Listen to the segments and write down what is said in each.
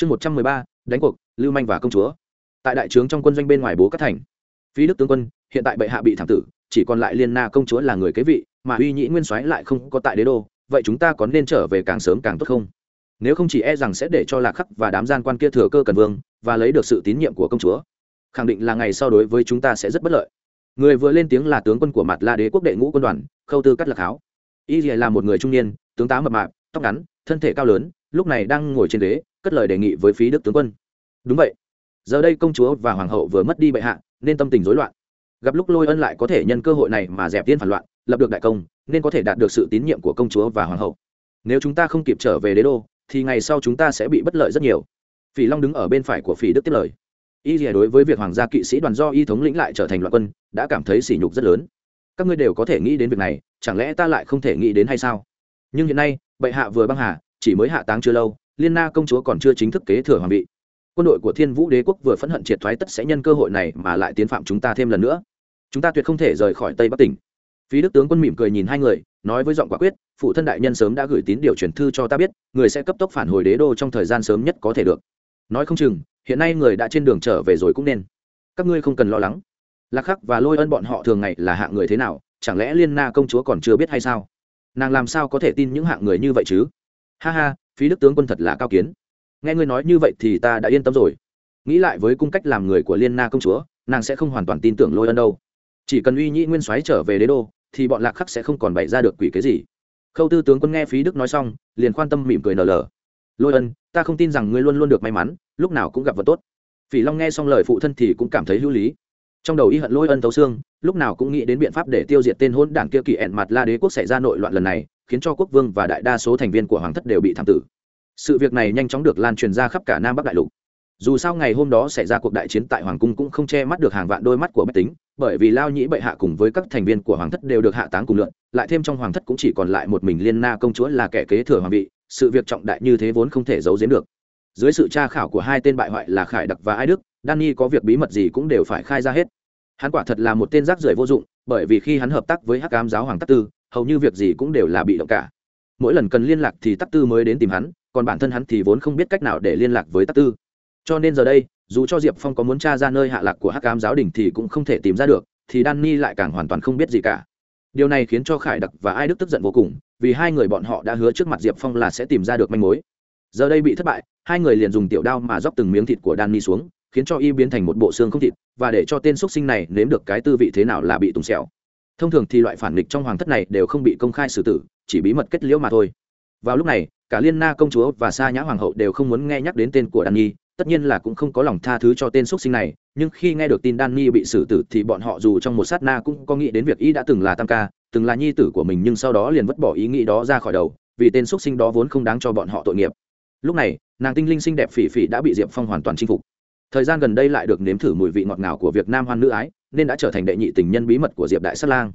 chương một trăm mười ba, đánh cuộc, lưu manh và công chúa. Tại đại trướng trong quân doanh bên ngoài bố các thành phí đức tướng quân, hiện tại bệ hạ bị thảm tử, chỉ còn lại liên na công chúa là người kế vị, mà uy nhĩ nguyên soái lại không có tại đế đô, vậy chúng ta có nên trở về càng sớm càng tốt không? Nếu không chỉ e rằng sẽ để cho lạc khắc và đám gian quan kia thừa cơ cần vương, và lấy được sự tín nhiệm của công chúa. Khẳng định là ngày sau đối với chúng ta sẽ rất bất lợi. Người vừa lên tiếng là tướng quân của mặt la đế quốc đệ ngũ quân đoàn, khâu tư cắt lạc háo. Y là một người trung niên, tướng tá mập mạp, tóc ngắn, thân thể cao lớn, lúc này đang ngồi trên ghế cất lời đề nghị với phí đức tướng quân. Đúng vậy. Giờ đây công chúa và hoàng hậu vừa mất đi bệ hạ, nên tâm tình rối loạn. Gặp lúc lôi ân lại có thể nhân cơ hội này mà dẹp tiên phản loạn, lập được đại công, nên có thể đạt được sự tín nhiệm của công chúa và hoàng hậu. Nếu chúng ta không kịp trở về đế đô, thì ngày sau chúng ta sẽ bị bất lợi rất nhiều. Phỉ long đứng ở bên phải của phỉ đức tiếp lời. Y rìa đối với việc hoàng gia kỵ sĩ đoàn do y thống lĩnh lại trở thành loạn quân, đã cảm thấy sỉ nhục rất lớn. Các ngươi đều có thể nghĩ đến việc này, chẳng lẽ ta lại không thể nghĩ đến hay sao? Nhưng hiện nay, bệ hạ vừa băng hà, chỉ mới hạ táng chưa lâu liên na công chúa còn chưa chính thức kế thừa hoàng vị. Quân đội của thiên vũ đế quốc vừa phẫn hận triệt thoái tất sẽ nhân cơ hội này mà lại tiến phạm chúng ta thêm lần nữa. Chúng ta tuyệt không thể rời khỏi tây bắc tỉnh. Phí đức tướng quân mỉm cười nhìn hai người, nói với giọng quả quyết, phụ thân đại nhân sớm đã gửi tín điều chuyển thư cho ta biết, người sẽ cấp tốc phản hồi đế đô trong thời gian sớm nhất có thể được. Nói không chừng, hiện nay người đã trên đường trở về rồi cũng nên. Các ngươi không cần lo lắng. Lạc khắc và lôi ân bọn họ thường ngày là hạng người thế nào, chẳng lẽ liên na công chúa còn chưa biết hay sao? Nàng làm sao có thể tin những hạng người như vậy chứ? Ha ha phí đức tướng quân thật là cao kiến. Nghe ngươi nói như vậy thì ta đã yên tâm rồi. Nghĩ lại với cung cách làm người của liên na công chúa, nàng sẽ không hoàn toàn tin tưởng lôi ân đâu. Chỉ cần uy nhĩ nguyên soái trở về đế đô, thì bọn lạc khắc sẽ không còn bày ra được quỷ cái gì. Khâu tư tướng quân nghe phí đức nói xong, liền quan tâm mỉm cười nở lờ lôi ân, ta không tin rằng ngươi luôn luôn được may mắn, lúc nào cũng gặp vật tốt. Phỉ long nghe xong lời phụ thân thì cũng cảm thấy hữu lý. Trong đầu y hận lôi ân thấu xương, lúc nào cũng nghĩ đến biện pháp để tiêu diệt tên hôn đảng kia kỳ ẹn mặt la đế quốc xảy ra nội loạn lần này khiến cho quốc vương và đại đa số thành viên của hoàng thất đều bị thảm tử. Sự việc này nhanh chóng được lan truyền ra khắp cả nam bắc đại lục. Dù sao ngày hôm đó xảy ra cuộc đại chiến tại hoàng cung cũng không che mắt được hàng vạn đôi mắt của bách tính, bởi vì lao nhĩ bệ hạ cùng với các thành viên của hoàng thất đều được hạ táng cùng lượn, lại thêm trong hoàng thất cũng chỉ còn lại một mình liên na công chúa là kẻ kế thừa hoàng vị, sự việc trọng đại như thế vốn không thể giấu giếm được. Dưới sự tra khảo của hai tên bại hoại là khải đặc và ai đức danny có việc bí mật gì cũng đều phải khai ra hết. Hắn quả thật là một tên rác rưởi vô dụng, bởi vì khi hắn hợp tác với hắc ám giáo hoàng tắc tư hầu như việc gì cũng đều là bị động cả. Mỗi lần cần liên lạc thì tắc tư mới đến tìm hắn, còn bản thân hắn thì vốn không biết cách nào để liên lạc với tắc tư. Cho nên giờ đây, dù cho diệp phong có muốn t r a ra nơi hạ lạc của hắc cám giáo đình thì cũng không thể tìm ra được, thì danny lại càng hoàn toàn không biết gì cả. Điều này khiến cho khải đặc và ai đức tức giận vô cùng, vì hai người bọn họ đã hứa trước mặt diệp phong là sẽ tìm ra được manh mối. Giờ đây bị thất bại, hai người liền dùng tiểu đao mà dóc từng miếng thịt của danny xuống, khiến cho y biến thành một bộ xương không thịt, và để cho tên x sinh này nếm được cái tư vị thế nào là bị tùng xẻo thông thường thì loại phản nghịch trong hoàng thất này đều không bị công khai xử tử, chỉ bí mật kết liễu mà thôi. Vào lúc này, cả liên na công chúa và sa nhã hoàng hậu đều không muốn nghe nhắc đến tên của danny tất nhiên là cũng không có lòng tha thứ cho tên x sinh này, nhưng khi nghe được tin danny bị xử tử thì bọn họ dù trong một sát na cũng có nghĩ đến việc y đã từng là tam ca, từng là nhi tử của mình nhưng sau đó liền vứt bỏ ý nghĩ đó ra khỏi đầu, vì tên x sinh đó vốn không đáng cho bọn họ tội nghiệp. Lúc này, nàng tinh linh xinh đẹp phỉ phỉ đã bị diệp phong hoàn toàn chinh phục. Thời gian gần đây lại được nếm thử mùi vị ngọt ngào của việc nam hoan nữ ái nên đã trở thành đệ nhị tình nhân bí mật của diệp đại sát lang.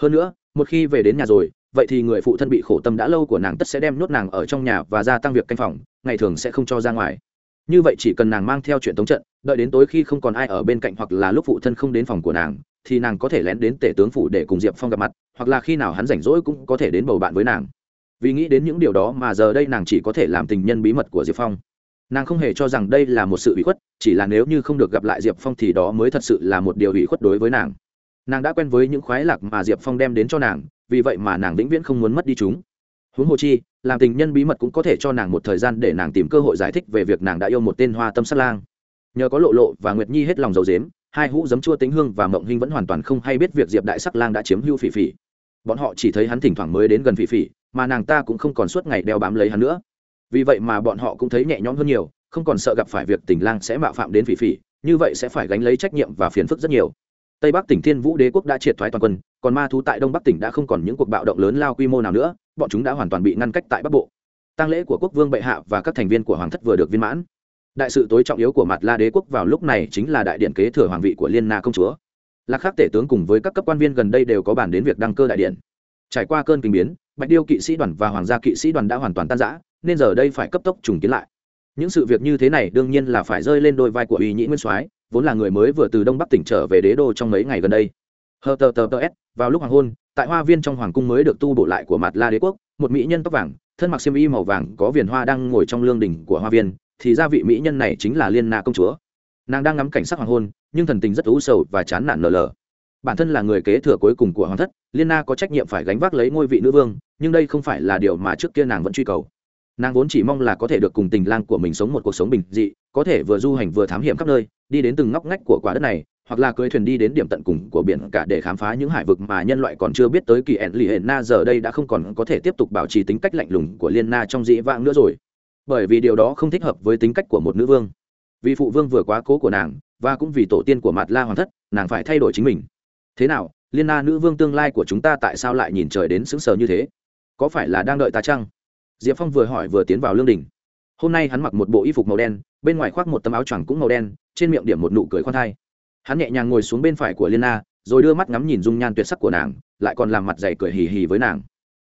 Hơn nữa, một khi về đến nhà rồi, vậy thì người phụ thân bị khổ tâm đã lâu của nàng tất sẽ đem nhốt nàng ở trong nhà và gia tăng việc canh phòng, ngày thường sẽ không cho ra ngoài. Như vậy chỉ cần nàng mang theo chuyện tống trận, đợi đến tối khi không còn ai ở bên cạnh hoặc là lúc phụ thân không đến phòng của nàng, thì nàng có thể lén đến tể tướng phủ để cùng diệp phong gặp mặt, hoặc là khi nào hắn rảnh rỗi cũng có thể đến bầu bạn với nàng. Vì nghĩ đến những điều đó mà giờ đây nàng chỉ có thể làm tình nhân bí mật của diệp phong nàng không hề cho rằng đây là một sự ủy khuất, chỉ là nếu như không được gặp lại diệp phong thì đó mới thật sự là một điều ủy khuất đối với nàng. Nàng đã quen với những khoái lạc mà diệp phong đem đến cho nàng, vì vậy mà nàng vĩnh viễn không muốn mất đi chúng. Huống hồ chi, làm tình nhân bí mật cũng có thể cho nàng một thời gian để nàng tìm cơ hội giải thích về việc nàng đã yêu một tên hoa tâm sát lang. Nhờ có lộ lộ và nguyệt nhi hết lòng dầu dếm hai hũ giấm chua tính hương và mộng hinh vẫn hoàn toàn không hay biết việc diệp đại sắc lang đã chiếm hưu phỉ phỉ. Bọn họ chỉ thấy hắn thỉnh thoảng mới đến gần phỉ phỉ, mà nàng ta cũng không còn suốt ngày đeo bám lấy hắn nữa vì vậy mà bọn họ cũng thấy nhẹ nhõm hơn nhiều, không còn sợ gặp phải việc tình lang sẽ mạo phạm đến phỉ phỉ, như vậy sẽ phải gánh lấy trách nhiệm và phiền phức rất nhiều. Tây bắc tỉnh thiên vũ đế quốc đã triệt thoái toàn quân, còn ma thú tại đông bắc tỉnh đã không còn những cuộc bạo động lớn lao quy mô nào nữa, bọn chúng đã hoàn toàn bị ngăn cách tại bắc bộ. Tăng lễ của quốc vương bệ hạ và các thành viên của hoàng thất vừa được viên mãn. Đại sự tối trọng yếu của mặt la đế quốc vào lúc này chính là đại điện kế thừa hoàng vị của liên na công chúa. Lạc khắc tể tướng cùng với các cấp quan viên gần đây đều có bàn đến việc đăng cơ đại điện. Trải qua cơn kinh biến, bạch điêu kỵ sĩ đoàn và hoàng gia kỵ sĩ đoàn đã hoàn toàn tan rã nên giờ đây phải cấp tốc trùng kiến lại. Những sự việc như thế này đương nhiên là phải rơi lên đôi vai của uy nhĩ nguyên soái, vốn là người mới vừa từ đông bắc tỉnh trở về đế đô trong mấy ngày gần đây. Hờ tờ tờ tờ s, vào lúc hoàng hôn, tại hoa viên trong hoàng cung mới được tu bổ lại của mặt la đế quốc, một mỹ nhân tóc vàng, thân mặc xiêm y màu vàng có viền hoa đang ngồi trong lương đỉnh của hoa viên, thì ra vị mỹ nhân này chính là liên na công chúa. Nàng đang ngắm cảnh sắc hoàng hôn, nhưng thần tình rất u sầu và chán nản lờ lờ. Bản thân là người kế thừa cuối cùng của hoàng thất, liên na có trách nhiệm phải gánh vác lấy ngôi vị nữ vương, nhưng đây không phải là điều mà trước kia nàng vẫn truy cầu nàng vốn chỉ mong là có thể được cùng tình lang của mình sống một cuộc sống bình dị, có thể vừa du hành vừa thám hiểm khắp nơi, đi đến từng ngóc ngách của quả đất này, hoặc là cưỡi thuyền đi đến điểm tận cùng của biển cả để khám phá những hải vực mà nhân loại còn chưa biết tới kỳ ẹn lì hển na giờ đây đã không còn có thể tiếp tục bảo trì tính cách lạnh lùng của liên na trong dĩ vãng nữa rồi. Bởi vì điều đó không thích hợp với tính cách của một nữ vương. Vì phụ vương vừa quá cố của nàng, và cũng vì tổ tiên của mặt la hoàng thất, nàng phải thay đổi chính mình. Thế nào, liên na nữ vương tương lai của chúng ta tại sao lại nhìn trời đến sững sờ như thế? Có phải là đang đợi ta chăng? Diệp phong vừa hỏi vừa tiến vào lương đình. Hôm nay hắn mặc một bộ y phục màu đen, bên ngoài khoác một tấm áo choàng cũng màu đen, trên miệng điểm một nụ cười khoan thai. Hắn nhẹ nhàng ngồi xuống bên phải của liên na, rồi đưa mắt ngắm nhìn dung nhan tuyệt sắc của nàng, lại còn làm mặt dày cười hì hì với nàng.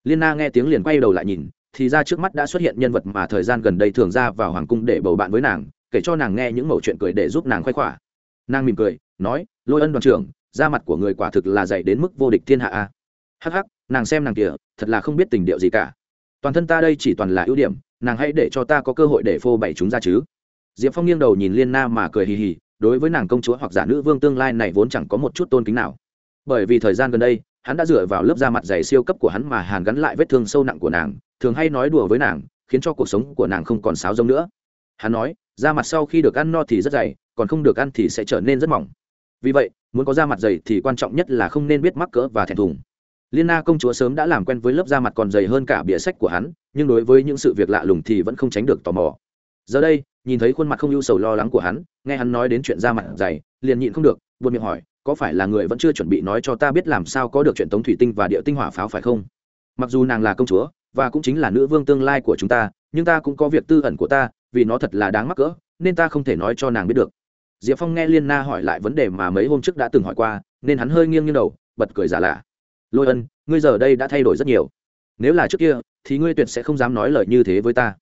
Liên na nghe tiếng liền quay đầu lại nhìn, thì ra trước mắt đã xuất hiện nhân vật mà thời gian gần đây thường ra vào hoàng cung để bầu bạn với nàng, kể cho nàng nghe những mẩu chuyện cười để giúp nàng khoái khỏa nàng mỉm cười, nói, lôi ân đoàn trưởng, da mặt của người quả thực là dày đến mức vô địch thiên hạ a. Hắc hắc, nàng xem nàng kìa, thật là không biết tình điệu gì cả toàn thân ta đây chỉ toàn là ưu điểm, nàng hãy để cho ta có cơ hội để phô bày chúng ra chứ. Diệp phong nghiêng đầu nhìn liên na mà cười hì hì, đối với nàng công chúa hoặc giả nữ vương tương lai này vốn chẳng có một chút tôn kính nào. Bởi vì thời gian gần đây, hắn đã dựa vào lớp da mặt dày siêu cấp của hắn mà hàn gắn lại vết thương sâu nặng của nàng, thường hay nói đùa với nàng, khiến cho cuộc sống của nàng không còn sáo rông nữa. Hắn nói, da mặt sau khi được ăn no thì rất dày, còn không được ăn thì sẽ trở nên rất mỏng. Vì vậy, muốn có da mặt dày thì quan trọng nhất là không nên biết mắc cỡ và thẹn thùng liên na công chúa sớm đã làm quen với lớp da mặt còn dày hơn cả bìa sách của hắn, nhưng đối với những sự việc lạ lùng thì vẫn không tránh được tò mò. Giờ đây, nhìn thấy khuôn mặt không ưu sầu lo lắng của hắn, nghe hắn nói đến chuyện da mặt dày, liền nhịn không được, buồn miệng hỏi, có phải là người vẫn chưa chuẩn bị nói cho ta biết làm sao có được chuyện tống thủy tinh và địa tinh hỏa pháo phải không? Mặc dù nàng là công chúa, và cũng chính là nữ vương tương lai của chúng ta, nhưng ta cũng có việc tư ẩn của ta, vì nó thật là đáng mắc cỡ, nên ta không thể nói cho nàng biết được. Diệp phong nghe liên na hỏi lại vấn đề mà mấy hôm trước đã từng hỏi qua, nên hắn hơi nghiêng như đầu, bật cười giả lạ lôi ân, ngươi giờ đây đã thay đổi rất nhiều. Nếu là trước kia, thì ngươi tuyệt sẽ không dám nói lời như thế với ta.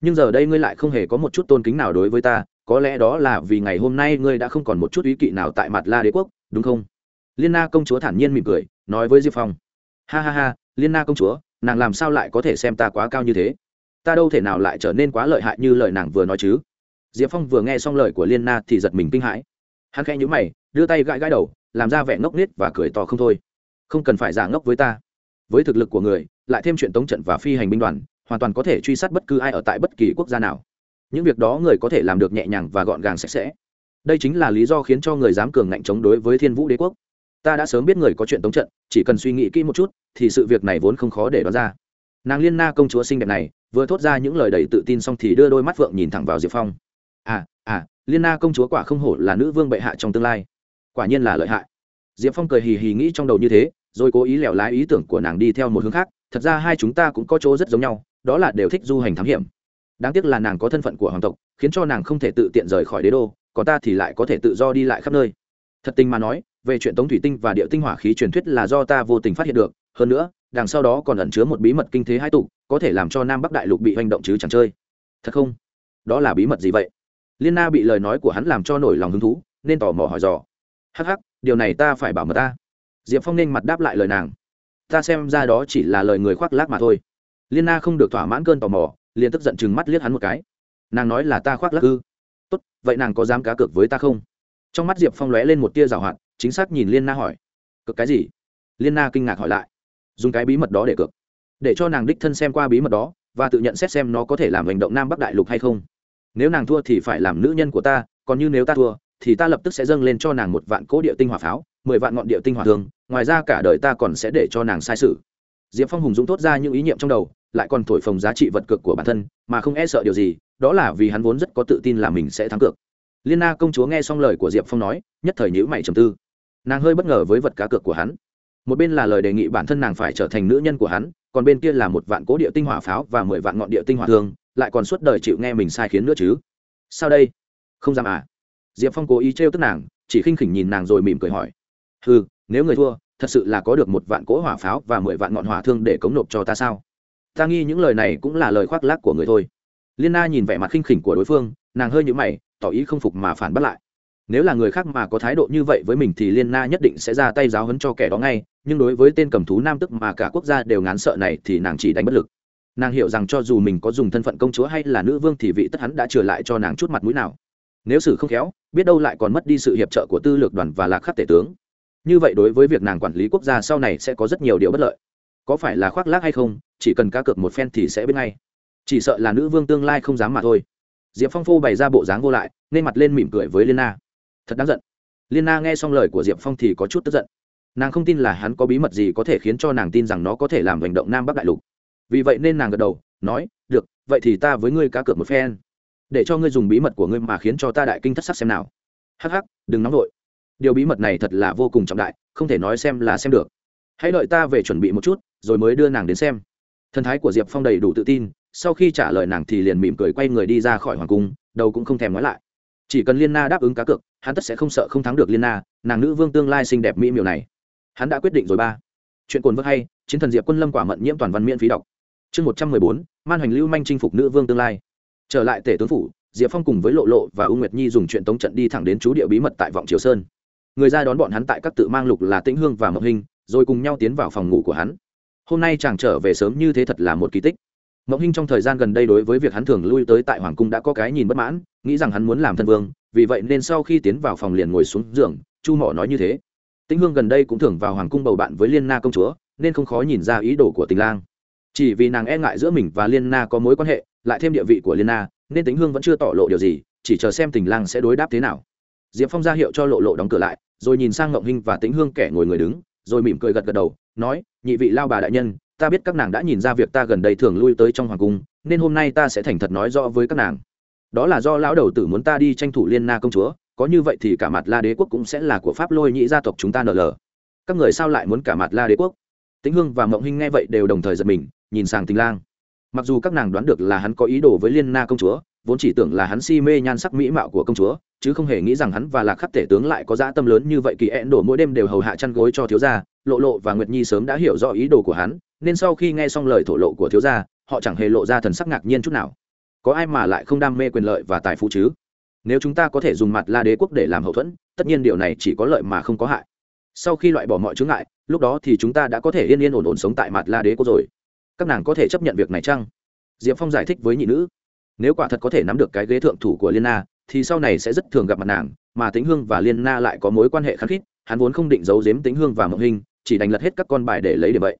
Nhưng giờ đây ngươi lại không hề có một chút tôn kính nào đối với ta, có lẽ đó là vì ngày hôm nay ngươi đã không còn một chút ý kỵ nào tại mặt la đế quốc, đúng không? Liên na công chúa thản nhiên mỉm cười, nói với diệp phong. Ha ha ha, liên na công chúa, nàng làm sao lại có thể xem ta quá cao như thế? Ta đâu thể nào lại trở nên quá lợi hại như lời nàng vừa nói chứ? Diệp phong vừa nghe xong lời của liên na thì giật mình kinh hãi. Hắn khẽ nhữ mày, đưa tay gãi gãi đầu, làm ra vẻ ngốc n và cười to không thôi không cần phải giả ngốc với ta. Với thực lực của người, lại thêm chuyện tống trận và phi hành binh đoàn, hoàn toàn có thể truy sát bất cứ ai ở tại bất kỳ quốc gia nào. Những việc đó người có thể làm được nhẹ nhàng và gọn gàng sạch sẽ. Đây chính là lý do khiến cho người dám cường ngạnh chống đối với thiên vũ đế quốc. Ta đã sớm biết người có chuyện tống trận, chỉ cần suy nghĩ kỹ một chút, thì sự việc này vốn không khó để đoán ra. Nàng liên na công chúa xinh đẹp này, vừa thốt ra những lời đầy tự tin xong thì đưa đôi mắt phượng nhìn thẳng vào diệp phong. À à liên na công chúa quả không hổ là nữ vương bệ hạ trong tương lai. Quả nhiên là lợi hại. Diệp phong cười hì hì nghĩ trong đầu như thế rồi cố ý lẻo lái ý tưởng của nàng đi theo một hướng khác, thật ra hai chúng ta cũng có chỗ rất giống nhau, đó là đều thích du hành thám hiểm. Đáng tiếc là nàng có thân phận của hoàng tộc, khiến cho nàng không thể tự tiện rời khỏi đế đô, còn ta thì lại có thể tự do đi lại khắp nơi. Thật tình mà nói, về chuyện tống thủy tinh và địa tinh hỏa khí truyền thuyết là do ta vô tình phát hiện được, hơn nữa, đằng sau đó còn ẩn chứa một bí mật kinh thế hai tục có thể làm cho nam bắc đại lục bị hành động chứ chẳng chơi. Thật không? Đó là bí mật gì vậy? Liên na bị lời nói của hắn làm cho nổi lòng hứng thú, nên tò mò hỏi dò. Hắc hắc, điều này ta phải bảo mật ta diệp phong nên mặt đáp lại lời nàng. Ta xem ra đó chỉ là lời người khoác lác mà thôi. Liên na không được thỏa mãn cơn tò mò, liền tức giận chừng mắt liếc hắn một cái. Nàng nói là ta khoác lác ư? Tốt, vậy nàng có dám cá cược với ta không? Trong mắt diệp phong lóe lên một tia rào hoạt, chính xác nhìn liên na hỏi. Cực cái gì? Liên na kinh ngạc hỏi lại. Dùng cái bí mật đó để cược. Để cho nàng đích thân xem qua bí mật đó, và tự nhận xét xem nó có thể làm hành động nam bắc đại lục hay không. Nếu nàng thua thì phải làm nữ nhân của ta, còn như nếu ta thua thì ta lập tức sẽ dâng lên cho nàng một vạn cỗ địa tinh hỏa pháo, mười vạn ngọn địa tinh hỏa thương ngoài ra cả đời ta còn sẽ để cho nàng sai sự. Diệp phong hùng dũng thốt ra những ý niệm trong đầu, lại còn thổi phồng giá trị vật cực của bản thân, mà không e sợ điều gì, đó là vì hắn vốn rất có tự tin là mình sẽ thắng cược. Liên na công chúa nghe xong lời của diệp phong nói, nhất thời nhữ mày trầm tư. Nàng hơi bất ngờ với vật cá cược của hắn. Một bên là lời đề nghị bản thân nàng phải trở thành nữ nhân của hắn, còn bên kia là một vạn cố địa tinh hỏa pháo và mười vạn ngọn địa tinh hỏa thương lại còn suốt đời chịu nghe mình sai khiến nữa chứ. Sao đây? Không dám à? Diệp phong cố ý trêu tức nàng, chỉ khinh khỉnh nhìn nàng rồi mỉm cười hỏi. Ừ nếu người thua, thật sự là có được một vạn cỗ hỏa pháo và mười vạn ngọn hỏa thương để cống nộp cho ta sao? Ta nghi những lời này cũng là lời khoác lác của người thôi. Liên na nhìn vẻ mặt khinh khỉnh của đối phương, nàng hơi nhữ mày, tỏ ý không phục mà phản bắt lại. Nếu là người khác mà có thái độ như vậy với mình thì liên na nhất định sẽ ra tay giáo hấn cho kẻ đó ngay, nhưng đối với tên cầm thú nam tức mà cả quốc gia đều ngán sợ này thì nàng chỉ đánh bất lực. Nàng hiểu rằng cho dù mình có dùng thân phận công chúa hay là nữ vương thì vị tất hắn đã trở lại cho nàng chút mặt mũi nào nếu xử không khéo, biết đâu lại còn mất đi sự hiệp trợ của tư lược đoàn và lạc khắc tể tướng. Như vậy đối với việc nàng quản lý quốc gia sau này sẽ có rất nhiều điều bất lợi. Có phải là khoác lác hay không, chỉ cần cá cược một phen thì sẽ biết ngay. Chỉ sợ là nữ vương tương lai không dám mà thôi. Diệp phong phô bày ra bộ dáng vô lại, nên mặt lên mỉm cười với liên na. Thật đáng giận. Liên na nghe xong lời của diệp phong thì có chút tức giận. Nàng không tin là hắn có bí mật gì có thể khiến cho nàng tin rằng nó có thể làm hành động nam bắc đại lục. Vì vậy nên nàng gật đầu, nói, được, vậy thì ta với ngươi cá cược một phen để cho ngươi dùng bí mật của ngươi mà khiến cho ta đại kinh thất sắc xem nào. Hắc hắc, đừng nóng vội. Điều bí mật này thật là vô cùng trọng đại, không thể nói xem là xem được. Hãy đợi ta về chuẩn bị một chút, rồi mới đưa nàng đến xem. Thần thái của diệp phong đầy đủ tự tin, sau khi trả lời nàng thì liền mỉm cười quay người đi ra khỏi hoàng cung, đầu cũng không thèm nói lại. Chỉ cần liên na đáp ứng cá cược, hắn tất sẽ không sợ không thắng được liên na, nàng nữ vương tương lai xinh đẹp mỹ miều này. Hắn đã quyết định rồi ba. Chuyện cồn vơ hay, chiến thần diệp quân lâm quả mận nhiễm toàn văn miễn phí đọc. Chương một trăm mười bốn, man hoành lưu manh chinh phục nữ vương tương lai trở lại tể tướng phủ, diệp phong cùng với lộ lộ và u nguyệt nhi dùng chuyện tống trận đi thẳng đến chú địa bí mật tại vọng triều sơn. Người ra đón bọn hắn tại các tự mang lục là tĩnh hương và mộc hình rồi cùng nhau tiến vào phòng ngủ của hắn. Hôm nay chàng trở về sớm như thế thật là một kỳ tích. Mộc hinh trong thời gian gần đây đối với việc hắn thường lui tới tại hoàng cung đã có cái nhìn bất mãn, nghĩ rằng hắn muốn làm thân vương, vì vậy nên sau khi tiến vào phòng liền ngồi xuống giường, chu mỏ nói như thế. Tĩnh hương gần đây cũng thường vào hoàng cung bầu bạn với liên na công chúa, nên không khó nhìn ra ý đồ của tình lang. Chỉ vì nàng e ngại giữa mình và liên na có mối quan hệ lại thêm địa vị của liên na, nên tĩnh hương vẫn chưa tỏ lộ điều gì, chỉ chờ xem tình lang sẽ đối đáp thế nào. Diệp phong ra hiệu cho lộ lộ đóng cửa lại, rồi nhìn sang ngộng hinh và tĩnh hương kẻ ngồi người đứng, rồi mỉm cười gật gật đầu, nói, nhị vị lao bà đại nhân, ta biết các nàng đã nhìn ra việc ta gần đây thường lui tới trong hoàng cung, nên hôm nay ta sẽ thành thật nói rõ với các nàng. Đó là do lão đầu tử muốn ta đi tranh thủ liên na công chúa, có như vậy thì cả mặt la đế quốc cũng sẽ là của pháp lôi nhị gia tộc chúng ta nở lờ. Các người sao lại muốn cả mặt la đế quốc? Tĩnh hương và mộng hinh nghe vậy đều đồng thời giật mình, nhìn sang tình lang mặc dù các nàng đoán được là hắn có ý đồ với liên na công chúa, vốn chỉ tưởng là hắn si mê nhan sắc mỹ mạo của công chúa, chứ không hề nghĩ rằng hắn và lạc khắc tể tướng lại có dã tâm lớn như vậy kỳ ẹn đổ mỗi đêm đều hầu hạ chăn gối cho thiếu gia, lộ lộ và nguyệt nhi sớm đã hiểu rõ ý đồ của hắn, nên sau khi nghe xong lời thổ lộ của thiếu gia, họ chẳng hề lộ ra thần sắc ngạc nhiên chút nào. Có ai mà lại không đam mê quyền lợi và tài phú chứ? Nếu chúng ta có thể dùng mặt la đế quốc để làm hậu thuẫn, tất nhiên điều này chỉ có lợi mà không có hại. Sau khi loại bỏ mọi chướng ngại, lúc đó thì chúng ta đã có thể yên yên ổn ổn sống tại mặt la đế quốc rồi các nàng có thể chấp nhận việc này chăng? Diệp phong giải thích với nhị nữ. Nếu quả thật có thể nắm được cái ghế thượng thủ của liên na, thì sau này sẽ rất thường gặp mặt nàng, mà tính hương và liên na lại có mối quan hệ khăng khít, hắn vốn không định giấu giếm tính hương và mộng hình chỉ đành lật hết các con bài để lấy để vậy.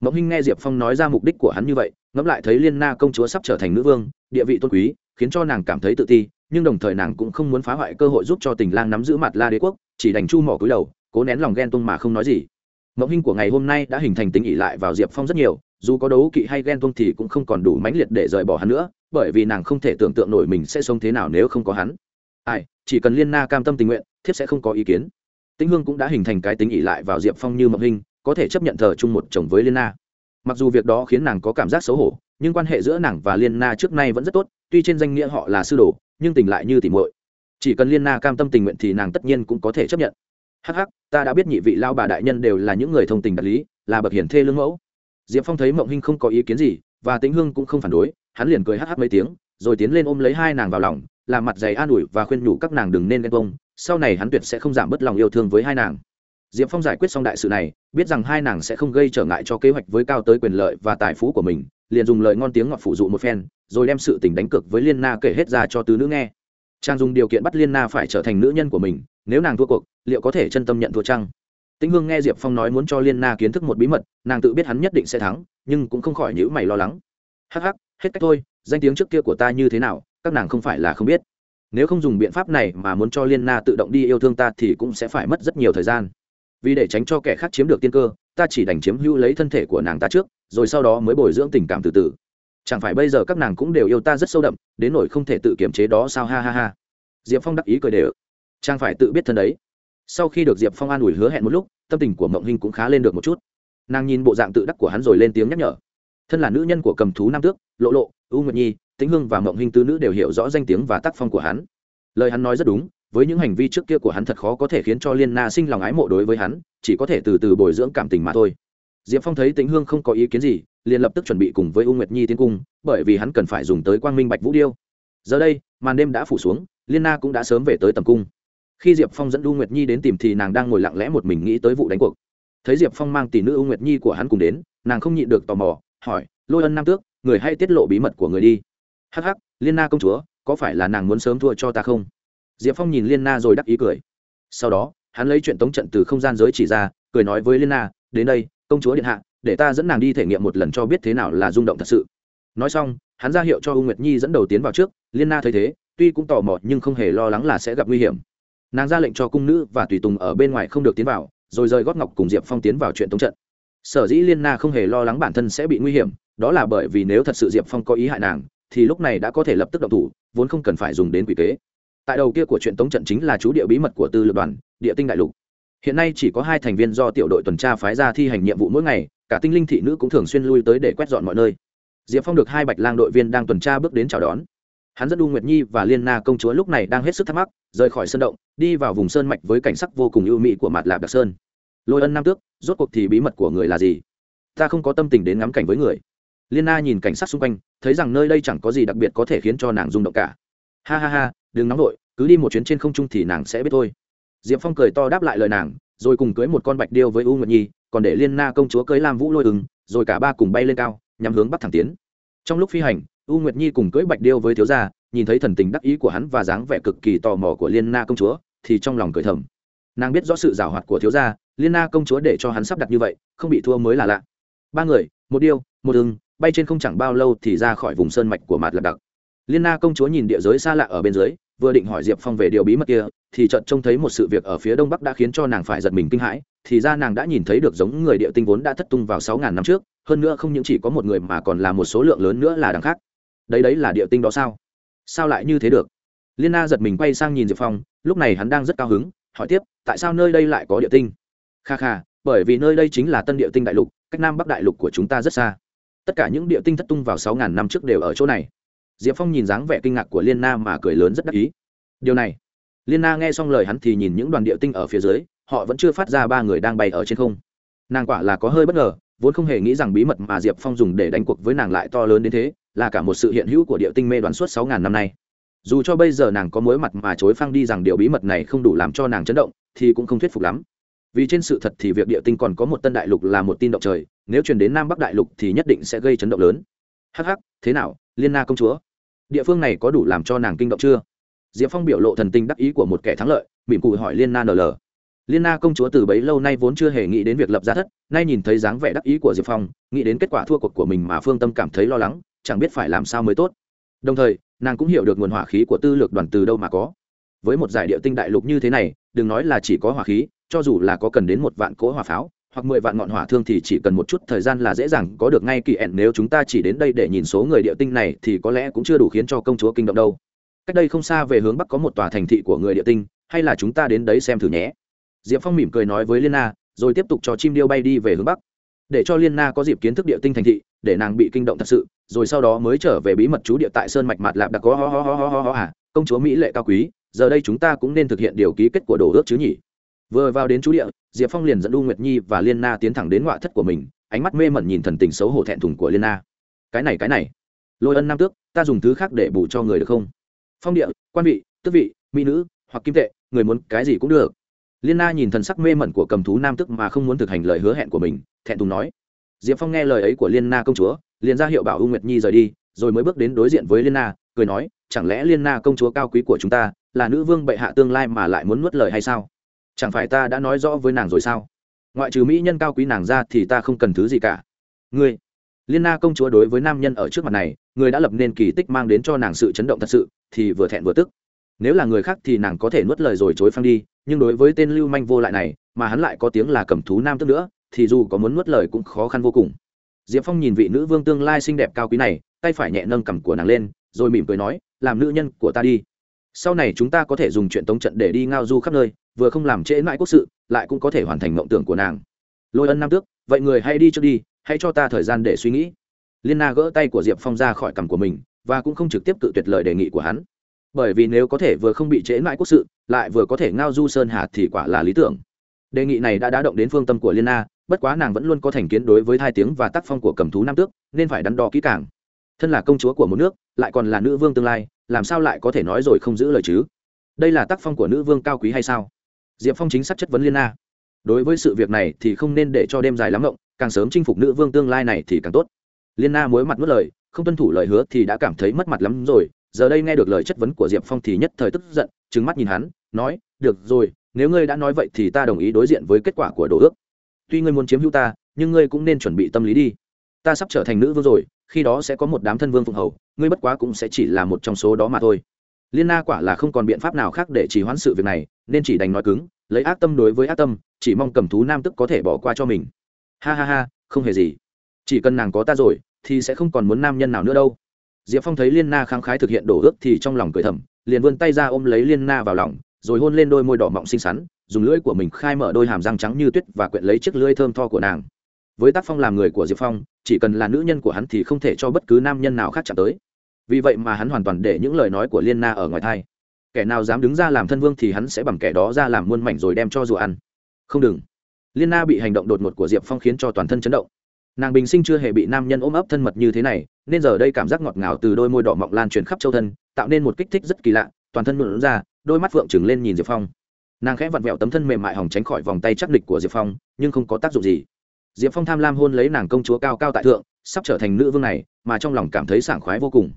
Mộng hình nghe diệp phong nói ra mục đích của hắn như vậy, ngẫm lại thấy liên na công chúa sắp trở thành nữ vương, địa vị tôn quý, khiến cho nàng cảm thấy tự ti, nhưng đồng thời nàng cũng không muốn phá hoại cơ hội giúp cho tình lang nắm giữ mặt la đế quốc, chỉ đành chu mỏ cúi đầu, cố nén lòng ghen tung mà không nói gì mộng hình của ngày hôm nay đã hình thành tính ỉ lại vào diệp phong rất nhiều, dù có đấu kỵ hay ghen tuông thì cũng không còn đủ mãnh liệt để rời bỏ hắn nữa, bởi vì nàng không thể tưởng tượng nổi mình sẽ sống thế nào nếu không có hắn. Ai, chỉ cần liên na cam tâm tình nguyện, thiếp sẽ không có ý kiến. Tĩnh hương cũng đã hình thành cái tính ỉ lại vào diệp phong như mộng hình có thể chấp nhận thờ chung một chồng với liên na. Mặc dù việc đó khiến nàng có cảm giác xấu hổ, nhưng quan hệ giữa nàng và liên na trước nay vẫn rất tốt, tuy trên danh nghĩa họ là sư đồ, nhưng tình lại như tỉ mội chỉ cần liên na cam tâm tình nguyện thì nàng tất nhiên cũng có thể chấp nhận hắc hắc, ta đã biết nhị vị lao bà đại nhân đều là những người thông tình đạt lý, là bậc hiển thê lương mẫu. Diệp phong thấy mộng hinh không có ý kiến gì, và tĩnh hương cũng không phản đối, hắn liền cười hắc hắc mấy tiếng, rồi tiến lên ôm lấy hai nàng vào lòng, làm mặt dày an ủi và khuyên nhủ các nàng đừng nên ghen công sau này hắn tuyệt sẽ không giảm bớt lòng yêu thương với hai nàng. Diệp phong giải quyết xong đại sự này, biết rằng hai nàng sẽ không gây trở ngại cho kế hoạch với cao tới quyền lợi và tài phú của mình, liền dùng lời ngon tiếng ngọt phụ dụ một phen, rồi đem sự tình đánh cược với liên na kể hết ra cho tứ nữ nghe. Trang dùng điều kiện bắt liên na phải trở thành nữ nhân của mình nếu nàng thua cuộc, liệu có thể chân tâm nhận thua chăng? Tĩnh hương nghe diệp phong nói muốn cho liên na kiến thức một bí mật, nàng tự biết hắn nhất định sẽ thắng, nhưng cũng không khỏi nhữ mày lo lắng. Hắc hắc, hết cách thôi, danh tiếng trước kia của ta như thế nào, các nàng không phải là không biết. Nếu không dùng biện pháp này mà muốn cho liên na tự động đi yêu thương ta thì cũng sẽ phải mất rất nhiều thời gian. Vì để tránh cho kẻ khác chiếm được tiên cơ, ta chỉ đành chiếm hữu lấy thân thể của nàng ta trước, rồi sau đó mới bồi dưỡng tình cảm từ từ. Chẳng phải bây giờ các nàng cũng đều yêu ta rất sâu đậm, đến nỗi không thể tự kiềm chế đó sao? Ha ha ha. Diệp phong đắc ý cười đều trang phải tự biết thân đấy. Sau khi được diệp phong an ủi hứa hẹn một lúc, tâm tình của mộng hình cũng khá lên được một chút. Nàng nhìn bộ dạng tự đắc của hắn rồi lên tiếng nhắc nhở. Thân là nữ nhân của cầm thú nam tước, lộ lộ, u nguyệt nhi, tĩnh hương và mộng hình tứ nữ đều hiểu rõ danh tiếng và tác phong của hắn. Lời hắn nói rất đúng, với những hành vi trước kia của hắn thật khó có thể khiến cho liên na sinh lòng ái mộ đối với hắn, chỉ có thể từ từ bồi dưỡng cảm tình mà thôi. Diệp phong thấy tĩnh hương không có ý kiến gì, liền lập tức chuẩn bị cùng với u nguyệt nhi tiến cung, bởi vì hắn cần phải dùng tới quang minh bạch vũ điêu. Giờ đây, màn đêm đã phủ xuống, liên na cũng đã sớm về tới tầm cung khi diệp phong dẫn u nguyệt nhi đến tìm thì nàng đang ngồi lặng lẽ một mình nghĩ tới vụ đánh cuộc. Thấy diệp phong mang tỷ nữ u nguyệt nhi của hắn cùng đến, nàng không nhịn được tò mò, hỏi, lôi ân nam tước, người hay tiết lộ bí mật của người đi? Hắc hắc, liên na công chúa, có phải là nàng muốn sớm thua cho ta không? Diệp phong nhìn liên na rồi đắc ý cười. Sau đó, hắn lấy chuyện tống trận từ không gian giới chỉ ra, cười nói với liên na, đến đây, công chúa điện hạ, để ta dẫn nàng đi thể nghiệm một lần cho biết thế nào là rung động thật sự. Nói xong, hắn ra hiệu cho u nguyệt nhi dẫn đầu tiến vào trước. Liên na thấy thế, tuy cũng tò mò nhưng không hề lo lắng là sẽ gặp nguy hiểm nàng ra lệnh cho cung nữ và tùy tùng ở bên ngoài không được tiến vào, rồi rời gót ngọc cùng diệp phong tiến vào chuyện tống trận. Sở dĩ liên na không hề lo lắng bản thân sẽ bị nguy hiểm, đó là bởi vì nếu thật sự diệp phong có ý hại nàng, thì lúc này đã có thể lập tức động thủ, vốn không cần phải dùng đến quỷ kế. Tại đầu kia của chuyện tống trận chính là chú địa bí mật của tư lược đoàn, địa tinh đại lục. Hiện nay chỉ có hai thành viên do tiểu đội tuần tra phái ra thi hành nhiệm vụ mỗi ngày, cả tinh linh thị nữ cũng thường xuyên lui tới để quét dọn mọi nơi. Diệp phong được hai bạch lang đội viên đang tuần tra bước đến chào đón hắn dẫn u nguyệt nhi và liên na công chúa lúc này đang hết sức thắc mắc, rời khỏi sân động, đi vào vùng sơn mạch với cảnh sắc vô cùng ưu mỹ của mạt lạp đặc sơn. Lôi ân nam tước, rốt cuộc thì bí mật của người là gì? Ta không có tâm tình đến ngắm cảnh với người. Liên na nhìn cảnh sắc xung quanh, thấy rằng nơi đây chẳng có gì đặc biệt có thể khiến cho nàng rung động cả. Ha ha ha, đừng nóng vội, cứ đi một chuyến trên không trung thì nàng sẽ biết thôi. Diệp phong cười to đáp lại lời nàng, rồi cùng cưới một con bạch điêu với u nguyệt nhi, còn để liên na công chúa cưới lam vũ lôi ứng, rồi cả ba cùng bay lên cao nhằm hướng bắc thẳng tiến. Trong lúc phi hành u nguyệt nhi cùng cưới bạch điêu với thiếu gia, nhìn thấy thần tình đắc ý của hắn và dáng vẻ cực kỳ tò mò của liên na công chúa, thì trong lòng cười thầm. Nàng biết rõ sự giảo hoạt của thiếu gia, liên na công chúa để cho hắn sắp đặt như vậy, không bị thua mới là lạ. Ba người, một điêu, một ưng, bay trên không chẳng bao lâu thì ra khỏi vùng sơn mạch của mạt lạc đặc. Liên na công chúa nhìn địa giới xa lạ ở bên dưới, vừa định hỏi diệp phong về điều bí mật kia, thì chợt trông thấy một sự việc ở phía đông bắc đã khiến cho nàng phải giật mình kinh hãi, thì ra nàng đã nhìn thấy được giống người địa tinh vốn đã thất tung vào sáu ngàn năm trước, hơn nữa không những chỉ có một người mà còn là một số lượng lớn nữa là đằng khác đấy đấy là địa tinh đó sao? Sao lại như thế được? Liên na giật mình quay sang nhìn diệp phong, lúc này hắn đang rất cao hứng, hỏi tiếp, tại sao nơi đây lại có địa tinh? Kha kha, bởi vì nơi đây chính là tân địa tinh đại lục, cách nam bắc đại lục của chúng ta rất xa. Tất cả những địa tinh thất tung vào sáu ngàn năm trước đều ở chỗ này. Diệp phong nhìn dáng vẻ kinh ngạc của liên na mà cười lớn rất đắc ý. Điều này, liên na nghe xong lời hắn thì nhìn những đoàn địa tinh ở phía dưới, họ vẫn chưa phát ra ba người đang bay ở trên không. Nàng quả là có hơi bất ngờ, vốn không hề nghĩ rằng bí mật mà diệp phong dùng để đánh cuộc với nàng lại to lớn đến thế là cả một sự hiện hữu của địa tinh mê đoàn suốt sáu ngàn năm nay. Dù cho bây giờ nàng có mối mặt mà chối phăng đi rằng điều bí mật này không đủ làm cho nàng chấn động, thì cũng không thuyết phục lắm. Vì trên sự thật thì việc địa tinh còn có một tân đại lục là một tin động trời, nếu truyền đến nam bắc đại lục thì nhất định sẽ gây chấn động lớn. Hh thế nào, liên na công chúa? Địa phương này có đủ làm cho nàng kinh động chưa? Diệp phong biểu lộ thần tình đắc ý của một kẻ thắng lợi, mỉm cụ hỏi liên na nl liên na công chúa từ bấy lâu nay vốn chưa hề nghĩ đến việc lập gia thất, nay nhìn thấy dáng vẻ đắc ý của diệp phong, nghĩ đến kết quả thua cuộc của mình mà phương tâm cảm thấy lo lắng chẳng biết phải làm sao mới tốt. Đồng thời, nàng cũng hiểu được nguồn hỏa khí của tư lược đoàn từ đâu mà có. Với một giải địa tinh đại lục như thế này, đừng nói là chỉ có hỏa khí, cho dù là có cần đến một vạn cỗ hỏa pháo, hoặc mười vạn ngọn hỏa thương thì chỉ cần một chút thời gian là dễ dàng có được ngay kỳ ẹn. Nếu chúng ta chỉ đến đây để nhìn số người địa tinh này thì có lẽ cũng chưa đủ khiến cho công chúa kinh động đâu. Cách đây không xa về hướng bắc có một tòa thành thị của người địa tinh, hay là chúng ta đến đấy xem thử nhé. Diệp phong mỉm cười nói với liên na, rồi tiếp tục cho chim điêu bay đi về hướng bắc. Để cho liên na có dịp kiến thức địa tinh thành thị để nàng bị kinh động thật sự, rồi sau đó mới trở về bí mật chú địa tại sơn mạch mạt lạp đặc có ho ho ho ho ho ho à công chúa mỹ lệ cao quý, giờ đây chúng ta cũng nên thực hiện điều ký kết của đồ ước chứ nhỉ? Vừa vào đến chú địa, diệp phong liền dẫn u nguyệt nhi và liên na tiến thẳng đến ngoại thất của mình, ánh mắt mê mẩn nhìn thần tình xấu hổ thẹn thùng của liên na. Cái này cái này. Lôi ân nam tước, ta dùng thứ khác để bù cho người được không? Phong địa, quan vị, tước vị, mỹ nữ, hoặc kim tệ, người muốn cái gì cũng được. Liên na nhìn thần sắc mê mẩn của cầm thú nam tức mà không muốn thực hành lời hứa hẹn của mình, thẹn thùng nói diệp phong nghe lời ấy của liên na công chúa, liền ra hiệu bảo u nguyệt nhi rời đi, rồi mới bước đến đối diện với liên na, cười nói, chẳng lẽ liên na công chúa cao quý của chúng ta là nữ vương bệ hạ tương lai mà lại muốn nuốt lời hay sao? Chẳng phải ta đã nói rõ với nàng rồi sao? Ngoại trừ mỹ nhân cao quý nàng ra thì ta không cần thứ gì cả. Ngươi? Liên na công chúa đối với nam nhân ở trước mặt này, người đã lập nên kỳ tích mang đến cho nàng sự chấn động thật sự, thì vừa thẹn vừa tức. Nếu là người khác thì nàng có thể nuốt lời rồi chối phăng đi, nhưng đối với tên lưu manh vô lại này, mà hắn lại có tiếng là cầm thú nam tức nữa thì dù có muốn nuốt lời cũng khó khăn vô cùng. Diệp phong nhìn vị nữ vương tương lai xinh đẹp cao quý này, tay phải nhẹ nâng cằm của nàng lên, rồi mỉm cười nói, làm nữ nhân của ta đi. Sau này chúng ta có thể dùng chuyện tống trận để đi ngao du khắp nơi, vừa không làm trễ mãi quốc sự, lại cũng có thể hoàn thành mộng tưởng của nàng. Lôi ân nam tước, vậy người hay đi trước đi, hãy cho ta thời gian để suy nghĩ. Liên na gỡ tay của diệp phong ra khỏi cằm của mình, và cũng không trực tiếp cự tuyệt lời đề nghị của hắn. Bởi vì nếu có thể vừa không bị trễ mãi quốc sự, lại vừa có thể ngao du sơn hà thì quả là lý tưởng. Đề nghị này đã đá động đến phương tâm của liên na bất quá nàng vẫn luôn có thành kiến đối với thai tiếng và tác phong của cầm thú nam tước, nên phải đắn đo kỹ càng. Thân là công chúa của một nước, lại còn là nữ vương tương lai, làm sao lại có thể nói rồi không giữ lời chứ? Đây là tác phong của nữ vương cao quý hay sao? Diệp phong chính xác chất vấn liên na. Đối với sự việc này thì không nên để cho đêm dài lắm rộng càng sớm chinh phục nữ vương tương lai này thì càng tốt. Liên na mối mặt mất lời, không tuân thủ lời hứa thì đã cảm thấy mất mặt lắm rồi. Giờ đây nghe được lời chất vấn của diệp phong thì nhất thời tức giận trứng mắt nhìn hắn, nói, được rồi, nếu ngươi đã nói vậy thì ta đồng ý đối diện với kết quả của đồ ước tuy ngươi muốn chiếm hữu ta, nhưng ngươi cũng nên chuẩn bị tâm lý đi. Ta sắp trở thành nữ vương rồi, khi đó sẽ có một đám thân vương phụng hầu, ngươi bất quá cũng sẽ chỉ là một trong số đó mà thôi. Liên na quả là không còn biện pháp nào khác để chỉ hoãn sự việc này, nên chỉ đành nói cứng, lấy ác tâm đối với ác tâm, chỉ mong cầm thú nam tức có thể bỏ qua cho mình. Ha ha ha, không hề gì. Chỉ cần nàng có ta rồi, thì sẽ không còn muốn nam nhân nào nữa đâu. Diệp phong thấy liên na kháng khái thực hiện đổ ước thì trong lòng cười thầm, liền vươn tay ra ôm lấy liên na vào lòng rồi hôn lên đôi môi đỏ mọng xinh xắn, dùng lưỡi của mình khai mở đôi hàm răng trắng như tuyết và quyện lấy chiếc lưỡi thơm tho của nàng. Với tác phong làm người của diệp phong, chỉ cần là nữ nhân của hắn thì không thể cho bất cứ nam nhân nào khác chạm tới. Vì vậy mà hắn hoàn toàn để những lời nói của liên na ở ngoài thai kẻ nào dám đứng ra làm thân vương thì hắn sẽ bằng kẻ đó ra làm muôn mảnh rồi đem cho rùa ăn. Không đừng. Liên na bị hành động đột ngột của diệp phong khiến cho toàn thân chấn động. Nàng bình sinh chưa hề bị nam nhân ôm ấp thân mật như thế này, nên giờ đây cảm giác ngọt ngào từ đôi môi đỏ mọng lan truyền khắp châu thân, tạo nên một kích thích rất kỳ lạ toàn thân nhuộn ra, đôi mắt phượng trừng lên nhìn diệp phong. Nàng khẽ vặn vẹo tấm thân mềm mại hỏng tránh khỏi vòng tay chắc địch của diệp phong, nhưng không có tác dụng gì. Diệp phong tham lam hôn lấy nàng công chúa cao cao tại thượng, sắp trở thành nữ vương này, mà trong lòng cảm thấy sảng khoái vô cùng.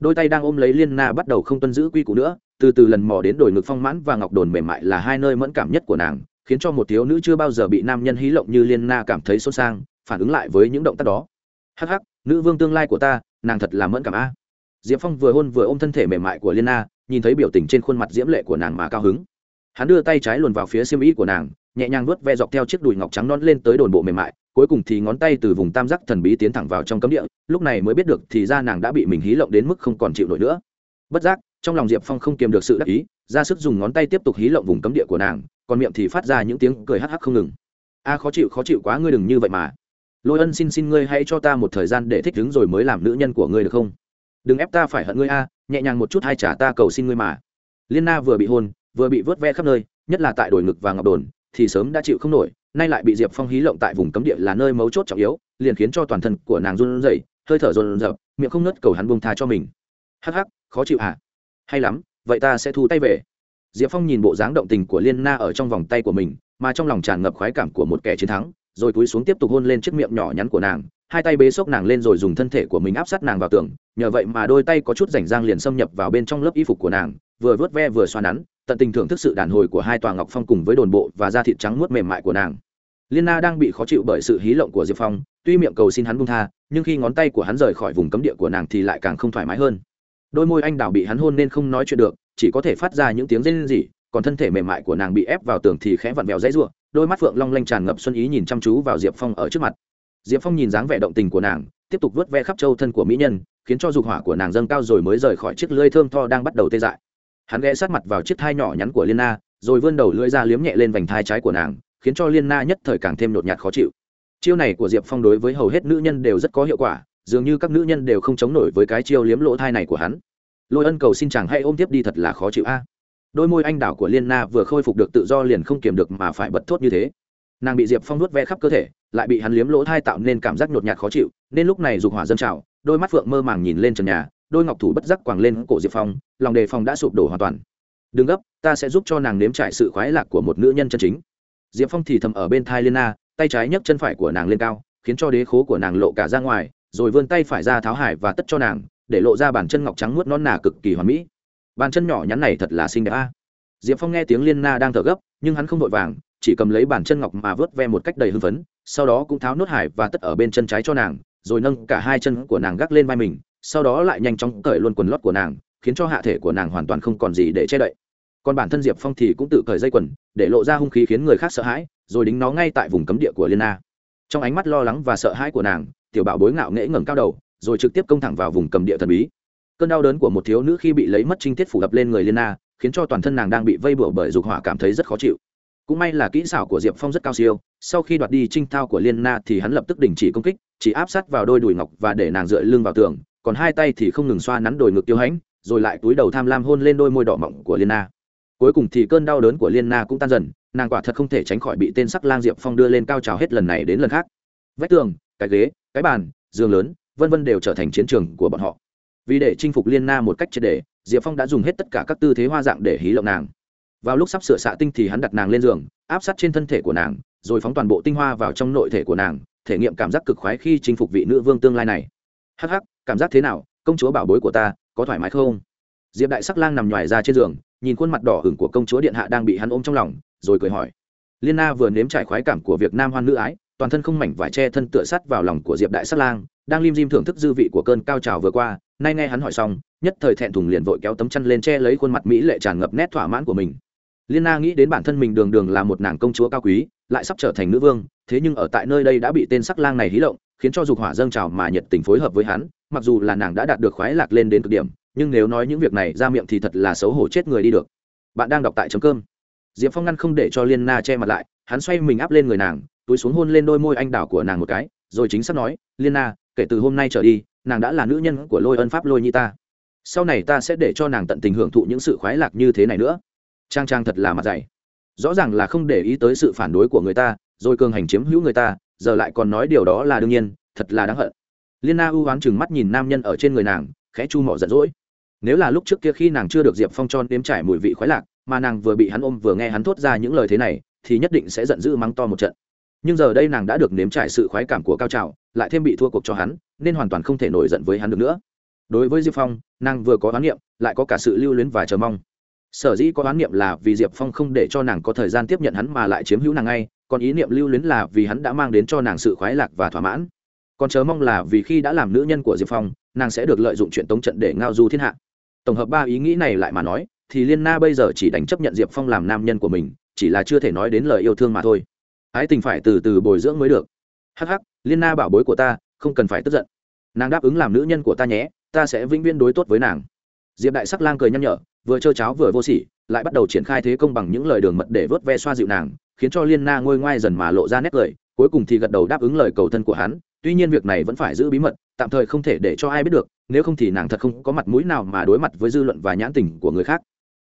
Đôi tay đang ôm lấy liên na bắt đầu không tuân giữ quy củ nữa, từ từ lần mò đến đồi ngực phong mãn và ngọc đồn mềm mại là hai nơi mẫn cảm nhất của nàng, khiến cho một thiếu nữ chưa bao giờ bị nam nhân hí lộng như liên na cảm thấy xôn xang, phản ứng lại với những động tác đó. Hắc hắc, nữ vương tương lai của ta, nàng thật là mẫn cảm a. Diệp phong vừa hôn vừa ôm thân thể mềm mại của liên na nhìn thấy biểu tình trên khuôn mặt diễm lệ của nàng mà cao hứng. Hắn đưa tay trái luồn vào phía xiêm y của nàng, nhẹ nhàng vuốt ve dọc theo chiếc đùi ngọc trắng non lên tới đồn bộ mềm mại, cuối cùng thì ngón tay từ vùng tam giác thần bí tiến thẳng vào trong cấm địa, lúc này mới biết được thì ra nàng đã bị mình hí lộng đến mức không còn chịu nổi nữa. Bất giác, trong lòng diệp phong không kiềm được sự đắc ý, ra sức dùng ngón tay tiếp tục hí lộng vùng cấm địa của nàng, còn miệng thì phát ra những tiếng cười hắc hắc không ngừng. A, khó chịu khó chịu quá, ngươi đừng như vậy mà. Lôi ân xin xin ngươi hãy cho ta một thời gian để thích ứng rồi mới làm nữ nhân của ngươi được không? Đừng ép ta phải hận ngươi a nhẹ nhàng một chút hay trả ta cầu xin ngươi mà. Liên na vừa bị hôn, vừa bị vớt ve khắp nơi, nhất là tại đồi ngực và ngọc đồn, thì sớm đã chịu không nổi, nay lại bị diệp phong hí lộng tại vùng cấm địa là nơi mấu chốt trọng yếu, liền khiến cho toàn thân của nàng run rẩy, hơi thở run rập, miệng không nứt cầu hắn buông tha cho mình. Hắc hắc, khó chịu à? Hay lắm, vậy ta sẽ thu tay về. Diệp phong nhìn bộ dáng động tình của liên na ở trong vòng tay của mình, mà trong lòng tràn ngập khoái cảm của một kẻ chiến thắng, rồi cúi xuống tiếp tục hôn lên chiếc miệng nhỏ nhắn của nàng hai tay bế xốc nàng lên rồi dùng thân thể của mình áp sát nàng vào tường, nhờ vậy mà đôi tay có chút rảnh rang liền xâm nhập vào bên trong lớp y phục của nàng, vừa vớt ve vừa xoa nắn, tận tình thưởng thức sự đàn hồi của hai tòa ngọc phong cùng với đồn bộ và da thịt trắng muốt mềm mại của nàng. Liên na đang bị khó chịu bởi sự hí lộng của diệp phong, tuy miệng cầu xin hắn buông tha, nhưng khi ngón tay của hắn rời khỏi vùng cấm địa của nàng thì lại càng không thoải mái hơn. Đôi môi anh đào bị hắn hôn nên không nói chuyện được, chỉ có thể phát ra những tiếng rên rỉ, còn thân thể mềm mại của nàng bị ép vào tường thì khẽ vặn vẹo dãy ruộng đôi mắt phượng long lanh tràn ngập xuân ý nhìn chăm chú vào diệp phong ở trước mặt diệp phong nhìn dáng vẻ động tình của nàng, tiếp tục vớt ve khắp châu thân của mỹ nhân, khiến cho dục hỏa của nàng dâng cao rồi mới rời khỏi chiếc lưỡi thơm tho đang bắt đầu tê dại. Hắn ghé sát mặt vào chiếc thai nhỏ nhắn của liên na, rồi vươn đầu lưỡi ra liếm nhẹ lên vành thai trái của nàng, khiến cho liên na nhất thời càng thêm nhột nhạt khó chịu. Chiêu này của diệp phong đối với hầu hết nữ nhân đều rất có hiệu quả, dường như các nữ nhân đều không chống nổi với cái chiêu liếm lỗ thai này của hắn. Lôi ân cầu xin chàng hãy ôm tiếp đi thật là khó chịu a. Đôi môi anh đảo của liên na vừa khôi phục được tự do liền không kiềm được mà phải bật thốt như thế nàng bị diệp phong nuốt ve khắp cơ thể, lại bị hắn liếm lỗ thai tạo nên cảm giác nhột nhạt khó chịu, nên lúc này dục hỏa dâng trào, đôi mắt phượng mơ màng nhìn lên trần nhà, đôi ngọc thủ bất giác quàng lên cổ diệp phong, lòng đề phòng đã sụp đổ hoàn toàn. Đừng gấp, ta sẽ giúp cho nàng nếm trải sự khoái lạc của một nữ nhân chân chính. Diệp phong thì thầm ở bên thai liên na tay trái nhấc chân phải của nàng lên cao, khiến cho đế khố của nàng lộ cả ra ngoài, rồi vươn tay phải ra tháo hải và tất cho nàng, để lộ ra bàn chân ngọc trắng nuốt non nà cực kỳ hoàn mỹ. Bàn chân nhỏ nhắn này thật là xinh đẹp a. Diệp phong nghe tiếng liên na đang thở gấp, nhưng hắn không vội vàng chỉ cầm lấy bàn chân ngọc mà vớt ve một cách đầy hưng phấn, sau đó cũng tháo nốt hải và tất ở bên chân trái cho nàng, rồi nâng cả hai chân của nàng gác lên vai mình, sau đó lại nhanh chóng cởi luôn quần lót của nàng, khiến cho hạ thể của nàng hoàn toàn không còn gì để che đậy. Còn bản thân diệp phong thì cũng tự cởi dây quần, để lộ ra hung khí khiến người khác sợ hãi, rồi đính nó ngay tại vùng cấm địa của liên na trong ánh mắt lo lắng và sợ hãi của nàng, tiểu bảo bối ngạo nghễ ngẩng cao đầu, rồi trực tiếp công thẳng vào vùng cầm địa thần bí. Cơn đau đớn của một thiếu nữ khi bị lấy mất trinh tiết phủ đập lên người liên na khiến cho toàn thân nàng đang bị vây bửa bởi dục hỏa cảm thấy rất khó chịu cũng may là kỹ xảo của diệp phong rất cao siêu, sau khi đoạt đi trinh thao của liên na thì hắn lập tức đình chỉ công kích, chỉ áp sát vào đôi đùi ngọc và để nàng dựa lưng vào tường, còn hai tay thì không ngừng xoa nắn đồi ngực tiêu hãnh, rồi lại túi đầu tham lam hôn lên đôi môi đỏ mọng của liên na. Cuối cùng thì cơn đau đớn của liên na cũng tan dần, nàng quả thật không thể tránh khỏi bị tên sắc lang diệp phong đưa lên cao trào hết lần này đến lần khác. Vách tường, cái ghế, cái bàn, giường lớn, vân vân đều trở thành chiến trường của bọn họ. Vì để chinh phục liên na một cách triệt để, diệp phong đã dùng hết tất cả các tư thế hoa dạng để hí lộng nàng vào lúc sắp sửa xạ tinh thì hắn đặt nàng lên giường, áp sát trên thân thể của nàng, rồi phóng toàn bộ tinh hoa vào trong nội thể của nàng, thể nghiệm cảm giác cực khoái khi chinh phục vị nữ vương tương lai này. Hắc hắc, cảm giác thế nào? Công chúa bảo bối của ta, có thoải mái không? Diệp đại sắc lang nằm ngoài ra trên giường, nhìn khuôn mặt đỏ hửng của công chúa điện hạ đang bị hắn ôm trong lòng, rồi cười hỏi. Liên na vừa nếm trải khoái cảm của việc nam hoan nữ ái, toàn thân không mảnh vải che thân tựa sắt vào lòng của diệp đại sắc lang, đang lim dim thưởng thức dư vị của cơn cao trào vừa qua, nay nghe hắn hỏi xong, nhất thời thẹn thùng liền vội kéo tấm chăn lên che lấy khuôn mặt mỹ lệ tràn ngập nét thỏa mãn của mình liên na nghĩ đến bản thân mình đường đường là một nàng công chúa cao quý, lại sắp trở thành nữ vương, thế nhưng ở tại nơi đây đã bị tên sắc lang này hí lộng, khiến cho dục hỏa dâng trào mà nhiệt tình phối hợp với hắn, mặc dù là nàng đã đạt được khoái lạc lên đến cực điểm, nhưng nếu nói những việc này ra miệng thì thật là xấu hổ chết người đi được. Bạn đang đọc tại chấm cơm. Diệp phong ngăn không để cho liên na che mặt lại, hắn xoay mình áp lên người nàng, túi xuống hôn lên đôi môi anh đảo của nàng một cái, rồi chính xác nói, liên na, kể từ hôm nay trở đi, nàng đã là nữ nhân của lôi ân pháp lôi nhi ta. Sau này ta sẽ để cho nàng tận tình hưởng thụ những sự khoái lạc như thế này nữa trang trang thật là mặt dày. Rõ ràng là không để ý tới sự phản đối của người ta, rồi cường hành chiếm hữu người ta, giờ lại còn nói điều đó là đương nhiên, thật là đáng hận. Liên na ưu oán chừng mắt nhìn nam nhân ở trên người nàng, khẽ chu mỏ giận dỗi. Nếu là lúc trước kia khi nàng chưa được diệp phong tròn nếm trải mùi vị khoái lạc, mà nàng vừa bị hắn ôm vừa nghe hắn thốt ra những lời thế này, thì nhất định sẽ giận dữ mắng to một trận. Nhưng giờ đây nàng đã được nếm trải sự khoái cảm của cao trào, lại thêm bị thua cuộc cho hắn, nên hoàn toàn không thể nổi giận với hắn được nữa. Đối với diệp phong, nàng vừa có oán niệm, lại có cả sự lưu luyến và chờ mong sở dĩ có oán niệm là vì diệp phong không để cho nàng có thời gian tiếp nhận hắn mà lại chiếm hữu nàng ngay, còn ý niệm lưu luyến là vì hắn đã mang đến cho nàng sự khoái lạc và thỏa mãn. Còn chớ mong là vì khi đã làm nữ nhân của diệp phong, nàng sẽ được lợi dụng chuyện tống trận để ngao du thiên hạ. Tổng hợp ba ý nghĩ này lại mà nói, thì liên na bây giờ chỉ đánh chấp nhận diệp phong làm nam nhân của mình, chỉ là chưa thể nói đến lời yêu thương mà thôi. Ái tình phải từ từ bồi dưỡng mới được. Hắc hắc, liên na bảo bối của ta, không cần phải tức giận. Nàng đáp ứng làm nữ nhân của ta nhé, ta sẽ vĩnh viễn đối tốt với nàng diệp đại sắc lang cười nhăn nhở, vừa trơ cháo vừa vô sỉ, lại bắt đầu triển khai thế công bằng những lời đường mật để vớt ve xoa dịu nàng, khiến cho liên na ngôi ngoai dần mà lộ ra nét cười, cuối cùng thì gật đầu đáp ứng lời cầu thân của hắn. Tuy nhiên việc này vẫn phải giữ bí mật, tạm thời không thể để cho ai biết được, nếu không thì nàng thật không có mặt mũi nào mà đối mặt với dư luận và nhãn tình của người khác.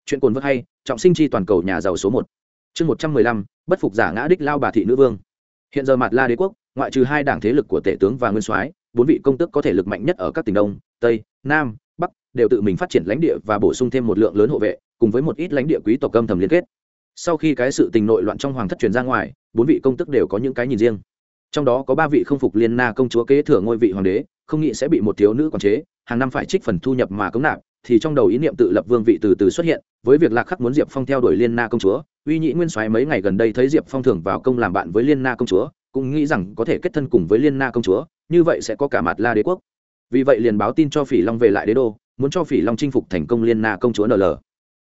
Chuyện cồn vớt hay, trọng sinh chi toàn cầu nhà giàu số một. Chương một trăm mười lăm, bất phục giả ngã đích lao bà thị nữ vương. Hiện giờ mặt la đế quốc, ngoại trừ hai đảng thế lực của tể tướng và nguyên soái, bốn vị công tước có thể lực mạnh nhất ở các tỉnh đông, tây, nam đều tự mình phát triển lãnh địa và bổ sung thêm một lượng lớn hộ vệ, cùng với một ít lãnh địa quý tộc âm thầm liên kết. Sau khi cái sự tình nội loạn trong hoàng thất truyền ra ngoài, bốn vị công tức đều có những cái nhìn riêng. Trong đó có ba vị không phục liên na công chúa kế thừa ngôi vị hoàng đế, không nghĩ sẽ bị một thiếu nữ quản chế, hàng năm phải trích phần thu nhập mà cống nạp, thì trong đầu ý niệm tự lập vương vị từ từ xuất hiện, với việc lạc khắc muốn diệp phong theo đuổi liên na công chúa, uy nhĩ nguyên soái mấy ngày gần đây thấy diệp phong thường vào công làm bạn với liên na công chúa, cũng nghĩ rằng có thể kết thân cùng với liên na công chúa, như vậy sẽ có cả mặt la đế quốc. Vì vậy liền báo tin cho phỉ long về lại đế đô muốn cho phỉ long chinh phục thành công liên na công chúa nl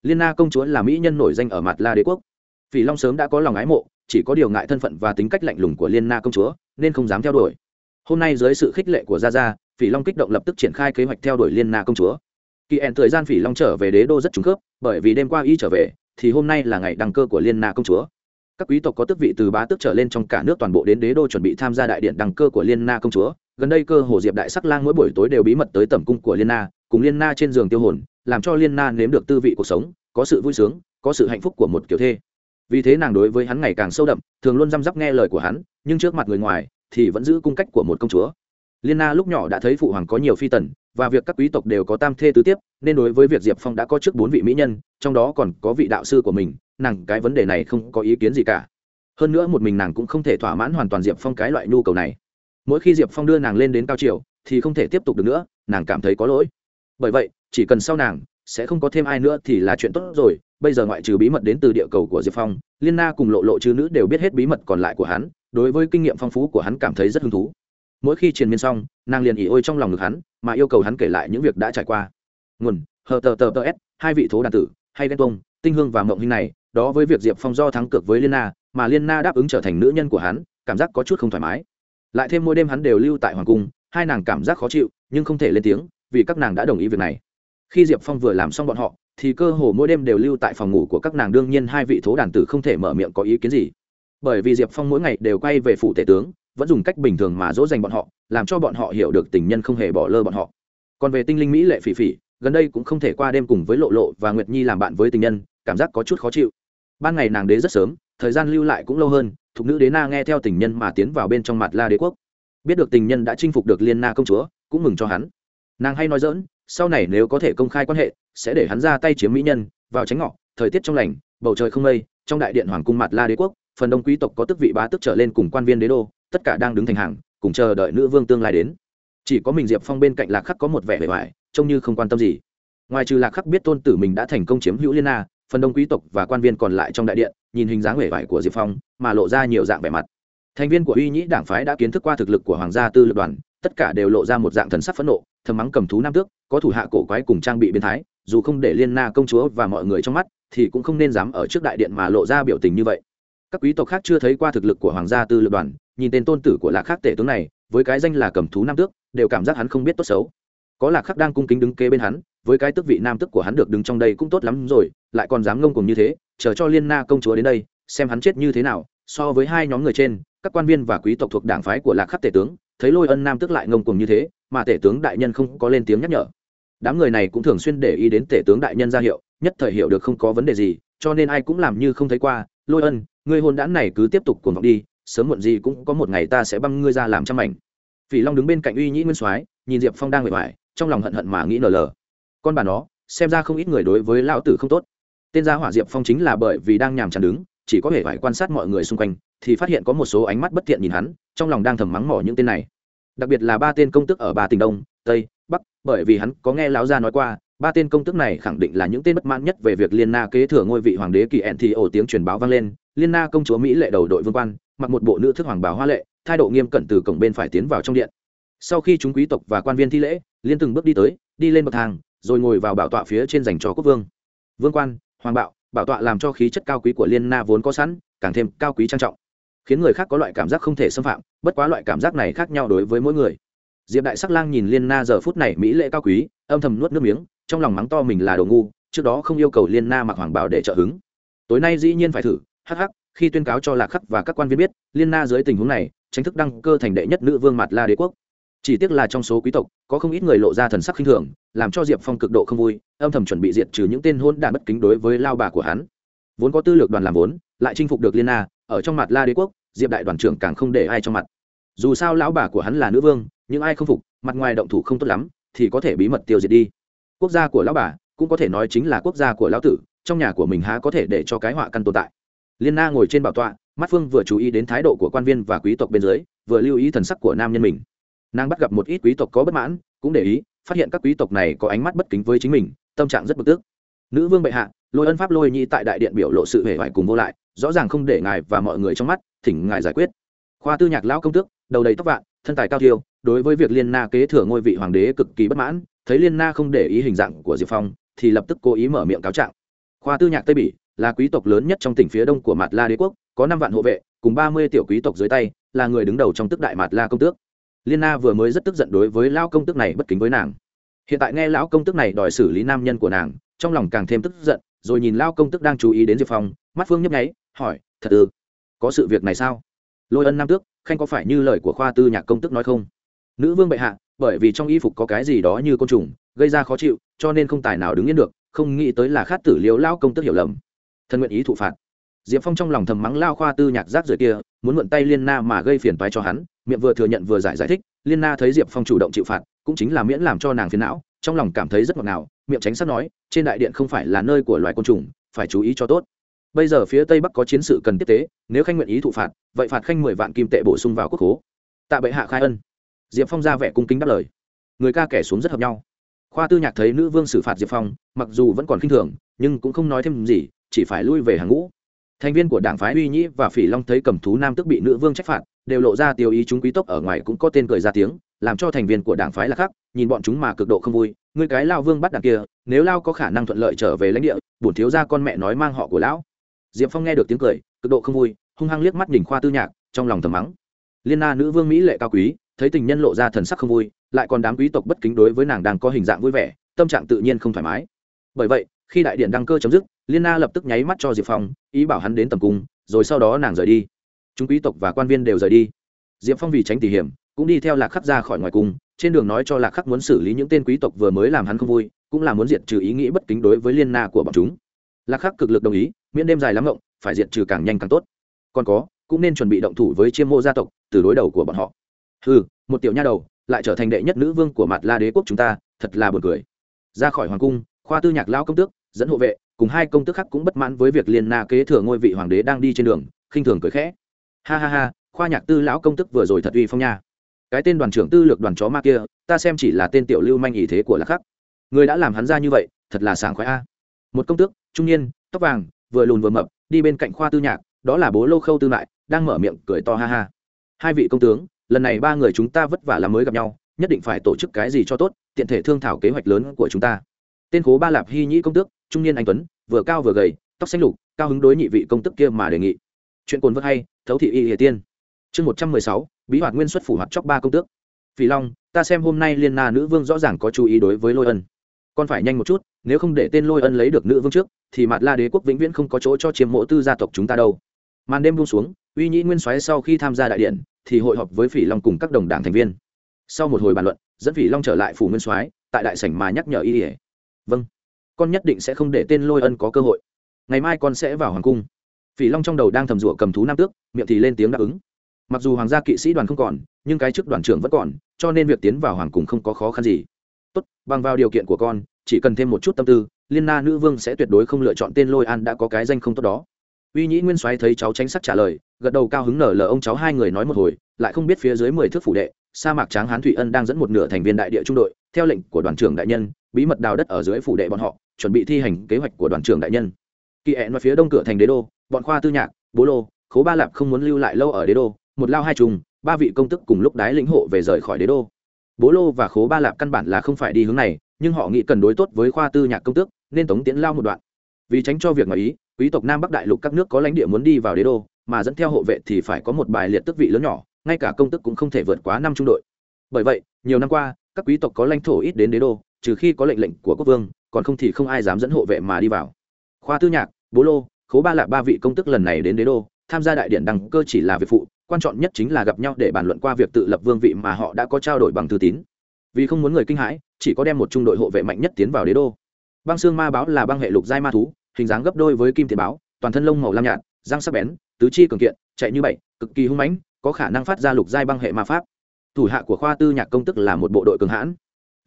liên na công chúa là mỹ nhân nổi danh ở mặt la đế quốc. Phỉ long sớm đã có lòng ái mộ, chỉ có điều ngại thân phận và tính cách lạnh lùng của liên na công chúa, nên không dám theo đuổi. Hôm nay dưới sự khích lệ của gia gia, phỉ long kích động lập tức triển khai kế hoạch theo đuổi liên na công chúa. Kỳ hẹn thời gian phỉ long trở về đế đô rất trúng khớp, bởi vì đêm qua y trở về, thì hôm nay là ngày đăng cơ của liên na công chúa các quý tộc có tước vị từ bá tước trở lên trong cả nước toàn bộ đến đế đô chuẩn bị tham gia đại điện đăng cơ của liên na công chúa. Gần đây cơ hồ diệp đại sắc lang mỗi buổi tối đều bí mật tới tẩm cung của liên na, cùng liên na trên giường tiêu hồn, làm cho liên na nếm được tư vị cuộc sống, có sự vui sướng, có sự hạnh phúc của một kiểu thê. Vì thế nàng đối với hắn ngày càng sâu đậm, thường luôn răm rắp nghe lời của hắn, nhưng trước mặt người ngoài thì vẫn giữ cung cách của một công chúa. Liên na lúc nhỏ đã thấy phụ hoàng có nhiều phi tần, và việc các quý tộc đều có tam thê tứ tiếp, nên đối với việc diệp phong đã có trước bốn vị mỹ nhân, trong đó còn có vị đạo sư của mình nàng cái vấn đề này không có ý kiến gì cả. Hơn nữa một mình nàng cũng không thể thỏa mãn hoàn toàn diệp phong cái loại nhu cầu này. Mỗi khi diệp phong đưa nàng lên đến cao triều, thì không thể tiếp tục được nữa, nàng cảm thấy có lỗi. Bởi vậy, chỉ cần sau nàng, sẽ không có thêm ai nữa thì là chuyện tốt rồi. Bây giờ ngoại trừ bí mật đến từ địa cầu của diệp phong, liên na cùng lộ lộ chứ nữ đều biết hết bí mật còn lại của hắn, đối với kinh nghiệm phong phú của hắn cảm thấy rất hứng thú. Mỗi khi triền miên xong, nàng liền ỉ ôi trong lòng ngực hắn, mà yêu cầu hắn kể lại những việc đã trải qua. Nguồn, hờ tờ tờ tờ s, hai vị thố đàn tử, hay ghen tông tinh hương và mộng hình này đó với việc diệp phong do thắng cược với liên na, mà liên na đáp ứng trở thành nữ nhân của hắn, cảm giác có chút không thoải mái. Lại thêm mỗi đêm hắn đều lưu tại hoàng cung, hai nàng cảm giác khó chịu, nhưng không thể lên tiếng, vì các nàng đã đồng ý việc này. Khi diệp phong vừa làm xong bọn họ, thì cơ hồ mỗi đêm đều lưu tại phòng ngủ của các nàng, đương nhiên hai vị thố đàn tử không thể mở miệng có ý kiến gì. Bởi vì diệp phong mỗi ngày đều quay về phủ tể tướng, vẫn dùng cách bình thường mà dỗ dành bọn họ, làm cho bọn họ hiểu được tình nhân không hề bỏ lơ bọn họ. Còn về tinh linh mỹ lệ phỉ phỉ, gần đây cũng không thể qua đêm cùng với lộ lộ và nguyệt nhi làm bạn với tình nhân, cảm giác có chút khó chịu ban ngày nàng đế rất sớm, thời gian lưu lại cũng lâu hơn, thục nữ đế na nghe theo tình nhân mà tiến vào bên trong mặt la đế quốc. Biết được tình nhân đã chinh phục được liên na công chúa, cũng mừng cho hắn. Nàng hay nói dỡn sau này nếu có thể công khai quan hệ, sẽ để hắn ra tay chiếm mỹ nhân, vào tránh ngọ, thời tiết trong lành, bầu trời không mây, trong đại điện hoàng cung mặt la đế quốc, phần đông quý tộc có tước vị bá tước trở lên cùng quan viên đế đô, tất cả đang đứng thành hàng, cùng chờ đợi nữ vương tương lai đến. Chỉ có mình diệp phong bên cạnh lạc khắc có một vẻ vẻ vải trông như không quan tâm gì. Ngoài trừ lạc khắc biết tôn tử mình đã thành công chiếm hữu liên na phần đông quý tộc và quan viên còn lại trong đại điện, nhìn hình dáng vẻ vải của diệp phong, mà lộ ra nhiều dạng vẻ mặt. Thành viên của uy nhĩ đảng phái đã kiến thức qua thực lực của hoàng gia tư lực đoàn, tất cả đều lộ ra một dạng thần sắc phẫn nộ, thầm mắng cầm thú nam tước, có thủ hạ cổ quái cùng trang bị biến thái, dù không để liên na công chúa và mọi người trong mắt, thì cũng không nên dám ở trước đại điện mà lộ ra biểu tình như vậy. Các quý tộc khác chưa thấy qua thực lực của hoàng gia tư lực đoàn, nhìn tên tôn tử của lạc khắc tể tướng này, với cái danh là cầm thú nam tước, đều cảm giác hắn không biết tốt xấu. Có lạc khắc đang cung kính đứng kế bên hắn, với cái tước vị nam tước của hắn được đứng trong đây cũng tốt lắm rồi lại còn dám ngông cùng như thế, chờ cho liên na công chúa đến đây, xem hắn chết như thế nào, so với hai nhóm người trên, các quan viên và quý tộc thuộc đảng phái của lạc khắc tể tướng, thấy lôi ân nam tức lại ngông cùng như thế, mà tể tướng đại nhân không có lên tiếng nhắc nhở. Đám người này cũng thường xuyên để ý đến tể tướng đại nhân ra hiệu, nhất thời hiểu được không có vấn đề gì, cho nên ai cũng làm như không thấy qua, lôi ân, ngươi hôn đản này cứ tiếp tục cuồng vọng đi, sớm muộn gì cũng có một ngày ta sẽ băng ngươi ra làm trăm mảnh. Phỉ long đứng bên cạnh uy nhĩ nguyên soái, nhìn diệp phong đang bề ngoài trong lòng hận hận mà nghĩ nở lờ. Con bà nó, xem ra không ít người đối với lão tử không tốt tên gia hỏa diệp phong chính là bởi vì đang nhàm chán đứng, chỉ có thể phải quan sát mọi người xung quanh, thì phát hiện có một số ánh mắt bất thiện nhìn hắn, trong lòng đang thầm mắng mỏ những tên này. Đặc biệt là ba tên công tức ở ba tỉnh đông, tây, bắc, bởi vì hắn có nghe lão gia nói qua, ba tên công tức này khẳng định là những tên bất mãn nhất về việc liên na kế thừa ngôi vị hoàng đế kỳ ẹn thì ổ tiếng truyền báo vang lên, liên na công chúa mỹ lệ đầu đội vương quan, mặc một bộ nữ thức hoàng bào hoa lệ, thái độ nghiêm cẩn từ cổng bên phải tiến vào trong điện. Sau khi chúng quý tộc và quan viên thi lễ, liên từng bước đi tới, đi lên bậc thang, rồi ngồi vào bảo tọa phía trên dành cho quốc vương. Vương quan hoàng bạo, bảo tọa làm cho khí chất cao quý của liên na vốn có sẵn, càng thêm cao quý trang trọng. Khiến người khác có loại cảm giác không thể xâm phạm, bất quá loại cảm giác này khác nhau đối với mỗi người. Diệp đại sắc lang nhìn liên na giờ phút này mỹ lệ cao quý, âm thầm nuốt nước miếng, trong lòng mắng to mình là đồ ngu, trước đó không yêu cầu liên na mặc hoàng bảo để trợ hứng. Tối nay dĩ nhiên phải thử, hắc hắc, khi tuyên cáo cho lạc khắc và các quan viên biết, liên na dưới tình huống này tranh thức đăng cơ thành đệ nhất nữ vương mặt la đế quốc chỉ tiếc là trong số quý tộc, có không ít người lộ ra thần sắc khinh thường, làm cho diệp phong cực độ không vui, âm thầm chuẩn bị diệt trừ những tên hôn đản bất kính đối với lao bà của hắn. Vốn có tư lược đoàn làm vốn, lại chinh phục được liên na, ở trong mặt la đế quốc, diệp đại đoàn trưởng càng không để ai trong mặt. Dù sao lão bà của hắn là nữ vương, nhưng ai không phục, mặt ngoài động thủ không tốt lắm, thì có thể bí mật tiêu diệt đi. Quốc gia của lão bà, cũng có thể nói chính là quốc gia của lão tử, trong nhà của mình há có thể để cho cái họa căn tồn tại. Liên na ngồi trên bảo tọa, mắt phương vừa chú ý đến thái độ của quan viên và quý tộc bên dưới, vừa lưu ý thần sắc của nam nhân mình nàng bắt gặp một ít quý tộc có bất mãn, cũng để ý, phát hiện các quý tộc này có ánh mắt bất kính với chính mình, tâm trạng rất bực tức. Nữ vương bệ hạ, lôi ân pháp lôi nhi tại đại điện biểu lộ sự hề hoài cùng vô lại, rõ ràng không để ngài và mọi người trong mắt, thỉnh ngài giải quyết. Khoa tư nhạc lão công tước, đầu đầy tóc vạn, thân tài cao thiêu, đối với việc liên na kế thừa ngôi vị hoàng đế cực kỳ bất mãn, thấy liên na không để ý hình dạng của diệp phong, thì lập tức cố ý mở miệng cáo trạng. Khoa tư nhạc tây bỉ, là quý tộc lớn nhất trong tỉnh phía đông của mạt la đế quốc, có năm vạn hộ vệ, cùng ba mươi tiểu quý tộc dưới tay, là người đứng đầu trong tức đại mạt la công tước liên na vừa mới rất tức giận đối với lão công tước này bất kính với nàng. Hiện tại nghe lão công tước này đòi xử lý nam nhân của nàng, trong lòng càng thêm tức giận, rồi nhìn lão công tước đang chú ý đến diệp phong, mắt phương nhấp nháy, hỏi, thật ư? Có sự việc này sao? Lôi ân nam tước, khanh có phải như lời của khoa tư nhạc công tước nói không? Nữ vương bệ hạ, bởi vì trong y phục có cái gì đó như côn trùng, gây ra khó chịu, cho nên không tài nào đứng yên được, không nghĩ tới là khát tử liếu lao công tức hiểu lầm. Thân nguyện ý thụ phạt. Diệp phong trong lòng thầm mắng lao khoa tư nhạc rác rời kia muốn mượn tay liên na mà gây phiền toái cho hắn, miệng vừa thừa nhận vừa giải giải thích, liên na thấy diệp phong chủ động chịu phạt, cũng chính là miễn làm cho nàng phiền não, trong lòng cảm thấy rất ngọt ngào, miệng tránh sắp nói, trên đại điện không phải là nơi của loài côn trùng, phải chú ý cho tốt. Bây giờ phía tây bắc có chiến sự cần tiếp tế, nếu khanh nguyện ý thụ phạt, vậy phạt khanh mười vạn kim tệ bổ sung vào quốc hố tạ bệ hạ khai ân. Diệp phong ra vẻ cung kính đáp lời. Người ca kẻ xuống rất hợp nhau. Khoa tư nhạc thấy nữ vương xử phạt diệp phong, mặc dù vẫn còn k i n h thường, nhưng cũng không nói thêm gì, chỉ phải lui về hàng ngũ thành viên của đảng phái uy nhĩ và phỉ long thấy cầm thú nam tức bị nữ vương trách phạt, đều lộ ra tiêu ý chúng quý tộc ở ngoài cũng có tên cười ra tiếng, làm cho thành viên của đảng phái là khác nhìn bọn chúng mà cực độ không vui. Người cái lao vương bắt đảng kia, nếu lao có khả năng thuận lợi trở về lãnh địa, bổn thiếu ra con mẹ nói mang họ của lão. Diệp phong nghe được tiếng cười, cực độ không vui, hung hăng liếc mắt nhìn khoa tư nhạc, trong lòng thầm mắng. Liên na nữ vương mỹ lệ cao quý, thấy tình nhân lộ ra thần sắc không vui, lại còn đám quý tộc bất kính đối với nàng đang có hình dạng vui vẻ, tâm trạng tự nhiên không thoải mái. Bởi vậy khi đại điện đăng cơ chấm dứt, liên na lập tức nháy mắt cho diệp phong, ý bảo hắn đến tầm cung, rồi sau đó nàng rời đi. Chúng quý tộc và quan viên đều rời đi. Diệp phong vì tránh tỉ hiểm, cũng đi theo lạc khắc ra khỏi ngoài cung, trên đường nói cho lạc khắc muốn xử lý những tên quý tộc vừa mới làm hắn không vui, cũng là muốn diệt trừ ý nghĩ bất kính đối với liên na của bọn chúng. Lạc khắc cực lực đồng ý, miễn đêm dài lắm ngộng, phải diệt trừ càng nhanh càng tốt. Còn có, cũng nên chuẩn bị động thủ với chiêm mô gia tộc, từ đối đầu của bọn họ. Ừ một tiểu nha đầu, lại trở thành đệ nhất nữ vương của mặt la đế quốc chúng ta, thật là buồn cười. Ra khỏi hoàng cung, khoa tư nhạc lao công tước dẫn hộ vệ, cùng hai công tước khác cũng bất mãn với việc liên na kế thừa ngôi vị hoàng đế đang đi trên đường, khinh thường cười khẽ. Ha ha ha, khoa nhạc tư lão công tức vừa rồi thật uy phong nha. Cái tên đoàn trưởng tư lược đoàn chó ma kia, ta xem chỉ là tên tiểu lưu manh ý thế của lạc khắc người đã làm hắn ra như vậy, thật là sảng khoái a. Một công tước, trung niên, tóc vàng, vừa lùn vừa mập, đi bên cạnh khoa tư nhạc, đó là bố lô khâu tư mại, đang mở miệng cười to ha ha. Hai vị công tướng, lần này ba người chúng ta vất vả làm mới gặp nhau, nhất định phải tổ chức cái gì cho tốt, tiện thể thương thảo kế hoạch lớn của chúng ta. Tên cố ba lạp hy nhĩ công tước trung niên anh tuấn, vừa cao vừa gầy, tóc xanh lục, cao hứng đối nhị vị công tức kia mà đề nghị. Chuyện cồn vơ hay, thấu thị y hiệ tiên. Chương một trăm mười sáu, bí hoạt nguyên xuất phủ hoạt chóc ba công tước. Phỉ long, ta xem hôm nay liên na nữ vương rõ ràng có chú ý đối với lôi ân. Còn phải nhanh một chút, nếu không để tên lôi ân lấy được nữ vương trước, thì mặt la đế quốc vĩnh viễn không có chỗ cho chiếm mộ tư gia tộc chúng ta đâu. Màn đêm buông xuống, uy nhĩ nguyên soái sau khi tham gia đại điện, thì hội họp với phỉ long cùng các đồng đảng thành viên. Sau một hồi bàn luận, dẫn phỉ long trở lại phủ nguyên soái, tại đại sảnh mà nhắc nhở y ỉa vâng con nhất định sẽ không để tên lôi ân có cơ hội. Ngày mai con sẽ vào hoàng cung. Phỉ long trong đầu đang thầm rủa cầm thú nam tước, miệng thì lên tiếng đáp ứng. Mặc dù hoàng gia kỵ sĩ đoàn không còn, nhưng cái chức đoàn trưởng vẫn còn, cho nên việc tiến vào hoàng cung không có khó khăn gì. Tốt, bằng vào điều kiện của con, chỉ cần thêm một chút tâm tư, liên na nữ vương sẽ tuyệt đối không lựa chọn tên lôi an đã có cái danh không tốt đó. Uy nhĩ nguyên soái thấy cháu tránh sắc trả lời, gật đầu cao hứng nở lờ ông cháu hai người nói một hồi, lại không biết phía dưới mười thước phủ đệ, sa mạc tráng hán thụy ân đang dẫn một nửa thành viên đại địa trung đội, theo lệnh của đoàn trưởng đại nhân bí mật đào đất ở dưới phủ đệ bọn họ, chuẩn bị thi hành kế hoạch của đoàn trưởng đại nhân. Kỳ hẹn vào phía đông cửa thành đế đô, bọn khoa tư nhạc, bố lô, khố ba lạp không muốn lưu lại lâu ở đế đô, một lao hai trùng, ba vị công tức cùng lúc đái lĩnh hộ về rời khỏi đế đô. Bố lô và khố ba lạp căn bản là không phải đi hướng này, nhưng họ nghĩ cần đối tốt với khoa tư nhạc công tước, nên tống tiễn lao một đoạn. Vì tránh cho việc ngoài ý, quý tộc nam bắc đại lục các nước có lãnh địa muốn đi vào đế đô, mà dẫn theo hộ vệ thì phải có một bài liệt tức vị lớn nhỏ, ngay cả công tức cũng không thể vượt quá năm trung đội. Bởi vậy, nhiều năm qua, các quý tộc có lãnh thổ ít đến đế đô trừ khi có lệnh lệnh của quốc vương, còn không thì không ai dám dẫn hộ vệ mà đi vào. Khoa tư nhạc, bố lô, khố ba lạ ba vị công tức lần này đến đế đô, tham gia đại điện đăng cơ chỉ là việc phụ, quan trọng nhất chính là gặp nhau để bàn luận qua việc tự lập vương vị mà họ đã có trao đổi bằng thư tín. Vì không muốn người kinh hãi, chỉ có đem một trung đội hộ vệ mạnh nhất tiến vào đế đô. Băng xương ma báo là băng hệ lục giai ma thú, hình dáng gấp đôi với kim tiền báo, toàn thân lông màu lam nhạt, răng sắc bén, tứ chi cường kiện, chạy như bảy cực kỳ hung mãnh, có khả năng phát ra lục giai băng hệ ma pháp. Thủ hạ của khoa tư nhạc công tức là một bộ đội cường hãn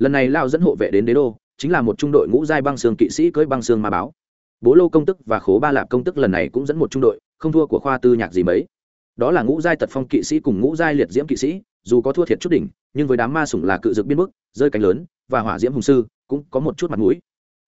lần này lao dẫn hộ vệ đến đế đô, chính là một trung đội ngũ giai băng xương kỵ sĩ cưỡi băng xương ma báo. Bố lô công tức và khố ba lạp công tức lần này cũng dẫn một trung đội, không thua của khoa tư nhạc gì mấy. Đó là ngũ giai tật phong kỵ sĩ cùng ngũ giai liệt diễm kỵ sĩ, dù có thua thiệt chút đỉnh, nhưng với đám ma sủng là cự dược biên bức, rơi cánh lớn, và hỏa diễm hùng sư cũng có một chút mặt mũi.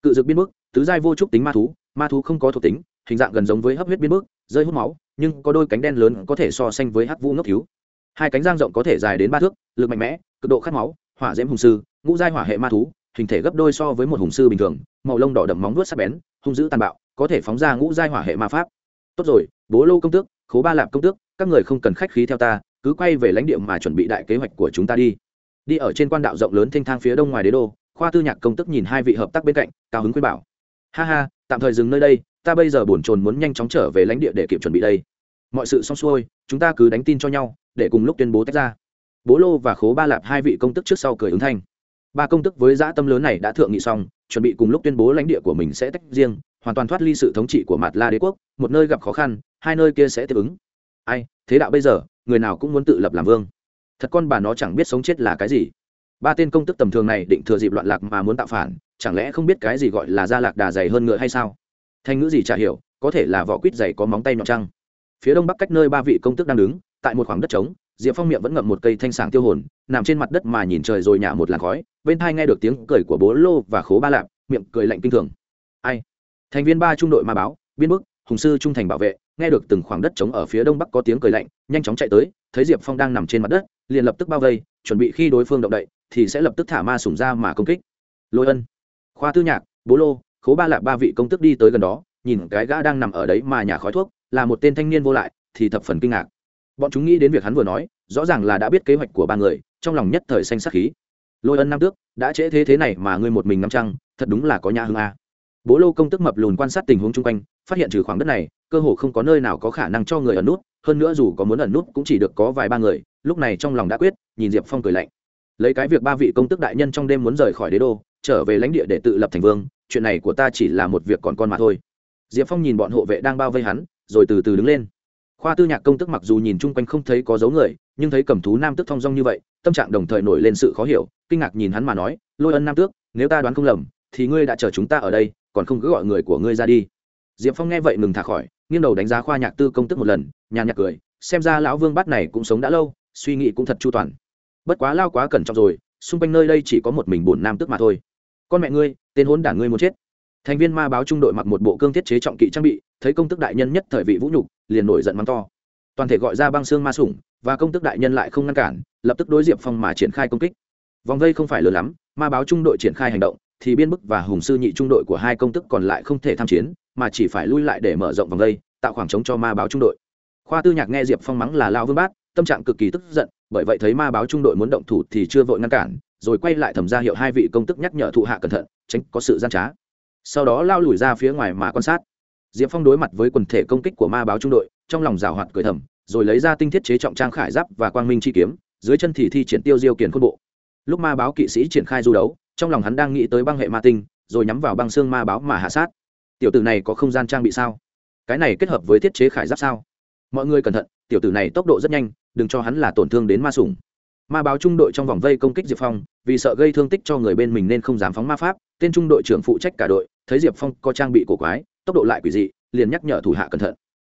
Cự dược biên bức, tứ giai vô trúc tính ma thú ma thú không có thuộc tính, hình dạng gần giống với hấp huyết biên bức, rơi hút máu, nhưng có đôi cánh đen lớn có thể so sánh với hắc vu ngốc thiếu. Hai cánh giang rộng có thể dài đến ba thước, lực mạnh mẽ, cực độ khát máu, hỏa diễm hùng sư ngũ giai hỏa hệ ma thú, hình thể gấp đôi so với một hùng sư bình thường, màu lông đỏ đậm móng vuốt sắc bén, hung dữ tàn bạo, có thể phóng ra ngũ giai hỏa hệ ma pháp. Tốt rồi, bố lô công tước, khố ba lạp công tước, các người không cần khách khí theo ta, cứ quay về lãnh địa mà chuẩn bị đại kế hoạch của chúng ta đi. Đi ở trên quan đạo rộng lớn thanh thang phía đông ngoài đế đô, khoa tư nhạc công tức nhìn hai vị hợp tác bên cạnh, cao hứng khuyên bảo. Ha ha, tạm thời dừng nơi đây, ta bây giờ bổn chồn muốn nhanh chóng trở về lãnh địa để kịp chuẩn bị đây. Mọi sự xong xuôi, chúng ta cứ đánh tin cho nhau, để cùng lúc tuyên bố tách ra. Bố lô và khố ba lạp hai vị công tức trước sau cười ứng thanh ba công tức với dã tâm lớn này đã thượng nghị xong, chuẩn bị cùng lúc tuyên bố lãnh địa của mình sẽ tách riêng, hoàn toàn thoát ly sự thống trị của Mạt la đế quốc, một nơi gặp khó khăn, hai nơi kia sẽ tiếp ứng. Ai, thế đạo bây giờ, người nào cũng muốn tự lập làm vương. Thật con bà nó chẳng biết sống chết là cái gì. Ba tên công tức tầm thường này định thừa dịp loạn lạc mà muốn tạo phản, chẳng lẽ không biết cái gì gọi là gia lạc đà dày hơn ngựa hay sao? Thành ngữ gì chả hiểu, có thể là vỏ quýt dày có móng tay nhọn trăng phía đông bắc cách nơi ba vị công tức đang đứng, tại một khoảng đất trống diệp phong miệng vẫn ngậm một cây thanh sảng tiêu hồn, nằm trên mặt đất mà nhìn trời rồi nhả một làn khói, bên thai nghe được tiếng cười của bố lô và khố ba lạp, miệng cười lạnh kinh thường. Ai? Thành viên ba trung đội ma báo, biên bức, hùng sư trung thành bảo vệ, nghe được từng khoảng đất trống ở phía đông bắc có tiếng cười lạnh, nhanh chóng chạy tới, thấy diệp phong đang nằm trên mặt đất, liền lập tức bao vây, chuẩn bị khi đối phương động đậy, thì sẽ lập tức thả ma sủng ra mà công kích. Lôi ân, khoa tư nhạc, bố lô, khố ba lạp ba vị công tức đi tới gần đó, nhìn cái gã đang nằm ở đấy mà nhà khói thuốc, là một tên thanh niên vô lại, thì thập phần kinh ngạc bọn chúng nghĩ đến việc hắn vừa nói, rõ ràng là đã biết kế hoạch của ba người, trong lòng nhất thời xanh sắc khí. Lôi ân nam tước, đã trễ thế thế này mà ngươi một mình ngắm trăng, thật đúng là có nhà hương a. Bố lô công tức mập lùn quan sát tình huống chung quanh, phát hiện trừ khoảng đất này, cơ hồ không có nơi nào có khả năng cho người ẩn nút, hơn nữa dù có muốn ẩn nút cũng chỉ được có vài ba người, lúc này trong lòng đã quyết, nhìn diệp phong cười lạnh. Lấy cái việc ba vị công tức đại nhân trong đêm muốn rời khỏi đế đô, trở về lãnh địa để tự lập thành vương, chuyện này của ta chỉ là một việc còn con mà thôi. Diệp phong nhìn bọn hộ vệ đang bao vây hắn, rồi từ từ đứng lên khoa tư nhạc công tức mặc dù nhìn chung quanh không thấy có dấu người, nhưng thấy cầm thú nam tức thong dong như vậy, tâm trạng đồng thời nổi lên sự khó hiểu, kinh ngạc nhìn hắn mà nói, lôi ân nam tước, nếu ta đoán không lầm, thì ngươi đã chờ chúng ta ở đây, còn không cứ gọi người của ngươi ra đi. Diệp phong nghe vậy ngừng thả khỏi, nghiêng đầu đánh giá khoa nhạc tư công tức một lần, nhàn nhạc cười, xem ra lão vương bát này cũng sống đã lâu, suy nghĩ cũng thật chu toàn. Bất quá lao quá cẩn trọng rồi, xung quanh nơi đây chỉ có một mình bổn nam tức mà thôi. Con mẹ ngươi, tên hốn đản ngươi muốn chết. Thành viên ma báo trung đội mặc một bộ cương thiết chế trọng kỵ trang bị thấy công tức đại nhân nhất thời vị vũ nhục, liền nổi giận mắng to. Toàn thể gọi ra băng xương ma sủng, và công tức đại nhân lại không ngăn cản, lập tức đối diệp phong mà triển khai công kích. Vòng vây không phải lớn lắm, ma báo trung đội triển khai hành động, thì biên bức và hùng sư nhị trung đội của hai công tức còn lại không thể tham chiến, mà chỉ phải lui lại để mở rộng vòng vây, tạo khoảng trống cho ma báo trung đội. Khoa tư nhạc nghe diệp phong mắng là lao vương bát, tâm trạng cực kỳ tức giận, bởi vậy thấy ma báo trung đội muốn động thủ thì chưa vội ngăn cản, rồi quay lại thẩm ra hiệu hai vị công tức nhắc nhở thụ hạ cẩn thận, tránh có sự gian trá. Sau đó lao lùi ra phía ngoài mà quan sát diệp phong đối mặt với quần thể công kích của ma báo trung đội, trong lòng rào hoạt cười thầm, rồi lấy ra tinh thiết chế trọng trang khải giáp và quang minh chi kiếm, dưới chân thì thi triển tiêu diêu kiền khôn bộ. Lúc ma báo kỵ sĩ triển khai du đấu, trong lòng hắn đang nghĩ tới băng hệ ma tinh, rồi nhắm vào băng xương ma báo mà hạ sát. Tiểu tử này có không gian trang bị sao? Cái này kết hợp với thiết chế khải giáp sao? Mọi người cẩn thận, tiểu tử này tốc độ rất nhanh, đừng cho hắn là tổn thương đến ma sủng. Ma báo trung đội trong vòng vây công kích diệp phong, vì sợ gây thương tích cho người bên mình nên không dám phóng ma pháp, tên trung đội trưởng phụ trách cả đội, thấy diệp phong có trang bị cổ quái tốc độ lại quỷ dị, liền nhắc nhở thủ hạ cẩn thận.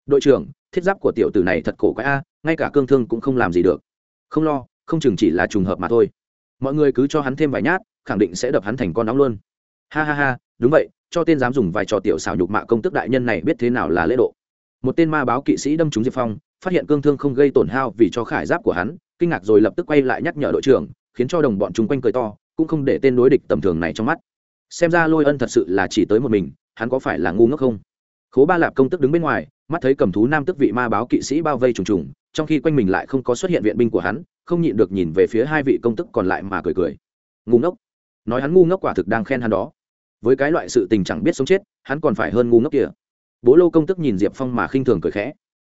Đội trưởng, thiết giáp của tiểu tử này thật cổ quái a à, ngay cả cương thương cũng không làm gì được. Không lo, không chừng chỉ là trùng hợp mà thôi. Mọi người cứ cho hắn thêm vài nhát, khẳng định sẽ đập hắn thành con nóng luôn. Ha ha ha, đúng vậy, cho tên dám dùng vài trò tiểu xảo nhục mạ công tức đại nhân này biết thế nào là lễ độ. Một tên ma báo kỵ sĩ đâm trúng diệp phong, phát hiện cương thương không gây tổn hao vì cho khải giáp của hắn, kinh ngạc rồi lập tức quay lại nhắc nhở đội trưởng, khiến cho đồng bọn chung quanh cười to, cũng không để tên đối địch tầm thường này trong mắt. Xem ra lôi ân thật sự là chỉ tới một mình hắn có phải là ngu ngốc không? Khố ba lạp công tức đứng bên ngoài, mắt thấy cầm thú nam tức vị ma báo kỵ sĩ bao vây trùng trùng, trong khi quanh mình lại không có xuất hiện viện binh của hắn, không nhịn được nhìn về phía hai vị công tức còn lại mà cười cười. Ngu ngốc. Nói hắn ngu ngốc quả thực đang khen hắn đó. Với cái loại sự tình chẳng biết sống chết, hắn còn phải hơn ngu ngốc kia. Bố lô công tức nhìn diệp phong mà khinh thường cười khẽ.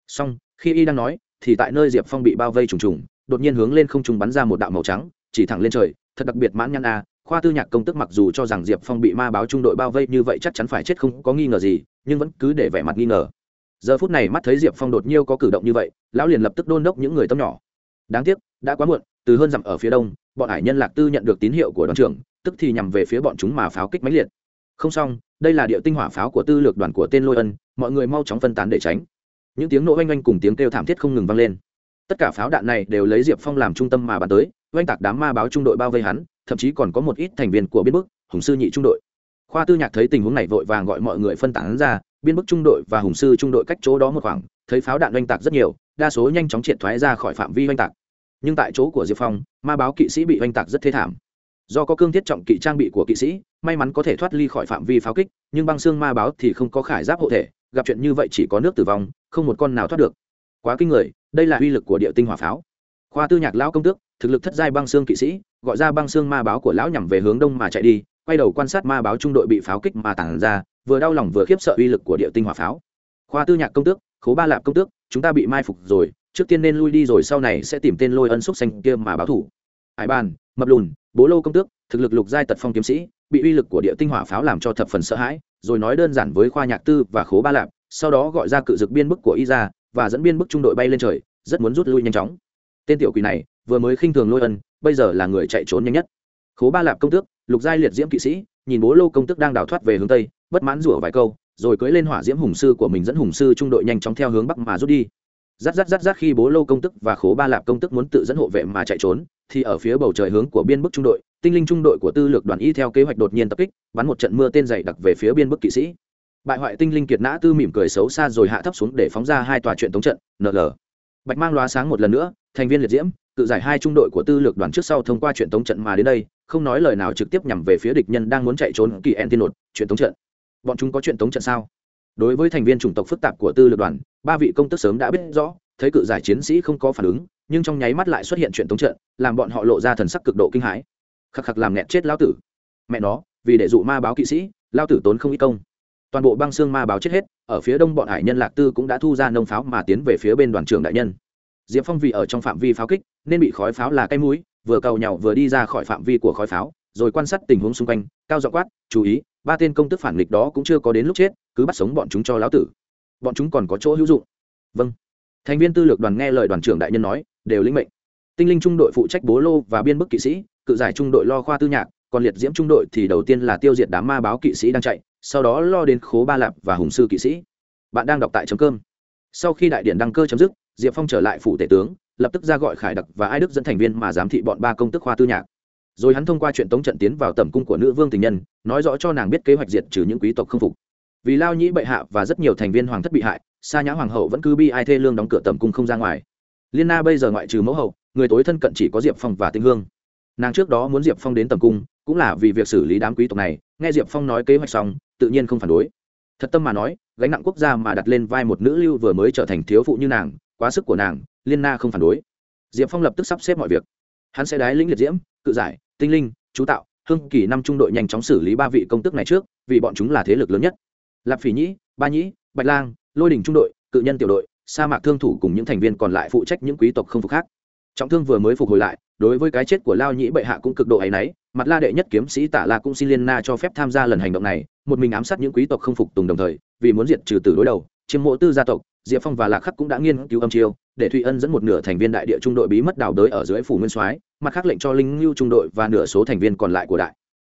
Xong, khi y đang nói, thì tại nơi diệp phong bị bao vây trùng trùng, đột nhiên hướng lên không trung bắn ra một đạo màu trắng, chỉ thẳng lên trời, thật đặc biệt mãn nhăn a khoa tư nhạc công tức mặc dù cho rằng diệp phong bị ma báo trung đội bao vây như vậy chắc chắn phải chết không có nghi ngờ gì, nhưng vẫn cứ để vẻ mặt nghi ngờ. Giờ phút này mắt thấy diệp phong đột nhiêu có cử động như vậy, lão liền lập tức đôn đốc những người tâm nhỏ. Đáng tiếc, đã quá muộn, từ hơn dặm ở phía đông, bọn hải nhân lạc tư nhận được tín hiệu của đoàn trưởng, tức thì nhằm về phía bọn chúng mà pháo kích máy liệt. Không xong, đây là địa tinh hỏa pháo của tư lược đoàn của tên lôi ân, mọi người mau chóng phân tán để tránh. Những tiếng nổ oanh oanh cùng tiếng kêu thảm thiết không ngừng vang lên. Tất cả pháo đạn này đều lấy diệp phong làm trung tâm mà bắn tới, oanh tạc đám ma báo trung đội bao vây hắn thậm chí còn có một ít thành viên của biên bức, hùng sư nhị trung đội. Khoa tư nhạc thấy tình huống này vội vàng gọi mọi người phân tán ra, biên bức trung đội và hùng sư trung đội cách chỗ đó một khoảng, thấy pháo đạn oanh tạc rất nhiều, đa số nhanh chóng triệt thoái ra khỏi phạm vi oanh tạc. Nhưng tại chỗ của diệp phong, ma báo kỵ sĩ bị oanh tạc rất thê thảm. Do có cương thiết trọng kỵ trang bị của kỵ sĩ, may mắn có thể thoát ly khỏi phạm vi pháo kích, nhưng băng xương ma báo thì không có khải giáp hộ thể, gặp chuyện như vậy chỉ có nước tử vong, không một con nào thoát được. Quá kinh người, đây là uy lực của địa tinh hỏa pháo khoa tư nhạc lão công tước, thực lực thất giai băng xương kỵ sĩ, gọi ra băng xương ma báo của lão nhằm về hướng đông mà chạy đi, quay đầu quan sát ma báo trung đội bị pháo kích mà tản ra, vừa đau lòng vừa khiếp sợ uy lực của địa tinh hỏa pháo. Khoa tư nhạc công tước, khố ba lạp công tước, chúng ta bị mai phục rồi, trước tiên nên lui đi rồi sau này sẽ tìm tên lôi ân xúc xanh kia mà báo thủ. Hải bàn, mập lùn, bố lô công tước, thực lực lục giai tật phong kiếm sĩ, bị uy lực của địa tinh hỏa pháo làm cho thập phần sợ hãi, rồi nói đơn giản với khoa nhạc tư và khố ba lạp, sau đó gọi ra cự dực biên bức của y ra và dẫn biên bức trung đội bay lên trời, rất muốn rút lui nhanh chóng tên tiểu quỷ này vừa mới khinh thường lôi ân, bây giờ là người chạy trốn nhanh nhất. Khố ba lạp công tước, lục giai liệt diễm kỵ sĩ, nhìn bố lô công tước đang đào thoát về hướng tây, bất mãn rủa vài câu, rồi cưỡi lên hỏa diễm hùng sư của mình dẫn hùng sư trung đội nhanh chóng theo hướng bắc mà rút đi. Rát rát rát rát khi bố lô công tức và khố ba lạp công tức muốn tự dẫn hộ vệ mà chạy trốn, thì ở phía bầu trời hướng của biên bức trung đội, tinh linh trung đội của tư lược đoàn y theo kế hoạch đột nhiên tập kích, bắn một trận mưa tên dày đặc về phía biên bức kỵ sĩ. Bại hoại tinh linh kiệt nã tư mỉm cười xấu xa rồi hạ thấp xuống để phóng ra hai tòa chuyện tống trận nl bạch mang loá sáng một lần nữa thành viên liệt diễm tự giải hai trung đội của tư lược đoàn trước sau thông qua chuyện tống trận mà đến đây, không nói lời nào trực tiếp nhằm về phía địch nhân đang muốn chạy trốn kỳ en tiên nột chuyện tống trận. Bọn chúng có chuyện tống trận sao? Đối với thành viên chủng tộc phức tạp của tư lược đoàn, ba vị công tức sớm đã biết rõ, thấy cự giải chiến sĩ không có phản ứng, nhưng trong nháy mắt lại xuất hiện chuyện tống trận, làm bọn họ lộ ra thần sắc cực độ kinh hãi. Khắc khắc làm nghẹn chết lão tử. Mẹ nó, vì để dụ ma báo kỵ sĩ lao tử tốn không ít công. Toàn bộ băng xương ma báo chết hết, ở phía đông bọn hải nhân lạc tư cũng đã thu ra nông pháo mà tiến về phía bên đoàn trưởng đại nhân diệp phong vì ở trong phạm vi pháo kích, nên bị khói pháo là cây mũi, vừa cầu nhau vừa đi ra khỏi phạm vi của khói pháo, rồi quan sát tình huống xung quanh, cao dọ quát, chú ý, ba tên công tức phản nghịch đó cũng chưa có đến lúc chết, cứ bắt sống bọn chúng cho lão tử. Bọn chúng còn có chỗ hữu dụng. Vâng. Thành viên tư lược đoàn nghe lời đoàn trưởng đại nhân nói, đều lĩnh mệnh. Tinh linh trung đội phụ trách bố lô và biên bức kỵ sĩ, cự giải trung đội lo khoa tư nhạc, còn liệt diễm trung đội thì đầu tiên là tiêu diệt đám ma báo kỵ sĩ đang chạy, sau đó lo đến khố ba lạp và hùng sư kỵ sĩ. Bạn đang đọc tại chấm cơm sau khi đại điện đăng cơ chấm dứt diệp phong trở lại phủ tể tướng, lập tức ra gọi khải đặc và ai đức dẫn thành viên mà giám thị bọn ba công tức khoa tư nhạc. Rồi hắn thông qua chuyện tống trận tiến vào tầm cung của nữ vương tình nhân, nói rõ cho nàng biết kế hoạch diệt trừ những quý tộc không phục. Vì lao nhĩ bệ hạ và rất nhiều thành viên hoàng thất bị hại, sa nhã hoàng hậu vẫn cứ bi ai thê lương đóng cửa tầm cung không ra ngoài. Liên na bây giờ ngoại trừ mẫu hậu, người tối thân cận chỉ có diệp phong và tinh hương. Nàng trước đó muốn diệp phong đến tầm cung, cũng là vì việc xử lý đám quý tộc này, nghe diệp phong nói kế hoạch xong, tự nhiên không phản đối. Thật tâm mà nói, gánh nặng quốc gia mà đặt lên vai một nữ lưu vừa mới trở thành thiếu phụ như nàng quá sức của nàng, liên na không phản đối. Diệp phong lập tức sắp xếp mọi việc. Hắn sẽ đái lĩnh liệt diễm, cự giải, tinh linh, chú tạo hưng kỳ năm trung đội nhanh chóng xử lý ba vị công tước này trước, vì bọn chúng là thế lực lớn nhất. Lạp phỉ nhĩ, ba nhĩ, bạch lang, lôi đình trung đội, cự nhân tiểu đội, sa mạc thương thủ cùng những thành viên còn lại phụ trách những quý tộc không phục khác. Trọng thương vừa mới phục hồi lại, đối với cái chết của lao nhĩ bệ hạ cũng cực độ áy náy, mặt la đệ nhất kiếm sĩ tả la cũng xin liên na cho phép tham gia lần hành động này, một mình ám sát những quý tộc không phục tùng đồng thời, vì muốn diệt trừ từ đối đầu, chiếm mộ tư gia tộc diệp phong và lạc khắc cũng đã nghiên cứu âm chiêu, để thụy ân dẫn một nửa thành viên đại địa trung đội bí mật đào đới ở dưới phủ nguyên soái, mặt khác lệnh cho linh lưu trung đội và nửa số thành viên còn lại của đại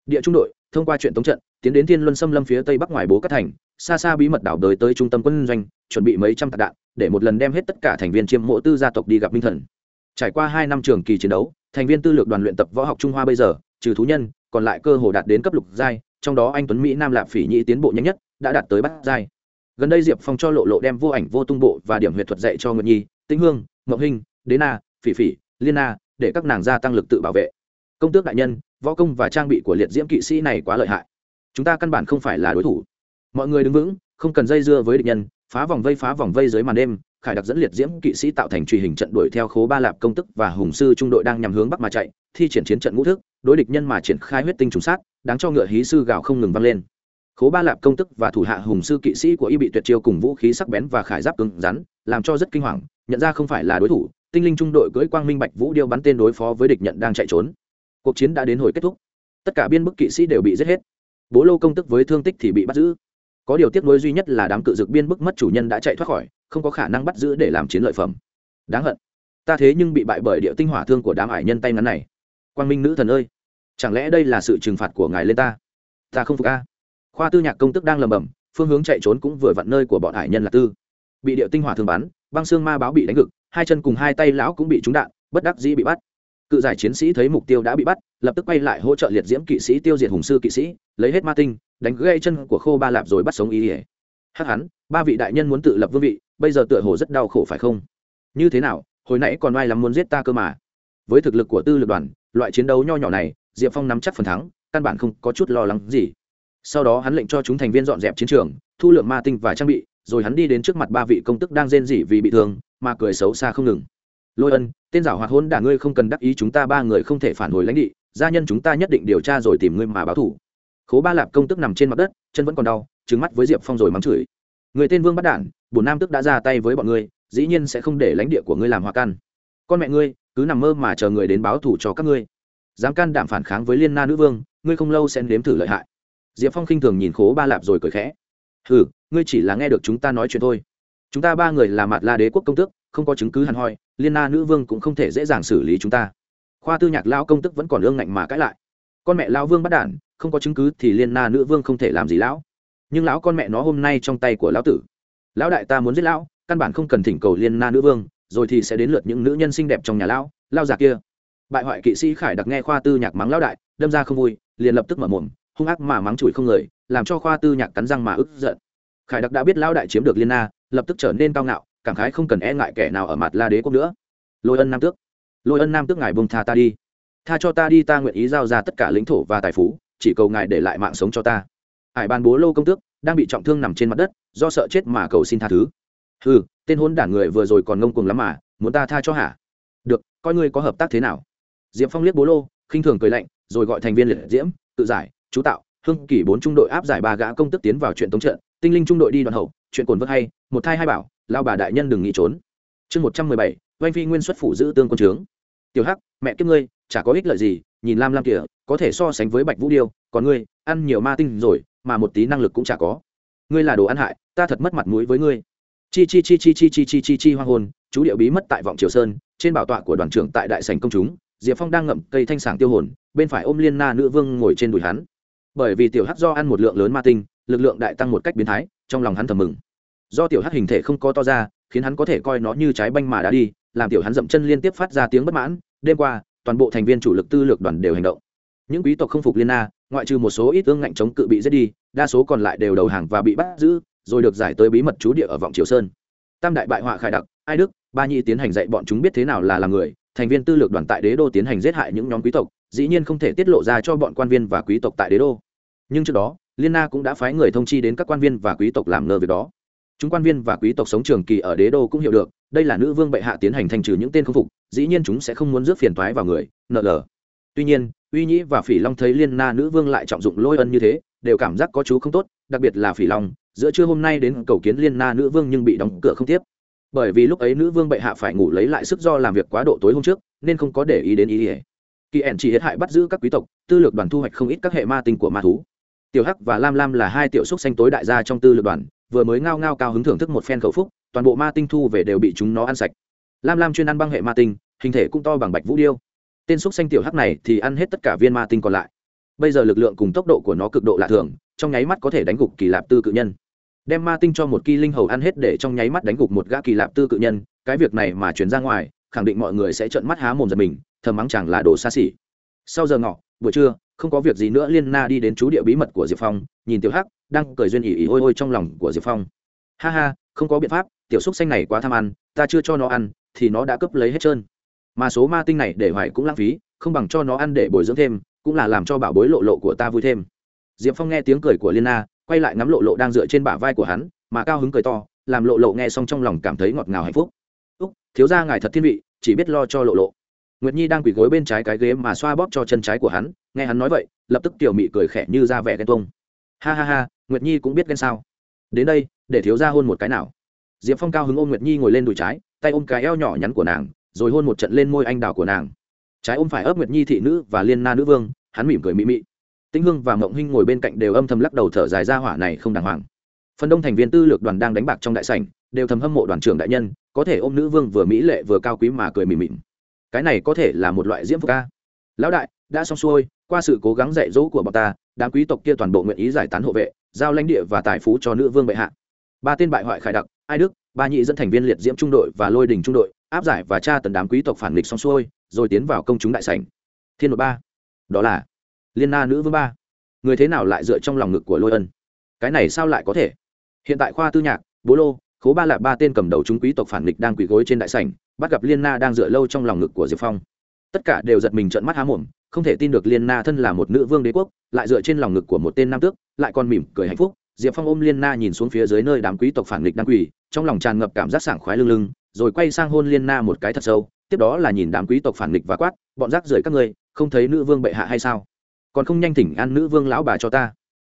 địa trung đội, thông qua chuyện tống trận, tiến đến thiên luân xâm lâm phía tây bắc ngoài bố các thành, xa xa bí mật đảo đới tới trung tâm quân doanh, chuẩn bị mấy trăm tạc đạn, để một lần đem hết tất cả thành viên chiêm mộ tư gia tộc đi gặp minh thần. Trải qua hai năm trường kỳ chiến đấu, thành viên tư lược đoàn luyện tập võ học trung hoa bây giờ, trừ thú nhân, còn lại cơ hồ đạt đến cấp lục giai, trong đó anh tuấn mỹ nam lạp phỉ nhĩ tiến bộ nhanh nhất, đã đạt tới bát giai gần đây diệp phong cho lộ lộ đem vô ảnh vô tung bộ và điểm huyệt thuật dạy cho nguyệt nhi tĩnh hương mậu Hinh, đế na phỉ phỉ liên na để các nàng gia tăng lực tự bảo vệ. Công tước đại nhân võ công và trang bị của liệt diễm kỵ sĩ này quá lợi hại. Chúng ta căn bản không phải là đối thủ. Mọi người đứng vững không cần dây dưa với địch nhân phá vòng vây phá vòng vây dưới màn đêm khải đặc dẫn liệt diễm kỵ sĩ tạo thành truy hình trận đuổi theo khố ba lạp công tức và hùng sư trung đội đang nhằm hướng bắc mà chạy thi triển chiến trận ngũ thức đối địch nhân mà triển khai huyết tinh trùng sát đáng cho ngựa hí sư gạo không ngừng vang lên khố ba lạp công tức và thủ hạ hùng sư kỵ sĩ của y bị tuyệt chiêu cùng vũ khí sắc bén và khải giáp cứng rắn, làm cho rất kinh hoàng, nhận ra không phải là đối thủ, tinh linh trung đội cưỡi quang minh bạch vũ điêu bắn tên đối phó với địch nhận đang chạy trốn. Cuộc chiến đã đến hồi kết thúc. Tất cả biên bức kỵ sĩ đều bị giết hết. Bố lô công tức với thương tích thì bị bắt giữ. Có điều tiếc nuối duy nhất là đám cự dực biên bức mất chủ nhân đã chạy thoát khỏi, không có khả năng bắt giữ để làm chiến lợi phẩm. Đáng hận. Ta thế nhưng bị bại bởi địa tinh hỏa thương của đám ải nhân tay ngắn này. Quang minh nữ thần ơi, chẳng lẽ đây là sự trừng phạt của ngài lên ta? Ta không phục a khoa tư nhạc công tức đang lầm bầm, phương hướng chạy trốn cũng vừa vặn nơi của bọn hải nhân là tư. Bị địa tinh hỏa thương bắn, băng xương ma báo bị đánh gực hai chân cùng hai tay lão cũng bị trúng đạn, bất đắc dĩ bị bắt. Cự giải chiến sĩ thấy mục tiêu đã bị bắt, lập tức quay lại hỗ trợ liệt diễm kỵ sĩ, tiêu diệt hùng sư kỵ sĩ, lấy hết ma tinh, đánh gây chân của khô ba lạp rồi bắt sống ý ỉa hắc hắn, ba vị đại nhân muốn tự lập vương vị, bây giờ tựa hồ rất đau khổ phải không? Như thế nào, hồi nãy còn ai lắm muốn giết ta cơ mà. Với thực lực của tư lực đoàn, loại chiến đấu nho nhỏ này, diệp phong nắm chắc phần thắng, căn bản không có chút lo lắng gì sau đó hắn lệnh cho chúng thành viên dọn dẹp chiến trường, thu lượng ma tinh và trang bị, rồi hắn đi đến trước mặt ba vị công tức đang rên rỉ vì bị thương, mà cười xấu xa không ngừng. Lôi ân, tên giảo hoạt hôn đả ngươi không cần đắc ý chúng ta ba người không thể phản hồi lãnh địa, gia nhân chúng ta nhất định điều tra rồi tìm ngươi mà báo thủ khố ba lạp công tức nằm trên mặt đất, chân vẫn còn đau trứng mắt với diệp phong rồi mắng chửi. Người tên vương bắt đản bùn nam tức đã ra tay với bọn ngươi, dĩ nhiên sẽ không để lãnh địa của ngươi làm hoa căn con mẹ ngươi, cứ nằm mơ mà chờ người đến báo thủ cho các ngươi. Dám can đảm phản kháng với liên na nữ vương, ngươi không lâu sẽ nếm thử lợi hại diệp phong khinh thường nhìn khố ba lạp rồi cười khẽ. Ừ ngươi chỉ là nghe được chúng ta nói chuyện thôi. Chúng ta ba người là mặt la đế quốc công tước, không có chứng cứ hẳn hoi, liên na nữ vương cũng không thể dễ dàng xử lý chúng ta. Khoa tư nhạc lao công tức vẫn còn ương ngạnh mà cãi lại. Con mẹ lao vương bắt đản, không có chứng cứ thì liên na nữ vương không thể làm gì lão. Nhưng lão con mẹ nó hôm nay trong tay của lão tử. Lão đại ta muốn giết lão, căn bản không cần thỉnh cầu liên na nữ vương, rồi thì sẽ đến lượt những nữ nhân xinh đẹp trong nhà lão, lao già kia. Bại hoại kỵ sĩ khải đặc nghe khoa tư nhạc mắng lão đại, đâm ra không vui, liền lập tức mở mồm hung ác mà mắng chửi không người, làm cho khoa tư nhạc cắn răng mà ức giận. Khải đặc đã biết lão đại chiếm được liên na, lập tức trở nên cao ngạo, cảm khái không cần e ngại kẻ nào ở mặt la đế quốc nữa. Lôi ân nam tước. Lôi ân nam tước ngài bông tha ta đi. Tha cho ta đi, ta nguyện ý giao ra tất cả lãnh thổ và tài phú, chỉ cầu ngài để lại mạng sống cho ta. Hải ban bố lô công tước đang bị trọng thương nằm trên mặt đất, do sợ chết mà cầu xin tha thứ. Ừ tên hôn đản người vừa rồi còn ngông cuồng lắm mà, muốn ta tha cho hả? Được, coi ngươi có hợp tác thế nào. Diệp phong liếc bố lô, khinh thường cười lạnh, rồi gọi thành viên liệt diễm, tự giải chú tạo, hưng kỷ bốn trung đội áp giải ba gã công tức tiến vào chuyện tống trận, tinh linh trung đội đi đoàn hậu, chuyện cồn vớt hay, một thai hai bảo, lao bà đại nhân đừng nghĩ trốn. Chương một trăm mười bảy, oanh phi nguyên xuất phủ giữ tương quân trướng. Tiểu hắc, mẹ kiếp ngươi, chả có ích lợi gì, nhìn lam lam kìa, có thể so sánh với bạch vũ điêu, còn ngươi, ăn nhiều ma tinh rồi, mà một tí năng lực cũng chả có. Ngươi là đồ ăn hại, ta thật mất mặt mũi với ngươi. Chi chi chi chi chi chi chi chi chi hoang hồn, chú điệu bí mất tại vọng triều sơn, trên bảo tọa của đoàn trưởng tại đại sành công chúng, diệp phong đang ngậm cây thanh sảng tiêu hồn, bên phải ôm liên na nữ vương ngồi trên đùi hắn bởi vì tiểu hắc do ăn một lượng lớn ma tinh, lực lượng đại tăng một cách biến thái, trong lòng hắn thầm mừng. Do tiểu hắc hình thể không có to ra, khiến hắn có thể coi nó như trái banh mà đã đi, làm tiểu hắn dậm chân liên tiếp phát ra tiếng bất mãn. Đêm qua, toàn bộ thành viên chủ lực tư lược đoàn đều hành động. Những quý tộc không phục liên na, ngoại trừ một số ít ương ngạnh chống cự bị giết đi, đa số còn lại đều đầu hàng và bị bắt giữ, rồi được giải tới bí mật trú địa ở vọng triều sơn. Tam đại bại họa khải đặc, ai đức, ba nhi tiến hành dạy bọn chúng biết thế nào là làm người, thành viên tư lược đoàn tại đế đô tiến hành giết hại những nhóm quý tộc, dĩ nhiên không thể tiết lộ ra cho bọn quan viên và quý tộc tại đế đô nhưng trước đó, liên na cũng đã phái người thông chi đến các quan viên và quý tộc làm ngờ việc đó. Chúng quan viên và quý tộc sống trường kỳ ở đế đô cũng hiểu được, đây là nữ vương bệ hạ tiến hành thành trừ những tên không phục, dĩ nhiên chúng sẽ không muốn rước phiền toái vào người, nợ lờ. Tuy nhiên, uy nhĩ và phỉ long thấy liên na nữ vương lại trọng dụng lôi ân như thế, đều cảm giác có chú không tốt, đặc biệt là phỉ long, giữa trưa hôm nay đến cầu kiến liên na nữ vương nhưng bị đóng cửa không tiếp. Bởi vì lúc ấy nữ vương bệ hạ phải ngủ lấy lại sức do làm việc quá độ tối hôm trước, nên không có để ý đến ý ỉa kỳ ẻn chỉ hết hại bắt giữ các quý tộc, tư lược đoàn thu hoạch không ít các hệ ma tinh của ma thú tiểu hắc và lam lam là hai tiểu xúc xanh tối đại gia trong tư lược đoàn, vừa mới ngao ngao cao hứng thưởng thức một phen khẩu phúc, toàn bộ ma tinh thu về đều bị chúng nó ăn sạch. Lam lam chuyên ăn băng hệ ma tinh, hình thể cũng to bằng bạch vũ điêu. Tên xúc xanh tiểu hắc này thì ăn hết tất cả viên ma tinh còn lại. Bây giờ lực lượng cùng tốc độ của nó cực độ lạ thường, trong nháy mắt có thể đánh gục kỳ lạp tư cự nhân. Đem ma tinh cho một kỳ linh hầu ăn hết để trong nháy mắt đánh gục một gã kỳ lạp tư cự nhân, cái việc này mà chuyển ra ngoài, khẳng định mọi người sẽ trợn mắt há mồm giật mình, thầm mắng chẳng là đồ xa xỉ. Sau giờ ngọ, buổi trưa không có việc gì nữa, liên na đi đến chú địa bí mật của diệp phong, nhìn tiểu hắc, đang cười duyên ỉ ỉ ôi ôi trong lòng của diệp phong. Ha ha, không có biện pháp, tiểu xúc xanh này quá tham ăn, ta chưa cho nó ăn, thì nó đã cướp lấy hết trơn. Mà số ma tinh này để hoài cũng lãng phí, không bằng cho nó ăn để bồi dưỡng thêm, cũng là làm cho bảo bối lộ lộ của ta vui thêm. Diệp phong nghe tiếng cười của liên na, quay lại ngắm lộ lộ đang dựa trên bả vai của hắn, mà cao hứng cười to, làm lộ lộ nghe xong trong lòng cảm thấy ngọt ngào hạnh phúc. Úc, thiếu ra ngài thật thiên vị, chỉ biết lo cho lộ lộ nguyệt nhi đang quỳ gối bên trái cái ghế mà xoa bóp cho chân trái của hắn, nghe hắn nói vậy, lập tức tiểu mị cười khẽ như ra vẻ ghen tuông. Ha ha ha, nguyệt nhi cũng biết ghen sao? Đến đây, để thiếu ra hôn một cái nào. Diệp phong cao hứng ôm nguyệt nhi ngồi lên đùi trái, tay ôm cái eo nhỏ nhắn của nàng, rồi hôn một trận lên môi anh đào của nàng. Trái ôm phải ấp nguyệt nhi thị nữ và liên na nữ vương, hắn mỉm cười mị mị. Tĩnh hương và mộng hinh ngồi bên cạnh đều âm thầm lắc đầu thở dài ra hỏa này không đàng hoàng. Phần đông thành viên tư lược đoàn đang đánh bạc trong đại sảnh, đều thầm hâm mộ đoàn trưởng đại nhân, có thể ôm nữ vương vừa mỹ lệ vừa cao quý mà cười mỉm mỉm cái này có thể là một loại diễm phúc ca. Lão đại, đã xong xuôi, qua sự cố gắng dạy dỗ của bọn ta, đám quý tộc kia toàn bộ nguyện ý giải tán hộ vệ, giao lãnh địa và tài phú cho nữ vương bệ hạ. Ba tên bại hoại khải đặc, ai đức, ba nhị dẫn thành viên liệt diễm trung đội và lôi đình trung đội, áp giải và tra tấn đám quý tộc phản nghịch xong xuôi, rồi tiến vào công chúng đại sảnh. Thiên một ba, đó là liên na nữ vương ba. Người thế nào lại dựa trong lòng ngực của lôi ân? Cái này sao lại có thể? Hiện tại khoa tư nhạc, bố lô khố ba là ba tên cầm đầu chúng quý tộc phản nghịch đang quỳ gối trên đại sảnh, bắt gặp liên na đang dựa lâu trong lòng ngực của diệp phong. Tất cả đều giật mình trợn mắt há mồm, không thể tin được liên na thân là một nữ vương đế quốc, lại dựa trên lòng ngực của một tên nam tước, lại còn mỉm cười hạnh phúc. Diệp phong ôm liên na nhìn xuống phía dưới nơi đám quý tộc phản nghịch đang quỳ, trong lòng tràn ngập cảm giác sảng khoái lưng lưng, rồi quay sang hôn liên na một cái thật sâu, tiếp đó là nhìn đám quý tộc phản nghịch và quát, bọn rác rưởi các ngươi, không thấy nữ vương bệ hạ hay sao? Còn không nhanh thỉnh ăn nữ vương lão bà cho ta.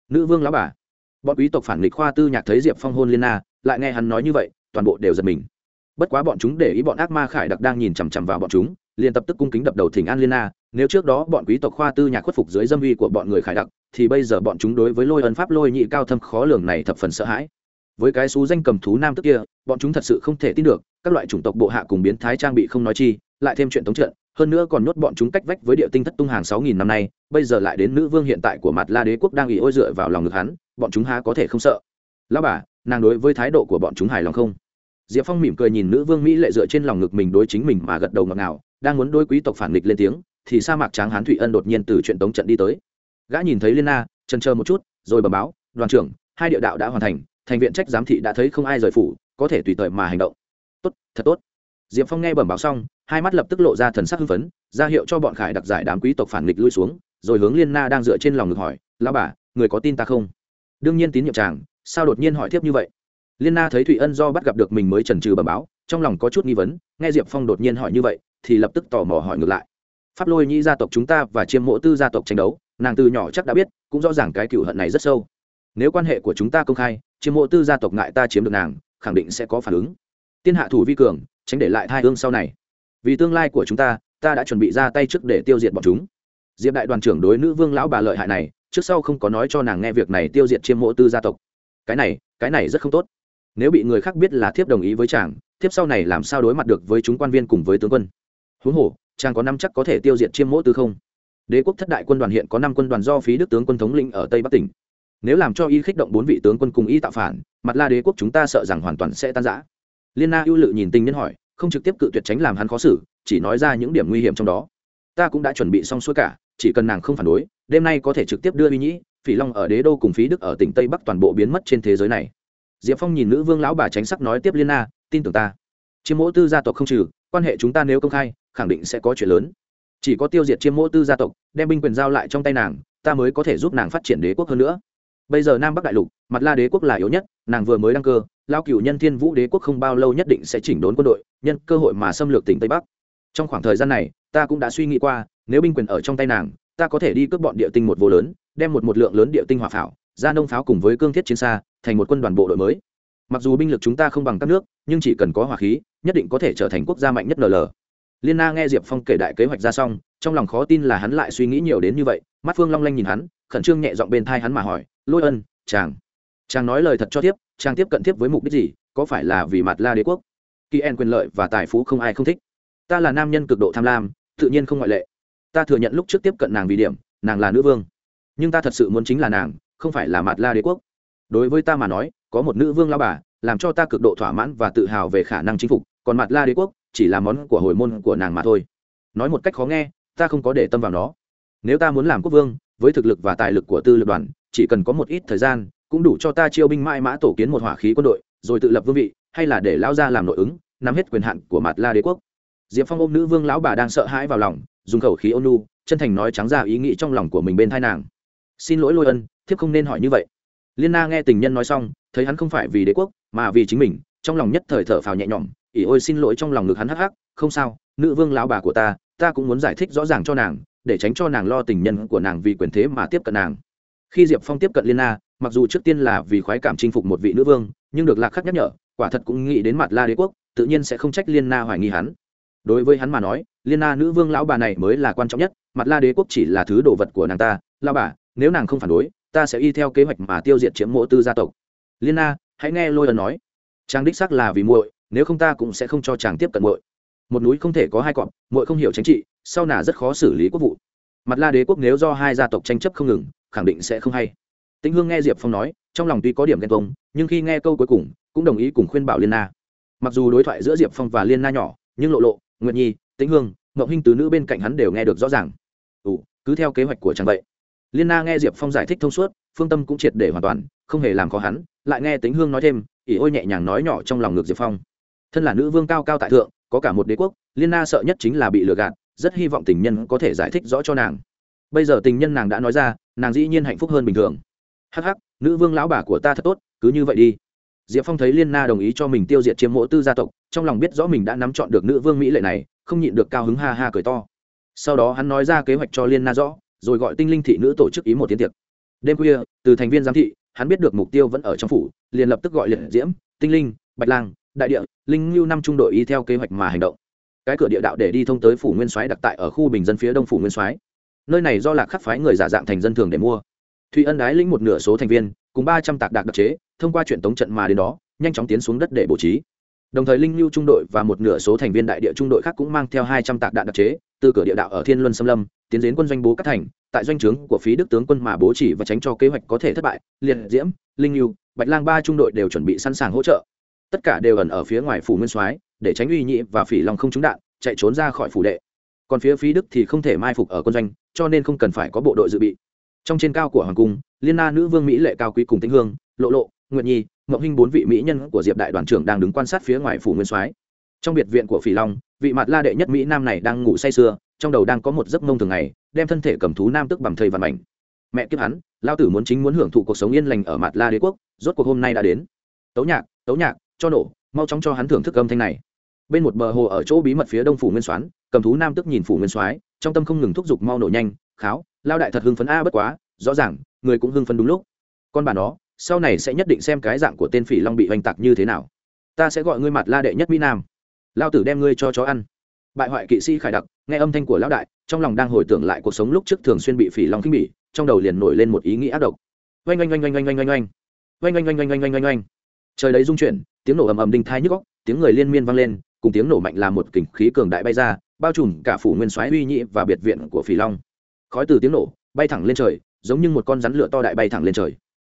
Nữ vương lão bà? Bọn quý tộc phản nghịch khoa tư nhạc thấy diệp phong hôn liên na lại nghe hắn nói như vậy, toàn bộ đều giật mình. Bất quá bọn chúng để ý bọn ác ma khải đặc đang nhìn chằm chằm vào bọn chúng, liền tập tức cung kính đập đầu thỉnh an liên na, nếu trước đó bọn quý tộc khoa tư nhà khuất phục dưới dâm uy của bọn người khải đặc, thì bây giờ bọn chúng đối với lôi ân pháp lôi nhị cao thâm khó lường này thập phần sợ hãi. Với cái xú danh cầm thú nam tức kia, bọn chúng thật sự không thể tin được, các loại chủng tộc bộ hạ cùng biến thái trang bị không nói chi, lại thêm chuyện tống trận, hơn nữa còn nhốt bọn chúng cách vách với địa tinh thất tung hàng sáu nghìn năm nay, bây giờ lại đến nữ vương hiện tại của mặt la đế quốc đang ỉ ôi dựa vào lòng ngực hắn, bọn chúng há có thể không sợ. Lão bà nàng đối với thái độ của bọn chúng hài lòng không? Diệp phong mỉm cười nhìn nữ vương mỹ lệ dựa trên lòng ngực mình đối chính mình mà gật đầu ngọt ngào, đang muốn đôi quý tộc phản nghịch lên tiếng, thì sa mạc tráng hán thụy ân đột nhiên từ chuyện tống trận đi tới. Gã nhìn thấy liên na chân chờ một chút, rồi bẩm báo, đoàn trưởng, hai địa đạo đã hoàn thành thành viện trách giám thị đã thấy không ai rời phủ, có thể tùy thời mà hành động. Tốt, thật tốt. Diệp phong nghe bẩm báo xong, hai mắt lập tức lộ ra thần sắc hưng phấn, ra hiệu cho bọn khải đặc giải đám quý tộc phản nghịch lui xuống, rồi hướng liên na đang dựa trên lòng ngực hỏi, lão bà, người có tin ta không? Đương nhiên tín nhiệm chàng sao đột nhiên hỏi tiếp như vậy? Liên na thấy thụy ân do bắt gặp được mình mới trần trừ bẩm báo, trong lòng có chút nghi vấn, nghe diệp phong đột nhiên hỏi như vậy, thì lập tức tò mò hỏi ngược lại. Pháp lôi nhĩ gia tộc chúng ta và chiêm mộ tư gia tộc tranh đấu, nàng từ nhỏ chắc đã biết, cũng rõ ràng cái cựu hận này rất sâu. Nếu quan hệ của chúng ta công khai, chiêm mộ tư gia tộc ngại ta chiếm được nàng, khẳng định sẽ có phản ứng. Tiên hạ thủ vi cường, tránh để lại thai hương sau này. Vì tương lai của chúng ta ta đã chuẩn bị ra tay trước để tiêu diệt bọn chúng. Diệp đại đoàn trưởng đối nữ vương lão bà lợi hại này, trước sau không có nói cho nàng nghe việc này tiêu diệt chiêm mộ tư gia tộc cái này cái này rất không tốt. Nếu bị người khác biết là thiếp đồng ý với chàng, thiếp sau này làm sao đối mặt được với chúng quan viên cùng với tướng quân? Huống hồ, chàng có năm chắc có thể tiêu diệt chiêm mộ tư không? Đế quốc thất đại quân đoàn hiện có năm quân đoàn do phí đức tướng quân thống lĩnh ở tây bắc tỉnh. Nếu làm cho y khích động bốn vị tướng quân cùng y tạo phản, mặt la đế quốc chúng ta sợ rằng hoàn toàn sẽ tan giã liên na ưu lự nhìn tình nhân hỏi, không trực tiếp cự tuyệt tránh làm hắn khó xử, chỉ nói ra những điểm nguy hiểm trong đó. Ta cũng đã chuẩn bị xong xuôi cả, chỉ cần nàng không phản đối, đêm nay có thể trực tiếp đưa uy nhĩ phỉ long ở đế đô cùng phí đức ở tỉnh tây bắc toàn bộ biến mất trên thế giới này. Diệp phong nhìn nữ vương lão bà tránh sắc nói tiếp liên na, tin tưởng ta. Chiêm mỗ tư gia tộc không trừ, quan hệ chúng ta nếu công khai, khẳng định sẽ có chuyện lớn. Chỉ có tiêu diệt chiêm mỗ tư gia tộc, đem binh quyền giao lại trong tay nàng, ta mới có thể giúp nàng phát triển đế quốc hơn nữa. Bây giờ nam bắc đại lục, mặt la đế quốc là yếu nhất, nàng vừa mới đăng cơ lao cựu nhân thiên vũ đế quốc không bao lâu nhất định sẽ chỉnh đốn quân đội, nhân cơ hội mà xâm lược tỉnh tây bắc. Trong khoảng thời gian này, ta cũng đã suy nghĩ qua, nếu binh quyền ở trong tay nàng, ta có thể đi cướp bọn địa tinh một vô lớn đem một một lượng lớn địa tinh hỏa pháo, ra nông pháo cùng với cương thiết chiến xa, thành một quân đoàn bộ đội mới. Mặc dù binh lực chúng ta không bằng các nước, nhưng chỉ cần có hỏa khí, nhất định có thể trở thành quốc gia mạnh nhất nl liên na nghe diệp phong kể đại kế hoạch ra xong, trong lòng khó tin là hắn lại suy nghĩ nhiều đến như vậy, mắt phương long lanh nhìn hắn, khẩn trương nhẹ giọng bên thai hắn mà hỏi, lôi ân, chàng chàng nói lời thật cho tiếp chàng tiếp cận tiếp với mục đích gì, có phải là vì mặt la đế quốc? Kỳ en quyền lợi và tài phú không ai không thích. Ta là nam nhân cực độ tham lam, tự nhiên không ngoại lệ. Ta thừa nhận lúc trước tiếp cận nàng vì điểm, nàng là nữ vương nhưng ta thật sự muốn chính là nàng, không phải là mặt la đế quốc. Đối với ta mà nói, có một nữ vương lao bà, làm cho ta cực độ thỏa mãn và tự hào về khả năng chinh phục, còn mặt la đế quốc chỉ là món của hồi môn của nàng mà thôi. Nói một cách khó nghe, ta không có để tâm vào nó. Nếu ta muốn làm quốc vương, với thực lực và tài lực của tư lực đoàn, chỉ cần có một ít thời gian, cũng đủ cho ta chiêu binh mãi mã tổ kiến một hỏa khí quân đội, rồi tự lập vương vị, hay là để lao ra làm nội ứng, nắm hết quyền hạn của mặt la đế quốc. Diệp phong ôm nữ vương lão bà đang sợ hãi vào lòng, dùng khẩu khí ôn nu chân thành nói trắng ra ý nghĩ trong lòng của mình bên thai nàng xin lỗi lôi ân, thiếp không nên hỏi như vậy. Liên na nghe tình nhân nói xong, thấy hắn không phải vì đế quốc, mà vì chính mình, trong lòng nhất thời thở phào nhẹ nhõm ỉ ôi, xin lỗi trong lòng ngực hắn hắc hắc, không sao, nữ vương lão bà của ta ta cũng muốn giải thích rõ ràng cho nàng, để tránh cho nàng lo tình nhân của nàng vì quyền thế mà tiếp cận nàng. Khi diệp phong tiếp cận liên na, mặc dù trước tiên là vì khoái cảm chinh phục một vị nữ vương, nhưng được lạc khắc nhắc nhở, quả thật cũng nghĩ đến mặt la đế quốc, tự nhiên sẽ không trách liên na hoài nghi hắn. Đối với hắn mà nói, liên na nữ vương lão bà này mới là quan trọng nhất, mặt la đế quốc chỉ là thứ đồ vật của nàng ta lao bà nếu nàng không phản đối ta sẽ y theo kế hoạch mà tiêu diệt chiếm mộ tư gia tộc. Liên na hãy nghe lôi Ân nói. Trang đích xác là vì muội nếu không ta cũng sẽ không cho chàng tiếp cận muội. Một núi không thể có hai cọp muội không hiểu chính trị sau nà rất khó xử lý quốc vụ. Mặt la đế quốc nếu do hai gia tộc tranh chấp không ngừng khẳng định sẽ không hay. Tĩnh hương nghe diệp phong nói trong lòng tuy có điểm ghen tông, nhưng khi nghe câu cuối cùng cũng đồng ý cùng khuyên bảo liên na mặc dù đối thoại giữa diệp phong và liên na nhỏ nhưng lộ lộ nguyện nhi tĩnh hương mậu hinh tứ nữ bên cạnh hắn đều nghe được rõ ràng. Ừ cứ theo kế hoạch của chàng vậy liên na nghe diệp phong giải thích thông suốt, phương tâm cũng triệt để hoàn toàn, không hề làm khó hắn, lại nghe tính hương nói thêm ỉ ôi nhẹ nhàng nói nhỏ trong lòng ngược diệp phong. Thân là nữ vương cao cao tại thượng, có cả một đế quốc, liên na sợ nhất chính là bị lừa gạt, rất hy vọng tình nhân có thể giải thích rõ cho nàng. Bây giờ tình nhân nàng đã nói ra, nàng dĩ nhiên hạnh phúc hơn bình thường. Hắc hắc, nữ vương lão bà của ta thật tốt, cứ như vậy đi. Diệp phong thấy liên na đồng ý cho mình tiêu diệt chiếm mộ tư gia tộc, trong lòng biết rõ mình đã nắm chọn được nữ vương mỹ lệ này, không nhịn được cao hứng ha ha cười to. Sau đó hắn nói ra kế hoạch cho liên na rõ rồi gọi tinh linh thị nữ tổ chức ý một tiến tiệc. Đêm khuya, từ thành viên giám thị, hắn biết được mục tiêu vẫn ở trong phủ, liền lập tức gọi liệt diễm, tinh linh, bạch lang, đại địa, linh lưu năm trung đội y theo kế hoạch mà hành động. Cái cửa địa đạo để đi thông tới phủ nguyên soái đặc tại ở khu bình dân phía đông phủ nguyên soái. Nơi này do lạc khắc phái người giả dạng thành dân thường để mua. Thụy ân đái lĩnh một nửa số thành viên, cùng ba trăm tạc đạc đặc chế, thông qua chuyện tống trận mà đến đó, nhanh chóng tiến xuống đất để bố trí. Đồng thời linh lưu trung đội và một nửa số thành viên đại địa trung đội khác cũng mang theo hai trăm tạc đạn đặc chế từ cửa địa đạo ở thiên luân xâm lâm, tiến đến quân doanh bố các thành, tại doanh trướng của phí đức tướng quân mà bố chỉ và tránh cho kế hoạch có thể thất bại, liệt diễm, linh lưu bạch lang ba trung đội đều chuẩn bị sẵn sàng hỗ trợ. Tất cả đều ẩn ở phía ngoài phủ nguyên soái, để tránh uy nhị và phỉ lòng không trúng đạn, chạy trốn ra khỏi phủ đệ. Còn phía phí đức thì không thể mai phục ở quân doanh, cho nên không cần phải có bộ đội dự bị. Trong trên cao của hoàng cung, liên na nữ vương mỹ lệ cao quý cùng tĩnh hương, lộ lộ nguyện nhi ngọc hinh bốn vị mỹ nhân của diệp đại đoàn trưởng đang đứng quan sát phía ngoài phủ nguyên soái. Trong biệt viện của phỉ long vị mặt la đệ nhất mỹ nam này đang ngủ say sưa, trong đầu đang có một giấc mông thường ngày, đem thân thể cầm thú nam tức bằng thầy và mảnh. Mẹ kiếp hắn, lao tử muốn chính muốn hưởng thụ cuộc sống yên lành ở mặt la đế quốc, rốt cuộc hôm nay đã đến. Tấu nhạc tấu nhạc, cho nổ, mau chóng cho hắn thưởng thức âm thanh này. Bên một bờ hồ ở chỗ bí mật phía đông phủ nguyên soán, cầm thú nam tức nhìn phủ nguyên soái, trong tâm không ngừng thúc giục mau nổ nhanh, kháo, lao đại thật hưng phấn a, bất quá, rõ ràng, người cũng hưng phấn đúng lúc. Con bà nó, sau này sẽ nhất định xem cái dạng của tên phỉ long bị hoành tạc như thế nào. Ta sẽ gọi ngươi mặt la đệ nhất mỹ nam lao tử đem ngươi cho chó ăn bại hoại kỵ sĩ khải đặc nghe âm thanh của lão đại trong lòng đang hồi tưởng lại cuộc sống lúc trước thường xuyên bị phỉ long khinh bỉ trong đầu liền nổi lên một ý nghĩ ác độc oanh oanh oanh oanh oanh oanh oanh oanh oanh oanh oanh oanh oanh oanh oanh oanh trời đấy rung chuyển tiếng nổ ầm ầm đinh thai nhức góc tiếng người liên miên vang lên cùng tiếng nổ mạnh làm một kình khí cường đại bay ra bao trùm cả phủ nguyên soái uy nhị và biệt viện của phỉ long khói từ tiếng nổ bay thẳng lên trời giống như một con rắn lửa to đại bay thẳng lên trời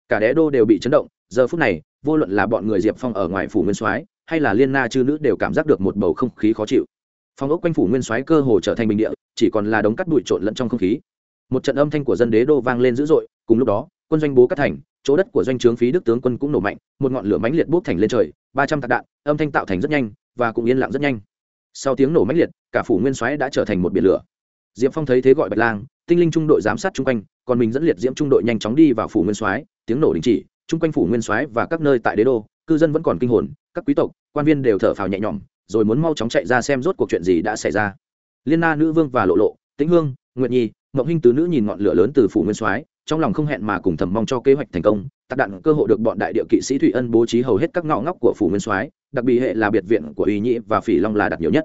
cả đế đô đều bị chấn động giờ phút này vô luận là bọn người diệp phong ở ngoài phủ nguyên soái hay là liên na chư nữ đều cảm giác được một bầu không khí khó chịu. Phong ốc quanh phủ nguyên soái cơ hồ trở thành bình địa, chỉ còn là đống cắt bụi trộn lẫn trong không khí. Một trận âm thanh của dân đế đô vang lên dữ dội, cùng lúc đó, quân doanh bố cắt thành, chỗ đất của doanh trướng phí đức tướng quân cũng nổ mạnh, một ngọn lửa mãnh liệt bốc thành lên trời, ba trăm tạc đạn, âm thanh tạo thành rất nhanh, và cũng yên lặng rất nhanh. Sau tiếng nổ mãnh liệt, cả phủ nguyên soái đã trở thành một biển lửa. Diệp phong thấy thế gọi bạch lang, tinh linh trung đội giám sát chung quanh, còn mình dẫn liệt diễm trung đội nhanh chóng đi vào phủ nguyên soái, tiếng nổ đình chỉ, chung quanh phủ nguyên soái và các nơi tại đế đô cư dân vẫn còn kinh hồn, các quý tộc, quan viên đều thở phào nhẹ nhõm, rồi muốn mau chóng chạy ra xem rốt cuộc chuyện gì đã xảy ra. Liên na nữ vương và lộ lộ, tĩnh hương, nguyệt nhi, mộng hinh tứ nữ nhìn ngọn lửa lớn từ phủ nguyên soái, trong lòng không hẹn mà cùng thầm mong cho kế hoạch thành công, tạc đạn cơ hội được bọn đại địa kỵ sĩ thủy ân bố trí hầu hết các ngõ ngóc của phủ nguyên soái, đặc biệt hệ là biệt viện của uy nhĩ và phỉ long là đặt nhiều nhất.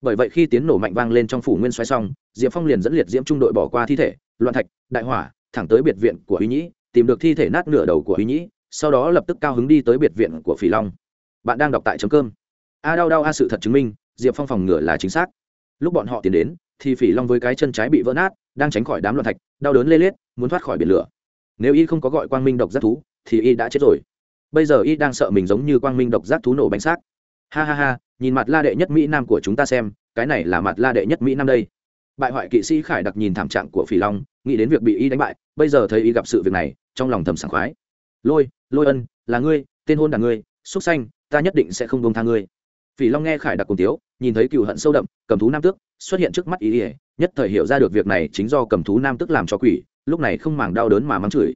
Bởi vậy khi tiếng nổ mạnh vang lên trong phủ nguyên xoáy xong, diệp phong liền dẫn liệt diễm trung đội bỏ qua thi thể, loạn thạch, đại hỏa, thẳng tới biệt viện của uy nhĩ, tìm được thi thể nát nửa đầu của uy nhĩ sau đó lập tức cao hứng đi tới biệt viện của phỉ long. Bạn đang đọc tại chấm cơm a đau đau a sự thật chứng minh, diệp phong phòng ngừa là chính xác. Lúc bọn họ tiến đến, thì phỉ long với cái chân trái bị vỡ nát, đang tránh khỏi đám loạn thạch, đau đớn lê lết muốn thoát khỏi biển lửa. Nếu y không có gọi quang minh độc giác thú, thì y đã chết rồi. Bây giờ y đang sợ mình giống như quang minh độc giác thú nổ bánh xác. Ha ha ha, nhìn mặt la đệ nhất mỹ nam của chúng ta xem, cái này là mặt la đệ nhất mỹ nam đây. Bại hoại kỵ sĩ khải đặc nhìn thảm trạng của phỉ long, nghĩ đến việc bị y đánh bại, bây giờ thấy y gặp sự việc này, trong lòng thầm sảng khoái. Lôi lôi ân là ngươi tên hôn đàn ngươi xúc xanh ta nhất định sẽ không buông tha ngươi. Phỉ long nghe khải đặc cùng tiếu nhìn thấy cựu hận sâu đậm cầm thú nam tước xuất hiện trước mắt ý ỉa nhất thời hiểu ra được việc này chính do cầm thú nam tước làm cho quỷ lúc này không màng đau đớn mà mắng chửi.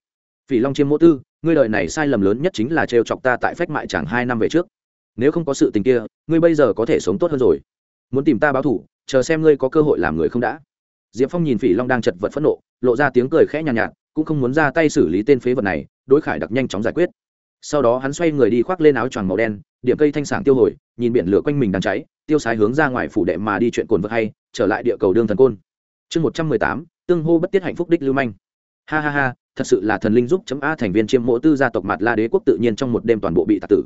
Phỉ long chiêm mỗ tư ngươi đời này sai lầm lớn nhất chính là trêu chọc ta tại phách mại chẳng hai năm về trước. Nếu không có sự tình kia ngươi bây giờ có thể sống tốt hơn rồi. Muốn tìm ta báo thủ chờ xem ngươi có cơ hội làm người không đã. Diệp phong nhìn phỉ long đang chật vật phẫn nộ lộ ra tiếng cười khẽ nhàn nhạt, nhạt cũng không muốn ra tay xử lý tên phế vật này, đối khải đặc nhanh chóng giải quyết. Sau đó hắn xoay người đi khoác lên áo choàng màu đen, điểm cây thanh sảng tiêu hồi, nhìn biển lửa quanh mình đang cháy, tiêu sái hướng ra ngoài phủ đệ mà đi chuyện cồn vật hay, trở lại địa cầu đương thần côn. Chương một trăm mười tám, tương hô bất tiết hạnh phúc đích lưu manh. Ha ha ha, thật sự là thần linh giúp chấm a thành viên chiêm mộ tư gia tộc mặt la đế quốc tự nhiên trong một đêm toàn bộ bị tạc tử.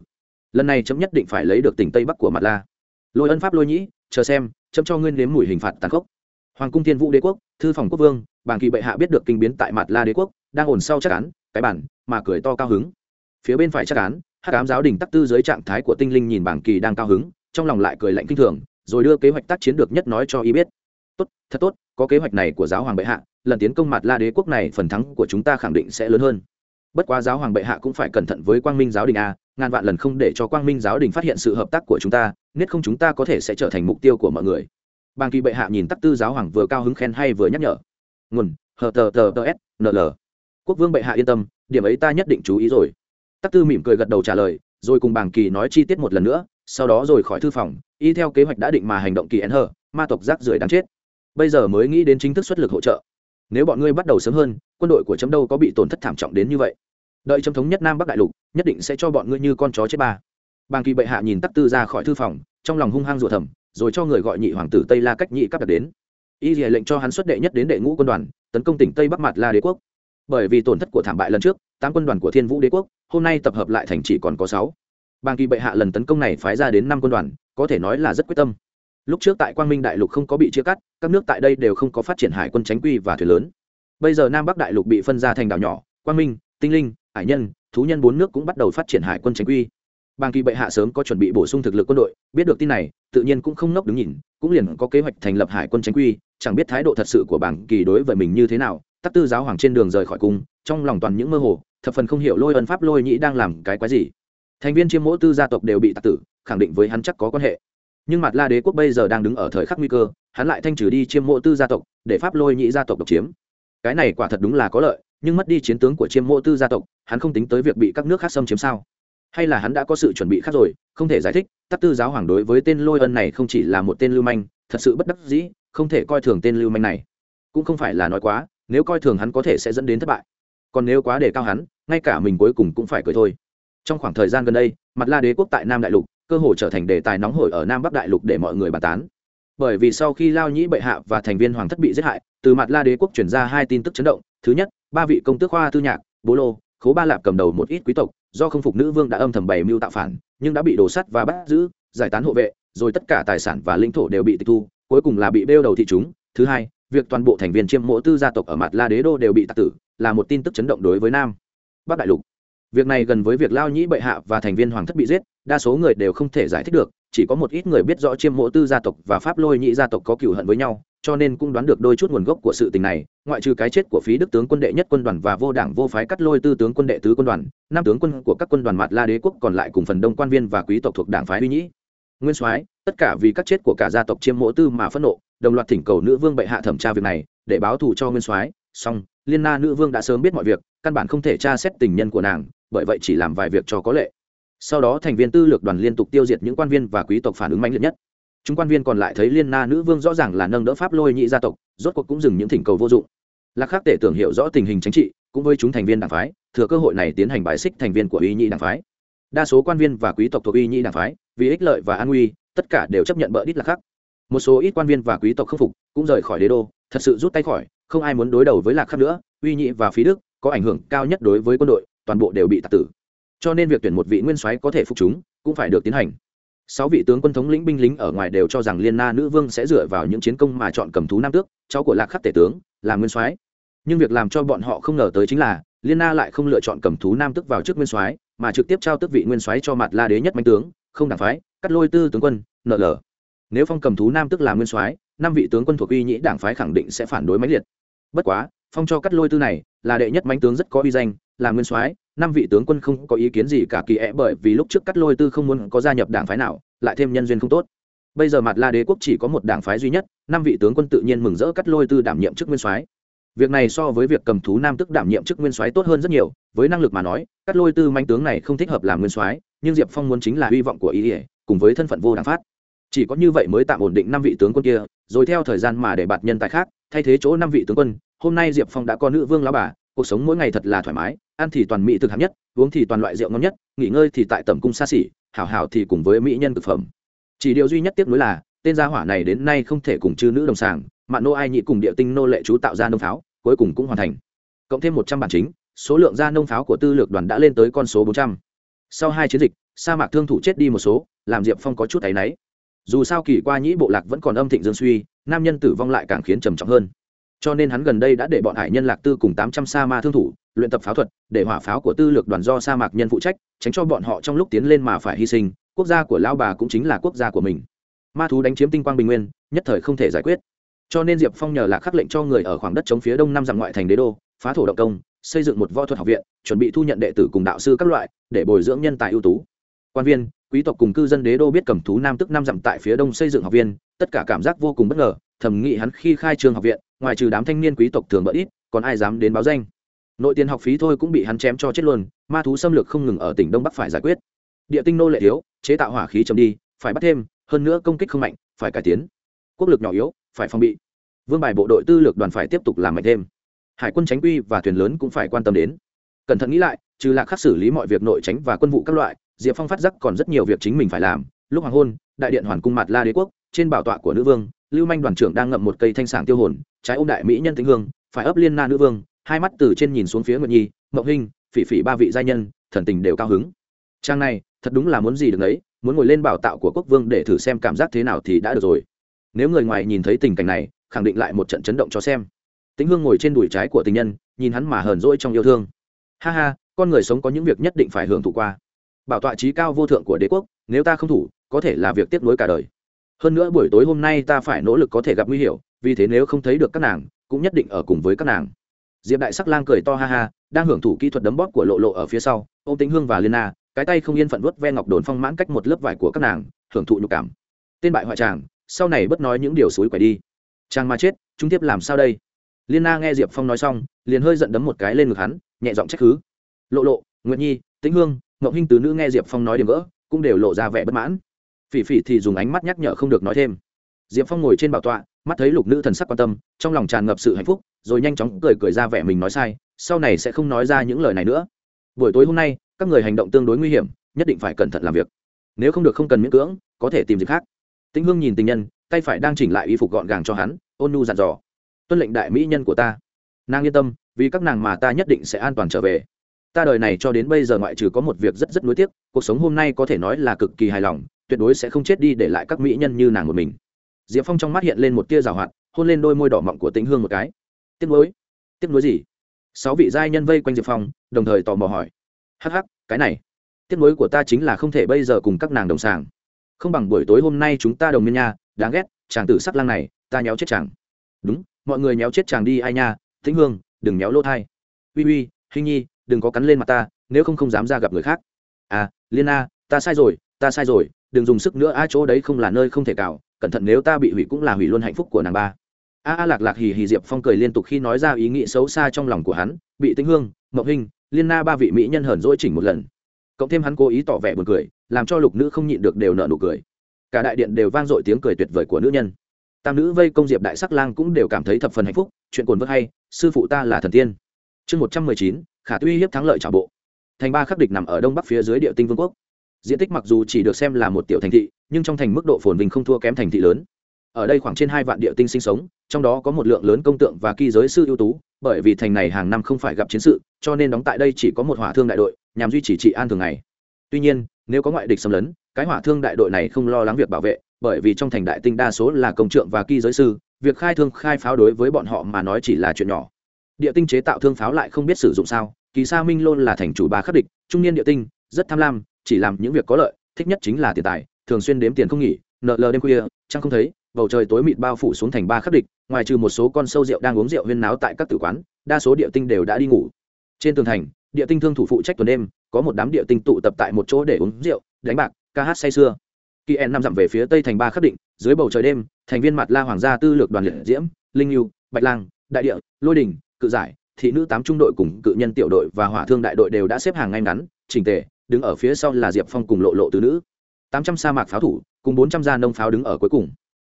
Lần này chấm nhất định phải lấy được tỉnh tây bắc của mặt la. Lôi ân pháp lôi nhĩ, chờ xem, chấm cho nguyên nếm mùi hình phạt tàn khốc. Hoàng cung thiên vũ đế quốc, thư phòng quốc vương bàng kỳ bệ hạ biết được kinh biến tại mặt la đế quốc, đang ổn sau chắc án, cái bản, mà cười to cao hứng. Phía bên phải chắc án, hắc ám giáo đình tắc tư dưới trạng thái của tinh linh nhìn bảng kỳ đang cao hứng, trong lòng lại cười lạnh kinh thường, rồi đưa kế hoạch tác chiến được nhất nói cho y biết. Tốt, thật tốt, có kế hoạch này của giáo hoàng bệ hạ, lần tiến công mặt la đế quốc này phần thắng của chúng ta khẳng định sẽ lớn hơn. Bất quá giáo hoàng bệ hạ cũng phải cẩn thận với quang minh giáo đình a, ngàn vạn lần không để cho quang minh giáo đình phát hiện sự hợp tác của chúng ta nếu không chúng ta có thể sẽ trở thành mục tiêu của mọi người. Bàng kỳ bệ hạ nhìn tắc tư giáo hoàng vừa cao hứng khen hay vừa nhắc nhở nguồn, hờ tờ tờ tờ s nl quốc vương bệ hạ yên tâm, điểm ấy ta nhất định chú ý rồi. Tắc tư mỉm cười gật đầu trả lời, rồi cùng bàng kỳ nói chi tiết một lần nữa, sau đó rồi khỏi thư phòng, y theo kế hoạch đã định mà hành động kỳ én hờ, ma tộc rác rưởi đáng chết. Bây giờ mới nghĩ đến chính thức xuất lực hỗ trợ. Nếu bọn ngươi bắt đầu sớm hơn, quân đội của chấm đâu có bị tổn thất thảm trọng đến như vậy. Đợi chấm thống nhất nam bắc đại lục, nhất định sẽ cho bọn ngươi như con chó chết ba. Bàng kỳ bệ hạ nhìn tắc tư ra khỏi thư phòng, trong lòng hung hăng rủa thầm, rồi cho người gọi nhị hoàng tử tây la cách nhị cắp đặt đến y dì lệnh cho hắn xuất đệ nhất đến đệ ngũ quân đoàn, tấn công tỉnh tây bắc mặt la đế quốc. Bởi vì tổn thất của thảm bại lần trước, tám quân đoàn của thiên vũ đế quốc, hôm nay tập hợp lại thành chỉ còn có sáu. Bang kỳ bệ hạ lần tấn công này phái ra đến năm quân đoàn, có thể nói là rất quyết tâm. Lúc trước tại quang minh đại lục không có bị chia cắt, các nước tại đây đều không có phát triển hải quân tránh quy và thuyền lớn. Bây giờ nam bắc đại lục bị phân ra thành đảo nhỏ, quang minh, tinh linh, hải nhân, thú nhân bốn nước cũng bắt đầu phát triển hải quân tránh quy. Bang kỳ bệ hạ sớm có chuẩn bị bổ sung thực lực quân đội, biết được tin này, tự nhiên cũng không nốc đứng nhìn, cũng liền có kế hoạch thành lập hải quân tránh quy chẳng biết thái độ thật sự của bảng kỳ đối với mình như thế nào, tắc tư giáo hoàng trên đường rời khỏi cung, trong lòng toàn những mơ hồ, thập phần không hiểu lôi ân pháp lôi nhĩ đang làm cái quái gì. Thành viên chiêm mỗ tư gia tộc đều bị tạc tử, khẳng định với hắn chắc có quan hệ. Nhưng mặt la đế quốc bây giờ đang đứng ở thời khắc nguy cơ, hắn lại thanh trừ đi chiêm mộ tư gia tộc, để pháp lôi nhĩ gia tộc độc chiếm. Cái này quả thật đúng là có lợi, nhưng mất đi chiến tướng của chiêm mộ tư gia tộc, hắn không tính tới việc bị các nước khác xâm chiếm sao? Hay là hắn đã có sự chuẩn bị khác rồi, không thể giải thích, tắc tư giáo hoàng đối với tên lôi ân này không chỉ là một tên lưu manh, thật sự bất đắc dĩ không thể coi thường tên lưu manh này. Cũng không phải là nói quá, nếu coi thường hắn có thể sẽ dẫn đến thất bại. Còn nếu quá đề cao hắn, ngay cả mình cuối cùng cũng phải cười thôi. Trong khoảng thời gian gần đây, mặt la đế quốc tại nam đại lục, cơ hồ trở thành đề tài nóng hổi ở nam bắc đại lục để mọi người bàn tán. Bởi vì sau khi lao nhĩ bệ hạ và thành viên hoàng thất bị giết hại, từ mặt la đế quốc chuyển ra hai tin tức chấn động. Thứ nhất, ba vị công tước khoa tư nhạc, bố lô, khố ba lạp cầm đầu một ít quý tộc, do không phục nữ vương đã âm thầm bày mưu tạo phản, nhưng đã bị đổ sắt và bắt giữ, giải tán hộ vệ, rồi tất cả tài sản và lãnh thổ đều bị tịch thu cuối cùng là bị bêu đầu thị chúng. Thứ hai, việc toàn bộ thành viên chiêm mộ tư gia tộc ở mặt la đế đô đều bị tạc tử, là một tin tức chấn động đối với nam. Bắc đại lục. Việc này gần với việc lao nhĩ bệ hạ và thành viên hoàng thất bị giết, đa số người đều không thể giải thích được, chỉ có một ít người biết rõ chiêm mộ tư gia tộc và pháp lôi nhị gia tộc có cựu hận với nhau, cho nên cũng đoán được đôi chút nguồn gốc của sự tình này, ngoại trừ cái chết của phí đức tướng quân đệ nhất quân đoàn và vô đảng vô phái cắt lôi tư tướng quân đệ tứ quân đoàn, năm tướng quân của các quân đoàn mặt la đế quốc còn lại cùng phần đông quan viên và quý tộc thuộc đảng phái uy nhĩ nguyên soái, tất cả vì các chết của cả gia tộc chiêm mộ tư mà phẫn nộ, đồng loạt thỉnh cầu nữ vương bệ hạ thẩm tra việc này, để báo thù cho nguyên soái. Song liên na nữ vương đã sớm biết mọi việc, căn bản không thể tra xét tình nhân của nàng, bởi vậy chỉ làm vài việc cho có lệ. Sau đó thành viên tư lược đoàn liên tục tiêu diệt những quan viên và quý tộc phản ứng mạnh liệt nhất. Chúng quan viên còn lại thấy liên na nữ vương rõ ràng là nâng đỡ pháp lôi nhị gia tộc, rốt cuộc cũng dừng những thỉnh cầu vô dụng. Lạc khắc tể tưởng hiểu rõ tình hình chính trị, cũng với chúng thành viên đảng phái, thừa cơ hội này tiến hành bài xích thành viên của uy nhị đảng phái. Đa số quan viên và quý tộc thuộc uy nhị đảng phái vì ích lợi và an nguy, tất cả đều chấp nhận bỡ đít là khắc. Một số ít quan viên và quý tộc khâm phục, cũng rời khỏi đế đô, thật sự rút tay khỏi, không ai muốn đối đầu với lạc khắc nữa, uy nhị và phí đức, có ảnh hưởng cao nhất đối với quân đội, toàn bộ đều bị tạc tử. Cho nên việc tuyển một vị nguyên soái có thể phục chúng, cũng phải được tiến hành. Sáu vị tướng quân thống lĩnh binh lính ở ngoài đều cho rằng liên na nữ vương sẽ dựa vào những chiến công mà chọn cầm thú nam tước, cháu của lạc khắc tể tướng, là nguyên soái. Nhưng việc làm cho bọn họ không ngờ tới chính là, liên na lại không lựa chọn cầm thú nam tước vào trước nguyên soái, mà trực tiếp trao tước vị nguyên soái cho mặt la đế nhất mạnh tướng không đảng phái, cắt lôi tư tướng quân, nợ lờ. Nếu phong cầm thú nam tức là nguyên soái, năm vị tướng quân thuộc uy nhĩ đảng phái khẳng định sẽ phản đối mãnh liệt. Bất quá, phong cho cắt lôi tư này là đệ nhất mãnh tướng rất có uy danh, là nguyên soái, năm vị tướng quân không có ý kiến gì cả kỳ ẽ bởi vì lúc trước cắt lôi tư không muốn có gia nhập đảng phái nào, lại thêm nhân duyên không tốt. Bây giờ mặt la đế quốc chỉ có một đảng phái duy nhất, năm vị tướng quân tự nhiên mừng rỡ cắt lôi tư đảm nhiệm chức nguyên soái. Việc này so với việc cầm thú nam tức đảm nhiệm chức nguyên soái tốt hơn rất nhiều, với năng lực mà nói, cắt lôi tư manh tướng này không thích hợp làm nguyên soái nhưng diệp phong muốn chính là hy vọng của ý ỉa cùng với thân phận vô đảng phát. Chỉ có như vậy mới tạm ổn định năm vị tướng quân kia, rồi theo thời gian mà để bạt nhân tài khác, thay thế chỗ năm vị tướng quân, hôm nay diệp phong đã có nữ vương lao bà, cuộc sống mỗi ngày thật là thoải mái, ăn thì toàn mỹ thực hạng nhất, uống thì toàn loại rượu ngon nhất, nghỉ ngơi thì tại tầm cung xa xỉ, hảo hảo thì cùng với mỹ nhân thực phẩm. Chỉ điều duy nhất tiếc nuối là, tên gia hỏa này đến nay không thể cùng chư nữ đồng sàng, mà nô ai nhị cùng địa tinh nô lệ chú tạo ra nông pháo, cuối cùng cũng hoàn thành. Cộng thêm một trăm bản chính, số lượng gia nông pháo của tư lược đoàn đã lên tới con số bốn trăm sau hai chiến dịch, sa mạc thương thủ chết đi một số, làm diệp phong có chút áy náy. Dù sao kỳ qua nhĩ bộ lạc vẫn còn âm thịnh dương suy, nam nhân tử vong lại càng khiến trầm trọng hơn. Cho nên hắn gần đây đã để bọn hải nhân lạc tư cùng tám trăm sa ma thương thủ, luyện tập pháo thuật, để hỏa pháo của tư lược đoàn do sa mạc nhân phụ trách, tránh cho bọn họ trong lúc tiến lên mà phải hy sinh, quốc gia của lao bà cũng chính là quốc gia của mình. Ma thú đánh chiếm tinh quang bình nguyên, nhất thời không thể giải quyết. Cho nên diệp phong nhờ lạc khắc lệnh cho người ở khoảng đất chống phía đông năm dặm ngoại thành đế đô, phá thổ động công xây dựng một võ thuật học viện, chuẩn bị thu nhận đệ tử cùng đạo sư các loại, để bồi dưỡng nhân tài ưu tú. Quan viên, quý tộc cùng cư dân đế đô biết cầm thú nam tức năm dặm tại phía đông xây dựng học viên tất cả cảm giác vô cùng bất ngờ, thầm nghĩ hắn khi khai trường học viện, ngoài trừ đám thanh niên quý tộc thường bỡ ít, còn ai dám đến báo danh. Nội tiền học phí thôi cũng bị hắn chém cho chết luôn, ma thú xâm lược không ngừng ở tỉnh đông bắc phải giải quyết. Địa tinh nô lệ thiếu, chế tạo hỏa khí chấm đi, phải bắt thêm, hơn nữa công kích không mạnh, phải cải tiến. Quốc lực nhỏ yếu, phải phòng bị. Vương bài bộ đội tư lược đoàn phải tiếp tục làm mạnh thêm hải quân tránh quy và thuyền lớn cũng phải quan tâm đến. Cẩn thận nghĩ lại, trừ lạc khắc xử lý mọi việc nội tránh và quân vụ các loại, diệp phong phát giác còn rất nhiều việc chính mình phải làm. Lúc hoàng hôn, đại điện hoàn cung mặt la đế quốc, trên bảo tọa của nữ vương, lưu manh đoàn trưởng đang ngậm một cây thanh sảng tiêu hồn, trái ôm đại mỹ nhân tĩnh hương, phải ấp liên na nữ vương, hai mắt từ trên nhìn xuống phía nguyệt nhi mậu hinh, phỉ phỉ ba vị giai nhân, thần tình đều cao hứng. Trang này, thật đúng là muốn gì được đấy muốn ngồi lên bảo tạo của quốc vương để thử xem cảm giác thế nào thì đã được rồi. Nếu người ngoài nhìn thấy tình cảnh này, khẳng định lại một trận chấn động cho xem tĩnh hương ngồi trên đùi trái của tình nhân, nhìn hắn mà hờn dỗi trong yêu thương. Ha ha, con người sống có những việc nhất định phải hưởng thụ qua. Bảo tọa trí cao vô thượng của đế quốc, nếu ta không thủ, có thể là việc tiếp nối cả đời. Hơn nữa buổi tối hôm nay ta phải nỗ lực có thể gặp nguy hiểm, vì thế nếu không thấy được các nàng, cũng nhất định ở cùng với các nàng. Diệp đại sắc lang cười to ha ha, đang hưởng thụ kỹ thuật đấm bóp của lộ lộ ở phía sau ô m tĩnh hương và liên na, cái tay không yên phận vớt ve ngọc đồn phong mãn cách một lớp vải của các nàng, hưởng thụ nhục cảm. Tên bại hoại tràng sau này bất nói những điều suối quẻ đi. Chàng mà chết, chúng tiếp làm sao đây? Liên na nghe diệp phong nói xong liền hơi giận đấm một cái lên ngực hắn nhẹ giọng trách cứ. Lộ lộ Nguyệt nhi tĩnh hương ngậu hinh tứ nữ nghe diệp phong nói điểm vỡ, cũng đều lộ ra vẻ bất mãn. Phỉ phỉ thì dùng ánh mắt nhắc nhở không được nói thêm. Diệp phong ngồi trên bảo tọa mắt thấy lục nữ thần sắc quan tâm trong lòng tràn ngập sự hạnh phúc rồi nhanh chóng cười cười ra vẻ mình nói sai sau này sẽ không nói ra những lời này nữa. Buổi tối hôm nay các người hành động tương đối nguy hiểm nhất định phải cẩn thận làm việc. Nếu không được không cần miễn cưỡng có thể tìm dịp khác. Tĩnh hương nhìn tình nhân tay phải đang chỉnh lại y phục gọn gàng cho hắn ôn nu dặn dò tuân lệnh đại mỹ nhân của ta. Nàng yên tâm, vì các nàng mà ta nhất định sẽ an toàn trở về. Ta đời này cho đến bây giờ ngoại trừ có một việc rất rất nuối tiếc, cuộc sống hôm nay có thể nói là cực kỳ hài lòng, tuyệt đối sẽ không chết đi để lại các mỹ nhân như nàng một mình. Diệp phong trong mắt hiện lên một tia rào hoạt, hôn lên đôi môi đỏ mọng của tĩnh hương một cái. Tiếc nuối? Tiếc nuối gì? Sáu vị giai nhân vây quanh diệp phong, đồng thời tò mò hỏi. Hắc hắc, cái này. Tiếc nuối của ta chính là không thể bây giờ cùng các nàng đồng sàng. Không bằng buổi tối hôm nay chúng ta đồng miên nha, đáng ghét, chàng tử sắc lang này, ta nhéo chết chàng. Đúng mọi người nhéo chết chàng đi, ai nha, tĩnh hương, đừng nhéo lỗ thai. Uy uy hình nhi, đừng có cắn lên mặt ta, nếu không không dám ra gặp người khác. À liên a, ta sai rồi, ta sai rồi, đừng dùng sức nữa, a, chỗ đấy không là nơi không thể cào, cẩn thận nếu ta bị hủy cũng là hủy luôn hạnh phúc của nàng ba. A a lạc lạc hì hì diệp phong cười liên tục khi nói ra ý nghĩ xấu xa trong lòng của hắn, bị tĩnh hương mậu hình liên na ba vị mỹ nhân hờn dỗi chỉnh một lần. Cộng thêm hắn cố ý tỏ vẻ buồn cười, làm cho lục nữ không nhịn được đều nợ nụ cười. Cả đại điện đều vang dội tiếng cười tuyệt vời của nữ nhân tam nữ vây công diệp đại sắc lang cũng đều cảm thấy thập phần hạnh phúc, chuyện cồn vơ hay, sư phụ ta là thần tiên. Chương một trăm mười chín, khả tuy hiếp thắng lợi trả bộ. Thành ba khắc địch nằm ở đông bắc phía dưới địa tinh vương quốc. Diện tích mặc dù chỉ được xem là một tiểu thành thị, nhưng trong thành mức độ phồn vinh không thua kém thành thị lớn. Ở đây khoảng trên hai vạn địa tinh sinh sống, trong đó có một lượng lớn công tượng và kỳ giới sư ưu tú, bởi vì thành này hàng năm không phải gặp chiến sự, cho nên đóng tại đây chỉ có một hỏa thương đại đội, nhằm duy trì trị an thường ngày. Tuy nhiên, nếu có ngoại địch xâm lấn, cái hỏa thương đại đội này không lo lắng việc bảo vệ bởi vì trong thành đại tinh đa số là công trượng và kỳ giới sư, việc khai thương khai pháo đối với bọn họ mà nói chỉ là chuyện nhỏ. Địa tinh chế tạo thương pháo lại không biết sử dụng sao, kỳ sa minh lôn là thành chủ ba khắc địch, trung niên địa tinh, rất tham lam, chỉ làm những việc có lợi, thích nhất chính là tiền tài, thường xuyên đếm tiền không nghỉ, nợ lờ đêm khuya chẳng không thấy, bầu trời tối mịt bao phủ xuống thành ba khắc địch, ngoài trừ một số con sâu rượu đang uống rượu huyên náo tại các tử quán, đa số địa tinh đều đã đi ngủ. Trên tường thành, địa tinh thương thủ phụ trách tuần đêm, có một đám địa tinh tụ tập tại một chỗ để uống rượu, đánh bạc, ca hát say sưa kỳ en năm dặm về phía tây thành ba khắc định, dưới bầu trời đêm, thành viên mặt la hoàng gia tư lược đoàn liệt diễm, linh lưu bạch lang, đại địa, lôi đình, cự giải, thị nữ tám trung đội cùng cự nhân tiểu đội và hỏa thương đại đội đều đã xếp hàng ngay ngắn, chỉnh tề, đứng ở phía sau là diệp phong cùng lộ lộ tứ nữ. Tám trăm sa mạc pháo thủ, cùng bốn trăm gia nông pháo đứng ở cuối cùng.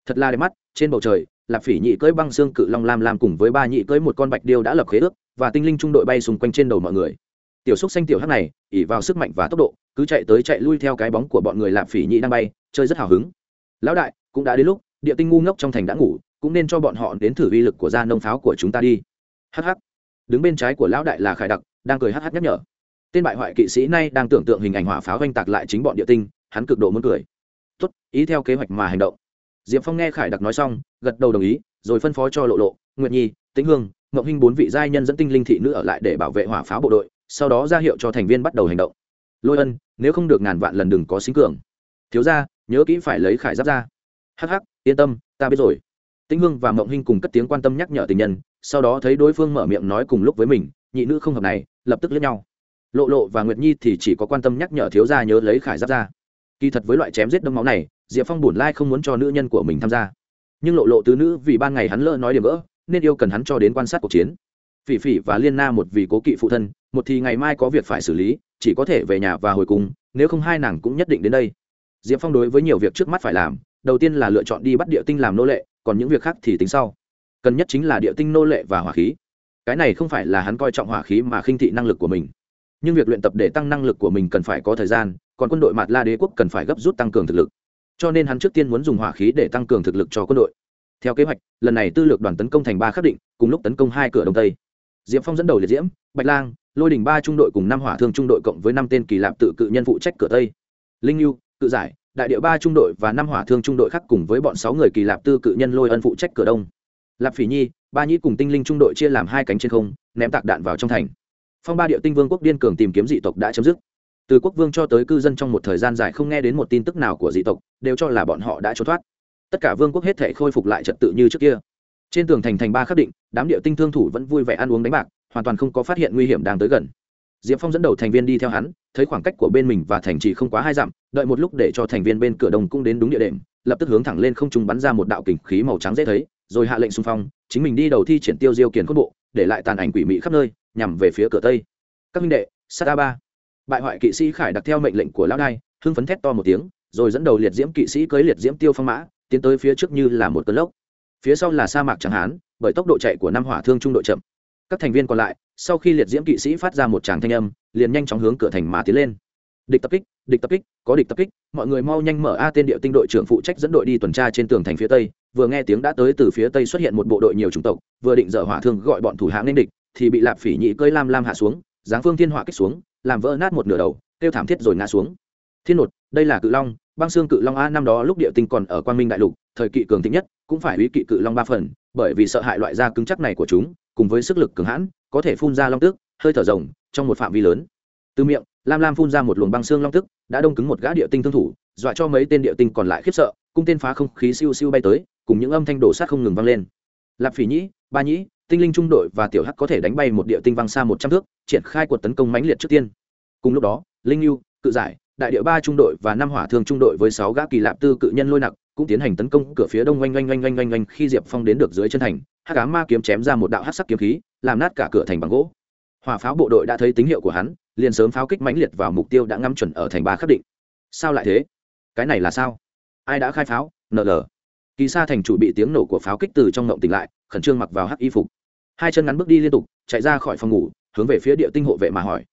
Thật là đẹp mắt, trên bầu trời, lạp phỉ nhị cưỡi băng xương cự long lam lam cùng với ba nhị cưỡi một con bạch điêu đã lập khế ước, và tinh linh trung đội bay xung quanh trên đầu mọi người tiểu xúc xanh tiểu hắc này, ỉ vào sức mạnh và tốc độ, cứ chạy tới chạy lui theo cái bóng của bọn người lạp phỉ nhị đang bay, chơi rất hào hứng. Lão đại, cũng đã đến lúc, địa tinh ngu ngốc trong thành đã ngủ, cũng nên cho bọn họ đến thử vi lực của gia nông pháo của chúng ta đi. Hh đứng bên trái của lão đại là khải đặc, đang cười hh nhắc nhở. Tên bại hoại kỵ sĩ nay đang tưởng tượng hình ảnh hỏa pháo oanh tạc lại chính bọn địa tinh, hắn cực độ muốn cười. Tốt, ý theo kế hoạch mà hành động. Diệp phong nghe khải đặc nói xong, gật đầu đồng ý, rồi phân phó cho lộ lộ, nguyệt nhi, tĩnh hương ngộng hinh bốn vị giai nhân dẫn tinh linh thị nữ ở lại để bảo vệ hỏa pháo bộ đội, sau đó ra hiệu cho thành viên bắt đầu hành động. Lôi ân, nếu không được ngàn vạn lần đừng có xính cường. Thiếu ra nhớ kỹ phải lấy khải giáp ra. Hắc hắc, yên tâm, ta biết rồi. Tĩnh hương và mộng hinh cùng cất tiếng quan tâm nhắc nhở tình nhân, sau đó thấy đối phương mở miệng nói cùng lúc với mình, nhị nữ không hợp này, lập tức liếc nhau. Lộ lộ và nguyệt nhi thì chỉ có quan tâm nhắc nhở thiếu gia nhớ lấy khải giáp ra. Kỳ thật với loại chém giết đâm máu này, diệp phong bổn lai không muốn cho nữ nhân của mình tham gia. Nhưng lộ lộ tứ nữ vì ban ngày hắn lỡ nói điểm gỡ nên yêu cần hắn cho đến quan sát cuộc chiến. Phỉ phỉ và liên na một vì cố kỵ phụ thân, một thì ngày mai có việc phải xử lý, chỉ có thể về nhà và hồi cùng, nếu không hai nàng cũng nhất định đến đây. Diệp phong đối với nhiều việc trước mắt phải làm, đầu tiên là lựa chọn đi bắt địa tinh làm nô lệ, còn những việc khác thì tính sau. Cần nhất chính là địa tinh nô lệ và hỏa khí. Cái này không phải là hắn coi trọng hỏa khí mà khinh thị năng lực của mình. Nhưng việc luyện tập để tăng năng lực của mình cần phải có thời gian, còn quân đội mạt la đế quốc cần phải gấp rút tăng cường thực lực. Cho nên hắn trước tiên muốn dùng hỏa khí để tăng cường thực lực cho quân đội theo kế hoạch, lần này tư lược đoàn tấn công thành ba khắc định, cùng lúc tấn công hai cửa đông tây. Diệp phong dẫn đầu liệt diễm, bạch lang, lôi đình ba trung đội cùng năm hỏa thương trung đội cộng với năm tên kỳ lạp tự cự nhân phụ trách cửa tây. Linh lưu cự giải, đại địa ba trung đội và năm hỏa thương trung đội khác cùng với bọn sáu người kỳ lạp tư cự nhân lôi ân phụ trách cửa đông. Lạp phỉ nhi, ba nhĩ cùng tinh linh trung đội chia làm hai cánh trên không, ném tạc đạn vào trong thành. Phong ba địa tinh vương quốc điên cường tìm kiếm dị tộc đã chấm dứt. Từ quốc vương cho tới cư dân trong một thời gian dài không nghe đến một tin tức nào của dị tộc, đều cho là bọn họ đã trốn thoát tất cả vương quốc hết thể khôi phục lại trật tự như trước kia. Trên tường thành thành ba khắc định, đám địa tinh thương thủ vẫn vui vẻ ăn uống đánh bạc, hoàn toàn không có phát hiện nguy hiểm đang tới gần. Diệp phong dẫn đầu thành viên đi theo hắn, thấy khoảng cách của bên mình và thành trì không quá hai dặm, đợi một lúc để cho thành viên bên cửa đông cũng đến đúng địa điểm, lập tức hướng thẳng lên không trung bắn ra một đạo kình khí màu trắng dễ thấy, rồi hạ lệnh xung phong, chính mình đi đầu thi triển tiêu diêu kiền cốt bộ, để lại tàn ảnh quỷ mị khắp nơi, nhằm về phía cửa tây. Các minh đệ sata ba. Bại hoại kỵ sĩ khải đặt theo mệnh lệnh của lão đai hưng phấn thét to một tiếng, rồi dẫn đầu liệt diễm kỵ sĩ cưới liệt diễm tiêu phong mã tiến tới phía trước như là một cơn lốc. Phía sau là sa mạc chẳng hán, bởi tốc độ chạy của năm hỏa thương trung đội chậm. Các thành viên còn lại, sau khi liệt diễm kỵ sĩ phát ra một tràng thanh âm, liền nhanh chóng hướng cửa thành mà tiến lên. Địch tập kích, địch tập kích, có địch tập kích, mọi người mau nhanh mở a tên địa tinh đội trưởng phụ trách dẫn đội đi tuần tra trên tường thành phía tây, vừa nghe tiếng đã tới từ phía tây xuất hiện một bộ đội nhiều chủng tộc, vừa định dở hỏa thương gọi bọn thủ hãng nên địch, thì bị lạp phỉ nhị cơi lam lam hạ xuống, giáng phương thiên hỏa kích xuống, làm vỡ nát một nửa đầu, kêu thảm thiết rồi ngã xuống. Thiên nột đây là cự long, băng xương cự long a năm đó lúc địa tinh còn ở quang minh đại lục, thời kỵ cường thịnh nhất, cũng phải uy kỵ cự long ba phần, bởi vì sợ hại loại da cứng chắc này của chúng, cùng với sức lực cường hãn, có thể phun ra long tước hơi thở rồng, trong một phạm vi lớn. Từ miệng, lam lam phun ra một luồng băng xương long tức, đã đông cứng một gã địa tinh thương thủ, dọa cho mấy tên địa tinh còn lại khiếp sợ, cung tên phá không khí siêu siêu bay tới, cùng những âm thanh đổ sát không ngừng vang lên. Lạp phỉ nhĩ, ba nhĩ, tinh linh trung đội và tiểu hắc có thể đánh bay một địa tinh văng xa một trăm thước, triển khai cuộc tấn công mãnh liệt trước tiên. Cùng lúc đó, linh lưu cự giải đại địa ba trung đội và năm hỏa thương trung đội với sáu gã kỳ lạp tư cự nhân lôi nặc cũng tiến hành tấn công cửa phía đông oanh oanh oanh oanh oanh oanh khi diệp phong đến được dưới chân thành hắc cá ma kiếm chém ra một đạo hắc sắc kiếm khí làm nát cả cửa thành bằng gỗ hỏa pháo bộ đội đã thấy tín hiệu của hắn liền sớm pháo kích mãnh liệt vào mục tiêu đã ngắm chuẩn ở thành ba khắc định sao lại thế cái này là sao ai đã khai pháo nl kỳ sa thành chủ bị tiếng nổ của pháo kích từ trong ngộng tỉnh lại khẩn trương mặc vào hắc y phục hai chân ngắn bước đi liên tục chạy ra khỏi phòng ngủ hướng về phía địa tinh hộ vệ mà hỏi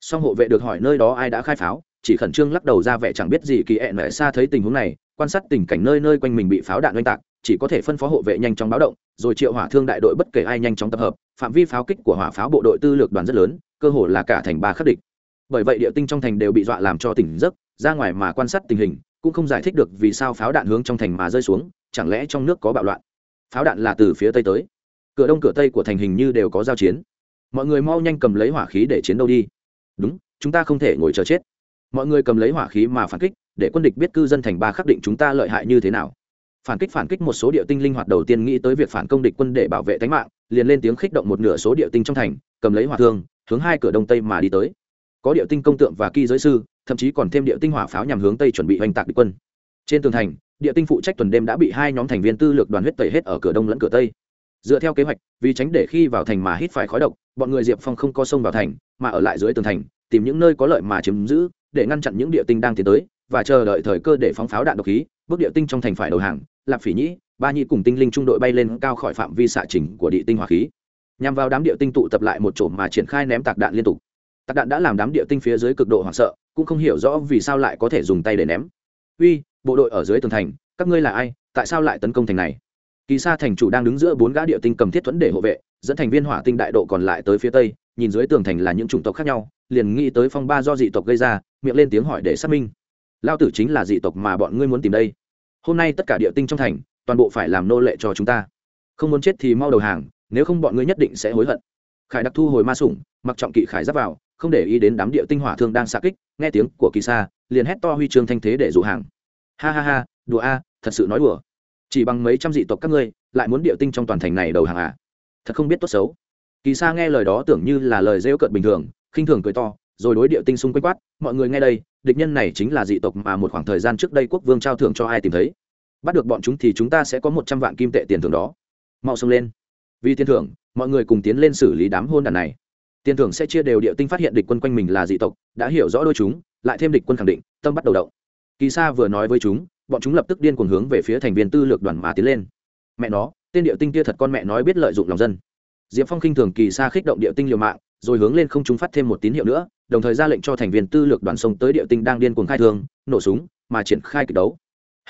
song hộ vệ được hỏi nơi đó ai đã khai pháo chỉ khẩn trương lắc đầu ra vẻ chẳng biết gì kỳ ẹn mẹ xa thấy tình huống này, quan sát tình cảnh nơi nơi quanh mình bị pháo đạn oanh tạc, chỉ có thể phân phó hộ vệ nhanh chóng báo động, rồi triệu hỏa thương đại đội bất kể ai nhanh chóng tập hợp, phạm vi pháo kích của hỏa pháo bộ đội tư lược đoàn rất lớn, cơ hồ là cả thành ba khắc địch. Bởi vậy địa tinh trong thành đều bị dọa làm cho tỉnh giấc, ra ngoài mà quan sát tình hình, cũng không giải thích được vì sao pháo đạn hướng trong thành mà rơi xuống, chẳng lẽ trong nước có bạo loạn? Pháo đạn là từ phía tây tới. Cửa đông cửa tây của thành hình như đều có giao chiến. Mọi người mau nhanh cầm lấy hỏa khí để chiến đâu đi. Đúng, chúng ta không thể ngồi chờ chết mọi người cầm lấy hỏa khí mà phản kích, để quân địch biết cư dân thành ba khắc định chúng ta lợi hại như thế nào. Phản kích phản kích một số địa tinh linh hoạt đầu tiên nghĩ tới việc phản công địch quân để bảo vệ tính mạng, liền lên tiếng khích động một nửa số địa tinh trong thành, cầm lấy hỏa thương, hướng hai cửa đông tây mà đi tới. Có địa tinh công tượng và kỳ giới sư, thậm chí còn thêm địa tinh hỏa pháo nhằm hướng tây chuẩn bị hoành tạc địch quân. Trên tường thành, địa tinh phụ trách tuần đêm đã bị hai nhóm thành viên tư lược đoàn huyết tẩy hết ở cửa đông lẫn cửa tây. Dựa theo kế hoạch, vì tránh để khi vào thành mà hít phải khói độc, bọn người diệp phong không co sông vào thành, mà ở lại dưới tường thành, tìm những nơi có lợi mà chiếm giữ để ngăn chặn những địa tinh đang tiến tới, và chờ đợi thời cơ để phóng pháo đạn độc khí, bước địa tinh trong thành phải đầu hàng, lạp phỉ nhĩ, ba nhĩ cùng tinh linh trung đội bay lên cao khỏi phạm vi xạ trình của địa tinh hỏa khí. Nhằm vào đám địa tinh tụ tập lại một chỗ mà triển khai ném tạc đạn liên tục. Tạc đạn đã làm đám địa tinh phía dưới cực độ hoảng sợ, cũng không hiểu rõ vì sao lại có thể dùng tay để ném. Uy, bộ đội ở dưới tường thành, các ngươi là ai? Tại sao lại tấn công thành này? Kỳ sa thành chủ đang đứng giữa bốn gã địa tinh cầm thiết thuẫn để hộ vệ, dẫn thành viên hỏa tinh đại độ còn lại tới phía tây nhìn dưới tường thành là những chủng tộc khác nhau, liền nghĩ tới phong ba do dị tộc gây ra, miệng lên tiếng hỏi để xác minh. Lao tử chính là dị tộc mà bọn ngươi muốn tìm đây. Hôm nay tất cả địa tinh trong thành, toàn bộ phải làm nô lệ cho chúng ta. Không muốn chết thì mau đầu hàng, nếu không bọn ngươi nhất định sẽ hối hận. Khải đặc thu hồi ma sủng, mặc trọng kỵ khải giáp vào, không để ý đến đám địa tinh hỏa thương đang xạ kích, nghe tiếng của kỳ sa, liền hét to huy chương thanh thế để dụ hàng. Ha ha ha, đùa a, thật sự nói đùa. Chỉ bằng mấy trăm dị tộc các ngươi, lại muốn địa tinh trong toàn thành này đầu hàng à? Thật không biết tốt xấu kỳ sa nghe lời đó tưởng như là lời rêu cợt bình thường, khinh thường cười to, rồi đối địa tinh xung quanh quát, mọi người nghe đây, địch nhân này chính là dị tộc mà một khoảng thời gian trước đây quốc vương trao thưởng cho ai tìm thấy. Bắt được bọn chúng thì chúng ta sẽ có một trăm vạn kim tệ tiền thưởng đó. Mau xông lên. Vì tiền thưởng, mọi người cùng tiến lên xử lý đám hôn đàn này. Tiền thưởng sẽ chia đều địa tinh phát hiện địch quân quanh mình là dị tộc, đã hiểu rõ đôi chúng, lại thêm địch quân khẳng định, tâm bắt đầu động. Kỳ sa vừa nói với chúng, bọn chúng lập tức điên cuồng hướng về phía thành viên tư lược đoàn mà tiến lên. Mẹ nó, tên địa tinh kia thật con mẹ nói biết lợi dụng lòng dân diệp phong khinh thường kỳ sa khích động địa tinh liều mạng, rồi hướng lên không chúng phát thêm một tín hiệu nữa, đồng thời ra lệnh cho thành viên tư lược đoàn sông tới địa tinh đang điên cuồng khai thương, nổ súng, mà triển khai kịch đấu.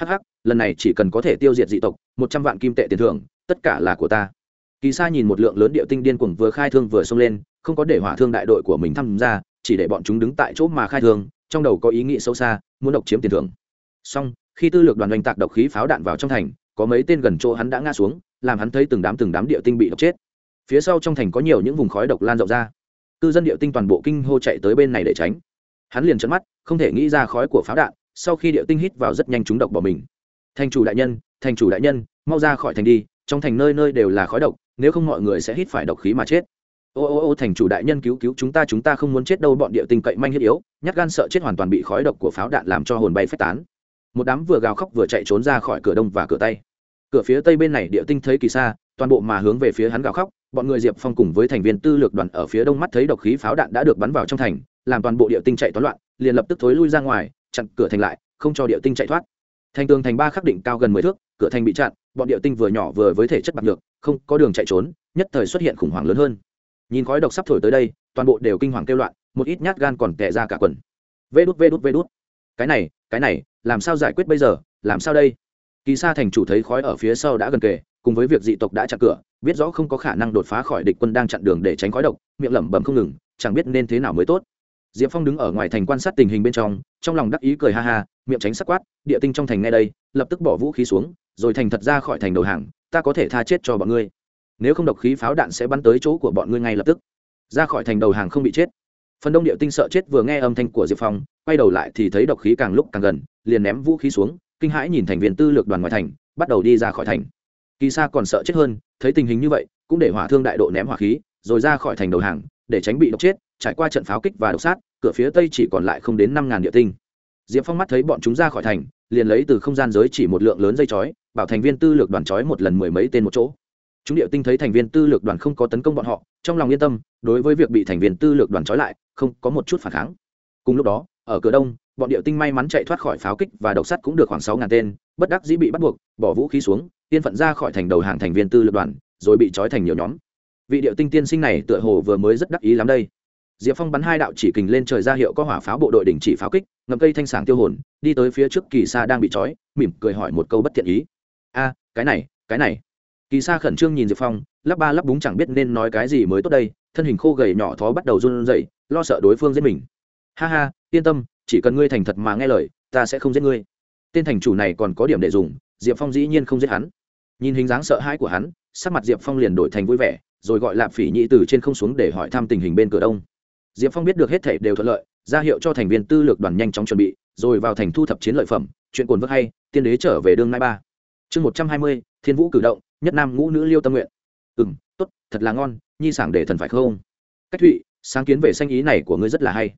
Hh lần này chỉ cần có thể tiêu diệt dị tộc, một trăm vạn kim tệ tiền thưởng, tất cả là của ta. Kỳ sa nhìn một lượng lớn địa tinh điên cuồng vừa khai thương vừa xông lên, không có để hỏa thương đại đội của mình tham gia, chỉ để bọn chúng đứng tại chỗ mà khai thương, trong đầu có ý nghĩ sâu xa, muốn độc chiếm tiền thưởng. Song khi tư lược đoàn oanh tạc độc khí pháo đạn vào trong thành, có mấy tên gần chỗ hắn đã ngã xuống, làm hắn thấy từng đám từng đám địa tinh bị độc chết phía sau trong thành có nhiều những vùng khói độc lan rộng ra. Cư dân địa tinh toàn bộ kinh hô chạy tới bên này để tránh. Hắn liền chấn mắt, không thể nghĩ ra khói của pháo đạn, sau khi địa tinh hít vào rất nhanh chúng độc bỏ mình. Thành chủ đại nhân, thành chủ đại nhân, mau ra khỏi thành đi, trong thành nơi nơi đều là khói độc, nếu không mọi người sẽ hít phải độc khí mà chết. Ô ô ô, thành chủ đại nhân cứu cứu chúng ta chúng ta không muốn chết đâu, bọn địa tinh cậy manh thiết yếu, nhát gan sợ chết hoàn toàn bị khói độc của pháo đạn làm cho hồn bay phách tán. Một đám vừa gào khóc vừa chạy trốn ra khỏi cửa đông và cửa tây. Cửa phía tây bên này địa tinh thấy kỳ xa, toàn bộ mà hướng về phía hắn gào khóc bọn người diệp phong cùng với thành viên tư lược đoàn ở phía đông mắt thấy độc khí pháo đạn đã được bắn vào trong thành, làm toàn bộ địa tinh chạy toán loạn, liền lập tức thối lui ra ngoài, chặn cửa thành lại, không cho địa tinh chạy thoát. Thành tường thành ba khắc định cao gần mười thước, cửa thành bị chặn, bọn địa tinh vừa nhỏ vừa với thể chất bạc được không có đường chạy trốn, nhất thời xuất hiện khủng hoảng lớn hơn. Nhìn khói độc sắp thổi tới đây, toàn bộ đều kinh hoàng kêu loạn, một ít nhát gan còn tệ ra cả quần. Vê đút vê đút vê đút. Cái này cái này, làm sao giải quyết bây giờ, làm sao đây? Kỳ sa thành chủ thấy khói ở phía sau đã gần kề, cùng với việc dị tộc đã chặn cửa biết rõ không có khả năng đột phá khỏi địch quân đang chặn đường để tránh khói độc, miệng lẩm bẩm không ngừng, chẳng biết nên thế nào mới tốt. Diệp phong đứng ở ngoài thành quan sát tình hình bên trong trong lòng đắc ý cười ha ha, miệng tránh sắc quát, địa tinh trong thành ngay đây, lập tức bỏ vũ khí xuống, rồi thành thật ra khỏi thành đầu hàng, ta có thể tha chết cho bọn ngươi. Nếu không độc khí pháo đạn sẽ bắn tới chỗ của bọn ngươi ngay lập tức. Ra khỏi thành đầu hàng không bị chết. Phần đông địa tinh sợ chết vừa nghe âm thanh của diệp phong, quay đầu lại thì thấy độc khí càng lúc càng gần, liền ném vũ khí xuống, kinh hãi nhìn thành viên tư lược đoàn ngoài thành, bắt đầu đi ra khỏi thành kỳ sa còn sợ chết hơn, thấy tình hình như vậy, cũng để hỏa thương đại độ ném hỏa khí, rồi ra khỏi thành đầu hàng, để tránh bị độc chết, trải qua trận pháo kích và độc sát, cửa phía tây chỉ còn lại không đến năm ngàn địa tinh. Diệp phong mắt thấy bọn chúng ra khỏi thành, liền lấy từ không gian giới chỉ một lượng lớn dây chói, bảo thành viên tư lược đoàn chói một lần mười mấy tên một chỗ. Chúng địa tinh thấy thành viên tư lược đoàn không có tấn công bọn họ, trong lòng yên tâm, đối với việc bị thành viên tư lược đoàn chói lại, không có một chút phản kháng. Cùng lúc đó, ở cửa đông bọn địa tinh may mắn chạy thoát khỏi pháo kích và độc sắt cũng được khoảng sáu ngàn tên, bất đắc dĩ bị bắt buộc, bỏ vũ khí xuống, tiên phận ra khỏi thành đầu hàng thành viên tư lập đoàn, rồi bị trói thành nhiều nhóm. Vị địa tinh tiên sinh này tựa hồ vừa mới rất đắc ý lắm đây. Diệp phong bắn hai đạo chỉ kình lên trời ra hiệu có hỏa pháo bộ đội đình chỉ pháo kích ngầm cây thanh sảng tiêu hồn, đi tới phía trước kỳ sa đang bị trói, mỉm cười hỏi một câu bất thiện ý. A, cái này cái này. Kỳ sa khẩn trương nhìn diệp phong, lắp ba lắp búng chẳng biết nên nói cái gì mới tốt đây, thân hình khô gầy nhỏ thó bắt đầu run rẩy, lo sợ đối phương giết mình. Ha ha, yên tâm chỉ cần ngươi thành thật mà nghe lời, ta sẽ không giết ngươi. Tên thành chủ này còn có điểm để dùng, diệp phong dĩ nhiên không giết hắn. Nhìn hình dáng sợ hãi của hắn, sắc mặt diệp phong liền đổi thành vui vẻ, rồi gọi lạp phỉ nhị từ trên không xuống để hỏi thăm tình hình bên cửa đông. Diệp phong biết được hết thể đều thuận lợi, ra hiệu cho thành viên tư lược đoàn nhanh chóng chuẩn bị, rồi vào thành thu thập chiến lợi phẩm, chuyện cồn vớt hay, tiên đế trở về đương nai ba. Chương một trăm hai mươi, thiên vũ cử động, nhất nam ngũ nữ liêu tâm nguyện. Ừ m t ố t thật là ngon, nhi sảng để thần phải không? Cách thụy, sáng kiến về sanh ý này của ngươi rất là hay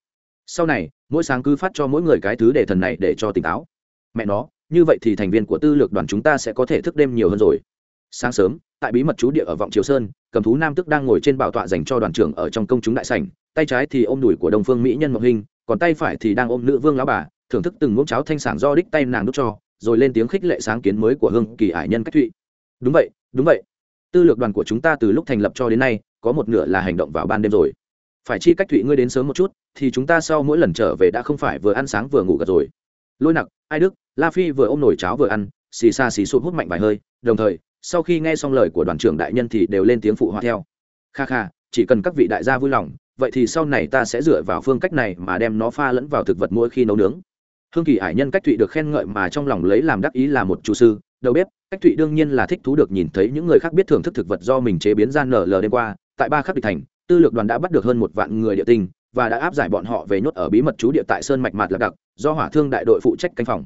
sau này, mỗi sáng cứ phát cho mỗi người cái thứ để thần này để cho tỉnh táo. Mẹ nó, như vậy thì thành viên của tư lược đoàn chúng ta sẽ có thể thức đêm nhiều hơn rồi. Sáng sớm, tại bí mật chú địa ở vọng triều sơn, cầm thú nam tức đang ngồi trên bảo tọa dành cho đoàn trưởng ở trong công chúng đại sảnh, tay trái thì ôm đùi của đồng phương mỹ nhân mộng hình, còn tay phải thì đang ôm nữ vương lão bà, thưởng thức từng muỗng cháo thanh sản do đích tay nàng đút cho, rồi lên tiếng khích lệ sáng kiến mới của hương kỳ ải nhân cách thụy. Đúng vậy đúng vậy. Tư lược đoàn của chúng ta từ lúc thành lập cho đến nay, có một nửa là hành động vào ban đêm rồi phải chi cách thụy ngươi đến sớm một chút, thì chúng ta sau mỗi lần trở về đã không phải vừa ăn sáng vừa ngủ gật rồi. Lôi nặc, ai đức, la phi vừa ôm nồi cháo vừa ăn, xì xa xì sụp hút mạnh vài hơi, đồng thời, sau khi nghe xong lời của đoàn trưởng đại nhân thì đều lên tiếng phụ họa theo. Kha kha, chỉ cần các vị đại gia vui lòng, vậy thì sau này ta sẽ dựa vào phương cách này mà đem nó pha lẫn vào thực vật mỗi khi nấu nướng. Hương kỳ hải nhân cách thụy được khen ngợi mà trong lòng lấy làm đắc ý là một chủ sư, đầu bếp, cách thụy đương nhiên là thích thú được nhìn thấy những người khác biết thưởng thức thực vật do mình chế biến ra nở lờ đêm qua, tại ba khắc địch thành tư lược đoàn đã bắt được hơn một vạn người địa tinh và đã áp giải bọn họ về nhốt ở bí mật trú địa tại sơn mạch mạt lạc đặc do hỏa thương đại đội phụ trách canh phòng.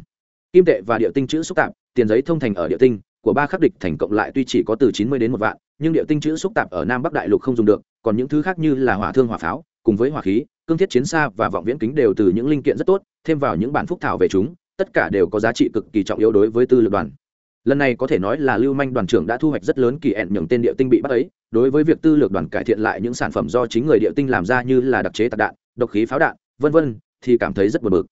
Kim tệ và địa tinh chữ xúc tạp, tiền giấy thông thành ở địa tinh, của ba khắc địch thành cộng lại tuy chỉ có từ chín mươi đến một vạn, nhưng địa tinh chữ xúc tạp ở nam bắc đại lục không dùng được, còn những thứ khác như là hỏa thương hỏa pháo, cùng với hỏa khí, cương thiết chiến xa và vọng viễn kính đều từ những linh kiện rất tốt, thêm vào những bản phúc thảo về chúng, tất cả đều có giá trị cực kỳ trọng yếu đối với tư lược đoàn lần này có thể nói là lưu manh đoàn trưởng đã thu hoạch rất lớn kỳ ẹn nhường tên địa tinh bị bắt ấy, đối với việc tư lược đoàn cải thiện lại những sản phẩm do chính người địa tinh làm ra như là đặc chế tạc đạn, độc khí pháo đạn, vân vân, thì cảm thấy rất buồn bực.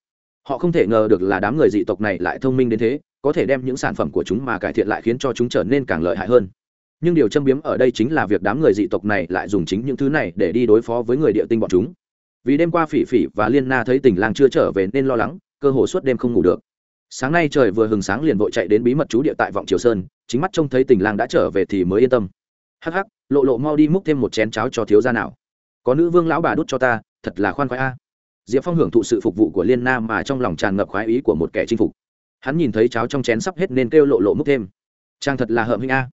Họ không thể ngờ được là đám người dị tộc này lại thông minh đến thế, có thể đem những sản phẩm của chúng mà cải thiện lại khiến cho chúng trở nên càng lợi hại hơn. Nhưng điều châm biếm ở đây chính là việc đám người dị tộc này lại dùng chính những thứ này để đi đối phó với người địa tinh bọn chúng. Vì đêm qua phỉ phỉ và liên na thấy tình lang chưa trở về nên lo lắng, cơ hồ suốt đêm không ngủ được sáng nay trời vừa hừng sáng liền vội chạy đến bí mật trú địa tại vọng triều sơn, chính mắt trông thấy tình lang đã trở về thì mới yên tâm. Hắc hắc, lộ lộ mau đi múc thêm một chén cháo cho thiếu gia nào. Có nữ vương lão bà đút cho ta, thật là khoan khoái a. Diệp phong hưởng thụ sự phục vụ của liên Nam mà trong lòng tràn ngập khoái ý của một kẻ chinh phục. Hắn nhìn thấy cháo trong chén sắp hết nên kêu lộ lộ múc thêm. Trang thật là hợm hinh a.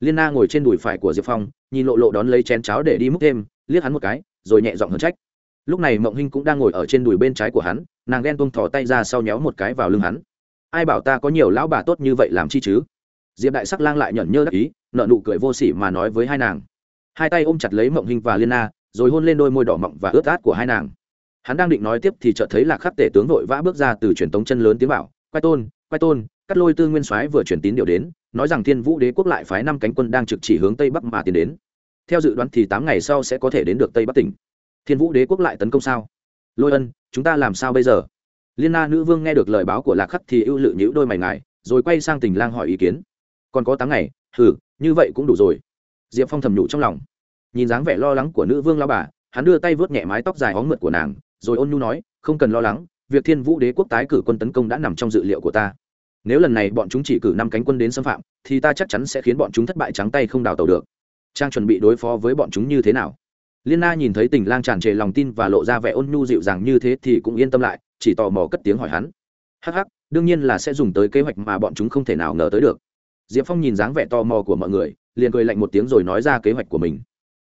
Liên na ngồi trên đùi phải của diệp phong, nhìn lộ lộ đón lấy chén cháo để đi múc thêm, liếc hắn một cái, rồi nhẹ giọng hờn trách. Lúc này mộng hinh cũng đang ngồi ở trên đùi bên trái của hắn, nàng ghen tuông thỏ tay ra sau nhéo một cái vào lưng hắn ai bảo ta có nhiều lão bà tốt như vậy làm chi chứ? Diệp đại sắc lang lại nhẫn nhơ đắc ý nợ nụ cười vô sỉ mà nói với hai nàng. Hai tay ôm chặt lấy mộng hình và liên na, rồi hôn lên đôi môi đỏ mọng và ướt át của hai nàng. Hắn đang định nói tiếp thì chợt thấy lạc khắc tể tướng vội vã bước ra từ truyền tống chân lớn tiếng bảo, quay tôn quay tôn, cắt lôi tư nguyên soái vừa truyền tín điều đến, nói rằng thiên vũ đế quốc lại phái năm cánh quân đang trực chỉ hướng tây bắc mà tiến đến. Theo dự đoán thì tám ngày sau sẽ có thể đến được tây bắc tỉnh. Thiên vũ đế quốc lại tấn công sao? Lôi ân, chúng ta làm sao bây giờ? Liên na nữ vương nghe được lời báo của lạc khắc thì ưu lự nhữ đôi mày ngài, rồi quay sang tình lang hỏi ý kiến. Còn có tám ngày, hừ, như vậy cũng đủ rồi. Diệp phong thầm nhủ trong lòng. Nhìn dáng vẻ lo lắng của nữ vương lao bà, hắn đưa tay vớt nhẹ mái tóc dài hóng mượt của nàng, rồi ôn nhu nói, không cần lo lắng, việc thiên vũ đế quốc tái cử quân tấn công đã nằm trong dự liệu của ta. Nếu lần này bọn chúng chỉ cử năm cánh quân đến xâm phạm, thì ta chắc chắn sẽ khiến bọn chúng thất bại trắng tay không đào tàu được. Trang chuẩn bị đối phó với bọn chúng như thế nào? Liên na nhìn thấy tình lang tràn trề lòng tin và lộ ra vẻ ôn nhu dịu dàng như thế thì cũng yên tâm lại chỉ tò mò cất tiếng hỏi hắn. Hắc hắc, đương nhiên là sẽ dùng tới kế hoạch mà bọn chúng không thể nào ngờ tới được. Diệp phong nhìn dáng vẻ tò mò của mọi người, liền cười lạnh một tiếng rồi nói ra kế hoạch của mình.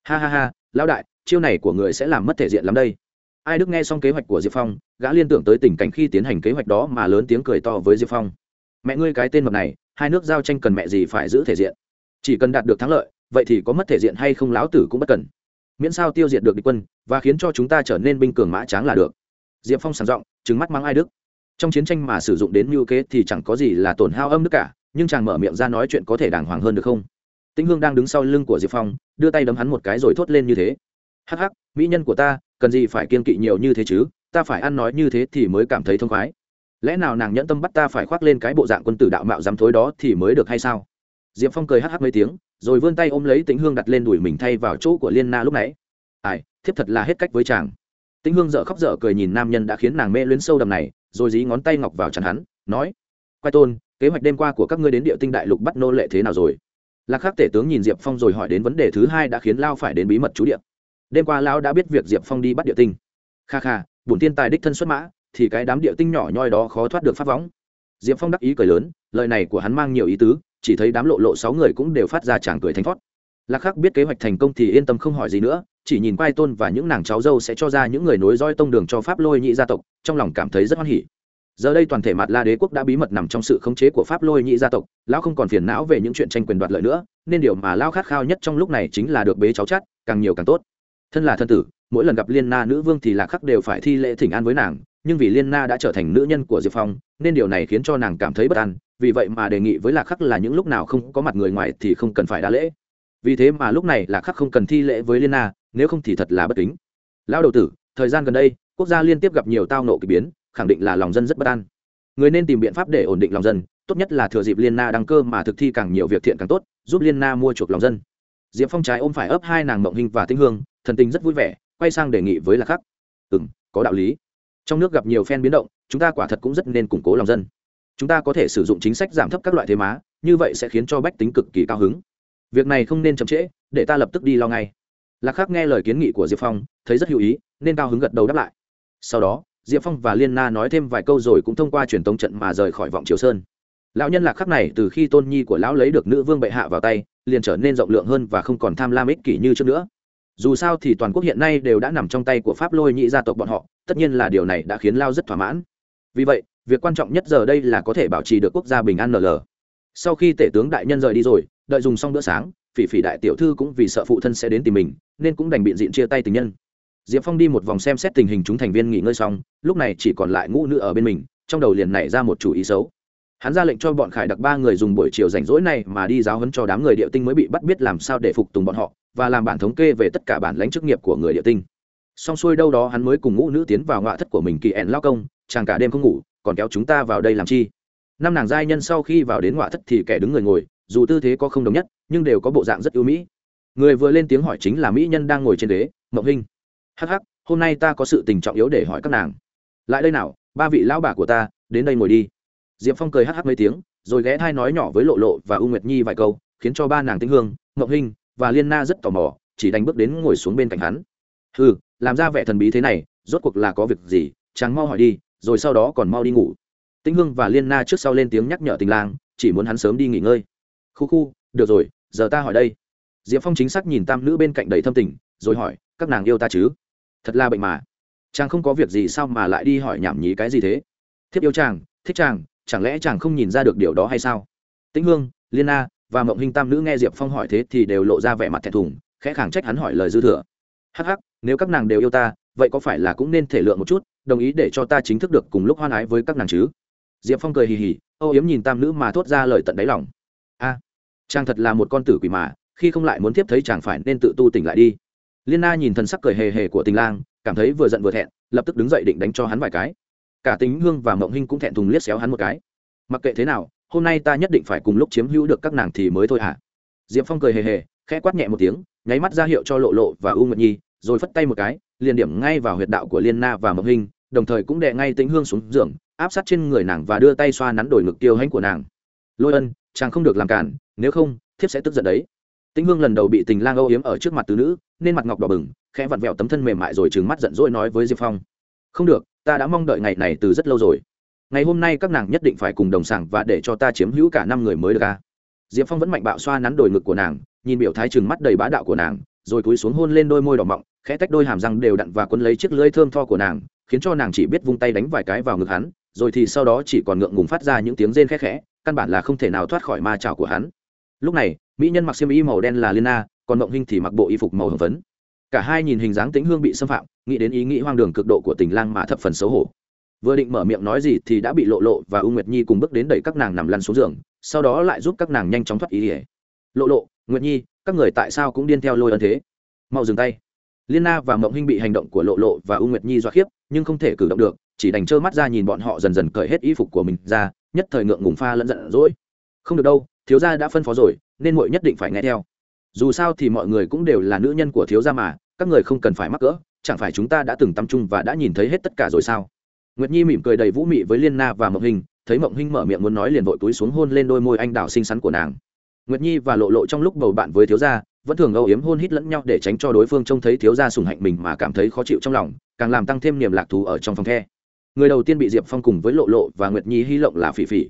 Ha ha ha, lão đại, chiêu này của người sẽ làm mất thể diện lắm đây. Ai đức nghe xong kế hoạch của diệp phong, gã liên tưởng tới tình cảnh khi tiến hành kế hoạch đó mà lớn tiếng cười to với diệp phong. Mẹ ngươi cái tên mập này, hai nước giao tranh cần mẹ gì phải giữ thể diện? Chỉ cần đạt được thắng lợi, vậy thì có mất thể diện hay không lão tử cũng bất cần. Miễn sao tiêu diệt được địch quân, và khiến cho chúng ta trở nên binh cường mã tráng là được. Diệp phong sàng giọng trứng mắt mắng ai đức. Trong chiến tranh mà sử dụng đến mưu kế thì chẳng có gì là tổn hao âm đức cả, nhưng chàng mở miệng ra nói chuyện có thể đàng hoàng hơn được không? Tĩnh hương đang đứng sau lưng của diệp phong, đưa tay đấm hắn một cái rồi thốt lên như thế. Hắc hắc, mỹ nhân của ta, cần gì phải kiên kỵ nhiều như thế chứ? Ta phải ăn nói như thế thì mới cảm thấy thông khoái. Lẽ nào nàng nhẫn tâm bắt ta phải khoác lên cái bộ dạng quân tử đạo mạo dám thối đó thì mới được hay sao? Diệp phong cười hắc hắc mấy tiếng, rồi vươn tay ôm lấy tĩnh hương đặt lên đùi mình thay vào chỗ của liên na lúc nãy. Ai, thiếp thật là hết cách với chàng tĩnh hương dở khóc dở cười nhìn nam nhân đã khiến nàng mê luyến sâu đầm này, rồi dí ngón tay ngọc vào chắn hắn, nói, quay tôn, kế hoạch đêm qua của các ngươi đến địa tinh đại lục bắt nô lệ thế nào rồi? Lạc khắc tể tướng nhìn diệp phong rồi hỏi đến vấn đề thứ hai đã khiến lao phải đến bí mật chú địa. Đêm qua lão đã biết việc diệp phong đi bắt địa tinh. Kha kha, bổn tiên tài đích thân xuất mã, thì cái đám địa tinh nhỏ nhoi đó khó thoát được phát võng. Diệp phong đắc ý cười lớn, lời này của hắn mang nhiều ý tứ, chỉ thấy đám lộ lộ sáu người cũng đều phát ra chàng cười thánh thoát lạc khắc biết kế hoạch thành công thì yên tâm không hỏi gì nữa chỉ nhìn quai tôn và những nàng cháu dâu sẽ cho ra những người nối roi tông đường cho pháp lôi nhị gia tộc, trong lòng cảm thấy rất hoan hỉ. Giờ đây toàn thể mặt la đế quốc đã bí mật nằm trong sự khống chế của pháp lôi nhị gia tộc, lão không còn phiền não về những chuyện tranh quyền đoạt lợi nữa, nên điều mà lão khát khao nhất trong lúc này chính là được bế cháu chắt càng nhiều càng tốt. Thân là thân tử, mỗi lần gặp liên na nữ vương thì lạc khắc đều phải thi lễ thỉnh an với nàng, nhưng vì liên na đã trở thành nữ nhân của diệp phong, nên điều này khiến cho nàng cảm thấy bất an, vì vậy mà đề nghị với lạc khắc là những lúc nào không có mặt người ngoài thì không cần phải đa lễ. Vì thế mà lúc này lạc khắc không cần thi lễ với liên na nếu không thì thật là bất kính. Lão đầu tử, thời gian gần đây, quốc gia liên tiếp gặp nhiều tao nộ k ỳ biến, khẳng định là lòng dân rất bất an. Người nên tìm biện pháp để ổn định lòng dân, tốt nhất là thừa dịp liên na đăng cơ mà thực thi càng nhiều việc thiện càng tốt, giúp liên na mua chuộc lòng dân. Diệp phong trái ôm phải ấp hai nàng mộng hình và tinh hương, thần tình rất vui vẻ, quay sang đề nghị với lạc khắc. Ừ có đạo lý. Trong nước gặp nhiều phen biến động, chúng ta quả thật cũng rất nên củng cố lòng dân. Chúng ta có thể sử dụng chính sách giảm thấp các loại thuế má, như vậy sẽ khiến cho bách tính cực kỳ cao hứng. Việc này không nên chậm trễ, để ta lập tức đi lo ngay lạc khắc nghe lời kiến nghị của diệp phong, thấy rất hữu ý, nên cao hứng gật đầu đáp lại. Sau đó, diệp phong và liên na nói thêm vài câu rồi cũng thông qua truyền tống trận mà rời khỏi vọng triều sơn. Lão nhân lạc khắc này từ khi tôn nhi của lão lấy được nữ vương bệ hạ vào tay, liền trở nên rộng lượng hơn và không còn tham lam ích kỷ như trước nữa. Dù sao thì toàn quốc hiện nay đều đã nằm trong tay của pháp lôi nhị gia tộc bọn họ, tất nhiên là điều này đã khiến lao rất thỏa mãn. Vì vậy, việc quan trọng nhất giờ đây là có thể bảo trì được quốc gia bình an nl sau khi tể tướng đại nhân rời đi rồi, đợi dùng xong bữa sáng phỉ phỉ đại tiểu thư cũng vì sợ phụ thân sẽ đến tìm mình, nên cũng đành biện diện chia tay tình nhân. Diệp phong đi một vòng xem xét tình hình chúng thành viên nghỉ ngơi xong, lúc này chỉ còn lại ngũ nữ ở bên mình, trong đầu liền nảy ra một chủ ý xấu. Hắn ra lệnh cho bọn khải đặc ba người dùng buổi chiều rảnh rỗi này mà đi giáo hấn cho đám người địa tinh mới bị bắt biết làm sao để phục tùng bọn họ, và làm bản thống kê về tất cả bản lãnh chức nghiệp của người địa tinh. Xong xuôi đâu đó hắn mới cùng ngũ nữ tiến vào ngọa thất của mình kỳ ẹn lao công, chàng cả đêm không ngủ, còn kéo chúng ta vào đây làm chi? Năm nàng giai nhân sau khi vào đến ngọa thất thì kẻ đứng người ngồi dù tư thế có không đồng nhất nhưng đều có bộ dạng rất ưu mỹ. Người vừa lên tiếng hỏi chính là mỹ nhân đang ngồi trên đế, mộng Hinh. hắc hắc hôm nay ta có sự tình trọng yếu để hỏi các nàng. Lại đây nào ba vị lão bà của ta đến đây ngồi đi. Diệp phong cười hắc hắc mấy tiếng rồi ghé thai nói nhỏ với lộ lộ và u nguyệt nhi vài câu khiến cho ba nàng Tĩnh hương ngọc hinh và liên na rất tò mò chỉ đánh bước đến ngồi xuống bên cạnh hắn. Ừ làm ra vẻ thần bí thế này rốt cuộc là có việc gì chàng mau hỏi đi rồi sau đó còn mau đi ngủ. Tĩnh hương và liên na trước sau lên tiếng nhắc nhở tình lang chỉ muốn hắn sớm đi nghỉ ngơi khu khu, được rồi, giờ ta hỏi đây. Diệp phong chính xác nhìn tam nữ bên cạnh đầy thâm tình, rồi hỏi, các nàng yêu ta chứ? Thật là bệnh mà. Chàng không có việc gì sao mà lại đi hỏi nhảm nhí cái gì thế? Thiếp yêu chàng, thích chàng, chẳng lẽ chàng không nhìn ra được điều đó hay sao? Tĩnh hương, liên na và mộng hình tam nữ nghe diệp phong hỏi thế thì đều lộ ra vẻ mặt thẹn thùng, khẽ khàng trách hắn hỏi lời dư thừa. Hắc hắc, nếu các nàng đều yêu ta, vậy có phải là cũng nên thể lượng một chút, đồng ý để cho ta chính thức được cùng lúc hoan ái với các nàng chứ? Diệp phong cười hì hì, âu yếm nhìn tam nữ mà thốt ra lời tận đáy lòng chàng thật là một con tử quỷ mà, khi không lại muốn tiếp thấy chàng phải nên tự tu tỉnh lại đi. Liên na nhìn thần sắc cười hề hề của tình lang, cảm thấy vừa giận vừa thẹn, lập tức đứng dậy định đánh cho hắn vài cái. Cả tính hương và mộng hinh cũng thẹn thùng liếc xéo hắn một cái. Mặc kệ thế nào, hôm nay ta nhất định phải cùng lúc chiếm hữu được các nàng thì mới thôi hả? Diệp phong cười hề hề, khẽ quát nhẹ một tiếng, nháy mắt ra hiệu cho lộ lộ và u nguyệt nhi, rồi phất tay một cái, liền điểm ngay vào huyệt đạo của liên na và mộng hinh, đồng thời cũng đè ngay tính hương xuống giường, áp sát trên người nàng và đưa tay xoa nắn đổi ngực tiêu hãnh của nàng. Lôi ân, chàng không được làm cản nếu không, thiếp sẽ tức giận đấy. Tĩnh hương lần đầu bị tình lang âu yếm ở trước mặt tứ nữ, nên mặt ngọc đỏ bừng, khẽ vặn vẹo tấm thân mềm mại rồi trừng mắt giận dỗi nói với diệp phong. Không được, ta đã mong đợi ngày này từ rất lâu rồi. Ngày hôm nay các nàng nhất định phải cùng đồng sảng và để cho ta chiếm hữu cả năm người mới được ca diệp phong vẫn mạnh bạo xoa nắn đồi ngực của nàng, nhìn biểu thái trừng mắt đầy bá đạo của nàng, rồi cúi xuống hôn lên đôi môi đỏ mọng, khẽ tách đôi hàm răng đều đặn và quấn lấy chiếc lưỡi thơm tho của nàng, khiến cho nàng chỉ biết vung tay đánh vài cái vào ngực hắn, rồi thì sau đó chỉ còn ngượng ngùng phát ra những tiếng rên khẽ khẽ, căn bản là không thể nào thoát khỏi ma trào của hắn lúc này, mỹ nhân mặc xiêm y màu đen là lina còn mộng hinh thì mặc bộ y phục màu hồng phấn. Cả hai nhìn hình dáng tĩnh hương bị xâm phạm, nghĩ đến ý nghĩ hoang đường cực độ của tình lang mà thập phần xấu hổ. Vừa định mở miệng nói gì thì đã bị lộ lộ và u nguyệt nhi cùng bước đến đẩy các nàng nằm lăn xuống giường, sau đó lại giúp các nàng nhanh chóng thoát ý ỉa lộ lộ, nguyệt nhi, các người tại sao cũng điên theo lôi ân thế? Mau dừng tay. Liên na và mộng hinh bị hành động của lộ lộ và u nguyệt nhi dọa khiếp, nhưng không thể cử động được, chỉ đành trơ mắt ra nhìn bọn họ dần dần cởi hết y phục của mình ra, nhất thời ngượng ngùng pha lẫn giận dỗi. Không được đâu thiếu gia đã phân phó rồi, nên muội nhất định phải nghe theo. Dù sao thì mọi người cũng đều là nữ nhân của thiếu gia mà, các người không cần phải mắc cỡ, chẳng phải chúng ta đã từng tâm chung và đã nhìn thấy hết tất cả rồi sao? Nguyệt nhi mỉm cười đầy vũ mị với liên na và mộng hình, thấy mộng hình mở miệng muốn nói liền vội túi xuống hôn lên đôi môi anh đào xinh xắn của nàng. Nguyệt nhi và lộ lộ trong lúc bầu bạn với thiếu gia, vẫn thường âu yếm hôn hít lẫn nhau để tránh cho đối phương trông thấy thiếu gia sùng hạnh mình mà cảm thấy khó chịu trong lòng, càng làm tăng thêm niềm lạc thú ở trong phòng the. Người đầu tiên bị diệp phong cùng với lộ lộ và nguyệt nhi hy lộng là phỉ phỉ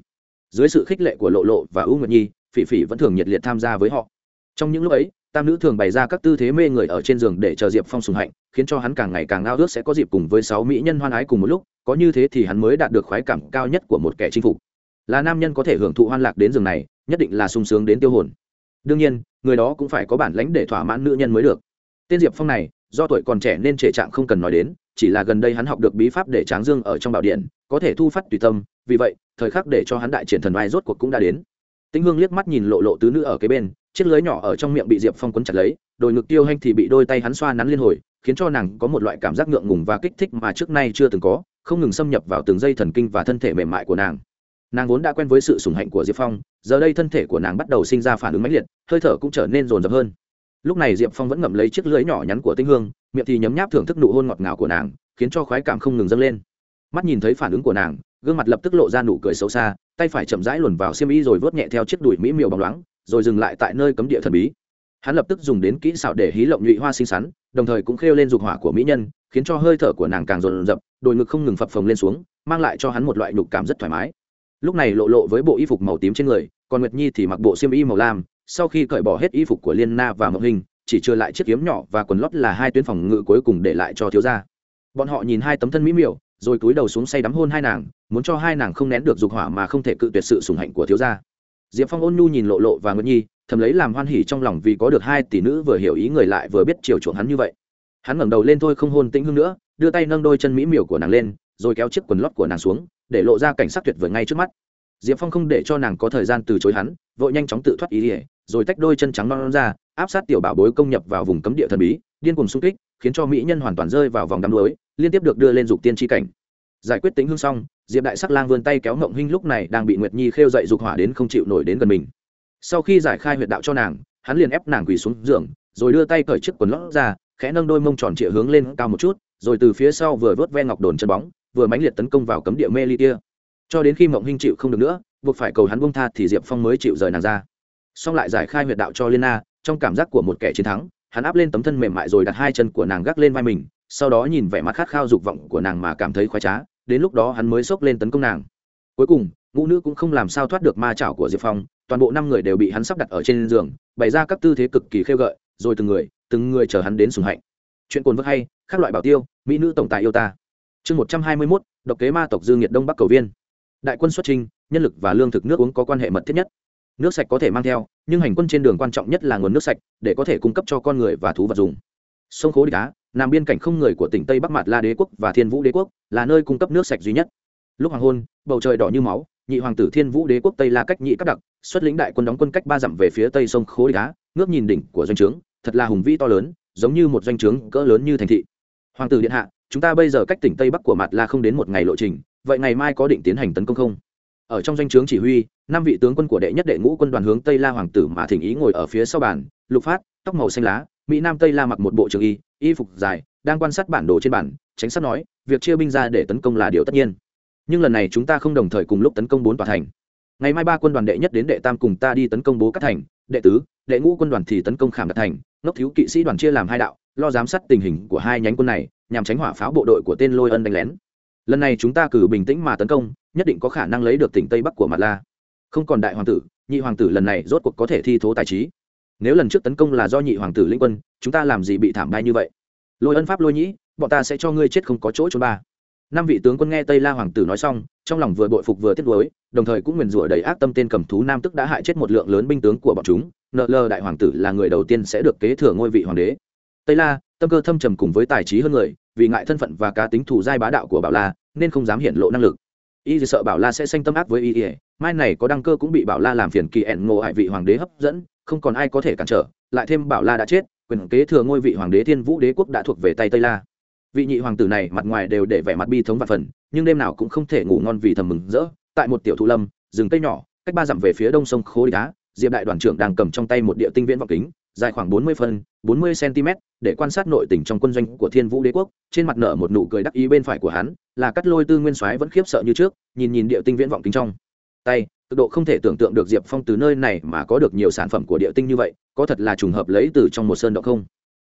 dưới sự khích lệ của lộ lộ và u nguyệt nhi, phỉ phỉ vẫn thường nhiệt liệt tham gia với họ. Trong những lúc ấy, tam nữ thường bày ra các tư thế mê người ở trên giường để chờ diệp phong sùng hạnh, khiến cho hắn càng ngày càng ao ước sẽ có dịp cùng với sáu mỹ nhân hoan ái cùng một lúc, có như thế thì hắn mới đạt được khoái cảm cao nhất của một kẻ chinh phục. Là nam nhân có thể hưởng thụ hoan lạc đến giường này, nhất định là sung sướng đến tiêu hồn. Đương nhiên, người đó cũng phải có bản lãnh để thỏa mãn nữ nhân mới được. Tên diệp phong này, do tuổi còn trẻ nên trệ trạng không cần nói đến, chỉ là gần đây hắn học được bí pháp để tráng dương ở trong bảo điện có thể thu phát tùy tâm, vì vậy, thời khắc để cho hắn đại triển thần vai rốt cuộc cũng đã đến. Tĩnh hương liếc mắt nhìn lộ lộ tứ nữ ở cái bên, chiếc lưới nhỏ ở trong miệng bị diệp phong quấn chặt lấy, đôi ngực tiêu hanh thì bị đôi tay hắn xoa nắn liên hồi, khiến cho nàng có một loại cảm giác ngượng ngùng và kích thích mà trước nay chưa từng có, không ngừng xâm nhập vào từng dây thần kinh và thân thể mềm mại của nàng. Nàng vốn đã quen với sự sủng hạnh của diệp phong, giờ đây thân thể của nàng bắt đầu sinh ra phản ứng mãnh liệt, hơi thở cũng trở nên rồn rập hơn. Lúc này diệp phong vẫn ngậm lấy chiếc lưới nhỏ nhắn của tinh hương, miệng thì nhấm nháp thưởng thức nụ hôn ngọt ngào của nàng, khiến cho khoái cảm không ngừng dâng lên mắt nhìn thấy phản ứng của nàng, gương mặt lập tức lộ ra nụ cười xấu xa, tay phải chậm rãi luồn vào xiêm y rồi vớt nhẹ theo chiếc đùi mỹ miều bóng loáng, rồi dừng lại tại nơi cấm địa thần bí. Hắn lập tức dùng đến kỹ xảo để hí lộng nhụy hoa xinh xắn, đồng thời cũng khêu lên dục hỏa của mỹ nhân, khiến cho hơi thở của nàng càng rộn rập đồi ngực không ngừng phập phồng lên xuống, mang lại cho hắn một loại nhục cảm rất thoải mái. Lúc này lộ lộ với bộ y phục màu tím trên người, còn nguyệt nhi thì mặc bộ xiêm y màu lam, sau khi cởi bỏ hết y phục của liên na và mộng hình, chỉ chưa lại chiếc kiếm nhỏ và quần lót là hai tuyến phòng ngự cuối cùng để lại cho thiếu gia. Bọn họ nhìn hai tấm thân mỹ miều rồi cúi đầu xuống say đắm hôn hai nàng, muốn cho hai nàng không nén được dục hỏa mà không thể cự tuyệt sự sùng hạnh của thiếu gia. Diệp phong ôn nhu nhìn lộ lộ và nguyễn nhi, thầm lấy làm hoan hỉ trong lòng vì có được hai tỷ nữ vừa hiểu ý người lại vừa biết chiều chuộng hắn như vậy. Hắn ngẩng đầu lên thôi không hôn tĩnh hương nữa, đưa tay nâng đôi chân mỹ miều của nàng lên, rồi kéo chiếc quần lót của nàng xuống, để lộ ra cảnh sắc tuyệt vời ngay trước mắt. Diệp phong không để cho nàng có thời gian từ chối hắn, vội nhanh chóng tự thoát ý ỉa rồi tách đôi chân trắng non ra, áp sát tiểu bảo bối công nhập vào vùng cấm địa thần bí, điên cùng xung kích, khiến cho mỹ nhân hoàn toàn rơi vào vòng đắm đuối liên tiếp được đưa lên dục tiên tri cảnh. Giải quyết tính hương xong, diệp đại sắc lang vươn tay kéo ngộng hinh lúc này đang bị nguyệt nhi khêu dậy dục hỏa đến không chịu nổi đến gần mình. Sau khi giải khai huyệt đạo cho nàng, hắn liền ép nàng quỳ xuống giường, rồi đưa tay cởi chiếc quần lót ra, khẽ nâng đôi mông tròn trịa hướng lên cao một chút, rồi từ phía sau vừa vớt ve ngọc đồn chân bóng, vừa mãnh liệt tấn công vào cấm địa mê ly kia cho đến khi mộng hinh chịu không được nữa, buộc phải cầu hắn bông tha thì diệp phong mới chịu rời nàng ra. Xong lại giải khai huyệt đạo cho liên na, trong cảm giác của một kẻ chiến thắng, hắn áp lên tấm thân mềm mại rồi đặt hai chân của nàng gác lên vai mình sau đó nhìn vẻ mặt khát khao dục vọng của nàng mà cảm thấy khoái trá, đến lúc đó hắn mới xốc lên tấn công nàng. Cuối cùng, ngũ nữ cũng không làm sao thoát được ma chảo của diệp phong, toàn bộ năm người đều bị hắn sắp đặt ở trên giường, bày ra các tư thế cực kỳ khêu gợi, rồi từng người từng người chờ hắn đến sùng hạnh. Chuyện cồn vớt hay các loại bảo tiêu, mỹ nữ tổng tài yêu ta. Chương một trăm hai mươi mốt, độc kế ma tộc dương nhiệt đông bắc cầu viên. Đại quân xuất trình, nhân lực và lương thực nước uống có quan hệ mật thiết nhất. Nước sạch có thể mang theo, nhưng hành quân trên đường quan trọng nhất là nguồn nước sạch, để có thể cung cấp cho con người và thú vật dùng. Sông khố địch á nằm biên cảnh không người của tỉnh tây bắc mạt la đế quốc và thiên vũ đế quốc, là nơi cung cấp nước sạch duy nhất. Lúc hoàng hôn, bầu trời đỏ như máu, nhị hoàng tử thiên vũ đế quốc tây la cách nhị các đặc, xuất lĩnh đại quân đóng quân cách ba dặm về phía tây sông khố địch á ngước nhìn đỉnh của doanh trướng, thật là hùng vĩ to lớn, giống như một doanh trướng cỡ lớn như thành thị. Hoàng tử điện hạ, chúng ta bây giờ cách tỉnh tây bắc của mạt la không đến một ngày lộ trình, vậy ngày mai có định tiến hành tấn công không? Ở trong doanh trướng chỉ huy, năm vị tướng quân của đệ nhất đệ ngũ quân đoàn hướng tây la hoàng tử mà thỉnh ý ngồi ở phía sau bàn, lục phát, tóc màu xanh lá, mỹ nam tây la mặc một bộ trường y y phục dài, đang quan sát bản đồ trên bản, tránh sát nói, việc chia binh ra để tấn công là điều tất nhiên. Nhưng lần này chúng ta không đồng thời cùng lúc tấn công bốn tòa thành. Ngày mai ba quân đoàn đệ nhất đến đệ tam cùng ta đi tấn công bố các thành, đệ tứ, đệ ngũ quân đoàn thì tấn công khảm đặt thành, ngốc thiếu kỵ sĩ đoàn chia làm hai đạo, lo giám sát tình hình của hai nhánh quân này, nhằm tránh hỏa pháo bộ đội của tên lôi ân đánh lén. Lần này chúng ta cử bình tĩnh mà tấn công, nhất định có khả năng lấy được tỉnh tây bắc của mặt la. Không còn đại hoàng tử, nhị hoàng tử lần này rốt cuộc có thể thi thố tài trí. Nếu lần trước tấn công là do nhị hoàng tử linh quân chúng ta làm gì bị thảm đai như vậy? Lôi ân pháp lôi nhĩ, bọn ta sẽ cho ngươi chết không có chỗ trốn ba. Năm vị tướng quân nghe tây la hoàng tử nói xong, trong lòng vừa bội phục vừa tiếc nuối, đồng thời cũng nguyền rủa đầy ác tâm tên cầm thú nam tức đã hại chết một lượng lớn binh tướng của bọn chúng, nợ lờ đại hoàng tử là người đầu tiên sẽ được kế thừa ngôi vị hoàng đế. Tây la, tâm cơ thâm trầm cùng với tài trí hơn người, vì ngại thân phận và cá tính thủ giai bá đạo của bảo la, nên không dám hiện lộ năng lực. Y sợ bảo la sẽ sanh tâm ác với y ỉa mai này có đăng cơ cũng bị bảo la làm phiền kỳ ẹn ngộ hại vị hoàng đế hấp dẫn, không còn ai có thể cản trở, lại thêm bảo la đã chết quyền kế thừa ngôi vị hoàng đế thiên vũ đế quốc đã thuộc về tay tây la. Vị nhị hoàng tử này mặt ngoài đều để vẻ mặt bi thống và phần, nhưng đêm nào cũng không thể ngủ ngon vì thầm mừng rỡ. Tại một tiểu thụ lâm, rừng cây nhỏ, cách ba dặm về phía đông sông khố đá diệp đại đoàn trưởng đang cầm trong tay một địa tinh viễn vọng kính, dài khoảng bốn mươi phân, bốn mươi cm để quan sát nội tình trong quân doanh của thiên vũ đế quốc. Trên mặt nở một nụ cười đắc ý bên phải của hắn, là cắt lôi tư nguyên soái vẫn khiếp sợ như trước, nhìn nhìn địa tinh viễn vọng kính trong. Tay, cực độ không thể tưởng tượng được diệp phong từ nơi này mà có được nhiều sản phẩm của địa tinh như vậy có thật là trùng hợp lấy từ trong một sơn động không?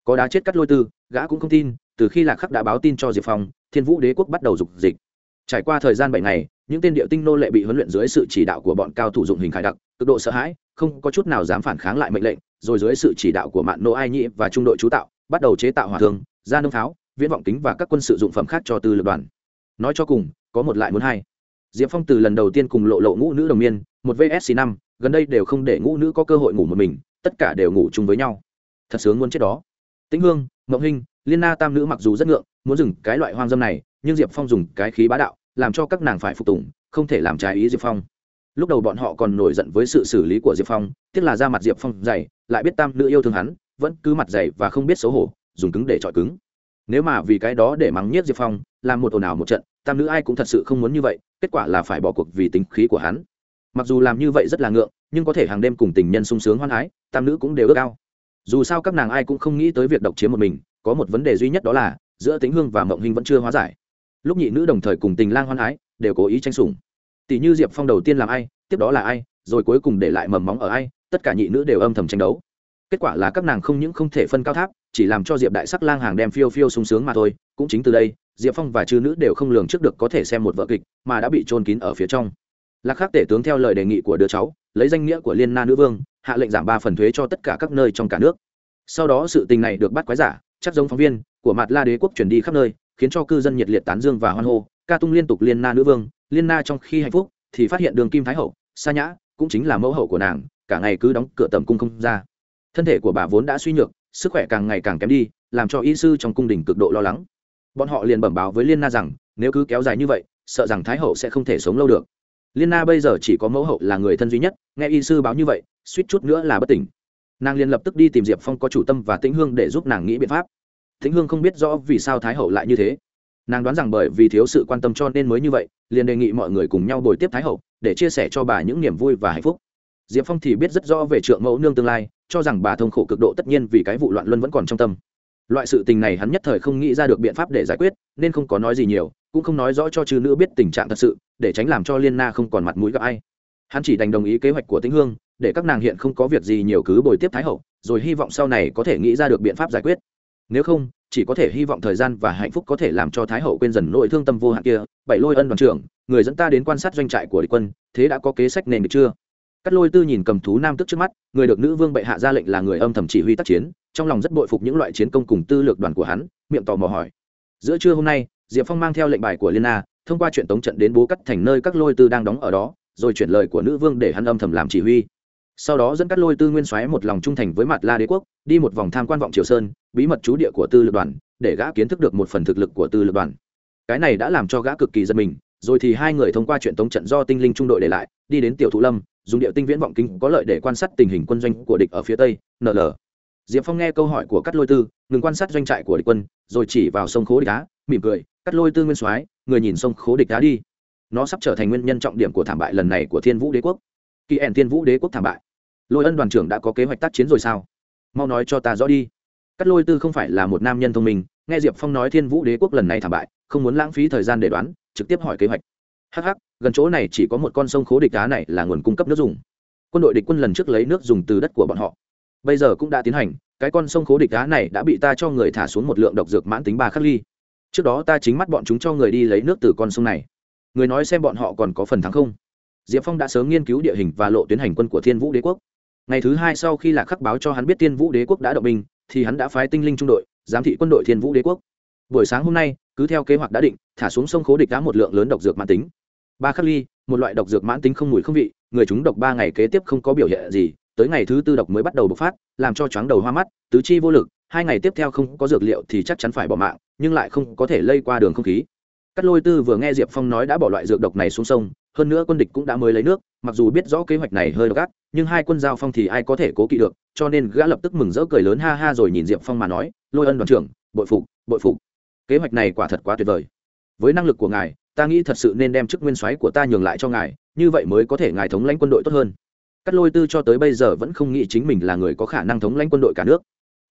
Có đá chết cắt lôi tư, gã cũng không tin, từ khi lạc khắc đã báo tin cho diệp phong, thiên vũ đế quốc bắt đầu dục dịch. Trải qua thời gian bảy ngày, những tên địa tinh nô lệ bị huấn luyện dưới sự chỉ đạo của bọn cao thủ dụng hình khải đặc, cực độ sợ hãi, không có chút nào dám phản kháng lại mệnh lệnh, rồi dưới sự chỉ đạo của mạn nô ai nhĩ và trung đội chú tạo, bắt đầu chế tạo hỏa thương, ra nông pháo viễn vọng kính và các quân sự dụng phẩm khác cho tư lực đoàn. Nói cho cùng, có một lại muốn hai. Diệp phong từ lần đầu tiên cùng lộ lộ ngũ nữ đồng miên một vsc năm, gần đây đều không để ngũ nữ có cơ hội ngủ một mình, tất cả đều ngủ chung với nhau. Thật sướng muốn chết đó. Tĩnh hương ngậu hinh, liên na tam nữ mặc dù rất ngượng, muốn dừng cái loại hoang dâm này, nhưng diệp phong dùng cái khí bá đạo, làm cho các nàng phải phục tùng, không thể làm trái ý diệp phong. Lúc đầu bọn họ còn nổi giận với sự xử lý của diệp phong, tiếc là ra mặt diệp phong dày, lại biết tam nữ yêu thương hắn, vẫn cứ mặt dày và không biết xấu hổ, dùng cứng để chọi cứng. Nếu mà vì cái đó để mắng nhiếc diệp phong, làm một ồn ào một trận, tam nữ ai cũng thật sự không muốn như vậy, kết quả là phải bỏ cuộc vì tính khí của hắn mặc dù làm như vậy rất là ngượng, nhưng có thể hàng đêm cùng tình nhân sung sướng hoan hái, tam nữ cũng đều ước ao. Dù sao các nàng ai cũng không nghĩ tới việc độc chiếm một mình, có một vấn đề duy nhất đó là, giữa tính hương và mộng hình vẫn chưa hóa giải. Lúc nhị nữ đồng thời cùng tình lang hoan hái, đều cố ý tranh sủng. Tỷ như diệp phong đầu tiên làm ai, tiếp đó là ai, rồi cuối cùng để lại mầm móng ở ai, tất cả nhị nữ đều âm thầm tranh đấu. Kết quả là các nàng không những không thể phân cao tháp, chỉ làm cho diệp đại sắc lang hàng đem phiêu phiêu sung sướng mà thôi. Cũng chính từ đây, diệp phong và chư nữ đều không lường trước được có thể xem một vợ kịch, mà đã bị trôn kín ở phía trong lạc khắc tể tướng theo lời đề nghị của đứa cháu, lấy danh nghĩa của liên na nữ vương, hạ lệnh giảm ba phần thuế cho tất cả các nơi trong cả nước. Sau đó sự tình này được bắt quái giả, chắc giống phóng viên, của mặt la đế quốc chuyển đi khắp nơi, khiến cho cư dân nhiệt liệt tán dương và hoan hô. Ca tung liên tục liên na nữ vương, liên na trong khi hạnh phúc, thì phát hiện đường kim thái hậu, sa nhã, cũng chính là mẫu hậu của nàng, cả ngày cứ đóng cửa tầm cung không ra. Thân thể của bà vốn đã suy nhược, sức khỏe càng ngày càng kém đi, làm cho y sư trong cung đình cực độ lo lắng. Bọn họ liền bẩm báo với liên na rằng, nếu cứ kéo dài như vậy, sợ rằng thái hậu sẽ không thể sống lâu được liên na bây giờ chỉ có mẫu hậu là người thân duy nhất, nghe y sư báo như vậy, suýt chút nữa là bất tỉnh. Nàng liền lập tức đi tìm diệp phong có chủ tâm và tĩnh hương để giúp nàng nghĩ biện pháp. Tĩnh hương không biết rõ vì sao thái hậu lại như thế. Nàng đoán rằng bởi vì thiếu sự quan tâm cho nên mới như vậy, liền đề nghị mọi người cùng nhau bồi tiếp thái hậu, để chia sẻ cho bà những niềm vui và hạnh phúc. Diệp phong thì biết rất rõ về trượng mẫu nương tương lai, cho rằng bà thông khổ cực độ tất nhiên vì cái vụ loạn luân vẫn còn trong tâm. Loại sự tình này hắn nhất thời không nghĩ ra được biện pháp để giải quyết, nên không có nói gì nhiều, cũng không nói rõ cho chư nữ biết tình trạng thật sự để tránh làm cho liên na không còn mặt mũi gặp ai. Hắn chỉ đành đồng ý kế hoạch của tĩnh hương, để các nàng hiện không có việc gì nhiều cứ bồi tiếp thái hậu, rồi hy vọng sau này có thể nghĩ ra được biện pháp giải quyết. Nếu không, chỉ có thể hy vọng thời gian và hạnh phúc có thể làm cho thái hậu quên dần nỗi thương tâm vô hạn kia. Bảy lôi ân đoàn trưởng, người dẫn ta đến quan sát doanh trại của địch quân, thế đã có kế sách nền được chưa? Cắt lôi tư nhìn cầm thú nam tức trước mắt, người được nữ vương bệ hạ ra lệnh là người âm thầm chỉ huy tác chiến, trong lòng rất bội phục những loại chiến công cùng tư lược đoàn của hắn, miệng tò mò hỏi. Giữa trưa hôm nay, diệp phong mang theo lệnh bài của liên na thông qua chuyện tống trận đến bố cắt thành nơi các lôi tư đang đóng ở đó, rồi chuyển lời của nữ vương để hắn âm thầm làm chỉ huy. Sau đó dẫn cắt lôi tư nguyên soái một lòng trung thành với mặt la đế quốc, đi một vòng tham quan vọng triều sơn, bí mật trú địa của tư lực đoàn, để gã kiến thức được một phần thực lực của tư lực đoàn. Cái này đã làm cho gã cực kỳ giật mình, rồi thì hai người thông qua chuyện tống trận do tinh linh trung đội để lại, đi đến tiểu thụ lâm, dùng điệu tinh viễn vọng kinh có lợi để quan sát tình hình quân doanh của địch ở phía tây nl diệp phong nghe câu hỏi của cắt lôi tư, ngừng quan sát doanh trại của địch quân, rồi chỉ vào sông khố địch đá mỉm cười cắt lôi tư nguyên soái người nhìn sông khố địch đá đi. Nó sắp trở thành nguyên nhân trọng điểm của thảm bại lần này của thiên vũ đế quốc. Kỳ ẻn thiên vũ đế quốc thảm bại. Lôi ân đoàn trưởng đã có kế hoạch tác chiến rồi sao? Mau nói cho ta rõ đi. Cắt lôi tư không phải là một nam nhân thông minh, nghe diệp phong nói thiên vũ đế quốc lần này thảm bại, không muốn lãng phí thời gian để đoán, trực tiếp hỏi kế hoạch. Hh gần chỗ này chỉ có một con sông khố địch đá này là nguồn cung cấp nước dùng. Quân đội địch quân lần trước lấy nước dùng từ đất của bọn họ. Bây giờ cũng đã tiến hành, cái con sông khố địch đá này đã bị ta cho người thả xuống một lượng độc dược mãn tính ba khắc ly trước đó ta chính mắt bọn chúng cho người đi lấy nước từ con sông này. Người nói xem bọn họ còn có phần thắng không? Diệp phong đã sớm nghiên cứu địa hình và lộ tuyến hành quân của thiên vũ đế quốc. Ngày thứ hai sau khi lạc khắc báo cho hắn biết thiên vũ đế quốc đã động binh, thì hắn đã phái tinh linh trung đội, giám thị quân đội thiên vũ đế quốc. Buổi sáng hôm nay, cứ theo kế hoạch đã định, thả xuống sông khố địch đã một lượng lớn độc dược mãn tính. Ba khắc ly, một loại độc dược mãn tính không mùi không vị, người chúng độc ba ngày kế tiếp không có biểu hiện gì, tới ngày thứ tư độc mới bắt đầu bộc phát, làm cho chóng đầu hoa mắt, tứ chi vô lực hai ngày tiếp theo không có dược liệu thì chắc chắn phải bỏ mạng, nhưng lại không có thể lây qua đường không khí. Cắt lôi tư vừa nghe diệp phong nói đã bỏ loại dược độc này xuống sông, hơn nữa quân địch cũng đã mới lấy nước, mặc dù biết rõ kế hoạch này hơi độc ác, nhưng hai quân giao phong thì ai có thể cố kỵ được, cho nên gã lập tức mừng rỡ cười lớn ha ha rồi nhìn diệp phong mà nói, lôi ân đoàn trưởng, bội phục bội phục. Kế hoạch này quả thật quá tuyệt vời. Với năng lực của ngài, ta nghĩ thật sự nên đem chức nguyên soái của ta nhường lại cho ngài, như vậy mới có thể ngài thống lãnh quân đội tốt hơn. Cắt lôi tư cho tới bây giờ vẫn không nghĩ chính mình là người có khả năng thống lãnh quân đội cả nước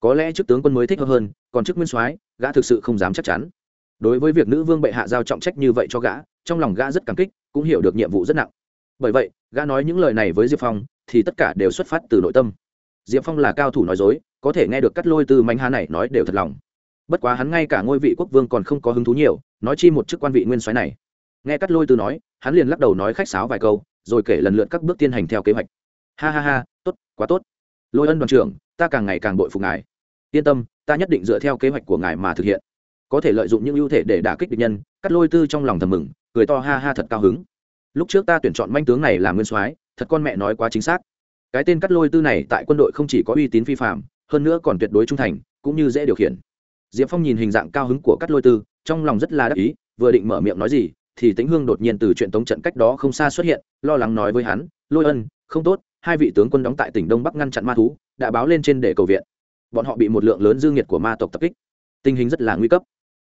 có lẽ chức tướng quân mới thích hợp hơn, còn chức nguyên soái, gã thực sự không dám chắc chắn. Đối với việc nữ vương bệ hạ giao trọng trách như vậy cho gã, trong lòng gã rất cảm kích, cũng hiểu được nhiệm vụ rất nặng. Bởi vậy, gã nói những lời này với diệp phong, thì tất cả đều xuất phát từ nội tâm. Diệp phong là cao thủ nói dối, có thể nghe được cắt lôi từ mánh há này nói đều thật lòng. Bất quá hắn ngay cả ngôi vị quốc vương còn không có hứng thú nhiều, nói chi một chức quan vị nguyên soái này. Nghe cắt lôi từ nói, hắn liền lắc đầu nói khách sáo vài câu, rồi kể lần lượt các bước tiên hành theo kế hoạch. Ha ha ha, tốt, quá tốt. Lôi ân đoàn trưởng, ta càng ngày càng bội phục ngài yên tâm, ta nhất định dựa theo kế hoạch của ngài mà thực hiện. Có thể lợi dụng những ưu thể để đả kích địch nhân, cắt lôi tư trong lòng thầm mừng, cười to ha ha thật cao hứng. Lúc trước ta tuyển chọn manh tướng này làm nguyên soái, thật con mẹ nói quá chính xác. Cái tên cắt lôi tư này tại quân đội không chỉ có uy tín phi phạm hơn nữa còn tuyệt đối trung thành, cũng như dễ điều khiển. Diệp phong nhìn hình dạng cao hứng của cắt lôi tư, trong lòng rất là đắc ý, vừa định mở miệng nói gì, thì tĩnh hương đột nhiên từ chuyện tống trận cách đó không xa xuất hiện, lo lắng nói với hắn, lôi ân, không tốt, hai vị tướng quân đóng tại tỉnh đông bắc ngăn chặn ma thú, đã báo lên trên để cầu viện bọn họ bị một lượng lớn dư nghiệt của ma tộc tập kích. Tình hình rất là nguy cấp.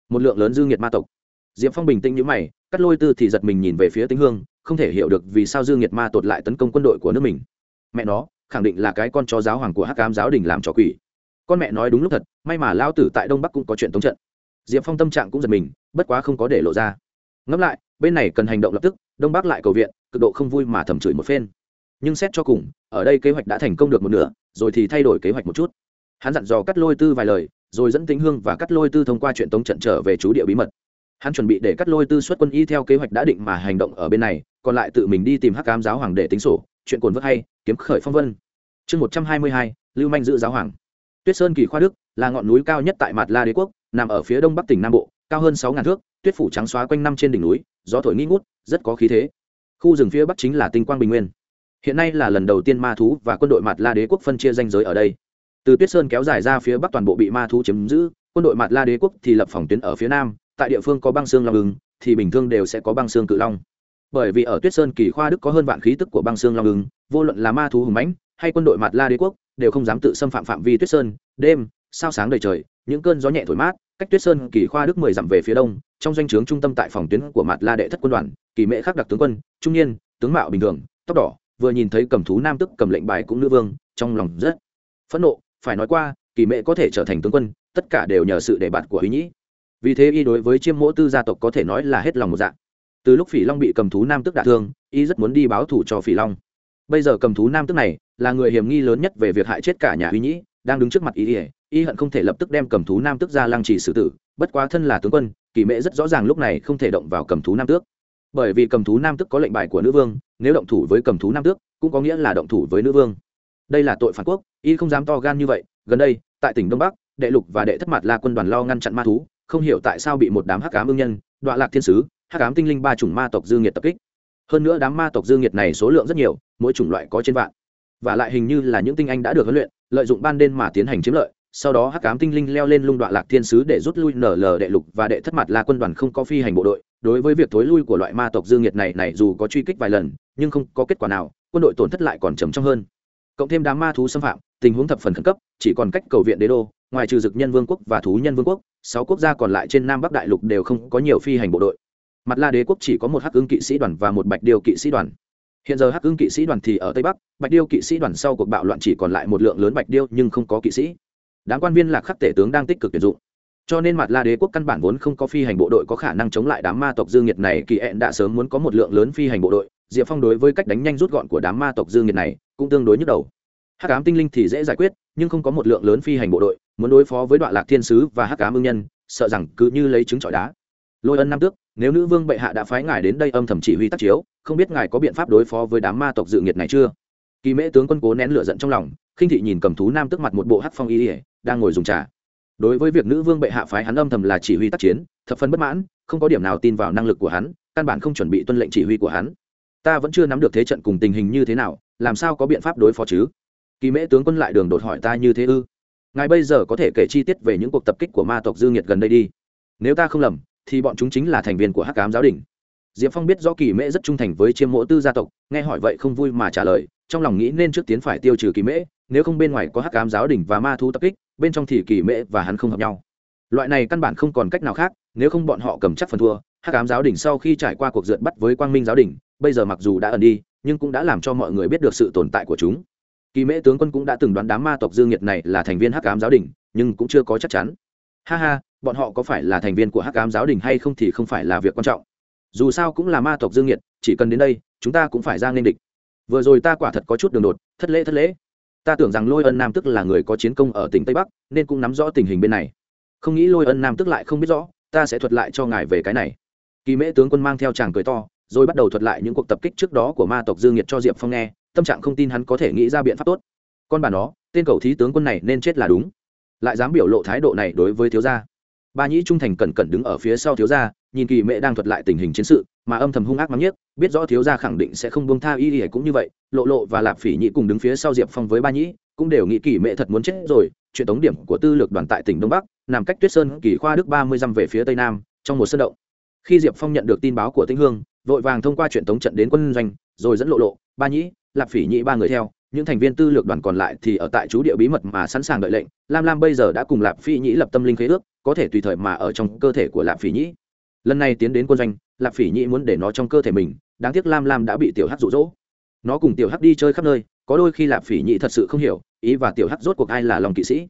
Một lượng lớn dư nghiệt ma tộc. Diệp phong bình tĩnh nhữ mày, cắt lôi tư thì giật mình nhìn về phía tĩnh hương, không thể hiểu được vì sao dư nghiệt ma tột lại tấn công quân đội của nước mình. Mẹ nó, khẳng định là cái con chó giáo hoàng của hắc cám giáo đình làm trò quỷ. Con mẹ nói đúng lúc thật, may mà lao tử tại đông bắc cũng có chuyện tống trận. Diệp phong tâm trạng cũng giật mình, bất quá không có để lộ ra. Ngẫm lại, bên này cần hành động lập tức, đông bắc lại cầu viện, cực độ không vui mà thầm chửi một phen. Nhưng xét cho cùng, ở đây kế hoạch đã thành công được một nửa, rồi thì thay đổi kế hoạch một chút hắn dặn dò cắt lôi tư vài lời, rồi dẫn tính hương và cắt lôi tư thông qua chuyện tống trận trở về chú địa bí mật. Hắn chuẩn bị để cắt lôi tư xuất quân y theo kế hoạch đã định mà hành động ở bên này, còn lại tự mình đi tìm hắc cám giáo hoàng để tính sổ, chuyện cồn vớt hay, kiếm khởi phong vân. Chương một trăm hai mươi hai, lưu manh giữ giáo hoàng. Tuyết sơn kỳ khoa đức là ngọn núi cao nhất tại mặt la đế quốc, nằm ở phía đông bắc tỉnh nam bộ, cao hơn sáu ngàn thước, tuyết phủ trắng xóa quanh năm trên đỉnh núi, gió thổi nghi ngút, rất có khí thế. Khu rừng phía bắc chính là tinh quang bình nguyên. Hiện nay là lần đầu tiên ma thú và quân đội mặt la đế quốc phân chia danh giới ở đây từ tuyết sơn kéo dài ra phía bắc toàn bộ bị ma thú chiếm giữ, quân đội mặt la đế quốc thì lập phòng tuyến ở phía nam, tại địa phương có băng xương long ứng, thì bình thường đều sẽ có băng xương cự long. Bởi vì ở tuyết sơn kỳ khoa đức có hơn vạn khí tức của băng xương long ứng, vô luận là ma thú hùng mãnh hay quân đội mặt la đế quốc, đều không dám tự xâm phạm phạm vi tuyết sơn. Đêm, sao sáng đầy trời, những cơn gió nhẹ thổi mát, cách tuyết sơn kỳ khoa đức mười dặm về phía đông, trong doanh trướng trung tâm tại phòng tuyến của mặt la đệ thất quân đoàn, kỳ mễ khắc đặc tướng quân, trung niên, tướng mạo bình thường, tóc đỏ, vừa nhìn thấy cầm thú nam tức cầm lệnh bài cũng nữ vương, trong lòng rất phẫn nộ phải nói qua, kỳ mễ có thể trở thành tướng quân, tất cả đều nhờ sự đề bạt của ý nhĩ. Vì thế y đối với chiêm mỗ tư gia tộc có thể nói là hết lòng một dạng. Từ lúc phỉ long bị cầm thú nam tức đả thương, y rất muốn đi báo thủ cho phỉ long. Bây giờ cầm thú nam tức này là người hiểm nghi lớn nhất về việc hại chết cả nhà uy nhĩ, đang đứng trước mặt y ỉa y hận không thể lập tức đem cầm thú nam tước ra lăng trì xử tử, bất quá thân là tướng quân, kỳ mễ rất rõ ràng lúc này không thể động vào cầm thú nam tước. Bởi vì cầm thú nam tước có lệnh bài của nữ vương, nếu động thủ với cầm thú nam tước, cũng có nghĩa là động thủ với nữ vương. Đây là tội phản quốc y không dám to gan như vậy, gần đây, tại tỉnh đông bắc, đệ lục và đệ thất mặt la quân đoàn lo ngăn chặn ma thú, không hiểu tại sao bị một đám hắc ám ương nhân, đọa lạc thiên sứ, hắc ám tinh linh ba chủng ma tộc dương nhiệt tập kích. Hơn nữa đám ma tộc dương nhiệt này số lượng rất nhiều, mỗi chủng loại có trên vạn. Và lại hình như là những tinh anh đã được huấn luyện, lợi dụng ban đêm mà tiến hành chiếm lợi, sau đó hắc ám tinh linh leo lên lung đoạn lạc thiên sứ để rút lui nở lờ đệ lục và đệ thất mặt là quân đoàn không có phi hành bộ đội. Đối với việc thối lui của loại ma tộc dương nhiệt này này dù có truy kích vài lần, nhưng không có kết quả nào, quân đội tổn thất lại còn trầm trong hơn cộng thêm đám ma thú xâm phạm, tình huống thập phần khẩn cấp, chỉ còn cách cầu viện đế đô, ngoài trừ dực nhân vương quốc và thú nhân vương quốc, sáu quốc gia còn lại trên nam bắc đại lục đều không có nhiều phi hành bộ đội. Mặt la đế quốc chỉ có một hắc ứng kỵ sĩ đoàn và một bạch điêu kỵ sĩ đoàn. Hiện giờ hắc ưng kỵ sĩ đoàn thì ở tây bắc, bạch điêu kỵ sĩ đoàn sau cuộc bạo loạn chỉ còn lại một lượng lớn bạch điêu nhưng không có kỵ sĩ. Đám quan viên lạc khắc tể tướng đang tích cực tuyển dụng. Cho nên mặt la đế quốc căn bản vốn không có phi hành bộ đội có khả năng chống lại đám ma tộc dương nhiệt này, kỳ ẹn đã sớm muốn có một lượng lớn phi hành bộ đội. Diệp phong đối với cách đánh nhanh rút gọn của đám ma tộc dương nhiệt này cũng tương đối nhức đầu. Hắc ám tinh linh thì dễ giải quyết, nhưng không có một lượng lớn phi hành bộ đội, muốn đối phó với đoạn lạc thiên sứ và hắc ám ưng nhân, sợ rằng cứ như lấy trứng trọi đá. Lôi ân nam tước, nếu nữ vương bệ hạ đã phái ngài đến đây âm thầm chỉ huy tác chiếu, không biết ngài có biện pháp đối phó với đám ma tộc dự nghiệt này chưa? Kỳ mễ tướng quân cố nén lửa giận trong lòng, khinh thị nhìn cầm thú nam Tước mặt một bộ hắc phong y ỉa đang ngồi dùng trà. Đối với việc nữ vương bệ hạ phái hắn âm thầm là chỉ huy tác chiến, thập phân bất mãn, không có điểm nào tin vào năng lực của hắn, căn bản không chuẩn bị tuân lệnh chỉ huy của hắn. Ta vẫn chưa nắm được thế trận cùng tình hình như thế nào làm sao có biện pháp đối phó chứ? Kỳ mễ tướng quân lại đường đột hỏi ta như thế ư? Ngài bây giờ có thể kể chi tiết về những cuộc tập kích của ma tộc dư nghiệt gần đây đi. Nếu ta không lầm, thì bọn chúng chính là thành viên của hắc cám giáo đình. Diệp phong biết do kỳ mễ rất trung thành với chiêm mộ tư gia tộc, nghe hỏi vậy không vui mà trả lời, trong lòng nghĩ nên trước tiến phải tiêu trừ kỳ mễ, nếu không bên ngoài có hắc cám giáo đình và ma thu tập kích, bên trong thì kỳ mễ và hắn không hợp nhau. Loại này căn bản không còn cách nào khác, nếu không bọn họ cầm chắc phần thua, hắc cám giáo đình sau khi trải qua cuộc dượt bắt với quang minh giáo đình, bây giờ mặc dù đã ẩn đi nhưng cũng đã làm cho mọi người biết được sự tồn tại của chúng. Kỳ mễ tướng quân cũng đã từng đoán đám ma tộc dương nhiệt này là thành viên hắc ám giáo đình, nhưng cũng chưa có chắc chắn. Ha ha, bọn họ có phải là thành viên của hắc ám giáo đình hay không thì không phải là việc quan trọng. Dù sao cũng là ma tộc dương nhiệt, chỉ cần đến đây, chúng ta cũng phải ra nên địch. Vừa rồi ta quả thật có chút đường đột, thất lễ thất lễ. Ta tưởng rằng lôi ân nam tức là người có chiến công ở tỉnh tây bắc, nên cũng nắm rõ tình hình bên này. Không nghĩ lôi ân nam tức lại không biết rõ, ta sẽ thuật lại cho ngài về cái này. Kỳ mễ tướng quân mang theo chàng cười to rồi bắt đầu thuật lại những cuộc tập kích trước đó của ma tộc dương nhiệt cho diệp phong nghe, tâm trạng không tin hắn có thể nghĩ ra biện pháp tốt. Con bà nó, tên cầu thí tướng quân này nên chết là đúng. Lại dám biểu lộ thái độ này đối với thiếu gia. Ba nhĩ trung thành cẩn cẩn đứng ở phía sau thiếu gia, nhìn kỳ mẹ đang thuật lại tình hình chiến sự, mà âm thầm hung ác mắng nhiếc, biết rõ thiếu gia khẳng định sẽ không buông tha y ỉa cũng như vậy, lộ lộ và lạp phỉ nhĩ cùng đứng phía sau diệp phong với ba nhĩ, cũng đều nghĩ kỳ mẹ thật muốn chết rồi. Chuyện tống điểm của tư lược đoàn tại tỉnh đông bắc, nằm cách tuyết sơn kỳ khoa đức ba mươi dặm về phía tây nam, trong một sân động. Khi diệp phong nhận được tin báo của tĩnh hương vội vàng thông qua chuyện tống trận đến quân doanh, rồi dẫn lộ lộ, ba nhĩ, lạp phỉ nhĩ ba người theo. Những thành viên tư lược đoàn còn lại thì ở tại chú địa bí mật mà sẵn sàng đợi lệnh. Lam lam bây giờ đã cùng lạp phỉ nhĩ lập tâm linh khế ước, có thể tùy thời mà ở trong cơ thể của lạp phỉ nhĩ. Lần này tiến đến quân doanh, lạp phỉ nhĩ muốn để nó trong cơ thể mình, đáng tiếc lam lam đã bị tiểu hắc rụ rỗ nó cùng tiểu hắc đi chơi khắp nơi, có đôi khi lạp phỉ nhĩ thật sự không hiểu, ý và tiểu hắc rốt cuộc ai là lòng kỵ sĩ.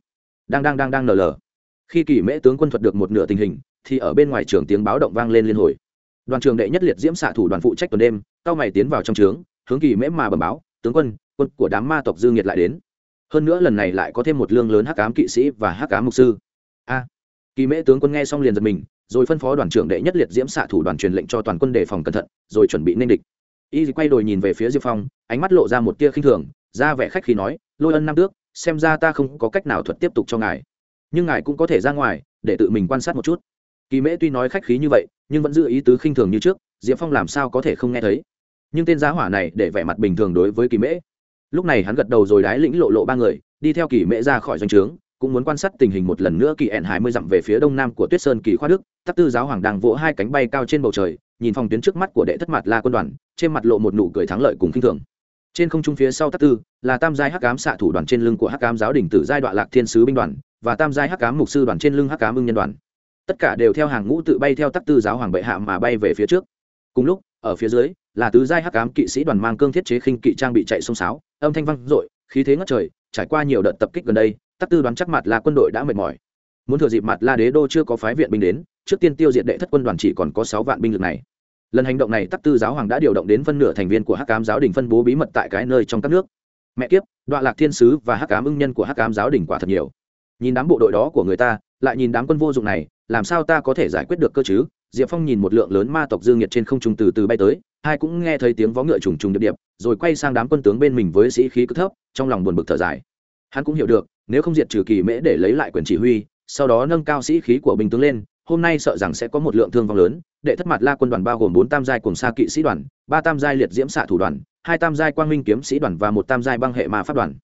Đang đang đang đang nở lờ. Khi kỳ mễ tướng quân thuật được một nửa tình hình, thì ở bên ngoài trường tiếng báo động vang lên liên hồi đoàn trường đệ nhất liệt diễm xạ thủ đoàn phụ trách tuần đêm, cao mày tiến vào trong trướng, hướng kỳ mễ mà bẩm báo, tướng quân quân của đám ma tộc dư nghiệt lại đến. Hơn nữa lần này lại có thêm một lương lớn hắc ám kỵ sĩ và hắc ám mục sư. A. Kỳ mễ tướng quân nghe xong liền giật mình, rồi phân phó đoàn trưởng đệ nhất liệt diễm xạ thủ đoàn truyền lệnh cho toàn quân đề phòng cẩn thận, rồi chuẩn bị nên địch. Y quay đồi nhìn về phía diệp phong, ánh mắt lộ ra một tia khinh thường, ra vẻ khách khi nói, lôi ân năm tước, xem ra ta không có cách nào thuật tiếp tục cho ngài. Nhưng ngài cũng có thể ra ngoài, để tự mình quan sát một chút. Kỳ mễ tuy nói khách khí như vậy nhưng vẫn giữ ý tứ khinh thường như trước, diệp phong làm sao có thể không nghe thấy? Nhưng tên giá hỏa này để vẻ mặt bình thường đối với kỳ mễ. Lúc này hắn gật đầu rồi đái lĩnh lộ lộ ba người, đi theo kỳ mễ ra khỏi doanh trướng, cũng muốn quan sát tình hình một lần nữa kỳ ẹn hai mươi dặm về phía đông nam của tuyết sơn kỳ khoa đức. Tắc tư giáo hoàng đang vỗ hai cánh bay cao trên bầu trời, nhìn phòng tuyến trước mắt của đệ thất mặt la quân đoàn, trên mặt lộ một nụ cười thắng lợi cùng khinh thường. Trên không trung phía sau tắc tư, là tam giai hắc cám xạ thủ đoàn trên lưng của hắc cám giáo đình tử giai đoạn lạc thiên sứ binh đoàn, và tam giai hắc cám mục sư đoàn trên lưng hắc cám ưng nhân đoàn tất cả đều theo hàng ngũ tự bay theo tắc tư giáo hoàng bệ hạ mà bay về phía trước. Cùng lúc, ở phía dưới, là tứ giai hắc cám kỵ sĩ đoàn mang cương thiết chế khinh kỵ trang bị chạy sông sáo, âm thanh vang dội, khí thế ngất trời, trải qua nhiều đợt tập kích gần đây, tắc tư đoán chắc mặt là quân đội đã mệt mỏi. Muốn thừa dịp mặt la đế đô chưa có phái viện binh đến, trước tiên tiêu diệt đệ thất quân đoàn chỉ còn có sáu vạn binh lực này. Lần hành động này, tắc tư giáo hoàng đã điều động đến phân nửa thành viên của hắc cám giáo đình phân bố bí mật tại cái nơi trong các nước. Mẹ kiếp đoạn lạc thiên sứ và hắc cám ưng nhân của hắc cám giáo đình quả thật nhiều. Nhìn đám bộ đội đó của người ta, lại nhìn đám quân vô dụng này làm sao ta có thể giải quyết được cơ chứ? Diệp phong nhìn một lượng lớn ma tộc dương nhiệt trên không trung từ từ bay tới, hai cũng nghe thấy tiếng vó ngựa trùng trùng điệp điệp, rồi quay sang đám quân tướng bên mình với sĩ khí cực thấp, trong lòng buồn bực thở dài. Hắn cũng hiểu được, nếu không diệt trừ kỳ mễ để lấy lại quyền chỉ huy, sau đó nâng cao sĩ khí của binh tướng lên, hôm nay sợ rằng sẽ có một lượng thương vong lớn. Đệ thất mặt la quân đoàn bao gồm bốn tam giai cùng xa kỵ sĩ đoàn, ba tam giai liệt diễm xạ thủ đoàn, hai tam giai quang minh kiếm sĩ đoàn và một tam giai băng hệ ma pháp đoàn.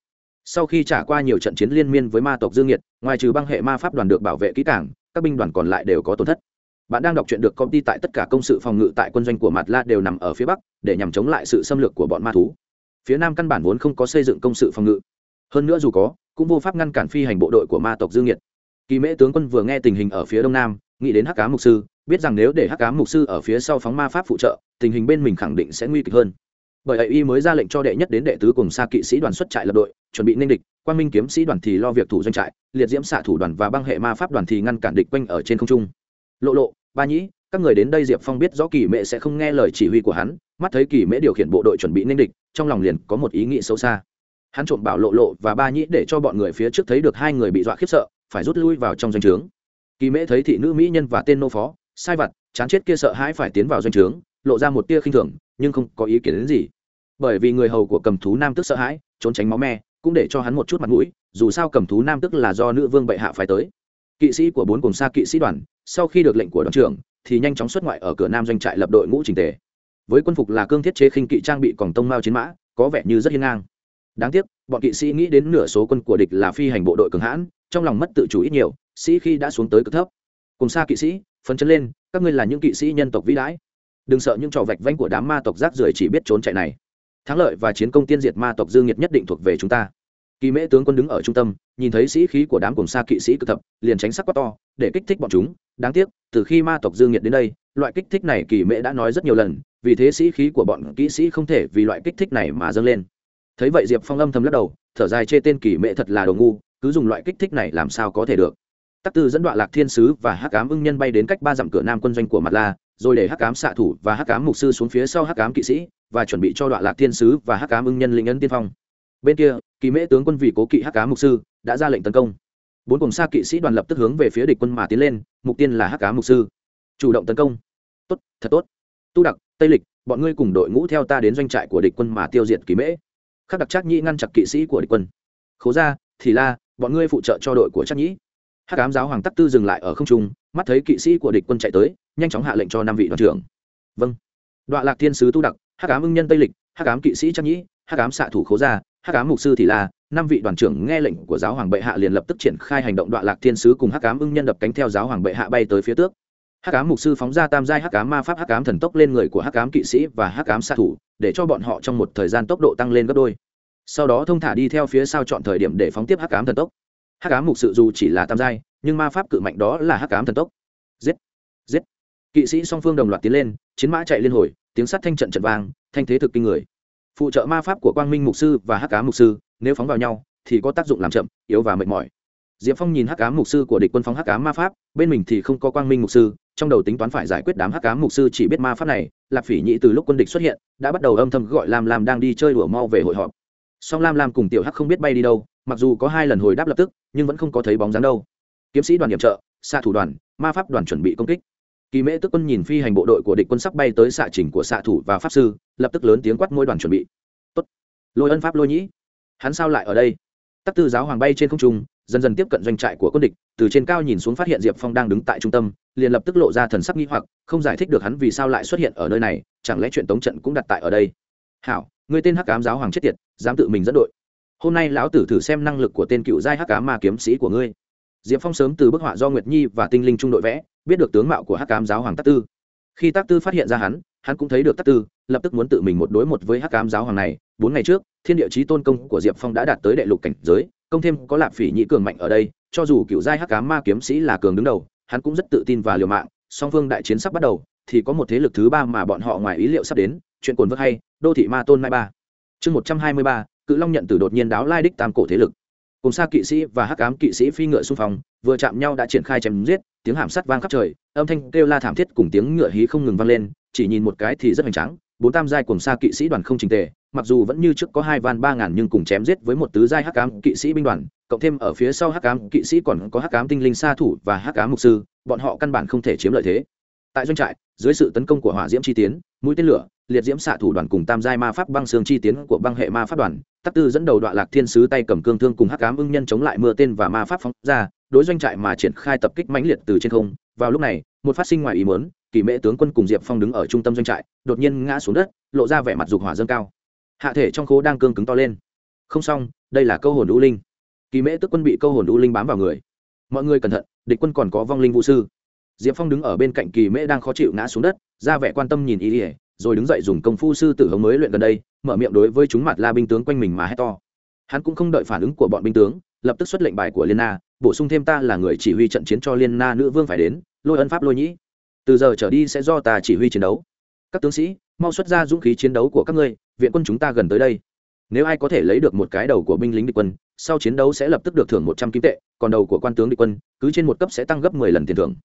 Sau khi trả qua nhiều trận chiến liên miên với ma tộc dương nhiệt, ngoài trừ băng hệ ma pháp đoàn được bảo vệ kỹ cảng các binh đoàn còn lại đều có tổn thất. Bạn đang đọc truyện được công ty tại tất cả công sự phòng ngự tại quân doanh của mặt la đều nằm ở phía bắc, để nhằm chống lại sự xâm lược của bọn ma thú. Phía nam căn bản vốn không có xây dựng công sự phòng ngự. Hơn nữa dù có, cũng vô pháp ngăn cản phi hành bộ đội của ma tộc dương nhiệt. Kỳ mễ tướng quân vừa nghe tình hình ở phía đông nam, nghĩ đến hắc cá mục sư, biết rằng nếu để hắc cá mục sư ở phía sau phóng ma pháp phụ trợ, tình hình bên mình khẳng định sẽ nguy kịch hơn bởi vậy y mới ra lệnh cho đệ nhất đến đệ tứ cùng xa kỵ sĩ đoàn xuất trại lập đội, chuẩn bị ninh địch. Quan minh kiếm sĩ đoàn thì lo việc thủ doanh trại, liệt diễm xạ thủ đoàn và băng hệ ma pháp đoàn thì ngăn cản địch quanh ở trên không trung. Lộ lộ, ba nhĩ, các người đến đây diệp phong biết rõ kỳ mễ sẽ không nghe lời chỉ huy của hắn, mắt thấy kỳ mễ điều khiển bộ đội chuẩn bị ninh địch, trong lòng liền có một ý nghĩ sâu xa. Hắn trộm bảo lộ lộ và ba nhĩ để cho bọn người phía trước thấy được hai người bị dọa khiếp sợ, phải rút lui vào trong doanh trướng. Kỳ mễ thấy thị nữ mỹ nhân và tên nô phó, sai vặt, chán chết kia sợ hãi phải tiến vào doanh trướng, lộ ra một tia khinh thường, nhưng không có ý kiến đến gì bởi vì người hầu của cầm thú nam tức sợ hãi, trốn tránh máu me, cũng để cho hắn một chút mặt mũi, dù sao cầm thú nam tức là do nữ vương bệ hạ phải tới. Kỵ sĩ của bốn cùng xa kỵ sĩ đoàn, sau khi được lệnh của đoàn trưởng, thì nhanh chóng xuất ngoại ở cửa nam doanh trại lập đội ngũ trình tề. Với quân phục là cương thiết chế khinh kỵ trang bị còn tông mao chiến mã, có vẻ như rất hiên ngang. Đáng tiếc, bọn kỵ sĩ nghĩ đến nửa số quân của địch là phi hành bộ đội cường hãn, trong lòng mất tự chủ ít nhiều, sĩ khi đã xuống tới cực thấp. Cùng xa kỵ sĩ, phấn chấn lên, các ngươi là những kỵ sĩ nhân tộc vĩ đãi đừng sợ những trò vạch vanh của đám ma tộc rác rưởi chỉ biết trốn chạy này thắng lợi và chiến công tiên diệt ma tộc dương nhiệt nhất định thuộc về chúng ta. Kỳ mễ tướng quân đứng ở trung tâm, nhìn thấy sĩ khí của đám cùng xa kỵ sĩ cực thập, liền tránh sắc quá to, để kích thích bọn chúng. Đáng tiếc, từ khi ma tộc dương nhiệt đến đây, loại kích thích này kỳ mễ đã nói rất nhiều lần, vì thế sĩ khí của bọn kỵ sĩ không thể vì loại kích thích này mà dâng lên. Thấy vậy diệp phong âm thầm lắc đầu, thở dài chê tên kỳ mễ thật là đồ ngu, cứ dùng loại kích thích này làm sao có thể được. Tắc tư dẫn đoạn lạc thiên sứ và hắc cám ưng nhân bay đến cách ba dặm cửa nam quân doanh của mặt la rồi để hắc cám xạ thủ và hắc cám mục sư xuống phía sau hắc cám kỵ sĩ và chuẩn bị cho đoạn lạc thiên sứ và hắc cám ưng nhân linh ấn tiên phong. Bên kia, kỳ mễ tướng quân vị cố kỵ hắc cám mục sư đã ra lệnh tấn công. Bốn cùng xa kỵ sĩ đoàn lập tức hướng về phía địch quân mà tiến lên, mục tiên là hắc cám mục sư. Chủ động tấn công. Tốt, thật tốt. Tu đặc, tây lịch, bọn ngươi cùng đội ngũ theo ta đến doanh trại của địch quân mà tiêu diệt kỳ mễ. Khắc đặc trác nhĩ ngăn chặt kỵ sĩ của địch quân. Khố ra thì la, bọn ngươi phụ trợ cho đội của trác nhĩ. Hắc ám giáo hoàng tắc tư dừng lại ở không trung mắt thấy kỵ sĩ của địch quân chạy tới nhanh chóng hạ lệnh cho năm vị đoàn trưởng vâng đoạn lạc thiên sứ tu đặc hắc ám ưng nhân tây lịch hắc ám kỵ sĩ trang nhĩ hắc ám xạ thủ khố gia hắc ám mục sư thì la năm vị đoàn trưởng nghe lệnh của giáo hoàng bệ hạ liền lập tức triển khai hành động đoạn lạc thiên sứ cùng hắc ám ưng nhân đập cánh theo giáo hoàng bệ hạ bay tới phía tước hắc ám mục sư phóng ra tam giai hắc ám ma pháp hắc ám thần tốc lên người của hắc ám kỵ sĩ và hắc ám xạ thủ để cho bọn họ trong một thời gian tốc độ tăng lên gấp đôi sau đó thông thả đi theo phía sau chọn thời điểm để phóng tiếp hắc ám thần tốc hắc ám mục sự dù chỉ là tam giai nhưng ma pháp cự mạnh đó là hắc ám thần tốc. Giết! Giết! Kỵ sĩ song phương đồng loạt tiến lên, chiến mã chạy liên hồi, tiếng sắt thanh trận trận vang, thanh thế thực kinh người. Phụ trợ ma pháp của quang minh mục sư và hắc ám mục sư, nếu phóng vào nhau, thì có tác dụng làm chậm, yếu và mệt mỏi. Diệp phong nhìn hắc ám mục sư của địch quân phóng hắc ám ma pháp, bên mình thì không có quang minh mục sư, trong đầu tính toán phải giải quyết đám hắc ám mục sư chỉ biết ma pháp này, lạc phỉ nhị từ lúc quân địch xuất hiện, đã bắt đầu âm thầm gọi lam lam đang đi chơi đùa mau về hội họp. Song lam lam cùng tiểu hắc không biết bay đi đâu, mặc dù có hai lần hồi đáp lập tức, nhưng vẫn không có thấy bóng dáng đâu kiếm sĩ đoàn điểm trợ, xạ thủ đoàn, ma pháp đoàn chuẩn bị công kích. Kỳ mễ tức quân nhìn phi hành bộ đội của địch quân sắp bay tới xạ trình của xạ thủ và pháp sư, lập tức lớn tiếng quát mỗi đoàn chuẩn bị. Tốt. lôi ân pháp lôi nhĩ. Hắn sao lại ở đây? Tắc tư giáo hoàng bay trên không trung, dần dần tiếp cận doanh trại của quân địch, từ trên cao nhìn xuống phát hiện diệp phong đang đứng tại trung tâm, liền lập tức lộ ra thần sắc nghi hoặc, không giải thích được hắn vì sao lại xuất hiện ở nơi này, chẳng lẽ chuyện tống trận cũng đặt tại ở đây? Hảo, người tên hắc cám giáo hoàng chết tiệt, dám tự mình dẫn đội. Hôm nay lão tử thử xem năng lực của tên cựu giai hắc cám ma kiếm sĩ của ngươi diệp phong sớm từ bức họa do nguyệt nhi và tinh linh trung đội vẽ, biết được tướng mạo của hắc cám giáo hoàng tắc tư. Khi Tắc tư phát hiện ra hắn hắn cũng thấy được tắc tư, lập tức muốn tự mình một đối một với hắc cám giáo hoàng này. Bốn ngày trước, thiên địa chí tôn công của diệp phong đã đạt tới đệ lục cảnh giới, công thêm có lạp phỉ nhị cường mạnh ở đây, cho dù cựu giai hắc cám ma kiếm sĩ là cường đứng đầu, hắn cũng rất tự tin và liều mạng. Song phương đại chiến sắp bắt đầu, thì có một thế lực thứ ba mà bọn họ ngoài ý liệu sắp đến, chuyện cồn vớt hay, đô thị ma tôn mai ba. Chương một trăm hai mươi ba, cự long nhận từ đột nhiên đáo lai đích tam cổ thế lực cùng xa kỵ sĩ và hắc ám kỵ sĩ phi ngựa xung phong, vừa chạm nhau đã triển khai chém giết, tiếng hàm sắt vang khắp trời, âm thanh kêu la thảm thiết cùng tiếng ngựa hí không ngừng vang lên, chỉ nhìn một cái thì rất hoành tráng, bốn tam giai cùng xa kỵ sĩ đoàn không trình tề, mặc dù vẫn như trước có hai van ba ngàn nhưng cùng chém giết với một tứ giai hắc ám kỵ sĩ binh đoàn, cộng thêm ở phía sau hắc ám kỵ sĩ còn có hắc ám tinh linh sa thủ và hắc ám mục sư, bọn họ căn bản không thể chiếm lợi thế. Tại doanh trại, dưới sự tấn công của hỏa diễm chi tiến, mũi tên lửa, liệt diễm xạ thủ đoàn cùng tam giai ma pháp băng xương chi tiến của băng hệ ma pháp đoàn tắc tư dẫn đầu đoạn lạc thiên sứ tay cầm cương thương cùng hắc ám ưng nhân chống lại mưa tên và ma pháp phóng ra, đối doanh trại mà triển khai tập kích mãnh liệt từ trên không. Vào lúc này, một phát sinh ngoài ý muốn, kỳ mễ tướng quân cùng diệp phong đứng ở trung tâm doanh trại, đột nhiên ngã xuống đất, lộ ra vẻ mặt dục hỏa dâng cao. Hạ thể trong khố đang cương cứng to lên. Không xong, đây là câu hồn u linh. Kỳ mễ tức quân bị câu hồn u linh bám vào người. Mọi người cẩn thận, địch quân còn có vong linh vũ sư. Diệp phong đứng ở bên cạnh kỳ mễ đang khó chịu ngã xuống đất, ra vẻ quan tâm nhìn ý ỉa rồi đứng dậy dùng công phu sư tử hống mới luyện gần đây mở miệng đối với chúng mặt la binh tướng quanh mình mà hét to. Hắn cũng không đợi phản ứng của bọn binh tướng, lập tức xuất lệnh bài của liên na, bổ sung thêm ta là người chỉ huy trận chiến cho liên na nữ vương phải đến, lôi ân pháp lôi nhĩ. Từ giờ trở đi sẽ do ta chỉ huy chiến đấu. Các tướng sĩ, mau xuất ra dũng khí chiến đấu của các ngươi, viện quân chúng ta gần tới đây. Nếu ai có thể lấy được một cái đầu của binh lính địch quân, sau chiến đấu sẽ lập tức được thưởng một trăm kim tệ, còn đầu của quan tướng địch quân, cứ trên một cấp sẽ tăng gấp mười lần tiền thưởng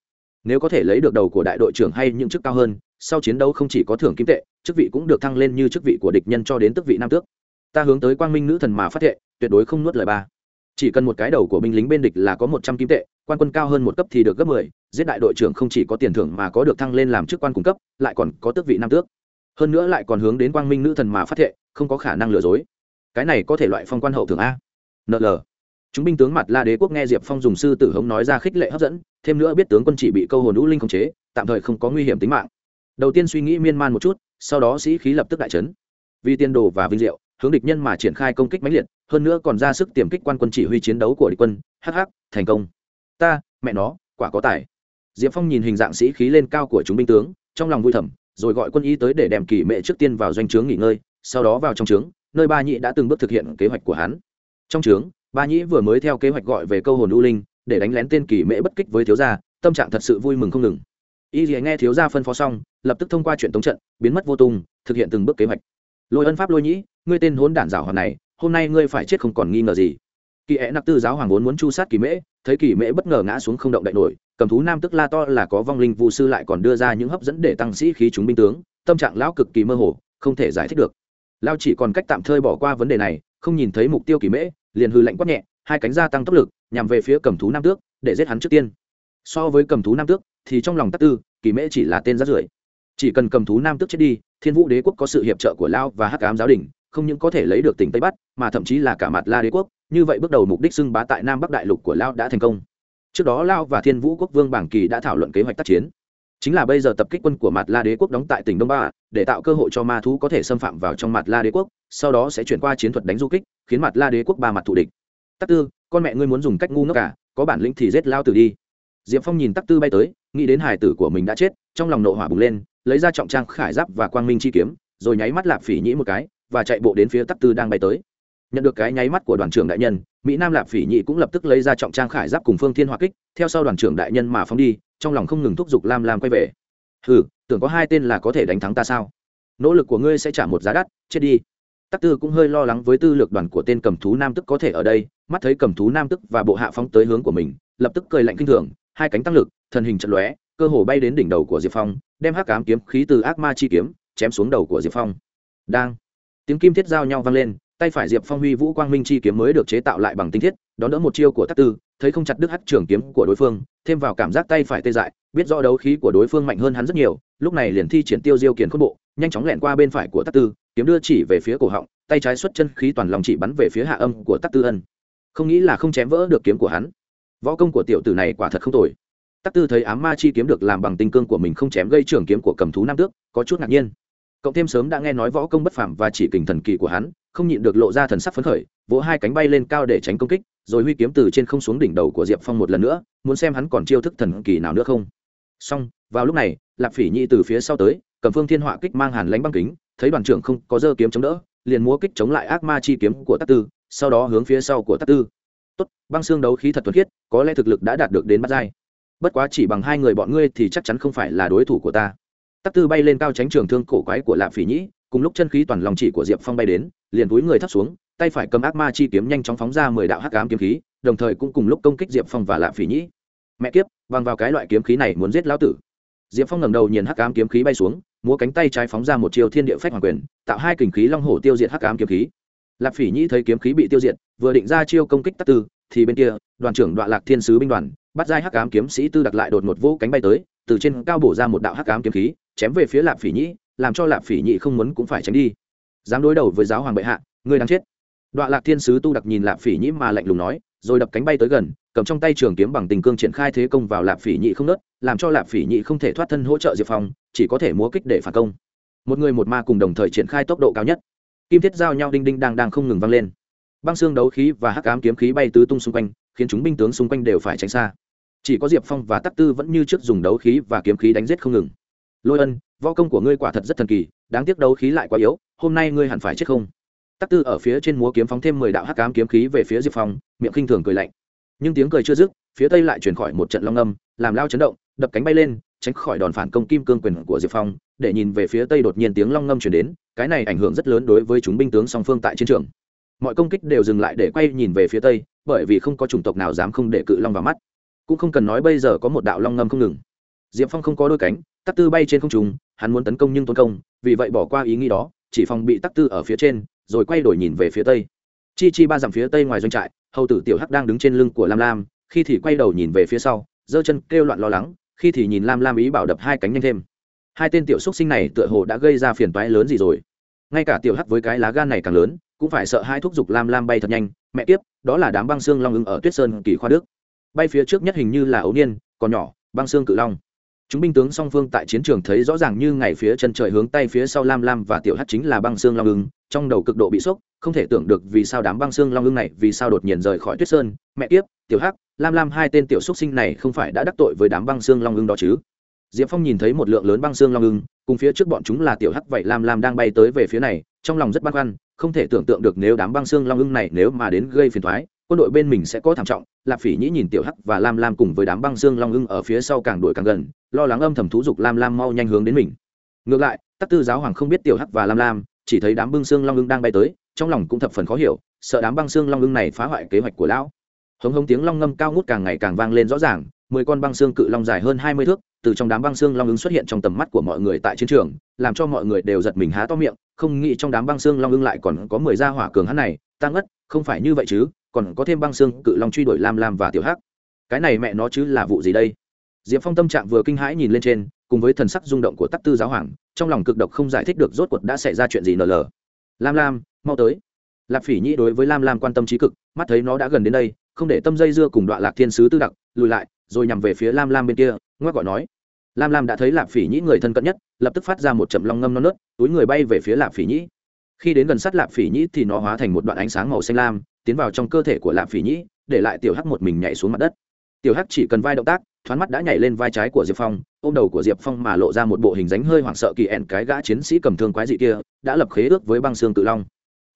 nếu có thể lấy được đầu của đại đội trưởng hay những chức cao hơn, sau chiến đấu không chỉ có thưởng kim tệ, chức vị cũng được thăng lên như chức vị của địch nhân cho đến tức vị nam tước. Ta hướng tới quang minh nữ thần mà phát thệ, tuyệt đối không nuốt lời ba. Chỉ cần một cái đầu của binh lính bên địch là có một trăm kim tệ, quan quân cao hơn một cấp thì được gấp mười, giết đại đội trưởng không chỉ có tiền thưởng mà có được thăng lên làm chức quan cung cấp, lại còn có tước vị nam tước. Hơn nữa lại còn hướng đến quang minh nữ thần mà phát thệ, không có khả năng lừa dối. Cái này có thể loại phong quan hậu thưởng a. Nl chúng binh tướng mặt la đế quốc nghe diệp phong dùng sư tử hống nói ra khích lệ hấp dẫn, thêm nữa biết tướng quân chỉ bị câu hồn lũ linh khống chế, tạm thời không có nguy hiểm tính mạng. Đầu tiên suy nghĩ miên man một chút, sau đó sĩ khí lập tức đại trấn vì tiên đồ và vinh diệu, hướng địch nhân mà triển khai công kích mãnh liệt, hơn nữa còn ra sức tiềm kích quan quân chỉ huy chiến đấu của địch quân. Hh thành công. Ta, mẹ nó, quả có tài. Diệp phong nhìn hình dạng sĩ khí lên cao của chúng binh tướng, trong lòng vui thầm, rồi gọi quân y tới để đem kỳ mệ trước tiên vào doanh trướng nghỉ ngơi, sau đó vào trong trướng, nơi ba nhị đã từng bước thực hiện kế hoạch của hắn. Trong trướng ba nhĩ vừa mới theo kế hoạch gọi về câu hồn u linh, để đánh lén tên kỳ mễ bất kích với thiếu gia, tâm trạng thật sự vui mừng không ngừng. Y dì nghe thiếu gia phân phó xong, lập tức thông qua chuyện tống trận, biến mất vô tung, thực hiện từng bước kế hoạch. Lôi ân pháp lôi nhĩ, ngươi tên hốn đản rào hoàng này, hôm nay ngươi phải chết không còn nghi ngờ gì. Kỳ ẽ nặc tư giáo hoàng vốn muốn chu sát kỳ mễ, thấy kỳ mễ bất ngờ ngã xuống không động đậy nổi, cầm thú nam tức la to là có vong linh vụ sư lại còn đưa ra những hấp dẫn để tăng sĩ khí chúng binh tướng, tâm trạng lão cực kỳ mơ hồ, không thể giải thích được. Lao chỉ còn cách tạm thời bỏ qua vấn đề này, không nhìn thấy mục tiêu kỳ mễ liền hư lạnh quát nhẹ, hai cánh gia tăng tốc lực, nhằm về phía cầm thú nam tước, để giết hắn trước tiên. So với cầm thú nam tước, thì trong lòng tắc tư, kỳ mễ chỉ là tên rát rưởi. Chỉ cần cầm thú nam tước chết đi, thiên vũ đế quốc có sự hiệp trợ của lao và hắc ám giáo đình, không những có thể lấy được tỉnh tây bắc, mà thậm chí là cả mặt la đế quốc. Như vậy bước đầu mục đích xưng bá tại nam bắc đại lục của lao đã thành công. Trước đó lao và thiên vũ quốc vương bảng kỳ đã thảo luận kế hoạch tác chiến chính là bây giờ tập kích quân của mặt la đế quốc đóng tại tỉnh đông ba, để tạo cơ hội cho ma thú có thể xâm phạm vào trong mặt la đế quốc, sau đó sẽ chuyển qua chiến thuật đánh du kích, khiến mặt la đế quốc ba mặt thù địch. Tắc tư, con mẹ ngươi muốn dùng cách ngu ngốc cả, có bản lĩnh thì giết lao tử đi. Diệp phong nhìn tắc tư bay tới, nghĩ đến hải tử của mình đã chết, trong lòng nộ hỏa bùng lên, lấy ra trọng trang khải giáp và quang minh chi kiếm, rồi nháy mắt lạp phỉ nhĩ một cái, và chạy bộ đến phía tắc tư đang bay tới nhận được cái nháy mắt của đoàn trưởng đại nhân, mỹ nam lạp phỉ nhị cũng lập tức lấy ra trọng trang khải giáp cùng phương thiên hoa kích, theo sau đoàn trưởng đại nhân mà phóng đi, trong lòng không ngừng thúc giục lam lam quay về. Hừ, tưởng có hai tên là có thể đánh thắng ta sao? Nỗ lực của ngươi sẽ trả một giá đắt, chết đi. Tắc tư cũng hơi lo lắng với tư lược đoàn của tên cầm thú nam tức có thể ở đây, mắt thấy cầm thú nam tức và bộ hạ phóng tới hướng của mình, lập tức cười lạnh kinh thường, hai cánh tăng lực, thần hình trận lóe, cơ hồ bay đến đỉnh đầu của diệp phong, đem hắc cám kiếm khí từ ác ma chi kiếm chém xuống đầu của diệp phong. Đang, tiếng kim thiết giao nhau vang lên tay phải diệp phong huy vũ quang minh chi kiếm mới được chế tạo lại bằng tinh thiết, đón đỡ một chiêu của tắc tư, thấy không chặt đứt hắt trường kiếm của đối phương, thêm vào cảm giác tay phải tê dại, biết rõ đấu khí của đối phương mạnh hơn hắn rất nhiều, lúc này liền thi triển tiêu diêu kiền khôn bộ, nhanh chóng lẹn qua bên phải của tắc tư, kiếm đưa chỉ về phía cổ họng, tay trái xuất chân khí toàn lòng chỉ bắn về phía hạ âm của tắc tư ân. Không nghĩ là không chém vỡ được kiếm của hắn. Võ công của tiểu tử này quả thật không tồi. Tắc tư thấy ám ma chi kiếm được làm bằng tinh cương của mình không chém gây trường kiếm của cầm thú nam tước, có chút ngạc nhiên. Cộng thêm sớm đã nghe nói võ công bất phàm và chỉ kình thần kỳ của hắn không nhịn được lộ ra thần sắc phấn khởi, vỗ hai cánh bay lên cao để tránh công kích, rồi huy kiếm từ trên không xuống đỉnh đầu của diệp phong một lần nữa, muốn xem hắn còn chiêu thức thần kỳ nào nữa không. Xong, vào lúc này lạp phỉ nhi từ phía sau tới, cầm phương thiên họa kích mang hàn lánh băng kính, thấy đoàn trưởng không có dơ kiếm chống đỡ, liền múa kích chống lại ác ma chi kiếm của tắc tư, sau đó hướng phía sau của tắc tư. Tốt, băng xương đấu khí thật thuần khiết, có lẽ thực lực đã đạt được đến bắt giai. Bất quá chỉ bằng hai người bọn ngươi thì chắc chắn không phải là đối thủ của ta. Tắc tư bay lên cao tránh trường thương cổ quái của lạp phỉ nhĩ cùng lúc chân khí toàn lòng chỉ của diệp phong bay đến, liền túi người thắt xuống, tay phải cầm ác ma chi kiếm nhanh chóng phóng ra mười đạo hắc ám kiếm khí, đồng thời cũng cùng lúc công kích diệp phong và lạp phỉ nhĩ. Mẹ kiếp, bằng vào cái loại kiếm khí này muốn giết lão tử. Diệp phong ngẩng đầu nhìn hắc ám kiếm khí bay xuống, múa cánh tay trái phóng ra một chiều thiên địa phách hoàng quyền, tạo hai kình khí long hổ tiêu diệt hắc ám kiếm khí. Lạp phỉ nhĩ thấy kiếm khí bị tiêu diệt, vừa định ra chiêu công kích tắc tư, thì bên kia, đoàn trưởng đoạn lạc thiên sứ binh đoàn, bắt giai hắc ám kiếm sĩ tư đặc lại đột một vỗ cánh bay tới, từ trên cao bổ ra một đạo hắc ám kiếm khí, chém về phía lạp phỉ nhĩ làm cho lạp phỉ nhị không muốn cũng phải tránh đi. Dám đối đầu với giáo hoàng bệ hạ, ngươi đang chết. Đoạn lạc thiên sứ tu đặc nhìn lạp phỉ nhị mà lạnh lùng nói, rồi đập cánh bay tới gần, cầm trong tay trường kiếm bằng tình cương triển khai thế công vào lạp phỉ nhị không nớt, làm cho lạp phỉ nhị không thể thoát thân hỗ trợ diệp phong, chỉ có thể múa kích để phản công. Một người một ma cùng đồng thời triển khai tốc độ cao nhất. Kim thiết giao nhau đinh đinh đang đang không ngừng vang lên. Băng xương đấu khí và hắc ám kiếm khí bay tứ tung xung quanh, khiến chúng binh tướng xung quanh đều phải tránh xa. Chỉ có diệp phong và tắc tư vẫn như trước dùng đấu khí và kiếm khí đánh giết không ngừng. Lôi ân võ công của ngươi quả thật rất thần kỳ, đáng tiếc đấu khí lại quá yếu, hôm nay ngươi hẳn phải chết không? Tắc tư ở phía trên múa kiếm phóng thêm mười đạo hắc ám kiếm khí về phía diệp phong, miệng khinh thường cười lạnh. Nhưng tiếng cười chưa dứt, phía tây lại chuyển khỏi một trận long âm, làm lao chấn động, đập cánh bay lên, tránh khỏi đòn phản công kim cương quyền của diệp phong, để nhìn về phía tây đột nhiên tiếng long ngâm chuyển đến, cái này ảnh hưởng rất lớn đối với chúng binh tướng song phương tại chiến trường. Mọi công kích đều dừng lại để quay nhìn về phía tây, bởi vì không có chủng tộc nào dám không để cự long vào mắt. Cũng không cần nói bây giờ có một đạo long ngâm không ngừng diệp phong không có đôi cánh, tắc tư bay trên không trùng hắn muốn tấn công nhưng tốn công, vì vậy bỏ qua ý nghĩ đó, chỉ phòng bị tắc tư ở phía trên, rồi quay đổi nhìn về phía tây. Chi chi ba dặm phía tây ngoài doanh trại, hầu tử tiểu hắc đang đứng trên lưng của lam lam, khi thì quay đầu nhìn về phía sau, giơ chân kêu loạn lo lắng, khi thì nhìn lam lam ý bảo đập hai cánh nhanh thêm. Hai tên tiểu xúc sinh này tựa hồ đã gây ra phiền toái lớn gì rồi. Ngay cả tiểu hắc với cái lá gan này càng lớn, cũng phải sợ hai thúc giục lam lam bay thật nhanh. Mẹ tiếp đó là đám băng xương long ưng ở tuyết sơn, kỳ khoa đức. Bay phía trước nhất hình như là ấu niên, còn nhỏ, băng xương cự long chúng binh tướng song phương tại chiến trường thấy rõ ràng như ngày phía chân trời hướng tay phía sau lam lam và tiểu hát chính là băng xương long ưng, trong đầu cực độ bị sốc, không thể tưởng được vì sao đám băng xương long ưng này, vì sao đột nhiên rời khỏi tuyết sơn. Mẹ kiếp, tiểu hắc, lam lam hai tên tiểu xúc sinh này không phải đã đắc tội với đám băng xương long ưng đó chứ? Diệp phong nhìn thấy một lượng lớn băng xương long ưng, cùng phía trước bọn chúng là tiểu hắc vậy lam lam đang bay tới về phía này, trong lòng rất băn khoăn, không thể tưởng tượng được nếu đám băng xương long ưng này nếu mà đến gây phiền thoái quân đội bên mình sẽ có thảm trọng lạp phỉ nhĩ nhìn tiểu hắc và lam lam cùng với đám băng xương long ưng ở phía sau càng đuổi càng gần, lo lắng âm thầm thú dục lam lam mau nhanh hướng đến mình. Ngược lại, tắc tư giáo hoàng không biết tiểu hắc và lam lam, chỉ thấy đám băng xương long ưng đang bay tới, trong lòng cũng thập phần khó hiểu, sợ đám băng xương long ưng này phá hoại kế hoạch của lão. Hống hống tiếng long ngâm cao ngút càng ngày càng vang lên rõ ràng, mười con băng xương cự long dài hơn hai mươi thước, từ trong đám băng xương long ưng xuất hiện trong tầm mắt của mọi người tại chiến trường, làm cho mọi người đều giật mình há to miệng, không nghĩ trong đám băng xương long ưng lại còn có mười gia hỏa cường hắn này tăng ngất, không phải như vậy chứ còn có thêm băng xương cự long truy đuổi lam lam và tiểu hắc. Cái này mẹ nó chứ là vụ gì đây? Diệp phong tâm trạng vừa kinh hãi nhìn lên trên, cùng với thần sắc rung động của tắc tư giáo hoàng, trong lòng cực độc không giải thích được rốt cuộc đã xảy ra chuyện gì nở lờ. Lam lam, mau tới. Lạp phỉ nhĩ đối với lam lam quan tâm trí cực, mắt thấy nó đã gần đến đây, không để tâm dây dưa cùng đoạn lạc thiên sứ tư đặc, lùi lại, rồi nhằm về phía lam lam bên kia, ngoắc gọi nói. Lam lam đã thấy lạp phỉ nhĩ người thân cận nhất, lập tức phát ra một chậm long ngâm non nớt, túi người bay về phía lạp phỉ nhĩ. Khi đến gần sát lạp phỉ nhĩ thì nó hóa thành một đoạn ánh sáng màu xanh lam tiến vào trong cơ thể của lạp phỉ nhĩ, để lại tiểu hắc một mình nhảy xuống mặt đất. Tiểu hắc chỉ cần vai động tác, thoáng mắt đã nhảy lên vai trái của diệp phong, ôm đầu của diệp phong mà lộ ra một bộ hình dáng hơi hoảng sợ kỳ ẹn cái gã chiến sĩ cầm thương quái dị kia, đã lập khế ước với băng xương tự long.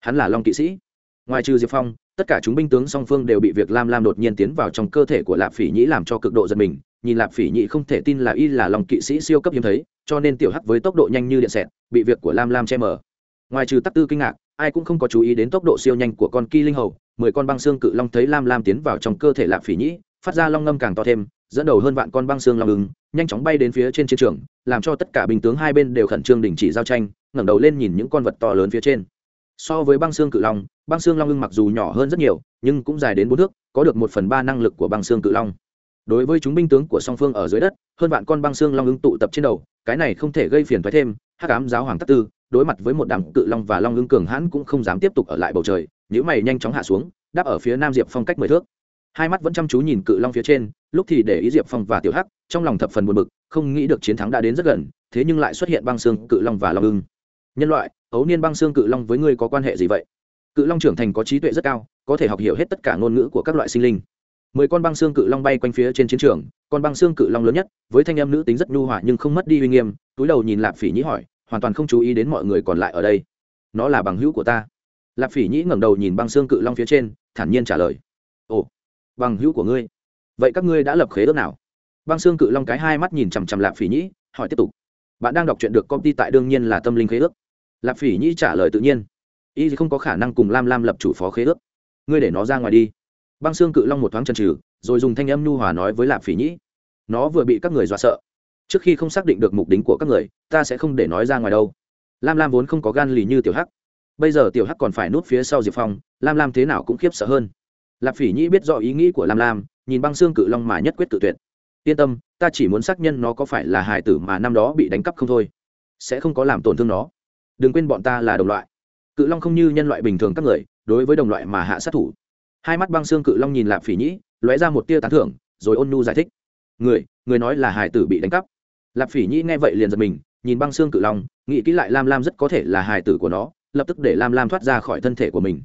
Hắn là long kỵ sĩ. Ngoài trừ diệp phong, tất cả chúng binh tướng song phương đều bị việc lam lam đột nhiên tiến vào trong cơ thể của lạp phỉ nhĩ làm cho cực độ giật mình. Nhìn lạp phỉ nhĩ không thể tin là y là lòng kỵ sĩ siêu cấp hiếm thấy, cho nên tiểu hắc với tốc độ nhanh như điện xẹt, bị việc của lam lam che mờ. Ngoài trừ tắc tư kinh ngạc ai cũng không có chú ý đến tốc độ siêu nhanh của con kỳ linh hầu. Mười con băng xương cự long thấy lam lam tiến vào trong cơ thể lạp phỉ nhĩ, phát ra long ngâm càng to thêm, dẫn đầu hơn vạn con băng xương long ứng, nhanh chóng bay đến phía trên chiến trường, làm cho tất cả binh tướng hai bên đều khẩn trương đình chỉ giao tranh, ngẩng đầu lên nhìn những con vật to lớn phía trên. So với băng xương cự long, băng xương long ưng mặc dù nhỏ hơn rất nhiều, nhưng cũng dài đến bốn thước, có được một phần ba năng lực của băng xương cự long đối với chúng binh tướng của song phương ở dưới đất, hơn vạn con băng xương long ưng tụ tập trên đầu, cái này không thể gây phiền thoái thêm, hắc ám giáo hoàng tắc tư, đối mặt với một đảng cự long và long ưng cường hãn cũng không dám tiếp tục ở lại bầu trời nhữ mày nhanh chóng hạ xuống, đáp ở phía nam diệp phong cách mười thước. Hai mắt vẫn chăm chú nhìn cự long phía trên, lúc thì để ý diệp phong và tiểu hắc, trong lòng thập phần buồn bực, không nghĩ được chiến thắng đã đến rất gần, thế nhưng lại xuất hiện băng xương cự long và long ưng nhân loại, ấu niên băng xương cự long với ngươi có quan hệ gì vậy? Cự long trưởng thành có trí tuệ rất cao, có thể học hiểu hết tất cả ngôn ngữ của các loại sinh linh mười con băng xương cự long bay quanh phía trên chiến trường, con băng xương cự long lớn nhất, với thanh em nữ tính rất nhu hòa nhưng không mất đi uy nghiêm, túi đầu nhìn lạp phỉ nhĩ hỏi, hoàn toàn không chú ý đến mọi người còn lại ở đây. Nó là bằng hữu của ta. Lạp phỉ nhĩ ngẩng đầu nhìn băng xương cự long phía trên, thản nhiên trả lời, ồ, bằng hữu của ngươi. Vậy các ngươi đã lập khế ước nào? Băng xương cự long cái hai mắt nhìn chằm chằm lạp phỉ nhĩ, hỏi tiếp tục, bạn đang đọc chuyện được công ty tại đương nhiên là tâm linh khế ước? Lạp phỉ nhĩ trả lời tự nhiên, y không có khả năng cùng lam lam lập chủ phó khế ước. Ngươi để nó ra ngoài đi băng xương cự long một thoáng chân trừ rồi dùng thanh âm nhu hòa nói với lạp phỉ nhĩ. Nó vừa bị các người dọa sợ. Trước khi không xác định được mục đích của các người, ta sẽ không để nói ra ngoài đâu. Lam lam vốn không có gan lì như tiểu hắc. Bây giờ tiểu hắc còn phải núp phía sau diệp phong, lam lam thế nào cũng khiếp sợ hơn. Lạp phỉ nhĩ biết rõ ý nghĩ của lam lam, nhìn băng xương cự long mà nhất quyết tự tuyệt. Yên tâm, ta chỉ muốn xác nhân nó có phải là hài tử mà năm đó bị đánh cắp không thôi. Sẽ không có làm tổn thương nó. Đừng quên bọn ta là đồng loại. Cự long không như nhân loại bình thường các người, đối với đồng loại mà hạ sát thủ hai mắt băng xương cự long nhìn lạp phỉ nhĩ, lóe ra một tia tán thưởng, rồi ôn nu giải thích. Người người nói là hải tử bị đánh cắp. Lạp phỉ nhĩ nghe vậy liền giật mình, nhìn băng xương cự long, nghĩ kỹ lại lam lam rất có thể là hải tử của nó, lập tức để lam lam thoát ra khỏi thân thể của mình.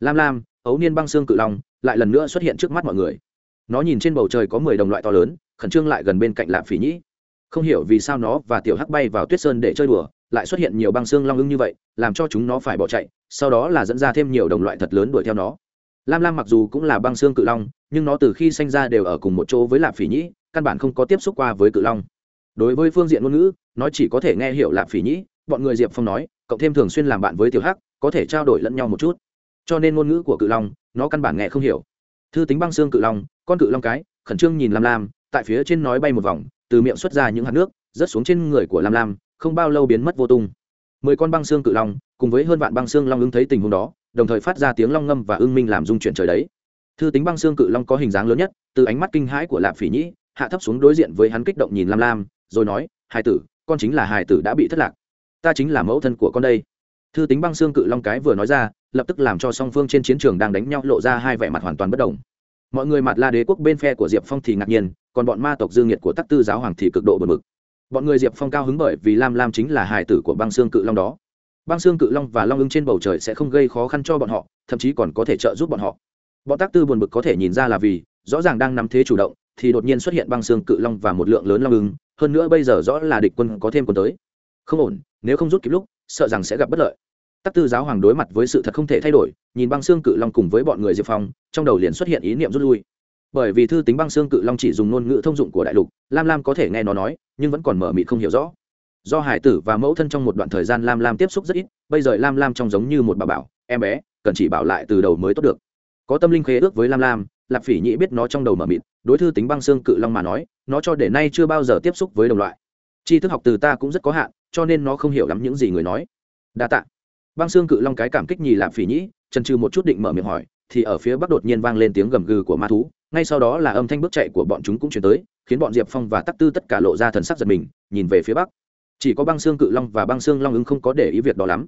Lam lam, ấu niên băng xương cự long, lại lần nữa xuất hiện trước mắt mọi người. Nó nhìn trên bầu trời có mười đồng loại to lớn, khẩn trương lại gần bên cạnh lạp phỉ nhĩ. Không hiểu vì sao nó và tiểu hắc bay vào tuyết sơn để chơi đùa, lại xuất hiện nhiều băng xương long ưng như vậy, làm cho chúng nó phải bỏ chạy, sau đó là dẫn ra thêm nhiều đồng loại thật lớn đuổi theo nó lam lam mặc dù cũng là băng xương cự long, nhưng nó từ khi sinh ra đều ở cùng một chỗ với lạp phỉ nhĩ, căn bản không có tiếp xúc qua với cự long. Đối với phương diện ngôn ngữ, nó chỉ có thể nghe hiểu lạp phỉ nhĩ, bọn người diệp phong nói, cộng thêm thường xuyên làm bạn với tiểu hắc, có thể trao đổi lẫn nhau một chút. Cho nên ngôn ngữ của cự long, nó căn bản nghe không hiểu. Thư tính băng xương cự long, con cự long cái, khẩn trương nhìn lam lam, tại phía trên nói bay một vòng, từ miệng xuất ra những hạt nước, rớt xuống trên người của lam lam, không bao lâu biến mất vô tung. Mười con băng xương cự long, cùng với hơn vạn băng xương long ứng thấy tình huống đó đồng thời phát ra tiếng long ngâm và ưng minh làm dung chuyển trời đấy. Thư tính băng xương cự long có hình dáng lớn nhất, từ ánh mắt kinh hãi của lạp phỉ nhĩ, hạ thấp xuống đối diện với hắn kích động nhìn lam lam, rồi nói hài tử, con chính là hài tử đã bị thất lạc. Ta chính là mẫu thân của con đây. Thư tính băng xương cự long cái vừa nói ra, lập tức làm cho song phương trên chiến trường đang đánh nhau lộ ra hai vẻ mặt hoàn toàn bất đồng. Mọi người mặt la đế quốc bên phe của diệp phong thì ngạc nhiên, còn bọn ma tộc dương nhiệt của tắc tư giáo hoàng thì cực độ bật mực bọn người diệp phong cao hứng bởi vì lam lam chính là hài tử của băng xương cự long đó băng xương cự long và long ưng trên bầu trời sẽ không gây khó khăn cho bọn họ, thậm chí còn có thể trợ giúp bọn họ. Bọn tác tư buồn bực có thể nhìn ra là vì, rõ ràng đang nắm thế chủ động, thì đột nhiên xuất hiện băng xương cự long và một lượng lớn long ưng, hơn nữa bây giờ rõ là địch quân có thêm quân tới. Không ổn, nếu không rút kịp lúc, sợ rằng sẽ gặp bất lợi. Tắc tư giáo hoàng đối mặt với sự thật không thể thay đổi, nhìn băng xương cự long cùng với bọn người diệp phong, trong đầu liền xuất hiện ý niệm rút lui. Bởi vì thư tính băng xương cự long chỉ dùng ngôn ngữ thông dụng của đại lục, lam lam có thể nghe nó nói, nhưng vẫn còn mở mịt không hiểu rõ do hải tử và mẫu thân trong một đoạn thời gian lam lam tiếp xúc rất ít, bây giờ lam lam trông giống như một bà bảo, em bé, cần chỉ bảo lại từ đầu mới tốt được. Có tâm linh khế ước với lam lam lạp phỉ nhĩ biết nó trong đầu mở mịt, đối thư tính băng xương cự long mà nói, nó cho để nay chưa bao giờ tiếp xúc với đồng loại. Tri thức học từ ta cũng rất có hạn, cho nên nó không hiểu lắm những gì người nói. Đa t ạ băng xương cự long cái cảm kích nhì lạp phỉ nhĩ, trần trừ một chút định mở miệng hỏi, thì ở phía bắc đột nhiên vang lên tiếng gầm gừ của ma thú, ngay sau đó là âm thanh bước chạy của bọn chúng cũng chuyển tới, khiến bọn diệp phong và tắc tư tất cả lộ ra thần sắc giật mình, nhìn về phía bắc chỉ có băng xương cự long và băng xương long ứng không có để ý việc đó lắm.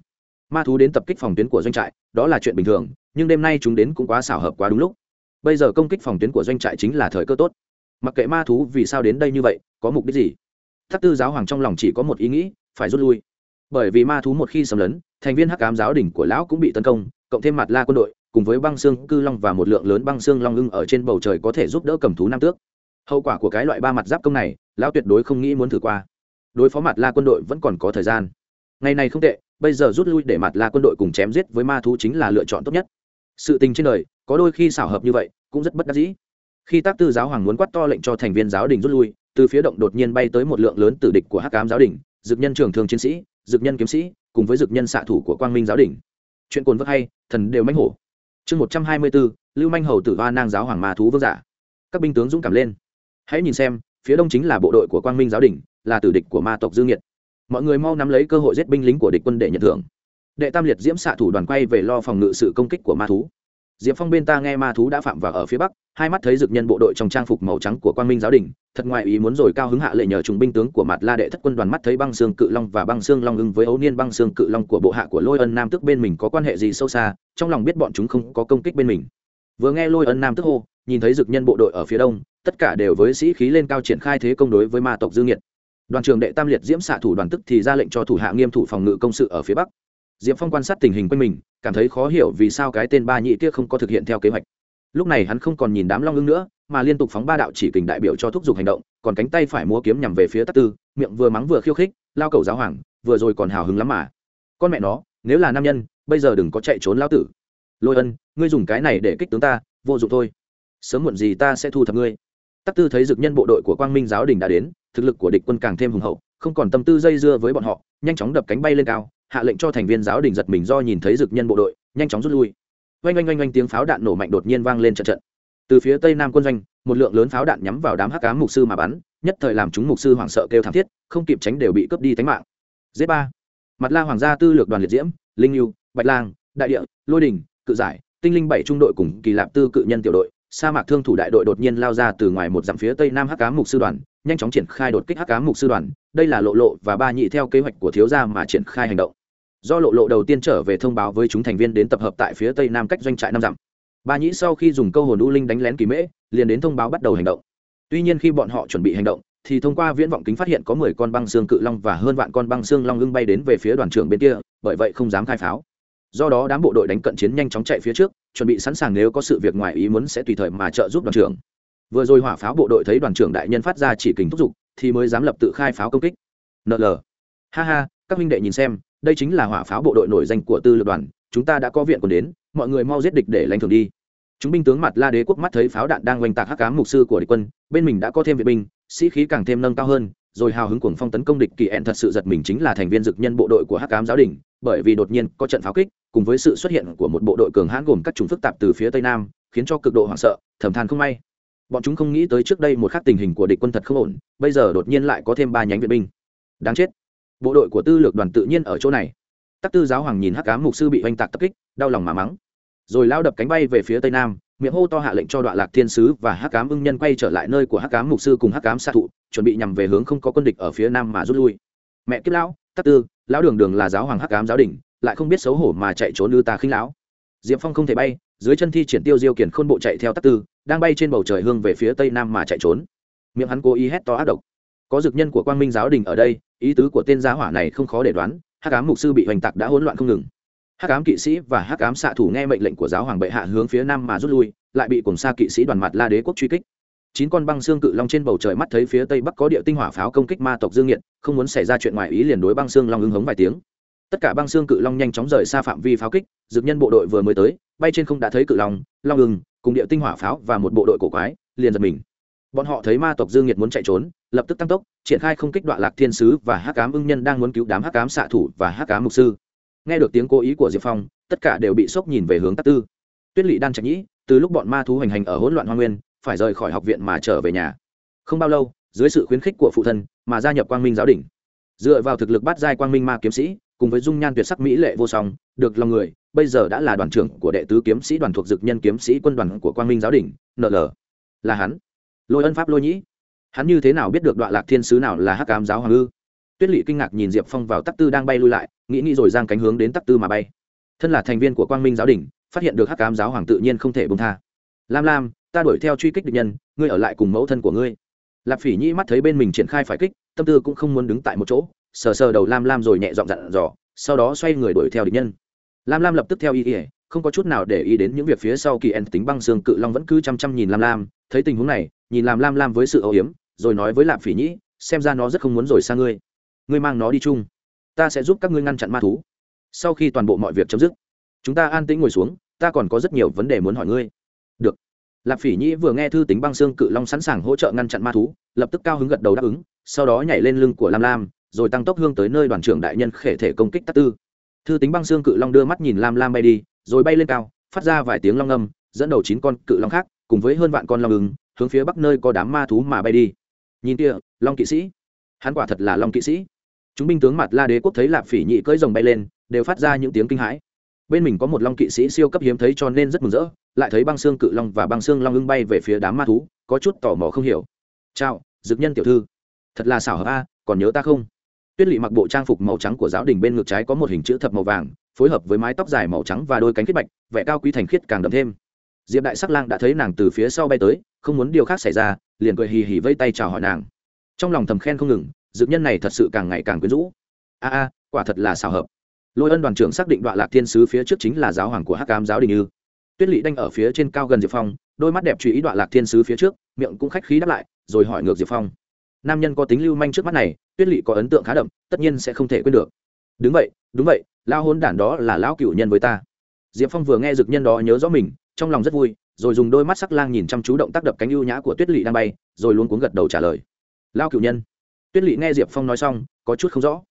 Ma thú đến tập kích phòng tuyến của doanh trại, đó là chuyện bình thường, nhưng đêm nay chúng đến cũng quá xảo hợp quá đúng lúc. Bây giờ công kích phòng tuyến của doanh trại chính là thời cơ tốt. Mặc kệ ma thú vì sao đến đây như vậy, có mục đích gì? Thắc tư giáo hoàng trong lòng chỉ có một ý nghĩ, phải rút lui. Bởi vì ma thú một khi xâm lấn, thành viên hắc ám giáo đỉnh của lão cũng bị tấn công, cộng thêm mặt la quân đội, cùng với băng xương cư long và một lượng lớn băng xương long ưng ở trên bầu trời có thể giúp đỡ cầm thú nam tước. Hậu quả của cái loại ba mặt giáp công này, lão tuyệt đối không nghĩ muốn thử qua đối phó mặt la quân đội vẫn còn có thời gian. Ngày này không tệ, bây giờ rút lui để mặt la quân đội cùng chém giết với ma thú chính là lựa chọn tốt nhất. Sự tình trên đời, có đôi khi xảo hợp như vậy, cũng rất bất đắc dĩ. Khi tác tư giáo hoàng muốn quát to lệnh cho thành viên giáo đình rút lui, từ phía động đột nhiên bay tới một lượng lớn tử địch của hắc ám giáo đình, dực nhân trường thường chiến sĩ, dực nhân kiếm sĩ, cùng với dực nhân xạ thủ của quang minh giáo đình. Chuyện cồn vơ hay, thần đều manh hổ. Chương một trăm hai mươi bốn lưu manh hầu tử hoa nang giáo hoàng ma thú vương giả. Các binh tướng dũng cảm lên. Hãy nhìn xem, phía đông chính là bộ đội của quang minh giáo đình là tử địch của ma tộc dương nhiệt. Mọi người mau nắm lấy cơ hội giết binh lính của địch quân để nhận thưởng. Đệ tam liệt diễm xạ thủ đoàn quay về lo phòng ngự sự công kích của ma thú. Diệp phong bên ta nghe ma thú đã phạm vào ở phía bắc, hai mắt thấy dực nhân bộ đội trong trang phục màu trắng của quang minh giáo đình, thật ngoại ý muốn rồi cao hứng hạ lệ nhờ trùng binh tướng của mặt la đệ thất quân đoàn mắt thấy băng xương cự long và băng xương long ưng với ấu niên băng xương cự long của bộ hạ của lôi ân nam tức bên mình có quan hệ gì sâu xa, trong lòng biết bọn chúng không có công kích bên mình. Vừa nghe lôi ân nam tức hô, nhìn thấy dực nhân bộ đội ở phía đông, tất cả đều với sĩ khí lên cao triển khai thế công đối với ma tộc dương nhiệt đoàn trường đệ tam liệt diễm xạ thủ đoàn tức thì ra lệnh cho thủ hạ nghiêm thủ phòng ngự công sự ở phía bắc. Diễm phong quan sát tình hình quanh mình, cảm thấy khó hiểu vì sao cái tên ba nhị kia không có thực hiện theo kế hoạch. Lúc này hắn không còn nhìn đám long ưng nữa, mà liên tục phóng ba đạo chỉ kình đại biểu cho thúc giục hành động, còn cánh tay phải múa kiếm nhằm về phía tắc tư, miệng vừa mắng vừa khiêu khích, lao cầu giáo hoàng, vừa rồi còn hào hứng lắm mà. Con mẹ nó, nếu là nam nhân, bây giờ đừng có chạy trốn lao tử. Lôi ân, ngươi dùng cái này để kích tướng ta, vô dụng thôi. Sớm muộn gì ta sẽ thu thập ngươi tắc tư thấy dực nhân bộ đội của quang minh giáo đình đã đến, thực lực của địch quân càng thêm hùng hậu, không còn tâm tư dây dưa với bọn họ, nhanh chóng đập cánh bay lên cao, hạ lệnh cho thành viên giáo đình giật mình do nhìn thấy dực nhân bộ đội, nhanh chóng rút lui. Oanh oanh oanh oanh tiếng pháo đạn nổ mạnh đột nhiên vang lên trận trận. Từ phía tây nam quân doanh, một lượng lớn pháo đạn nhắm vào đám hắc cá mục sư mà bắn, nhất thời làm chúng mục sư hoảng sợ kêu thảm thiết, không kịp tránh đều bị cướp đi tánh mạng. Z ba. Mặt la hoàng gia tư lược đoàn liệt diễm, linh yêu bạch lang, đại địa, lôi đình, cự giải, tinh linh bảy trung đội cùng kỳ lạp tư cự nhân tiểu đội sa mạc thương thủ đại đội đột nhiên lao ra từ ngoài một dặm phía tây nam hắc cá mục sư đoàn, nhanh chóng triển khai đột kích hắc cá mục sư đoàn. Đây là lộ lộ và ba nhị theo kế hoạch của thiếu gia mà triển khai hành động. Do lộ lộ đầu tiên trở về thông báo với chúng thành viên đến tập hợp tại phía tây nam cách doanh trại năm dặm. Ba nhĩ sau khi dùng câu hồn u linh đánh lén kỳ mễ, liền đến thông báo bắt đầu hành động. Tuy nhiên khi bọn họ chuẩn bị hành động, thì thông qua viễn vọng kính phát hiện có mười con băng xương cự long và hơn vạn con băng xương long ưng bay đến về phía đoàn trưởng bên kia, bởi vậy không dám khai pháo do đó đám bộ đội đánh cận chiến nhanh chóng chạy phía trước, chuẩn bị sẵn sàng nếu có sự việc ngoài ý muốn sẽ tùy thời mà trợ giúp đoàn trưởng. Vừa rồi hỏa pháo bộ đội thấy đoàn trưởng đại nhân phát ra chỉ kình thúc giục, thì mới dám lập tự khai pháo công kích. Nl ha ha, các huynh đệ nhìn xem, đây chính là hỏa pháo bộ đội nổi danh của tư lược đoàn, chúng ta đã có viện còn đến, mọi người mau giết địch để lãnh thưởng đi. Chúng binh tướng mặt la đế quốc mắt thấy pháo đạn đang oanh tạc hắc cám mục sư của địch quân, bên mình đã có thêm viện binh, sĩ khí càng thêm nâng cao hơn, rồi hào hứng cuồng phong tấn công địch kỳ ẹn thật sự giật mình chính là thành viên dực nhân bộ đội của hắc cám giáo đình, bởi vì đột nhiên có trận pháo kích cùng với sự xuất hiện của một bộ đội cường hãn gồm các chủng phức tạp từ phía tây nam, khiến cho cực độ hoảng sợ, thầm than không may. Bọn chúng không nghĩ tới trước đây một khắc tình hình của địch quân thật không ổn, bây giờ đột nhiên lại có thêm ba nhánh viện binh. Đáng chết. Bộ đội của tư lược đoàn tự nhiên ở chỗ này. Tắc tư giáo hoàng nhìn hắc cám mục sư bị oanh tạc tập kích, đau lòng mà mắng. Rồi lao đập cánh bay về phía tây nam, miệng hô to hạ lệnh cho đoạn lạc thiên sứ và hắc cám ưng nhân quay trở lại nơi của hắc cám mục sư cùng hắc cám xạ thụ chuẩn bị nhằm về hướng không có quân địch ở phía nam mà rút lui. Mẹ kiếp lão, tắc tư, lão đường đường là giáo hoàng hắc cám giáo đình lại không biết xấu hổ mà chạy trốn ư ta khinh lão. Diệp phong không thể bay, dưới chân thi triển tiêu diêu kiển khôn bộ chạy theo tắc tư, đang bay trên bầu trời hương về phía tây nam mà chạy trốn. Miệng hắn cố ý hét to ác độc. Có dực nhân của quang minh giáo đình ở đây, ý tứ của tên giá hỏa này không khó để đoán hát cám mục sư bị hoành tạc đã hỗn loạn không ngừng. Hát cám kỵ sĩ và hát cám xạ thủ nghe mệnh lệnh của giáo hoàng bệ hạ hướng phía nam mà rút lui, lại bị cùng xa kỵ sĩ đoàn mặt la đế quốc truy kích. Chín con băng xương cự long trên bầu trời mắt thấy phía tây bắc có địa tinh hỏa pháo công kích ma tộc dương nghiệt, không muốn xảy ra chuyện ngoài ý liền đối băng xương long ứng hống vài tiếng tất cả băng xương cự long nhanh chóng rời xa phạm vi pháo kích, dược nhân bộ đội vừa mới tới, bay trên không đã thấy cự long long ưng, cùng địa tinh hỏa pháo và một bộ đội cổ quái, liền giật mình. Bọn họ thấy ma tộc dương nhiệt muốn chạy trốn, lập tức tăng tốc, triển khai không kích đoạn lạc thiên sứ và hắc cám ưng nhân đang muốn cứu đám hắc cám xạ thủ và hắc cám mục sư. Nghe được tiếng cố ý của diệp phong, tất cả đều bị sốc nhìn về hướng tắc tư. Tuyết lỵ đan trạch nhĩ, từ lúc bọn ma thú hành hành ở hỗn loạn hoa nguyên, phải rời khỏi học viện mà trở về nhà. Không bao lâu, dưới sự khuyến khích của phụ thân, mà gia nhập quang minh giáo đình dựa vào thực lực bắt giai quang minh ma kiếm sĩ cùng với dung nhan tuyệt sắc mỹ lệ vô song, được lòng người, bây giờ đã là đoàn trưởng của đệ tứ kiếm sĩ đoàn thuộc dực nhân kiếm sĩ quân đoàn của quang minh giáo đình nl là hắn. Lôi ân pháp lôi nhĩ. Hắn như thế nào biết được đoạn lạc thiên sứ nào là hắc cám giáo hoàng ư? Tuyết lỵ kinh ngạc nhìn diệp phong vào tắc tư đang bay lui lại, nghĩ nghĩ rồi giang cánh hướng đến tắc tư mà bay. Thân là thành viên của quang minh giáo đình, phát hiện được hắc cám giáo hoàng tự nhiên không thể bông tha. Lam lam, ta đuổi theo truy kích địch nhân, ngươi ở lại cùng mẫu thân của ngươi. Lạp phỉ nhĩ mắt thấy bên mình triển khai phải kích, tâm tư cũng không muốn đứng tại một chỗ sờ sờ đầu lam lam rồi nhẹ dọn dặn dò, sau đó xoay người đuổi theo địch nhân. Lam lam lập tức theo ý ỉa không có chút nào để ý đến những việc phía sau kỳ en tính băng xương cự long vẫn cứ chăm chăm nhìn lam lam, thấy tình huống này, nhìn làm lam lam với sự âu hiếm rồi nói với lạp phỉ nhĩ, xem ra nó rất không muốn rồi xa ngươi. Ngươi mang nó đi chung. Ta sẽ giúp các ngươi ngăn chặn ma thú. Sau khi toàn bộ mọi việc chấm dứt, chúng ta an tĩnh ngồi xuống, ta còn có rất nhiều vấn đề muốn hỏi ngươi. Được. Lạp phỉ nhĩ vừa nghe thư tính băng xương cự long sẵn sàng hỗ trợ ngăn chặn ma thú, lập tức cao hứng gật đầu đáp ứng, sau đó nhảy lên lưng của lam lam rồi tăng tốc hương tới nơi đoàn trưởng đại nhân khể thể công kích tắc tư. Thư tính băng xương cự long đưa mắt nhìn lam lam bay đi, rồi bay lên cao, phát ra vài tiếng long âm, dẫn đầu chín con cự long khác, cùng với hơn vạn con long ứng, hướng phía bắc nơi có đám ma thú mà bay đi. Nhìn kia, long kỵ sĩ. Hắn quả thật là long kỵ sĩ. Chúng binh tướng mặt la đế quốc thấy lạp phỉ nhị cưỡi rồng bay lên, đều phát ra những tiếng kinh hãi. Bên mình có một long kỵ sĩ siêu cấp hiếm thấy cho nên rất mừng rỡ, lại thấy băng xương cự long và băng xương long ưng bay về phía đám ma thú, có chút tò mò không hiểu. Chào, dực nhân tiểu thư. Thật là xảo hợp a, còn nhớ ta không? Tuyết lỵ mặc bộ trang phục màu trắng của giáo đình bên ngực trái có một hình chữ thập màu vàng, phối hợp với mái tóc dài màu trắng và đôi cánh khiết bạch, vẻ cao quý thành khiết càng đậm thêm. Diệp đại sắc lang đã thấy nàng từ phía sau bay tới, không muốn điều khác xảy ra, liền cười hì hì vây tay chào hỏi nàng. Trong lòng thầm khen không ngừng, dược nhân này thật sự càng ngày càng quyến rũ. A a, quả thật là xào hợp. Lôi ân đoàn trưởng xác định đoạn lạc thiên sứ phía trước chính là giáo hoàng của hắc cam giáo đình ư. Tuyết lỵ đanh ở phía trên cao gần diệp phong, đôi mắt đẹp truy ý đoạn lạc thiên sứ phía trước, miệng cũng khách khí đáp lại, rồi hỏi ngược diệp phong. Nam nhân có tính lưu manh trước mắt này tuyết lỵ có ấn tượng khá đậm, tất nhiên sẽ không thể quên được. Đúng vậy đúng vậy, lao hôn đản đó là lão cựu nhân với ta. Diệp phong vừa nghe dực nhân đó nhớ rõ mình, trong lòng rất vui, rồi dùng đôi mắt sắc lang nhìn chăm chú động tác đập cánh ưu nhã của tuyết lỵ đang bay, rồi luôn cuống gật đầu trả lời. Lao cựu nhân. Tuyết lỵ nghe diệp phong nói xong, có chút không rõ.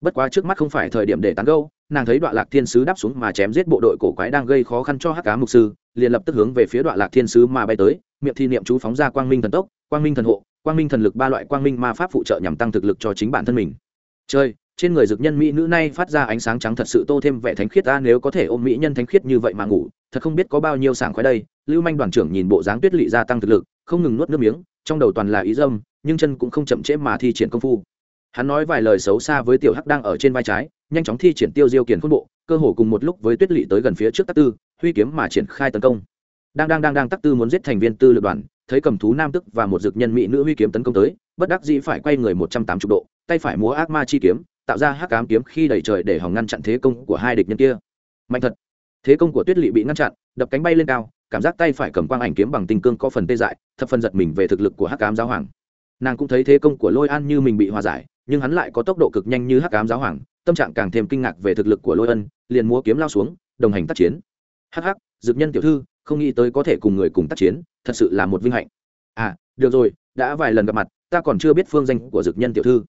Bất quá trước mắt không phải thời điểm để tán gâu nàng thấy đoạn lạc thiên sứ đáp xuống mà chém giết bộ đội cổ quái đang gây khó khăn cho hắc cá mục sư, liền lập tức hướng về phía đoạn lạc thiên sứ mà bay tới, miệng thi niệm chú phóng ra quang minh thần tốc, quang minh thần hộ quang minh thần lực ba loại quang minh ma pháp phụ trợ nhằm tăng thực lực cho chính bản thân mình. Chơi trên người dực nhân mỹ nữ này phát ra ánh sáng trắng thật sự tô thêm vẻ thánh khiết ta nếu có thể ôm mỹ nhân thánh khiết như vậy mà ngủ, thật không biết có bao nhiêu sảng khoái đây. Lưu manh đoàn trưởng nhìn bộ dáng tuyết lỵ gia tăng thực lực, không ngừng nuốt nước miếng, trong đầu toàn là ý dâm, nhưng chân cũng không chậm trễ mà thi triển công phu. Hắn nói vài lời xấu xa với tiểu hắc đang ở trên vai trái, nhanh chóng thi triển tiêu diêu kiền khuôn bộ, cơ hồ cùng một lúc với tuyết lỵ tới gần phía trước tắc tư, huy kiếm mà triển khai tấn công. Đang đang đang đang tắc tư muốn giết thành viên tư lực đoàn thấy cầm thú nam tức và một dược nhân mỹ nữ huy kiếm tấn công tới, bất đắc dĩ phải quay người một trăm tám mươi độ, tay phải múa ác ma chi kiếm, tạo ra hắc ám kiếm khi đẩy trời để hòng ngăn chặn thế công của hai địch nhân kia. Mạnh thật. Thế công của tuyết lỵ bị ngăn chặn, đập cánh bay lên cao, cảm giác tay phải cầm quang ảnh kiếm bằng tình cương có phần tê dại, thập phần giật mình về thực lực của hắc ám giáo hoàng. Nàng cũng thấy thế công của lôi an như mình bị hòa giải, nhưng hắn lại có tốc độ cực nhanh như hắc ám giáo hoàng, tâm trạng càng thêm kinh ngạc về thực lực của lôi ân, liền múa kiếm lao xuống, đồng hành tác chiến. Hắc hắc, dực nhân tiểu thư không nghĩ tới có thể cùng người cùng tác chiến, thật sự là một vinh hạnh. À được rồi, đã vài lần gặp mặt, ta còn chưa biết phương danh của dực nhân tiểu thư.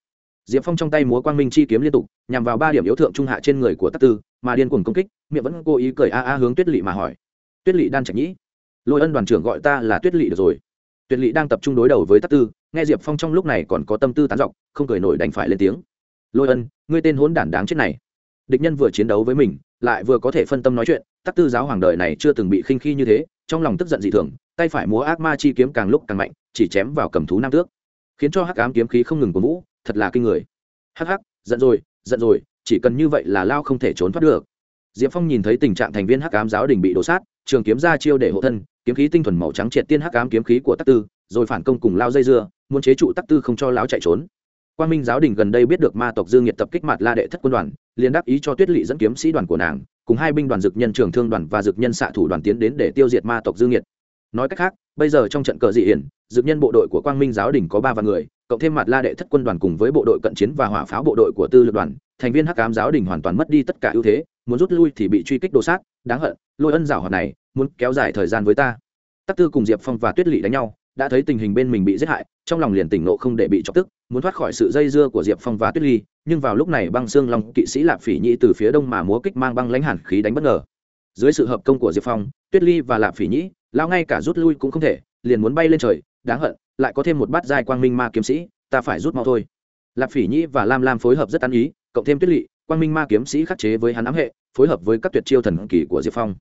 Diệp phong trong tay múa quang minh chi kiếm liên tục, nhằm vào ba điểm yếu thượng trung hạ trên người của tắc tư, mà điên cuồng công kích, miệng vẫn cố ý cười a a hướng tuyết lỵ mà hỏi. Tuyết lỵ đan trạch nhĩ. Lôi ân đoàn trưởng gọi ta là tuyết lỵ được rồi. Tuyết lỵ đang tập trung đối đầu với tắc tư, nghe diệp phong trong lúc này còn có tâm tư tán dọc, không cười nổi đành phải lên tiếng. Lôi ân, ngươi tên hốn đản đáng chết này. Địch nhân vừa chiến đấu với mình, lại vừa có thể phân tâm nói chuyện tắc tư giáo hoàng đời này chưa từng bị khinh khi như thế, trong lòng tức giận dị thường, tay phải múa ác ma chi kiếm càng lúc càng mạnh, chỉ chém vào cầm thú nam tước, khiến cho hắc ám kiếm khí không ngừng của vũ, thật là kinh người. Hắc hắc, giận rồi giận rồi, chỉ cần như vậy là lao không thể trốn thoát được. Diệp phong nhìn thấy tình trạng thành viên hắc ám giáo đình bị đổ sát, trường kiếm ra chiêu để hộ thân, kiếm khí tinh thuần màu trắng triệt tiên hắc ám kiếm khí của tắc tư, rồi phản công cùng lao dây dưa, muốn chế trụ tắc tư không cho lão chạy trốn. Quang minh giáo đình gần đây biết được ma tộc dương nhiệt tập kích mặt la đệ thất quân đoàn, liền đáp ý cho tuyết lỵ dẫn kiếm sĩ đoàn của nàng cùng hai binh đoàn dực nhân trường thương đoàn và dực nhân xạ thủ đoàn tiến đến để tiêu diệt ma tộc dương nhiệt. Nói cách khác, bây giờ trong trận cờ dị hiển, dực nhân bộ đội của quang minh giáo đình có ba vạn người, cộng thêm mặt la đệ thất quân đoàn cùng với bộ đội cận chiến và hỏa pháo bộ đội của tư lực đoàn, thành viên hắc ám giáo đình hoàn toàn mất đi tất cả ưu thế, muốn rút lui thì bị truy kích đồ sát, đáng hận, lôi ân giảo hoạt này, muốn kéo dài thời gian với ta. Tắc tư cùng diệp phong và tuyết lỵ đánh nhau, đã thấy tình hình bên mình bị giết hại, trong lòng liền tỉnh nộ không để bị chọc tức, muốn thoát khỏi sự dây dưa của diệp phong và tuyết ly nhưng vào lúc này băng xương long kỵ sĩ lạp phỉ nhĩ từ phía đông mà múa kích mang băng lãnh hẳn khí đánh bất ngờ. Dưới sự hợp công của diệp phong, tuyết ly và lạp phỉ nhĩ lao ngay cả rút lui cũng không thể, liền muốn bay lên trời, đáng hận, lại có thêm một bát giai quang minh ma kiếm sĩ, ta phải rút mau thôi. Lạp phỉ nhĩ và lam lam phối hợp rất ăn ý, cộng thêm tuyết lỵ quang minh ma kiếm sĩ khắc chế với hắn ám hệ, phối hợp với các tuyệt chiêu thần kỳ của diệp phong.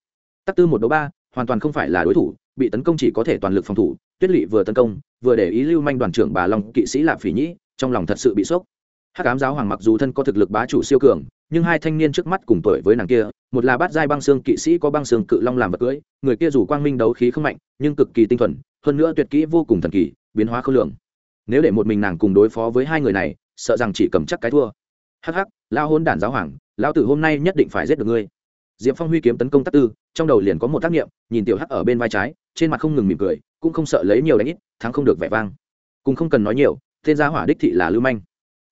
Tắc tư một đấu ba, hoàn toàn không phải là đối thủ, bị tấn công chỉ có thể toàn lực phòng thủ, tuyết lỵ vừa tấn công, vừa để ý lưu manh đoàn trưởng bà long kỵ sĩ lạp phỉ nhĩ, trong lòng thật sự bị sốc hắc ám giáo hoàng mặc dù thân có thực lực bá chủ siêu cường, nhưng hai thanh niên trước mắt cùng tuổi với nàng kia, một là bát giai băng xương kỵ sĩ có băng xương cự long làm vật cưỡi người kia dù quang minh đấu khí không mạnh, nhưng cực kỳ tinh thuần, hơn nữa tuyệt kỹ vô cùng thần kỳ, biến hóa khôn lường. Nếu để một mình nàng cùng đối phó với hai người này, sợ rằng chỉ cầm chắc cái thua. Hắc hắc lao hôn đản giáo hoàng, lão tử hôm nay nhất định phải giết được ngươi. Diệp phong huy kiếm tấn công tác tư, trong đầu liền có một tác nghiệm, nhìn tiểu hắc ở bên vai trái, trên mặt không ngừng mỉm cười, cũng không sợ lấy nhiều đánh ít, thắng không được vẻ vang. Cùng không cần nói nhiều, tên gia hỏa đích thị là lưu manh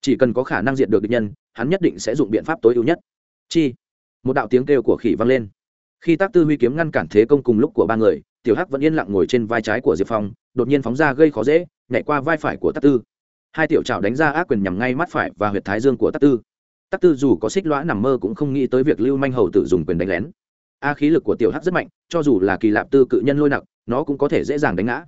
chỉ cần có khả năng diệt được địch nhân, hắn nhất định sẽ dùng biện pháp tối ưu nhất. Chi? Một đạo tiếng kêu của khỉ vang lên. Khi tác tư huy kiếm ngăn cản thế công cùng lúc của ba người, tiểu hắc vẫn yên lặng ngồi trên vai trái của diệp phong, đột nhiên phóng ra gây khó dễ, nhảy qua vai phải của tác tư. Hai tiểu trào đánh ra ác quyền nhằm ngay mắt phải và huyệt thái dương của tác tư. Tác tư dù có xích lõa nằm mơ cũng không nghĩ tới việc lưu manh hầu tử dùng quyền đánh lén. A khí lực của tiểu hắc rất mạnh, cho dù là kỳ lạp tư cự nhân lôi nặng nó cũng có thể dễ dàng đánh ngã.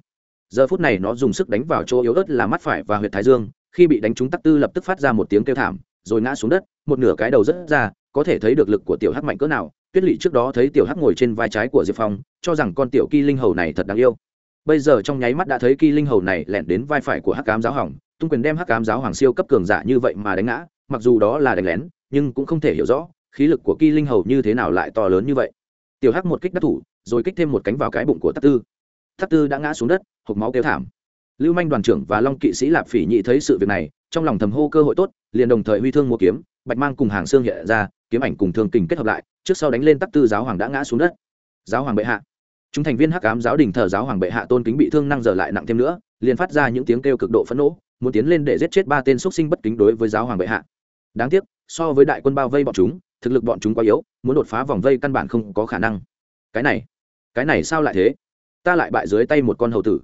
Giờ phút này nó dùng sức đánh vào chỗ yếu ớt là mắt phải và huyệt thái dương khi bị đánh trúng tắc tư lập tức phát ra một tiếng kêu thảm, rồi ngã xuống đất, một nửa cái đầu rất ra, có thể thấy được lực của tiểu hắc mạnh cỡ nào. Tuyết lỵ trước đó thấy tiểu hắc ngồi trên vai trái của diệp phong, cho rằng con tiểu kỳ linh hầu này thật đáng yêu. Bây giờ trong nháy mắt đã thấy kỳ linh hầu này lẻn đến vai phải của hắc cám giáo hỏng tung quyền đem hắc cám giáo hoàng siêu cấp cường giả như vậy mà đánh ngã, mặc dù đó là đánh lén, nhưng cũng không thể hiểu rõ khí lực của kỳ linh hầu như thế nào lại to lớn như vậy. Tiểu hắc một kích đắc thủ, rồi kích thêm một cánh vào cái bụng của tắc tư. Tắc tư đã ngã xuống đất hộp máu kêu thảm lưu manh đoàn trưởng và long kỵ sĩ lạp phỉ nhị thấy sự việc này, trong lòng thầm hô cơ hội tốt, liền đồng thời huy thương mua kiếm, bạch mang cùng hàng xương hiện ra, kiếm ảnh cùng thương kình kết hợp lại, trước sau đánh lên tắc tư giáo hoàng đã ngã xuống đất. Giáo hoàng bệ hạ. Chúng thành viên hắc ám giáo đình thờ giáo hoàng bệ hạ tôn kính bị thương năng giờ lại nặng thêm nữa, liền phát ra những tiếng kêu cực độ phẫn nộ, muốn tiến lên để giết chết ba tên xuất sinh bất kính đối với giáo hoàng bệ hạ. Đáng tiếc, so với đại quân bao vây bọn chúng, thực lực bọn chúng quá yếu, muốn đột phá vòng vây căn bản không có khả năng. Cái này cái này sao lại thế? Ta lại bại dưới tay một con hầu tử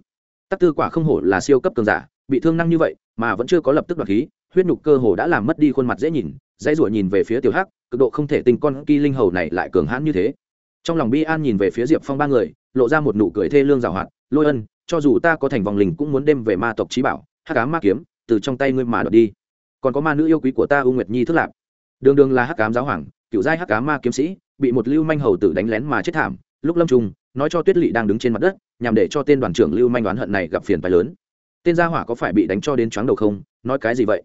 tắc tư quả không hổ là siêu cấp cường giả, bị thương năng như vậy, mà vẫn chưa có lập tức đoạt khí, huyết nhục cơ hồ đã làm mất đi khuôn mặt dễ nhìn, dãy rủa nhìn về phía tiểu hắc, cực độ không thể tình con kỳ linh hầu này lại cường hãn như thế. Trong lòng bi an nhìn về phía diệp phong ba người, lộ ra một nụ cười thê lương rào hoạt, lôi ân, cho dù ta có thành vòng linh cũng muốn đem về ma tộc trí bảo, hắc cám ma kiếm, từ trong tay ngươi mà đoạt đi. Còn có ma nữ yêu quý của ta u nguyệt nhi thức lạp đường đường là hắc cám giáo hoàng, cựu giai hắc cám ma kiếm sĩ, bị một lưu manh hầu tử đánh lén mà chết thảm, lúc lâm trùng nói cho tuyết lỵ đang đứng trên mặt đất, nhằm để cho tên đoàn trưởng lưu manh đoán hận này gặp phiền phái lớn. Tên gia hỏa có phải bị đánh cho đến choáng đầu không? Nói cái gì vậy?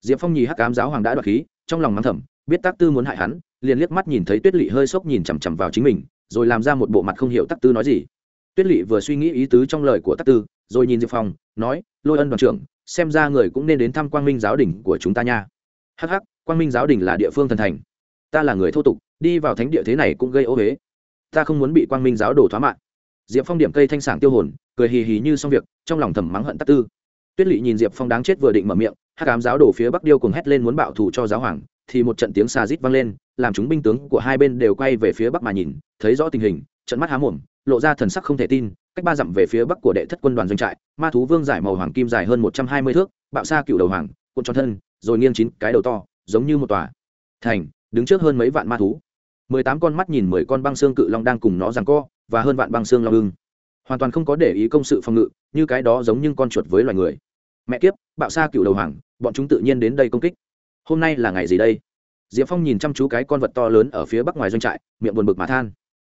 Diệp phong nhì hắc cám giáo hoàng đã đoạt khí, trong lòng mắng thầm, biết tác tư muốn hại hắn, liền liếc mắt nhìn thấy tuyết lỵ hơi sốc nhìn chằm chằm vào chính mình, rồi làm ra một bộ mặt không hiểu tác tư nói gì. Tuyết lỵ vừa suy nghĩ ý tứ trong lời của tác tư, rồi nhìn diệp phong, nói, lôi ân đoàn trưởng, xem ra người cũng nên đến thăm quang minh giáo đình của chúng ta nha. Hắc hắc, quang minh giáo đình là địa phương thần thành. Ta là người thô tục, đi vào thánh địa thế này cũng gây ô huế ta không muốn bị quang minh giáo đổ thoá mạng. Diệp phong điểm cây thanh sảng tiêu hồn, cười hì hì như xong việc, trong lòng thầm mắng hận tắc tư. Tuyết lỵ nhìn diệp phong đáng chết vừa định mở miệng hát cám giáo đổ phía bắc điêu cùng hét lên muốn bạo thù cho giáo hoàng, thì một trận tiếng xà rít vang lên, làm chúng binh tướng của hai bên đều quay về phía bắc mà nhìn, thấy rõ tình hình, trận mắt há mồm, lộ ra thần sắc không thể tin, cách ba dặm về phía bắc của đệ thất quân đoàn doanh trại, ma thú vương giải màu hoàng kim dài hơn một trăm hai mươi thước, bạo xa cựu đầu hoàng, cuộn tròn thân, rồi nghiêng chín cái đầu to, giống như một tòa thành, đứng trước hơn mấy vạn ma thú mười tám con mắt nhìn mười con băng xương cự long đang cùng nó rằng co, và hơn vạn băng xương long ưng. Hoàn toàn không có để ý công sự phòng ngự, như cái đó giống như con chuột với loài người. Mẹ kiếp, bạo xa cựu đầu hoàng, bọn chúng tự nhiên đến đây công kích. Hôm nay là ngày gì đây? Diệp phong nhìn chăm chú cái con vật to lớn ở phía bắc ngoài doanh trại, miệng buồn bực mà than.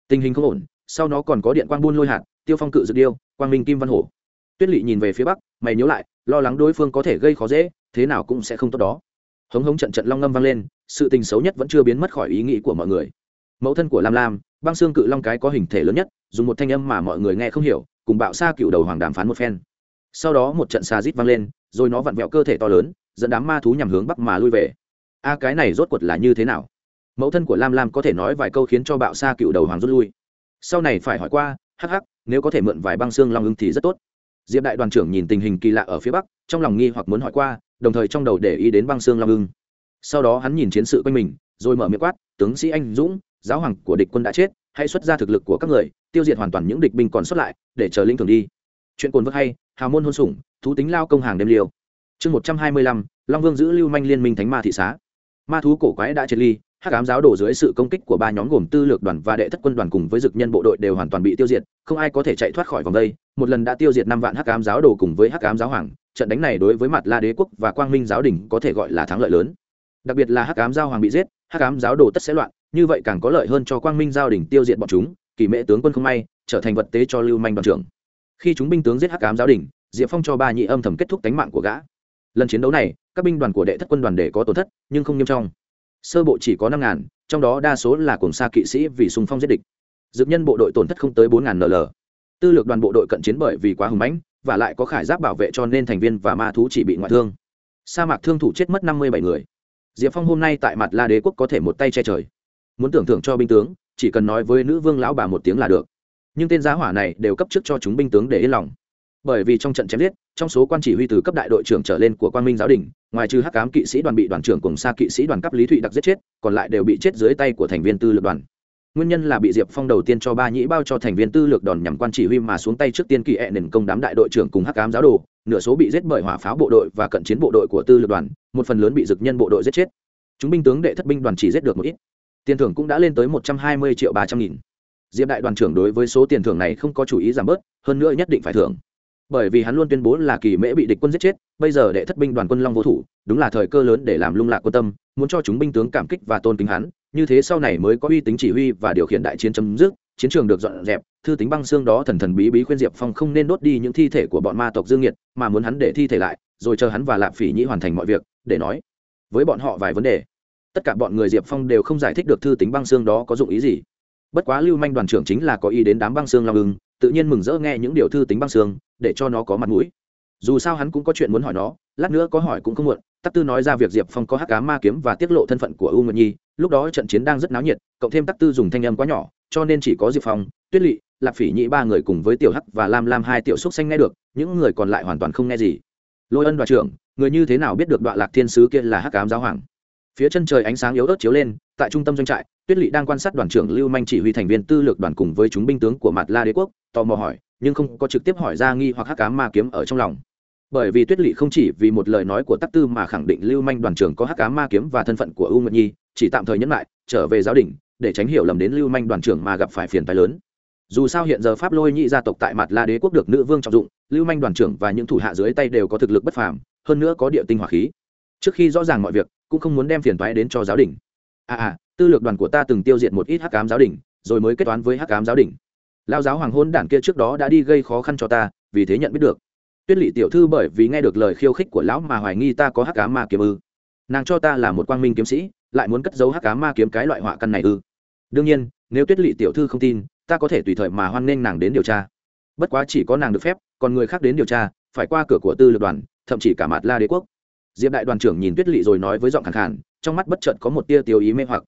Tình hình không ổn, sau nó còn có điện quang buôn lôi hạt, tiêu phong cự dược điêu, quang minh kim văn hổ. Tuyết lỵ nhìn về phía bắc, mày nhớ lại, lo lắng đối phương có thể gây khó dễ, thế nào cũng sẽ không tốt đó. Hống hống trận trận long ngâm vang lên, sự tình xấu nhất vẫn chưa biến mất khỏi ý nghĩ của mọi người mẫu thân của lam lam, băng xương cự long cái có hình thể lớn nhất, dùng một thanh âm mà mọi người nghe không hiểu, cùng bạo xa cựu đầu hoàng đàm phán một phen. Sau đó một trận xà rít vang lên, rồi nó vặn vẹo cơ thể to lớn, dẫn đám ma thú nhằm hướng bắc mà lui về. A, cái này rốt cuộc là như thế nào? Mẫu thân của lam lam có thể nói vài câu khiến cho bạo xa cựu đầu hoàng rút lui. Sau này phải hỏi qua, hắc hắc, nếu có thể mượn vài băng xương long ưng thì rất tốt. Diệp đại đoàn trưởng nhìn tình hình kỳ lạ ở phía bắc, trong lòng nghi hoặc muốn hỏi qua, đồng thời trong đầu để ý đến băng xương long ưng. Sau đó hắn nhìn chiến sự quanh mình, rồi mở miệng quát, tướng sĩ anh dũng giáo hoàng của địch quân đã chết, hãy xuất ra thực lực của các người, tiêu diệt hoàn toàn những địch binh còn xuất lại, để chờ linh thường đi. Chuyện cồn vơ hay, hào môn hôn sủng, thú tính lao công hàng đêm liêu chương một trăm hai mươi lăm, long vương giữ lưu manh liên minh thánh ma thị xá. Ma thú cổ quái đã triệt ly, hắc ám giáo đổ dưới sự công kích của ba nhóm gồm tư lược đoàn và đệ thất quân đoàn cùng với dực nhân bộ đội đều hoàn toàn bị tiêu diệt, không ai có thể chạy thoát khỏi vòng đây. Một lần đã tiêu diệt năm vạn hắc ám giáo đồ cùng với hắc ám giáo hoàng, trận đánh này đối với mặt la đế quốc và quang minh giáo đình có thể gọi là thắng lợi lớn. Đặc biệt là hắc ám giáo hoàng bị giết, hắc ám giáo đồ tất sẽ loạn như vậy càng có lợi hơn cho quang minh Giao đình tiêu diệt bọn chúng, kỳ mễ tướng quân không may, trở thành vật tế cho lưu manh đoàn trưởng. Khi chúng binh tướng giết hắc ám giáo đình diệp phong cho ba nhị âm thầm kết thúc tánh mạng của gã. Lần chiến đấu này, các binh đoàn của đệ thất quân đoàn để có tổn thất, nhưng không nghiêm trọng. Sơ bộ chỉ có năm ngàn, trong đó đa số là cùng xa kỵ sĩ vì xung phong giết địch. Dược nhân bộ đội tổn thất không tới bốn ngàn nl tư lược đoàn bộ đội cận chiến bởi vì quá hùng mãnh, và lại có khải giáp bảo vệ cho nên thành viên và ma thú chỉ bị ngoại thương. Sa mạc thương thủ chết mất năm mươi bảy người. Diệp phong hôm nay tại mặt la đế quốc có thể một tay che trời muốn tưởng thưởng cho binh tướng, chỉ cần nói với nữ vương lão bà một tiếng là được. Nhưng tên giá hỏa này đều cấp trước cho chúng binh tướng để yên lòng. Bởi vì trong trận chém giết, trong số quan chỉ huy từ cấp đại đội trưởng trở lên của quan minh giáo đình, ngoài trừ hắc cám kỵ sĩ đoàn bị đoàn trưởng cùng xa kỵ sĩ đoàn cấp lý thụy đặc giết chết, còn lại đều bị chết dưới tay của thành viên tư lược đoàn. Nguyên nhân là bị diệp phong đầu tiên cho ba nhĩ bao cho thành viên tư lược đòn nhằm quan chỉ huy mà xuống tay trước tiên kỳ ẹ nền công đám đại đội trưởng cùng hắc cám giáo đồ, nửa số bị giết bởi hỏa pháo bộ đội và cận chiến bộ đội của tư lược đoàn, một phần lớn bị dực nhân bộ đội giết chết. Chúng binh tướng đệ thất binh đoàn chỉ giết được một ít tiền thưởng cũng đã lên tới một trăm hai mươi triệu ba trăm nghìn. Diệp đại đoàn trưởng đối với số tiền thưởng này không có chủ ý giảm bớt, hơn nữa nhất định phải thưởng. Bởi vì hắn luôn tuyên bố là kỳ mễ bị địch quân giết chết, bây giờ đệ thất binh đoàn quân long vô thủ, đúng là thời cơ lớn để làm lung lạc quân tâm, muốn cho chúng binh tướng cảm kích và tôn kính hắn, như thế sau này mới có uy tính chỉ huy và điều khiển đại chiến chấm dứt, chiến trường được dọn dẹp, thư tính băng xương đó thần thần bí bí khuyên diệp phong không nên đốt đi những thi thể của bọn ma tộc dương nhiệt mà muốn hắn để thi thể lại, rồi chờ hắn và lạp phỉ nhĩ hoàn thành mọi việc, để nói với bọn họ vài vấn đề tất cả bọn người diệp phong đều không giải thích được thư tính băng xương đó có dụng ý gì. Bất quá lưu manh đoàn trưởng chính là có ý đến đám băng xương long ưng, tự nhiên mừng rỡ nghe những điều thư tính băng xương, để cho nó có mặt mũi. Dù sao hắn cũng có chuyện muốn hỏi nó, lát nữa có hỏi cũng không muộn, tắc tư nói ra việc diệp phong có hắc cá ma kiếm và tiết lộ thân phận của u nguyệt nhi, lúc đó trận chiến đang rất náo nhiệt, cộng thêm tắc tư dùng thanh âm quá nhỏ, cho nên chỉ có diệp phong, tuyết lỵ lạc phỉ nhị ba người cùng với tiểu hắc và lam lam hai tiểu xúc xanh nghe được, những người còn lại hoàn toàn không nghe gì. Lôi ân đoàn trưởng, người như thế nào biết được đoạn lạc thiên sứ kia là hắc cám giáo hoàng? Phía chân trời ánh sáng yếu ớt chiếu lên, tại trung tâm doanh trại, tuyết lỵ đang quan sát đoàn trưởng lưu manh chỉ huy thành viên tư lược đoàn cùng với chúng binh tướng của mặt la đế quốc, tò mò hỏi, nhưng không có trực tiếp hỏi ra nghi hoặc hắc cá ma kiếm ở trong lòng. Bởi vì tuyết lỵ không chỉ vì một lời nói của tắc tư mà khẳng định lưu manh đoàn trưởng có hắc cá ma kiếm và thân phận của u nguyệt nhi, chỉ tạm thời nhấn lại, trở về giáo đình, để tránh hiểu lầm đến lưu manh đoàn trưởng mà gặp phải phiền phái lớn. Dù sao hiện giờ pháp lôi nhị gia tộc tại mặt la đế quốc được nữ vương trọng dụng, lưu manh đoàn trưởng và những thủ hạ dưới tay đều có thực lực bất phàm, hơn nữa có địa tinh hỏa khí. Trước khi rõ ràng mọi việc cũng không muốn đem phiền toái đến cho giáo đình. À à tư lược đoàn của ta từng tiêu diệt một ít hắc cám giáo đình, rồi mới kết toán với hắc cám giáo đình. Lao giáo hoàng hôn đản kia trước đó đã đi gây khó khăn cho ta, vì thế nhận biết được. Tuyết lỵ tiểu thư bởi vì nghe được lời khiêu khích của lão mà hoài nghi ta có hắc ám ma kiếm ư. Nàng cho ta là một quang minh kiếm sĩ, lại muốn cất giấu hắc ám ma kiếm cái loại họa căn này ư. Đương nhiên, nếu tuyết lỵ tiểu thư không tin, ta có thể tùy thời mà hoan nghênh nàng đến điều tra. Bất quá chỉ có nàng được phép, còn người khác đến điều tra, phải qua cửa của tư lược đoàn, thậm chí cả mặt la đế quốc diệp đại đoàn trưởng nhìn tuyết lỵ rồi nói với giọng khẳng khản trong mắt bất chợt có một tia tiêu ý mê hoặc.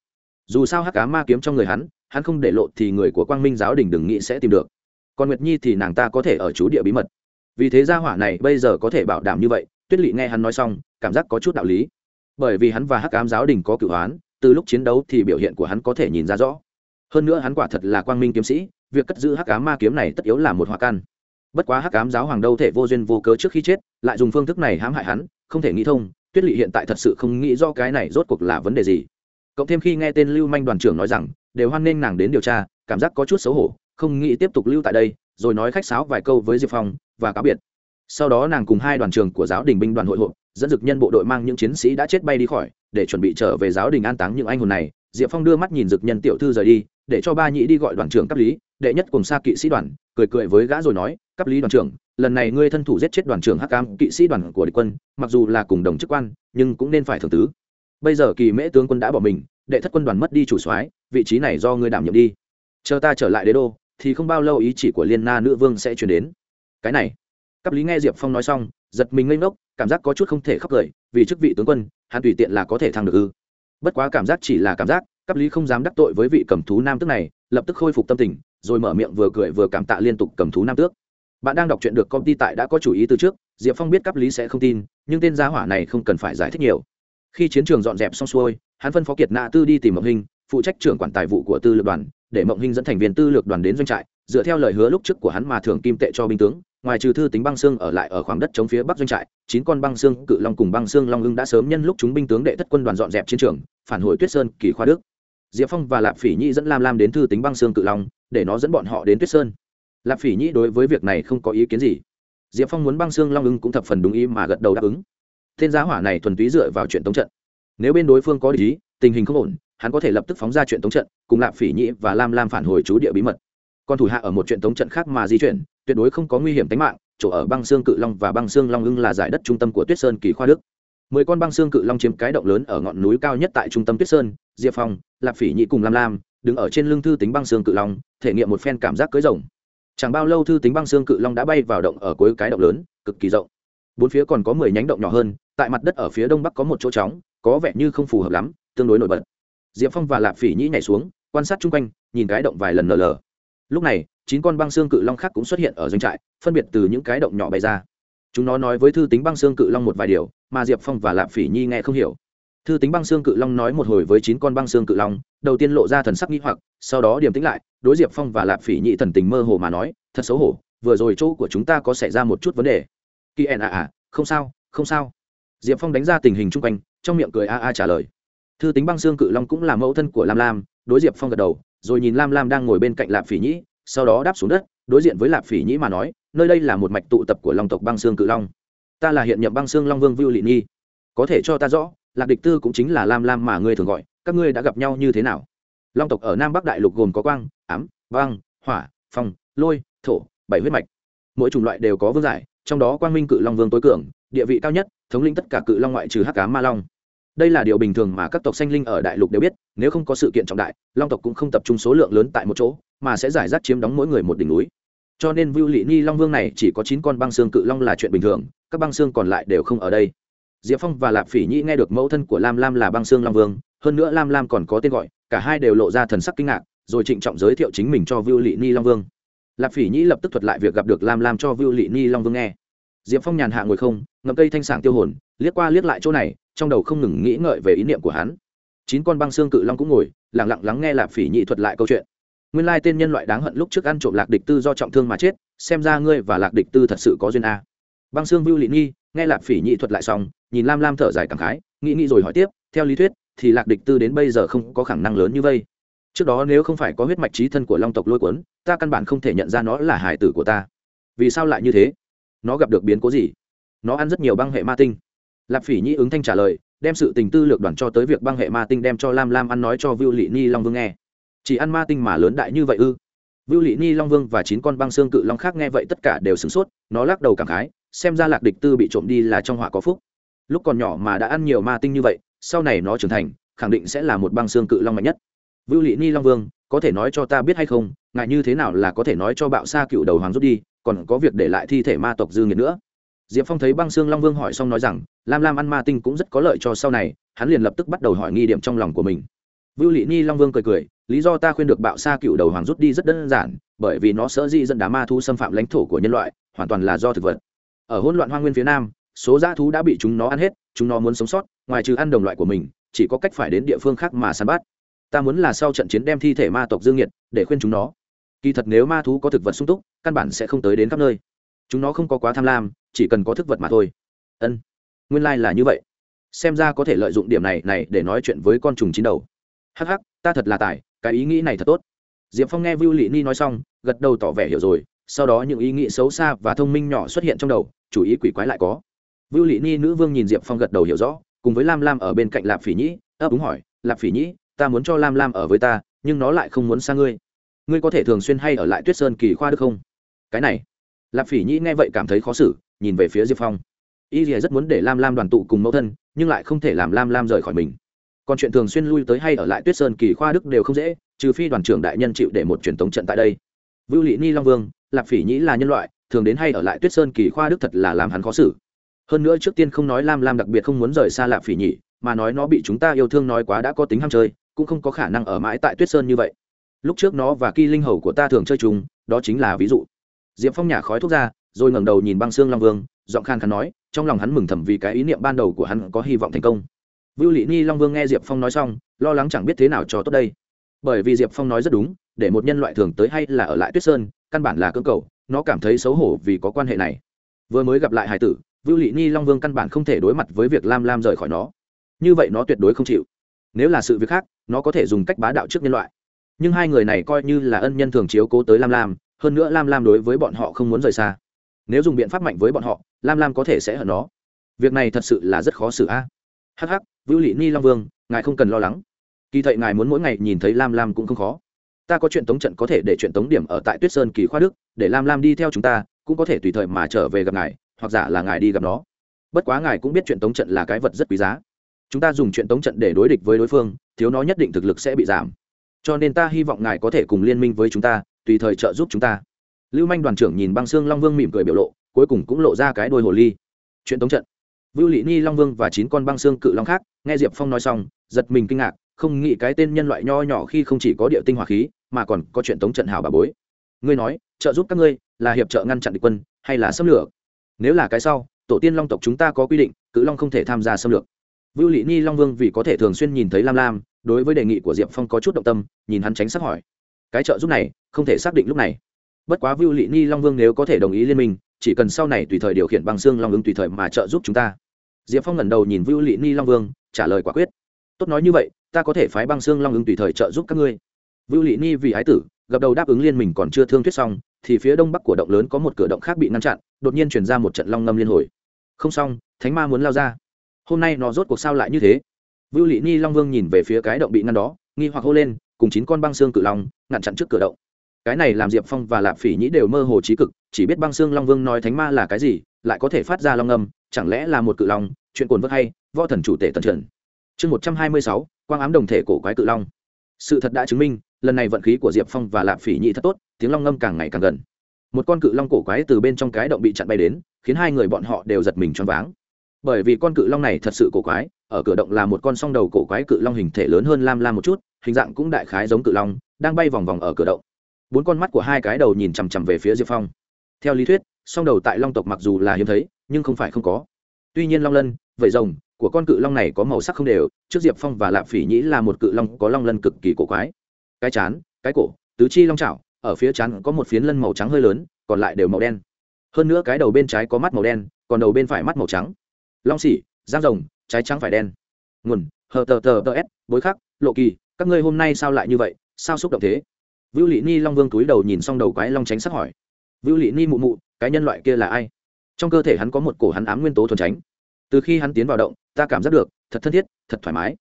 Dù sao hắc cá ma kiếm trong người hắn hắn không để lộ thì người của quang minh giáo đình đừng nghĩ sẽ tìm được. Còn nguyệt nhi thì nàng ta có thể ở chú địa bí mật. Vì thế gia hỏa này bây giờ có thể bảo đảm như vậy, tuyết lỵ nghe hắn nói xong, cảm giác có chút đạo lý. Bởi vì hắn và hắc ám giáo đình có cửu hoán, từ lúc chiến đấu thì biểu hiện của hắn có thể nhìn ra rõ. Hơn nữa hắn quả thật là quang minh kiếm sĩ, việc cất giữ hắc ám ma kiếm này tất yếu là một hoa căn. Bất quá hắc ám giáo hoàng đâu thể vô duyên vô cớ trước khi chết, lại dùng phương thức này hãm hại hắn không thể nghĩ thông, tuyết lỵ hiện tại thật sự không nghĩ do cái này rốt cuộc là vấn đề gì. Cộng thêm khi nghe tên lưu manh đoàn trưởng nói rằng, đều hoan nghênh nàng đến điều tra, cảm giác có chút xấu hổ, không nghĩ tiếp tục lưu tại đây, rồi nói khách sáo vài câu với diệp phong và cáo biệt. Sau đó nàng cùng hai đoàn trường của giáo đình binh đoàn hội hộp dẫn dực nhân bộ đội mang những chiến sĩ đã chết bay đi khỏi, để chuẩn bị trở về giáo đình an táng những anh hồn này. Diệp phong đưa mắt nhìn dực nhân tiểu thư rời đi, để cho ba nhị đi gọi đoàn trưởng cấp lý, đệ nhất cùng xa kỵ sĩ đoàn, cười cười với gã rồi nói, cấp lý đoàn trưởng lần này ngươi thân thủ giết chết đoàn trưởng hắc cam kỵ sĩ đoàn của địch quân, mặc dù là cùng đồng chức quan, nhưng cũng nên phải thường tứ. Bây giờ kỳ mễ tướng quân đã bỏ mình, đệ thất quân đoàn mất đi chủ soái, vị trí này do ngươi đảm nhiệm đi. Chờ ta trở lại đế đô, thì không bao lâu ý chỉ của liên na nữ vương sẽ chuyển đến. Cái này. Cấp lý nghe diệp phong nói xong, giật mình ngây ngốc, cảm giác có chút không thể khóc cười, vì chức vị tướng quân, hắn tùy tiện là có thể thăng được ư. Bất quá cảm giác chỉ là cảm giác, cấp lý không dám đắc tội với vị cầm thú nam tước này, lập tức khôi phục tâm tình, rồi mở miệng vừa cười vừa cảm tạ liên tục cầm thú nam tước bạn đang đọc chuyện được công ty tại đã có chủ ý từ trước, diệp phong biết cấp lý sẽ không tin, nhưng tên gia hỏa này không cần phải giải thích nhiều. Khi chiến trường dọn dẹp xong xuôi, hắn phân phó kiệt nạ tư đi tìm mộng hình phụ trách trưởng quản tài vụ của tư lược đoàn, để mộng hình dẫn thành viên tư lược đoàn đến doanh trại, dựa theo lời hứa lúc trước của hắn mà thưởng kim tệ cho binh tướng, ngoài trừ thư tính băng xương ở lại ở khoảng đất chống phía bắc doanh trại, chín con băng xương, cự long cùng băng xương long ưng đã sớm nhân lúc chúng binh tướng đệ thất quân đoàn dọn dẹp chiến trường, phản hồi tuyết sơn, kỳ khoa đức. Diệp phong và lạp phỉ Nhi dẫn lam lam đến thư tính băng xương cự long, để nó dẫn bọn họ đến tuyết sơn lạp phỉ nhĩ đối với việc này không có ý kiến gì. Diệp phong muốn băng xương long ưng cũng thập phần đúng ý mà gật đầu đáp ứng. Tên giá hỏa này thuần túy dựa vào chuyện tống trận. Nếu bên đối phương có ý, tình hình không ổn, hắn có thể lập tức phóng ra chuyện tống trận, cùng lạp phỉ nhĩ và lam lam phản hồi chú địa bí mật. Còn thủ hạ ở một chuyện tống trận khác mà di chuyển, tuyệt đối không có nguy hiểm tính mạng, chỗ ở băng xương cự long và băng xương long ưng là giải đất trung tâm của tuyết sơn kỳ khoa đức. Mười con băng xương cự long chiếm cái động lớn ở ngọn núi cao nhất tại trung tâm tuyết sơn, diệp phong, lạp phỉ nhị cùng lam lam, đứng ở trên lưng thư tính băng xương cự long, thể nghiệm một phen cảm giác cưới rồng chẳng bao lâu thư tính băng xương cự long đã bay vào động ở cuối cái động lớn, cực kỳ rộng. Bốn phía còn có mười nhánh động nhỏ hơn, tại mặt đất ở phía đông bắc có một chỗ trống có vẻ như không phù hợp lắm, tương đối nổi bật. Diệp phong và lạp phỉ nhĩ nhảy xuống, quan sát chung quanh, nhìn cái động vài lần lờ lờ. Lúc này, chín con băng xương cự long khác cũng xuất hiện ở doanh trại, phân biệt từ những cái động nhỏ bay ra. Chúng nó nói với thư tính băng xương cự long một vài điều, mà diệp phong và lạp phỉ nhi nghe không hiểu thư tính băng xương cự long nói một hồi với chín con băng xương cự long, đầu tiên lộ ra thần sắc nghi hoặc, sau đó điềm tĩnh lại, đối diệp phong và lạp phỉ nhị thần tình mơ hồ mà nói, thật xấu hổ, vừa rồi chỗ của chúng ta có xảy ra một chút vấn đề. Kỳ ẻn à à không sao không sao. Diệp phong đánh ra tình hình chung quanh, trong miệng cười a a trả lời. Thư tính băng xương cự long cũng là mẫu thân của lam lam, đối diệp phong gật đầu, rồi nhìn lam lam đang ngồi bên cạnh lạp phỉ nhĩ sau đó đáp xuống đất, đối diện với lạp phỉ nhĩ mà nói, nơi đây là một mạch tụ tập của long tộc băng xương cự long. Ta là hiện nhậm băng xương long vương vưu lị nhi. Có thể cho ta rõ lạc địch tư cũng chính là lam lam mà ngươi thường gọi, các ngươi đã gặp nhau như thế nào? Long tộc ở nam bắc đại lục gồm có quang, ám băng hỏa, phong, lôi, thổ, bảy huyết mạch. Mỗi chủng loại đều có vương giải, trong đó quang minh cự long vương tối cường, địa vị cao nhất, thống lĩnh tất cả cự long ngoại trừ hắc cá ma long. Đây là điều bình thường mà các tộc sanh linh ở đại lục đều biết, nếu không có sự kiện trọng đại, long tộc cũng không tập trung số lượng lớn tại một chỗ, mà sẽ giải rác chiếm đóng mỗi người một đỉnh núi. Cho nên vưu lị ni long vương này chỉ có chín con băng xương cự long là chuyện bình thường, các băng xương còn lại đều không ở đây diệp phong và lạp phỉ nhĩ nghe được mẫu thân của lam lam là băng xương long vương hơn nữa lam lam còn có tên gọi cả hai đều lộ ra thần sắc kinh ngạc rồi trịnh trọng giới thiệu chính mình cho vưu lị ni long vương. Lạp phỉ nhĩ lập tức thuật lại việc gặp được lam lam cho vưu lị ni long vương nghe. Diệp phong nhàn hạ ngồi không ngậm cây thanh sảng tiêu hồn liếc qua liếc lại chỗ này trong đầu không ngừng nghĩ ngợi về ý niệm của hắn. Chín con băng xương cự long cũng ngồi, lẳng lặng lắng nghe lạp phỉ nhị thuật lại câu chuyện. Nguyên lai tên nhân loại đáng hận lúc trước ăn trộm lạc địch tư do trọng thương mà chết xem ra ngươi và lạc địch tư thật sự có duyên a. Băng xương vưu lị nghi nghe lạp phỉ nhị thuật lại xong nhìn lam lam thở dài cảm khái, nghĩ nghĩ rồi hỏi tiếp, theo lý thuyết, thì lạc địch tư đến bây giờ không có khả năng lớn như vây trước đó nếu không phải có huyết mạch trí thân của long tộc lôi cuốn, ta căn bản không thể nhận ra nó là hải tử của ta. Vì sao lại như thế? Nó gặp được biến cố gì? Nó ăn rất nhiều băng hệ ma tinh. Lạp phỉ Nhi ứng thanh trả lời, đem sự tình tư lược đoàn cho tới việc băng hệ ma tinh đem cho lam lam ăn nói cho vưu lị ni long vương nghe. Chỉ ăn ma tinh mà lớn đại như vậy ư? Vưu lị ni long vương và chín con băng xương cự long khác nghe vậy tất cả đều sửng sốt, nó lắc đầu cảm khái, xem ra lạc địch tư bị trộm đi là trong họa có phúc lúc còn nhỏ mà đã ăn nhiều ma tinh như vậy, sau này nó trưởng thành, khẳng định sẽ là một băng xương cự long mạnh nhất. Vưu lị ni long vương, có thể nói cho ta biết hay không ngại như thế nào là có thể nói cho bạo sa cựu đầu hoàng rút đi, còn có việc để lại thi thể ma tộc dư nghiệt nữa? Diệp phong thấy băng xương long vương hỏi xong nói rằng, lam lam ăn ma tinh cũng rất có lợi cho sau này, hắn liền lập tức bắt đầu hỏi nghi điểm trong lòng của mình. Vưu lị ni long vương cười cười, lý do ta khuyên được bạo sa cựu đầu hoàng rút đi rất đơn giản, bởi vì nó sợ di dẫn đá ma thu xâm phạm lãnh thổ của nhân loại, hoàn toàn là do thực vật. Ở hỗn loạn hoa nguyên phía nam số dã thú đã bị chúng nó ăn hết, chúng nó muốn sống sót, ngoài trừ ăn đồng loại của mình, chỉ có cách phải đến địa phương khác mà săn bắt. Ta muốn là sau trận chiến đem thi thể ma tộc dương nhiệt để khuyên chúng nó. Kỳ thật nếu ma thú có thực vật sung túc, căn bản sẽ không tới đến khắp nơi. Chúng nó không có quá tham lam, chỉ cần có thức vật mà thôi. Ân, nguyên lai、like、là như vậy. Xem ra có thể lợi dụng điểm này này để nói chuyện với con trùng chín đầu. Hắc hắc, ta thật là tài, cái ý nghĩ này thật tốt. Diệp phong nghe vưu lị ni nói xong, gật đầu tỏ vẻ hiểu rồi, sau đó những ý nghĩ xấu xa và thông minh nhỏ xuất hiện trong đầu, chủ ý quỷ quái lại có vưu Lệ ni nữ vương nhìn diệp phong gật đầu hiểu rõ, cùng với lam lam ở bên cạnh lạp phỉ nhĩ, ấp đúng hỏi, lạp phỉ nhĩ, ta muốn cho lam lam ở với ta, nhưng nó lại không muốn xa ngươi. Ngươi có thể thường xuyên hay ở lại tuyết sơn kỳ khoa được không? Cái này, lạp phỉ nhĩ nghe vậy cảm thấy khó xử, nhìn về phía diệp phong. Y rìa rất muốn để lam lam đoàn tụ cùng mẫu thân, nhưng lại không thể làm lam lam rời khỏi mình. Còn chuyện thường xuyên lui tới hay ở lại tuyết sơn kỳ khoa đức đều không dễ, trừ phi đoàn trưởng đại nhân chịu để một truyền tống trận tại đây. Vưu Lệ ni long vương, lạp phỉ nhĩ là nhân loại, thường đến hay ở lại tuyết sơn kỳ khoa đức thật là làm hắn khó xử hơn nữa trước tiên không nói lam lam đặc biệt không muốn rời xa lạp phỉ nhỉ mà nói nó bị chúng ta yêu thương nói quá đã có tính ham chơi, cũng không có khả năng ở mãi tại tuyết sơn như vậy. Lúc trước nó và kỳ linh hầu của ta thường chơi chung, đó chính là ví dụ. Diệp phong nhả khói thuốc ra, rồi ngẩng đầu nhìn băng xương long vương, giọng khan khán nói, trong lòng hắn mừng thầm vì cái ý niệm ban đầu của hắn có hy vọng thành công. Vưu lị ni long vương nghe diệp phong nói xong, lo lắng chẳng biết thế nào cho tốt đây. Bởi vì diệp phong nói rất đúng, để một nhân loại thường tới hay là ở lại tuyết sơn, căn bản là cơ cầu, nó cảm thấy xấu hổ vì có quan hệ này. Vừa mới gặp lại hải tử vưu lị ni long vương căn bản không thể đối mặt với việc lam lam rời khỏi nó. Như vậy nó tuyệt đối không chịu. Nếu là sự việc khác nó có thể dùng cách bá đạo trước nhân loại. Nhưng hai người này coi như là ân nhân thường chiếu cố tới lam lam hơn nữa lam lam đối với bọn họ không muốn rời xa. Nếu dùng biện pháp mạnh với bọn họ lam lam có thể sẽ hận nó. Việc này thật sự là rất khó xử a. À? Hắc, vưu lị ni long vương ngài không cần lo lắng. Kỳ thậy ngài muốn mỗi ngày nhìn thấy lam lam cũng không khó. Ta có chuyện tống trận có thể để chuyện tống điểm ở tại tuyết sơn kỳ khoa đức để lam lam đi theo chúng ta cũng có thể tùy thời mà trở về gặp ngài hoặc giả là ngài đi gặp nó. Bất quá ngài cũng biết chuyện tống trận là cái vật rất quý giá. Chúng ta dùng chuyện tống trận để đối địch với đối phương, thiếu nó nhất định thực lực sẽ bị giảm. Cho nên ta hy vọng ngài có thể cùng liên minh với chúng ta, tùy thời trợ giúp chúng ta. Lưu manh đoàn trưởng nhìn băng xương long vương mỉm cười biểu lộ, cuối cùng cũng lộ ra cái đôi hồ ly. Chuyện tống trận. Vưu lị ni, long vương và chín con băng xương cự long khác, nghe diệp phong nói xong, giật mình kinh ngạc, không nghĩ cái tên nhân loại nho nhỏ khi không chỉ có địa tinh hỏa khí, mà còn có chuyện tống trận hảo bà bối. Ngươi nói, trợ giúp các ngươi là hiệp trợ ngăn chặn địch quân, hay là xâm lược? Nếu là cái sau, tổ tiên long tộc chúng ta có quy định, cự long không thể tham gia xâm lược. Vưu lị ni long vương vì có thể thường xuyên nhìn thấy lam lam, đối với đề nghị của diệp phong có chút động tâm, nhìn hắn tránh sắc hỏi. Cái trợ giúp này, không thể xác định lúc này. Bất quá vưu lị ni long vương nếu có thể đồng ý liên minh, chỉ cần sau này tùy thời điều khiển bằng xương long ứng tùy thời mà trợ giúp chúng ta. Diệp phong ngẩng đầu nhìn vưu lị ni long vương, trả lời quả quyết. Tốt nói như vậy, ta có thể phái băng xương long ứng tùy thời trợ giúp các ngươi. Vưu lị ni vì ái tử gập đầu đáp ứng liên mình còn chưa thương thuyết xong, thì phía đông bắc của động lớn có một cửa động khác bị ngăn chặn đột nhiên chuyển ra một trận long ngâm liên hồi. Không xong, thánh ma muốn lao ra. Hôm nay nó rốt cuộc sao lại như thế? Vưu lị ni long vương nhìn về phía cái động bị ngăn đó, nghi hoặc hô lên, cùng chín con băng xương cự long, ngăn chặn trước cửa động. Cái này làm diệp phong và lạp phỉ nhĩ đều mơ hồ trí cực, chỉ biết băng xương long vương nói thánh ma là cái gì, lại có thể phát ra long ngâm, chẳng lẽ là một cự long, chuyện cồn vớt hay, võ thần chủ tể tần trần. Chương một trăm hai mươi sáu, quang ám đồng thể cổ quái cự long. Sự thật đã chứng minh, lần này vận khí của diệp phong và lạp phỉ nhị thật tốt, tiếng long ngâm càng ngày càng gần một con cự long cổ quái từ bên trong cái động bị chặn bay đến, khiến hai người bọn họ đều giật mình choáng váng. Bởi vì con cự long này thật sự cổ quái, ở cửa động là một con song đầu cổ quái cự long hình thể lớn hơn lam lam một chút, hình dạng cũng đại khái giống cự long, đang bay vòng vòng ở cửa động. Bốn con mắt của hai cái đầu nhìn chằm chằm về phía diệp phong. Theo lý thuyết, song đầu tại long tộc mặc dù là hiếm thấy, nhưng không phải không có. Tuy nhiên long lân vẩy rồng của con cự long này có màu sắc không đều, trước diệp phong và lạp phỉ nhĩ là một cự long có long lân cực kỳ cổ quái. Cái chán, cái cổ, tứ chi long trào ở phía chán có một phiến lân màu trắng hơi lớn, còn lại đều màu đen. Hơn nữa cái đầu bên trái có mắt màu đen, còn đầu bên phải mắt màu trắng. Long xỉ giang rồng, trái trắng phải đen. Nguồn, hờ tờ tờ tờ s, bối khắc, lộ kỳ, các ngươi hôm nay sao lại như vậy, sao xúc động thế? Vưu lị ni long vương túi đầu nhìn xong đầu quái long tránh sắc hỏi. Vưu lị ni mụ mụ, cái nhân loại kia là ai? Trong cơ thể hắn có một cổ hắn ám nguyên tố thuần tránh. Từ khi hắn tiến vào động, ta cảm giác được, thật thân thiết, thật thoải mái.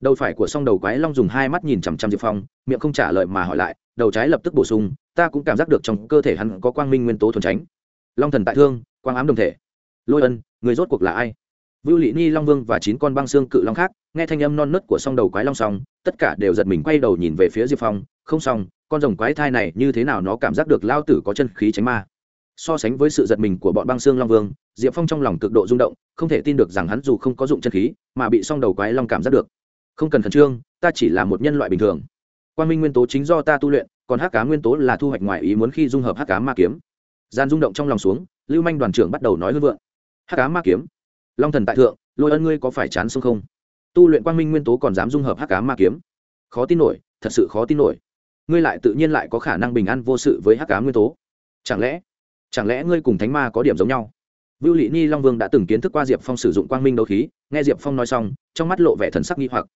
Đầu phải của song đầu quái long dùng hai mắt nhìn chằm chằm diệp phong, miệng không trả lời mà hỏi lại đầu trái lập tức bổ sung, ta cũng cảm giác được trong cơ thể hắn có quang minh nguyên tố thuần tránh. Long thần tại thương, quang ám đồng thể. Lôi ân, người rốt cuộc là ai? Vưu lị ni, long vương và chín con băng xương cự long khác, nghe thanh âm non nớt của song đầu quái long xong tất cả đều giật mình quay đầu nhìn về phía diệp phong. Không xong, con rồng quái thai này như thế nào nó cảm giác được lao tử có chân khí tránh ma. So sánh với sự giật mình của bọn băng xương long vương, diệp phong trong lòng cực độ rung động, không thể tin được rằng hắn dù không có dụng chân khí, mà bị song đầu quái long cảm giác được. Không cần khẩn trương, ta chỉ là một nhân loại bình thường quan minh nguyên tố chính do ta tu luyện còn hắc cá nguyên tố là thu hoạch ngoài ý muốn khi dung hợp hắc cá ma kiếm. Gian rung động trong lòng xuống lưu manh đoàn trưởng bắt đầu nói hư vượng. Hắc cá ma kiếm. Long thần tại thượng lôi ân ngươi có phải chán sông không? Tu luyện quang minh nguyên tố còn dám dung hợp hắc cá ma kiếm? Khó tin nổi thật sự khó tin nổi. Ngươi lại tự nhiên lại có khả năng bình an vô sự với hắc cá nguyên tố. Chẳng lẽ chẳng lẽ ngươi cùng thánh ma có điểm giống nhau? Vưu lị Ni Long Vương đã từng kiến thức qua Diệp Phong sử dụng quang minh đấu khí, nghe Diệp Phong nói xong, trong mắt lộ vẻ thần sắc nghi hoặc.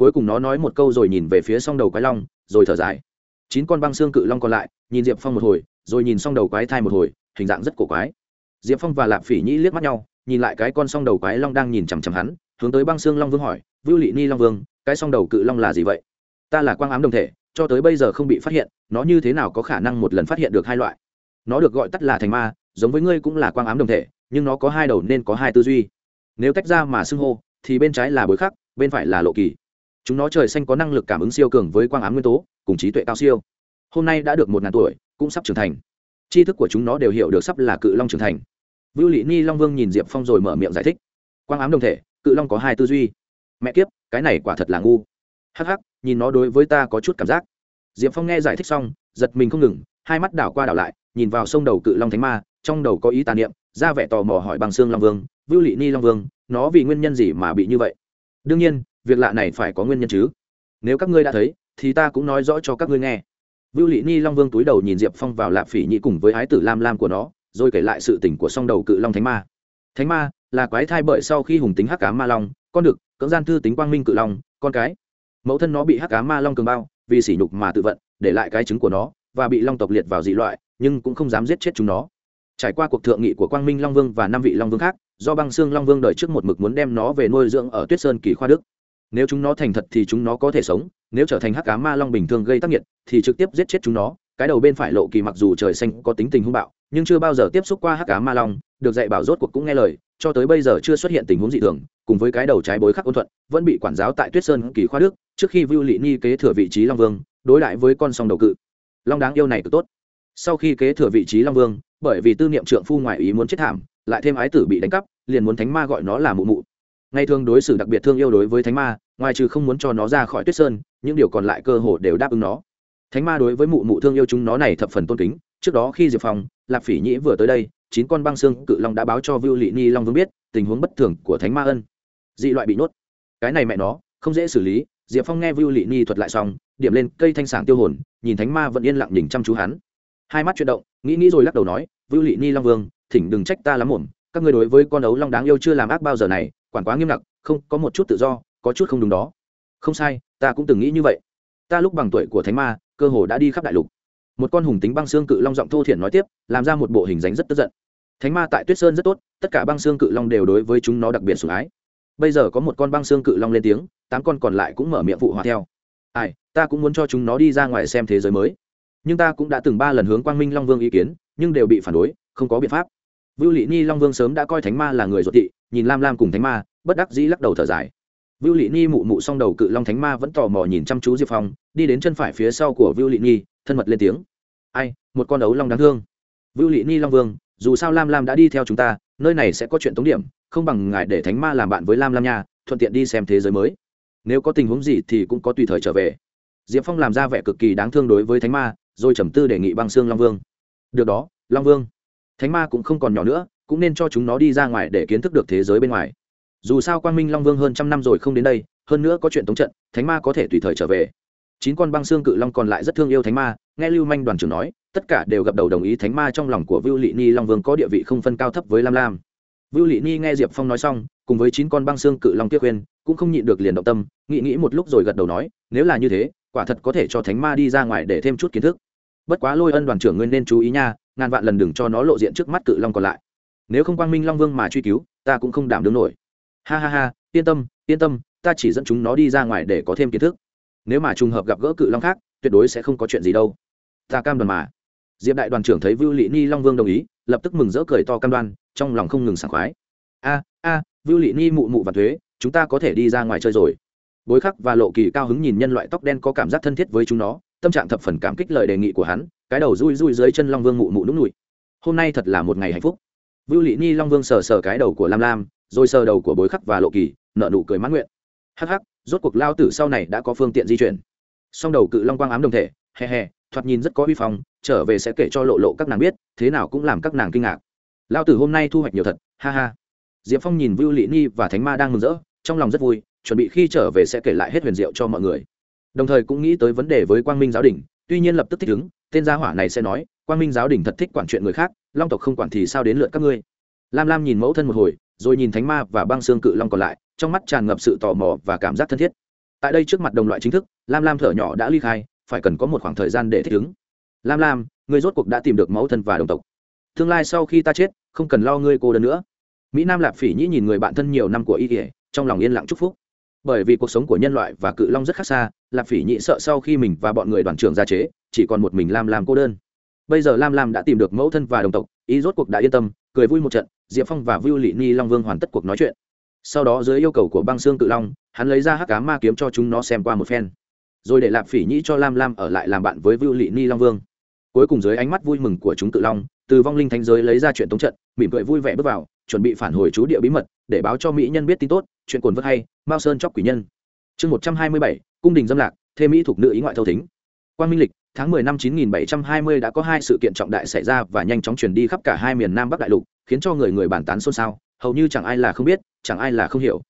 Cuối cùng nó nói một câu rồi nhìn về phía song đầu quái long, rồi thở dài. Chín con băng xương cự long còn lại, nhìn Diệp Phong một hồi, rồi nhìn song đầu quái thai một hồi, hình dạng rất cổ quái. Diệp Phong và Lạp Phỉ Nhĩ liếc mắt nhau, nhìn lại cái con song đầu quái long đang nhìn chằm chằm hắn, hướng tới băng xương long vương hỏi, "Vưu Lệ Ni Long Vương, cái song đầu cự long là gì vậy?" "Ta là quang ám đồng thể, cho tới bây giờ không bị phát hiện, nó như thế nào có khả năng một lần phát hiện được hai loại?" Nó được gọi tắt là thành ma, giống với ngươi cũng là quang ám đồng thể, nhưng nó có hai đầu nên có hai tư duy nếu tách ra mà xưng hô thì bên trái là bối khắc bên phải là lộ kỳ chúng nó trời xanh có năng lực cảm ứng siêu cường với quang ám nguyên tố, cùng trí tuệ cao siêu. Hôm nay đã được một ngàn tuổi, cũng sắp trưởng thành. Tri thức của chúng nó đều hiểu được sắp là cự long trưởng thành. Vưu lị ni long vương nhìn diệp phong rồi mở miệng giải thích. Quang ám đồng thể, cự long có hai tư duy. Mẹ kiếp, cái này quả thật là ngu. Hắc hắc, nhìn nó đối với ta có chút cảm giác. Diệp phong nghe giải thích xong, giật mình không ngừng, hai mắt đảo qua đảo lại, nhìn vào sông đầu cự long thánh ma, trong đầu có ý tàn niệm, ra vẻ tò mò hỏi bằng xương long vương, vưu lị ni long vương, nó vì nguyên nhân gì mà bị như vậy? Đương nhiên việc lạ này phải có nguyên nhân chứ? Nếu các ngươi đã thấy, thì ta cũng nói rõ cho các ngươi nghe. Vưu lị ni long vương túi đầu nhìn diệp phong vào lạp phỉ nhị cùng với ái tử lam lam của nó, rồi kể lại sự tỉnh của song đầu cự long thánh ma. Thánh ma là quái thai bởi sau khi hùng tính hắc cá ma long, con đực cưỡng gian thư tính quang minh cự long, con cái. Mẫu thân nó bị hắc cá ma long cường bao, vì sỉ nhục mà tự vận, để lại cái trứng của nó, và bị long tộc liệt vào dị loại, nhưng cũng không dám giết chết chúng nó. Trải qua cuộc thượng nghị của quang minh long vương và năm vị long vương khác, do băng xương long vương đợi trước một mực muốn đem nó về nuôi dưỡng ở tuyết sơn kỳ khoa đức nếu chúng nó thành thật thì chúng nó có thể sống, nếu trở thành hắc cá ma long bình thường gây tác nghiệt, thì trực tiếp giết chết chúng nó. Cái đầu bên phải lộ kỳ mặc dù trời xanh có tính tình hung bạo, nhưng chưa bao giờ tiếp xúc qua hắc cá ma long, được dạy bảo rốt cuộc cũng nghe lời, cho tới bây giờ chưa xuất hiện tình huống dị thường, cùng với cái đầu trái bối khắc ôn thuận, vẫn bị quản giáo tại tuyết sơn kỳ khoa đức, trước khi vưu lị ni kế thừa vị trí long vương, đối lại với con song đầu cự. Long đáng yêu này cực tốt. Sau khi kế thừa vị trí long vương, bởi vì tư niệm trượng phu ngoại ý muốn chết thảm, lại thêm ái tử bị đánh cắp, liền muốn thánh ma gọi nó là mụ mụ ngày thường đối xử đặc biệt thương yêu đối với thánh ma, ngoài trừ không muốn cho nó ra khỏi tuyết sơn, những điều còn lại cơ hồ đều đáp ứng nó. Thánh ma đối với mụ mụ thương yêu chúng nó này thập phần tôn kính. Trước đó khi diệp phong lạp phỉ nhĩ vừa tới đây, chín con băng xương cự long đã báo cho vưu lị ni long vương biết tình huống bất thường của thánh ma ân. Dị loại bị nhốt. Cái này mẹ nó, không dễ xử lý. Diệp phong nghe vưu lị ni thuật lại xong, điểm lên cây thanh sảng tiêu hồn, nhìn thánh ma vẫn yên lặng nhìn chăm chú hắn. Hai mắt chuyển động, nghĩ nghĩ rồi lắc đầu nói, vưu lị ni long vương, thỉnh đừng trách ta lắm ổn các ngươi đối với con ấu long đáng yêu chưa làm ác bao giờ này quản quá nghiêm ngặt, không, có một chút tự do, có chút không đúng đó. Không sai, ta cũng từng nghĩ như vậy. Ta lúc bằng tuổi của thánh ma, cơ hồ đã đi khắp đại lục. Một con hùng tính băng xương cự long giọng thô thiển nói tiếp, làm ra một bộ hình dáng rất tức giận. Thánh ma tại tuyết sơn rất tốt, tất cả băng xương cự long đều đối với chúng nó đặc biệt sủng ái. Bây giờ có một con băng xương cự long lên tiếng, tám con còn lại cũng mở miệng phụ hòa theo. Ai, ta cũng muốn cho chúng nó đi ra ngoài xem thế giới mới. Nhưng ta cũng đã từng ba lần hướng quang minh long vương ý kiến, nhưng đều bị phản đối, không có biện pháp. Vưu lị ni long vương sớm đã coi thánh ma là người ruột thị nhìn lam lam cùng thánh ma, bất đắc dĩ lắc đầu thở dài. Vưu lị ni mụ mụ s đầu cự long thánh ma vẫn tò mò nhìn chăm chú diệp phong, đi đến chân phải phía sau của vưu lị ni, thân mật lên tiếng. Ai, một con ấu long đáng thương. Vưu lị ni long vương, dù sao lam lam đã đi theo chúng ta, nơi này sẽ có chuyện tống điểm, không bằng ngài để thánh ma làm bạn với lam lam nha, thuận tiện đi xem thế giới mới. Nếu có tình huống gì thì cũng có tùy thời trở về. Diệp phong làm ra vẻ cực kỳ đáng thương đối với thánh ma, rồi trầm tư đề nghị băng xương long vương. Được đó, long vương. Thánh ma cũng không còn nhỏ nữa cũng nên cho chúng nó đi ra ngoài để kiến thức được thế giới bên ngoài. Dù sao quang minh long vương hơn trăm năm rồi không đến đây, hơn nữa có chuyện tống trận, thánh ma có thể tùy thời trở về. Chín con băng xương cự long còn lại rất thương yêu thánh ma, nghe lưu manh đoàn trưởng nói, tất cả đều gặp đầu đồng ý thánh ma trong lòng của vưu lị ni long vương có địa vị không phân cao thấp với lam lam. Vưu lị ni nghe diệp phong nói xong, cùng với chín con băng xương cự long kia khuyên, cũng không nhịn được liền động tâm, nghĩ nghĩ một lúc rồi gật đầu nói, nếu là như thế, quả thật có thể cho thánh ma đi ra ngoài để thêm chút kiến thức. Bất quá lôi ân đoàn trưởng ngươi nên chú ý nha, ngàn vạn lần đừng cho nó lộ diện trước mắt cự long còn lại nếu không quang minh long vương mà truy cứu, ta cũng không đảm đương nổi. Ha ha ha, yên tâm yên tâm, ta chỉ dẫn chúng nó đi ra ngoài để có thêm kiến thức. Nếu mà trùng hợp gặp gỡ cự long khác, tuyệt đối sẽ không có chuyện gì đâu. Ta cam đoan mà. Diệp đại đoàn trưởng thấy vưu lị ni long vương đồng ý, lập tức mừng rỡ cười to cam đoan, trong lòng không ngừng sảng khoái. A a, vưu lị ni mụ mụ và thuế, chúng ta có thể đi ra ngoài chơi rồi. Bối khắc và lộ kỳ cao hứng nhìn nhân loại tóc đen có cảm giác thân thiết với chúng nó, tâm trạng thập phần cảm kích lời đề nghị của hắn, cái đầu rui rui dưới chân long vương mụ mụ nũng nụi. Hôm nay thật là một ngày hạnh phúc vưu Lệ ni long vương sờ sờ cái đầu của lam lam, rồi sờ đầu của bối khắc và lộ kỳ, nở nụ cười mãn nguyện. Hắc hắc, rốt cuộc lao tử sau này đã có phương tiện di chuyển. Song đầu cự long quang ám đồng thể, he he, thoạt nhìn rất có uy phong, trở về sẽ kể cho lộ lộ các nàng biết, thế nào cũng làm các nàng kinh ngạc. Lao tử hôm nay thu hoạch nhiều thật, ha ha. Diệp phong nhìn vưu Lệ ni và thánh ma đang mừng rỡ, trong lòng rất vui, chuẩn bị khi trở về sẽ kể lại hết huyền diệu cho mọi người. Đồng thời cũng nghĩ tới vấn đề với quang minh giáo đình tuy nhiên lập tức thích ứng, tên gia hỏa này sẽ nói, quang minh giáo đình thật thích quản chuyện người khác, long tộc không quản thì sao đến lượt các ngươi? Lam lam nhìn mẫu thân một hồi, rồi nhìn thánh ma và băng xương cự long còn lại, trong mắt tràn ngập sự tò mò và cảm giác thân thiết. Tại đây trước mặt đồng loại chính thức, lam lam thở nhỏ đã ly khai, phải cần có một khoảng thời gian để thích ứng. Lam lam, ngươi rốt cuộc đã tìm được mẫu thân và đồng tộc. Tương lai sau khi ta chết, không cần lo ngươi cô đơn nữa. Mỹ nam lạp phỉ nhĩ nhìn người bạn thân nhiều năm của y ỉa trong lòng yên lặng chúc phúc bởi vì cuộc sống của nhân loại và cự long rất khác xa, lạp phỉ nhĩ sợ sau khi mình và bọn người đoàn trưởng ra chế, chỉ còn một mình lam lam cô đơn. Bây giờ lam lam đã tìm được mẫu thân và đồng tộc, ý rốt cuộc đã yên tâm, cười vui một trận, diệp phong và vưu lị ni long vương hoàn tất cuộc nói chuyện. Sau đó dưới yêu cầu của băng xương cự long, hắn lấy ra hắc cá ma kiếm cho chúng nó xem qua một phen. Rồi để lạp phỉ nhĩ cho lam lam ở lại làm bạn với vưu lị ni long vương. Cuối cùng dưới ánh mắt vui mừng của chúng cự long, từ vong linh thánh giới lấy ra chuyện tống trận, mỉm cười vui vẻ bước vào, chuẩn bị phản hồi chú địa bí mật, để báo cho mỹ nhân biết tin tốt chuyện cồn vớt hay, mao sơn chóc quỷ nhân. Chương một trăm hai mươi bảy, cung đình dâm lạc, thê mỹ thuộc nữ ý ngoại thâu thính. Quan minh lịch, tháng mười năm chín nghìn bảy trăm hai mươi đã có hai sự kiện trọng đại xảy ra và nhanh chóng truyền đi khắp cả hai miền nam bắc đại lục, khiến cho người người bàn tán xôn xao, hầu như chẳng ai là không biết, chẳng ai là không hiểu.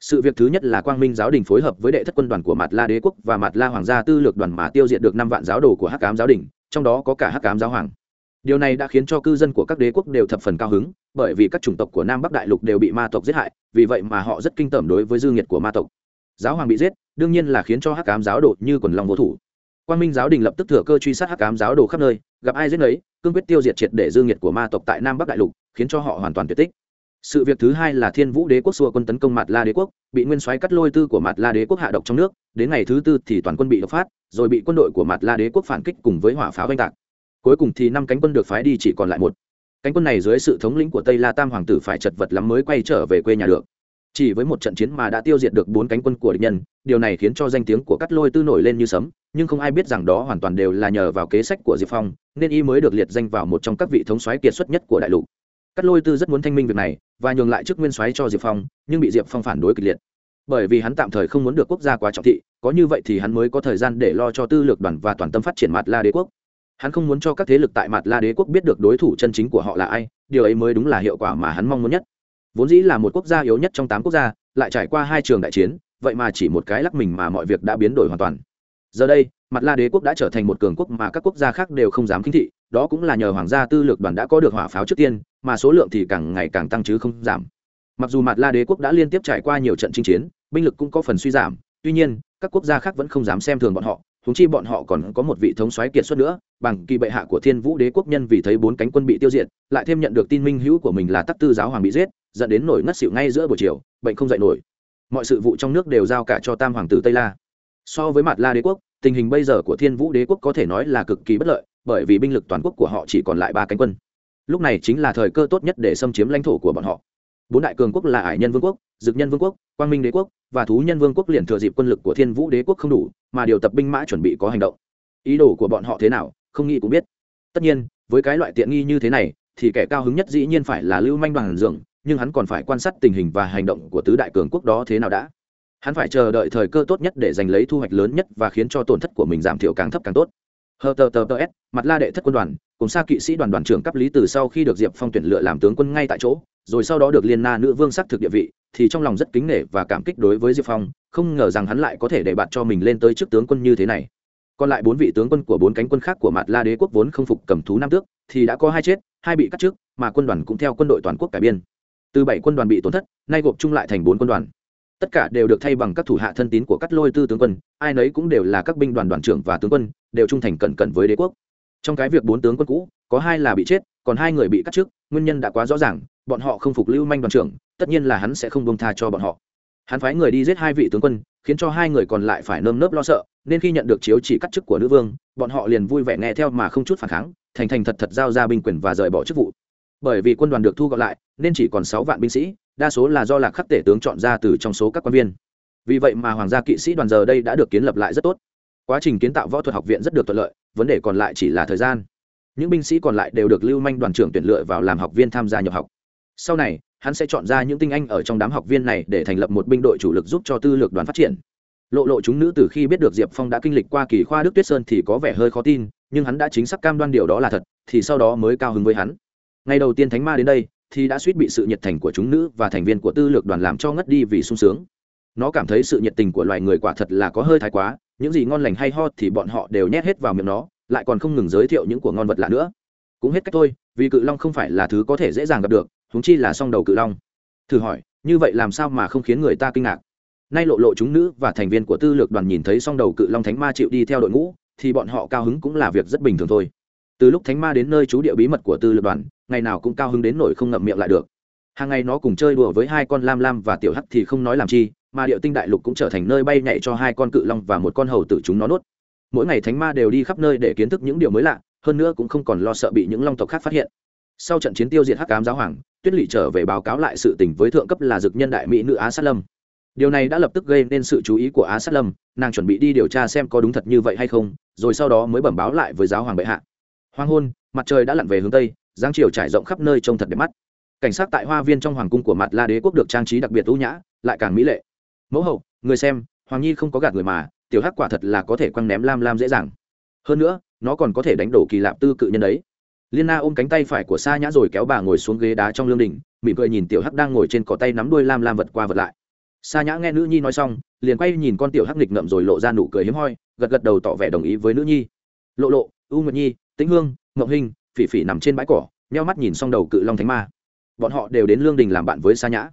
Sự việc thứ nhất là quang minh giáo đình phối hợp với đệ thất quân đoàn của mạt la đế quốc và mạt la hoàng gia tư lược đoàn mà tiêu diệt được năm vạn giáo đồ của hắc cám giáo đình, trong đó có cả hắc cám giáo hoàng. Điều này đã khiến cho cư dân của các đế quốc đều thập phần cao hứng bởi vì các chủng tộc của nam bắc đại lục đều bị ma tộc giết hại vì vậy mà họ rất kinh tởm đối với dư nghiệt của ma tộc. Giáo hoàng bị giết đương nhiên là khiến cho hắc cám giáo đồ như quần lòng vô thủ. Quang minh giáo đình lập tức thừa cơ truy sát hắc cám giáo đồ khắp nơi gặp ai giết nấy, cương quyết tiêu diệt triệt để dư nghiệt của ma tộc tại nam bắc đại lục khiến cho họ hoàn toàn tuyệt tích. Sự việc thứ hai là thiên vũ đế quốc xua quân tấn công mạt la đế quốc bị nguyên soái cắt lôi tư của mạt la đế quốc hạ độc trong nước đến ngày thứ tư thì toàn quân bị độc phát rồi bị quân đội của mạt la đế quốc phản kích cùng với hỏa pháo oanh tạc. Cuối cùng thì năm cánh quân được phái đi chỉ còn lại một cánh quân này dưới sự thống lĩnh của tây la tam hoàng tử phải chật vật lắm mới quay trở về quê nhà được. Chỉ với một trận chiến mà đã tiêu diệt được bốn cánh quân của địch nhân, điều này khiến cho danh tiếng của cắt lôi tư nổi lên như sấm, nhưng không ai biết rằng đó hoàn toàn đều là nhờ vào kế sách của diệp phong, nên y mới được liệt danh vào một trong các vị thống soái kiệt xuất nhất của đại lục. Cắt lôi tư rất muốn thanh minh việc này, và nhường lại chức nguyên soái cho diệp phong, nhưng bị diệp phong phản đối kịch liệt. Bởi vì hắn tạm thời không muốn được quốc gia quá trọng thị, có như vậy thì hắn mới có thời gian để lo cho tư lược đoàn và toàn tâm phát triển mặt la đế quốc hắn không muốn cho các thế lực tại mặt la đế quốc biết được đối thủ chân chính của họ là ai, điều ấy mới đúng là hiệu quả mà hắn mong muốn nhất. Vốn dĩ là một quốc gia yếu nhất trong tám quốc gia, lại trải qua hai trường đại chiến, vậy mà chỉ một cái lắc mình mà mọi việc đã biến đổi hoàn toàn. Giờ đây mặt la đế quốc đã trở thành một cường quốc mà các quốc gia khác đều không dám khinh thị, đó cũng là nhờ hoàng gia tư lược đoàn đã có được hỏa pháo trước tiên, mà số lượng thì càng ngày càng tăng chứ không giảm. Mặc dù mặt la đế quốc đã liên tiếp trải qua nhiều trận chinh chiến, binh lực cũng có phần suy giảm, tuy nhiên, các quốc gia khác vẫn không dám xem thường bọn họ huống chi bọn họ còn có một vị thống soái kiệt xuất nữa, bằng kỳ bệ hạ của thiên vũ đế quốc nhân vì thấy bốn cánh quân bị tiêu diệt, lại thêm nhận được tin minh hữu của mình là tắc tư giáo hoàng bị giết, dẫn đến nổi ngất xỉu ngay giữa buổi chiều, bệnh không dậy nổi. Mọi sự vụ trong nước đều giao cả cho tam hoàng tử tây la. So với mặt la đế quốc, tình hình bây giờ của thiên vũ đế quốc có thể nói là cực kỳ bất lợi, bởi vì binh lực toàn quốc của họ chỉ còn lại ba cánh quân. Lúc này chính là thời cơ tốt nhất để xâm chiếm lãnh thổ của bọn họ. Bốn đại cường quốc là ải nhân vương quốc, dực nhân vương quốc, quang minh đế quốc và thú nhân vương quốc liền thừa dịp quân lực của thiên vũ đế quốc không đủ, mà điều tập binh mã chuẩn bị có hành động. Ý đồ của bọn họ thế nào, không nghĩ cũng biết. Tất nhiên, với cái loại tiện nghi như thế này, thì kẻ cao hứng nhất dĩ nhiên phải là lưu manh đoàn dường nhưng hắn còn phải quan sát tình hình và hành động của tứ đại cường quốc đó thế nào đã. Hắn phải chờ đợi thời cơ tốt nhất để giành lấy thu hoạch lớn nhất và khiến cho tổn thất của mình giảm thiểu càng thấp càng tốt. Hờ tờ tờ tờ s, mặt la đệ thất quân đoàn, cùng xa kỵ sĩ đoàn đoàn trưởng cấp lý từ sau khi được diệp phong tuyển lựa làm tướng quân ngay tại chỗ rồi sau đó được liên na nữ vương xác thực địa vị, thì trong lòng rất kính nể và cảm kích đối với diệp phong, không ngờ rằng hắn lại có thể để bạn cho mình lên tới chức tướng quân như thế này. Còn lại bốn vị tướng quân của bốn cánh quân khác của mặt la đế quốc vốn không phục cầm thú nam tước, thì đã có hai chết, hai bị cắt trước, mà quân đoàn cũng theo quân đội toàn quốc cải biên. Từ bảy quân đoàn bị tổn thất, nay gộp chung lại thành bốn quân đoàn. Tất cả đều được thay bằng các thủ hạ thân tín của các lôi tư tướng quân, ai nấy cũng đều là các binh đoàn đoàn trưởng và tướng quân, đều trung thành cẩn cẩn với đế quốc. Trong cái việc bốn tướng quân cũ có hai là bị chết, còn hai người bị cắt trước, nguyên nhân đã quá rõ ràng, bọn họ không phục lưu manh đoàn trưởng, tất nhiên là hắn sẽ không bông tha cho bọn họ. Hắn phái người đi giết hai vị tướng quân, khiến cho hai người còn lại phải nơm nớp lo sợ, nên khi nhận được chiếu chỉ cắt chức của nữ vương, bọn họ liền vui vẻ nghe theo mà không chút phản kháng, thành thành thật thật giao ra binh quyền và rời bỏ chức vụ. Bởi vì quân đoàn được thu gọn lại, nên chỉ còn sáu vạn binh sĩ, đa số là do lạc khắc tể tướng chọn ra từ trong số các quan viên. Vì vậy mà hoàng gia kỵ sĩ đoàn giờ đây đã được kiến lập lại rất tốt. Quá trình kiến tạo võ thuật học viện rất được thuận lợi, vấn đề còn lại chỉ là thời gian những binh sĩ còn lại đều được lưu manh đoàn trưởng tuyển lựa vào làm học viên tham gia nhập học. Sau này, hắn sẽ chọn ra những tinh anh ở trong đám học viên này để thành lập một binh đội chủ lực giúp cho tư lược đoàn phát triển. Lộ lộ chúng nữ từ khi biết được diệp phong đã kinh lịch qua kỳ khoa đức tuyết sơn thì có vẻ hơi khó tin, nhưng hắn đã chính xác cam đoan điều đó là thật, thì sau đó mới cao hứng với hắn. Ngày đầu tiên thánh ma đến đây, thì đã suýt bị sự nhiệt thành của chúng nữ và thành viên của tư lược đoàn làm cho ngất đi vì sung sướng. Nó cảm thấy sự nhiệt tình của loài người quả thật là có hơi thái quá, những gì ngon lành hay ho thì bọn họ đều nhét hết vào miệng nó lại còn không ngừng giới thiệu những của ngon vật lạ nữa. Cũng hết cách thôi, vì cự long không phải là thứ có thể dễ dàng gặp được húng chi là song đầu cự long. Thử hỏi, như vậy làm sao mà không khiến người ta kinh ngạc? Nay lộ lộ chúng nữ và thành viên của tư lược đoàn nhìn thấy song đầu cự long thánh ma chịu đi theo đội ngũ, thì bọn họ cao hứng cũng là việc rất bình thường thôi. Từ lúc thánh ma đến nơi trú địa bí mật của tư lược đoàn, ngày nào cũng cao hứng đến nổi không ngậm miệng lại được. Hàng ngày nó cùng chơi đùa với hai con lam lam và tiểu hắc thì không nói làm chi, mà điệu tinh đại lục cũng trở thành nơi bay nhảy cho hai con cự long và một con hầu tử chúng nó nuốt mỗi ngày thánh ma đều đi khắp nơi để kiến thức những điều mới lạ, hơn nữa cũng không còn lo sợ bị những long tộc khác phát hiện. Sau trận chiến tiêu diệt hắc cám giáo hoàng, tuyết lỵ trở về báo cáo lại sự tình với thượng cấp là dực nhân đại mỹ nữ á sát lâm. Điều này đã lập tức gây nên sự chú ý của á sát lâm, nàng chuẩn bị đi điều tra xem có đúng thật như vậy hay không, rồi sau đó mới bẩm báo lại với giáo hoàng bệ hạ. Hoàng hôn, mặt trời đã lặn về hướng tây, giáng chiều trải rộng khắp nơi trông thật đẹp mắt. Cảnh sát tại hoa viên trong hoàng cung của mặt la đế quốc được trang trí đặc biệt ưu nhã, lại càng mỹ lệ. Mẫu hậu, người xem, hoàng nhi không có gạt người mà tiểu hắc quả thật là có thể quăng ném lam lam dễ dàng. Hơn nữa, nó còn có thể đánh đổ kỳ lạp tư cự nhân đấy. Liên na ôm cánh tay phải của sa nhã rồi kéo bà ngồi xuống ghế đá trong lương đình, mỉm cười nhìn tiểu hắc đang ngồi trên cỏ tay nắm đuôi lam lam vật qua vật lại. Sa nhã nghe nữ nhi nói xong, liền quay nhìn con tiểu hắc nghịch ngậm rồi lộ ra nụ cười hiếm hoi, gật gật đầu tỏ vẻ đồng ý với nữ nhi. Lộ lộ, u nguyệt nhi, tĩnh hương ngộng hình, phỉ phỉ nằm trên bãi cỏ, nheo mắt nhìn xong đầu cự long thánh ma. Bọn họ đều đến lương đình làm bạn với sa nhã.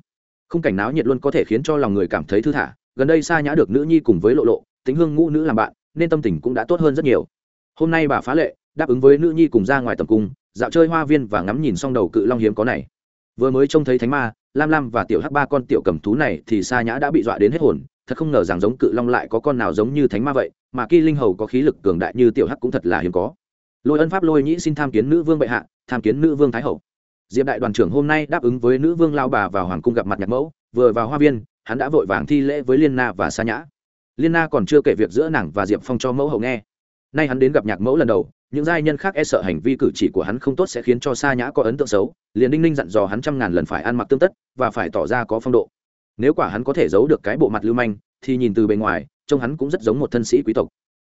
Không cảnh náo nhiệt luôn có thể khiến cho lòng người cảm thấy thư thả. Gần đây sa nhã được nữ nhi cùng với lộ lộ tính hương ngũ nữ làm bạn, nên tâm tình cũng đã tốt hơn rất nhiều. Hôm nay bà phá lệ, đáp ứng với nữ nhi cùng ra ngoài tầm cung, dạo chơi hoa viên và ngắm nhìn xong đầu cự long hiếm có này. Vừa mới trông thấy thánh ma, lam lam và tiểu hắc ba con tiểu cầm thú này thì sa nhã đã bị dọa đến hết hồn, thật không ngờ rằng giống cự long lại có con nào giống như thánh ma vậy, mà kỳ linh hầu có khí lực cường đại như tiểu hắc cũng thật là hiếm có. Lôi ân pháp lôi nhĩ xin tham kiến nữ vương bệ hạ, tham kiến nữ vương thái hậu. Diệp đại đoàn trưởng hôm nay đáp ứng với nữ vương lao bà vào hoàng cung gặp mặt nhạc mẫu, vừa vào hoa viên, hắn đã vội vàng thi lễ với liên na và sa nhã liên na còn chưa kể việc giữa nàng và diệp phong cho mẫu hậu nghe. Nay hắn đến gặp nhạc mẫu lần đầu, những giai nhân khác e sợ hành vi cử chỉ của hắn không tốt sẽ khiến cho sa nhã có ấn tượng xấu, liền đinh ninh dặn dò hắn trăm ngàn lần phải ăn mặc tương tất và phải tỏ ra có phong độ. Nếu quả hắn có thể giấu được cái bộ mặt lưu manh, thì nhìn từ bề ngoài, trông hắn cũng rất giống một thân sĩ quý tộc.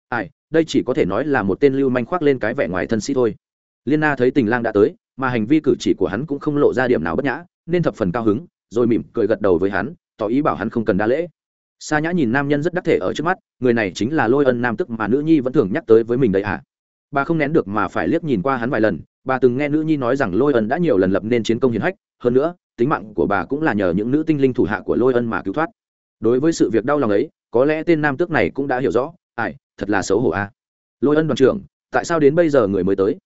Ai, đây chỉ có thể nói là một tên lưu manh khoác lên cái vẻ ngoài thân sĩ thôi. Liên na thấy tình lang đã tới, mà hành vi cử chỉ của hắn cũng không lộ ra điểm nào bất nhã, nên thập phần cao hứng, rồi mỉm cười gật đầu với hắn, tỏ ý bảo hắn không cần đa lễ sa nhã nhìn nam nhân rất đắc thể ở trước mắt, người này chính là lôi ân nam tức mà nữ nhi vẫn thường nhắc tới với mình đấy à? Bà không nén được mà phải liếc nhìn qua hắn vài lần, bà từng nghe nữ nhi nói rằng lôi ân đã nhiều lần lập nên chiến công hiển hách, hơn nữa, tính mạng của bà cũng là nhờ những nữ tinh linh thủ hạ của lôi ân mà cứu thoát. Đối với sự việc đau lòng ấy, có lẽ tên nam tước này cũng đã hiểu rõ, ai, thật là xấu hổ a lôi ân đoàn trưởng, tại sao đến bây giờ người mới tới?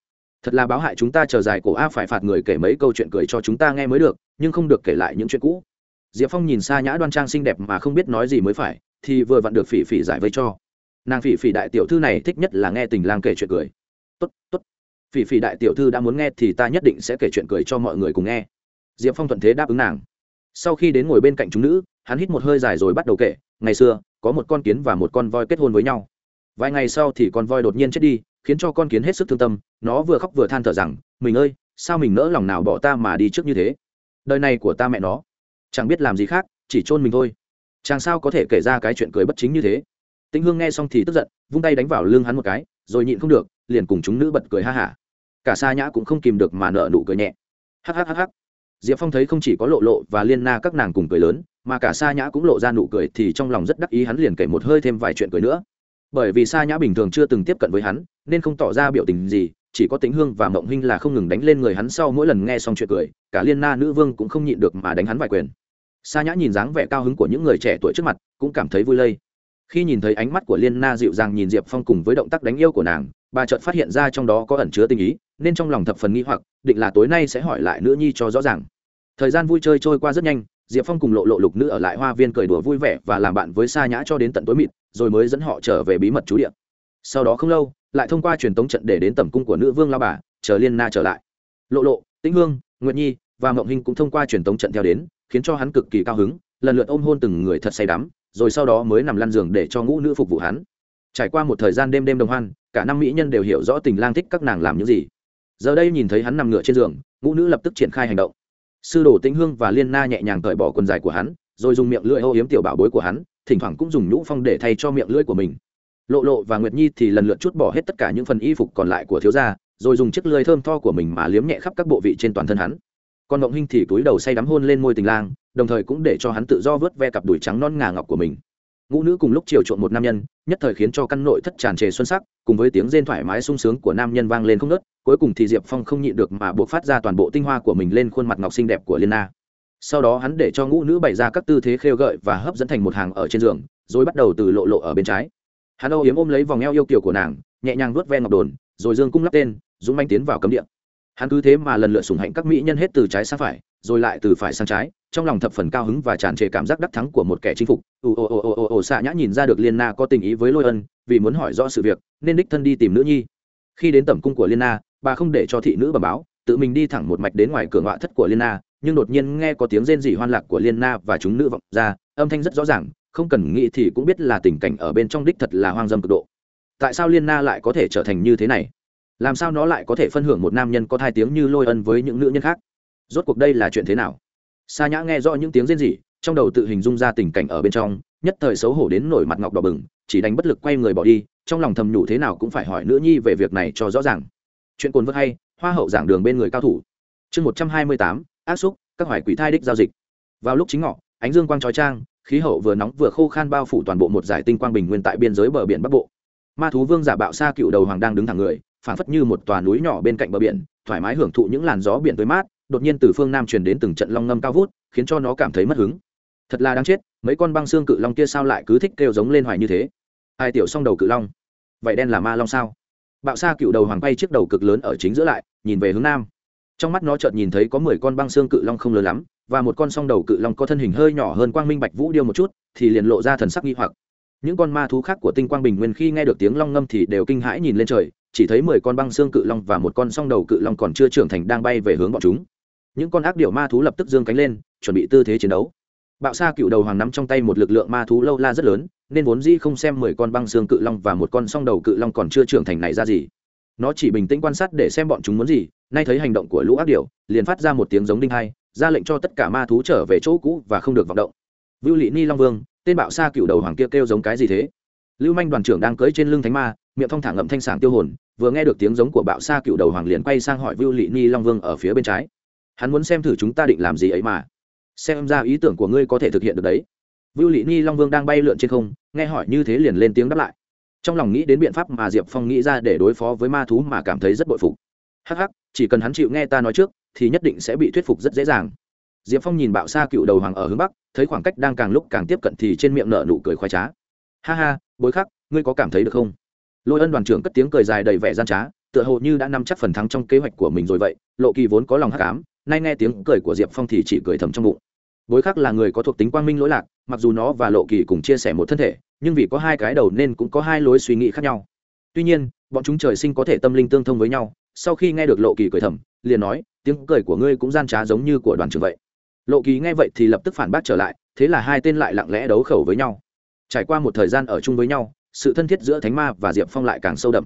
Thật là báo hại chúng ta chờ dài cổ a phải phạt người kể mấy câu chuyện cười cho chúng ta nghe mới được, nhưng không được kể lại những chuyện cũ diệp phong nhìn xa nhã đoan trang xinh đẹp mà không biết nói gì mới phải, thì vừa vặn được phỉ phỉ giải vây cho. Nàng phỉ phỉ đại tiểu thư này thích nhất là nghe tình lang kể chuyện cười. Tốt tốt, phỉ phỉ đại tiểu thư đã muốn nghe thì ta nhất định sẽ kể chuyện cười cho mọi người cùng nghe. Diệp phong thuận thế đáp ứng nàng. Sau khi đến ngồi bên cạnh chúng nữ, hắn hít một hơi dài rồi bắt đầu kể, ngày xưa, có một con kiến và một con voi kết hôn với nhau. Vài ngày sau thì con voi đột nhiên chết đi, khiến cho con kiến hết sức thương tâm, nó vừa khóc vừa than thở rằng, mình ơi, sao mình nỡ lòng nào bỏ ta mà đi trước như thế? Đời này của ta mẹ nó chẳng biết làm gì khác, chỉ chôn mình thôi. Chàng sao có thể kể ra cái chuyện cười bất chính như thế? Tĩnh hương nghe xong thì tức giận, vung tay đánh vào lưng hắn một cái, rồi nhịn không được, liền cùng chúng nữ bật cười ha hả. Cả sa nhã cũng không kìm được mà nợ nụ cười nhẹ. Hhhh diệp phong thấy không chỉ có lộ lộ và liên na các nàng cùng cười lớn, mà cả sa nhã cũng lộ ra nụ cười thì trong lòng rất đắc ý hắn liền kể một hơi thêm vài chuyện cười nữa. Bởi vì sa nhã bình thường chưa từng tiếp cận với hắn, nên không tỏ ra biểu tình gì, chỉ có tính hương và mộng huynh là không ngừng đánh lên người hắn sau mỗi lần nghe xong chuyện cười, cả liên na nữ vương cũng không nhịn được mà đánh hắn vài quyền sa nhã nhìn dáng vẻ cao hứng của những người trẻ tuổi trước mặt, cũng cảm thấy vui lây. Khi nhìn thấy ánh mắt của liên na dịu dàng nhìn diệp phong cùng với động tác đánh yêu của nàng, bà chợt phát hiện ra trong đó có ẩn chứa tình ý, nên trong lòng thập phần nghi hoặc, định là tối nay sẽ hỏi lại nữ nhi cho rõ ràng. Thời gian vui chơi trôi qua rất nhanh, diệp phong cùng lộ lộ lục nữ ở lại hoa viên cười đùa vui vẻ và làm bạn với sa nhã cho đến tận tối mịt, rồi mới dẫn họ trở về bí mật trú điện sau đó không lâu, lại thông qua truyền tống trận để đến tầm cung của nữ vương lao bà, chờ liên na trở lại. Lộ lộ, tĩnh hương, nguyệt nhi và mộng hinh cũng thông qua truyền tống trận theo đến khiến cho hắn cực kỳ cao hứng, lần lượt ôm hôn từng người thật say đắm, rồi sau đó mới nằm lăn giường để cho ngũ nữ phục vụ hắn. Trải qua một thời gian đêm đêm đồng hoan, cả năm mỹ nhân đều hiểu rõ tình lang thích các nàng làm những gì. Giờ đây nhìn thấy hắn nằm ngửa trên giường, ngũ nữ lập tức triển khai hành động. Sư đồ tĩnh hương và liên na nhẹ nhàng cởi bỏ quần dài của hắn, rồi dùng miệng lưỡi ô yếm tiểu bảo bối của hắn, thỉnh thoảng cũng dùng nhũ phong để thay cho miệng lưỡi của mình. Lộ lộ và nguyệt nhi thì lần lượt chút bỏ hết tất cả những phần y phục còn lại của thiếu gia, rồi dùng chiếc lưỡi thơm tho của mình mà liếm nhẹ khắp các bộ vị trên toàn thân hắn còn mộng hinh thì túi đầu say đắm hôn lên môi tình lang, đồng thời cũng để cho hắn tự do vớt ve cặp đùi trắng non ngà ngọc của mình. Ngũ nữ cùng lúc chiều chuộng một nam nhân, nhất thời khiến cho căn nội thất tràn trề xuân sắc, cùng với tiếng rên thoải mái sung sướng của nam nhân vang lên không nớt cuối cùng thì diệp phong không nhịn được mà buộc phát ra toàn bộ tinh hoa của mình lên khuôn mặt ngọc xinh đẹp của liên na. Sau đó hắn để cho ngũ nữ bày ra các tư thế khêu gợi và hấp dẫn thành một hàng ở trên giường, rồi bắt đầu từ lộ lộ ở bên trái. Hắn âu yếm ôm lấy vòng eo yêu kiều của nàng, nhẹ nhàng vuốt ve ngọc đồn, rồi dương cung lắp tên, dũng manh tiến vào cấm địa hắn cứ thế mà lần lượt sủng hạnh các mỹ nhân hết từ trái sang phải, rồi lại từ phải sang trái, trong lòng thập phần cao hứng và tràn trề cảm giác đắc thắng của một kẻ chinh phục. Ồ ồ ồ ồ ồ ồ, xạ nhã nhìn ra được liên na có tình ý với lôi ân, vì muốn hỏi rõ sự việc, nên đích thân đi tìm nữ nhi. Khi đến tẩm cung của liên na, bà không để cho thị nữ bẩm báo, tự mình đi thẳng một mạch đến ngoài cửa ngọa thất của liên na, nhưng đột nhiên nghe có tiếng rên rỉ hoan lạc của liên na và chúng nữ vọng ra, âm thanh rất rõ ràng, không cần nghĩ thì cũng biết là tình cảnh ở bên trong đích thật là hoang dâm cực độ. Tại sao liên na lại có thể trở thành như thế này? Làm sao nó lại có thể phân hưởng một nam nhân có thai tiếng như lôi ân với những nữ nhân khác? Rốt cuộc đây là chuyện thế nào? Sa nhã nghe rõ những tiếng rên rỉ, trong đầu tự hình dung ra tình cảnh ở bên trong, nhất thời xấu hổ đến nổi mặt ngọc đỏ bừng, chỉ đánh bất lực quay người bỏ đi, trong lòng thầm nhủ thế nào cũng phải hỏi nữ nhi về việc này cho rõ ràng. Chuyện cồn vơ hay, hoa hậu giảng đường bên người cao thủ. Chương một trăm hai mươi tám áp xúc, các hoài quỷ thai đích giao dịch. Vào lúc chính ngọ, ánh dương quang trói trang, khí hậu vừa nóng vừa khô khan bao phủ toàn bộ một giải tinh quang bình nguyên tại biên giới bờ biển bắc bộ. Ma thú vương giả bạo Sa cựu đầu hoàng đang đứng thẳng người phản phất như một tòa núi nhỏ bên cạnh bờ biển, thoải mái hưởng thụ những làn gió biển tươi mát, đột nhiên từ phương nam truyền đến từng trận long ngâm cao vút, khiến cho nó cảm thấy mất hứng. Thật là đáng chết, mấy con băng xương cự long kia sao lại cứ thích kêu giống lên hoài như thế? Hai tiểu song đầu cự long? Vậy đen là ma long sao? Bạo sa cựu đầu hoàng bay chiếc đầu cực lớn ở chính giữa lại, nhìn về hướng nam. Trong mắt nó chợt nhìn thấy có mười con băng xương cự long không lớn lắm, và một con song đầu cự long có thân hình hơi nhỏ hơn quang minh bạch vũ điêu một chút, thì liền lộ ra thần sắc nghi hoặc. Những con ma thú khác của tinh quang bình nguyên khi nghe được tiếng long ngâm thì đều kinh hãi nhìn lên trời chỉ thấy mười con băng xương cự long và một con song đầu cự long còn chưa trưởng thành đang bay về hướng bọn chúng. Những con ác điểu ma thú lập tức dương cánh lên chuẩn bị tư thế chiến đấu. Bạo sa cựu đầu hoàng nắm trong tay một lực lượng ma thú lâu la rất lớn nên vốn dĩ không xem mười con băng xương cự long và một con song đầu cự long còn chưa trưởng thành này ra gì. Nó chỉ bình tĩnh quan sát để xem bọn chúng muốn gì nay thấy hành động của lũ ác điểu liền phát ra một tiếng giống đinh hai ra lệnh cho tất cả ma thú trở về chỗ cũ và không được vọng động. Vưu lị ni long vương tên bạo sa cựu đầu hoàng kia kêu, giống cái gì thế? Lưu manh đoàn trưởng đang cưỡi trên lưng thánh ma miệng thong thả ngậm thanh sảng tiêu hồn, vừa nghe được tiếng giống của bạo sa cựu đầu hoàng liền quay sang hỏi vưu lị ni long vương ở phía bên trái. Hắn muốn xem thử chúng ta định làm gì ấy mà. Xem ra ý tưởng của ngươi có thể thực hiện được đấy. Vưu lị ni long vương đang bay lượn trên không, nghe hỏi như thế liền lên tiếng đáp lại. Trong lòng nghĩ đến biện pháp mà diệp phong nghĩ ra để đối phó với ma thú mà cảm thấy rất bội phục. Hắc hắc, chỉ cần hắn chịu nghe ta nói trước, thì nhất định sẽ bị thuyết phục rất dễ dàng. Diệp phong nhìn bạo sa cựu đầu hoàng ở hướng bắc, thấy khoảng cách đang càng lúc càng tiếp cận thì trên miệng nở nụ cười khoái trá. Ha ha, bối khắc, ngươi có cảm thấy được không? Lôi ân đoàn trưởng cất tiếng cười dài đầy vẻ gian trá, tựa hồ như đã nắm chắc phần thắng trong kế hoạch của mình rồi vậy, lộ kỳ vốn có lòng hắc ám, nay nghe tiếng cười của diệp phong thì chỉ cười thầm trong bụng. Bối khắc là người có thuộc tính quang minh lỗi lạc, mặc dù nó và lộ kỳ cùng chia sẻ một thân thể, nhưng vì có hai cái đầu nên cũng có hai lối suy nghĩ khác nhau. Tuy nhiên, bọn chúng trời sinh có thể tâm linh tương thông với nhau, sau khi nghe được lộ kỳ cười thầm, liền nói, tiếng cười của ngươi cũng gian trá giống như của đoàn trưởng vậy. Lộ kỳ nghe vậy thì lập tức phản bác trở lại, thế là hai tên lại lặng lẽ đấu khẩu với nhau. Trải qua một thời gian ở chung với nhau sự thân thiết giữa thánh ma và diệp phong lại càng sâu đậm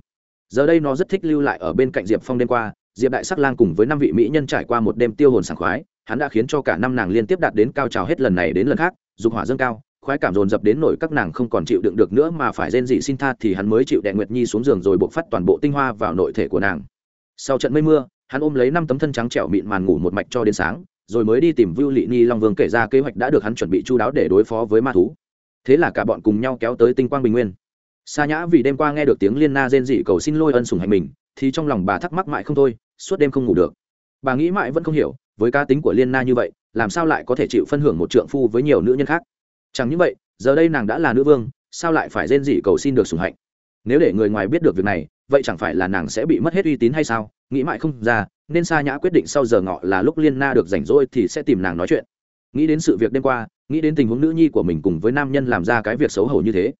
giờ đây nó rất thích lưu lại ở bên cạnh diệp phong đêm qua, diệp đại sắc lang cùng với năm vị mỹ nhân trải qua một đêm tiêu hồn sảng khoái, hắn đã khiến cho cả năm nàng liên tiếp đạt đến cao trào hết lần này đến lần khác, dục hỏa dâng cao, khoái cảm dồn dập đến nổi các nàng không còn chịu đựng được nữa mà phải rên dị xin tha thì hắn mới chịu đệ nguyệt nhi xuống giường rồi buộc phát toàn bộ tinh hoa vào nội thể của nàng sau trận mây mưa, hắn ôm lấy năm tấm thân trắng trẻo mịn màn ngủ một mạch cho đến sáng, rồi mới đi tìm Vưu Lị Ni Long Vương kể ra kế hoạch đã được hắn chuẩn bị chu đáo để đối phó với ma thú. Thế là cả bọn cùng nhau kéo tới Tinh Quang Bình Nguyên. Sa Nhã vì đêm qua nghe được tiếng Liên Na rên rỉ cầu xin lôi ân sủng hành mình, thì trong lòng bà thắc mắc mãi không thôi, suốt đêm không ngủ được. Bà nghĩ mãi vẫn không hiểu, với cá tính của Liên Na như vậy, làm sao lại có thể chịu phân hưởng một trượng phu với nhiều nữ nhân khác? Chẳng những vậy, giờ đây nàng đã là nữ vương, sao lại phải rên rỉ cầu xin được sủng hạnh? Nếu để người ngoài biết được việc này, vậy chẳng phải là nàng sẽ bị mất hết uy tín hay sao? Nghĩ mãi không ra, nên sa nhã quyết định sau giờ ngọ là lúc liên na được rảnh rỗi thì sẽ tìm nàng nói chuyện nghĩ đến sự việc đêm qua nghĩ đến tình huống nữ nhi của mình cùng với nam nhân làm ra cái việc xấu hổ như thế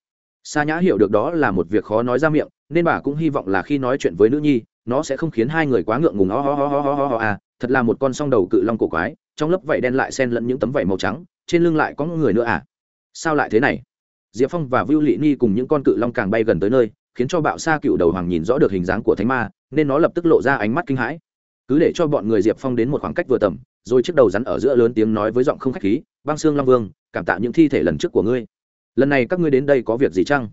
sa nhã hiểu được đó là một việc khó nói ra miệng, nên bà cũng hy vọng là khi nói chuyện với nữ nhi, nó sẽ không khiến hai người quá ngượng ngùng ho ho ho ho ho ho à thật là một con song đầu cự long cổ quái, trong lớp vảy đen lại xen lẫn những tấm vảy màu trắng, trên lưng lại có người nữa à? Sao lại thế này? Diệp phong và vưu Lệ ni cùng những con cự long càng bay gần tới nơi, khiến cho bạo sa cựu đầu hoàng nhìn rõ được hình dáng của thánh ma, nên nó lập tức lộ ra ánh mắt kinh hãi. Cứ để cho bọn người diệp phong đến một khoảng cách vừa tầm, rồi chiếc đầu rắn ở giữa lớn tiếng nói với giọng không khách khí, băng xương long vương, cảm tạ những thi thể lần trước của ngươi lần này các ngươi đến đây có việc gì chăng?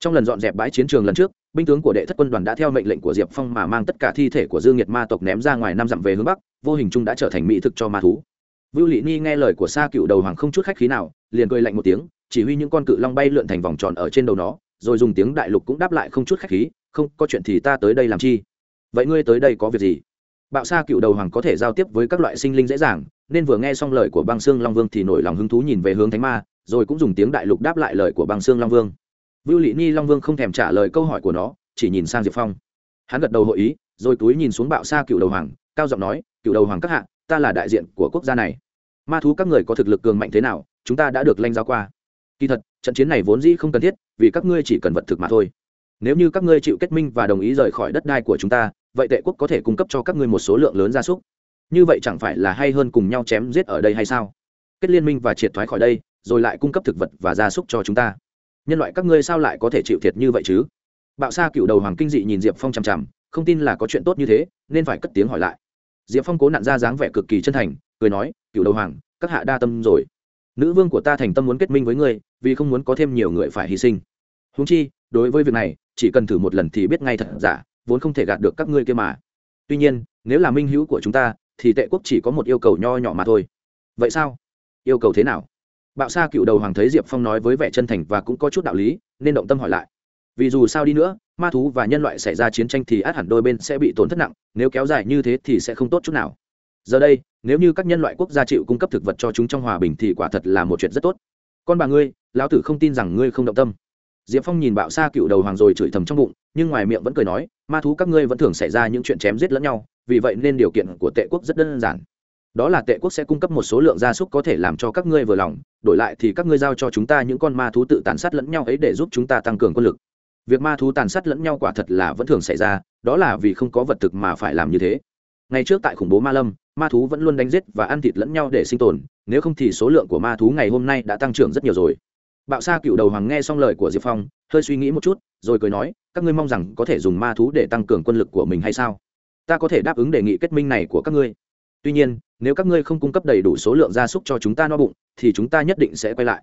Trong lần dọn dẹp bãi chiến trường lần trước, binh tướng của đệ thất quân đoàn đã theo mệnh lệnh của diệp phong mà mang tất cả thi thể của dương nhiệt ma tộc ném ra ngoài năm dặm về hướng bắc, vô hình chung đã trở thành mỹ thực cho ma thú. Vưu lị ni nghe lời của sa cựu đầu hoàng không chút khách khí nào, liền cười lạnh một tiếng, chỉ huy những con cự long bay lượn thành vòng tròn ở trên đầu nó, rồi dùng tiếng đại lục cũng đáp lại không chút khách khí, không, có chuyện thì ta tới đây làm chi? Vậy ngươi tới đây có việc gì? Bạo sa cựu đầu hoàng có thể giao tiếp với các loại sinh linh dễ dàng, nên vừa nghe xong lời của băng xương long vương thì nổi lòng hứng thú nhìn về hướng thánh ma rồi cũng dùng tiếng đại lục đáp lại lời của băng xương long vương. Vưu lị ni long vương không thèm trả lời câu hỏi của nó, chỉ nhìn sang diệp phong. Hắn gật đầu hội ý, rồi túi nhìn xuống bạo sa cựu đầu hoàng, cao giọng nói, cựu đầu hoàng các hạ, ta là đại diện của quốc gia này. Ma thú các người có thực lực cường mạnh thế nào, chúng ta đã được lanh giao qua. Kỳ thật, trận chiến này vốn dĩ không cần thiết, vì các ngươi chỉ cần vật thực mà thôi. Nếu như các ngươi chịu kết minh và đồng ý rời khỏi đất đai của chúng ta, vậy tệ quốc có thể cung cấp cho các ngươi một số lượng lớn gia súc. Như vậy chẳng phải là hay hơn cùng nhau chém giết ở đây hay sao? Kết liên minh và triệt thoái khỏi đây rồi lại cung cấp thực vật và gia súc cho chúng ta. Nhân loại các ngươi sao lại có thể chịu thiệt như vậy chứ? Bạo sa cựu đầu hoàng kinh dị nhìn diệp phong chằm chằm, không tin là có chuyện tốt như thế, nên phải cất tiếng hỏi lại. Diệp phong cố nặn ra dáng vẻ cực kỳ chân thành, cười nói, cựu đầu hoàng, các hạ đa tâm rồi. Nữ vương của ta thành tâm muốn kết minh với ngươi, vì không muốn có thêm nhiều người phải hy sinh. Húng chi, đối với việc này, chỉ cần thử một lần thì biết ngay thật giả, vốn không thể gạt được các ngươi kia mà. Tuy nhiên, nếu là minh hữu của chúng ta, thì tệ quốc chỉ có một yêu cầu nho nhỏ mà thôi. Vậy sao? Yêu cầu thế nào? Bạo sa cựu đầu hoàng thấy diệp phong nói với vẻ chân thành và cũng có chút đạo lý, nên động tâm hỏi lại. Vì dù sao đi nữa, ma thú và nhân loại xảy ra chiến tranh thì át hẳn đôi bên sẽ bị tổn thất nặng, nếu kéo dài như thế thì sẽ không tốt chút nào. Giờ đây, nếu như các nhân loại quốc gia chịu cung cấp thực vật cho chúng trong hòa bình thì quả thật là một chuyện rất tốt. Con bà ngươi, lão tử không tin rằng ngươi không động tâm. Diệp phong nhìn bạo Sa cựu đầu hoàng rồi chửi thầm trong bụng, nhưng ngoài miệng vẫn cười nói, ma thú các ngươi vẫn thường xảy ra những chuyện chém giết lẫn nhau, vì vậy nên điều kiện của tệ quốc rất đơn giản đó là tệ quốc sẽ cung cấp một số lượng gia súc có thể làm cho các ngươi vừa lòng, đổi lại thì các ngươi giao cho chúng ta những con ma thú tự tàn sát lẫn nhau ấy để giúp chúng ta tăng cường quân lực. Việc ma thú tàn sát lẫn nhau quả thật là vẫn thường xảy ra, đó là vì không có vật thực mà phải làm như thế. Ngày trước tại khủng bố ma lâm, ma thú vẫn luôn đánh giết và ăn thịt lẫn nhau để sinh tồn, nếu không thì số lượng của ma thú ngày hôm nay đã tăng trưởng rất nhiều rồi. Bạo sa cựu đầu hoàng nghe xong lời của diệp phong, hơi suy nghĩ một chút, rồi cười nói, các ngươi mong rằng có thể dùng ma thú để tăng cường quân lực của mình hay sao? Ta có thể đáp ứng đề nghị kết minh này của các ngươi tuy nhiên, nếu các ngươi không cung cấp đầy đủ số lượng gia súc cho chúng ta no bụng, thì chúng ta nhất định sẽ quay lại.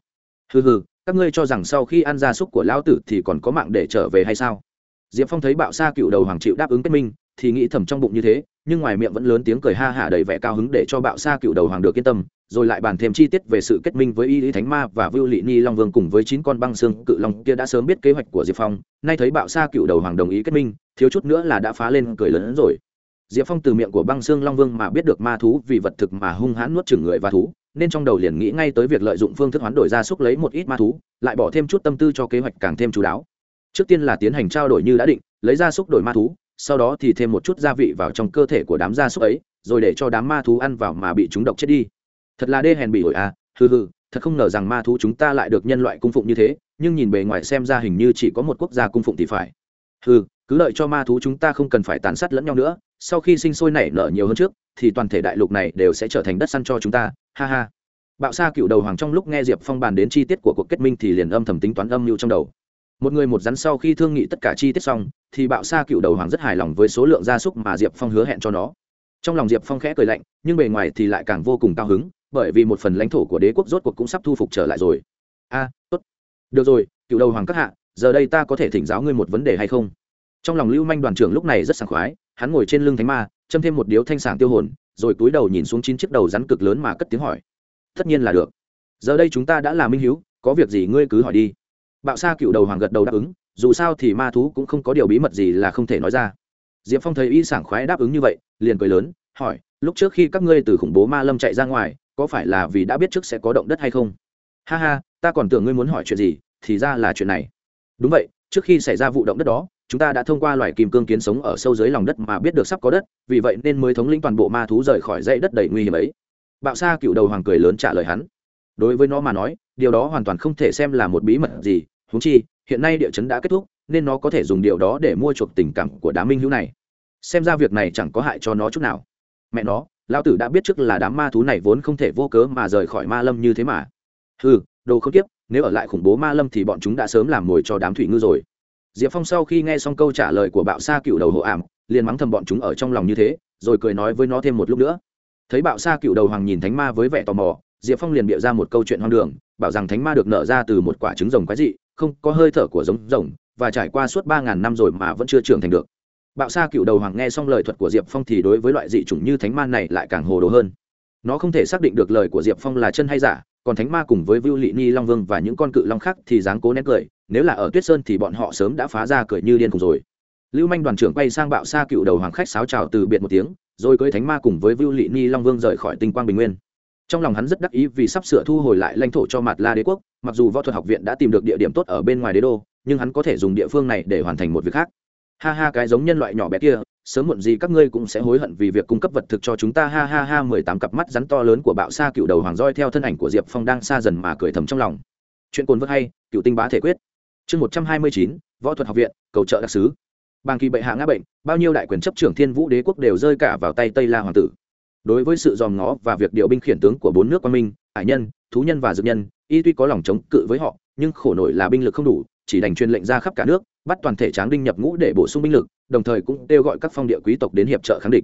Hừ hừ, các ngươi cho rằng sau khi ăn gia súc của lão tử thì còn có mạng để trở về hay sao? Diệp phong thấy bạo sa cựu đầu hoàng chịu đáp ứng kết minh, thì nghĩ thầm trong bụng như thế, nhưng ngoài miệng vẫn lớn tiếng cười ha hả đầy vẻ cao hứng để cho bạo sa cựu đầu hoàng được yên tâm, rồi lại bàn thêm chi tiết về sự kết minh với y lý thánh ma và vưu lị ni long vương cùng với chín con băng xương cự long kia đã sớm biết kế hoạch của diệp phong. Nay thấy bạo sa cựu đầu hoàng đồng ý kết minh, thiếu chút nữa là đã phá lên cười lớn hơn rồi diệp phong từ miệng của băng xương long vương mà biết được ma thú vì vật thực mà hung hãn nuốt chửng người và thú, nên trong đầu liền nghĩ ngay tới việc lợi dụng phương thức hoán đổi ra xúc lấy một ít ma thú, lại bỏ thêm chút tâm tư cho kế hoạch càng thêm chú đáo. Trước tiên là tiến hành trao đổi như đã định, lấy ra xúc đổi ma thú, sau đó thì thêm một chút gia vị vào trong cơ thể của đám gia súc ấy, rồi để cho đám ma thú ăn vào mà bị chúng độc chết đi. Thật là đê hèn bị ổi à hừ hừ, thật không ngờ rằng ma thú chúng ta lại được nhân loại cung phụng như thế, nhưng nhìn bề ngoài xem ra hình như chỉ có một quốc gia cung phụng thì phải. Hừ, cứ lợi cho ma thú chúng ta không cần phải tàn sát lẫn nhau nữa sau khi sinh sôi nảy nở nhiều hơn trước, thì toàn thể đại lục này đều sẽ trở thành đất săn cho chúng ta, ha ha. Bạo sa cựu đầu hoàng trong lúc nghe diệp phong bàn đến chi tiết của cuộc kết minh thì liền âm thầm tính toán âm mưu trong đầu. Một người một rắn sau khi thương nghị tất cả chi tiết xong, thì bạo sa cựu đầu hoàng rất hài lòng với số lượng gia súc mà diệp phong hứa hẹn cho nó. Trong lòng diệp phong khẽ cười lạnh, nhưng bề ngoài thì lại càng vô cùng cao hứng, bởi vì một phần lãnh thổ của đế quốc rốt cuộc cũng sắp thu phục trở lại rồi. A, tốt. Được rồi, cựu đầu hoàng các hạ, giờ đây ta có thể thỉnh giáo ngươi một vấn đề hay không? Trong lòng lưu manh đoàn trưởng lúc này rất sảng khoái hắn ngồi trên lưng thánh ma, châm thêm một điếu thanh sảng tiêu hồn, rồi cúi đầu nhìn xuống chín chiếc đầu rắn cực lớn mà cất tiếng hỏi. Tất nhiên là được. Giờ đây chúng ta đã là minh hiếu, có việc gì ngươi cứ hỏi đi. Bạo sa cựu đầu hoàng gật đầu đáp ứng, dù sao thì ma thú cũng không có điều bí mật gì là không thể nói ra. Diệp phong thấy y sảng khoái đáp ứng như vậy, liền cười lớn, hỏi, lúc trước khi các ngươi từ khủng bố ma lâm chạy ra ngoài, có phải là vì đã biết trước sẽ có động đất hay không? Ha ha, ta còn tưởng ngươi muốn hỏi chuyện gì, thì ra là chuyện này. Đúng vậy, trước khi xảy ra vụ động đất đó chúng ta đã thông qua loài kim cương kiến sống ở sâu dưới lòng đất mà biết được sắp có đất, vì vậy nên mới thống lĩnh toàn bộ ma thú rời khỏi dãy đất đầy nguy hiểm ấy. Bạo sa cựu đầu hoàng cười lớn trả lời hắn. Đối với nó mà nói, điều đó hoàn toàn không thể xem là một bí mật gì húng chi, hiện nay địa chấn đã kết thúc, nên nó có thể dùng điều đó để mua chuộc tình cảm của đám minh hữu này. Xem ra việc này chẳng có hại cho nó chút nào. Mẹ nó, lão tử đã biết trước là đám ma thú này vốn không thể vô cớ mà rời khỏi ma lâm như thế mà. Ừ đồ không tiếp nếu ở lại khủng bố ma lâm thì bọn chúng đã sớm làm mồi cho đám thủy ngư rồi diệp phong sau khi nghe xong câu trả lời của bạo sa cựu đầu hộ ảm, liền mắng thầm bọn chúng ở trong lòng như thế, rồi cười nói với nó thêm một lúc nữa. Thấy bạo sa cựu đầu hoàng nhìn thánh ma với vẻ tò mò, diệp phong liền bịa ra một câu chuyện hoang đường, bảo rằng thánh ma được nở ra từ một quả trứng rồng quái dị, không có hơi thở của giống rồng, và trải qua suốt ba ngàn năm rồi mà vẫn chưa trưởng thành được. Bạo sa cựu đầu hoàng nghe xong lời thuật của diệp phong thì đối với loại dị chủng như thánh ma này lại càng hồ đồ hơn. Nó không thể xác định được lời của diệp phong là chân hay giả, còn thánh ma cùng với vưu lị ni long vương và những con cự long khác thì dáng cố nén cười nếu là ở tuyết sơn thì bọn họ sớm đã phá ra cười như điên cùng rồi. Lưu manh đoàn trưởng quay sang bạo sa cựu đầu hoàng khách sáo trào từ biệt một tiếng, rồi cưới thánh ma cùng với vưu lị ni long vương rời khỏi tinh quang bình nguyên. Trong lòng hắn rất đắc ý vì sắp sửa thu hồi lại lãnh thổ cho mặt la đế quốc, mặc dù võ thuật học viện đã tìm được địa điểm tốt ở bên ngoài đế đô, nhưng hắn có thể dùng địa phương này để hoàn thành một việc khác. Ha ha, cái giống nhân loại nhỏ bé kia, sớm muộn gì các ngươi cũng sẽ hối hận vì việc cung cấp vật thực cho chúng ta. Ha ha ha, mười tám cặp mắt rắn to lớn của bạo sa cựu đầu hoàng roi theo thân ảnh của diệp phong đang xa dần mà cười thầm trong lòng. Chuyện cồn vớt hay, cựu tinh bá thể quyết chương một trăm hai mươi chín, võ thuật học viện, cầu trợ đặc sứ. Bàng kỳ bệ hạ ngã bệnh, bao nhiêu đại quyền chấp trưởng thiên vũ đế quốc đều rơi cả vào tay tây la hoàng tử. Đối với sự dòm ngó và việc điều binh khiển tướng của bốn nước quan minh hải nhân, thú nhân và dược nhân, y tuy có lòng chống cự với họ, nhưng khổ nổi là binh lực không đủ, chỉ đành truyền lệnh ra khắp cả nước, bắt toàn thể tráng đinh nhập ngũ để bổ sung binh lực, đồng thời cũng kêu gọi các phong địa quý tộc đến hiệp trợ kháng địch.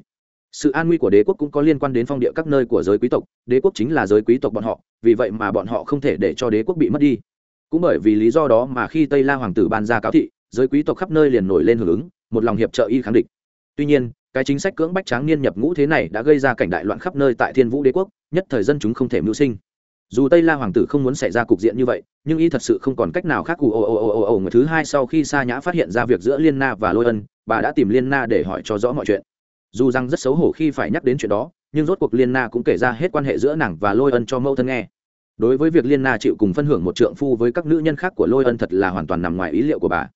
Sự an nguy của đế quốc cũng có liên quan đến phong địa các nơi của giới quý tộc, đế quốc chính là giới quý tộc bọn họ, vì vậy mà bọn họ không thể để cho đế quốc bị mất đi cũng bởi vì lý do đó mà khi tây la hoàng tử ban ra cáo thị, giới quý tộc khắp nơi liền nổi lên hưởng ứng, một lòng hiệp trợ y kháng địch. Tuy nhiên, cái chính sách cưỡng bách tráng niên nhập ngũ thế này đã gây ra cảnh đại loạn khắp nơi tại thiên vũ đế quốc, nhất thời dân chúng không thể mưu sinh. Dù tây la hoàng tử không muốn xảy ra cục diện như vậy, nhưng y thật sự không còn cách nào khác cụ ồ ồ ồ ồ ồ người thứ hai sau khi sa nhã phát hiện ra việc giữa liên na và lôi ân, bà đã tìm liên na để hỏi cho rõ mọi chuyện. Dù rằng rất xấu hổ khi phải nhắc đến chuyện đó, nhưng rốt cuộc liên na cũng kể ra hết quan hệ giữa nàng và lôi ân cho mẫu thân nghe đối với việc liên na chịu cùng phân hưởng một trượng phu với các nữ nhân khác của lôi ân thật là hoàn toàn nằm ngoài ý liệu của bà.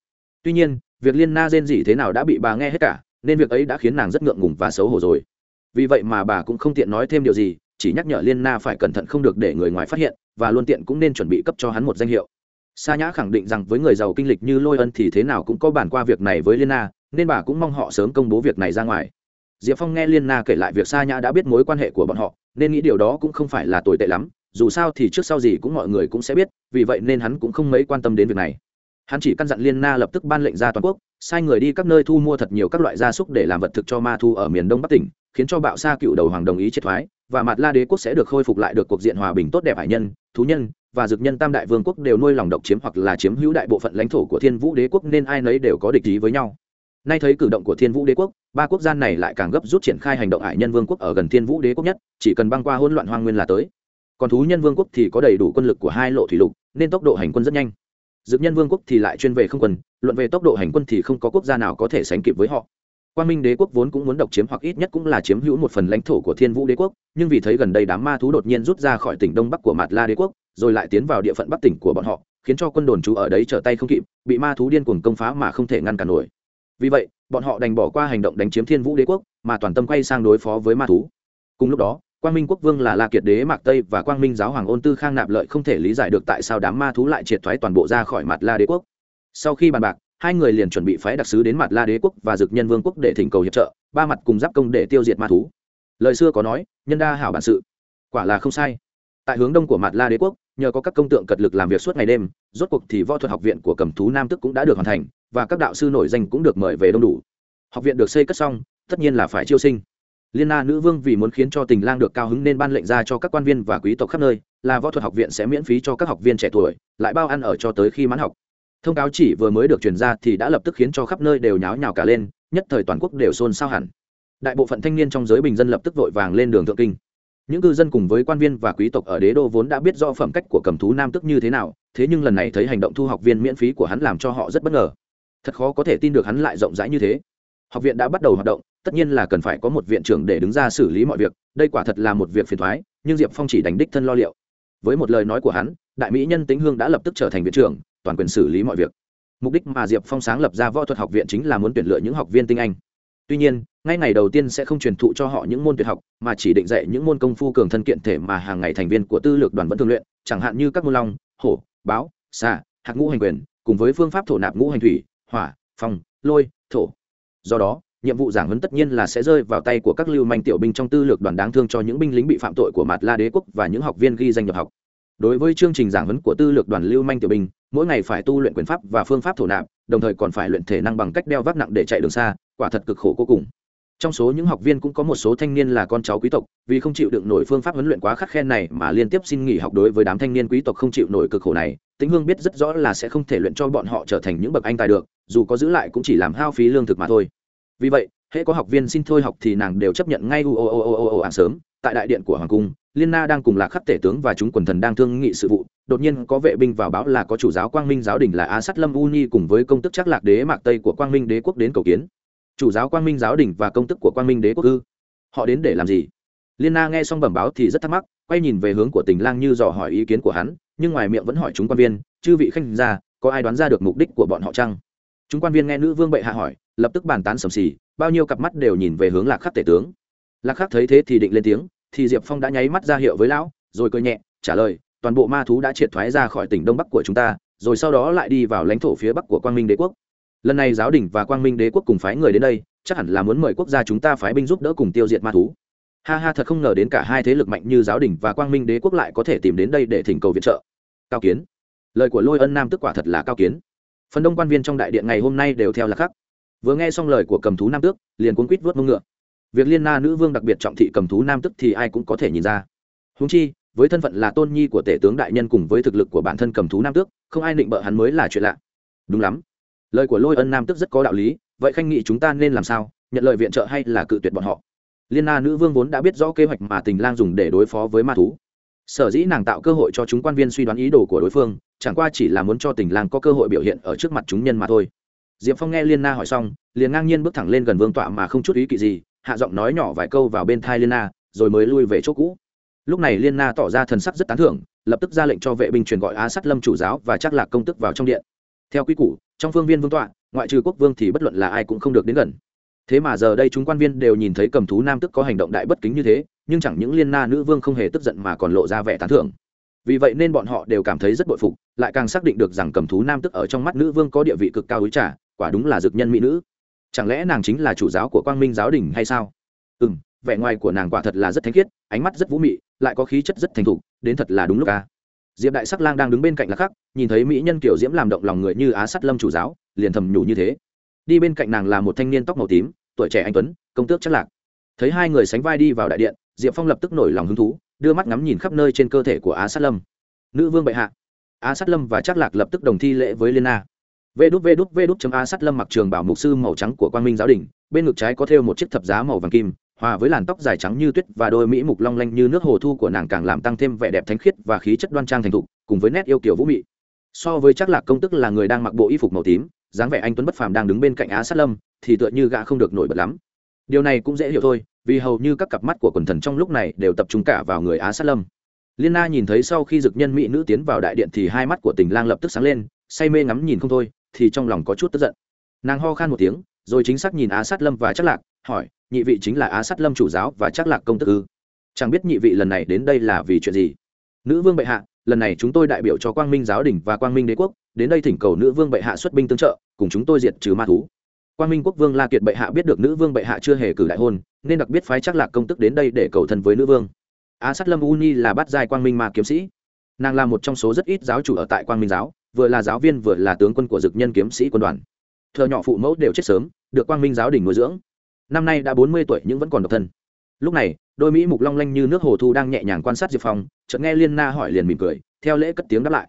Tuy nhiên, việc liên na rên gì thế nào đã bị bà nghe hết cả, nên việc ấy đã khiến nàng rất ngượng ngùng và xấu hổ rồi. Vì vậy mà bà cũng không tiện nói thêm điều gì, chỉ nhắc nhở liên na phải cẩn thận không được để người ngoài phát hiện, và luôn tiện cũng nên chuẩn bị cấp cho hắn một danh hiệu. Sa nhã khẳng định rằng với người giàu kinh lịch như lôi ân thì thế nào cũng có bàn qua việc này với liên na, nên bà cũng mong họ sớm công bố việc này ra ngoài. Diệp phong nghe liên na kể lại việc sa nhã đã biết mối quan hệ của bọn họ, nên nghĩ điều đó cũng không phải là tồi tệ lắm dù sao thì trước sau gì cũng mọi người cũng sẽ biết, vì vậy nên hắn cũng không mấy quan tâm đến việc này. Hắn chỉ căn dặn liên na lập tức ban lệnh ra toàn quốc, sai người đi các nơi thu mua thật nhiều các loại gia súc để làm vật thực cho ma thu ở miền đông bắc tỉnh, khiến cho bạo sa cựu đầu hoàng đồng ý triệt thoái, và mặt la đế quốc sẽ được khôi phục lại được cuộc diện hòa bình tốt đẹp hải nhân, thú nhân, và dực nhân tam đại vương quốc đều nuôi lòng độc chiếm hoặc là chiếm hữu đại bộ phận lãnh thổ của thiên vũ đế quốc nên ai nấy đều có địch ý với nhau. Nay thấy cử động của thiên vũ đế quốc, ba quốc gia này lại càng gấp rút triển khai hành động hải nhân vương quốc ở gần thiên vũ đế quốc nhất, chỉ cần băng qua hỗn loạn hoang nguyên là tới còn thú nhân vương quốc thì có đầy đủ quân lực của hai lộ thủy lục, nên tốc độ hành quân rất nhanh. Dược nhân vương quốc thì lại chuyên về không quân, luận về tốc độ hành quân thì không có quốc gia nào có thể sánh kịp với họ. Quan minh đế quốc vốn cũng muốn độc chiếm hoặc ít nhất cũng là chiếm hữu một phần lãnh thổ của thiên vũ đế quốc, nhưng vì thấy gần đây đám ma thú đột nhiên rút ra khỏi tỉnh đông bắc của mạt la đế quốc, rồi lại tiến vào địa phận bắc tỉnh của bọn họ, khiến cho quân đồn trú ở đấy trở tay không kịp, bị ma thú điên cuồng công phá mà không thể ngăn cản nổi. Vì vậy, bọn họ đành bỏ qua hành động đánh chiếm thiên vũ đế quốc, mà toàn tâm quay sang đối phó với ma thú. Cùng lúc đó quang minh quốc vương là la kiệt đế mạc tây và quang minh giáo hoàng ôn tư khang nạp lợi không thể lý giải được tại sao đám ma thú lại triệt thoái toàn bộ ra khỏi mặt la đế quốc. Sau khi bàn bạc, hai người liền chuẩn bị phái đặc sứ đến mặt la đế quốc và dực nhân vương quốc để thỉnh cầu hiệp trợ, ba mặt cùng giáp công để tiêu diệt ma thú. Lời xưa có nói, nhân đa hảo bản sự. Quả là không sai. Tại hướng đông của mặt la đế quốc, nhờ có các công tượng cật lực làm việc suốt ngày đêm, rốt cuộc thì võ thuật học viện của cầm thú nam tức cũng đã được hoàn thành, và các đạo sư nổi danh cũng được mời về đông đủ. Học viện được xây cất xong, tất nhiên là phải chiêu sinh liên na nữ vương vì muốn khiến cho tình lang được cao hứng nên ban lệnh ra cho các quan viên và quý tộc khắp nơi, là võ thuật học viện sẽ miễn phí cho các học viên trẻ tuổi, lại bao ăn ở cho tới khi mãn học. Thông cáo chỉ vừa mới được truyền ra thì đã lập tức khiến cho khắp nơi đều nháo nhào cả lên, nhất thời toàn quốc đều xôn xao hẳn. Đại bộ phận thanh niên trong giới bình dân lập tức vội vàng lên đường thượng kinh. Những cư dân cùng với quan viên và quý tộc ở đế đô vốn đã biết rõ phẩm cách của cầm thú nam tức như thế nào, thế nhưng lần này thấy hành động thu học viên miễn phí của hắn làm cho họ rất bất ngờ. Thật khó có thể tin được hắn lại rộng rãi như thế. Học viện đã bắt đầu hoạt động tất nhiên là cần phải có một viện trưởng để đứng ra xử lý mọi việc, đây quả thật là một việc phiền thoái, nhưng diệp phong chỉ đánh đích thân lo liệu. Với một lời nói của hắn, đại mỹ nhân tính hương đã lập tức trở thành viện trưởng, toàn quyền xử lý mọi việc. Mục đích mà diệp phong sáng lập ra võ thuật học viện chính là muốn tuyển lựa những học viên tinh anh. Tuy nhiên, ngay ngày đầu tiên sẽ không truyền thụ cho họ những môn tuyệt học, mà chỉ định dạy những môn công phu cường thân kiện thể mà hàng ngày thành viên của tư lược đoàn vẫn thường luyện, chẳng hạn như các môn long, hổ, báo, xà hạt ngũ hành quyền, cùng với phương pháp thổ nạp ngũ hành thủy, hỏa, phong, lôi, thổ. Do đó nhiệm vụ giảng huấn tất nhiên là sẽ rơi vào tay của các lưu manh tiểu binh trong tư lược đoàn đáng thương cho những binh lính bị phạm tội của mặt la đế quốc và những học viên ghi danh nhập học. Đối với chương trình giảng huấn của tư lược đoàn lưu manh tiểu binh, mỗi ngày phải tu luyện quyền pháp và phương pháp thổ nạp, đồng thời còn phải luyện thể năng bằng cách đeo vác nặng để chạy đường xa, quả thật cực khổ vô cùng. Trong số những học viên cũng có một số thanh niên là con cháu quý tộc, vì không chịu đựng nổi phương pháp huấn luyện quá khắc khen này mà liên tiếp xin nghỉ học đối với đám thanh niên quý tộc không chịu nổi cực khổ này. Tĩnh hương biết rất rõ là sẽ không thể luyện cho bọn họ trở thành những bậc anh tài được, dù có giữ lại cũng chỉ làm hao phí lương thực mà thôi vì vậy, hễ có học viên xin thôi học thì nàng đều chấp nhận ngay u ô ô ô ô ô ảng sớm. Tại đại điện của hoàng cung, liên na đang cùng lạc khắc tể tướng và chúng quần thần đang thương nghị sự vụ. Đột nhiên có vệ binh vào báo là có chủ giáo quang minh giáo đình là a sắt lâm u nhi cùng với công tức chắc lạc đế mạc tây của quang minh đế quốc đến cầu kiến. Chủ giáo quang minh giáo đình và công tức của quang minh đế quốc ư? Họ đến để làm gì? Liên na nghe xong bẩm báo thì rất thắc mắc, quay nhìn về hướng của tình lang như dò hỏi ý kiến của hắn, nhưng ngoài miệng vẫn hỏi chúng quan viên, chư vị khanh ra có ai đoán ra được mục đích của bọn họ chăng? Chúng quan viên nghe nữ vương bệ hạ hỏi lập tức bàn tán sầm xì, bao nhiêu cặp mắt đều nhìn về hướng lạc khắc tể tướng. Lạc khắc thấy thế thì định lên tiếng, thì diệp phong đã nháy mắt ra hiệu với lão, rồi cười nhẹ, trả lời, toàn bộ ma thú đã triệt thoái ra khỏi tỉnh đông bắc của chúng ta, rồi sau đó lại đi vào lãnh thổ phía bắc của quang minh đế quốc. Lần này giáo đình và quang minh đế quốc cùng phái người đến đây, chắc hẳn là muốn mời quốc gia chúng ta phái binh giúp đỡ cùng tiêu diệt ma thú. Ha ha, thật không ngờ đến cả hai thế lực mạnh như giáo đình và quang minh đế quốc lại có thể tìm đến đây để thỉnh cầu viện trợ. Cao kiến. Lời của lôi ân nam tức quả thật là cao kiến. Phần đông quan viên trong đại điện ngày hôm nay đều theo là khắc vừa nghe xong lời của cầm thú nam tước, liền cuốn quýt vớt mông ngựa. Việc liên na nữ vương đặc biệt trọng thị cầm thú nam tức thì ai cũng có thể nhìn ra. Húng chi, với thân phận là tôn nhi của tể tướng đại nhân cùng với thực lực của bản thân cầm thú nam tước, không ai định bợ hắn mới là chuyện lạ. Đúng lắm. Lời của lôi ân nam tức rất có đạo lý, vậy khanh nghị chúng ta nên làm sao? Nhận lời viện trợ hay là cự tuyệt bọn họ? Liên na nữ vương vốn đã biết rõ kế hoạch mà tình lang dùng để đối phó với ma thú. Sở dĩ nàng tạo cơ hội cho chúng quan viên suy đoán ý đồ của đối phương, chẳng qua chỉ là muốn cho tình lang có cơ hội biểu hiện ở trước mặt chúng nhân mà thôi diệp phong nghe liên na hỏi xong, liền ngang nhiên bước thẳng lên gần vương tọa mà không chút ý kỵ gì, hạ giọng nói nhỏ vài câu vào bên thai liên na, rồi mới lui về chỗ cũ. Lúc này liên na tỏ ra thần sắc rất tán thưởng, lập tức ra lệnh cho vệ binh truyền gọi á sắt lâm chủ giáo và chắc lạc công tức vào trong điện. Theo quy củ, trong phương viên vương tọa, ngoại trừ quốc vương thì bất luận là ai cũng không được đến gần. Thế mà giờ đây chúng quan viên đều nhìn thấy cầm thú nam tức có hành động đại bất kính như thế, nhưng chẳng những liên na nữ vương không hề tức giận mà còn lộ ra vẻ tán thưởng. Vì vậy nên bọn họ đều cảm thấy rất bội phục, lại càng xác định được rằng cầm thú nam tức ở trong mắt nữ vương có địa vị cực cao đối trả quả đúng là dực nhân mỹ nữ. Chẳng lẽ nàng chính là chủ giáo của quang minh giáo đình hay sao? Ừ m vẻ ngoài của nàng quả thật là rất thanh khiết, ánh mắt rất vũ mị, lại có khí chất rất thành thục, đến thật là đúng lúc ca diệp đại sắc lang đang đứng bên cạnh là khắc, nhìn thấy mỹ nhân kiểu diễm làm động lòng người như á sắt lâm chủ giáo, liền thầm nhủ như thế. Đi bên cạnh nàng là một thanh niên tóc màu tím, tuổi trẻ anh tuấn, công tước chắc lạc. Thấy hai người sánh vai đi vào đại điện, diệp phong lập tức nổi lòng hứng thú, đưa mắt ngắm nhìn khắp nơi trên cơ thể của á sát lâm. Nữ vương bệ hạ. Á sát lâm và chắc lạc lập tức đồng thi lễ với liên na vê đút vê đút vê đút chấm a sắt lâm mặc trường bảo mục sư màu trắng của quang minh giáo đình, bên ngực trái có thêu một chiếc thập giá màu vàng kim, hòa với làn tóc dài trắng như tuyết và đôi mỹ mục long lanh như nước hồ thu của nàng càng làm tăng thêm vẻ đẹp thánh khiết và khí chất đoan trang thành thục, cùng với nét yêu kiểu vũ mị. So với chắc lạc công tức là người đang mặc bộ y phục màu tím, dáng vẻ anh tuấn bất phàm đang đứng bên cạnh á sát lâm, thì tựa như gã không được nổi bật lắm. Điều này cũng dễ hiểu thôi, vì hầu như các cặp mắt của quần thần trong lúc này đều tập trung cả vào người á sát lâm. Liên na nhìn thấy sau khi dực nhân mỹ nữ tiến vào đại điện thì hai mắt của tình lang lập tức sáng lên, say mê ngắm nhìn không thôi thì trong lòng có chút tức giận. Nàng ho khan một tiếng, rồi chính xác nhìn á sát lâm và chắc lạc, hỏi, nhị vị chính là á sát lâm chủ giáo và chắc lạc công tức ư? Chẳng biết nhị vị lần này đến đây là vì chuyện gì? Nữ vương bệ hạ, lần này chúng tôi đại biểu cho quang minh giáo đình và quang minh đế quốc, đến đây thỉnh cầu nữ vương bệ hạ xuất binh tương trợ, cùng chúng tôi diệt trừ ma thú. Quang minh quốc vương la kiệt bệ hạ biết được nữ vương bệ hạ chưa hề cử đại hôn, nên đặc biệt phái chắc lạc công tức đến đây để cầu thân với nữ vương. Á sát lâm uni là bát giai quang minh ma kiếm sĩ. Nàng là một trong số rất ít giáo chủ ở tại quang minh giáo vừa là giáo viên vừa là tướng quân của dực nhân kiếm sĩ quân đoàn. Thợ nhỏ phụ mẫu đều chết sớm, được quang minh giáo đình nuôi dưỡng. Năm nay đã bốn mươi tuổi nhưng vẫn còn độc thân. Lúc này, đôi mỹ mục long lanh như nước hồ thu đang nhẹ nhàng quan sát diệp phong, chợt nghe liên na hỏi liền mỉm cười, theo lễ cất tiếng đáp lại.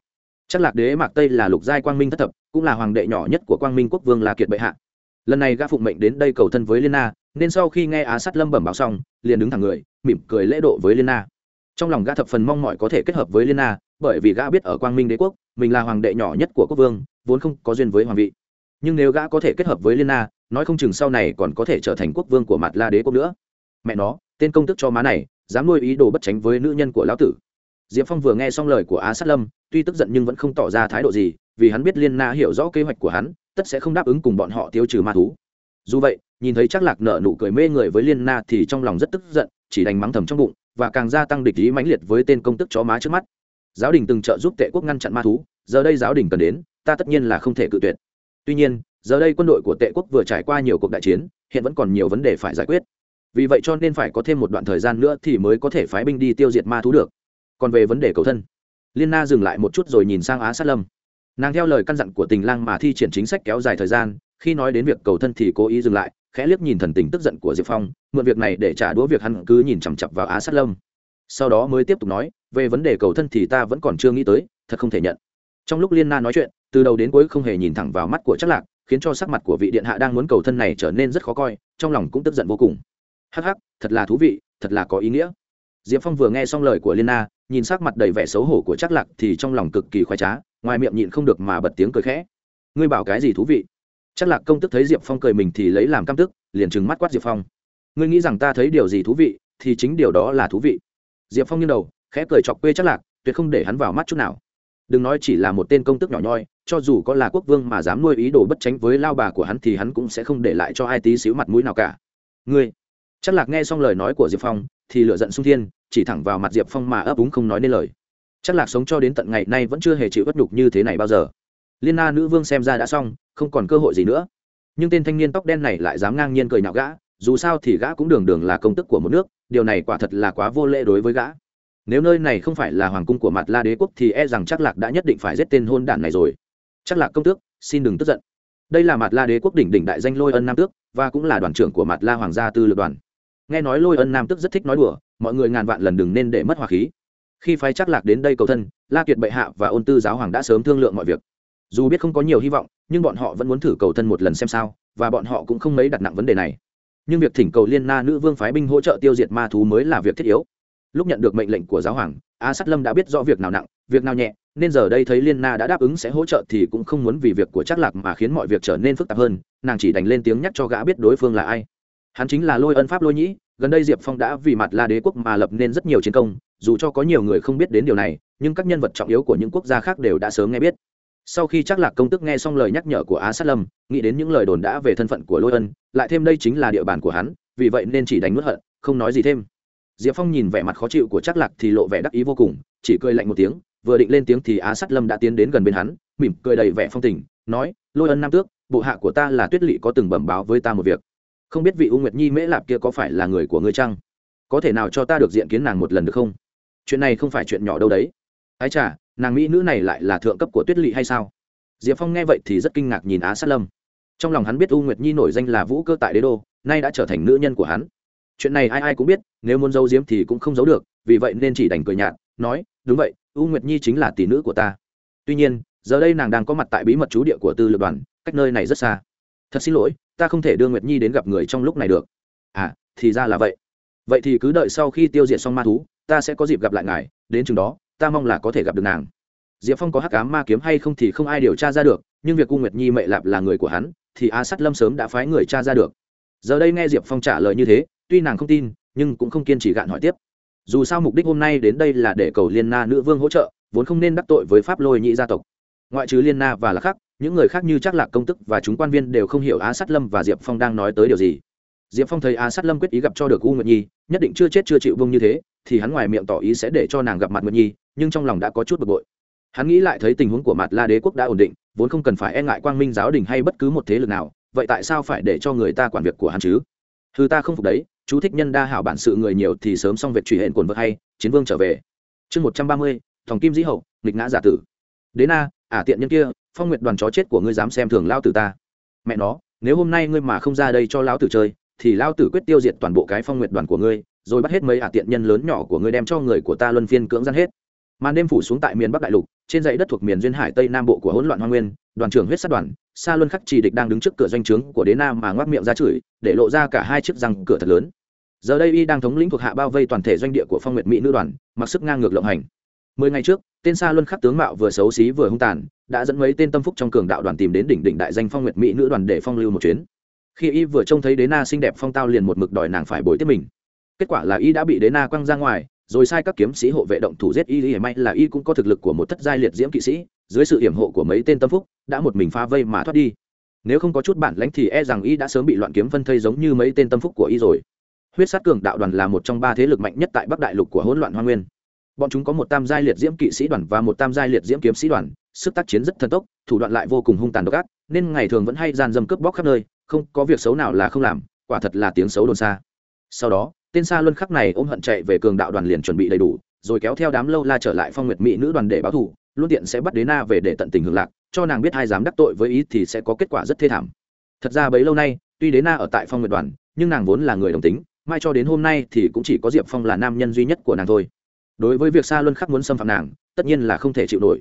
Chắc lạc đế mạc tây là lục giai quang minh thất thập, cũng là hoàng đệ nhỏ nhất của quang minh quốc vương là kiệt bệ hạ. Lần này gã phụng mệnh đến đây cầu thân với liên na, nên sau khi nghe á sát lâm bẩm báo xong, liền đứng thẳng người, mỉm cười lễ độ với liên na trong lòng gã thập phần mong mỏi có thể kết hợp với liên na, bởi vì gã biết ở quang minh đế quốc, mình là hoàng đệ nhỏ nhất của quốc vương, vốn không có duyên với hoàng vị. Nhưng nếu gã có thể kết hợp với liên na, nói không chừng sau này còn có thể trở thành quốc vương của mặt la đế quốc nữa. Mẹ nó, tên công tức cho má này, dám nuôi ý đồ bất tránh với nữ nhân của lão tử. Diệp phong vừa nghe xong lời của á sát lâm, tuy tức giận nhưng vẫn không tỏ ra thái độ gì, vì hắn biết liên na hiểu rõ kế hoạch của hắn, tất sẽ không đáp ứng cùng bọn họ tiêu trừ ma thú. Dù vậy, nhìn thấy chắc lạc nợ nụ cười mê người với liên na thì trong lòng rất tức giận, chỉ đành mắng thầm trong bụng và càng gia tăng địch ý mãnh liệt với tên công tức chó má trước mắt. Giáo đình từng trợ giúp tệ quốc ngăn chặn ma thú, giờ đây giáo đình cần đến, ta tất nhiên là không thể cự tuyệt. Tuy nhiên, giờ đây quân đội của tệ quốc vừa trải qua nhiều cuộc đại chiến, hiện vẫn còn nhiều vấn đề phải giải quyết. Vì vậy cho nên phải có thêm một đoạn thời gian nữa thì mới có thể phái binh đi tiêu diệt ma thú được. Còn về vấn đề cầu thân, liên na dừng lại một chút rồi nhìn sang á sát lâm. Nàng theo lời căn dặn của tình lang mà thi triển chính sách kéo dài thời gian, khi nói đến việc cầu thân thì cố ý dừng lại khẽ liếc nhìn thần tình tức giận của diệp phong, mượn việc này để trả đũa việc hắn cứ nhìn chằm chặp vào á sát lâm. Sau đó mới tiếp tục nói, về vấn đề cầu thân thì ta vẫn còn chưa nghĩ tới, thật không thể nhận. Trong lúc liên na nói chuyện, từ đầu đến cuối không hề nhìn thẳng vào mắt của chắc lạc, khiến cho sắc mặt của vị điện hạ đang muốn cầu thân này trở nên rất khó coi, trong lòng cũng tức giận vô cùng. Hắc hắc, thật là thú vị, thật là có ý nghĩa. Diệp phong vừa nghe xong lời của liên na, nhìn sắc mặt đầy vẻ xấu hổ của chắc lạc thì trong lòng cực kỳ khoái trá, ngoài miệng nhịn không được mà bật tiếng cười khẽ. Ngươi bảo cái gì thú vị? Chắc lạc công tức thấy diệp phong cười mình thì lấy làm căm tức, liền trừng mắt quát diệp phong. Ngươi nghĩ rằng ta thấy điều gì thú vị, thì chính điều đó là thú vị. Diệp phong nghiêng đầu, khẽ cười chọc quê chắc lạc, tuyệt không để hắn vào mắt chút nào. Đừng nói chỉ là một tên công tức nhỏ nhoi, cho dù có là quốc vương mà dám nuôi ý đồ bất tránh với lao bà của hắn thì hắn cũng sẽ không để lại cho ai tí xíu mặt mũi nào cả. Ngươi! Chắc lạc nghe xong lời nói của diệp phong, thì lựa giận sung thiên, chỉ thẳng vào mặt diệp phong mà ấp úng không nói nên lời. Chắc lạc sống cho đến tận ngày nay vẫn chưa hề chịu bất nhục như thế này bao giờ liên na nữ vương xem ra đã xong, không còn cơ hội gì nữa. Nhưng tên thanh niên tóc đen này lại dám ngang nhiên cười nhạo gã, dù sao thì gã cũng đường đường là công tức của một nước, điều này quả thật là quá vô lễ đối với gã. Nếu nơi này không phải là hoàng cung của mặt la đế quốc thì e rằng chắc lạc đã nhất định phải giết tên hôn đản này rồi. Chắc lạc công tước, xin đừng tức giận. Đây là mặt la đế quốc đỉnh đỉnh đại danh lôi ân nam tước, và cũng là đoàn trưởng của mặt la hoàng gia tư lược đoàn. Nghe nói lôi ân nam tước rất thích nói đùa, mọi người ngàn vạn lần đừng nên để mất hòa khí. Khi phái chắc lạc đến đây cầu thân, la kiệt bệ hạ và ôn tư giáo hoàng đã sớm thương lượng mọi việc dù biết không có nhiều hy vọng, nhưng bọn họ vẫn muốn thử cầu thân một lần xem sao, và bọn họ cũng không mấy đặt nặng vấn đề này. Nhưng việc thỉnh cầu liên na nữ vương phái binh hỗ trợ tiêu diệt ma thú mới là việc thiết yếu. Lúc nhận được mệnh lệnh của giáo hoàng, a sát lâm đã biết rõ việc nào nặng, việc nào nhẹ, nên giờ đây thấy liên na đã đáp ứng sẽ hỗ trợ thì cũng không muốn vì việc của chắc lạc mà khiến mọi việc trở nên phức tạp hơn, nàng chỉ đành lên tiếng nhắc cho gã biết đối phương là ai. Hắn chính là lôi ân pháp lôi nhĩ, gần đây diệp phong đã vì mặt la đế quốc mà lập nên rất nhiều chiến công, dù cho có nhiều người không biết đến điều này, nhưng các nhân vật trọng yếu của những quốc gia khác đều đã sớm nghe biết sau khi chắc lạc công tức nghe xong lời nhắc nhở của á sát lâm, nghĩ đến những lời đồn đã về thân phận của lôi ân, lại thêm đây chính là địa bàn của hắn, vì vậy nên chỉ đánh nuốt hận, không nói gì thêm. Diệp phong nhìn vẻ mặt khó chịu của chắc lạc thì lộ vẻ đắc ý vô cùng, chỉ cười lạnh một tiếng, vừa định lên tiếng thì á sát lâm đã tiến đến gần bên hắn, mỉm cười đầy vẻ phong tình, nói, lôi ân nam tước, bộ hạ của ta là tuyết lỵ có từng bẩm báo với ta một việc. Không biết vị u nguyệt nhi mễ lạp kia có phải là người của ngươi chăng? Có thể nào cho ta được diện kiến nàng một lần được không? Chuyện này không phải chuyện nhỏ đâu đấy. Ái chà nàng mỹ nữ này lại là thượng cấp của tuyết lỵ hay sao? Diệp phong nghe vậy thì rất kinh ngạc nhìn á sát lâm. Trong lòng hắn biết u nguyệt nhi nổi danh là vũ cơ tại đế đô, nay đã trở thành nữ nhân của hắn. Chuyện này ai ai cũng biết, nếu muốn giấu diếm thì cũng không giấu được, vì vậy nên chỉ đành cười nhạt, nói, đúng vậy, u nguyệt nhi chính là tỷ nữ của ta. Tuy nhiên, giờ đây nàng đang có mặt tại bí mật chú địa của tư lược đoàn, cách nơi này rất xa. Thật xin lỗi, ta không thể đưa nguyệt nhi đến gặp người trong lúc này được. À thì ra là vậy. Vậy thì cứ đợi sau khi tiêu diệt xong ma thú, ta sẽ có dịp gặp lại ngài, đến chừng đó ta mong là có thể gặp được nàng. Diệp phong có hắc ám ma kiếm hay không thì không ai điều tra ra được, nhưng việc cung nguyệt nhi mệ lạp là người của hắn, thì a sắt lâm sớm đã phái người tra ra được. Giờ đây nghe diệp phong trả lời như thế, tuy nàng không tin, nhưng cũng không kiên trì gạn hỏi tiếp. Dù sao mục đích hôm nay đến đây là để cầu liên na nữ vương hỗ trợ, vốn không nên đắc tội với pháp lôi nhị gia tộc. Ngoại trừ liên na và lạc khắc những người khác như chắc lạc công tức và chúng quan viên đều không hiểu á sát lâm và diệp phong đang nói tới điều gì. Diệp phong thấy á sát lâm quyết ý gặp cho được u nguyệt nhi, nhất định chưa chết chưa chịu vương như thế, thì hắn ngoài miệng tỏ ý sẽ để cho nàng gặp mặt nguyệt nhi nhưng trong lòng đã có chút bực bội. Hắn nghĩ lại thấy tình huống của mặt la đế quốc đã ổn định, vốn không cần phải e ngại quang minh giáo đình hay bất cứ một thế lực nào, vậy tại sao phải để cho người ta quản việc của hắn chứ? Thư ta không phục đấy, chú thích nhân đa hảo bản sự người nhiều thì sớm xong việc truy hẹn cuồn vực hay, chiến vương trở về. Chương một trăm ba mươi, thòng kim dĩ hậu, nghịch ngã giả tử. Đến a, ả tiện nhân kia, phong nguyệt đoàn chó chết của ngươi dám xem thường lao tử ta. Mẹ nó, nếu hôm nay ngươi mà không ra đây cho lao tử chơi, thì lao tử quyết tiêu diệt toàn bộ cái phong nguyệt đoàn của ngươi, rồi bắt hết mấy ả tiện nhân lớn nhỏ của ngươi đem cho người của ta luân phiên cưỡng gian hết màn đêm phủ xuống tại miền bắc đại lục, trên dãy đất thuộc miền duyên hải tây nam bộ của hỗn loạn hoa nguyên, đoàn trưởng huyết sát đoàn xa luân khắc trì địch đang đứng trước cửa doanh trướng của đế nam mà ngoác miệng ra chửi, để lộ ra cả hai chiếc răng cửa thật lớn. Giờ đây y đang thống lĩnh thuộc hạ bao vây toàn thể doanh địa của phong nguyệt mỹ nữ đoàn, mặc sức ngang ngược lộng hành. Mười ngày trước, tên xa luân khắc tướng mạo vừa xấu xí vừa hung tàn, đã dẫn mấy tên tâm phúc trong cường đạo đoàn tìm đến đỉnh đỉnh đại danh phong nguyệt mỹ nữ đoàn để phong lưu một chuyến. Khi y vừa trông thấy đế na xinh đẹp phong tao liền một mực đòi nàng phải bồi tiếp mình. Kết quả là y đã bị đế na quăng ra ngoài rồi sai các kiếm sĩ hộ vệ động thủ giết y y may là y cũng có thực lực của một thất giai liệt diễm kỵ sĩ, dưới sự hiểm hộ của mấy tên tâm phúc, đã một mình phá vây mà thoát đi. Nếu không có chút bản lãnh thì e rằng y đã sớm bị loạn kiếm phân thây giống như mấy tên tâm phúc của y rồi. Huyết sát cường đạo đoàn là một trong ba thế lực mạnh nhất tại bắc đại lục của hỗn loạn hoa nguyên. Bọn chúng có một tam giai liệt diễm kỵ sĩ đoàn và một tam giai liệt diễm kiếm sĩ đoàn, sức tác chiến rất thần tốc, thủ đoạn lại vô cùng hung tàn độc ác, nên ngày thường vẫn hay gian dâm cướp bóc khắp nơi, không có việc xấu nào là không làm, quả thật là tiếng xấu đồn xa. Sau đó tên xa luân khắc này ôm hận chạy về cường đạo đoàn liền chuẩn bị đầy đủ, rồi kéo theo đám lâu la trở lại phong nguyệt mỹ nữ đoàn để báo thù, luôn tiện sẽ bắt đế na về để tận tình hưởng lạc, cho nàng biết hai dám đắc tội với ý thì sẽ có kết quả rất thê thảm. Thật ra bấy lâu nay, tuy đế na ở tại phong nguyệt đoàn, nhưng nàng vốn là người đồng tính, mai cho đến hôm nay thì cũng chỉ có diệp phong là nam nhân duy nhất của nàng thôi. Đối với việc xa luân khắc muốn xâm phạm nàng, tất nhiên là không thể chịu nổi.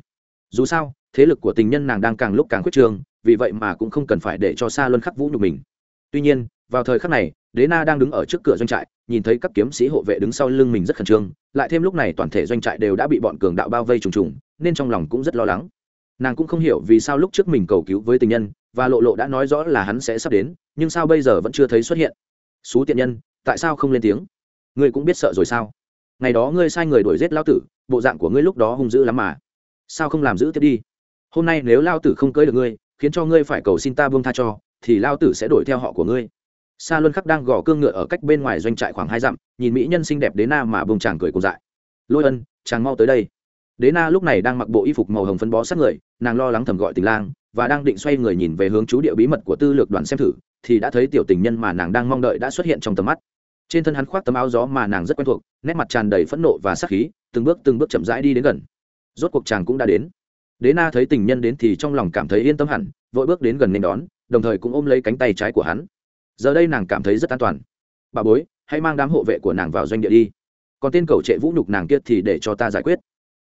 Dù sao, thế lực của tình nhân nàng đang càng lúc càng khuyết trường vì vậy mà cũng không cần phải để cho xa luân khắc vũ nhục mình. Tuy nhiên, vào thời khắc này đế na đang đứng ở trước cửa doanh trại, nhìn thấy các kiếm sĩ hộ vệ đứng sau lưng mình rất khẩn trương, lại thêm lúc này toàn thể doanh trại đều đã bị bọn cường đạo bao vây trùng trùng, nên trong lòng cũng rất lo lắng. Nàng cũng không hiểu vì sao lúc trước mình cầu cứu với tình nhân, và lộ lộ đã nói rõ là hắn sẽ sắp đến, nhưng sao bây giờ vẫn chưa thấy xuất hiện? Xú tiện nhân, tại sao không lên tiếng? Ngươi cũng biết sợ rồi sao? Ngày đó ngươi sai người đuổi giết lao tử, bộ dạng của ngươi lúc đó hung dữ lắm mà. Sao không làm giữ tiếp đi? Hôm nay nếu lao tử không cưới được ngươi, khiến cho ngươi phải cầu xin ta buông tha cho, thì lao tử sẽ đuổi theo họ của ngươi sa luân khắc đang gõ cương ngựa ở cách bên ngoài doanh trại khoảng hai dặm, nhìn mỹ nhân xinh đẹp Đế na mà bông chàng cười cùng dại. Lôi ân, chàng mau tới đây. Đế na lúc này đang mặc bộ y phục màu hồng phấn bó sát người, nàng lo lắng thầm gọi tình lang và đang định xoay người nhìn về hướng chú địa bí mật của tư lược đoàn xem thử, thì đã thấy tiểu tình nhân mà nàng đang mong đợi đã xuất hiện trong tầm mắt. Trên thân hắn khoác tấm áo gió mà nàng rất quen thuộc, nét mặt tràn đầy phẫn nộ và sắc khí, từng bước từng bước chậm rãi đi đến gần. Rốt cuộc chàng cũng đã đến. Đế na thấy tình nhân đến thì trong lòng cảm thấy yên tâm hẳn, vội bước đến gần nên đón, đồng thời cũng ôm lấy cánh tay trái của hắn giờ đây nàng cảm thấy rất an toàn. Bà bối, hãy mang đám hộ vệ của nàng vào doanh địa đi. Còn tên cầu trệ vũ nhục nàng kia thì để cho ta giải quyết.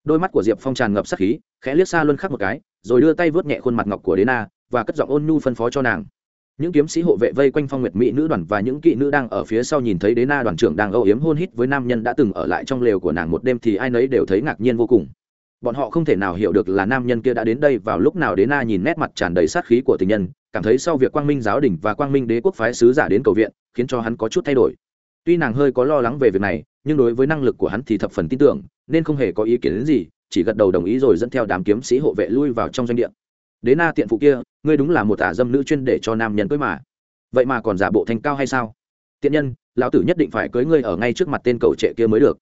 Đôi mắt của diệp phong tràn ngập sắc khí, khẽ liếc xa luân khắc một cái, rồi đưa tay vớt nhẹ khuôn mặt ngọc của đế na và cất giọng ôn nhu phân phó cho nàng. Những kiếm sĩ hộ vệ vây quanh phong nguyệt mỹ nữ đoàn và những kỵ nữ đang ở phía sau nhìn thấy đế na đoàn trưởng đang âu yếm hôn hít với nam nhân đã từng ở lại trong lều của nàng một đêm thì ai nấy đều thấy ngạc nhiên vô cùng bọn họ không thể nào hiểu được là nam nhân kia đã đến đây vào lúc nào đến na nhìn nét mặt tràn đầy sát khí của tình nhân, cảm thấy sau việc quang minh giáo đình và quang minh đế quốc phái sứ giả đến cầu viện, khiến cho hắn có chút thay đổi. Tuy nàng hơi có lo lắng về việc này, nhưng đối với năng lực của hắn thì thập phần tin tưởng, nên không hề có ý kiến đến gì, chỉ gật đầu đồng ý rồi dẫn theo đám kiếm sĩ hộ vệ lui vào trong doanh địa. Đế na tiện phụ kia, ngươi đúng là một ả dâm nữ chuyên để cho nam nhân cưới mà. Vậy mà còn giả bộ thành cao hay sao? Tiện nhân, lão tử nhất định phải cưới ngươi ở ngay trước mặt tên cầu trệ kia mới được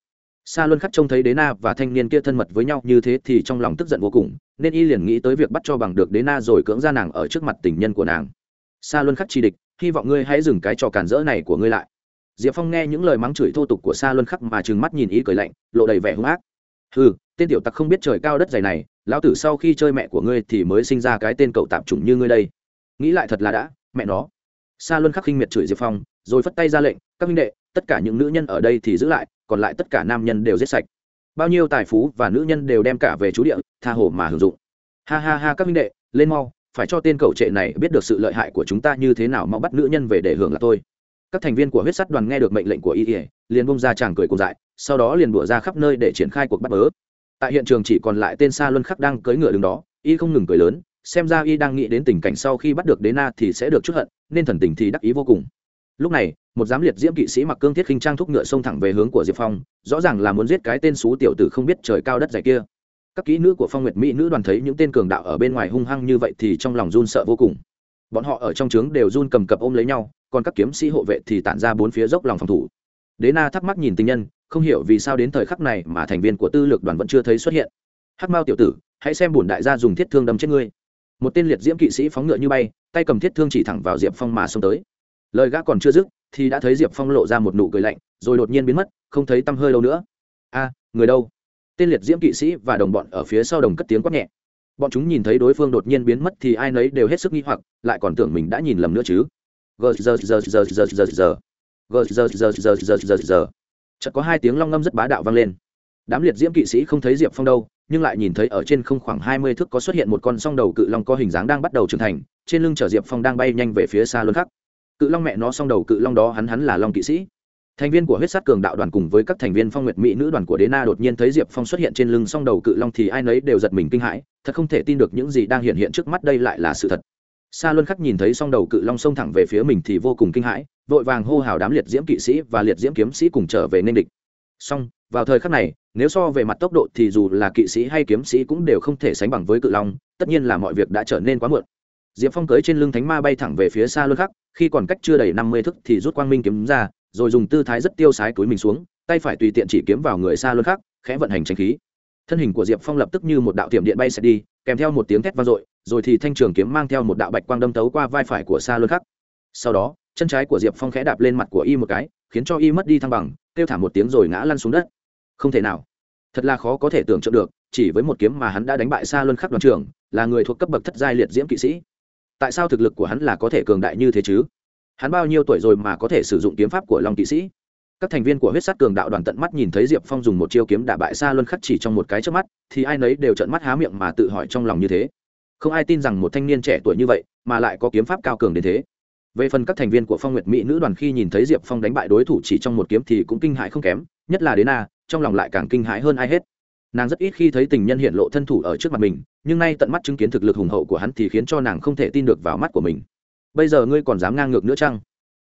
sa luân khắc trông thấy đế na và thanh niên kia thân mật với nhau như thế thì trong lòng tức giận vô cùng, nên y liền nghĩ tới việc bắt cho bằng được đế na rồi cưỡng ra nàng ở trước mặt tình nhân của nàng. Sa luân khắc chi địch, hy vọng ngươi hãy dừng cái trò cản rỡ này của ngươi lại. Diệp phong nghe những lời mắng chửi thô tục của sa luân khắc mà trừng mắt nhìn ý cười lạnh, lộ đầy vẻ hung ác. Ừ tên tiểu tặc không biết trời cao đất dày này, lão tử sau khi chơi mẹ của ngươi thì mới sinh ra cái tên cậu tạp chủng như ngươi đây. Nghĩ lại thật là đã, mẹ nó. Sa luân khắc khinh miệt chửi diệp phong, rồi phất tay ra lệnh, các minh đệ, tất cả những nữ nhân ở đây thì giữ lại còn lại tất cả nam nhân đều giết sạch. Bao nhiêu tài phú và nữ nhân đều đem cả về chú địa, tha hồ mà hưởng dụng. Ha ha ha, các minh đệ, lên mau, phải cho tên cậu trệ này biết được sự lợi hại của chúng ta như thế nào mau bắt nữ nhân về để hưởng là tôi. Các thành viên của huyết sắt đoàn nghe được mệnh lệnh của y ỉa liền bông ra chàng cười cùng dại, sau đó liền đùa ra khắp nơi để triển khai cuộc bắt bớ. Tại hiện trường chỉ còn lại tên sa luân khắc đang cưỡi ngựa đứng đó, y không ngừng cười lớn, xem ra y đang nghĩ đến tình cảnh sau khi bắt được đế na thì sẽ được chút hận, nên thần tình thì đắc ý vô cùng lúc này, một giám liệt diễm kỵ sĩ mặc cương thiết khinh trang thúc ngựa xông thẳng về hướng của diệp phong, rõ ràng là muốn giết cái tên xú tiểu tử không biết trời cao đất dày kia. Các kỹ nữ của phong nguyệt mỹ nữ đoàn thấy những tên cường đạo ở bên ngoài hung hăng như vậy thì trong lòng run sợ vô cùng. Bọn họ ở trong trướng đều run cầm cập ôm lấy nhau, còn các kiếm sĩ hộ vệ thì tản ra bốn phía dốc lòng phòng thủ. Đế na thắc mắc nhìn tình nhân, không hiểu vì sao đến thời khắc này mà thành viên của tư lược đoàn vẫn chưa thấy xuất hiện. Hắc mao tiểu tử, hãy xem bổn đại gia dùng thiết thương đâm chết ngươi. Một tên liệt diễm kỵ sĩ phóng ngựa như bay, tay cầm thiết thương chỉ thẳng vào diệp phong mà xông tới lời gã còn chưa dứt thì đã thấy diệp phong lộ ra một nụ cười lạnh rồi đột nhiên biến mất không thấy tăm hơi lâu nữa a người đâu tên liệt diễm kỵ sĩ và đồng bọn ở phía sau đồng cất tiếng quát nhẹ bọn chúng nhìn thấy đối phương đột nhiên biến mất thì ai nấy đều hết sức nghi hoặc lại còn tưởng mình đã nhìn lầm nữa chứ chợt có hai tiếng long ngâm rất bá đạo vang lên đám liệt diễm kỵ sĩ không thấy diệp phong đâu nhưng lại nhìn thấy ở trên không khoảng hai mươi thước có xuất hiện một con song đầu cự long có hình dáng đang bắt đầu trưởng thành trên lưng chở diệp phong đang bay nhanh về phía xa luân khắc cự long mẹ nó song đầu cự long đó hắn hắn là long kỵ sĩ. Thành viên của huyết sát cường đạo đoàn cùng với các thành viên phong nguyệt mỹ nữ đoàn của đế na đột nhiên thấy diệp phong xuất hiện trên lưng song đầu cự long thì ai nấy đều giật mình kinh hãi, thật không thể tin được những gì đang hiện hiện trước mắt đây lại là sự thật. Sa luân khắc nhìn thấy song đầu cự long xông thẳng về phía mình thì vô cùng kinh hãi, vội vàng hô hào đám liệt diễm kỵ sĩ và liệt diễm kiếm sĩ cùng trở về nên địch. Song vào thời khắc này, nếu so về mặt tốc độ thì dù là kỵ sĩ hay kiếm sĩ cũng đều không thể sánh bằng với cự long, tất nhiên là mọi việc đã trở nên quá muộn diệp phong cưới trên lưng thánh ma bay thẳng về phía xa luân khắc, khi còn cách chưa đầy năm mươi thức thì rút quang minh kiếm ra, rồi dùng tư thái rất tiêu sái túi mình xuống, tay phải tùy tiện chỉ kiếm vào người xa luân khắc, khẽ vận hành tranh khí. Thân hình của diệp phong lập tức như một đạo tiệm điện bay sẽ đi, kèm theo một tiếng thét vang dội, rồi thì thanh trường kiếm mang theo một đạo bạch quang đâm tấu qua vai phải của xa luân khắc. Sau đó, chân trái của diệp phong khẽ đạp lên mặt của y một cái, khiến cho y mất đi thăng bằng, kêu thả một tiếng rồi ngã lăn xuống đất. Không thể nào. Thật là khó có thể tưởng tượng được, chỉ với một kiếm mà hắn đã đánh bại xa luân khắc đoàn trưởng, là người thuộc cấp bậc thất giai liệt diễm kỵ sĩ tại sao thực lực của hắn là có thể cường đại như thế chứ? Hắn bao nhiêu tuổi rồi mà có thể sử dụng kiếm pháp của long kỵ sĩ? Các thành viên của huyết sát cường đạo đoàn tận mắt nhìn thấy diệp phong dùng một chiêu kiếm đả bại xa luân khắc chỉ trong một cái trước mắt, thì ai nấy đều trợn mắt há miệng mà tự hỏi trong lòng như thế. Không ai tin rằng một thanh niên trẻ tuổi như vậy mà lại có kiếm pháp cao cường đến thế. Về phần các thành viên của phong nguyệt mỹ nữ đoàn khi nhìn thấy diệp phong đánh bại đối thủ chỉ trong một kiếm thì cũng kinh hãi không kém, nhất là đến na, trong lòng lại càng kinh hãi hơn ai hết nàng rất ít khi thấy tình nhân hiện lộ thân thủ ở trước mặt mình, nhưng nay tận mắt chứng kiến thực lực hùng hậu của hắn thì khiến cho nàng không thể tin được vào mắt của mình. Bây giờ ngươi còn dám ngang ngược nữa chăng?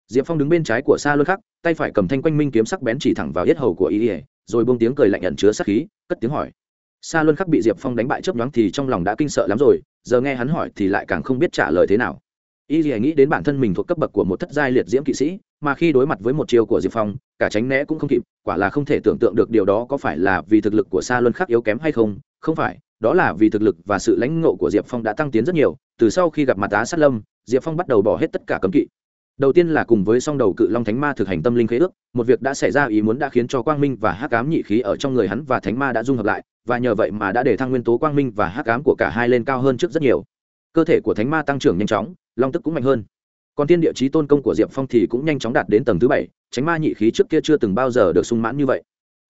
Diệp phong đứng bên trái của xa luân khắc, tay phải cầm thanh quanh minh kiếm sắc bén chỉ thẳng vào yết hầu của y ỉa rồi buông tiếng cười lạnh nhận chứa sắc khí, cất tiếng hỏi. Xa luân khắc bị diệp phong đánh bại chớp nhoáng thì trong lòng đã kinh sợ lắm rồi, giờ nghe hắn hỏi thì lại càng không biết trả lời thế nào y dì nghĩ đến bản thân mình thuộc cấp bậc của một thất giai liệt diễm kỵ sĩ, mà khi đối mặt với một chiều của diệp phong, cả tránh né cũng không kịp, quả là không thể tưởng tượng được điều đó có phải là vì thực lực của Sa luân khắc yếu kém hay không. Không phải, đó là vì thực lực và sự lãnh ngộ của diệp phong đã tăng tiến rất nhiều, từ sau khi gặp mặt tá sát lâm, diệp phong bắt đầu bỏ hết tất cả cấm kỵ. Đầu tiên là cùng với song đầu cự long thánh ma thực hành tâm linh khế ước, một việc đã xảy ra ý muốn đã khiến cho quang minh và hắc ám nhị khí ở trong người hắn và thánh ma đã dung hợp lại, và nhờ vậy mà đã để thăng nguyên tố quang minh và hắc ám của cả hai lên cao hơn trước rất nhiều cơ thể của thánh ma tăng trưởng nhanh chóng, long tức cũng mạnh hơn. Còn tiên địa chí tôn công của diệp phong thì cũng nhanh chóng đạt đến tầng thứ bảy, tránh ma nhị khí trước kia chưa từng bao giờ được sung mãn như vậy.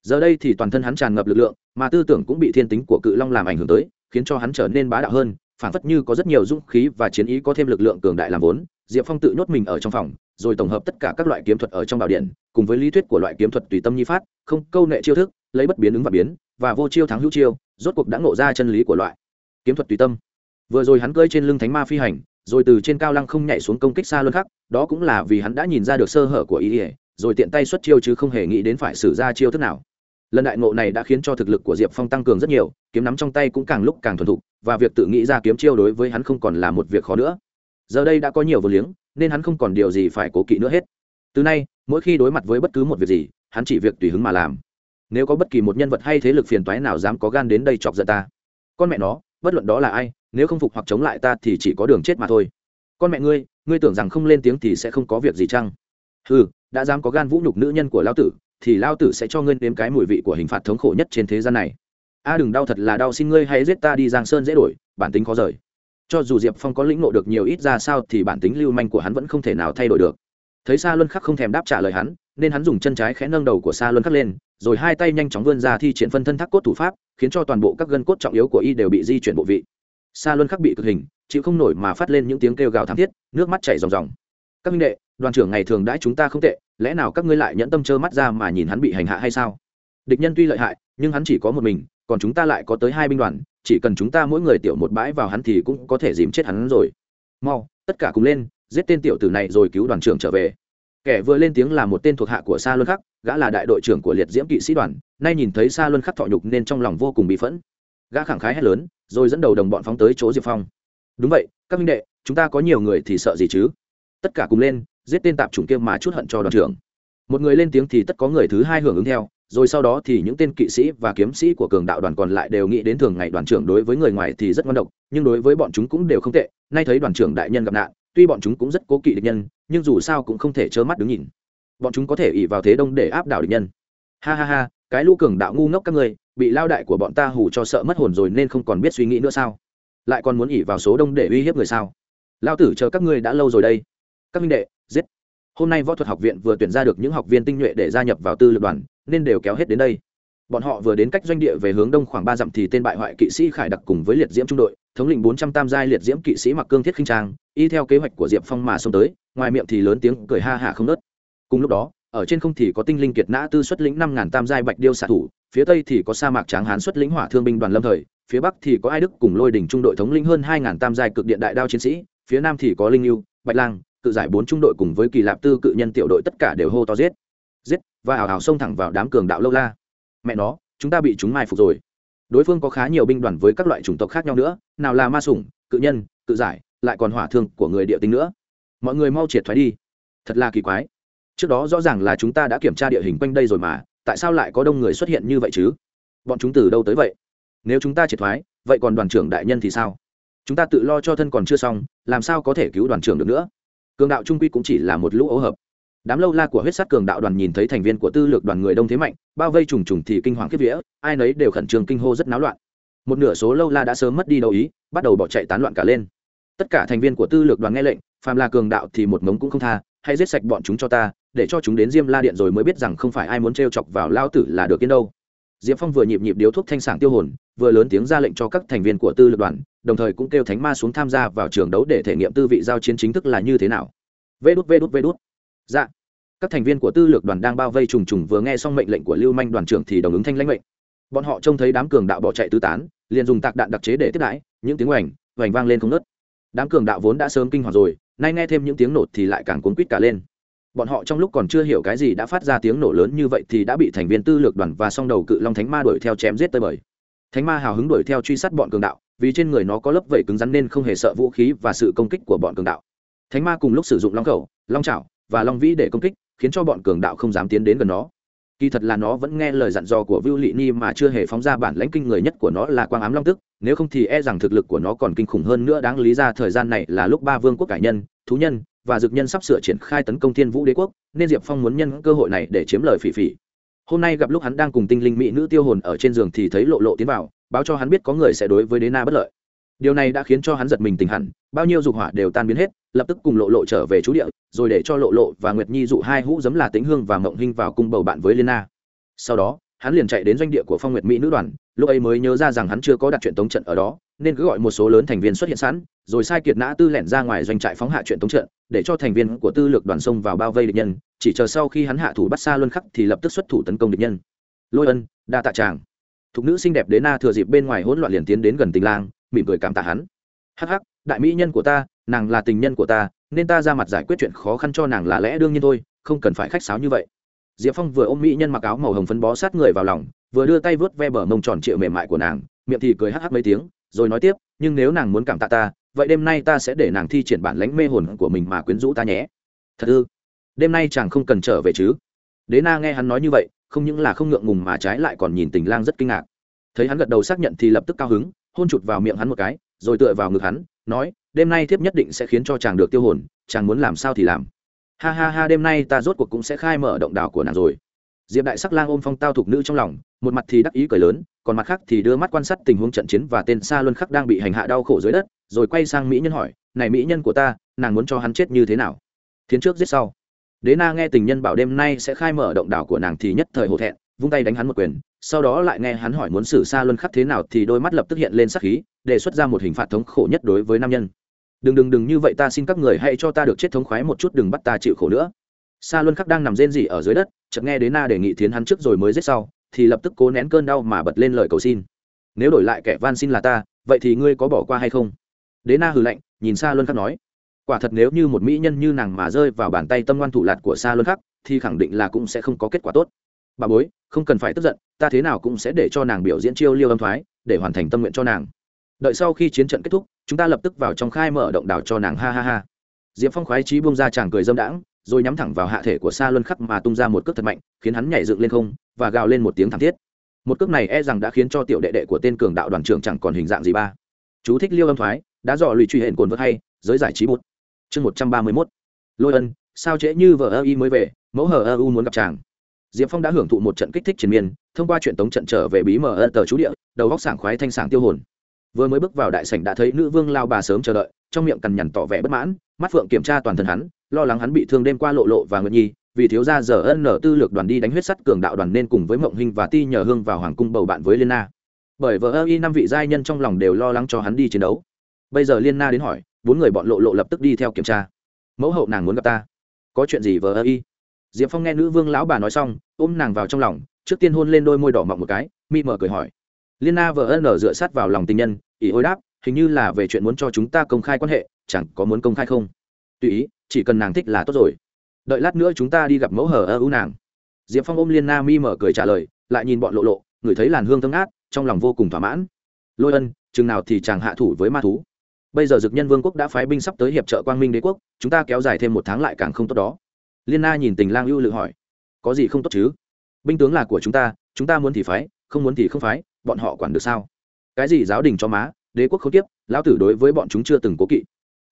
Giờ đây thì toàn thân hắn tràn ngập lực lượng, mà tư tưởng cũng bị thiên tính của cự long làm ảnh hưởng tới, khiến cho hắn trở nên bá đạo hơn, phản phất như có rất nhiều dũng khí và chiến ý có thêm lực lượng cường đại làm vốn. Diệp phong tự nhốt mình ở trong phòng, rồi tổng hợp tất cả các loại kiếm thuật ở trong bảo điện, cùng với lý thuyết của loại kiếm thuật tùy tâm nhi phát, không câu nệ chiêu thức, lấy bất biến ứng và biến, và vô chiêu thắng hữu chiêu, rốt cuộc đã ngộ ra chân lý của loại kiếm thuật tùy tâm vừa rồi hắn cơi trên lưng thánh ma phi hành, rồi từ trên cao lăng không nhảy xuống công kích xa luân khắc, đó cũng là vì hắn đã nhìn ra được sơ hở của ý ỉa rồi tiện tay xuất chiêu chứ không hề nghĩ đến phải xử ra chiêu thức nào. Lần đại ngộ này đã khiến cho thực lực của diệp phong tăng cường rất nhiều, kiếm nắm trong tay cũng càng lúc càng thuần thục, và việc tự nghĩ ra kiếm chiêu đối với hắn không còn là một việc khó nữa. Giờ đây đã có nhiều vô liếng, nên hắn không còn điều gì phải cố kỵ nữa hết. Từ nay, mỗi khi đối mặt với bất cứ một việc gì, hắn chỉ việc tùy hứng mà làm. Nếu có bất kỳ một nhân vật hay thế lực phiền toái nào dám có gan đến đây chọc giận ta, con mẹ nó, bất luận đó là ai nếu không phục hoặc chống lại ta thì chỉ có đường chết mà thôi. Con mẹ ngươi ngươi tưởng rằng không lên tiếng thì sẽ không có việc gì chăng? Ừ đã dám có gan vũ nhục nữ nhân của lao tử, thì lao tử sẽ cho ngươi nếm cái mùi vị của hình phạt thống khổ nhất trên thế gian này. A, đừng đau thật là đau, xin ngươi hãy giết ta đi, giang sơn dễ đổi, bản tính khó rời. Cho dù diệp phong có lĩnh ngộ được nhiều ít ra sao thì bản tính lưu manh của hắn vẫn không thể nào thay đổi được. Thấy sa luân khắc không thèm đáp trả lời hắn, nên hắn dùng chân trái khẽ nâng đầu của sa luân khắc lên, rồi hai tay nhanh chóng vươn ra thi triển phân thân thác cốt thủ pháp, khiến cho toàn bộ các gân cốt trọng yếu của y đều bị di chuyển bộ vị sa luân khắc bị cực hình, chịu không nổi mà phát lên những tiếng kêu gào thảm thiết, nước mắt chảy ròng ròng. Các minh đệ, đoàn trưởng ngày thường đãi chúng ta không tệ, lẽ nào các ngươi lại nhẫn tâm trơ mắt ra mà nhìn hắn bị hành hạ hay sao? Địch nhân tuy lợi hại, nhưng hắn chỉ có một mình, còn chúng ta lại có tới hai binh đoàn, chỉ cần chúng ta mỗi người tiểu một bãi vào hắn thì cũng có thể dìm chết hắn rồi. Mau, tất cả cùng lên, giết tên tiểu tử này rồi cứu đoàn trưởng trở về. Kẻ vừa lên tiếng là một tên thuộc hạ của sa luân khắc, gã là đại đội trưởng của liệt diễm kỵ sĩ đoàn, nay nhìn thấy sa luân khắc thọ nhục nên trong lòng vô cùng bị phẫn gã khẳng khái hét lớn, rồi dẫn đầu đồng bọn phóng tới chỗ diệp phong. Đúng vậy, các minh đệ, chúng ta có nhiều người thì sợ gì chứ? Tất cả cùng lên, giết tên tạp chủng kia mà chút hận cho đoàn trưởng. Một người lên tiếng thì tất có người thứ hai hưởng ứng theo, rồi sau đó thì những tên kỵ sĩ và kiếm sĩ của cường đạo đoàn còn lại đều nghĩ đến thường ngày đoàn trưởng đối với người ngoài thì rất ngon độc, nhưng đối với bọn chúng cũng đều không tệ, nay thấy đoàn trưởng đại nhân gặp nạn, tuy bọn chúng cũng rất cố kỵ địch nhân, nhưng dù sao cũng không thể trơ mắt đứng nhìn. Bọn chúng có thể ỉ vào thế đông để áp đảo địch nhân. Ha ha ha, cái lũ cường đạo ngu ngốc các người bị lao đại của bọn ta hù cho sợ mất hồn rồi nên không còn biết suy nghĩ nữa sao? Lại còn muốn ỉ vào số đông để uy hiếp người sao? Lao tử chờ các ngươi đã lâu rồi đây. Các minh đệ, giết. Hôm nay võ thuật học viện vừa tuyển ra được những học viên tinh nhuệ để gia nhập vào tư lực đoàn, nên đều kéo hết đến đây. Bọn họ vừa đến cách doanh địa về hướng đông khoảng ba dặm thì tên bại hoại kỵ sĩ khải đặc cùng với liệt diễm trung đội, thống lĩnh bốn trăm tam giai liệt diễm kỵ sĩ mặc cương thiết khinh trang, y theo kế hoạch của diệp phong mà xông tới, ngoài miệng thì lớn tiếng cười ha hả không nớt. Cùng lúc đó, ở trên không thì có tinh linh kiệt nã tư xuất lĩnh năm ngàn tam giai bạch điêu xạ thủ phía tây thì có sa mạc tráng hán xuất lĩnh hỏa thương binh đoàn lâm thời, phía bắc thì có ai đức cùng lôi đỉnh trung đội thống lĩnh hơn hai ngàn tam giai cực điện đại đao chiến sĩ, phía nam thì có linh yêu, bạch lang, cự giải bốn trung đội cùng với kỳ lạp tư cự nhân tiểu đội tất cả đều hô to giết. Giết, và ảo ảo xông thẳng vào đám cường đạo lâu la. Mẹ nó, chúng ta bị chúng mai phục rồi. Đối phương có khá nhiều binh đoàn với các loại chủng tộc khác nhau nữa, nào là ma sủng, cự nhân, cự giải, lại còn hỏa thương của người địa tính nữa. Mọi người mau triệt thoái đi. Thật là kỳ quái. Trước đó rõ ràng là chúng ta đã kiểm tra địa hình quanh đây rồi mà tại sao lại có đông người xuất hiện như vậy chứ? Bọn chúng từ đâu tới vậy? Nếu chúng ta triệt thoái, vậy còn đoàn trưởng đại nhân thì sao? Chúng ta tự lo cho thân còn chưa xong, làm sao có thể cứu đoàn trưởng được nữa? Cường đạo trung quy cũng chỉ là một lũ ấu hợp. Đám lâu la của huyết sát cường đạo đoàn nhìn thấy thành viên của tư lược đoàn người đông thế mạnh, bao vây trùng trùng thì kinh hoàng kiếp vía, ai nấy đều khẩn trương kinh hô rất náo loạn. Một nửa số lâu la đã sớm mất đi đầu ý, bắt đầu bỏ chạy tán loạn cả lên. Tất cả thành viên của tư lược đoàn nghe lệnh, phàm là cường đạo thì một mống cũng không tha hay giết sạch bọn chúng cho ta để cho chúng đến diêm la điện rồi mới biết rằng không phải ai muốn t chọc vào lao tử là được yên đâu. Diệp phong vừa nhịp nhịp điếu thuốc thanh sảng tiêu hồn, vừa lớn tiếng ra lệnh cho các thành viên của tư lược đoàn, đồng thời cũng kêu thánh ma xuống tham gia vào trường đấu để thể nghiệm tư vị giao chiến chính thức là như thế nào. Vê đút vê đút vê đút. Dạ. Các thành viên của tư lược đoàn đang bao vây trùng trùng vừa nghe xong mệnh lệnh của lưu manh đoàn trưởng thì đồng ứng thanh lãnh mệnh. Bọn họ trông thấy đám cường đạo bỏ chạy tứ tán, liền dùng tạc đạn đặc chế để tiếp đãi, những tiếng oành oành vang lên không nớt đám cường đạo vốn đã sớm kinh hoàng rồi, nay nghe thêm những tiếng nổ thì lại càng cuốn quýt cả lên bọn họ trong lúc còn chưa hiểu cái gì đã phát ra tiếng nổ lớn như vậy thì đã bị thành viên tư lược đoàn và song đầu cự long thánh ma đuổi theo chém giết tới bời. Thánh ma hào hứng đuổi theo truy sát bọn cường đạo vì trên người nó có lớp vẩy cứng rắn nên không hề sợ vũ khí và sự công kích của bọn cường đạo. Thánh ma cùng lúc sử dụng long khẩu long trảo và long vĩ để công kích khiến cho bọn cường đạo không dám tiến đến gần nó. Kỳ thật là nó vẫn nghe lời dặn dò của Vưu Lị Ni mà chưa hề phóng ra bản lãnh kinh người nhất của nó là quang ám long tức, nếu không thì e rằng thực lực của nó còn kinh khủng hơn nữa. Đáng lý ra thời gian này là lúc ba vương quốc cải nhân, thú nhân và dược nhân sắp sửa triển khai tấn công Thiên Vũ Đế quốc, nên Diệp Phong muốn nhân cơ hội này để chiếm lời phỉ phỉ. Hôm nay gặp lúc hắn đang cùng tinh linh mỹ nữ tiêu hồn ở trên giường thì thấy Lộ Lộ tiến vào, báo cho hắn biết có người sẽ đối với Đế Na bất lợi. Điều này đã khiến cho hắn giật mình tỉnh hẳn, bao nhiêu dục hỏa đều tan biến hết, lập tức cùng Lộ Lộ trở về chú địa, rồi để cho Lộ Lộ và Nguyệt Nhi dụ hai hũ giấm là Tĩnh Hương và Mộng Hinh vào cung bầu bạn với Liên Na sau đó hắn liền chạy đến doanh địa của phong nguyệt mỹ nữ đoàn lúc ấy mới nhớ ra rằng hắn chưa có đặt chuyện tống trận ở đó nên cứ gọi một số lớn thành viên xuất hiện sẵn rồi sai kiệt nã tư lẻn ra ngoài doanh trại phóng hạ chuyện tống trận, để cho thành viên của tư lược đoàn sông vào bao vây địch nhân, chỉ chờ sau khi hắn hạ thủ bắt xa luân khắc thì lập tức xuất thủ tấn công địch nhân. Lôi ân, đa tạ tràng thục nữ xinh đẹp đế na thừa dịp bên ngoài hỗn loạn liền tiến đến gần tình lang, mỉm cười cảm tạ hắn. Hắc hắc, đại mỹ nhân của ta, nàng là tình nhân của ta, nên ta ra mặt giải quyết chuyện khó khăn cho nàng là lẽ đương nhiên thôi, không cần phải khách sáo như vậy. Diệp phong vừa ôm mỹ nhân mặc áo màu hồng phấn bó sát người vào lòng, vừa đưa tay vớt ve bờ mông tròn trịa mềm mại của nàng, miệng thì cười hắc hắc mấy tiếng, rồi nói tiếp, nhưng nếu nàng muốn cảm tạ ta vậy đêm nay ta sẽ để nàng thi triển bản lãnh mê hồn của mình mà quyến rũ ta nhé. Thật ư? Đêm nay chàng không cần trở về chứ? Đế na nghe hắn nói như vậy, không những là không ngượng ngùng mà trái lại còn nhìn tình lang rất kinh ngạc. Thấy hắn gật đầu xác nhận thì lập tức cao hứng, hôn chụt vào miệng hắn một cái, rồi tựa vào ngực hắn, nói, đêm nay thiếp nhất định sẽ khiến cho chàng được tiêu hồn, chàng muốn làm sao thì làm. Ha ha ha, đêm nay ta rốt cuộc cũng sẽ khai mở động đảo của nàng rồi. Diệp đại sắc lang ôm phong tao thục nữ trong lòng, một mặt thì đắc ý cười lớn, còn mặt khác thì đưa mắt quan sát tình huống trận chiến và tên xa luân khắc đang bị hành hạ đau khổ dưới đất rồi quay sang mỹ nhân hỏi, này mỹ nhân của ta, nàng muốn cho hắn chết như thế nào? Thiến trước giết sau. Đế na nghe tình nhân bảo đêm nay sẽ khai mở động đảo của nàng thì nhất thời hổ thẹn, vung tay đánh hắn một quyền, sau đó lại nghe hắn hỏi muốn xử xa luân khắc thế nào thì đôi mắt lập tức hiện lên sắc khí, đề xuất ra một hình phạt thống khổ nhất đối với nam nhân. Đừng đừng đừng như vậy ta xin các người hãy cho ta được chết thống khoái một chút, đừng bắt ta chịu khổ nữa. Sa luân khắc đang nằm rên rỉ ở dưới đất, chợt nghe đế na đề nghị thiến hắn trước rồi mới giết sau, thì lập tức cố nén cơn đau mà bật lên lời cầu xin. Nếu đổi lại kẻ van xin là ta, vậy thì ngươi có bỏ qua hay không? Đế na hừ lạnh, nhìn sa luân khắc nói, quả thật nếu như một mỹ nhân như nàng mà rơi vào bàn tay tâm ngoan thủ lạt của sa luân khắc, thì khẳng định là cũng sẽ không có kết quả tốt. Bà bối, không cần phải tức giận, ta thế nào cũng sẽ để cho nàng biểu diễn chiêu liêu âm thoái, để hoàn thành tâm nguyện cho nàng. Đợi sau khi chiến trận kết thúc, chúng ta lập tức vào trong khai mở động đảo cho nàng, ha ha ha. Diệp phong khoái trí buông ra chàng cười dâm đãng, rồi nhắm thẳng vào hạ thể của sa luân khắc mà tung ra một cước thật mạnh, khiến hắn nhảy dựng lên không, và gào lên một tiếng thảm thiết. Một cước này e rằng đã khiến cho tiểu đệ đệ của tên cường đạo đoàn trưởng chẳng còn hình dạng gì ba. Chú thích liêu âm thoái đã dò lùi truy hển cồn vớt hay, giới giải trí bút chương một trăm ba mươi mốt. Lôi ân, sao trễ như vợ ơ y mới về, mẫu hờ ơ u muốn gặp chàng. Diệp phong đã hưởng thụ một trận kích thích triền miên, thông qua chuyện tống trận trở về bí mờ ơ tờ chú địa, đầu góc sảng khoái thanh sảng tiêu hồn. Vừa mới bước vào đại sảnh đã thấy nữ vương lao bà sớm chờ đợi, trong miệng cằn nhằn tỏ vẻ bất mãn, mắt phượng kiểm tra toàn thân hắn, lo lắng hắn bị thương đêm qua lộ lộ và nguyệt nhi, vì thiếu gia giờ ân nở tư lược đoàn đi đánh huyết sắt cường đạo đoàn nên cùng với mộng hình và ti nhờ hương vào hoàng cung bầu bạn với liên na. Bởi vợ ơ y năm vị giai nhân trong lòng đều lo lắng cho hắn đi chiến đấu bây giờ liên na đến hỏi, bốn người bọn lộ lộ lập tức đi theo kiểm tra. Mẫu hậu nàng muốn gặp ta. Có chuyện gì vợ ơ y? Diệp phong nghe nữ vương lão bà nói xong, ôm nàng vào trong lòng, trước tiên hôn lên đôi môi đỏ mọng một cái, mi mở cười hỏi. Liên na vợ ơ nở dựa sát vào lòng tình nhân, ỷ ôi đáp, hình như là về chuyện muốn cho chúng ta công khai quan hệ, chẳng có muốn công khai không? Tùy ý, chỉ cần nàng thích là tốt rồi. Đợi lát nữa chúng ta đi gặp mẫu hờ ơ ưu nàng. Diệp phong ôm liên na mi mở cười trả lời, lại nhìn bọn lộ lộ ngửi thấy làn hương thơm ngát, trong lòng vô cùng thỏa mãn. Lôi ân, chừng nào thì chàng hạ thủ với ma thú bây giờ dực nhân vương quốc đã phái binh sắp tới hiệp trợ quang minh đế quốc, chúng ta kéo dài thêm một tháng lại càng không tốt đó. Liên na nhìn tình lang ưu lự hỏi. Có gì không tốt chứ? Binh tướng là của chúng ta chúng ta muốn thì phái, không muốn thì không phái, bọn họ quản được sao? Cái gì giáo đình cho má, đế quốc không tiếp, lão tử đối với bọn chúng chưa từng cố kỵ.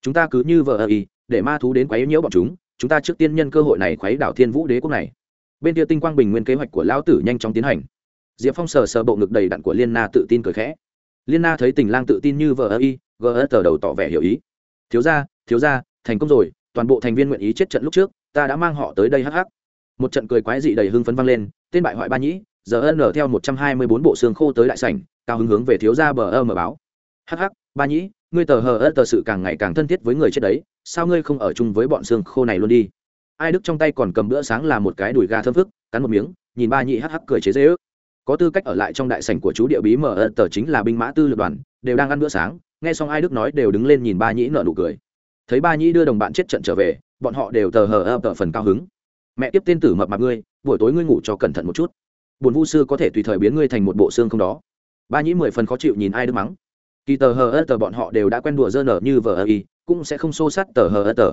Chúng ta cứ như vợ ơ y, để ma thú đến quấy nhiễu bọn chúng chúng ta trước tiên nhân cơ hội này khuấy đảo thiên vũ đế quốc này. Bên kia tinh quang bình nguyên kế hoạch của lão tử nhanh chóng tiến hành. Diệp phong sờ sờ bộ ngực đầy đặn của liên na tự tin cười khẽ. Liên na thấy tình lang tự tin như vợ ơ y gs tờ đầu tỏ vẻ hiểu ý. Thiếu ra thiếu ra thành công rồi, toàn bộ thành viên nguyện ý chết trận lúc trước, ta đã mang họ tới đây hắc hắc. Một trận cười quái dị đầy hưng phấn vang lên, tên bại hoại ba nhĩ giờ ân ở theo một trăm hai mươi bốn bộ xương khô tới đại sảnh, cao hứng hướng về thiếu gia bờ ơ mở báo. Hắc hắc, ba nhĩ, ngươi tờ hờ ơ tờ sự càng ngày càng thân thiết với người chết đấy, sao ngươi không ở chung với bọn xương khô này luôn đi? Ai đức trong tay còn cầm bữa sáng là một cái đùi gà thơm phức, cắn một miếng, nhìn ba nhĩ hắc hắc cười chế dễ ước. Có tư cách ở lại trong đại sảnh của chú địa bí mở ơ tờ chính là binh mã tư lược đoàn, đều đang ăn bữa sáng nghe xong ai đức nói đều đứng lên nhìn ba nhĩ nợ nụ cười. Thấy ba nhĩ đưa đồng bạn chết trận trở về, bọn họ đều tờ hờ ơ tờ phần cao hứng. Mẹ tiếp tên tử mập mặt ngươi, buổi tối ngươi ngủ cho cẩn thận một chút. Buồn vu sư có thể tùy thời biến ngươi thành một bộ xương không đó. Ba nhĩ mười phần khó chịu nhìn ai đức mắng. Kỳ tờ hờ ơ tờ bọn họ đều đã quen đùa dơ nở như vờ ơ y, cũng sẽ không xô sát tờ hờ ơ tờ.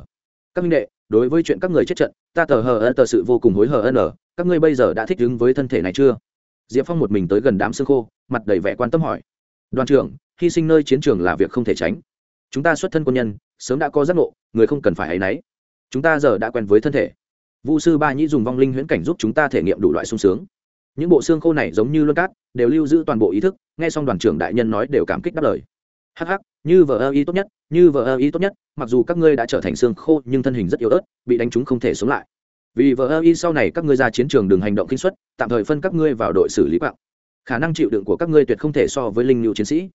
Các minh đệ, đối với chuyện các người chết trận, ta tờ hờ ơ tờ sự vô cùng hối hờ ơ nở. các ngươi bây giờ đã thích ứng với thân thể này chưa? Diệp phong một mình tới gần đám xương khô, mặt đầy vẻ quan tâm hỏi. Đoàn trưởng hy sinh nơi chiến trường là việc không thể tránh. Chúng ta xuất thân quân nhân, sớm đã có giác ngộ, người không cần phải hay náy. Chúng ta giờ đã quen với thân thể. Vũ sư ba nhĩ dùng vong linh huyễn cảnh giúp chúng ta thể nghiệm đủ loại sung sướng. Những bộ xương khô này giống như luân cát, đều lưu giữ toàn bộ ý thức, nghe xong đoàn trưởng đại nhân nói đều cảm kích đáp lời. Hh như vợ ơ y tốt nhất, như vợ ơ y tốt nhất, mặc dù các ngươi đã trở thành xương khô, nhưng thân hình rất yếu ớt, bị đánh chúng không thể sống lại. Vì vợ ơ y sau này các ngươi ra chiến trường đừng hành động kinh xuất tạm thời phân các ngươi vào đội xử lý quạng. Khả năng chịu đựng của các ngươi tuyệt không thể so với linh lưu chiến sĩ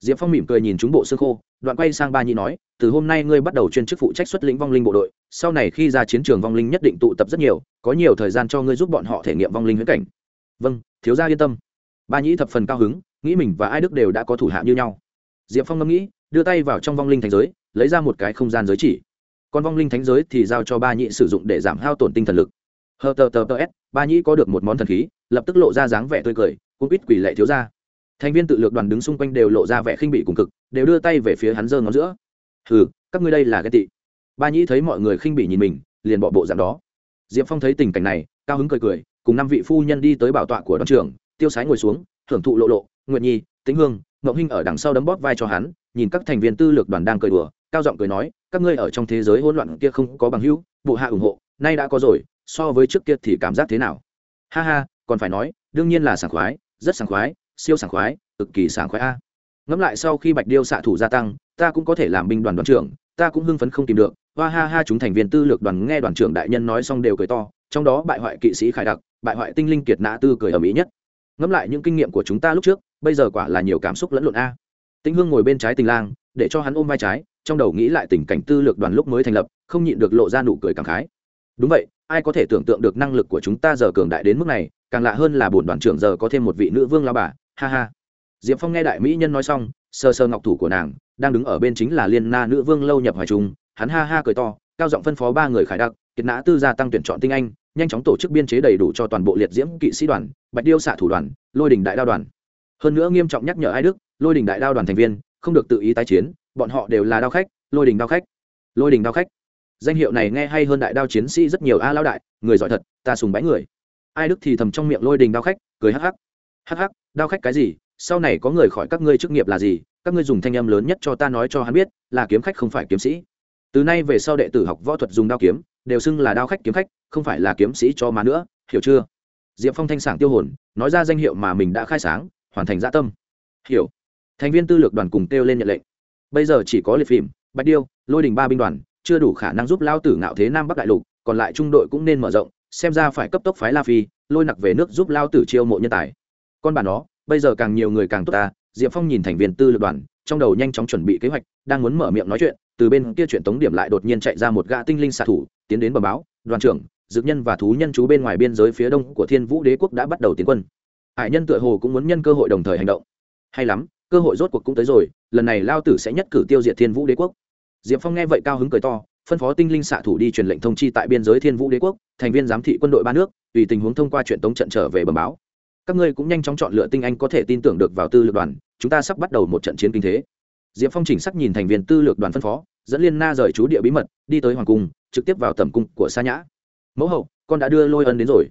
diệp phong mỉm cười nhìn chúng bộ xương khô, đoạn quay sang ba nhi nói, từ hôm nay ngươi bắt đầu chuyên chức phụ trách xuất lĩnh vong linh bộ đội, sau này khi ra chiến trường vong linh nhất định tụ tập rất nhiều, có nhiều thời gian cho ngươi giúp bọn họ thể nghiệm vong linh huyễn cảnh. Vâng thiếu gia yên tâm. Ba nhĩ thập phần cao hứng, nghĩ mình và ai đức đều đã có thủ hạ như nhau. Diệp phong ngẫm nghĩ, đưa tay vào trong vong linh thành giới, lấy ra một cái không gian giới chỉ. Còn vong linh thánh giới thì giao cho ba nhĩ sử dụng để giảm hao tổn tinh thần lực. Hờ tờ tờ tờ s, ba nhĩ có được một món thần khí, lập tức lộ ra dáng vẻ tươi cười cũng ít quỷ lệ thiếu ra thành viên tự lược đoàn đứng xung quanh đều lộ ra vẻ khinh bị cùng cực, đều đưa tay về phía hắn giơ ngón giữa. Hừ, các ngươi đây là ghen tị. Ba nhĩ thấy mọi người khinh bị nhìn mình, liền bỏ bộ dạng đó. Diệp phong thấy tình cảnh này, cao hứng cười cười, cùng năm vị phu nhân đi tới bảo tọa của đoàn trưởng, tiêu sái ngồi xuống, thưởng thụ lộ lộ nguyện nhi, tĩnh hương ngậu hinh ở đằng sau đấm bóp vai cho hắn, nhìn các thành viên tư lược đoàn đang cười đùa, cao giọng cười nói, các ngươi ở trong thế giới hỗn loạn kia không có bằng hữu, bộ hạ ủng hộ, nay đã có rồi, so với trước kia thì cảm giác thế nào? Ha ha, còn phải nói, đương nhiên là sảng khoái, rất sảng khoái siêu sảng khoái, cực kỳ sảng khoái a. Ngẫm lại sau khi bạch điêu xạ thủ gia tăng, ta cũng có thể làm binh đoàn đoàn trưởng, ta cũng hưng phấn không tìm được. Hoa ha ha, chúng thành viên tư lược đoàn nghe đoàn trưởng đại nhân nói xong đều cười to, trong đó bại hoại kỵ sĩ khải đặc, bại hoại tinh linh kiệt nã tư cười ở mỹ nhất. Ngẫm lại những kinh nghiệm của chúng ta lúc trước, bây giờ quả là nhiều cảm xúc lẫn lộn a. Tĩnh hương ngồi bên trái tình lang, để cho hắn ôm vai trái, trong đầu nghĩ lại tình cảnh tư lược đoàn lúc mới thành lập, không nhịn được lộ ra nụ cười cảm khái. Đúng vậy, ai có thể tưởng tượng được năng lực của chúng ta giờ cường đại đến mức này, càng lạ hơn là bổn đoàn trưởng giờ có thêm một vị nữ vương lao bà ha ha. Diệp phong nghe đại mỹ nhân nói xong sơ sơ ngọc thủ của nàng, đang đứng ở bên chính là liên na nữ vương lâu nhập hoài trung. Hắn ha ha cười to, cao giọng phân phó ba người khải đặc, kiệt nã tư gia tăng tuyển chọn tinh anh, nhanh chóng tổ chức biên chế đầy đủ cho toàn bộ liệt diễm kỵ sĩ đoàn, bạch điêu xạ thủ đoàn, lôi đình đại đao đoàn. Hơn nữa nghiêm trọng nhắc nhở ai đức, lôi đình đại đao đoàn thành viên, không được tự ý tái chiến, bọn họ đều là đao khách, lôi đình đao khách. Lôi đình đao khách. Danh hiệu này nghe hay hơn đại đao chiến sĩ rất nhiều a lao đại, người giỏi thật, ta sùng bái người. Ai đức thì thầm trong miệng lôi đình đao khách, cười hắc hắc. Hắc hắc đao khách cái gì? Sau này có người khỏi các ngươi chức nghiệp là gì? Các ngươi dùng thanh âm lớn nhất cho ta nói cho hắn biết, là kiếm khách không phải kiếm sĩ. Từ nay về sau đệ tử học võ thuật dùng đao kiếm, đều xưng là đao khách kiếm khách, không phải là kiếm sĩ cho mà nữa, hiểu chưa? Diệp phong thanh sảng tiêu hồn, nói ra danh hiệu mà mình đã khai sáng, hoàn thành dã tâm. Hiểu. Thành viên tư lược đoàn cùng kêu lên nhận lệnh. Bây giờ chỉ có liệt phìm bạch điêu, lôi đình ba binh đoàn, chưa đủ khả năng giúp lao tử ngạo thế nam bắc đại lục, còn lại trung đội cũng nên mở rộng, xem ra phải cấp tốc phái la phi, lôi nặc về nước giúp lao tử chiêu mộ nhân tài con bà nó, bây giờ càng nhiều người càng tốt ta. Diệp phong nhìn thành viên tư lược đoàn, trong đầu nhanh chóng chuẩn bị kế hoạch, đang muốn mở miệng nói chuyện, từ bên kia chuyện tống điểm lại đột nhiên chạy ra một gã tinh linh xạ thủ, tiến đến bờ báo, đoàn trưởng, dược nhân và thú nhân chú bên ngoài biên giới phía đông của thiên vũ đế quốc đã bắt đầu tiến quân. Hải nhân tựa hồ cũng muốn nhân cơ hội đồng thời hành động. Hay lắm, cơ hội rốt cuộc cũng tới rồi, lần này lao tử sẽ nhất cử tiêu diệt thiên vũ đế quốc. Diệp phong nghe vậy cao hứng cười to, phân phó tinh linh xạ thủ đi truyền lệnh thông chi tại biên giới thiên vũ đế quốc, thành viên giám thị quân đội ba nước, tùy tình huống thông qua chuyện tống trận trở về bờ báo các ngươi cũng nhanh chóng chọn lựa tinh anh có thể tin tưởng được vào tư lược đoàn, chúng ta sắp bắt đầu một trận chiến kinh thế. Diệp phong chỉnh sắc nhìn thành viên tư lược đoàn phân phó, dẫn liên na rời chú địa bí mật, đi tới hoàng cung, trực tiếp vào tầm cung của sa nhã. Mẫu hậu, con đã đưa lôi ân đến rồi.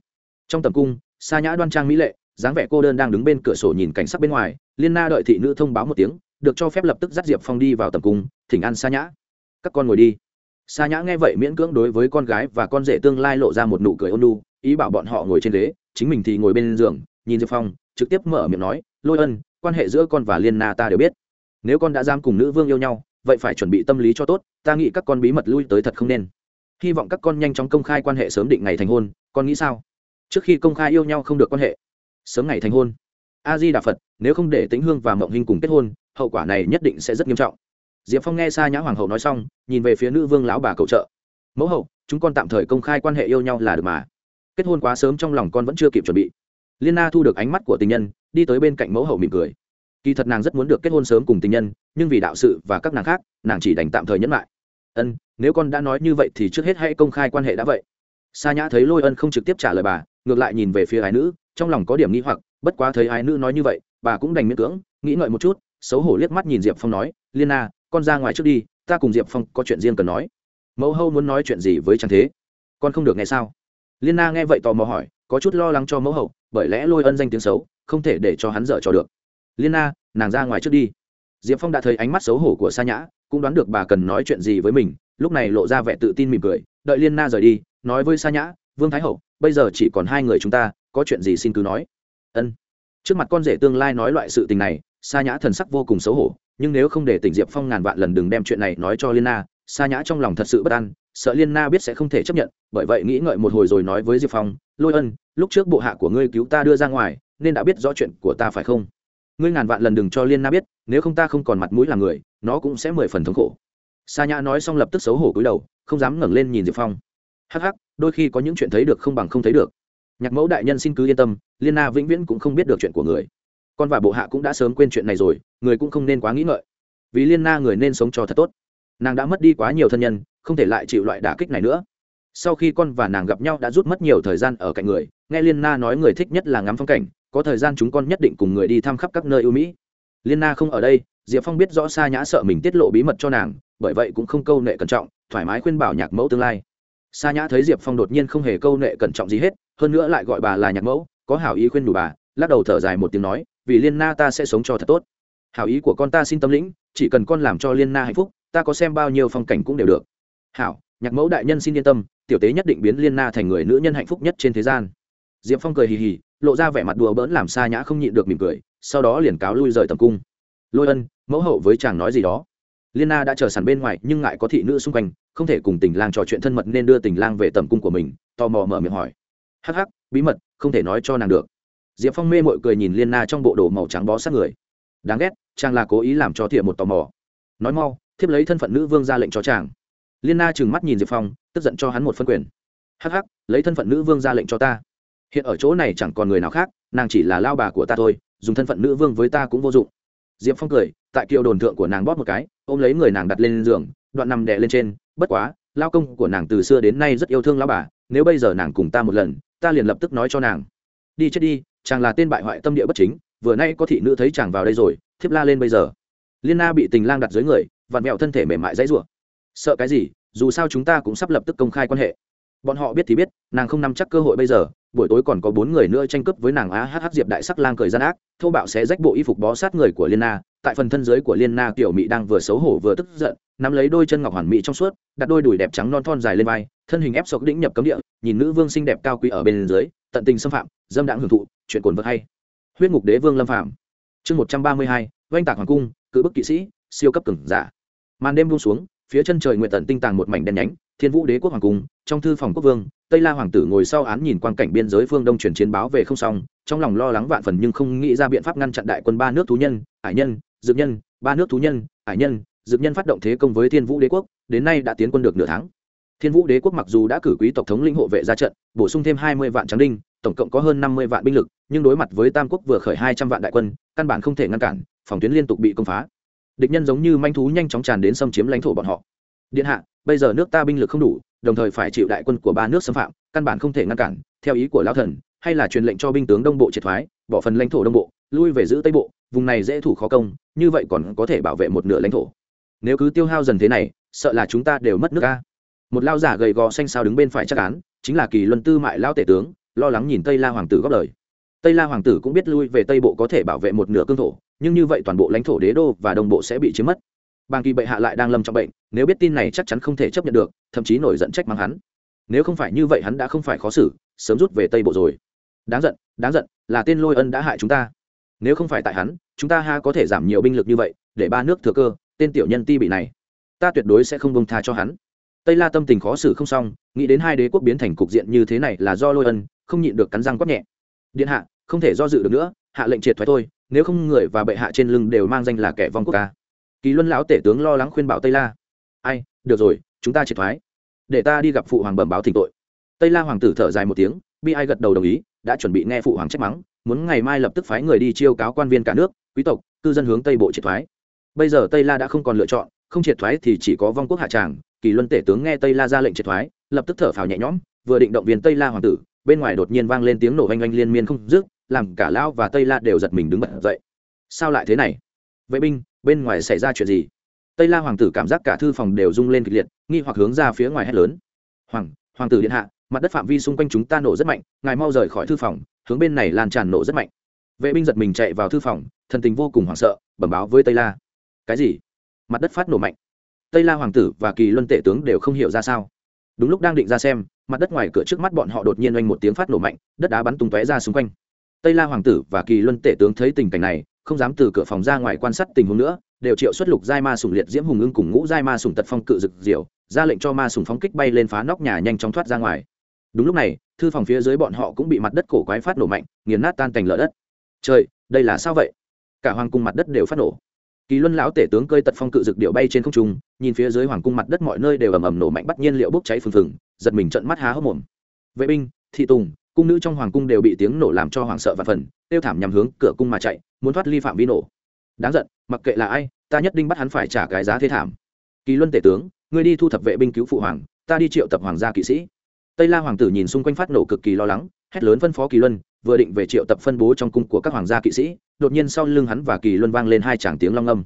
Trong tầm cung, sa nhã đoan trang mỹ lệ, dáng vẻ cô đơn đang đứng bên cửa sổ nhìn cảnh sắc bên ngoài, liên na đợi thị nữ thông báo một tiếng, được cho phép lập tức dắt diệp phong đi vào tầm cung, thỉnh an sa nhã. Các con ngồi đi. Sa nhã nghe vậy miễn cưỡng đối với con gái và con rể tương lai lộ ra một nụ cười ôn lu ý bảo bọn họ ngồi trên ghế, chính mình thì ngồi bên giường nhìn diệp phong, trực tiếp mở miệng nói, lôi ân, quan hệ giữa con và liên na ta đều biết. Nếu con đã dám cùng nữ vương yêu nhau, vậy phải chuẩn bị tâm lý cho tốt, ta nghĩ các con bí mật lui tới thật không nên. Hy vọng các con nhanh chóng công khai quan hệ sớm định ngày thành hôn, con nghĩ sao? Trước khi công khai yêu nhau không được quan hệ, sớm ngày thành hôn. A di đà phật, nếu không để tĩnh hương và mộng hình cùng kết hôn, hậu quả này nhất định sẽ rất nghiêm trọng. Diệp phong nghe xa nhã hoàng hậu nói xong, nhìn về phía nữ vương lão bà cậu trợ. Mẫu hậu, chúng con tạm thời công khai quan hệ yêu nhau là được mà. Kết hôn quá sớm trong lòng con vẫn chưa kịp chuẩn bị liên na thu được ánh mắt của tình nhân, đi tới bên cạnh mẫu hậu mỉm cười. Kỳ thật nàng rất muốn được kết hôn sớm cùng tình nhân, nhưng vì đạo sự và các nàng khác, nàng chỉ đành tạm thời nhẫn lại. Ân, nếu con đã nói như vậy thì trước hết hãy công khai quan hệ đã vậy. Sa nhã thấy lôi ân không trực tiếp trả lời bà, ngược lại nhìn về phía ái nữ, trong lòng có điểm nghi hoặc, bất quá thấy ái nữ nói như vậy, bà cũng đành miễn cưỡng, nghĩ ngợi một chút, xấu hổ liếc mắt nhìn diệp phong nói, liên na, con ra ngoài trước đi, ta cùng diệp phong có chuyện riêng cần nói. Mẫu hậu muốn nói chuyện gì với chàng thế? Con không được nghe sao? Liên na nghe vậy tò mò hỏi có chút lo lắng cho mẫu hậu, bởi lẽ lôi ân danh tiếng xấu, không thể để cho hắn dở cho được. Liên na nàng ra ngoài trước đi. Diệp phong đã thấy ánh mắt xấu hổ của sa nhã, cũng đoán được bà cần nói chuyện gì với mình, lúc này lộ ra vẻ tự tin mỉm cười, đợi liên na rời đi, nói với sa nhã, vương thái hậu, bây giờ chỉ còn hai người chúng ta, có chuyện gì xin cứ nói. Ân. Trước mặt con rể tương lai nói loại sự tình này, sa nhã thần sắc vô cùng xấu hổ, nhưng nếu không để tỉnh diệp phong ngàn vạn lần đừng đem chuyện này nói cho liên na sa nhã trong lòng thật sự bất an sợ liên na biết sẽ không thể chấp nhận, bởi vậy nghĩ ngợi một hồi rồi nói với diệp phong, lôi ân, lúc trước bộ hạ của ngươi cứu ta đưa ra ngoài, nên đã biết rõ chuyện của ta phải không? Ngươi ngàn vạn lần đừng cho liên na biết, nếu không ta không còn mặt mũi làm người, nó cũng sẽ mười phần thống khổ. Sa nhã nói xong lập tức xấu hổ cúi đầu, không dám ngẩng lên nhìn diệp phong. Hắc hắc, đôi khi có những chuyện thấy được không bằng không thấy được. Nhạc mẫu đại nhân xin cứ yên tâm, liên na vĩnh viễn cũng không biết được chuyện của người. Con và bộ hạ cũng đã sớm quên chuyện này rồi, người cũng không nên quá nghĩ ngợi. Vì liên na người nên sống cho thật tốt nàng đã mất đi quá nhiều thân nhân, không thể lại chịu loại đả kích này nữa. Sau khi con và nàng gặp nhau đã rút mất nhiều thời gian ở cạnh người, nghe liên na nói người thích nhất là ngắm phong cảnh, có thời gian chúng con nhất định cùng người đi thăm khắp các nơi ưu mỹ. Liên na không ở đây, diệp phong biết rõ xa nhã sợ mình tiết lộ bí mật cho nàng, bởi vậy cũng không câu nệ cẩn trọng, thoải mái khuyên bảo nhạc mẫu tương lai. Sa nhã thấy diệp phong đột nhiên không hề câu nệ cẩn trọng gì hết, hơn nữa lại gọi bà là nhạc mẫu, có hảo ý khuyên đủ bà, lắc đầu thở dài một tiếng nói, vì liên na ta sẽ sống cho thật tốt. Hảo ý của con ta xin tâm lĩnh, chỉ cần con làm cho liên na hạnh phúc ta có xem bao nhiêu phong cảnh cũng đều được. Hảo, nhạc mẫu đại nhân xin yên tâm, tiểu tế nhất định biến liên na thành người nữ nhân hạnh phúc nhất trên thế gian. Diệp phong cười hì hì, lộ ra vẻ mặt đùa bỡn làm xa nhã không nhịn được mỉm cười, sau đó liền cáo lui rời tầm cung. Lôi ân, mẫu hậu với chàng nói gì đó? Liên na đã chờ sẵn bên ngoài, nhưng ngại có thị nữ xung quanh, không thể cùng tình lang trò chuyện thân mật nên đưa tình lang về tầm cung của mình, tò mò mở miệng hỏi. Hắc hắc, bí mật, không thể nói cho nàng được. Diệp phong mê mội cười nhìn liên na trong bộ đồ màu trắng bó sát người. Đáng ghét, chàng là cố ý làm cho thiện một tò mò. Nói mau thiếp lấy thân phận nữ vương ra lệnh cho chàng. Liên na trừng mắt nhìn diệp phong, tức giận cho hắn một phân quyền. Hắc hắc, lấy thân phận nữ vương ra lệnh cho ta. Hiện ở chỗ này chẳng còn người nào khác, nàng chỉ là lao bà của ta thôi, dùng thân phận nữ vương với ta cũng vô dụng. Diệp phong cười, tại kiệu đồn thượng của nàng bóp một cái, ôm lấy người nàng đặt lên giường, đoạn nằm đè lên trên, bất quá, lao công của nàng từ xưa đến nay rất yêu thương lao bà, nếu bây giờ nàng cùng ta một lần, ta liền lập tức nói cho nàng. Đi chết đi, chàng là tên bại hoại tâm địa bất chính, vừa nay có thị nữ thấy chàng vào đây rồi, thiếp la lên bây giờ. Liên na bị tình lang đặt dưới người vặn mẹo thân thể mềm mại dãy rủa. Sợ cái gì, dù sao chúng ta cũng sắp lập tức công khai quan hệ. Bọn họ biết thì biết, nàng không nắm chắc cơ hội bây giờ, buổi tối còn có bốn người nữa tranh cướp với nàng á hh diệp đại sắc lang cười gian ác, thô bạo sẽ rách bộ y phục bó sát người của liên na, tại phần thân dưới của liên na tiểu mỹ đang vừa xấu hổ vừa tức giận, nắm lấy đôi chân ngọc hoàn mỹ trong suốt, đặt đôi đùi đẹp trắng non thon dài lên vai, thân hình ép sọc đĩnh nhập cấm địa, nhìn nữ vương xinh đẹp cao quý ở bên dưới, tận tình xâm phạm, dâm đãng hưởng thụ, chuyện cồn vật hay. Huyết ngục đế vương lâm phạm chương một trăm ba mươi hai, oanh tạc hoàng cung, cự bức kỵ sĩ siêu cấp cường giả. Màn đêm buông xuống, phía chân trời nguyện tận tinh tàng một mảnh đen nhánh, thiên vũ đế quốc hoàng cung, trong thư phòng quốc vương, tây la hoàng tử ngồi sau án nhìn quan cảnh biên giới phương đông chuyển chiến báo về không xong, trong lòng lo lắng vạn phần nhưng không nghĩ ra biện pháp ngăn chặn đại quân ba nước thú nhân hải nhân, dược nhân, ba nước thú nhân hải nhân, dược nhân phát động thế công với thiên vũ đế quốc, đến nay đã tiến quân được nửa tháng. Thiên vũ đế quốc mặc dù đã cử quý tộc thống lĩnh hộ vệ ra trận, bổ sung thêm hai mươi vạn trắng đinh, tổng cộng có hơn năm mươi vạn binh lực, nhưng đối mặt với tam quốc vừa khởi hai trăm vạn đại quân, căn bản không thể ngăn cản, phòng tuyến liên tục bị công phá địch nhân giống như manh thú nhanh chóng tràn đến xâm chiếm lãnh thổ bọn họ. Điện hạ, bây giờ nước ta binh lực không đủ, đồng thời phải chịu đại quân của ba nước xâm phạm, căn bản không thể ngăn cản, theo ý của lão thần, hay là truyền lệnh cho binh tướng đông bộ triệt thoái, bỏ phần lãnh thổ đông bộ, lui về giữ tây bộ, vùng này dễ thủ khó công, như vậy còn có thể bảo vệ một nửa lãnh thổ. Nếu cứ tiêu hao dần thế này, sợ là chúng ta đều mất nước ca một lao giả gầy gò xanh sao đứng bên phải chắc án, chính là kỳ luân tư mại lao tể tướng, lo lắng nhìn tây la hoàng tử góp lời. Tây la hoàng tử cũng biết lui về tây bộ có thể bảo vệ một nửa cương thổ nhưng như vậy toàn bộ lãnh thổ đế đô và đồng bộ sẽ bị chiếm mất. Bàng kỳ bệ hạ lại đang lâm trong bệnh, nếu biết tin này chắc chắn không thể chấp nhận được, thậm chí nổi giận trách mắng hắn. Nếu không phải như vậy hắn đã không phải khó xử, sớm rút về tây bộ rồi. Đáng giận đáng giận, là tên lôi ân đã hại chúng ta. Nếu không phải tại hắn, chúng ta ha có thể giảm nhiều binh lực như vậy, để ba nước thừa cơ, tên tiểu nhân ti bị này, ta tuyệt đối sẽ không bông tha cho hắn. Tây la tâm tình khó xử không xong, nghĩ đến hai đế quốc biến thành cục diện như thế này là do lôi ân, không nhịn được cắn răng quát nhẹ. Điện hạ, không thể do dự được nữa, hạ lệnh triệt thoái thôi nếu không người và bệ hạ trên lưng đều mang danh là kẻ vong quốc ca. Kỳ luân lão tể tướng lo lắng khuyên bảo tây la. Ai, được rồi, chúng ta triệt thoái. Để ta đi gặp phụ hoàng bẩm báo thỉnh tội. Tây la hoàng tử thở dài một tiếng, bi ai gật đầu đồng ý, đã chuẩn bị nghe phụ hoàng trách mắng, muốn ngày mai lập tức phái người đi chiêu cáo quan viên cả nước, quý tộc, cư dân hướng tây bộ triệt thoái. Bây giờ tây la đã không còn lựa chọn, không triệt thoái thì chỉ có vong quốc hạ tràng, kỳ luân tể tướng nghe tây la ra lệnh triệt thoái, lập tức thở phào nhẹ nhõm, vừa định động viên tây la hoàng tử, bên ngoài đột nhiên vang lên tiếng nổ oanh oanh liên miên không dứt làm cả lão và tây la đều giật mình đứng bật dậy. Sao lại thế này? Vệ binh, bên ngoài xảy ra chuyện gì? Tây la hoàng tử cảm giác cả thư phòng đều rung lên kịch liệt, nghi hoặc hướng ra phía ngoài hét lớn. Hoàng hoàng tử điện hạ, mặt đất phạm vi xung quanh chúng ta nổ rất mạnh, ngài mau rời khỏi thư phòng, hướng bên này lan tràn nổ rất mạnh. Vệ binh giật mình chạy vào thư phòng, thần tình vô cùng hoảng sợ, bẩm báo với tây la. Cái gì? Mặt đất phát nổ mạnh. Tây la hoàng tử và kỳ luân tể tướng đều không hiểu ra sao. Đúng lúc đang định ra xem, mặt đất ngoài cửa trước mắt bọn họ đột nhiên oanh một tiếng phát nổ mạnh, đất đá bắn tung tóe ra xung quanh tây la hoàng tử và kỳ luân tể tướng thấy tình cảnh này, không dám từ cửa phòng ra ngoài quan sát tình huống nữa, đều triệu xuất lục giai ma sùng liệt diễm hùng ưng cùng ngũ giai ma sùng tật phong cự rực diệu ra lệnh cho ma sùng phóng kích bay lên phá nóc nhà nhanh chóng thoát ra ngoài. Đúng lúc này, thư phòng phía dưới bọn họ cũng bị mặt đất cổ quái phát nổ mạnh, nghiền nát tan thành lở đất. Trời, đây là sao vậy? Cả hoàng cung mặt đất đều phát nổ. Kỳ luân lão tể tướng cơi tật phong cự dực điệu bay trên không trung, nhìn phía dưới hoàng cung mặt đất mọi nơi đều ầm ầm nổ mạnh, bắt nhiên liệu bốc cháy phừng phừng, giật mình trận mắt há hốc mồm. Vệ binh, thị tùng cung nữ trong hoàng cung đều bị tiếng nổ làm cho hoàng sợ và phần, tiêu thảm nhằm hướng cửa cung mà chạy, muốn thoát ly phạm vi nổ. Đáng giận, mặc kệ là ai, ta nhất định bắt hắn phải trả cái giá thế thảm. Kỳ luân tể tướng, ngươi đi thu thập vệ binh cứu phụ hoàng, ta đi triệu tập hoàng gia kỵ sĩ. Tây la hoàng tử nhìn xung quanh phát nổ cực kỳ lo lắng, hét lớn phân phó kỳ luân, vừa định về triệu tập phân bố trong cung của các hoàng gia kỵ sĩ, đột nhiên sau lưng hắn và kỳ luân vang lên hai tràng tiếng long âm.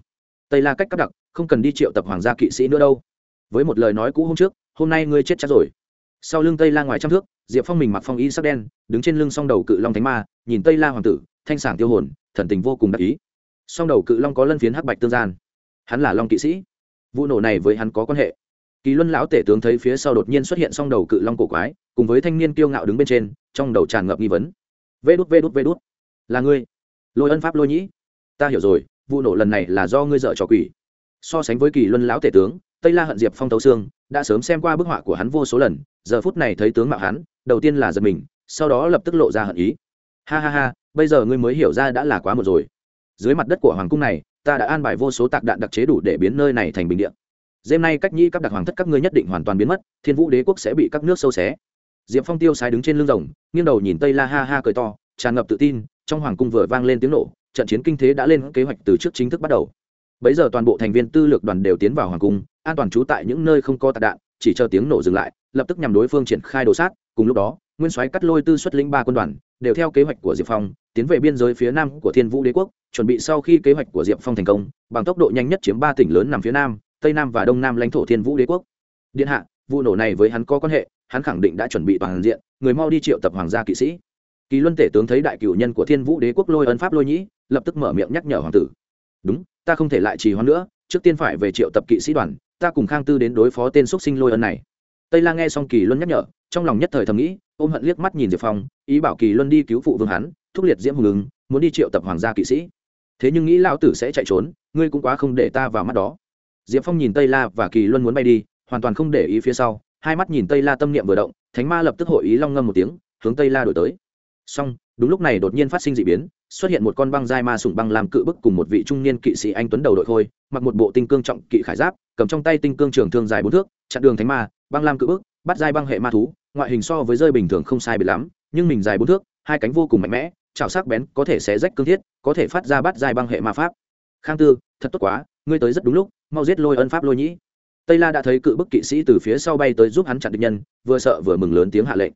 Tây la cách cắp đặc, không cần đi triệu tập hoàng gia kỵ sĩ nữa đâu. Với một lời nói cũ hôm trước, hôm nay ngươi chết chắc rồi. Sau lưng tây la ngoài trăm thước diệp phong mình mặc phong y sắc đen, đứng trên lưng song đầu cự long thánh ma, nhìn tây la hoàng tử, thanh sảng tiêu hồn, thần tình vô cùng đặc ý. Song đầu cự long có lân phiến hắc bạch tương gian. Hắn là long kỵ sĩ. Vụ nổ này với hắn có quan hệ. Kỳ luân lão tể tướng thấy phía sau đột nhiên xuất hiện song đầu cự long cổ quái, cùng với thanh niên kiêu ngạo đứng bên trên, trong đầu tràn ngập nghi vấn. Vê đút vê đút vê đút. Là ngươi. Lôi ân pháp lôi nhĩ. Ta hiểu rồi, vụ nổ lần này là do ngươi dợ trò quỷ. So sánh với kỳ luân lão tể tướng tây la hận diệp phong tấu xương, đã sớm xem qua bức họa của hắn vô số lần, giờ phút này thấy tướng mạo hắn, đầu tiên là giật mình, sau đó lập tức lộ ra hận ý. Ha ha ha, bây giờ ngươi mới hiểu ra đã là quá một rồi. Dưới mặt đất của hoàng cung này, ta đã an bài vô số tạc đạn đặc chế đủ để biến nơi này thành bình điện đêm nay cách nhĩ các đặc hoàng thất các ngươi nhất định hoàn toàn biến mất, thiên vũ đế quốc sẽ bị các nước sâu xé. Diệp phong tiêu sai đứng trên lưng rồng, nghiêng đầu nhìn tây la ha ha cười to, tràn ngập tự tin, trong hoàng cung vừa vang lên tiếng nổ, trận chiến kinh thế đã lên kế hoạch từ trước chính thức bắt đầu. Bấy giờ toàn bộ thành viên tư lược đoàn đều tiến vào hoàng cung an toàn trú tại những nơi không có tạc đạn, chỉ chờ tiếng nổ dừng lại, lập tức nhằm đối phương triển khai đồ sát, cùng lúc đó, nguyên soái cắt lôi tư xuất lĩnh ba quân đoàn, đều theo kế hoạch của diệp phong, tiến về biên giới phía nam của thiên vũ đế quốc, chuẩn bị sau khi kế hoạch của diệp phong thành công, bằng tốc độ nhanh nhất chiếm ba tỉnh lớn nằm phía nam, tây nam và đông nam lãnh thổ thiên vũ đế quốc. Điện hạ, vụ nổ này với hắn có quan hệ, hắn khẳng định đã chuẩn bị toàn diện, người mau đi triệu tập hoàng gia kỵ sĩ. Kỳ luân tể tướng thấy đại cử nhân của thiên vũ đế quốc lôi ân pháp lôi nhĩ, lập tức mở miệng nhắc nhở hoàng tử. Đúng, ta không thể lại trì hoãn nữa trước tiên phải về triệu tập kỵ sĩ đoàn, ta cùng khang tư đến đối phó tên xúc sinh lôi ân này. Tây la nghe xong kỳ luân nhắc nhở, trong lòng nhất thời thầm nghĩ, ôm hận liếc mắt nhìn diệp phong, ý bảo kỳ luân đi cứu phụ vương hắn, thúc liệt diễm hùng ứng, muốn đi triệu tập hoàng gia kỵ sĩ. Thế nhưng nghĩ lão tử sẽ chạy trốn, ngươi cũng quá không để ta vào mắt đó. Diệp phong nhìn tây la và kỳ luân muốn bay đi, hoàn toàn không để ý phía sau, hai mắt nhìn tây la tâm niệm vừa động, thánh ma lập tức hội ý long ngâm một tiếng, hướng tây la đổi tới. Xong, đúng lúc này đột nhiên phát sinh d ị biến xuất hiện một con băng dai ma sủng băng làm cự bức cùng một vị trung niên kỵ sĩ anh tuấn đầu đội khôi, mặc một bộ tinh cương trọng kỵ khải giáp, cầm trong tay tinh cương trường thương dài bốn thước, chặn đường thánh ma, băng lam cự bức, bắt dai băng hệ ma thú, ngoại hình so với rơi bình thường không sai biệt lắm, nhưng mình dài bốn thước, hai cánh vô cùng mạnh mẽ, chảo sắc bén có thể xé rách cương thiết, có thể phát ra bắt dai băng hệ ma pháp. Khang tư, thật tốt quá, ngươi tới rất đúng lúc, mau giết lôi ân pháp lôi nhĩ. Tây la đã thấy cự bức kỵ sĩ từ phía sau bay tới giúp hắn chặn địch nhân, vừa sợ vừa mừng lớn tiếng hạ lệnh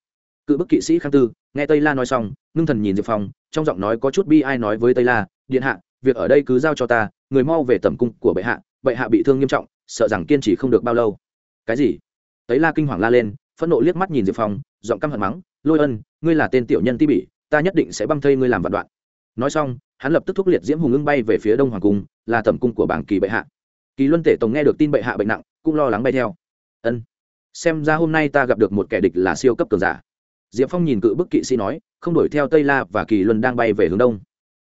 cự bức kỵ sĩ khang tư, nghe tây la nói xong, ngưng thần nhìn diệp phong, trong giọng nói có chút bi ai nói với tây la, điện hạ, việc ở đây cứ giao cho ta, người mau về tầm cung của bệ hạ bệ hạ bị thương nghiêm trọng, sợ rằng kiên trì không được bao lâu. Cái gì? Tây la kinh hoàng la lên, phẫn nộ liếc mắt nhìn diệp phong, giọng căm hận mắng, lôi ân, ngươi là tên tiểu nhân ti bỉ, ta nhất định sẽ băng thây ngươi làm vạn đoạn. Nói xong, hắn lập tức thúc liệt diễm hùng ưng bay về phía đông hoàng cung, là tầm cung của bảng kỳ bệ hạ. Kỳ luân tể tổng nghe được tin bệ hạ bệnh nặng, cũng lo lắng bay theo. Ân, xem ra hôm nay ta gặp được một kẻ địch là siêu cấp cường giả diệp phong nhìn cự bức kỵ sĩ nói, không đuổi theo tây la và kỳ luân đang bay về hướng đông.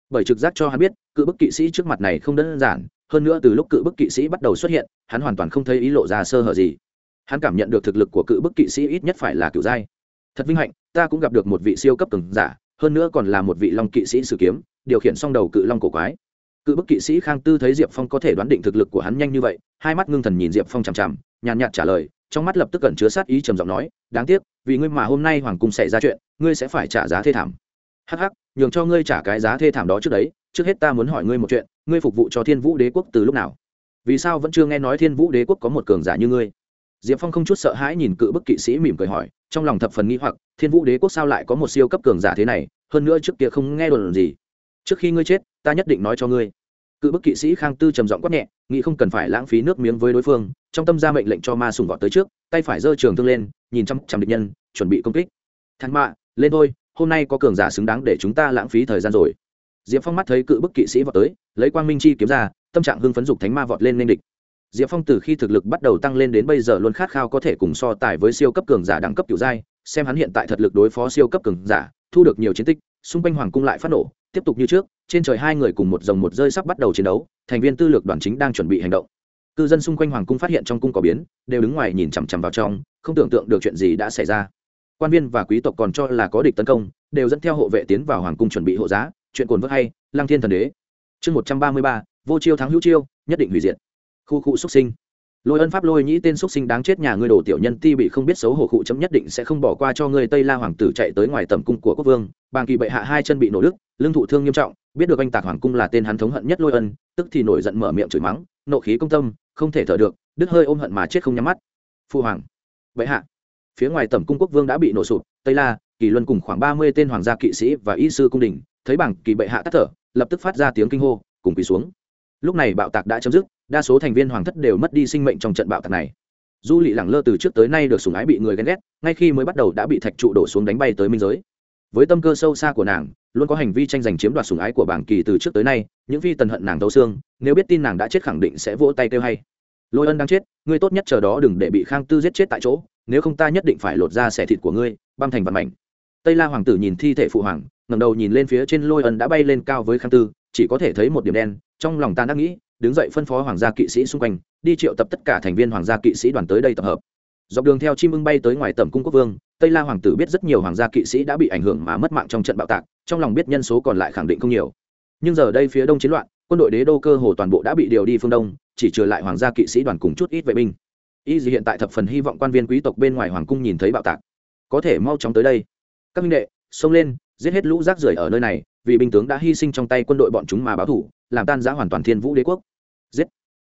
Bởi trực giác cho hắn biết, cự bức kỵ sĩ trước mặt này không đơn giản, hơn nữa từ lúc cự bức kỵ sĩ bắt đầu xuất hiện, hắn hoàn toàn không thấy ý lộ ra sơ hở gì. Hắn cảm nhận được thực lực của cự bức kỵ sĩ ít nhất phải là cựu giai. Thật vinh hạnh, ta cũng gặp được một vị siêu cấp cường giả, hơn nữa còn là một vị long kỵ sĩ sử kiếm, điều khiển song đầu cự long cổ quái. Cự bức kỵ sĩ khang tư thấy diệp phong có thể đoán định thực lực của hắn nhanh như vậy, hai mắt ngưng thần nhìn diệp phong chằm chằm, nhàn nhạt trả lời trong mắt lập tức cẩn chứa sát ý trầm giọng nói, đáng tiếc, vì ngươi mà hôm nay hoàng cung xảy ra chuyện, ngươi sẽ phải trả giá thê thảm. Hắc hắc, nhường cho ngươi trả cái giá thê thảm đó trước đấy, trước hết ta muốn hỏi ngươi một chuyện, ngươi phục vụ cho thiên vũ đế quốc từ lúc nào? Vì sao vẫn chưa nghe nói thiên vũ đế quốc có một cường giả như ngươi? Diệp phong không chút sợ hãi nhìn cự bức kỵ sĩ mỉm cười hỏi, trong lòng thập phần nghi hoặc, thiên vũ đế quốc sao lại có một siêu cấp cường giả thế này, hơn nữa trước kia không nghe đồn gì. Trước khi ngươi chết, ta nhất định nói cho ngươi. Cự bức kỵ sĩ khang tư trầm giọng quát nhẹ nghĩ không cần phải lãng phí nước miếng với đối phương, trong tâm ra mệnh lệnh cho ma sùng vọt tới trước, tay phải giơ trường thương lên, nhìn chăm chăm địch nhân, chuẩn bị công kích. Thằng mạ, lên thôi, hôm nay có cường giả xứng đáng để chúng ta lãng phí thời gian rồi. Diệp phong mắt thấy cự bức kỵ sĩ vọt tới, lấy quang minh chi kiếm ra, tâm trạng hưng phấn dục thánh ma vọt lên nên địch. Diệp phong từ khi thực lực bắt đầu tăng lên đến bây giờ luôn khát khao có thể cùng so tài với siêu cấp cường giả đẳng cấp kiểu giai, xem hắn hiện tại thật lực đối phó siêu cấp cường giả, thu được nhiều chiến tích, xung quanh hoàng cung lại phát nổ tiếp tục như trước, trên trời hai người cùng một dòng một rơi sắp bắt đầu chiến đấu, thành viên tư lược đoàn chính đang chuẩn bị hành động. Cư dân xung quanh hoàng cung phát hiện trong cung có biến, đều đứng ngoài nhìn chằm chằm vào trong, không tưởng tượng được chuyện gì đã xảy ra. Quan viên và quý tộc còn cho là có địch tấn công, đều dẫn theo hộ vệ tiến vào hoàng cung chuẩn bị hộ giá, chuyện cồn vớt hay Lang thiên thần đế. Chương một trăm ba mươi ba, vô chiêu thắng hữu chiêu, nhất định hủy diệt. Khu khu xuất sinh lôi ân pháp lôi nhĩ tên xuất sinh đáng chết nhà ngươi đồ tiểu nhân ti bị không biết xấu hổ khụ chấm nhất định sẽ không bỏ qua cho ngươi tây la hoàng tử chạy tới ngoài tầm cung của quốc vương. Bàng kỳ bệ hạ hai chân bị nổ đức lương thụ thương nghiêm trọng, biết được anh tạc hoàng cung là tên hắn thống hận nhất lôi ân, tức thì nổi giận mở miệng chửi mắng, nộ khí công tâm, không thể thở được, đứt hơi ôm hận mà chết không nhắm mắt. Phu hoàng, bệ hạ, phía ngoài tầm cung quốc vương đã bị nổ sụp, tây la kỳ luân cùng khoảng ba mươi tên hoàng gia kỵ sĩ và y sư cung đình, thấy bảng kỳ bệ hạ tắt thở, lập tức phát ra tiếng kinh hô, cùng quỳ xuống lúc này bạo tạc đã chấm dứt, đa số thành viên hoàng thất đều mất đi sinh mệnh trong trận bạo tạc này. Du lị lẳng lơ từ trước tới nay được sùng ái bị người ghen ghét, ngay khi mới bắt đầu đã bị thạch trụ đổ xuống đánh bay tới minh giới. Với tâm cơ sâu xa của nàng, luôn có hành vi tranh giành chiếm đoạt sùng ái của bảng kỳ từ trước tới nay, những phi tần hận nàng thấu xương, nếu biết tin nàng đã chết khẳng định sẽ vỗ tay kêu hay. Lôi ân đang chết, ngươi tốt nhất chờ đó đừng để bị khang tư giết chết tại chỗ, nếu không ta nhất định phải lột ra xẻ thịt của ngươi, băm thành vạn mảnh. Tây la hoàng tử nhìn thi thể phụ hoàng, ngẩng đầu nhìn lên phía trên lôi ân đã bay lên cao với khang tư, chỉ có thể thấy một điểm đen trong lòng ta đã nghĩ, đứng dậy phân phó hoàng gia kỵ sĩ xung quanh, đi triệu tập tất cả thành viên hoàng gia kỵ sĩ đoàn tới đây tập hợp. Dọc đường theo chim ưng bay tới ngoài tầm cung quốc vương, tây la hoàng tử biết rất nhiều hoàng gia kỵ sĩ đã bị ảnh hưởng mà mất mạng trong trận bạo tạc, trong lòng biết nhân số còn lại khẳng định không nhiều. Nhưng giờ đây phía đông chiến loạn, quân đội đế đô cơ hồ toàn bộ đã bị điều đi phương đông, chỉ trừ lại hoàng gia kỵ sĩ đoàn cùng chút ít vệ binh. Y gì hiện tại thập phần hy vọng quan viên quý tộc bên ngoài hoàng cung nhìn thấy bạo tạc. Có thể mau chóng tới đây. Các minh đệ, xông lên, giết hết lũ rác rưởi ở nơi này, vì binh tướng đã hy sinh trong tay quân đội bọn chúng mà báo thủ làm tan giã hoàn toàn thiên vũ đế quốc. Giết.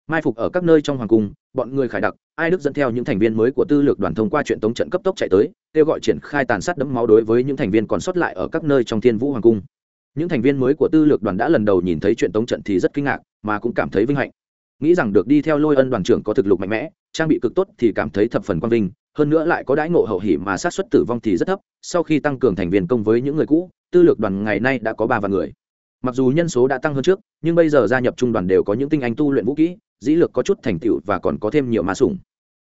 Mai phục ở các nơi trong hoàng cung, bọn người khải đặc, ai đức dẫn theo những thành viên mới của tư lược đoàn thông qua chuyện tống trận cấp tốc chạy tới, kêu gọi triển khai tàn sát đẫm máu đối với những thành viên còn sót lại ở các nơi trong thiên vũ hoàng cung. Những thành viên mới của tư lược đoàn đã lần đầu nhìn thấy chuyện tống trận thì rất kinh ngạc, mà cũng cảm thấy vinh hạnh. Nghĩ rằng được đi theo lôi ân đoàn trưởng có thực lực mạnh mẽ, trang bị cực tốt thì cảm thấy thập phần quang vinh, hơn nữa lại có đãi ngộ hậu hỉ mà sát xuất tử vong thì rất thấp. Sau khi tăng cường thành viên công với những người cũ, tư lược đoàn ngày nay đã có ba vạn người mặc dù nhân số đã tăng hơn trước, nhưng bây giờ gia nhập trung đoàn đều có những tinh anh tu luyện vũ kỹ, dĩ lược có chút thành tựu và còn có thêm nhiều ma sủng.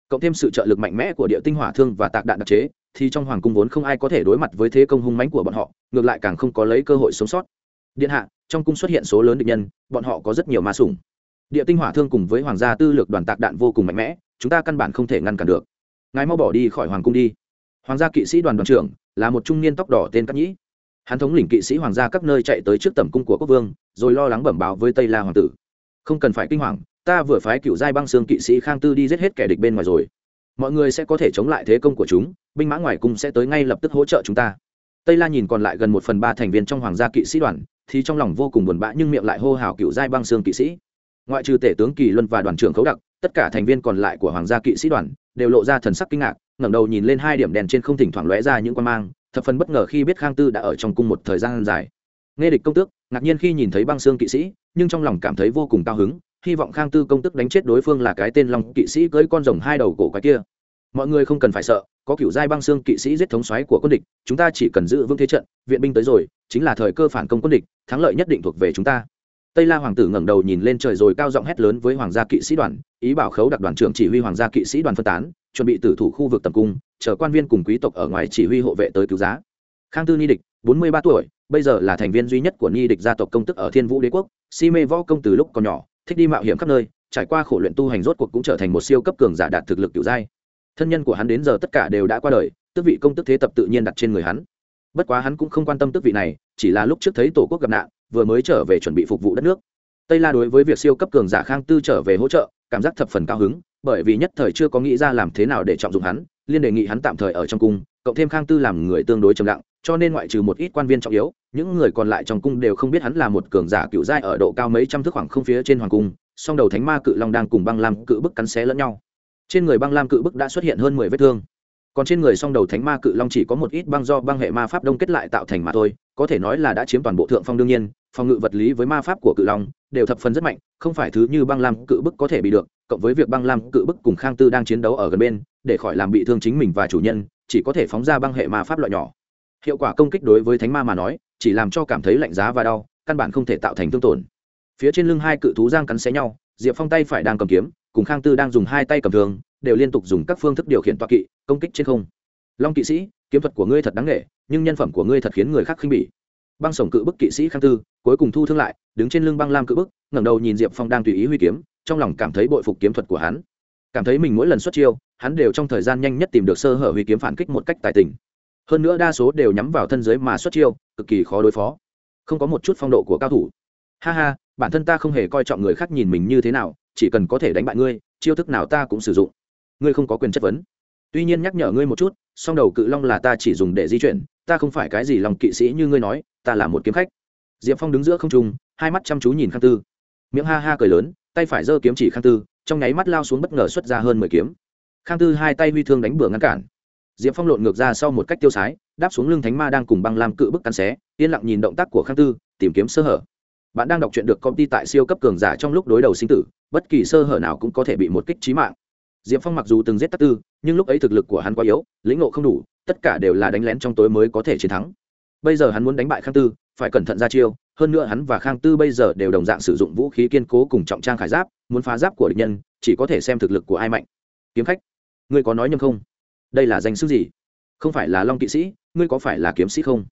Cộng thêm sự trợ lực mạnh mẽ của địa tinh hỏa thương và tạc đạn đặc chế, thì trong hoàng cung vốn không ai có thể đối mặt với thế công hung mãnh của bọn họ, ngược lại càng không có lấy cơ hội sống sót. Điện hạ, trong cung xuất hiện số lớn địch nhân, bọn họ có rất nhiều ma sủng. Địa tinh hỏa thương cùng với hoàng gia tư lược đoàn tạc đạn vô cùng mạnh mẽ, chúng ta căn bản không thể ngăn cản được. Ngài mau bỏ đi khỏi hoàng cung đi. Hoàng gia kỵ sĩ đoàn đoàn trưởng là một trung niên tóc đỏ tên cát nhĩ hắn thống lĩnh kỵ sĩ hoàng gia các nơi chạy tới trước tầm cung của quốc vương, rồi lo lắng bẩm báo với tây la hoàng tử. Không cần phải kinh hoàng, ta vừa phái cựu giai băng xương kỵ sĩ khang tư đi giết hết kẻ địch bên ngoài rồi. Mọi người sẽ có thể chống lại thế công của chúng, binh mã ngoài cung sẽ tới ngay lập tức hỗ trợ chúng ta. Tây la nhìn còn lại gần một phần ba thành viên trong hoàng gia kỵ sĩ đoàn, thì trong lòng vô cùng buồn bã nhưng miệng lại hô hào cựu giai băng xương kỵ sĩ. Ngoại trừ tể tướng kỳ luân và đoàn trưởng khấu đặc, tất cả thành viên còn lại của hoàng gia kỵ sĩ đoàn đều lộ ra thần sắc kinh ngạc, ngẩng đầu nhìn lên hai điểm đèn trên không thỉnh thoảng lóe ra những quan mang thập phần bất ngờ khi biết khang tư đã ở trong cung một thời gian dài. Nghe địch công tước, ngạc nhiên khi nhìn thấy băng xương kỵ sĩ, nhưng trong lòng cảm thấy vô cùng cao hứng, hy vọng khang tư công tức đánh chết đối phương là cái tên long kỵ sĩ cưới con rồng hai đầu cổ cái kia. Mọi người không cần phải sợ, có kiểu giai băng xương kỵ sĩ giết thống xoáy của quân địch, chúng ta chỉ cần giữ vững thế trận, viện binh tới rồi, chính là thời cơ phản công quân địch, thắng lợi nhất định thuộc về chúng ta. Tây la hoàng tử ngẩng đầu nhìn lên trời rồi cao giọng hét lớn với hoàng gia kỵ sĩ đoàn, ý bảo khấu đặc đoàn trưởng chỉ huy hoàng gia kỵ sĩ đoàn phân tán, chuẩn bị tử thủ khu vực tầm cung chờ quan viên cùng quý tộc ở ngoài chỉ huy hộ vệ tới cứu giá. Khang tư ni địch, bốn mươi ba tuổi, bây giờ là thành viên duy nhất của ni địch gia tộc công tức ở thiên vũ đế quốc. Si mê võ công từ lúc còn nhỏ, thích đi mạo hiểm khắp nơi, trải qua khổ luyện tu hành rốt cuộc cũng trở thành một siêu cấp cường giả đạt thực lực kiểu giai. Thân nhân của hắn đến giờ tất cả đều đã qua đời, tước vị công tức thế tập tự nhiên đặt trên người hắn. Bất quá hắn cũng không quan tâm tước vị này, chỉ là lúc trước thấy tổ quốc gặp nạn, vừa mới trở về chuẩn bị phục vụ đất nước. Tây la đối với việc siêu cấp cường giả khang tư trở về hỗ trợ, cảm giác thập phần cao hứng, bởi vì nhất thời chưa có nghĩ ra làm thế nào để trọng dụng hắn liên đề nghị hắn tạm thời ở trong cung, cộng thêm khang tư làm người tương đối trầm lặng, cho nên ngoại trừ một ít quan viên trọng yếu, những người còn lại trong cung đều không biết hắn là một cường giả cựu giai ở độ cao mấy trăm thước khoảng không phía trên hoàng cung, song đầu thánh ma cự long đang cùng băng lam cự bức cắn xé lẫn nhau. Trên người băng lam cự bức đã xuất hiện hơn mười vết thương. Còn trên người song đầu thánh ma cự long chỉ có một ít băng do băng hệ ma pháp đông kết lại tạo thành mà thôi, có thể nói là đã chiếm toàn bộ thượng phong đương nhiên, phòng ngự vật lý với ma pháp của cự long đều thập phần rất mạnh, không phải thứ như băng lam cự bức có thể bị được, cộng với việc băng lam cự bức cùng khang tư đang chiến đấu ở gần bên để khỏi làm bị thương chính mình và chủ nhân, chỉ có thể phóng ra băng hệ ma pháp loại nhỏ. Hiệu quả công kích đối với thánh ma mà nói, chỉ làm cho cảm thấy lạnh giá và đau, căn bản không thể tạo thành thương tổn. Phía trên lưng hai cự thú giang cắn xé nhau, diệp phong tay phải đang cầm kiếm, cùng khang tư đang dùng hai tay cầm thường đều liên tục dùng các phương thức điều khiển toa kỵ, công kích trên không. Long kỵ sĩ, kiếm thuật của ngươi thật đáng nghệ nhưng nhân phẩm của ngươi thật khiến người khác khinh bỉ. Băng sổng cự bức kỵ sĩ khang tư, cuối cùng thu thương lại, đứng trên lưng băng lam cự bức, ngẩng đầu nhìn diệp phong đang tùy ý huy kiếm, trong lòng cảm thấy bội phục kiếm thuật của hắn. Cảm thấy mình mỗi lần xuất chiêu hắn đều trong thời gian nhanh nhất tìm được sơ hở huy kiếm phản kích một cách tài tình. Hơn nữa đa số đều nhắm vào thân giới mà xuất chiêu, cực kỳ khó đối phó. Không có một chút phong độ của cao thủ. Ha ha, bản thân ta không hề coi trọng người khác nhìn mình như thế nào, chỉ cần có thể đánh bại ngươi, chiêu thức nào ta cũng sử dụng. Ngươi không có quyền chất vấn. Tuy nhiên nhắc nhở ngươi một chút, song đầu cự long là ta chỉ dùng để di chuyển, ta không phải cái gì lòng kỵ sĩ như ngươi nói, ta là một kiếm khách. Diệp phong đứng giữa không trung, hai mắt chăm chú nhìn khang tư. Miệng ha ha cười lớn, tay phải giơ kiếm chỉ khang tư, trong nháy mắt lao xuống bất ngờ xuất ra hơn mười kiếm khang tư hai tay huy thương đánh bừa ngăn cản. Diệp phong lộn ngược ra sau một cách tiêu sái, đáp xuống lưng thánh ma đang cùng băng lam cự bức cắn xé, yên lặng nhìn động tác của khang tư, tìm kiếm sơ hở. Bạn đang đọc truyện được công ty tại siêu cấp cường giả trong lúc đối đầu sinh tử, bất kỳ sơ hở nào cũng có thể bị một kích trí mạng. Diệp phong mặc dù từng giết tắc tư, nhưng lúc ấy thực lực của hắn quá yếu, lĩnh ngộ không đủ, tất cả đều là đánh lén trong tối mới có thể chiến thắng. Bây giờ hắn muốn đánh bại khang tư, phải cẩn thận ra chiêu, hơn nữa hắn và khang tư bây giờ đều đồng dạng sử dụng vũ khí kiên cố cùng trọng trang khải giáp, muốn phá giáp của địch nhân, chỉ có thể xem thực lực của ai mạnh. Kiếm khách ngươi có nói nhầm không? Đây là danh sức gì? Không phải là long kỵ sĩ ngươi có phải là kiếm sĩ không?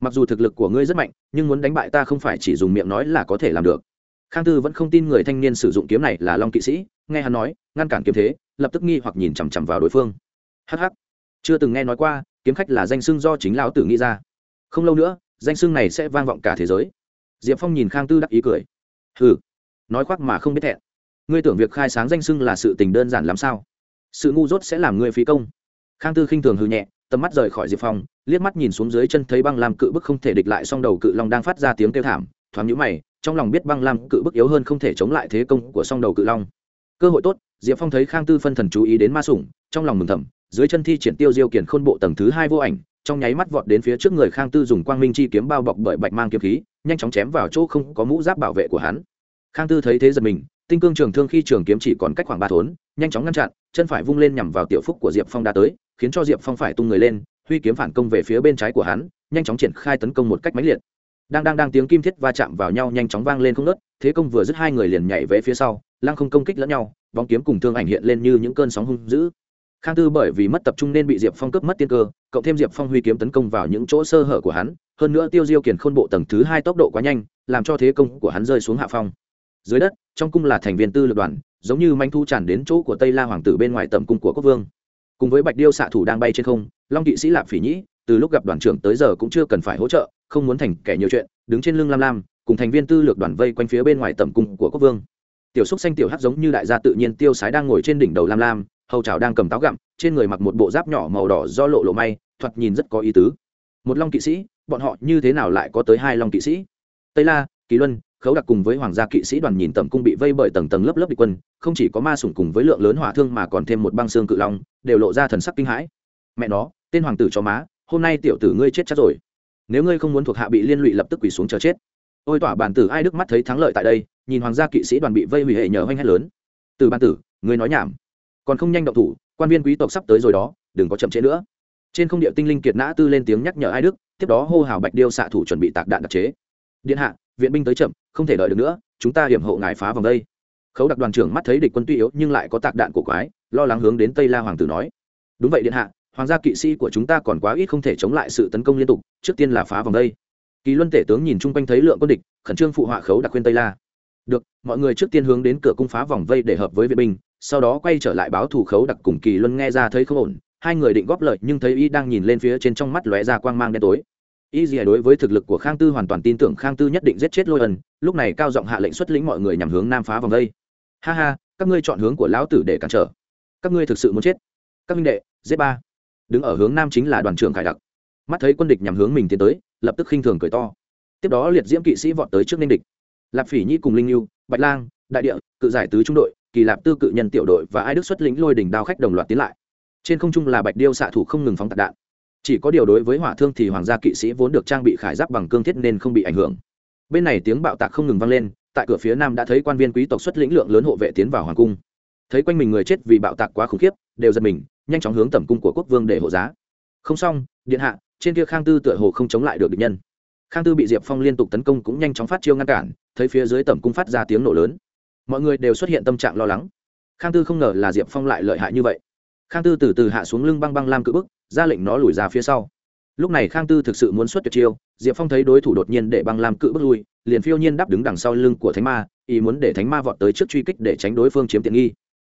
Mặc dù thực lực của ngươi rất mạnh nhưng muốn đánh bại ta không phải chỉ dùng miệng nói là có thể làm được. Khang tư vẫn không tin người thanh niên sử dụng kiếm này là long kỵ sĩ nghe hắn nói ngăn cản kiếm thế lập tức nghi hoặc nhìn chằm chằm vào đối phương. Hh chưa từng nghe nói qua kiếm khách là danh xưng do chính lão tử nghĩ ra. Không lâu nữa danh xưng này sẽ vang vọng cả thế giới. Diệp phong nhìn khang tư đắc ý cười. Hừ, nói khoác mà không biết thẹn. Ngươi tưởng việc khai sáng danh xưng là sự tình đơn giản làm sao? Sự ngu dốt sẽ làm ngươi phí công. Khang tư khinh thường hư nhẹ, tầm mắt rời khỏi diệp phong, liếc mắt nhìn xuống dưới chân thấy băng lam cự bức không thể địch lại, song đầu cự long đang phát ra tiếng kêu thảm, thoáng nhũ mày, trong lòng biết băng lam cự bức yếu hơn không thể chống lại thế công của song đầu cự long. Cơ hội tốt, diệp phong thấy khang tư phân thần chú ý đến ma sủng, trong lòng mừng thầm, dưới chân thi triển tiêu diêu kiển khôn bộ tầng thứ hai vô ảnh, trong nháy mắt vọt đến phía trước người khang tư dùng quang minh chi kiếm bao bọc bởi bạch mang kiếm khí, nhanh chóng chém vào chỗ không có mũ giáp bảo vệ của hắn. Khang tư thấy thế giật mình, tinh cương trường thương khi trường kiếm chỉ còn cách khoảng ba thốn, nhanh chóng ngăn chặn chân phải vung lên nhằm vào tiểu phúc của diệp phong đã tới, khiến cho diệp phong phải tung người lên, huy kiếm phản công về phía bên trái của hắn, nhanh chóng triển khai tấn công một cách mãnh liệt. Đang đang đang tiếng kim thiết va chạm vào nhau nhanh chóng vang lên không nớt thế công vừa dứt hai người liền nhảy về phía sau, lăng không công kích lẫn nhau, bóng kiếm cùng thương ảnh hiện lên như những cơn sóng hung dữ. Khang tư bởi vì mất tập trung nên bị diệp phong cướp mất tiên cơ, cộng thêm diệp phong huy kiếm tấn công vào những chỗ sơ hở của hắn, hơn nữa tiêu diêu kiển khôn bộ tầng thứ hai tốc độ quá nhanh, làm cho thế công của hắn rơi xuống hạ phong dưới đất, trong cung là thành viên tư lực đoàn, giống như manh thu tràn đến chỗ của tây la hoàng tử bên ngoài tầm cung của quốc vương. Cùng với bạch điêu xạ thủ đang bay trên không, long kỵ sĩ lạp phỉ nhĩ, từ lúc gặp đoàn trưởng tới giờ cũng chưa cần phải hỗ trợ, không muốn thành kẻ nhiều chuyện, đứng trên lưng lam lam, cùng thành viên tư lược đoàn vây quanh phía bên ngoài tầm cung của quốc vương. Tiểu xúc xanh tiểu hắc giống như đại gia tự nhiên tiêu sái đang ngồi trên đỉnh đầu lam lam, hầu trào đang cầm táo gặm, trên người mặc một bộ giáp nhỏ màu đỏ do lộ lộ may, thoạt nhìn rất có ý tứ. Một long kỵ sĩ, bọn họ như thế nào lại có tới hai long kỵ sĩ? Tây la, kỳ luân khấu đặc cùng với hoàng gia kỵ sĩ đoàn nhìn tầm cung bị vây bởi tầng tầng lớp lớp địch quân, không chỉ có ma sủng cùng với lượng lớn hỏa thương mà còn thêm một băng xương cự long, đều lộ ra thần sắc kinh hãi. Mẹ nó, tên hoàng tử cho má, hôm nay tiểu tử ngươi chết chắc rồi. Nếu ngươi không muốn thuộc hạ bị liên lụy lập tức quỳ xuống chờ chết. Ôi tỏa bản tử ai đức mắt thấy thắng lợi tại đây, nhìn hoàng gia kỵ sĩ đoàn bị vây hủy hệ nhờ hoanh hét lớn. Từ bản tử, ngươi nói nhảm. Còn không nhanh động thủ, quan viên quý tộc sắp tới rồi đó, đừng có chậm trễ nữa. Trên không địa tinh linh kiệt nã tư lên tiếng nhắc nhở ai đức, tiếp đó hô hào bạch điêu xạ thủ chuẩn bị tạc đạn đặc chế điện hạ viện binh tới chậm không thể đợi được nữa chúng ta hiểm hộ ngài phá vòng đây khấu đặc đoàn trưởng mắt thấy địch quân tuy yếu nhưng lại có tạc đạn của quái lo lắng hướng đến tây la hoàng tử nói đúng vậy điện hạ hoàng gia kỵ sĩ của chúng ta còn quá ít không thể chống lại sự tấn công liên tục trước tiên là phá vòng đây kỳ luân tể tướng nhìn chung quanh thấy lượng quân địch khẩn trương phụ họa khấu đặc khuyên tây la được mọi người trước tiên hướng đến cửa cung phá vòng vây để hợp với viện binh sau đó quay trở lại báo thủ khấu đặc cùng kỳ luân nghe ra thấy không ổn hai người định góp lợi nhưng thấy y đang nhìn lên phía trên trong mắt lóe ra quang mang đen tối y dìa đối với thực lực của khang tư hoàn toàn tin tưởng khang tư nhất định giết chết lôi ân, lúc này cao giọng hạ lệnh xuất lĩnh mọi người nhằm hướng nam phá vòng đây ha ha, các ngươi chọn hướng của lão tử để cản trở. Các ngươi thực sự muốn chết. Các minh đệ, giết ba. Đứng ở hướng nam chính là đoàn trưởng khải đặc. Mắt thấy quân địch nhằm hướng mình tiến tới, lập tức khinh thường cười to. Tiếp đó liệt diễm kỵ sĩ vọt tới trước ninh địch. Lạp phỉ nhi cùng linh lưu bạch lang, đại địa, cự giải tứ trung đội, kỳ lạp tư cự nhân tiểu đội và ai đức xuất lĩnh lôi đỉnh đao khách đồng loạt tiến lại. Trên không trung là bạch điêu xạ thủ không ngừng phóng tạc đạn chỉ có điều đối với hỏa thương thì hoàng gia kỵ sĩ vốn được trang bị khải giáp bằng cương thiết nên không bị ảnh hưởng. Bên này tiếng bạo tạc không ngừng vang lên, tại cửa phía nam đã thấy quan viên quý tộc xuất lĩnh lượng lớn hộ vệ tiến vào hoàng cung. Thấy quanh mình người chết vì bạo tạc quá khủng khiếp, đều giật mình, nhanh chóng hướng tẩm cung của quốc vương để hộ giá. Không xong, điện hạ, trên kia khang tư tựa hồ không chống lại được địch nhân. Khang tư bị diệp phong liên tục tấn công cũng nhanh chóng phát chiêu ngăn cản, thấy phía dưới tẩm cung phát ra tiếng nổ lớn. Mọi người đều xuất hiện tâm trạng lo lắng. Khang tư không ngờ là diệp phong lại lợi hại như vậy. Khang tư từ từ hạ xuống lưng băng băng lam cự bức ra lệnh nó lùi ra phía sau. Lúc này khang tư thực sự muốn xuất tuyệt chiêu diệp phong thấy đối thủ đột nhiên để băng lam cự bước lui liền phiêu nhiên đáp đứng đằng sau lưng của thánh ma ý muốn để thánh ma vọt tới trước truy kích để tránh đối phương chiếm tiện nghi.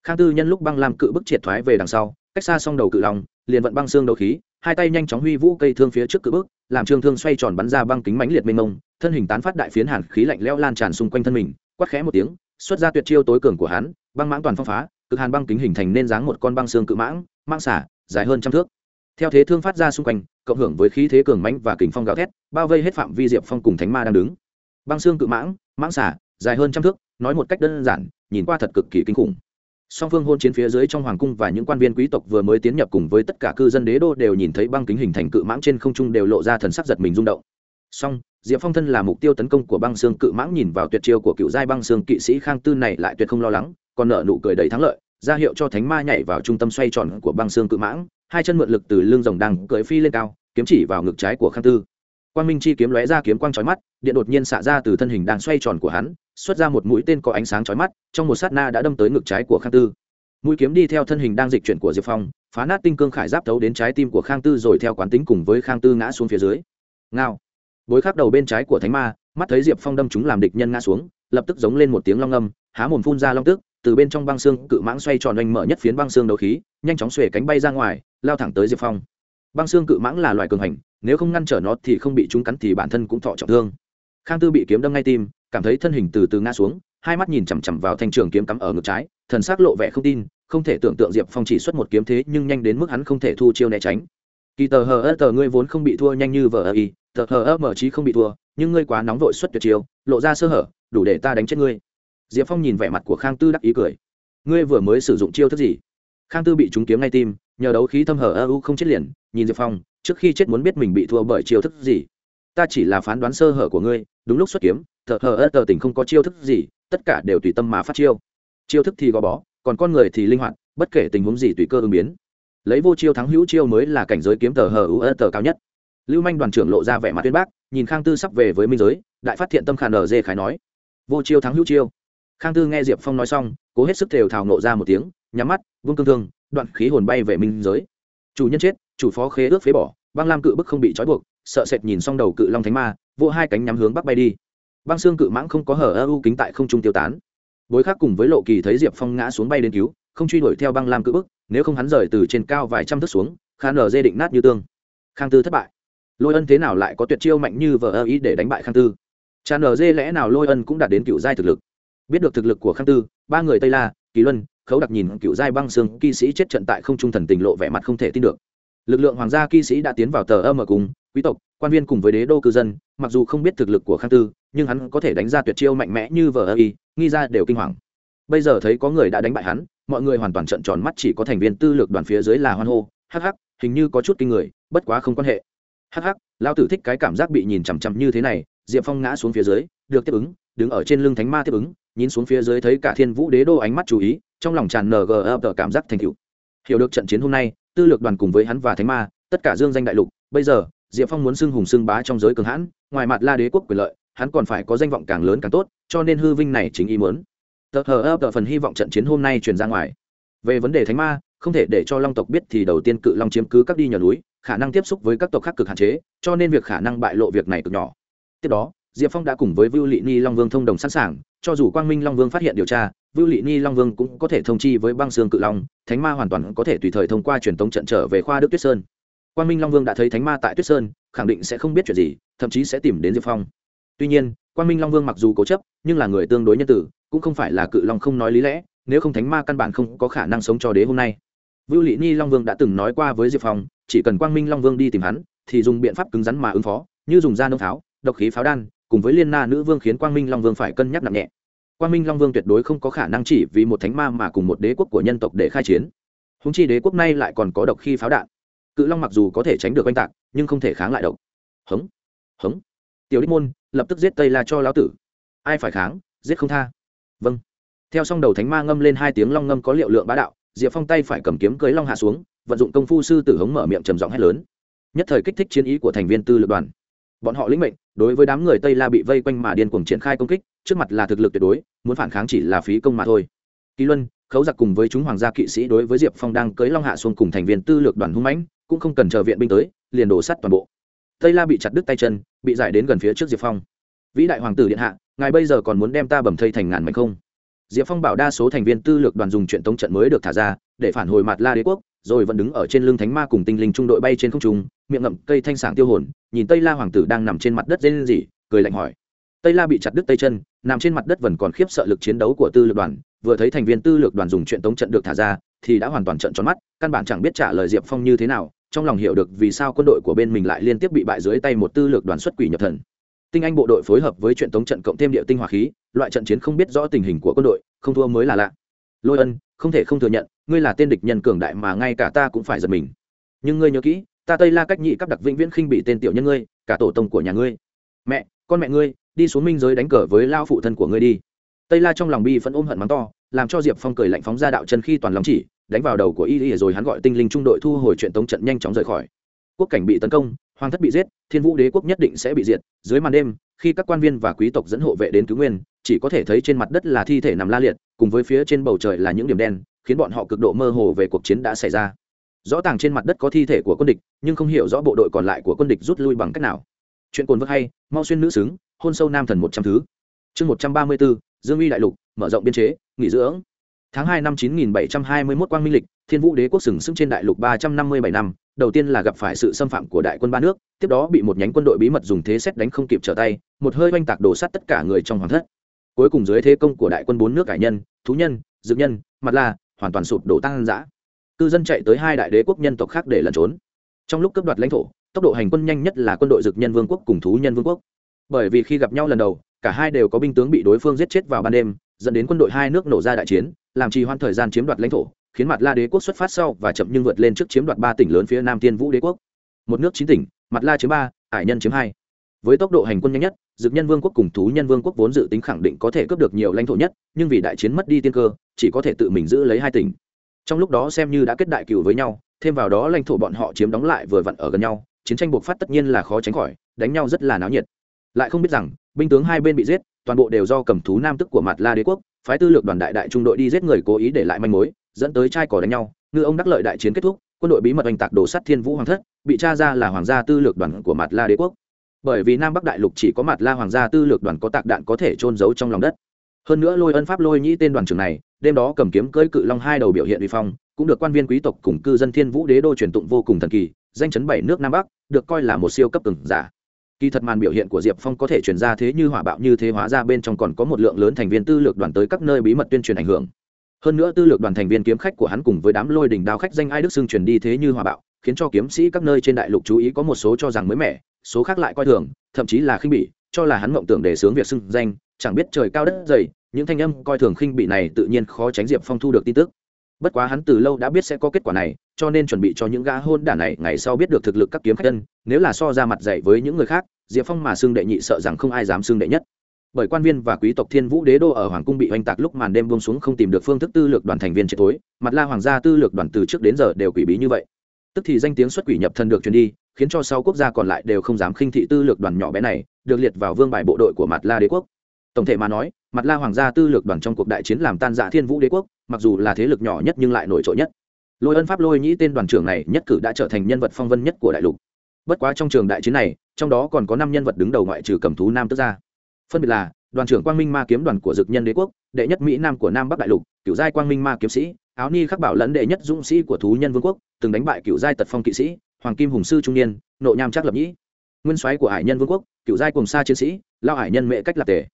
Khang tư nhân lúc băng lam cự bức triệt thoái về đằng sau cách xa xong đầu cự lòng liền vận băng xương đầu khí hai tay nhanh chóng huy vũ cây thương phía trước cự bước, làm trương thương xoay tròn bắn ra băng kính mãnh liệt mênh mông thân hình tán phát đại phiến hàn khí lạnh lẽo lan tràn xung quanh thân mình quát khẽ một tiếng xuất ra tuyệt chiêu tối cường của hắn băng mãng toàn phong phá cực hàn băng kính hình thành nên dáng một con băng xương cự mãng mang xả dài hơn trăm thước theo thế thương phát ra xung quanh, cộng hưởng với khí thế cường mãnh và kình phong gào thét, bao vây hết phạm vi diệp phong cùng thánh ma đang đứng. Băng xương cự mãng mãng xả dài hơn trăm thước, nói một cách đơn giản, nhìn qua thật cực kỳ kinh khủng. Song phương hôn chiến phía dưới trong hoàng cung và những quan viên quý tộc vừa mới tiến nhập cùng với tất cả cư dân đế đô đều nhìn thấy băng kính hình thành cự mãng trên không trung đều lộ ra thần sắc giật mình rung động. Song, diệp phong thân là mục tiêu tấn công của băng xương cự mãng nhìn vào tuyệt chiêu của cựu giai băng xương kỵ sĩ khang tư này lại tuyệt không lo lắng, còn nợ nụ cười đầy thắng lợi ra hiệu cho thánh ma nhảy vào trung tâm xoay tròn của băng xương cự mãng, hai chân mượn lực từ lưng rồng đang cưỡi phi lên cao, kiếm chỉ vào ngực trái của khang tư. Quang minh chi kiếm lóe ra kiếm quang chói mắt, điện đột nhiên xạ ra từ thân hình đang xoay tròn của hắn, xuất ra một mũi tên có ánh sáng chói mắt, trong một sát na đã đâm tới ngực trái của khang tư. Mũi kiếm đi theo thân hình đang dịch chuyển của diệp phong, phá nát tinh cương khải giáp thấu đến trái tim của khang tư rồi theo quán tính cùng với khang tư ngã xuống phía dưới. Ngao. Bối khắc đầu bên trái của thánh ma, mắt thấy diệp phong đâm chúng làm địch nhân ngã xuống, lập tức giống lên một tiếng long âm, há mồm phun ra long tức từ bên trong băng xương cự mãng xoay tròn oanh mở nhất phiến băng xương đấu khí, nhanh chóng xuề cánh bay ra ngoài, lao thẳng tới diệp phong. Băng xương cự mãng là loài cường hành, nếu không ngăn trở nó thì không bị chúng cắn thì bản thân cũng thọ trọng thương. Khang tư bị kiếm đâm ngay tim, cảm thấy thân hình từ từ ngã xuống, hai mắt nhìn chằm chằm vào thanh trường kiếm cắm ở ngực trái, thần s ắ c lộ vẻ không tin, không thể tưởng tượng diệp phong chỉ xuất một kiếm thế nhưng nhanh đến mức hắn không thể thu chiêu né tránh. Kỳ tờ hờ ơ tờ ngươi vốn không bị thua nhanh như vờ ơ y, tờ hờ ơ mở trí không bị thua, nhưng ngươi quá nóng vội xuất tuyệt chiêu, lộ ra sơ hở, đủ để ta đánh chết ngươi diệp phong nhìn vẻ mặt của khang tư đắc ý cười. Ngươi vừa mới sử dụng chiêu thức gì? Khang tư bị trúng kiếm ngay tim, nhờ đấu khí thâm hở ơ u không chết liền, nhìn diệp phong, trước khi chết muốn biết mình bị thua bởi chiêu thức gì. Ta chỉ là phán đoán sơ hở của ngươi, đúng lúc xuất kiếm thợ hờ ơ tờ tình không có chiêu thức gì, tất cả đều tùy tâm mà phát chiêu. Chiêu thức thì gò bó, còn con người thì linh hoạt, bất kể tình huống gì tùy cơ ứng biến. Lấy vô chiêu thắng hữu chiêu mới là cảnh giới kiếm tờ hờ u ơ tờ cao nhất. Lưu manh đoàn trưởng lộ ra vẻ mặt tuyên bác, nhìn khang tư sắp về với minh giới, đại phát thiện tâm khàn ở dê khái nói. Vô chiêu thắng hữu chiêu khang tư nghe diệp phong nói xong, cố hết sức thều thào nộ ra một tiếng, nhắm mắt vương cương thương, đoạn khí hồn bay về minh giới. Chủ nhân chết, chủ phó khế ước phế bỏ, băng lam cự bức không bị trói buộc, sợ sệt nhìn xong đầu cự long thánh ma, vỗ hai cánh nhắm hướng bắc bay đi. Băng xương cự mãng không có hở ơ u kính tại không trung tiêu tán. Bối khác cùng với lộ kỳ thấy diệp phong ngã xuống bay đến cứu, không truy đuổi theo băng lam cự bức, nếu không hắn rời từ trên cao vài trăm thước xuống khang nở dê định nát như tương. Khang tư thất bại. Lôi ân thế nào lại có tuyệt chiêu mạnh như vờ ơ ý để đánh bại khang tư? Cha nở dê lẽ nào lôi ân cũng đạt đến cựu giai thực lực? Biết được thực lực của khang tư, ba người tây la, kỳ luân, khấu đặc nhìn cựu giai băng xương kỵ sĩ chết trận tại không trung thần tình lộ vẻ mặt không thể tin được. Lực lượng hoàng gia kỵ sĩ đã tiến vào tờ âm ở cùng, quý tộc, quan viên cùng với đế đô cư dân, mặc dù không biết thực lực của khang tư, nhưng hắn có thể đánh ra tuyệt chiêu mạnh mẽ như vờ ơ y, nghi ra đều kinh hoàng. Bây giờ thấy có người đã đánh bại hắn, mọi người hoàn toàn trợn tròn mắt chỉ có thành viên tư lược đoàn phía dưới là hoan hô, hắc hắc, hình như có chút kinh người, bất quá không quan hệ. Hắc hắc lao tử thích cái cảm giác bị nhìn chằm chằm như thế này, diệp phong ngã xuống phía dưới, được tiếp ứng, đứng ở trên lưng thánh ma tiếp ứng nhìn xuống phía dưới thấy cả thiên vũ đế đô ánh mắt chú ý, trong lòng tràn ng ập cảm giác thành cựu hiểu được trận chiến hôm nay, tư lược đoàn cùng với hắn và thánh ma, tất cả dương danh đại lục, bây giờ, diệp phong muốn xưng hùng xưng bá trong giới cường hãn, ngoài mặt la đế quốc quyền lợi, hắn còn phải có danh vọng càng lớn càng tốt, cho nên hư vinh này chính ý muốn. Tờ hờ ấp tờ phần hy vọng trận chiến hôm nay truyền ra ngoài. Về vấn đề thánh ma, không thể để cho long tộc biết thì đầu tiên cự long chiếm cứ các đi nhỏ núi, khả năng tiếp xúc với các tộc khác cực hạn chế, cho nên việc khả năng bại lộ việc này cực nhỏ. Tiếp đó, diệp phong đã cùng với vưu lị ni long vương thông đồng sẵn sàng cho dù quang minh long vương phát hiện điều tra, vưu lị ni long vương cũng có thể thông chi với băng xương cự long, thánh ma hoàn toàn có thể tùy thời thông qua truyền tống trận trở về khoa đức tuyết sơn. Quang minh long vương đã thấy thánh ma tại tuyết sơn, khẳng định sẽ không biết chuyện gì, thậm chí sẽ tìm đến diệp phong. Tuy nhiên, quang minh long vương mặc dù cố chấp, nhưng là người tương đối nhân tử, cũng không phải là cự long không nói lý lẽ, nếu không thánh ma căn bản không có khả năng sống cho đế hôm nay. Vưu lị ni long vương đã từng nói qua với diệp phong, chỉ cần quang minh long vương đi tìm hắn, thì dùng biện pháp cứng rắn mà ứng phó, như dùng da nông tháo độc khí pháo đan cùng với liên na nữ vương khiến quang minh long vương phải cân nhắc nặng nhẹ. Quang minh long vương tuyệt đối không có khả năng chỉ vì một thánh ma mà cùng một đế quốc của nhân tộc để khai chiến. Húng chi đế quốc này lại còn có độc khi pháo đạn. Cự long mặc dù có thể tránh được oanh tạc, nhưng không thể kháng lại độc. Hống hống. Tiểu đích môn lập tức giết tây la cho lão tử. Ai phải kháng, giết không tha. Vâng. Theo song đầu thánh ma ngâm lên hai tiếng long ngâm có liệu lượng bá đạo, diệp phong tay phải cầm kiếm cưới long hạ xuống, vận dụng công phu sư tử hống mở miệng trầm giọng hét lớn. Nhất thời kích thích chiến ý của thành viên tư lực đoàn bọn họ lĩnh mệnh, đối với đám người tây la bị vây quanh mà điên cuồng triển khai công kích, trước mặt là thực lực tuyệt đối, muốn phản kháng chỉ là phí công mà thôi. Kỳ luân, khấu giặc cùng với chúng hoàng gia kỵ sĩ đối với diệp phong đang cưới long hạ xuông cùng thành viên tư lược đoàn hung mãnh, cũng không cần chờ viện binh tới, liền đổ sắt toàn bộ. Tây la bị chặt đứt tay chân, bị giải đến gần phía trước diệp phong. Vĩ đại hoàng tử điện hạ, ngài bây giờ còn muốn đem ta bầm thây thành ngàn mảnh không? Diệp phong bảo đa số thành viên tư lược đoàn dùng chuyện tống trận mới được thả ra, để phản hồi mặt la đế quốc rồi vẫn đứng ở trên lưng thánh ma cùng tinh linh trung đội bay trên không trung, miệng ngậm cây thanh sảng tiêu hồn, nhìn tây la hoàng tử đang nằm trên mặt đất dây lên gì cười lạnh hỏi. Tây la bị chặt đứt tay chân, nằm trên mặt đất vẫn còn khiếp sợ lực chiến đấu của tư lược đoàn, vừa thấy thành viên tư lược đoàn dùng chuyện tống trận được thả ra, thì đã hoàn toàn trận tròn mắt, căn bản chẳng biết trả lời diệp phong như thế nào, trong lòng hiểu được vì sao quân đội của bên mình lại liên tiếp bị bại dưới tay một tư lược đoàn xuất quỷ nhập thần. Tinh anh bộ đội phối hợp với chuyện tống trận cộng thêm địa tinh hỏa khí, loại trận chiến không biết rõ tình hình của quân đội, không thua mới là lạ. Lôi ân không thể không thừa nhận, ngươi là tên địch nhân cường đại mà ngay cả ta cũng phải giật mình. Nhưng ngươi nhớ kỹ, ta tây la cách nhị cấp đặc vĩnh viễn khinh bị tên tiểu nhân ngươi, cả tổ tông của nhà ngươi. Mẹ, con mẹ ngươi, đi xuống minh giới đánh cờ với lao phụ thân của ngươi đi. Tây la trong lòng bi vẫn ôm hận mắng to, làm cho diệp phong cười lạnh phóng ra đạo chân khi toàn lòng chỉ, đánh vào đầu của y y rồi hắn gọi tinh linh trung đội thu hồi chuyện tống trận nhanh chóng rời khỏi. Quốc cảnh bị tấn công, hoàng thất bị giết, thiên vũ đế quốc nhất định sẽ bị diệt, dưới màn đêm, khi các quan viên và quý tộc dẫn hộ vệ đến cứu nguyên, chỉ có thể thấy trên mặt đất là thi thể nằm la liệt cùng với phía trên bầu trời là những điểm đen, khiến bọn họ cực độ mơ hồ về cuộc chiến đã xảy ra. Rõ ràng trên mặt đất có thi thể của quân địch, nhưng không hiểu rõ bộ đội còn lại của quân địch rút lui bằng cách nào. Chuyện cồn vơ hay, mau xuyên nữ xứng, hôn sâu nam thần một trăm thứ. Chương một trăm ba mươi bốn, dương uy đại lục, mở rộng biên chế, nghỉ dưỡng. Tháng hai năm chín nghìn bảy trăm hai mươi mốt quang minh lịch, thiên vũ đế quốc sừng sững trên đại lục ba trăm năm mươi bảy năm, đầu tiên là gặp phải sự xâm phạm của đại quân ba nước, tiếp đó bị một nhánh quân đội bí mật dùng thế xét đánh không kịp trở tay, một hơi oanh tạc đổ sát tất cả người trong hoàng thất cuối cùng dưới thế công của đại quân bốn nước cải nhân, thú nhân, dược nhân, mặt la, hoàn toàn sụp đổ tăng giã cư dân chạy tới hai đại đế quốc nhân tộc khác để lẩn trốn. Trong lúc cấp đoạt lãnh thổ, tốc độ hành quân nhanh nhất là quân đội dược nhân vương quốc cùng thú nhân vương quốc. Bởi vì khi gặp nhau lần đầu, cả hai đều có binh tướng bị đối phương giết chết vào ban đêm, dẫn đến quân đội hai nước nổ ra đại chiến, làm trì hoãn thời gian chiếm đoạt lãnh thổ, khiến mặt la đế quốc xuất phát sau và chậm nhưng vượt lên trước chiếm đoạt ba tỉnh lớn phía nam tiên vũ đế quốc. Một nước chín tỉnh, mặt la chiếm ba, hải nhân chiếm hai với tốc độ hành quân nhanh nhất, dực nhân vương quốc cùng thú nhân vương quốc vốn dự tính khẳng định có thể cướp được nhiều lãnh thổ nhất, nhưng vì đại chiến mất đi tiên cơ, chỉ có thể tự mình giữ lấy hai tỉnh. Trong lúc đó xem như đã kết đại cựu với nhau, thêm vào đó lãnh thổ bọn họ chiếm đóng lại vừa vặn ở gần nhau, chiến tranh buộc phát tất nhiên là khó tránh khỏi, đánh nhau rất là náo nhiệt. Lại không biết rằng, binh tướng hai bên bị giết, toàn bộ đều do cầm thú nam tức của mặt la đế quốc, phái tư lược đoàn đại đại trung đội đi giết người cố ý để lại manh mối, dẫn tới trai cỏ đánh nhau, ngư ông đắc lợi đại chiến kết thúc, quân đội bí mật oanh tạc đồ sắt thiên vũ hoàng thất, bị tra ra là hoàng gia tư lược đoàn của mặt la đế quốc bởi vì nam bắc đại lục chỉ có mặt la hoàng gia tư lược đoàn có tạc đạn có thể trôn giấu trong lòng đất. Hơn nữa lôi ân pháp lôi nhĩ tên đoàn trưởng này, đêm đó cầm kiếm cưỡi cự long hai đầu biểu hiện uy phong, cũng được quan viên quý tộc cùng cư dân thiên vũ đế đô truyền tụng vô cùng thần kỳ, danh chấn bảy nước nam bắc, được coi là một siêu cấp từng giả. Kỳ thật màn biểu hiện của diệp phong có thể truyền ra thế như hỏa bạo như thế hóa ra bên trong còn có một lượng lớn thành viên tư lược đoàn tới các nơi bí mật tuyên truyền ảnh hưởng. Hơn nữa tư lược đoàn thành viên kiếm khách của hắn cùng với đám lôi đỉnh đao khách danh ai đức xưng truyền đi thế như hỏa bạo khiến cho kiếm sĩ các nơi trên đại lục chú ý có một số cho rằng mới mẻ, số khác lại coi thường, thậm chí là khinh bỉ, cho là hắn mộng tưởng để sướng việc xưng danh, chẳng biết trời cao đất dày, những thanh âm coi thường khinh bị này tự nhiên khó tránh diệp phong thu được tin tức. Bất quá hắn từ lâu đã biết sẽ có kết quả này, cho nên chuẩn bị cho những gã hôn đản này ngày sau biết được thực lực các kiếm khách tân nếu là so ra mặt dạy với những người khác, diệp phong mà xưng đệ nhị sợ rằng không ai dám xưng đệ nhất. Bởi quan viên và quý tộc thiên vũ đế đô ở hoàng cung bị oanh tạc lúc màn đêm buông xuống không tìm được phương thức tư lược đoàn thành viên triệt tối mặt la hoàng gia tư lược đoàn từ trước đến giờ đều quỷ bí như vậy tức thì danh tiếng xuất quỷ nhập thần được truyền đi, khiến cho sáu quốc gia còn lại đều không dám khinh thị tư lược đoàn nhỏ bé này, được liệt vào vương bài bộ đội của mặt la đế quốc. Tổng thể mà nói mặt la hoàng gia tư lược đoàn trong cuộc đại chiến làm tan dạ thiên vũ đế quốc, mặc dù là thế lực nhỏ nhất nhưng lại nổi trội nhất. Lôi ân pháp lôi nhĩ tên đoàn trưởng này nhất cử đã trở thành nhân vật phong vân nhất của đại lục. Bất quá trong trường đại chiến này, trong đó còn có năm nhân vật đứng đầu ngoại trừ cầm thú nam tức gia. phân biệt là, đoàn trưởng quang minh ma kiếm đoàn của dực nhân đế quốc, đệ nhất mỹ nam của nam bắc đại lục, cựu giai quang minh ma kiếm sĩ áo ni khắc bảo lẫn đệ nhất dũng sĩ của thú nhân vương quốc, từng đánh bại cựu giai tật phong kỵ sĩ, hoàng kim hùng sư trung niên, nộ nham trác lập nhĩ. Nguyên soái của hải nhân vương quốc, cựu giai cùng xa chiến sĩ lao hải nhân mệ cách lạc tề.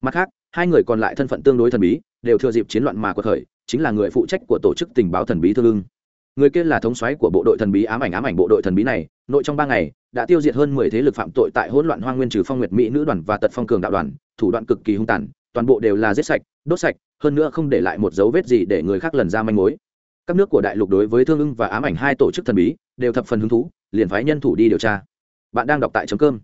Mặt khác, hai người còn lại thân phận tương đối thần bí, đều thừa dịp chiến loạn mà quật khởi, chính là người phụ trách của tổ chức tình báo thần bí thương ưng. Người kia là thống soái của bộ đội thần bí ám ảnh ám ảnh bộ đội thần bí này, nội trong ba ngày, đã tiêu diệt hơn mười thế lực phạm tội tại hỗn loạn hoang nguyên trừ phong nguyệt mỹ nữ đoàn và tật phong cường đạo đoàn, thủ đoạn cực kỳ hung tàn toàn bộ đều là giết sạch, đốt sạch, hơn nữa không để lại một dấu vết gì để người khác lần ra manh mối. Các nước của đại lục đối với thương ưng và ám ảnh hai tổ chức thần bí đều thập phần hứng thú, liền phái nhân thủ đi điều tra. Bạn đang đọc tại chấm cơm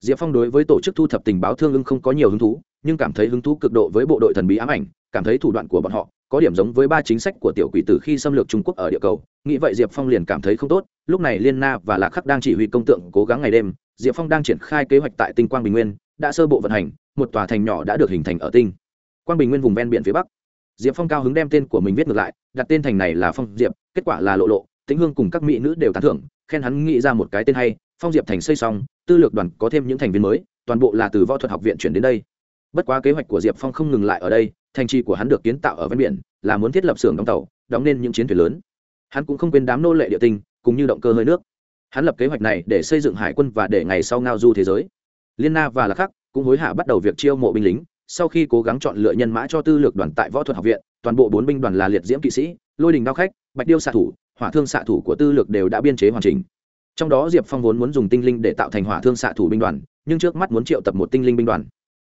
diệp phong đối với tổ chức thu thập tình báo thương ưng không có nhiều hứng thú, nhưng cảm thấy hứng thú cực độ với bộ đội thần bí ám ảnh, cảm thấy thủ đoạn của bọn họ có điểm giống với ba chính sách của tiểu quỷ tử khi xâm lược trung quốc ở địa cầu. Nghĩ vậy diệp phong liền cảm thấy không tốt, lúc này liên na và lạc khắc đang chỉ huy công tượng cố gắng ngày đêm. Diệp phong đang triển khai kế hoạch tại tinh quang bình nguyên đã sơ bộ vận hành, một tòa thành nhỏ đã được hình thành ở tinh. Quang bình nguyên vùng ven biển phía bắc. Diệp phong cao hứng đem tên của mình viết ngược lại, đặt tên thành này là phong diệp, kết quả là lộ lộ, tĩnh hương cùng các mỹ nữ đều tán thưởng, khen hắn nghĩ ra một cái tên hay, phong diệp thành xây xong, tư lược đoàn có thêm những thành viên mới, toàn bộ là từ võ thuật học viện chuyển đến đây. Bất quá kế hoạch của diệp phong không ngừng lại ở đây, thành trì của hắn được kiến tạo ở ven biển, là muốn thiết lập xưởng đóng tàu, đóng nên những chiến thuyền lớn. Hắn cũng không quên đám nô lệ địa tinh, cũng như động cơ hơi nước. Hắn lập kế hoạch này để xây dựng hải quân và để ngày sau ngao du thế giới liên na và lạc khắc cũng hối hả bắt đầu việc chiêu mộ binh lính. Sau khi cố gắng chọn lựa nhân mã cho tư lược đoàn tại võ thuật học viện, toàn bộ bốn binh đoàn là liệt diễm kỵ sĩ, lôi đình đao khách, bạch điêu xạ thủ, hỏa thương xạ thủ của tư lược đều đã biên chế hoàn chỉnh. Trong đó diệp phong vốn muốn dùng tinh linh để tạo thành hỏa thương xạ thủ binh đoàn, nhưng trước mắt muốn triệu tập một tinh linh binh đoàn.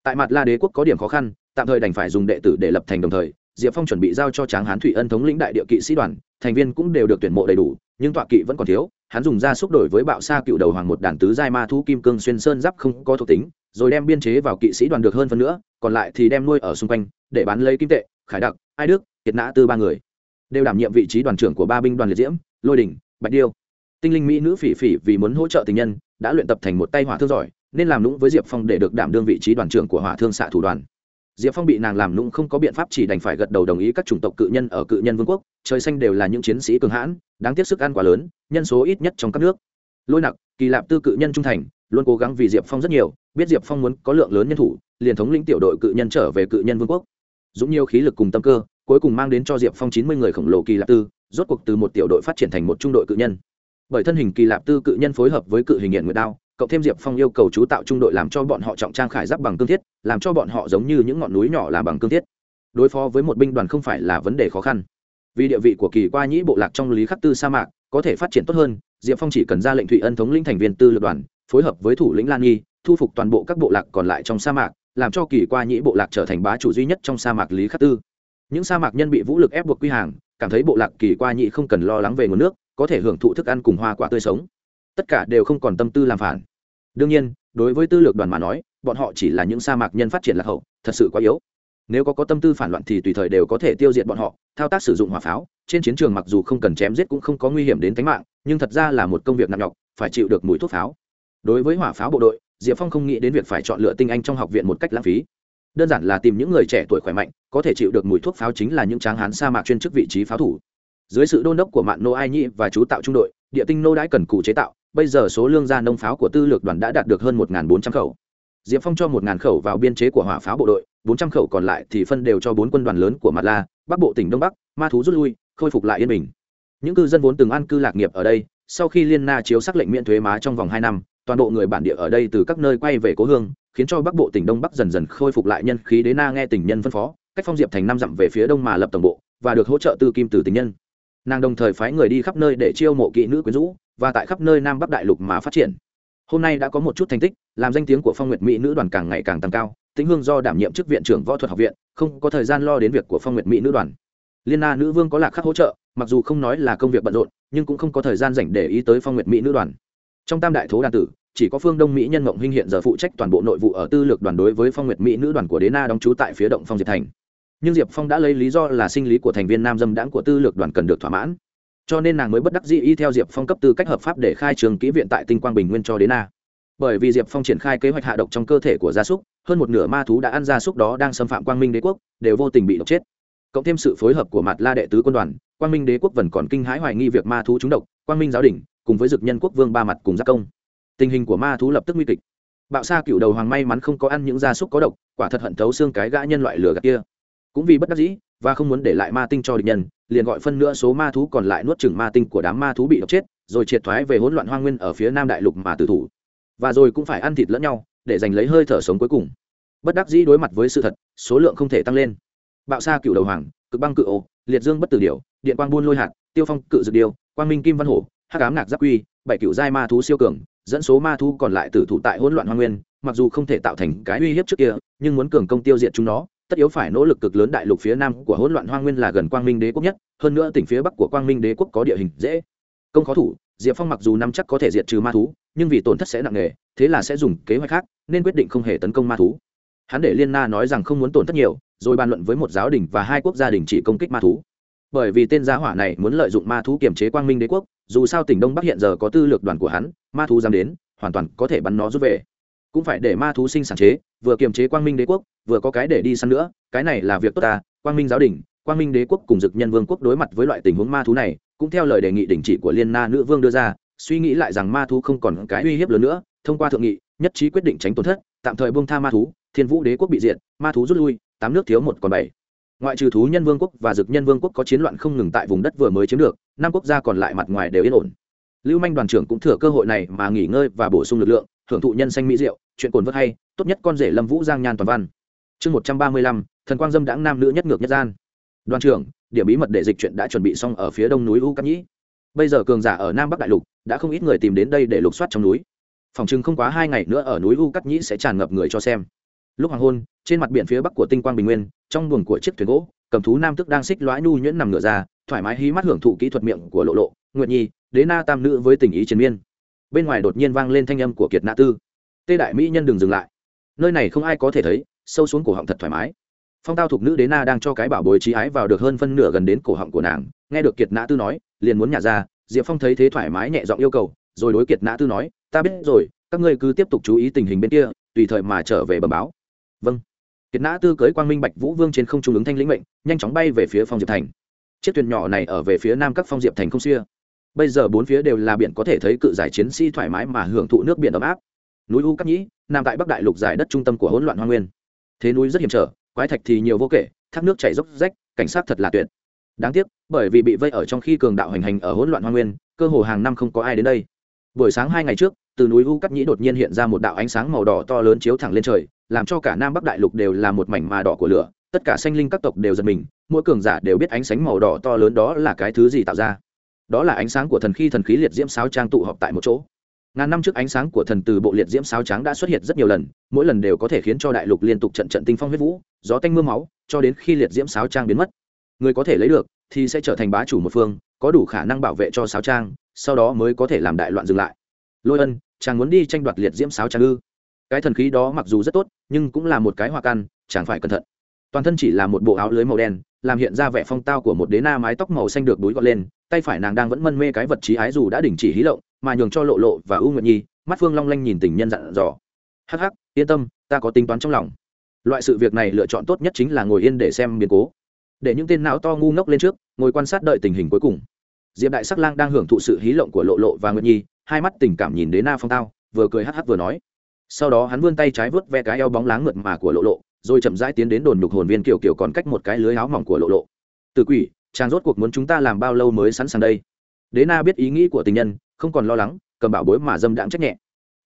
Tại mặt la đế quốc có điểm khó khăn, tạm thời đành phải dùng đệ tử để lập thành đồng thời diệp phong chuẩn bị giao cho tráng hán thủy ân thống lĩnh đại địa kỵ sĩ đoàn, thành viên cũng đều được tuyển mộ đầy đủ, nhưng tọa kỵ vẫn còn thiếu. Hắn dùng ra xúc đổi với bạo sa cựu đầu hoàng một đàn tứ giai ma thu kim cương xuyên sơn giáp không có thuộc tính, rồi đem biên chế vào kỵ sĩ đoàn được hơn phân nữa, còn lại thì đem nuôi ở xung quanh, để bán lấy kim tệ, khải đặc, ai đức, kiệt nã tư ba người. Đều đảm nhiệm vị trí đoàn trưởng của ba binh đoàn liệt diễm, lôi đình, bạch điêu. Tinh linh mỹ nữ phỉ phỉ vì muốn hỗ trợ tình nhân, đã luyện tập thành một tay hỏa thương giỏi, nên làm lũng với diệp phong để được đảm đương vị trí đoàn trưởng của hỏa thương xạ thủ đoàn diệp phong bị nàng làm lũng không có biện pháp chỉ đành phải gật đầu đồng ý các chủng tộc cự nhân ở cự nhân vương quốc. Trời xanh đều là những chiến sĩ cường hãn, đáng tiếc sức ăn quá lớn, nhân số ít nhất trong các nước. Lôi nặc, kỳ lạp tư cự nhân trung thành, luôn cố gắng vì diệp phong rất nhiều, biết diệp phong muốn có lượng lớn nhân thủ, liền thống lĩnh tiểu đội cự nhân trở về cự nhân vương quốc. Dũng nhiều khí lực cùng tâm cơ, cuối cùng mang đến cho diệp phong chín mươi người khổng lồ kỳ lạp tư, rốt cuộc từ một tiểu đội phát triển thành một trung đội cự nhân. Bởi thân hình kỳ lạp tư cự nhân phối hợp với cự hình hiện nguyệt đao cộng thêm diệp phong yêu cầu chú tạo trung đội làm cho bọn họ trọng trang khải giáp bằng cương thiết, làm cho bọn họ giống như những ngọn núi nhỏ làm bằng cương thiết. Đối phó với một binh đoàn không phải là vấn đề khó khăn. Vì địa vị của kỳ qua nhĩ bộ lạc trong lý khắc tư sa mạc, có thể phát triển tốt hơn, diệp phong chỉ cần ra lệnh thụy ân thống lĩnh thành viên tư lược đoàn, phối hợp với thủ lĩnh lan nghi thu phục toàn bộ các bộ lạc còn lại trong sa mạc, làm cho kỳ qua nhĩ bộ lạc trở thành bá chủ duy nhất trong sa mạc lý khắc tư. Những sa mạc nhân bị vũ lực ép buộc quy hàng, cảm thấy bộ lạc kỳ qua nhĩ không cần lo lắng về nguồn nước, có thể hưởng thụ thức ăn cùng hoa quả tươi sống. Tất cả đều không còn tâm tư làm phản đương nhiên, đối với tư lược đoàn mà nói, bọn họ chỉ là những sa mạc nhân phát triển lạc hậu, thật sự quá yếu. Nếu có có tâm tư phản loạn thì tùy thời đều có thể tiêu diệt bọn họ, thao tác sử dụng hỏa pháo, trên chiến trường mặc dù không cần chém giết cũng không có nguy hiểm đến tính mạng, nhưng thật ra là một công việc nặng nhọc, phải chịu được mùi thuốc pháo. Đối với hỏa pháo bộ đội, diệp phong không nghĩ đến việc phải chọn lựa tinh anh trong học viện một cách lãng phí. Đơn giản là tìm những người trẻ tuổi khỏe mạnh, có thể chịu được mùi thuốc pháo chính là những tráng hán sa mạc chuyên chức vị trí pháo thủ. Dưới sự đôn đốc của mạng nô ai nhĩ và chú tạo trung đội, địa tinh nô đãi cần cù chế tạo bây giờ số lương gia nông pháo của tư lược đoàn đã đạt được hơn một bốn trăm khẩu. Diệp phong cho một khẩu vào biên chế của hỏa pháo bộ đội, bốn trăm khẩu còn lại thì phân đều cho bốn quân đoàn lớn của mặt la, bắc bộ tỉnh đông bắc, ma thú rút lui, khôi phục lại yên bình. Những cư dân vốn từng ăn cư lạc nghiệp ở đây, sau khi liên na chiếu sắc lệnh miễn thuế má trong vòng hai năm, toàn bộ người bản địa ở đây từ các nơi quay về cố hương, khiến cho bắc bộ tỉnh đông bắc dần dần khôi phục lại nhân khí đế na nghe tỉnh nhân phân phó, cách phong diệp thành năm dặm về phía đông mà lập tổng bộ, và được hỗ trợ tư kim từ tình nhân nàng đồng thời phái người đi khắp nơi để chiêu mộ kỹ nữ quyến rũ, và tại khắp nơi nam bắc đại lục mà phát triển. Hôm nay đã có một chút thành tích, làm danh tiếng của phong nguyệt mỹ nữ đoàn càng ngày càng tăng cao, tĩnh hương do đảm nhiệm chức viện trưởng võ thuật học viện, không có thời gian lo đến việc của phong nguyệt mỹ nữ đoàn. Liên na nữ vương có lạc khắc hỗ trợ, mặc dù không nói là công việc bận rộn, nhưng cũng không có thời gian dành để ý tới phong nguyệt mỹ nữ đoàn. Trong tam đại thố đàn tử, chỉ có phương đông mỹ nhân mộng hinh hiện giờ phụ trách toàn bộ nội vụ ở tư lược đoàn đối với phong nguyệt mỹ nữ đoàn của đế na đóng trú tại phía động phong diệp thành nhưng diệp phong đã lấy lý do là sinh lý của thành viên nam dâm đãng của tư lược đoàn cần được thỏa mãn cho nên nàng mới bất đắc dĩ y theo diệp phong cấp tư cách hợp pháp để khai trường kỹ viện tại tinh quang bình nguyên cho đến a bởi vì diệp phong triển khai kế hoạch hạ độc trong cơ thể của gia súc hơn một nửa ma thú đã ăn gia súc đó đang xâm phạm quang minh đế quốc đều vô tình bị độc chết cộng thêm sự phối hợp của mặt la đệ tứ quân đoàn quang minh đế quốc vẫn còn kinh hãi hoài nghi việc ma thú trúng độc quang minh giáo đình cùng với dực nhân quốc vương ba mặt cùng giác công tình hình của ma thú lập tức nguy kịch bạo sa cựu đầu hoàng may mắn không có ăn những gia súc có độc quả thật hận thấu xương cái gã nhân loại lửa gạt kia cũng vì bất đắc dĩ và không muốn để lại ma tinh cho địch nhân liền gọi phân nữa số ma thú còn lại nuốt chừng ma tinh của đám ma thú bị độc chết rồi triệt thoái về hỗn loạn hoang nguyên ở phía nam đại lục mà tử thủ. Và rồi cũng phải ăn thịt lẫn nhau để giành lấy hơi thở sống cuối cùng. Bất đắc dĩ đối mặt với sự thật số lượng không thể tăng lên. Bạo sa cựu đầu hoàng cực băng cự ô liệt dương bất tử điều, điện quang buôn lôi hạt tiêu phong cự dược điều, quang minh kim văn hổ hắc ám ngạc giáp quy bảy cựu giai ma thú siêu cường dẫn số ma thú còn lại tử thủ tại hỗn loạn hoa nguyên mặc dù không thể tạo thành cái uy hiếp trước kia nhưng muốn cường công tiêu diệt chúng nó tất yếu phải nỗ lực cực lớn đại lục phía nam của hỗn loạn hoa nguyên là gần quang minh đế quốc nhất, hơn nữa tỉnh phía bắc của quang minh đế quốc có địa hình dễ. Công khó thủ, diệp phong mặc dù năm chắc có thể diệt trừ ma thú, nhưng vì tổn thất sẽ nặng nề, thế là sẽ dùng kế hoạch khác, nên quyết định không hề tấn công ma thú. Hắn để liên na nói rằng không muốn tổn thất nhiều, rồi bàn luận với một giáo đình và hai quốc gia đình chỉ công kích ma thú. Bởi vì tên gia hỏa này muốn lợi dụng ma thú kiểm chế quang minh đế quốc, dù sao tỉnh đông bắc hiện giờ có tư lược đoàn của hắn, ma thú dám đến, hoàn toàn có thể bắn nó rút về cũng phải để ma thú sinh sản chế, vừa kiềm chế quang minh đế quốc, vừa có cái để đi săn nữa, cái này là việc tốt ta, quang minh giáo đình, quang minh đế quốc cùng dực nhân vương quốc đối mặt với loại tình huống ma thú này, cũng theo lời đề nghị đình chỉ của liên na nữ vương đưa ra, suy nghĩ lại rằng ma thú không còn cái uy hiếp lớn nữa, thông qua thượng nghị, nhất trí quyết định tránh tổn thất, tạm thời buông tha ma thú, thiên vũ đế quốc bị diệt, ma thú rút lui, tám nước thiếu một còn bảy. Ngoại trừ thú nhân vương quốc và dực nhân vương quốc có chiến loạn không ngừng tại vùng đất vừa mới chiếm được, năm quốc gia còn lại mặt ngoài đều yên ổn. Lưu manh đoàn trưởng cũng thừa cơ hội này mà nghỉ ngơi và bổ sung lực lượng hưởng thụ nhân xanh mỹ rượu, chuyện cồn vớt hay tốt nhất con rể lâm vũ giang nhan toàn văn. Chương một trăm ba mươi lăm thần quang dâm đãng nam nữ nhất ngược nhất gian. Đoàn trưởng điểm bí mật để dịch chuyện đã chuẩn bị xong ở phía đông núi u cát nhĩ. Bây giờ cường giả ở nam bắc đại lục đã không ít người tìm đến đây để lục soát trong núi. Phòng chừng không quá hai ngày nữa ở núi u cát nhĩ sẽ tràn ngập người cho xem. Lúc hoàng hôn trên mặt biển phía bắc của tinh quang bình nguyên trong buồng của chiếc thuyền gỗ cầm thú nam tức đang xích lõa nhu nhuyễn nằm ngửa ra thoải mái hí mắt hưởng thụ kỹ thuật miệng của lộ lộ nguyệt nhi đế na tam nữ với tình ý triền miên bên ngoài đột nhiên vang lên thanh âm của kiệt nã tư. Tê đại mỹ nhân đừng dừng lại. Nơi này không ai có thể thấy, sâu xuống cổ họng thật thoải mái. Phong tao thục nữ đế na đang cho cái bảo bối trí ái vào được hơn phân nửa gần đến cổ họng của nàng, nghe được kiệt nã tư nói, liền muốn nhả ra, diệp phong thấy thế thoải mái nhẹ giọng yêu cầu, rồi đối kiệt nã tư nói, ta biết rồi, các ngươi cứ tiếp tục chú ý tình hình bên kia, tùy thời mà trở về bẩm báo. Vâng. Kiệt nã tư cưới quang minh bạch vũ vương trên không trung ứng thanh lĩnh mệnh, nhanh chóng bay về phía phong diệp thành. Chiếc thuyền nhỏ này ở về phía nam các phong diệp thành không xia bây giờ bốn phía đều là biển có thể thấy cự giải chiến sĩ thoải mái mà hưởng thụ nước biển ấm áp. Núi u cát nhĩ nằm tại bắc đại lục giải đất trung tâm của hỗn loạn hoa nguyên. Thế núi rất hiểm trở, quái thạch thì nhiều vô kể, thác nước chảy dốc rách, cảnh sát thật là tuyệt. Đáng tiếc, bởi vì bị vây ở trong khi cường đạo hành hành ở hỗn loạn hoa nguyên, cơ hồ hàng năm không có ai đến đây. Buổi sáng hai ngày trước, từ núi u cát nhĩ đột nhiên hiện ra một đạo ánh sáng màu đỏ to lớn chiếu thẳng lên trời, làm cho cả nam bắc đại lục đều là một mảnh mà đỏ của lửa, tất cả sanh linh các tộc đều giật mình, mỗi cường giả đều biết ánh sáng màu đỏ to lớn đó là cái thứ gì tạo ra đó là ánh sáng của thần khi thần khí liệt diễm sáo trang tụ họp tại một chỗ. Ngàn năm trước ánh sáng của thần từ bộ liệt diễm sáo trắng đã xuất hiện rất nhiều lần, mỗi lần đều có thể khiến cho đại lục liên tục trận trận tinh phong huyết vũ, gió tanh m ư a máu, cho đến khi liệt diễm sáo trang biến mất. Người có thể lấy được thì sẽ trở thành bá chủ một phương, có đủ khả năng bảo vệ cho sáo trang, sau đó mới có thể làm đại loạn dừng lại. Lôi ân, chàng muốn đi tranh đoạt liệt diễm sáo trang ư? Cái thần khí đó mặc dù rất tốt, nhưng cũng là một cái hoa căn, chàng phải cẩn thận toàn thân chỉ là một bộ áo lưới màu đen, làm hiện ra vẻ phong tao của một đế na mái tóc màu xanh được đúi gọt lên, tay phải nàng đang vẫn mân mê cái vật trí ái dù đã đình chỉ hí lộng, mà nhường cho lộ lộ và u nguyện nhi, mắt phương long lanh nhìn tình nhân dặn dò. Hắc hắc, yên tâm, ta có tính toán trong lòng. Loại sự việc này lựa chọn tốt nhất chính là ngồi yên để xem biến cố. Để những tên não to ngu ngốc lên trước, ngồi quan sát đợi tình hình cuối cùng. Diệp đại sắc lang đang hưởng thụ sự hí lộng của lộ lộ và nguyệt nhi, hai mắt tình cảm nhìn đến na phong tao, vừa cười hắc hắc vừa nói. Sau đó hắn vươn tay trái vớt ve cái eo bóng láng mượt mà của lộ lộ rồi chậm rãi tiến đến đồn nhục hồn viên kiểu kiểu còn cách một cái lưới áo mỏng của lộ lộ. Từ quỷ, chàng rốt cuộc muốn chúng ta làm bao lâu mới sẵn sàng đây? Đế na biết ý nghĩ của tình nhân, không còn lo lắng, cầm bảo bối mà dâm đãng trách nhẹ.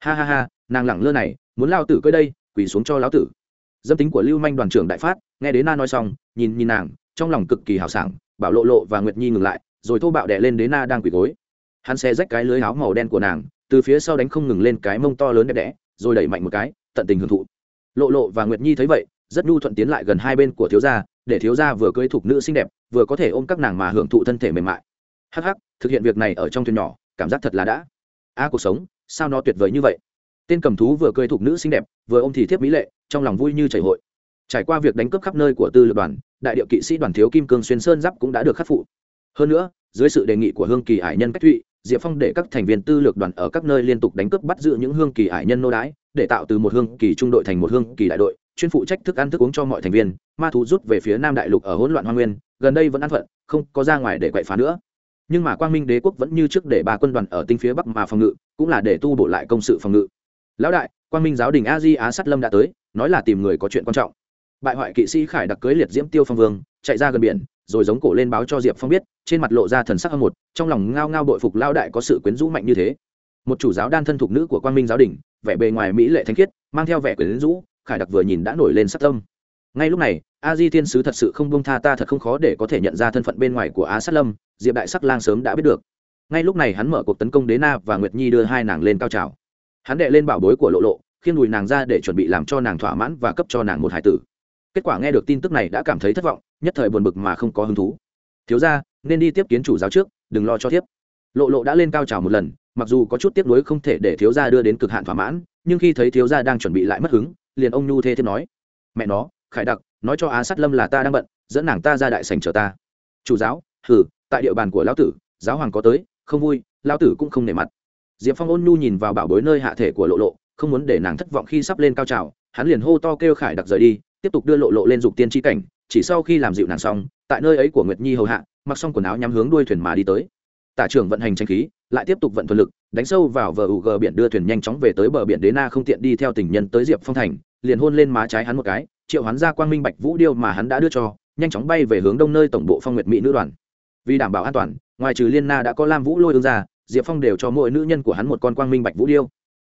Ha ha ha, nàng lẳng lơ này, muốn lao tử cơi đây, quỳ xuống cho lão tử. Dâm tính của lưu manh đoàn trưởng đại phát, nghe đế na nói xong, nhìn nhìn nàng, trong lòng cực kỳ hào sảng, bảo lộ lộ và nguyệt nhi ngừng lại, rồi thô bạo đè lên đế na đang quỳ gối. Hắn xe rách cái lưới áo màu đen của nàng, từ phía sau đánh không ngừng lên cái mông to lớn đẹp đẽ, rồi đẩy mạnh một cái, tận tình hưởng thụ lộ lộ và nguyệt nhi thấy vậy, rất nhu thuận tiến lại gần hai bên của thiếu gia, để thiếu gia vừa cưới thục nữ xinh đẹp, vừa có thể ôm các nàng mà hưởng thụ thân thể mềm mại. Hắc hắc, thực hiện việc này ở trong thuyền nhỏ, cảm giác thật là đã. A, cuộc sống, sao nó tuyệt vời như vậy? Tên cầm thú vừa cưới thục nữ xinh đẹp, vừa ôm thì thiếp mỹ lệ, trong lòng vui như chảy hội. Trải qua việc đánh cướp khắp nơi của tư lược đoàn, đại điệu kỵ sĩ đoàn thiếu kim cương xuyên sơn giáp cũng đã được khắc phụ. Hơn nữa, dưới sự đề nghị của hương kỳ hải nhân cách thụy, diệp phong để các thành viên tư lược đoàn ở các nơi liên tục đánh cướp bắt giữ những hương kỳ hải nhân nô đái để tạo từ một hương kỳ trung đội thành một hương kỳ đại đội, chuyên phụ trách thức ăn thức uống cho mọi thành viên, ma thú rút về phía nam đại lục ở hỗn loạn hoa nguyên, gần đây vẫn ăn phận, không có ra ngoài để quậy phá nữa. Nhưng mà quang minh đế quốc vẫn như trước để ba quân đoàn ở tinh phía bắc mà phòng ngự, cũng là để tu bổ lại công sự phòng ngự. Lão đại, quang minh giáo đình a di á sắt lâm đã tới, nói là tìm người có chuyện quan trọng. Bại hoại kỵ sĩ khải đặc cưới liệt diễm tiêu phong vương, chạy ra gần biển, rồi giống cổ lên báo cho diệp phong biết, trên mặt lộ ra thần sắc âm một trong lòng ngao ngao bội phục lao đại có sự quyến rũ mạnh như thế. Một chủ giáo đan thân thục nữ của quang minh giáo đình vẻ bề ngoài mỹ lệ thanh khiết, mang theo vẻ quyến rũ, khải đặc vừa nhìn đã nổi lên sắc tâm. Ngay lúc này, a di thiên sứ thật sự không bông tha ta thật không khó để có thể nhận ra thân phận bên ngoài của á sát lâm, diệp đại sắc lang sớm đã biết được. Ngay lúc này hắn mở cuộc tấn công đế na và nguyệt nhi đưa hai nàng lên cao trào. Hắn đệ lên bảo bối của lộ lộ, khiêng đùi nàng ra để chuẩn bị làm cho nàng thỏa mãn và cấp cho nàng một hải tử. Kết quả nghe được tin tức này đã cảm thấy thất vọng, nhất thời buồn bực mà không có hứng thú. Thiếu ra nên đi tiếp kiến chủ giáo trước, đừng lo cho tiếp lộ lộ đã lên cao trào một lần mặc dù có chút tiếc nuối không thể để thiếu gia đưa đến cực hạn thỏa mãn, nhưng khi thấy thiếu gia đang chuẩn bị lại mất hứng, liền ông nhu thê thêm nói, mẹ nó, khải đặc, nói cho á sát lâm là ta đang bận, dẫn nàng ta ra đại sảnh chờ ta. Chủ giáo hử tại địa bàn của lão tử, giáo hoàng có tới, không vui, lão tử cũng không nể mặt. Diệp phong ôn nhu nhìn vào bảo bối nơi hạ thể của lộ lộ, không muốn để nàng thất vọng khi sắp lên cao trào, hắn liền hô to kêu khải đặc rời đi, tiếp tục đưa lộ lộ lên dục tiên tri cảnh, chỉ sau khi làm dịu nàng xong, tại nơi ấy của nguyệt nhi hầu hạ, mặc xong quần áo nhắm hướng đuôi thuyền mà đi tới tả trưởng vận hành tranh khí, lại tiếp tục vận thuận lực, đánh sâu vào vờ ug biển đưa thuyền nhanh chóng về tới bờ biển đế na không tiện đi theo tình nhân tới diệp phong thành, liền hôn lên má trái hắn một cái, triệu hắn ra quang minh bạch vũ điêu mà hắn đã đưa cho, nhanh chóng bay về hướng đông nơi tổng bộ phong nguyệt mỹ nữ đoàn. Vì đảm bảo an toàn, ngoài trừ liên na đã có lam vũ lôi ương ra, diệp phong đều cho mỗi nữ nhân của hắn một con quang minh bạch vũ điêu.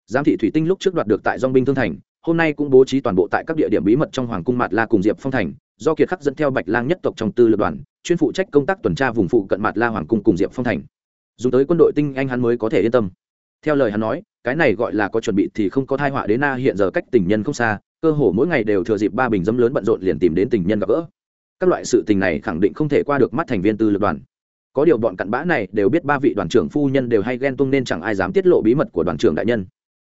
Giám thị thủy tinh lúc trước đoạt được tại dong binh thương thành, hôm nay cũng bố trí toàn bộ tại các địa điểm bí mật trong hoàng cung mạt la cùng diệp phong thành do kiệt khắc dẫn theo bạch lang nhất tộc trong tư lược đoàn, chuyên phụ trách công tác tuần tra vùng phụ cận mặt la hoàng cung cùng diệp phong thành. Dùng tới quân đội tinh anh hắn mới có thể yên tâm. Theo lời hắn nói, cái này gọi là có chuẩn bị thì không có thai họa đến na hiện giờ cách tình nhân không xa, cơ hồ mỗi ngày đều thừa dịp ba bình dấm lớn bận rộn liền tìm đến tình nhân gặp gỡ. Các loại sự tình này khẳng định không thể qua được mắt thành viên tư lược đoàn. Có điều bọn cặn bã này đều biết ba vị đoàn trưởng phu nhân đều hay ghen tung nên chẳng ai dám tiết lộ bí mật của đoàn trưởng đại nhân.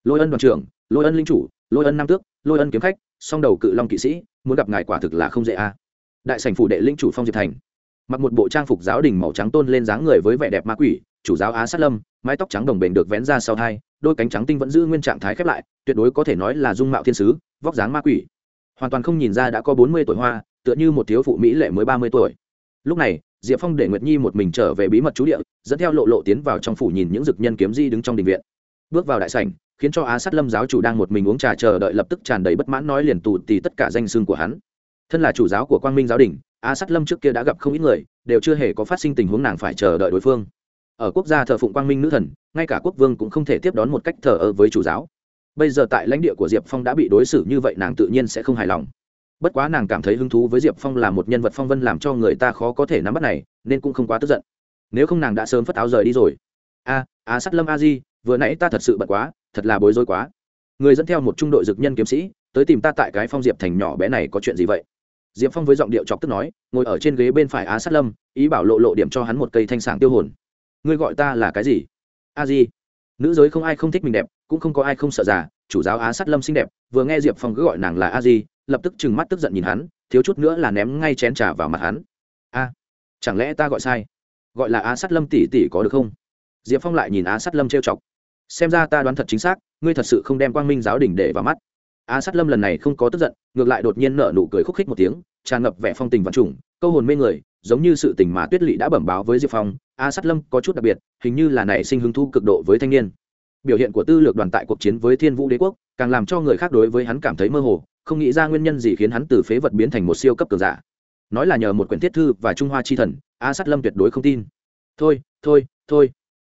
Lôi ân đoàn trưởng, lôi ân linh chủ, lôi ân nam tước, lôi ân kiếm khách, song đầu cự long kỵ sĩ muốn gặp ngài quả thực là không dễ a đại sành phủ đệ linh chủ phong diệp thành, mặc một bộ trang phục giáo đình màu trắng tôn lên dáng người với vẻ đẹp ma quỷ, chủ giáo á sát lâm, mái tóc trắng đồng bền được vén ra sau hai đôi cánh trắng tinh vẫn giữ nguyên trạng thái khép lại, tuyệt đối có thể nói là dung mạo thiên sứ, vóc dáng ma quỷ. Hoàn toàn không nhìn ra đã có bốn mươi tuổi hoa, tựa như một thiếu phụ mỹ lệ mới ba mươi tuổi. Lúc này, diệp phong để nguyệt nhi một mình trở về bí mật chú địa, dẫn theo lộ lộ tiến vào trong phủ nhìn những dực nhân kiếm di đứng trong đình viện. Bước vào đại sảnh khiến cho á sát lâm giáo chủ đang một mình uống trà chờ đợi lập tức tràn đầy bất mãn nói liền tù tì tất cả danh xương của hắn. Thân là chủ giáo của quang minh giáo đình, á sát lâm trước kia đã gặp không ít người, đều chưa hề có phát sinh tình huống nàng phải chờ đợi đối phương. Ở quốc gia thờ phụng quang minh nữ thần, ngay cả quốc vương cũng không thể tiếp đón một cách thờ ơ với chủ giáo. Bây giờ tại lãnh địa của diệp phong đã bị đối xử như vậy nàng tự nhiên sẽ không hài lòng. Bất quá nàng cảm thấy hứng thú với diệp phong là một nhân vật phong vân làm cho người ta khó có thể nắm bắt này, nên cũng không quá tức giận. Nếu không nàng đã sớm phất áo rời đi rồi. A a sắt lâm a di vừa nãy ta thật sự bận quá, thật là bối rối quá. Người dẫn theo một trung đội dực nhân kiếm sĩ, tới tìm ta tại cái phong diệp thành nhỏ bé này có chuyện gì vậy? Diệp phong với giọng điệu chọc tức nói, ngồi ở trên ghế bên phải á sát lâm, ý bảo lộ lộ điểm cho hắn một cây thanh sảng tiêu hồn. Ngươi gọi ta là cái gì? A di. Nữ giới không ai không thích mình đẹp, cũng không có ai không sợ già, chủ giáo á sát lâm xinh đẹp, vừa nghe diệp phong cứ gọi nàng là a di, lập tức trừng mắt tức giận nhìn hắn, thiếu chút nữa là ném ngay chén trà vào mặt hắn. A, chẳng lẽ ta gọi sai? Gọi là á sát lâm tỷ tỷ có được không? Diệp phong lại nhìn á sát lâm trêu chọc xem ra ta đoán thật chính xác, ngươi thật sự không đem quang minh giáo đình để vào mắt. A sát lâm lần này không có tức giận, ngược lại đột nhiên nở nụ cười khúc khích một tiếng, tràn ngập vẻ phong tình văn trùng, câu hồn mê người, giống như sự tình mà tuyết lỵ đã bẩm báo với diệp phong, a sát lâm có chút đặc biệt, hình như là nảy sinh hứng thu cực độ với thanh niên. Biểu hiện của tư lược đoàn tại cuộc chiến với thiên vũ đế quốc, càng làm cho người khác đối với hắn cảm thấy mơ hồ, không nghĩ ra nguyên nhân gì khiến hắn từ phế vật biến thành một siêu cấp cường giả. Nói là nhờ một quyển thiết thư và trung hoa chi thần, a sát lâm tuyệt đối không tin. Thôi thôi thôi.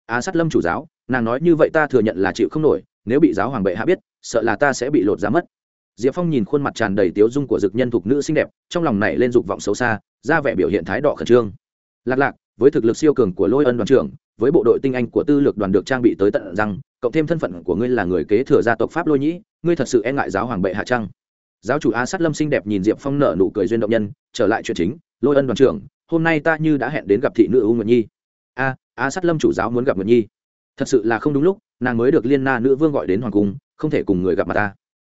A sát lâm chủ giáo nàng nói như vậy ta thừa nhận là chịu không nổi, nếu bị giáo hoàng bệ hạ biết, sợ là ta sẽ bị lột giá mất. Diệp phong nhìn khuôn mặt tràn đầy tiếu dung của dực nhân thục nữ xinh đẹp, trong lòng này lên dục vọng xấu xa, ra vẻ biểu hiện thái độ khẩn trương. Lạc lạc, với thực lực siêu cường của lôi ân đoàn trưởng, với bộ đội tinh anh của tư lược đoàn được trang bị tới tận răng, cộng thêm thân phận của ngươi là người kế thừa gia tộc pháp lôi nhĩ, ngươi thật sự e ngại giáo hoàng bệ hạ trăng giáo chủ a sát lâm xinh đẹp nhìn diệp phong nở nụ cười duyên động nhân, trở lại chuyện chính, lôi ân đoàn trưởng, hôm nay ta như đã hẹn đến gặp thị nữ u nguyệt nhi. A a sát lâm chủ giáo muốn gặp nguyệt nhi thật sự là không đúng lúc, nàng mới được liên na nữ vương gọi đến hoàng cung, không thể cùng người gặp mặt ta.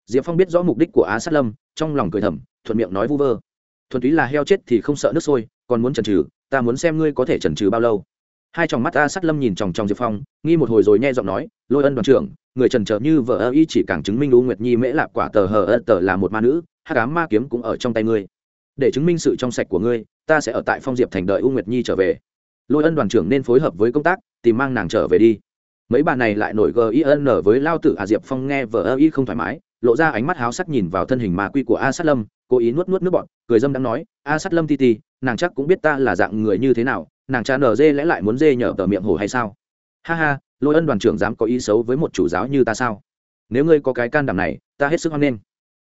Diệp phong biết rõ mục đích của á sát lâm, trong lòng cười thầm, thuận miệng nói vu vơ. Thuần túy là heo chết thì không sợ nước sôi, còn muốn trần trừ ta muốn xem ngươi có thể trần trừ bao lâu. Hai tròng mắt a sát lâm nhìn chòng chòng diệp phong, nghi một hồi rồi nghe giọng nói, lôi ân đoàn trưởng, người trần trờ như vợ ơ y chỉ càng chứng minh u nguyệt nhi mễ lạp quả tờ hờ ơ tờ là một ma nữ hát cám ma kiếm cũng ở trong tay ngươi. Để chứng minh sự trong sạch của ngươi, ta sẽ ở tại phong diệp thành đợi u nguyệt nhi trở về. Lôi ân đoàn trưởng nên phối hợp với công tác, tìm mang nàng trở về đi mấy bà này lại nổi gin với lao tử à diệp phong nghe vợ ơ y không thoải mái, lộ ra ánh mắt háo sắc nhìn vào thân hình ma quy của a sát lâm, cố ý nuốt nuốt nước bọn cười dâm đang nói, a sát lâm ti ti, nàng chắc cũng biết ta là dạng người như thế nào, nàng cha nở dê lẽ lại muốn dê nhở tờ miệng hồ hay sao? Ha ha, lôi ân đoàn trưởng dám có ý xấu với một chủ giáo như ta sao? Nếu ngươi có cái can đảm này, ta hết sức hoan nghênh.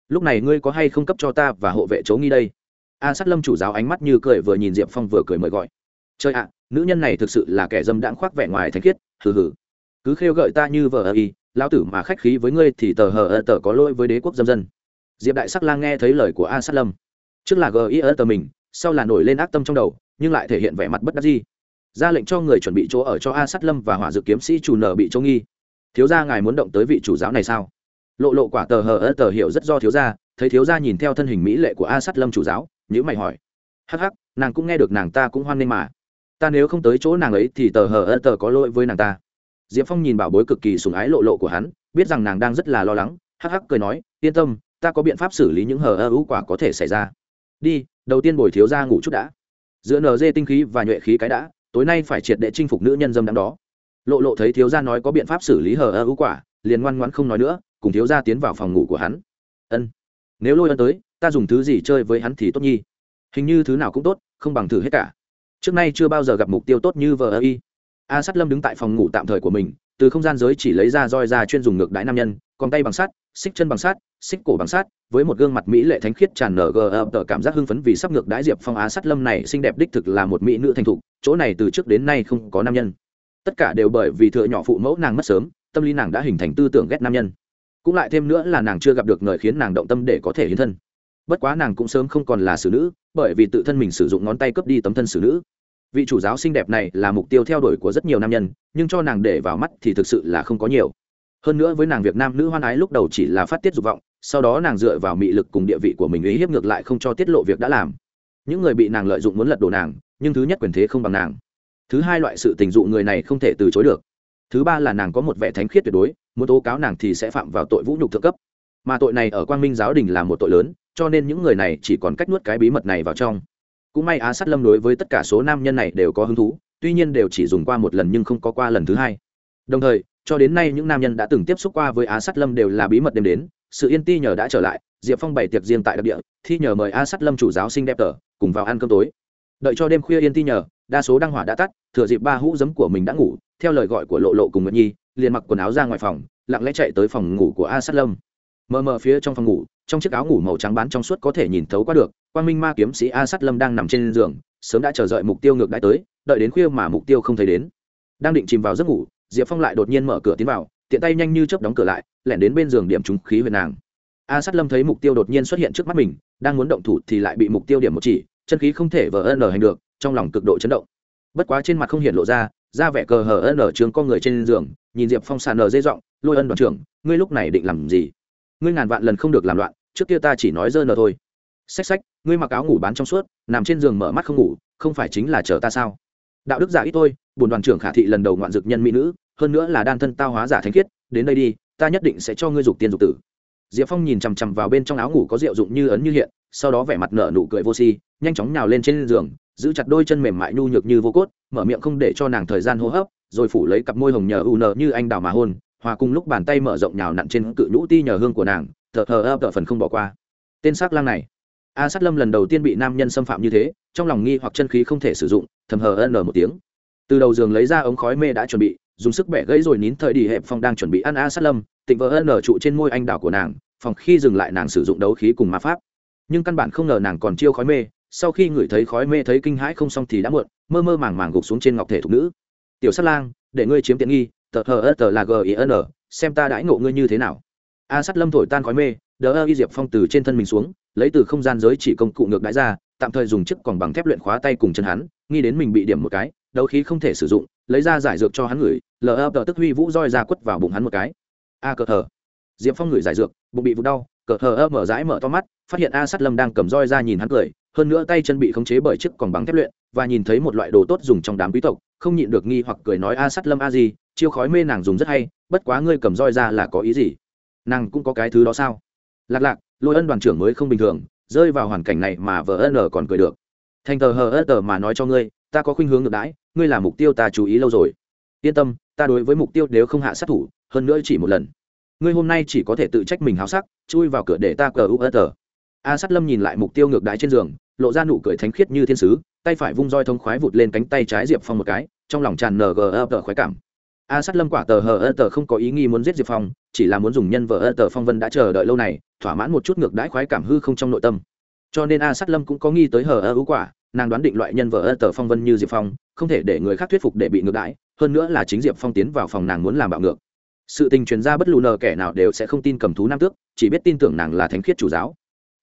Lúc này ngươi có hay không cấp cho ta và hộ vệ chấu nghi đây? A sát lâm chủ giáo ánh mắt như cười vừa nhìn diệp phong vừa cười mời gọi. Chơi ạ, nữ nhân này thực sự là kẻ dâm đãng khoác vẻ ngoài thanh khiết, hừ hừ cứ khêu gợi ta như vợ ơ y lao tử mà khách khí với ngươi thì tờ hờ ơ tờ có lỗi với đế quốc dâm dân. Diệp đại sắc lang nghe thấy lời của a sát lâm. Trước là gi ơ tờ mình, sau là nổi lên ác tâm trong đầu, nhưng lại thể hiện vẻ mặt bất đắc di ra lệnh cho người chuẩn bị chỗ ở cho a sát lâm và hỏa dự kiếm sĩ chủ nở bị chỗ nghi. Thiếu gia ngài muốn động tới vị chủ giáo này sao? Lộ lộ quả tờ hờ ơ tờ hiểu rất do thiếu gia, thấy thiếu gia nhìn theo thân hình mỹ lệ của a sát lâm chủ giáo nhữ mày hỏi. Hắc hắc, nàng cũng nghe được nàng ta cũng hoan nghênh mà. Ta nếu không tới chỗ nàng ấy thì tờ hờ ơ tờ có lỗi với nàng ta diệp phong nhìn bảo bối cực kỳ sùng ái lộ lộ của hắn, biết rằng nàng đang rất là lo lắng, hắc hắc cười nói, yên tâm, ta có biện pháp xử lý những hờ ơ ưu quả có thể xảy ra. Đi, đầu tiên bồi thiếu gia ngủ chút đã. Giữa nd tinh khí và nhuệ khí cái đã, tối nay phải triệt để chinh phục nữ nhân dâm đáng đó. Lộ lộ thấy thiếu gia nói có biện pháp xử lý hờ ơ ưu quả, liền ngoan ngoãn không nói nữa, cùng thiếu gia tiến vào phòng ngủ của hắn. Ân, nếu lôi ân tới, ta dùng thứ gì chơi với hắn thì tốt nhi? Hình như thứ nào cũng tốt, không bằng thử hết cả. Trước nay chưa bao giờ gặp mục tiêu tốt như vờ ơ y a sắt lâm đứng tại phòng ngủ tạm thời của mình, từ không gian giới chỉ lấy ra roi ra chuyên dùng ngược đái nam nhân còn tay bằng sắt, xích chân bằng sắt, xích cổ bằng sắt, với một gương mặt mỹ lệ thánh khiết tràn nở gờ tờ cảm giác hưng phấn vì sắp ngược đái diệp phong á sắt lâm này xinh đẹp đích thực là một mỹ nữ thành thục, chỗ này từ trước đến nay không có nam nhân. Tất cả đều bởi vì thừa nhỏ phụ mẫu nàng mất sớm, tâm lý nàng đã hình thành tư tưởng ghét nam nhân. Cũng lại thêm nữa là nàng chưa gặp được người khiến nàng động tâm để có thể hiến thân. Bất quá nàng cũng sớm không còn là xử nữ, bởi vì tự thân mình sử dụng ngón tay cướp đi tấm thân xử nữ vị chủ giáo xinh đẹp này là mục tiêu theo đuổi của rất nhiều nam nhân, nhưng cho nàng để vào mắt thì thực sự là không có nhiều. Hơn nữa với nàng việc nam nữ hoan ái lúc đầu chỉ là phát tiết dục vọng, sau đó nàng dựa vào mị lực cùng địa vị của mình ý hiếp ngược lại không cho tiết lộ việc đã làm. Những người bị nàng lợi dụng muốn lật đổ nàng, nhưng thứ nhất quyền thế không bằng nàng. Thứ hai loại sự tình dụ người này không thể từ chối được. Thứ ba là nàng có một vẻ thánh khiết tuyệt đối, muốn tố cáo nàng thì sẽ phạm vào tội vũ nhục thượng cấp. Mà tội này ở quang minh giáo đình là một tội lớn, cho nên những người này chỉ còn cách nuốt cái bí mật này vào trong cũng may á sát lâm đối với tất cả số nam nhân này đều có hứng thú, tuy nhiên đều chỉ dùng qua một lần nhưng không có qua lần thứ hai. Đồng thời, cho đến nay những nam nhân đã từng tiếp xúc qua với á sát lâm đều là bí mật đêm đến, sự yên ti nhờ đã trở lại, diệp phong bày tiệc riêng tại đặc địa, thi nhờ mời á sát lâm chủ giáo sinh đẹp tở, cùng vào ăn cơm tối. Đợi cho đêm khuya yên ti nhờ, đa số đăng hỏa đã tắt, thừa dịp ba hũ giấm của mình đã ngủ, theo lời gọi của lộ lộ cùng nguyệt nhi, liền mặc quần áo ra ngoài phòng, lặng lẽ chạy tới phòng ngủ của a sát lâm mờ mờ phía trong phòng ngủ, trong chiếc áo ngủ màu trắng bán trong suốt có thể nhìn thấu qua được quan minh ma kiếm sĩ a sát lâm đang nằm trên giường, sớm đã chờ đợi mục tiêu ngược đãi tới, đợi đến khuya mà mục tiêu không thấy đến. Đang định chìm vào giấc ngủ, diệp phong lại đột nhiên mở cửa tiến vào, tiện tay nhanh như chớp đóng cửa lại, lẻn đến bên giường điểm trúng khí huyền nàng. A sát lâm thấy mục tiêu đột nhiên xuất hiện trước mắt mình, đang muốn động thủ thì lại bị mục tiêu điểm một chỉ, chân khí không thể vờ ân hành được, trong lòng cực độ chấn động. Bất quá trên mặt không hiện lộ ra ra vẻ cờ hờ ân ở trường con người trên giường, nhìn diệp phong sàn nờ dây giọng, lôi ân đoàn trưởng, ngươi lúc này định làm gì? Ngươi ngàn vạn lần không được làm loạn, trước kia ta chỉ nói dơ nờ thôi. Xách xách, ngươi mặc áo ngủ bán trong suốt, nằm trên giường mở mắt không ngủ, không phải chính là chờ ta sao? Đạo đức giả ít thôi bùn đoàn trưởng khả thị lần đầu ngoạn dực nhân mỹ nữ, hơn nữa là đan thân tao hóa giả thánh khiết, đến đây đi, ta nhất định sẽ cho ngươi dục tiên dục tử. Diệp phong nhìn chằm chằm vào bên trong áo ngủ có rượu dụng như ấn như hiện, sau đó vẻ mặt nở nụ cười vô si, nhanh chóng nhào lên trên giường, giữ chặt đôi chân mềm mại nhu nhược như vô cốt, mở miệng không để cho nàng thời gian hô hấp, rồi phủ lấy cặp môi hồng nhờ u nờ như anh đào mà hôn hòa cùng lúc bàn tay mở rộng nhào nặn trên cự nhũ ti nhờ hương của nàng, thờ thờ ấp phần không bỏ qua. Tên s lang này, a sát lâm lần đầu tiên bị nam nhân xâm phạm như thế, trong lòng nghi hoặc chân khí không thể sử dụng, thầm hờ ân một tiếng. Từ đầu giường lấy ra ống khói mê đã chuẩn bị, dùng sức bẻ gãy rồi nín thời đi hẹp phong đang chuẩn bị ăn a sát lâm, tịnh vợ ân trụ trên môi anh đào của nàng, phòng khi dừng lại nàng sử dụng đấu khí cùng ma pháp. Nhưng căn bản không ngờ nàng còn chiêu khói mê, sau khi ngửi thấy khói mê thấy kinh hãi không xong thì đã muộn, mơ mơ màng màng gục xuống trên ngọc thể thục nữ. Tiểu sát lang, để ngươi chiếm tiện nghi tờ hờ ớt tờ là g i n, xem ta đãi ngộ ngươi như thế nào. A sắt lâm thổi tan khói mê, đờ ơ y diệp phong từ trên thân mình xuống, lấy từ không gian giới chỉ công cụ ngược đãi ra, tạm thời dùng chiếc còn bằng thép luyện khóa tay cùng chân hắn, nghi đến mình bị điểm một cái, đấu khí không thể sử dụng, lấy ra giải dược cho hắn ngửi, lờ ơ tờ tức huy vũ roi ra quất vào bụng hắn một cái. A cờ thờ. Diệp phong ngửi giải dược, bụng bị vụ đau, cờ thờ ơ mở rãi mở to mắt, phát hiện a sắt lâm đang cầm roi ra nhìn hắn cười, hơn nữa tay chân bị khống chế bởi chiếc còn bằng thép luyện, và nhìn thấy một loại đồ tốt dùng trong đám quý tộc, không nhịn được nghi hoặc cười nói a sắt lâm a gì chiêu khói mê nàng dùng rất hay, bất quá ngươi cầm roi ra là có ý gì? Nàng cũng có cái thứ đó sao? Lạc lạc, lôi ân đoàn trưởng mới không bình thường, rơi vào hoàn cảnh này mà vợ ân còn cười được. Thành tờ hờ ân tờ mà nói cho ngươi, ta có khuynh hướng ngược đãi, ngươi là mục tiêu ta chú ý lâu rồi. Yên tâm, ta đối với mục tiêu nếu không hạ sát thủ, hơn nữa chỉ một lần. Ngươi hôm nay chỉ có thể tự trách mình háo sắc, chui vào cửa để ta cờ u ơ tờ. A sát lâm nhìn lại mục tiêu ngược đãi trên giường, lộ ra nụ cười thánh khiết như thiên sứ, tay phải vung roi thông khoái vụt lên cánh tay trái diệp phong một cái, trong lòng tràn ng ơ tờ khoái cảm a sát lâm quả tờ hờ ơ tờ không có ý nghi muốn giết diệp phong, chỉ là muốn dùng nhân vợ ơ tờ phong vân đã chờ đợi lâu này, thỏa mãn một chút ngược đãi khoái cảm hư không trong nội tâm. Cho nên a sát lâm cũng có nghi tới hờ ơ ưu quả, nàng đoán định loại nhân vợ ơ tờ phong vân như diệp phong, không thể để người khác thuyết phục để bị ngược đãi, hơn nữa là chính diệp phong tiến vào phòng nàng muốn làm bạo ngược. Sự tình truyền ra bất lù nờ kẻ nào đều sẽ không tin cầm thú nam tước, chỉ biết tin tưởng nàng là thánh khiết chủ giáo.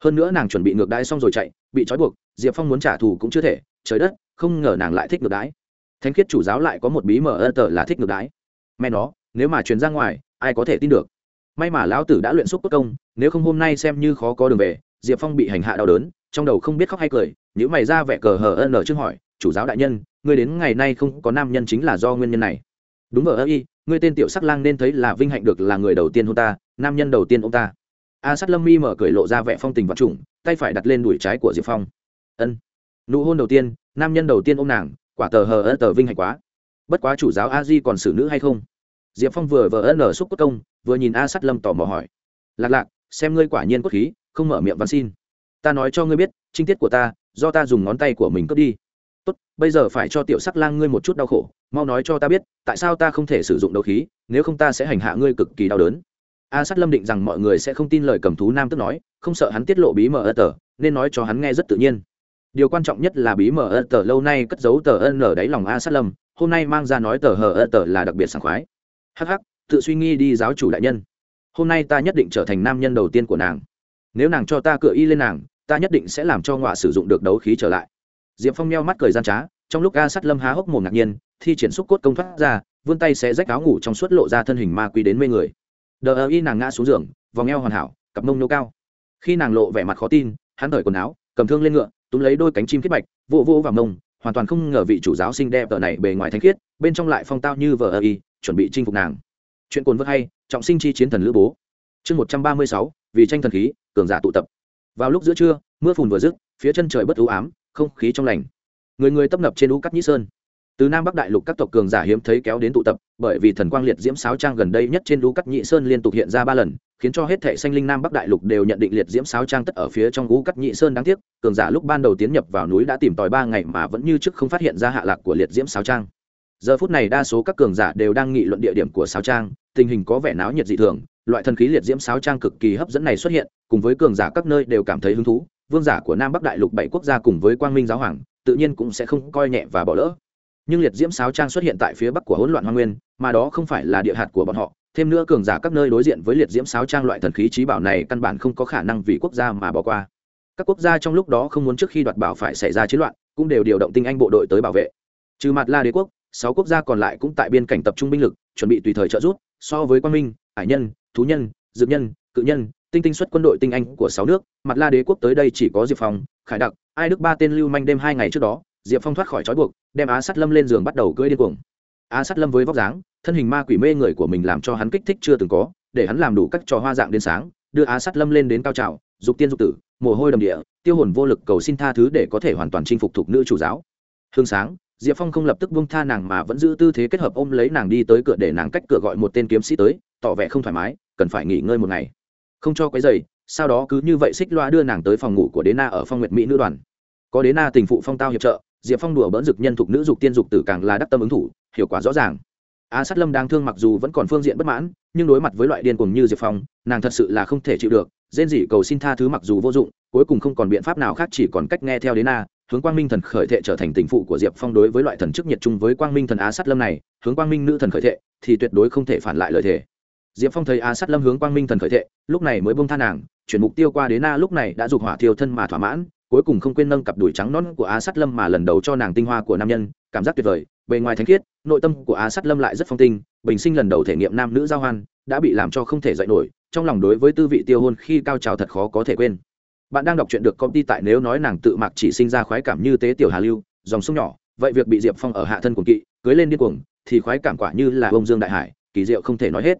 Hơn nữa nàng chuẩn bị ngược đãi xong rồi chạy, bị trói buộc, diệp phong muốn trả thù cũng chưa thể, trời đất, không ngờ nàng lại thích ngược đãi thánh khiết chủ giáo lại có một bí mở ơ tờ là thích ngược đái mẹ nó, nếu mà truyền ra ngoài, ai có thể tin được? May mà lão tử đã luyện xúc cốt công, nếu không hôm nay xem như khó có đường về, diệp phong bị hành hạ đau đớn, trong đầu không biết khóc hay cười nếu mày ra vẻ cờ hờ ân ở trước hỏi, chủ giáo đại nhân, ngươi đến ngày nay không có nam nhân chính là do nguyên nhân này. Đúng vợ ơ y, ngươi tên tiểu sắc lang nên thấy là vinh hạnh được là người đầu tiên hôn ta, nam nhân đầu tiên ông ta. A sắt lâm mi mở cười lộ ra vẻ phong tình vật trùng, tay phải đặt lên đùi trái của diệp phong. Ân. Nụ hôn đầu tiên, nam nhân đầu tiên ô m nàng quả tờ hờ ơ tờ vinh hạnh quá. Bất quá chủ giáo a di còn xử nữ hay không? Diệp phong vừa vờ ân ở xúc cốt công, vừa nhìn a sắt lâm tò mò hỏi. Lạc lạc, xem ngươi quả nhiên cốt khí, không mở miệng văn xin. Ta nói cho ngươi biết, trinh tiết của ta, do ta dùng ngón tay của mình cướp đi. Tốt, bây giờ phải cho tiểu sắc lang ngươi một chút đau khổ, mau nói cho ta biết, tại sao ta không thể sử dụng đấu khí, nếu không ta sẽ hành hạ ngươi cực kỳ đau đớn. A sắt lâm định rằng mọi người sẽ không tin lời cầm thú nam tức nói, không sợ hắn tiết lộ bí mờ ơ tờ, nên nói cho hắn nghe rất tự nhiên điều quan trọng nhất là bí mở ơ tờ lâu nay cất giấu tờ ân ở đáy lòng a sát lâm, hôm nay mang ra nói tờ hờ ơ tờ là đặc biệt sảng khoái. Hắc hắc, tự suy nghi đi giáo chủ đại nhân. Hôm nay ta nhất định trở thành nam nhân đầu tiên của nàng. Nếu nàng cho ta cựa y lên nàng, ta nhất định sẽ làm cho ngọa sử dụng được đấu khí trở lại. Diệp phong meo mắt cười gian trá, trong lúc a sát lâm há hốc mồm ngạc nhiên, thi triển xúc cốt công thoát ra, vươn tay sẽ rách áo ngủ trong suốt lộ ra thân hình ma quý đến mê người. Đờ ơ y nàng ngã xuống giường, vòng eo hoàn hảo, cặp mông nô cao. Khi nàng lộ vẻ mặt khó tin, hắn cởi quần áo, cầm thương lên ngựa túm lấy đôi cánh chim khiết bạch vô vô vào mông, hoàn toàn không ngờ vị chủ giáo sinh đẹp ở này bề ngoài thanh khiết, bên trong lại phong tao như vờ ơ y, chuẩn bị chinh phục nàng. Chuyện cồn vơ hay, trọng sinh chi chiến thần lữ bố. Chương một trăm ba mươi sáu, vì tranh thần khí, cường giả tụ tập. Vào lúc giữa trưa, mưa phùn vừa dứt, phía chân trời bất ưu ám, không khí trong lành. Người người tấp nập trên ú cắt nhĩ sơn từ nam bắc đại lục các tộc cường giả hiếm thấy kéo đến tụ tập, bởi vì thần quang liệt diễm sáo trang gần đây nhất trên lũ cắt nhị sơn liên tục hiện ra ba lần, khiến cho hết thệ xanh linh nam bắc đại lục đều nhận định liệt diễm sáo trang tất ở phía trong lũ cắt nhị sơn đáng tiếc, cường giả lúc ban đầu tiến nhập vào núi đã tìm tòi ba ngày mà vẫn như trước không phát hiện ra hạ lạc của liệt diễm sáo trang. Giờ phút này đa số các cường giả đều đang nghị luận địa điểm của sáo trang, tình hình có vẻ náo nhiệt dị thường, loại thần khí liệt diễm sáo trang cực kỳ hấp dẫn này xuất hiện, cùng với cường giả các nơi đều cảm thấy hứng thú, vương giả của nam bắc đại lục bảy quốc gia cùng với quang minh giáo hoàng, tự nhiên cũng sẽ không coi nhẹ và bỏ lỡ nhưng liệt diễm sáo trang xuất hiện tại phía bắc của hỗn loạn hoa nguyên, mà đó không phải là địa hạt của bọn họ. Thêm nữa cường giả các nơi đối diện với liệt diễm sáo trang loại thần khí trí bảo này căn bản không có khả năng vì quốc gia mà bỏ qua. Các quốc gia trong lúc đó không muốn trước khi đoạt bảo phải xảy ra chiến loạn, cũng đều điều động tinh anh bộ đội tới bảo vệ. Trừ mặt la đế quốc, sáu quốc gia còn lại cũng tại biên cảnh tập trung binh lực, chuẩn bị tùy thời trợ giúp, so với quang minh, hải nhân, thú nhân, dược nhân, cự nhân, tinh tinh xuất quân đội tinh anh của sáu nước. Mặt la đế quốc tới đây chỉ có diệp phong, khải đặc, ai đức ba tên lưu manh đêm hai ngày trước đó diệp phong thoát khỏi trói buộc, đem á sắt lâm lên giường bắt đầu cưỡi điên cuồng. Á sắt lâm với vóc dáng, thân hình ma quỷ mê người của mình làm cho hắn kích thích chưa từng có, để hắn làm đủ các trò hoa dạng đến sáng, đưa á sắt lâm lên đến cao trào, dục tiên dục tử, mồ hôi đầm địa, tiêu hồn vô lực cầu xin tha thứ để có thể hoàn toàn chinh phục thuộc nữ chủ giáo. Hương sáng, diệp phong không lập tức buông tha nàng mà vẫn giữ tư thế kết hợp ôm lấy nàng đi tới cửa để nàng cách cửa gọi một tên kiếm sĩ tới, tỏ vẻ không thoải mái, cần phải nghỉ ngơi một ngày. Không cho cái giày sau đó cứ như vậy xích loa đưa nàng tới phòng ngủ của đế na ở phong nguyệt mỹ nữ đoàn. Có đế na tình phụ phong tao hiệp trợ diệp phong đùa bỡn dực nhân thục nữ dục tiên dục tử càng là đắc tâm ứng thủ, hiệu quả rõ ràng. A sát lâm đang thương mặc dù vẫn còn phương diện bất mãn, nhưng đối mặt với loại điên cuồng như diệp phong, nàng thật sự là không thể chịu được, rên dỉ cầu xin tha thứ mặc dù vô dụng, cuối cùng không còn biện pháp nào khác chỉ còn cách nghe theo đến a, hướng quang minh thần khởi thệ trở thành tình phụ của diệp phong đối với loại thần chức nhiệt chung với quang minh thần á sát lâm này, hướng quang minh nữ thần khởi thệ, thì tuyệt đối không thể phản lại lời thề. Diệp phong thấy á sát lâm hướng quang minh thần khởi thệ, lúc này mới bông tha nàng, chuyển mục tiêu qua đến a lúc này đã giục hỏa thiêu thân mà thỏa mãn cuối cùng không quên nâng cặp đùi trắng non của á sát lâm mà lần đầu cho nàng tinh hoa của nam nhân, cảm giác tuyệt vời, bề ngoài thánh khiết, nội tâm của á sát lâm lại rất phong tinh, bình sinh lần đầu thể nghiệm nam nữ giao hoan, đã bị làm cho không thể dạy nổi, trong lòng đối với tư vị tiêu hôn khi cao trào thật khó có thể quên. Bạn đang đọc truyện được công ty tại nếu nói nàng tự mặc chỉ sinh ra khoái cảm như tế tiểu hà lưu, dòng sông nhỏ, vậy việc bị diệp phong ở hạ thân cuồng kỵ, cưới lên điên cuồng, thì khoái cảm quả như là bông dương đại hải, kỳ diệu không thể nói hết.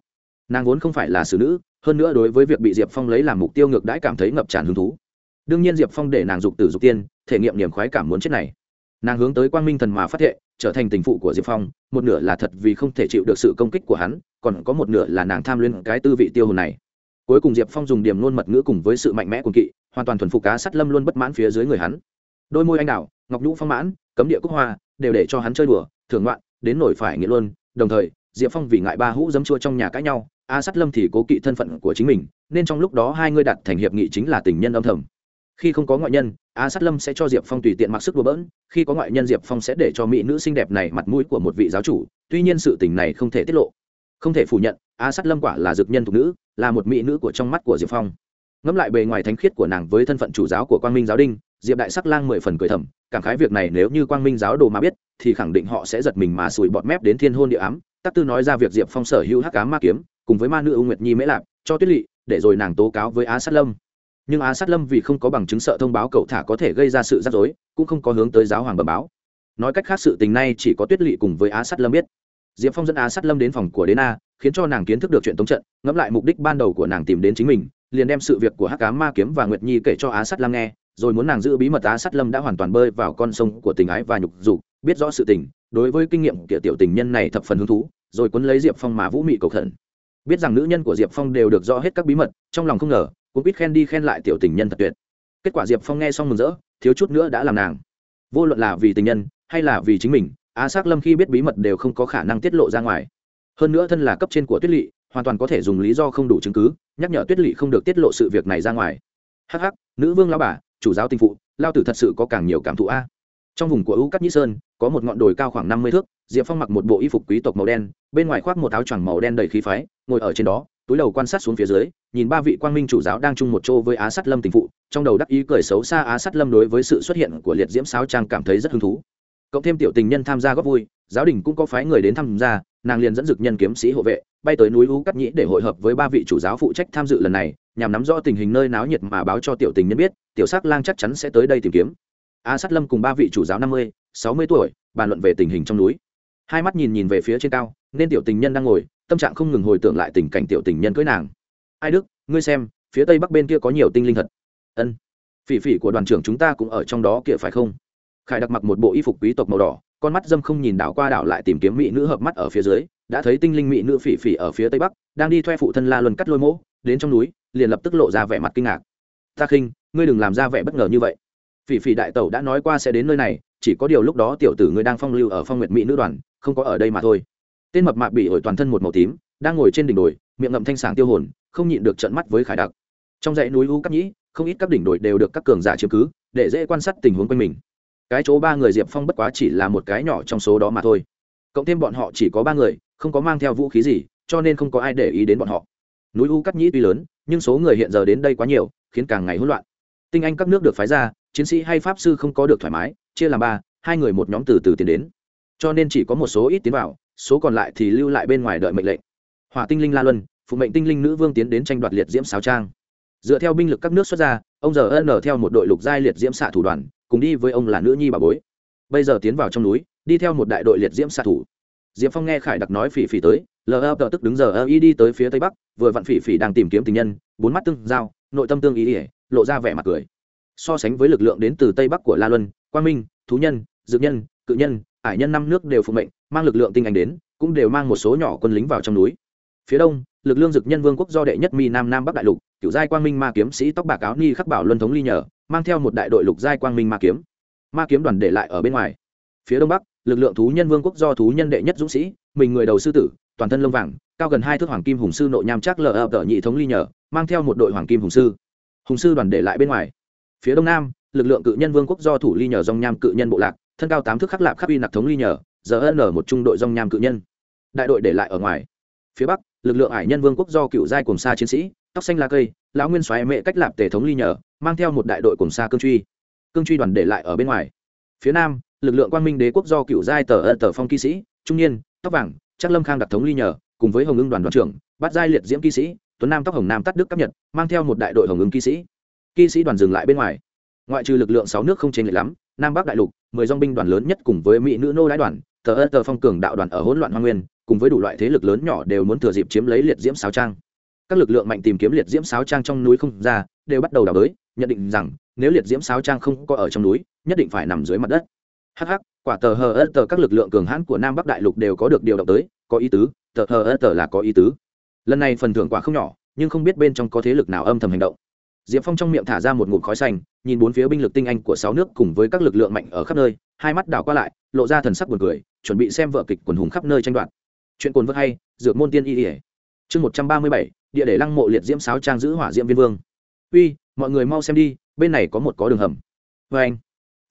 Nàng vốn không phải là xử nữ, hơn nữa đối với việc bị diệp phong lấy làm mục tiêu ngược đãi cảm thấy ngập tràn hứng thú đương nhiên diệp phong để nàng dục tử dục tiên, thể nghiệm niềm khoái cảm muốn chết này. Nàng hướng tới quang minh thần mà phát thệ, trở thành tình phụ của diệp phong, một nửa là thật vì không thể chịu được sự công kích của hắn, còn có một nửa là nàng tham luyên cái tư vị tiêu hồn này. Cuối cùng diệp phong dùng điểm luôn mật ngữ cùng với sự mạnh mẽ của kỵ, hoàn toàn thuần phục cá sắt lâm luôn bất mãn phía dưới người hắn. Đôi môi anh đào, ngọc nhũ phong mãn, cấm địa cúc hoa, đều để cho hắn chơi đùa, thưởng ngoạn, đến nổi phải nghĩa luôn. Đồng thời, diệp phong vì ngại ba hũ dấm chua trong nhà cãi nhau, a sắt lâm thì cố kỵ thân phận của chính mình, nên trong lúc đó hai người đặt thành hiệp nghị chính là tình nhân âm thầm khi không có ngoại nhân, a sát lâm sẽ cho diệp phong tùy tiện mặc sức đùa bỡn, khi có ngoại nhân diệp phong sẽ để cho mỹ nữ xinh đẹp này mặt mũi của một vị giáo chủ, tuy nhiên sự tình này không thể tiết lộ. Không thể phủ nhận, a sát lâm quả là dược nhân thục nữ, là một mỹ nữ của trong mắt của diệp phong. Ngẫm lại bề ngoài thánh khiết của nàng với thân phận chủ giáo của quang minh giáo đinh, diệp đại sắc lang mười phần cười thầm, cảm khái việc này nếu như quang minh giáo đồ mà biết, thì khẳng định họ sẽ giật mình mà sùi bọt mép đến thiên hôn địa ám. Tắc tư nói ra việc diệp phong sở hữu hắc cá ma kiếm, cùng với ma nữ ưu nguyệt nhi mễ lạp, cho tuyết lỵ, để rồi nàng tố cáo với á sát lâm nhưng á sát lâm vì không có bằng chứng sợ thông báo cậu thả có thể gây ra sự rắc rối, cũng không có hướng tới giáo hoàng bẩm báo. Nói cách khác sự tình này chỉ có tuyết lỵ cùng với á sát lâm biết. Diệp phong dẫn á sát lâm đến phòng của đế na, khiến cho nàng kiến thức được chuyện tống trận, ngẫm lại mục đích ban đầu của nàng tìm đến chính mình, liền đem sự việc của hắc cá ma kiếm và nguyệt nhi kể cho á sát lâm nghe, rồi muốn nàng giữ bí mật á sát lâm đã hoàn toàn bơi vào con sông của tình ái và nhục dục, biết rõ sự tình, đối với kinh nghiệm của tiểu tình nhân này thập phần hứng thú, rồi quấn lấy diệp phong mà vũ mị cầu khẩn. Biết rằng nữ nhân của diệp phong đều được rõ hết các bí mật, trong lòng không ngờ cũng biết khen đi khen lại tiểu tình nhân thật tuyệt. Kết quả diệp phong nghe xong mừng rỡ, thiếu chút nữa đã làm nàng. Vô luận là vì tình nhân, hay là vì chính mình á s lâm khi biết bí mật đều không có khả năng tiết lộ ra ngoài. Hơn nữa thân là cấp trên của tuyết lỵ, hoàn toàn có thể dùng lý do không đủ chứng cứ, nhắc nhở tuyết lỵ không được tiết lộ sự việc này ra ngoài. Hh nữ vương lao bà, chủ giáo tình phụ, lao tử thật sự có càng nhiều cảm thụ a. Trong vùng của u cắt nhĩ sơn, có một ngọn đồi cao khoảng năm mươi thước, diệp phong mặc một bộ y phục quý tộc màu đen, bên ngoài khoác một áo choàng màu đen đầy khí phái, ngồi ở trên đó túi đầu quan sát xuống phía dưới, nhìn ba vị quang minh chủ giáo đang chung một chỗ với á sát lâm tình phụ, trong đầu đắc ý cười xấu xa á sát lâm đối với sự xuất hiện của liệt diễm sáo trang cảm thấy rất hứng thú. Cộng thêm tiểu tình nhân tham gia góp vui, giáo đình cũng có phái người đến tham gia, nàng liền dẫn dực nhân kiếm sĩ hộ vệ, bay tới núi u cắt nhĩ để hội hợp với ba vị chủ giáo phụ trách tham dự lần này, nhằm nắm rõ tình hình nơi náo nhiệt mà báo cho tiểu tình nhân biết, tiểu sắc lang chắc chắn sẽ tới đây tìm kiếm. A sát lâm cùng ba vị chủ giáo năm mươi, sáu mươi tuổi, bàn luận về tình hình trong núi hai mắt nhìn nhìn về phía trên cao, nên tiểu tình nhân đang ngồi, tâm trạng không ngừng hồi tưởng lại tình cảnh tiểu tình nhân cưới nàng. Ai đức, ngươi xem, phía tây bắc bên kia có nhiều tinh linh thật. Ân, phỉ phỉ của đoàn trưởng chúng ta cũng ở trong đó kia phải không? Khải đặc mặc một bộ y phục quý tộc màu đỏ, con mắt dâm không nhìn đảo qua đảo lại tìm kiếm mỹ nữ hợp mắt ở phía dưới, đã thấy tinh linh mỹ nữ phỉ phỉ ở phía tây bắc, đang đi thuê phụ thân la luân cắt lôi mỗ, đến trong núi, liền lập tức lộ ra vẻ mặt kinh ngạc. Ta khinh, ngươi đừng làm ra vẻ bất ngờ như vậy. Phỉ phỉ đại tẩu đã nói qua sẽ đến nơi này, chỉ có điều lúc đó tiểu tử ngươi đang phong lưu ở phong nguyệt mỹ nữ đoàn không có ở đây mà thôi. Tên mập mạp bị ổi toàn thân một màu tím, đang ngồi trên đỉnh đồi, miệng ngậm thanh sảng tiêu hồn, không nhịn được trận mắt với khải đặc. Trong dãy núi u cắt nhĩ, không ít các đỉnh đồi đều được các cường giả chiếm cứ, để dễ quan sát tình huống quanh mình. Cái chỗ ba người diệp phong bất quá chỉ là một cái nhỏ trong số đó mà thôi. Cộng thêm bọn họ chỉ có ba người, không có mang theo vũ khí gì, cho nên không có ai để ý đến bọn họ. Núi u cắt nhĩ tuy lớn, nhưng số người hiện giờ đến đây quá nhiều, khiến càng ngày hỗn loạn. Tinh anh các nước được phái ra, chiến sĩ hay pháp sư không có được thoải mái, chia làm ba, hai người một nhóm từ từ tiến đến cho nên chỉ có một số ít tiến vào, số còn lại thì lưu lại bên ngoài đợi mệnh lệnh. Hỏa tinh linh la luân phụ mệnh tinh linh nữ vương tiến đến tranh đoạt liệt diễm sáo trang. Dựa theo binh lực các nước xuất ra, ông giờ ân theo một đội lục giai liệt diễm xạ thủ đoàn, cùng đi với ông là nữ nhi bà bối. Bây giờ tiến vào trong núi, đi theo một đại đội liệt diễm xạ thủ. Diệp phong nghe khải đặc nói phỉ phỉ tới, lờ ập tức đứng giờ ơ y đi tới phía tây bắc, vừa vặn phỉ phỉ đang tìm kiếm tình nhân, bốn mắt tương giao, nội tâm tương ý ỉa, lộ ra vẻ mặt cười. So sánh với lực lượng đến từ tây bắc của la luân, quang minh, thú nhân, dược nhân, cự nhân ải nhân năm nước đều phụ mệnh, mang lực lượng tinh anh đến, cũng đều mang một số nhỏ quân lính vào trong núi. Phía đông, lực lượng dực nhân vương quốc do đệ nhất mi nam nam bắc đại lục cựu giai quang minh ma kiếm sĩ tóc bạc áo ni khắc bảo luân thống ly nhờ, mang theo một đại đội lục giai quang minh ma kiếm. Ma kiếm đoàn để lại ở bên ngoài. Phía đông bắc, lực lượng thú nhân vương quốc do thú nhân đệ nhất dũng sĩ, mình người đầu sư tử, toàn thân lông vàng, cao gần hai thước hoàng kim hùng sư nội nham chắc lờ ập nhị thống ly nhờ, mang theo một đội hoàng kim hùng sư. Hùng sư đoàn để lại bên ngoài. Phía đông nam, lực lượng cự nhân vương quốc do thủ ly nhờ dòng nham cự nhân bộ lạc thân cao tám thước khắc lạp khắc uy nặc thống ly nhờ, giờ n một trung đội dòng nham cự nhân. Đại đội để lại ở ngoài. Phía bắc, lực lượng ải nhân vương quốc do cựu giai cùng xa chiến sĩ, tóc xanh lá cây, lão nguyên xoáy mệ cách lạp tề thống ly nhờ, mang theo một đại đội cùng xa cương truy. Cương truy đoàn để lại ở bên ngoài. Phía nam, lực lượng quang minh đế quốc do cựu giai tờ ân tờ phong kỵ sĩ, trung niên, tóc vàng, chắc lâm khang đặc thống ly nhờ, cùng với hồng ưng đoàn đoàn trưởng bắt giai liệt diễm kỵ sĩ, tuấn nam tóc hồng nam tắt đức cấp nhật, mang theo một đại đội hồng ưng kỵ sĩ. Kỵ sĩ đoàn dừng lại bên ngoài. Ngoại trừ lực lượng sáu nước không chênh lệch lắm, nam bắc đại lục mười dong binh đoàn lớn nhất cùng với mỹ nữ nô đái đoàn, tờ ơ tờ phong cường đạo đoàn ở hỗn loạn hoa nguyên, cùng với đủ loại thế lực lớn nhỏ đều muốn thừa dịp chiếm lấy liệt diễm sáo trang. Các lực lượng mạnh tìm kiếm liệt diễm sáo trang trong núi không ra, đều bắt đầu đào bới nhận định rằng, nếu liệt diễm sáo trang không có ở trong núi, nhất định phải nằm dưới mặt đất. Hh quả tờ hờ ơ tờ các lực lượng cường hãn của nam bắc đại lục đều có được điều động tới, có ý tứ, tờ hờ ơ tờ là có ý tứ. Lần này phần thưởng quả không nhỏ, nhưng không biết bên trong có thế lực nào âm thầm hành động diệp phong trong miệng thả ra một ngụm khói xanh, nhìn bốn phía binh lực tinh anh của sáu nước cùng với các lực lượng mạnh ở khắp nơi, hai mắt đảo qua lại, lộ ra thần sắc buồn cười, chuẩn bị xem vợ kịch quần hùng khắp nơi tranh đoạt. Chuyện cồn vớt hay, dược môn tiên y ỉa chương một trăm ba mươi bảy, địa để lăng mộ liệt diễm sáo trang giữ hỏa diễm viên vương. Uy, mọi người mau xem đi, bên này có một có đường hầm. Vê anh.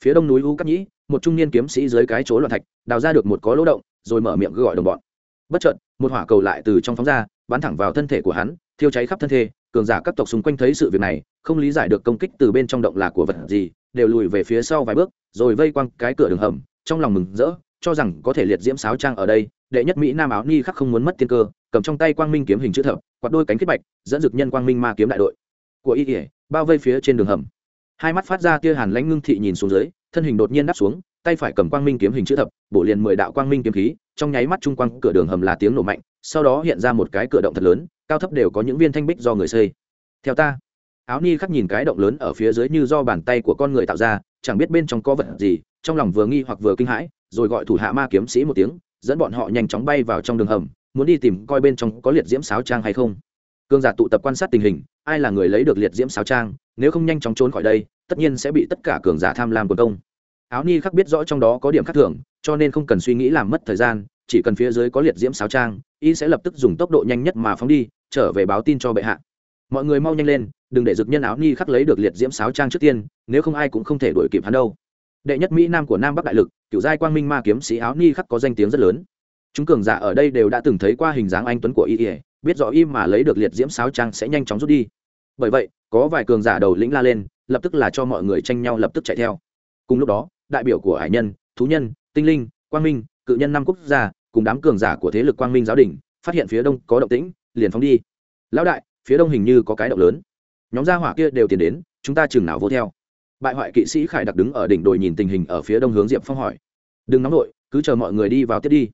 Phía đông núi u cắt nhĩ, một trung niên kiếm sĩ dưới cái chỗ loạn thạch, đào ra được một có lỗ động, rồi mở miệng gọi đồng bọn. Bất chợt, một hỏa cầu lại từ trong phóng ra, bắn thẳng vào thân thể của hắn thiêu cháy khắp thân thể cường giả các tộc xung quanh thấy sự việc này, không lý giải được công kích từ bên trong động là của vật gì, đều lùi về phía sau vài bước, rồi vây quanh cái cửa đường hầm, trong lòng mừng rỡ, cho rằng có thể liệt diễm sáo trang ở đây, đệ nhất mỹ nam áo ni khắc không muốn mất tiên cơ, cầm trong tay quang minh kiếm hình chữ thập, quạt đôi cánh kết bạch, dẫn dực nhân quang minh ma kiếm đại đội. Của y ỉa bao vây phía trên đường hầm. Hai mắt phát ra tia hàn lãnh ngưng thị nhìn xuống dưới, thân hình đột nhiên đáp xuống tay phải cầm quang minh kiếm hình chữ thập, bổ liền mười đạo quang minh kiếm khí, trong nháy mắt trung quang cửa đường hầm là tiếng nổ mạnh, sau đó hiện ra một cái cửa động thật lớn, cao thấp đều có những viên thanh bích do người xây. Theo ta. Áo ni khắc nhìn cái động lớn ở phía dưới như do bàn tay của con người tạo ra, chẳng biết bên trong có vật gì, trong lòng vừa nghi hoặc vừa kinh hãi, rồi gọi thủ hạ ma kiếm sĩ một tiếng, dẫn bọn họ nhanh chóng bay vào trong đường hầm, muốn đi tìm coi bên trong có liệt diễm sáo trang hay không. Cương giả tụ tập quan sát tình hình, ai là người lấy được liệt diễm sáo trang, nếu không nhanh chóng trốn khỏi đây, tất nhiên sẽ bị tất cả cường giả tham lam của công áo ni khắc biết rõ trong đó có điểm khác thường, cho nên không cần suy nghĩ làm mất thời gian, chỉ cần phía dưới có liệt diễm sáo trang, y sẽ lập tức dùng tốc độ nhanh nhất mà phóng đi, trở về báo tin cho bệ hạ. Mọi người mau nhanh lên, đừng để dực nhân áo ni khắc lấy được liệt diễm sáo trang trước tiên, nếu không ai cũng không thể đuổi kịp hắn đâu. Đệ nhất mỹ nam của nam bắc đại lực cựu giai quang minh ma kiếm sĩ áo ni khắc có danh tiếng rất lớn. Chúng cường giả ở đây đều đã từng thấy qua hình dáng anh tuấn của y ỉa biết rõ y mà lấy được liệt diễm sáo trang sẽ nhanh chóng rút đi. Bởi vậy, có vài cường giả đầu lĩnh la lên, lập tức là cho mọi người tranh nhau lập tức chạy theo. Cùng lúc đó đại biểu của hải nhân, thú nhân, tinh linh, quang minh, cự nhân năm quốc gia, cùng đám cường giả của thế lực quang minh giáo đình, phát hiện phía đông có động tĩnh, liền phóng đi. Lão đại, phía đông hình như có cái động lớn. Nhóm gia hỏa kia đều tiến đến, chúng ta chừng nào vô theo. Bại hoại kỵ sĩ khải đặc đứng ở đỉnh đồi nhìn tình hình ở phía đông hướng diệp phong hỏi. Đừng nóng nổi cứ chờ mọi người đi vào tiếp đi.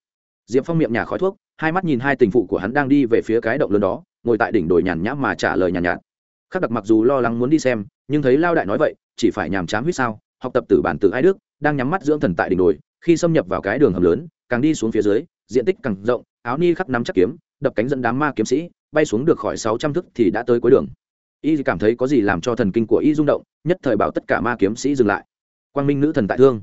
Diệp phong miệng nhà khói thuốc, hai mắt nhìn hai tình phụ của hắn đang đi về phía cái động lớn đó, ngồi tại đỉnh đồi nhàn nhã mà trả lời nhàn nhạt. Khắc đặc mặc dù lo lắng muốn đi xem, nhưng thấy lao đại nói vậy, chỉ phải nhàm chám huýt sao học tập từ bản tự ai đức, đang nhắm mắt dưỡng thần tại đỉnh đồi, khi xâm nhập vào cái đường hầm lớn, càng đi xuống phía dưới, diện tích càng rộng, áo ni khắc nắm chắc kiếm, đập cánh dẫn đám ma kiếm sĩ, bay xuống được khỏi sáu trăm thước thì đã tới cuối đường. Y cảm thấy có gì làm cho thần kinh của y rung động, nhất thời bảo tất cả ma kiếm sĩ dừng lại. Quang minh nữ thần tại thương.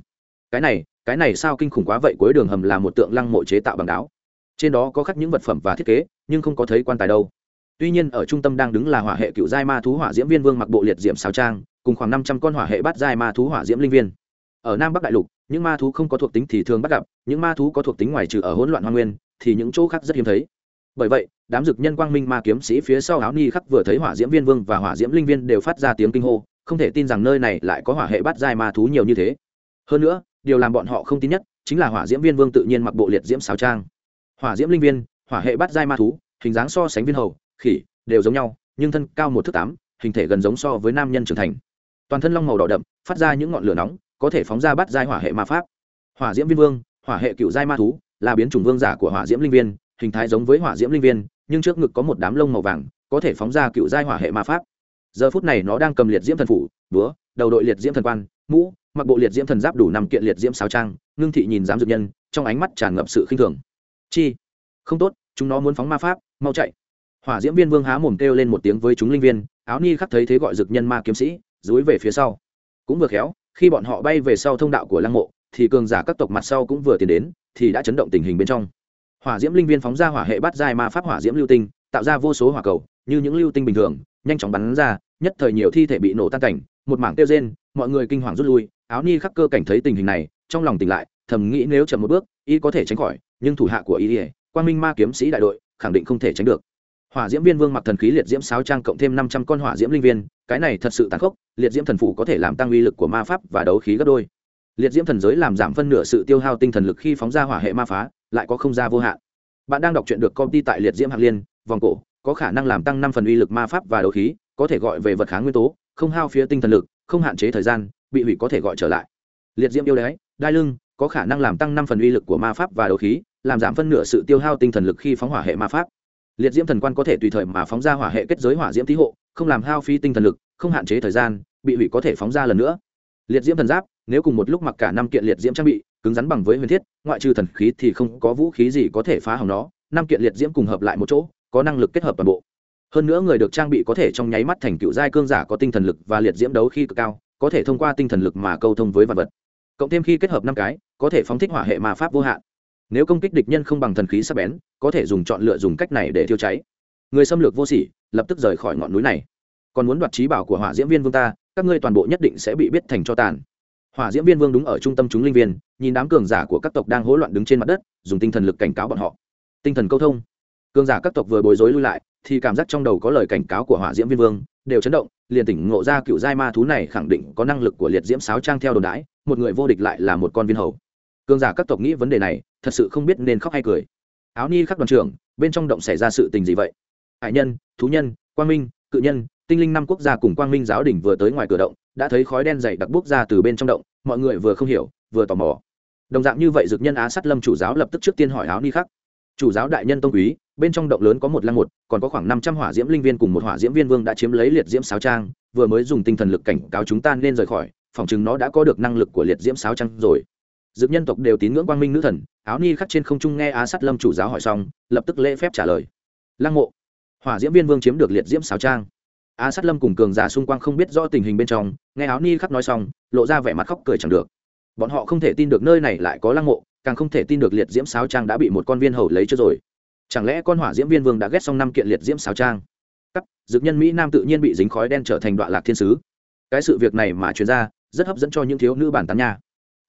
Cái này cái này sao kinh khủng quá vậy? Cuối đường hầm là một tượng lăng mộ chế tạo bằng đáo. Trên đó có khắc những vật phẩm và thiết kế, nhưng không có thấy quan tài đâu. Tuy nhiên, ở trung tâm đang đứng là hỏa hệ cựu giai ma thú hỏa diễm viên vương mặc bộ liệt diệm sáo trang cùng khoảng năm trăm con hỏa hệ bát giai ma thú hỏa diễm linh viên. Ở nam bắc đại lục, những ma thú không có thuộc tính thì thường bắt gặp, những ma thú có thuộc tính ngoài trừ ở hỗn loạn hoang nguyên, thì những chỗ khác rất hiếm thấy. Bởi vậy, đám dực nhân quang minh ma kiếm sĩ phía sau áo ni khắc vừa thấy hỏa diễm viên vương và hỏa diễm linh viên đều phát ra tiếng kinh hô, không thể tin rằng nơi này lại có hỏa hệ bát giai ma thú nhiều như thế. Hơn nữa, điều làm bọn họ không tin nhất chính là hỏa diễm viên vương tự nhiên mặc bộ liệt diễm sáo trang. Hỏa diễm linh viên, hỏa hệ bát giai ma thú, hình dáng so sánh viên hầu, khỉ, đều giống nhau, nhưng thân cao một thước tám, hình thể gần giống so với nam nhân trưởng thành toàn thân long màu đỏ đậm, phát ra những ngọn lửa nóng, có thể phóng ra bát giai hỏa hệ ma pháp. Hỏa diễm viên vương, hỏa hệ cựu giai ma thú, là biến chủng vương giả của hỏa diễm linh viên, hình thái giống với hỏa diễm linh viên, nhưng trước ngực có một đám lông màu vàng, có thể phóng ra cựu giai hỏa hệ ma pháp. Giờ phút này nó đang cầm liệt diễm thần phủ, búa, đầu đội liệt diễm thần quan, mũ, mặc bộ liệt diễm thần giáp đủ năm kiện liệt diễm sáo trang, ngưng thị nhìn dám dược nhân, trong ánh mắt tràn ngập sự khinh thường. Chi? Không tốt, chúng nó muốn phóng ma pháp, mau chạy. Hỏa diễm viên vương há mồm kêu lên một tiếng với chúng linh viên, áo ni khắc thấy thế gọi dược nhân ma kiếm sĩ dối về phía sau. Cũng vừa khéo, khi bọn họ bay về sau thông đạo của lăng mộ, thì cường giả các tộc mặt sau cũng vừa tiến đến, thì đã chấn động tình hình bên trong. Hỏa diễm linh viên phóng ra hỏa hệ bắt giai ma pháp hỏa diễm lưu tinh, tạo ra vô số hỏa cầu, như những lưu tinh bình thường, nhanh chóng bắn ra, nhất thời nhiều thi thể bị nổ tan cảnh, một mảng tiêu rên, mọi người kinh hoàng rút lui, áo ni khắc cơ cảnh thấy tình hình này, trong lòng tỉnh lại, thầm nghĩ nếu chậm một bước, y có thể tránh khỏi, nhưng thủ hạ của y quan minh ma kiếm sĩ đại đội khẳng định không thể tránh được hỏa diễm viên vương mặc thần khí liệt diễm sáo trang cộng thêm năm trăm con hỏa diễm linh viên, cái này thật sự tàn khốc, liệt diễm thần phủ có thể làm tăng uy lực của ma pháp và đấu khí gấp đôi. Liệt diễm thần giới làm giảm phân nửa sự tiêu hao tinh thần lực khi phóng ra hỏa hệ ma phá, lại có không gian vô hạn. Bạn đang đọc truyện được công ty tại liệt diễm hạc liên, vòng cổ, có khả năng làm tăng năm phần uy lực ma pháp và đấu khí, có thể gọi về vật kháng nguyên tố, không hao phía tinh thần lực, không hạn chế thời gian, bị hủy có thể gọi trở lại. Liệt diễm yêu đáy đai lưng, có khả năng làm tăng năm phần uy lực của ma pháp và đấu khí, làm giảm phân nửa sự tiêu hao tinh thần lực khi phóng hỏa hệ ma pháp liệt diễm thần quan có thể tùy thời mà phóng ra hỏa hệ kết giới hỏa diễm Tý hộ, không làm hao phí tinh thần lực, không hạn chế thời gian, bị hủy có thể phóng ra lần nữa. Liệt diễm thần giáp, nếu cùng một lúc mặc cả năm kiện liệt diễm trang bị, cứng rắn bằng với huyền thiết, ngoại trừ thần khí thì không có vũ khí gì có thể phá hỏng nó, năm kiện liệt diễm cùng hợp lại một chỗ, có năng lực kết hợp toàn bộ. Hơn nữa người được trang bị có thể trong nháy mắt thành cựu giai cương giả có tinh thần lực và liệt diễm đấu khi cực cao, có thể thông qua tinh thần lực mà câu thông với vật vật. Cộng thêm khi kết hợp năm cái, có thể phóng thích hỏa hệ ma pháp vô hạn nếu công kích địch nhân không bằng thần khí sắc bén, có thể dùng chọn lựa dùng cách này để thiêu cháy. Người xâm lược vô sỉ, lập tức rời khỏi ngọn núi này. Còn muốn đoạt trí bảo của hỏa diễm viên vương ta, các ngươi toàn bộ nhất định sẽ bị biết thành cho tàn. Hỏa diễm viên vương đúng ở trung tâm chúng linh viên, nhìn đám cường giả của các tộc đang hỗn loạn đứng trên mặt đất, dùng tinh thần lực cảnh cáo bọn họ. Tinh thần câu thông. Cường giả các tộc vừa bối rối lui lại, thì cảm giác trong đầu có lời cảnh cáo của hỏa diễm viên vương, đều chấn động, liền tỉnh ngộ ra cựu giai ma thú này khẳng định có năng lực của liệt diễm sáo trang theo đồn đãi, một người vô địch lại là một con viên hầu. Cường giả các tộc nghĩ vấn đề này thật sự không biết nên khóc hay cười. Áo ni khắc đoàn trưởng, bên trong động xảy ra sự tình gì vậy? Hải nhân, thú nhân, quang minh, cự nhân, tinh linh năm quốc gia cùng quang minh giáo đình vừa tới ngoài cửa động, đã thấy khói đen dày đặc bốc ra từ bên trong động, mọi người vừa không hiểu, vừa tò mò. Đồng dạng như vậy dực nhân á sát lâm chủ giáo lập tức trước tiên hỏi áo ni khắc. Chủ giáo đại nhân tông quý, bên trong động lớn có một lăng một, còn có khoảng năm trăm hỏa diễm linh viên cùng một hỏa diễm viên vương đã chiếm lấy liệt diễm sáo trang, vừa mới dùng tinh thần lực cảnh cáo chúng ta nên rời khỏi, phòng chừng nó đã có được năng lực của liệt diễm sáo trang rồi dực nhân tộc đều tín ngưỡng quang minh nữ thần, áo ni khắc trên không trung nghe á sát lâm chủ giáo hỏi xong, lập tức lễ phép trả lời. Lăng mộ. Hỏa diễm viên vương chiếm được liệt diễm xào trang. Á sát lâm cùng cường giả xung quanh không biết rõ tình hình bên trong, nghe áo ni khắc nói xong, lộ ra vẻ mặt khóc cười chẳng được. Bọn họ không thể tin được nơi này lại có lăng mộ, càng không thể tin được liệt diễm sáo trang đã bị một con viên hầu lấy chưa rồi. Chẳng lẽ con hỏa diễm viên vương đã ghét xong năm kiện liệt diễm sáo trang? Cắt, dược nhân mỹ nam tự nhiên bị dính khói đen trở thành đoạn lạc thiên sứ. Cái sự việc này mà truyền ra, rất hấp dẫn cho những thiếu nữ bản tán nha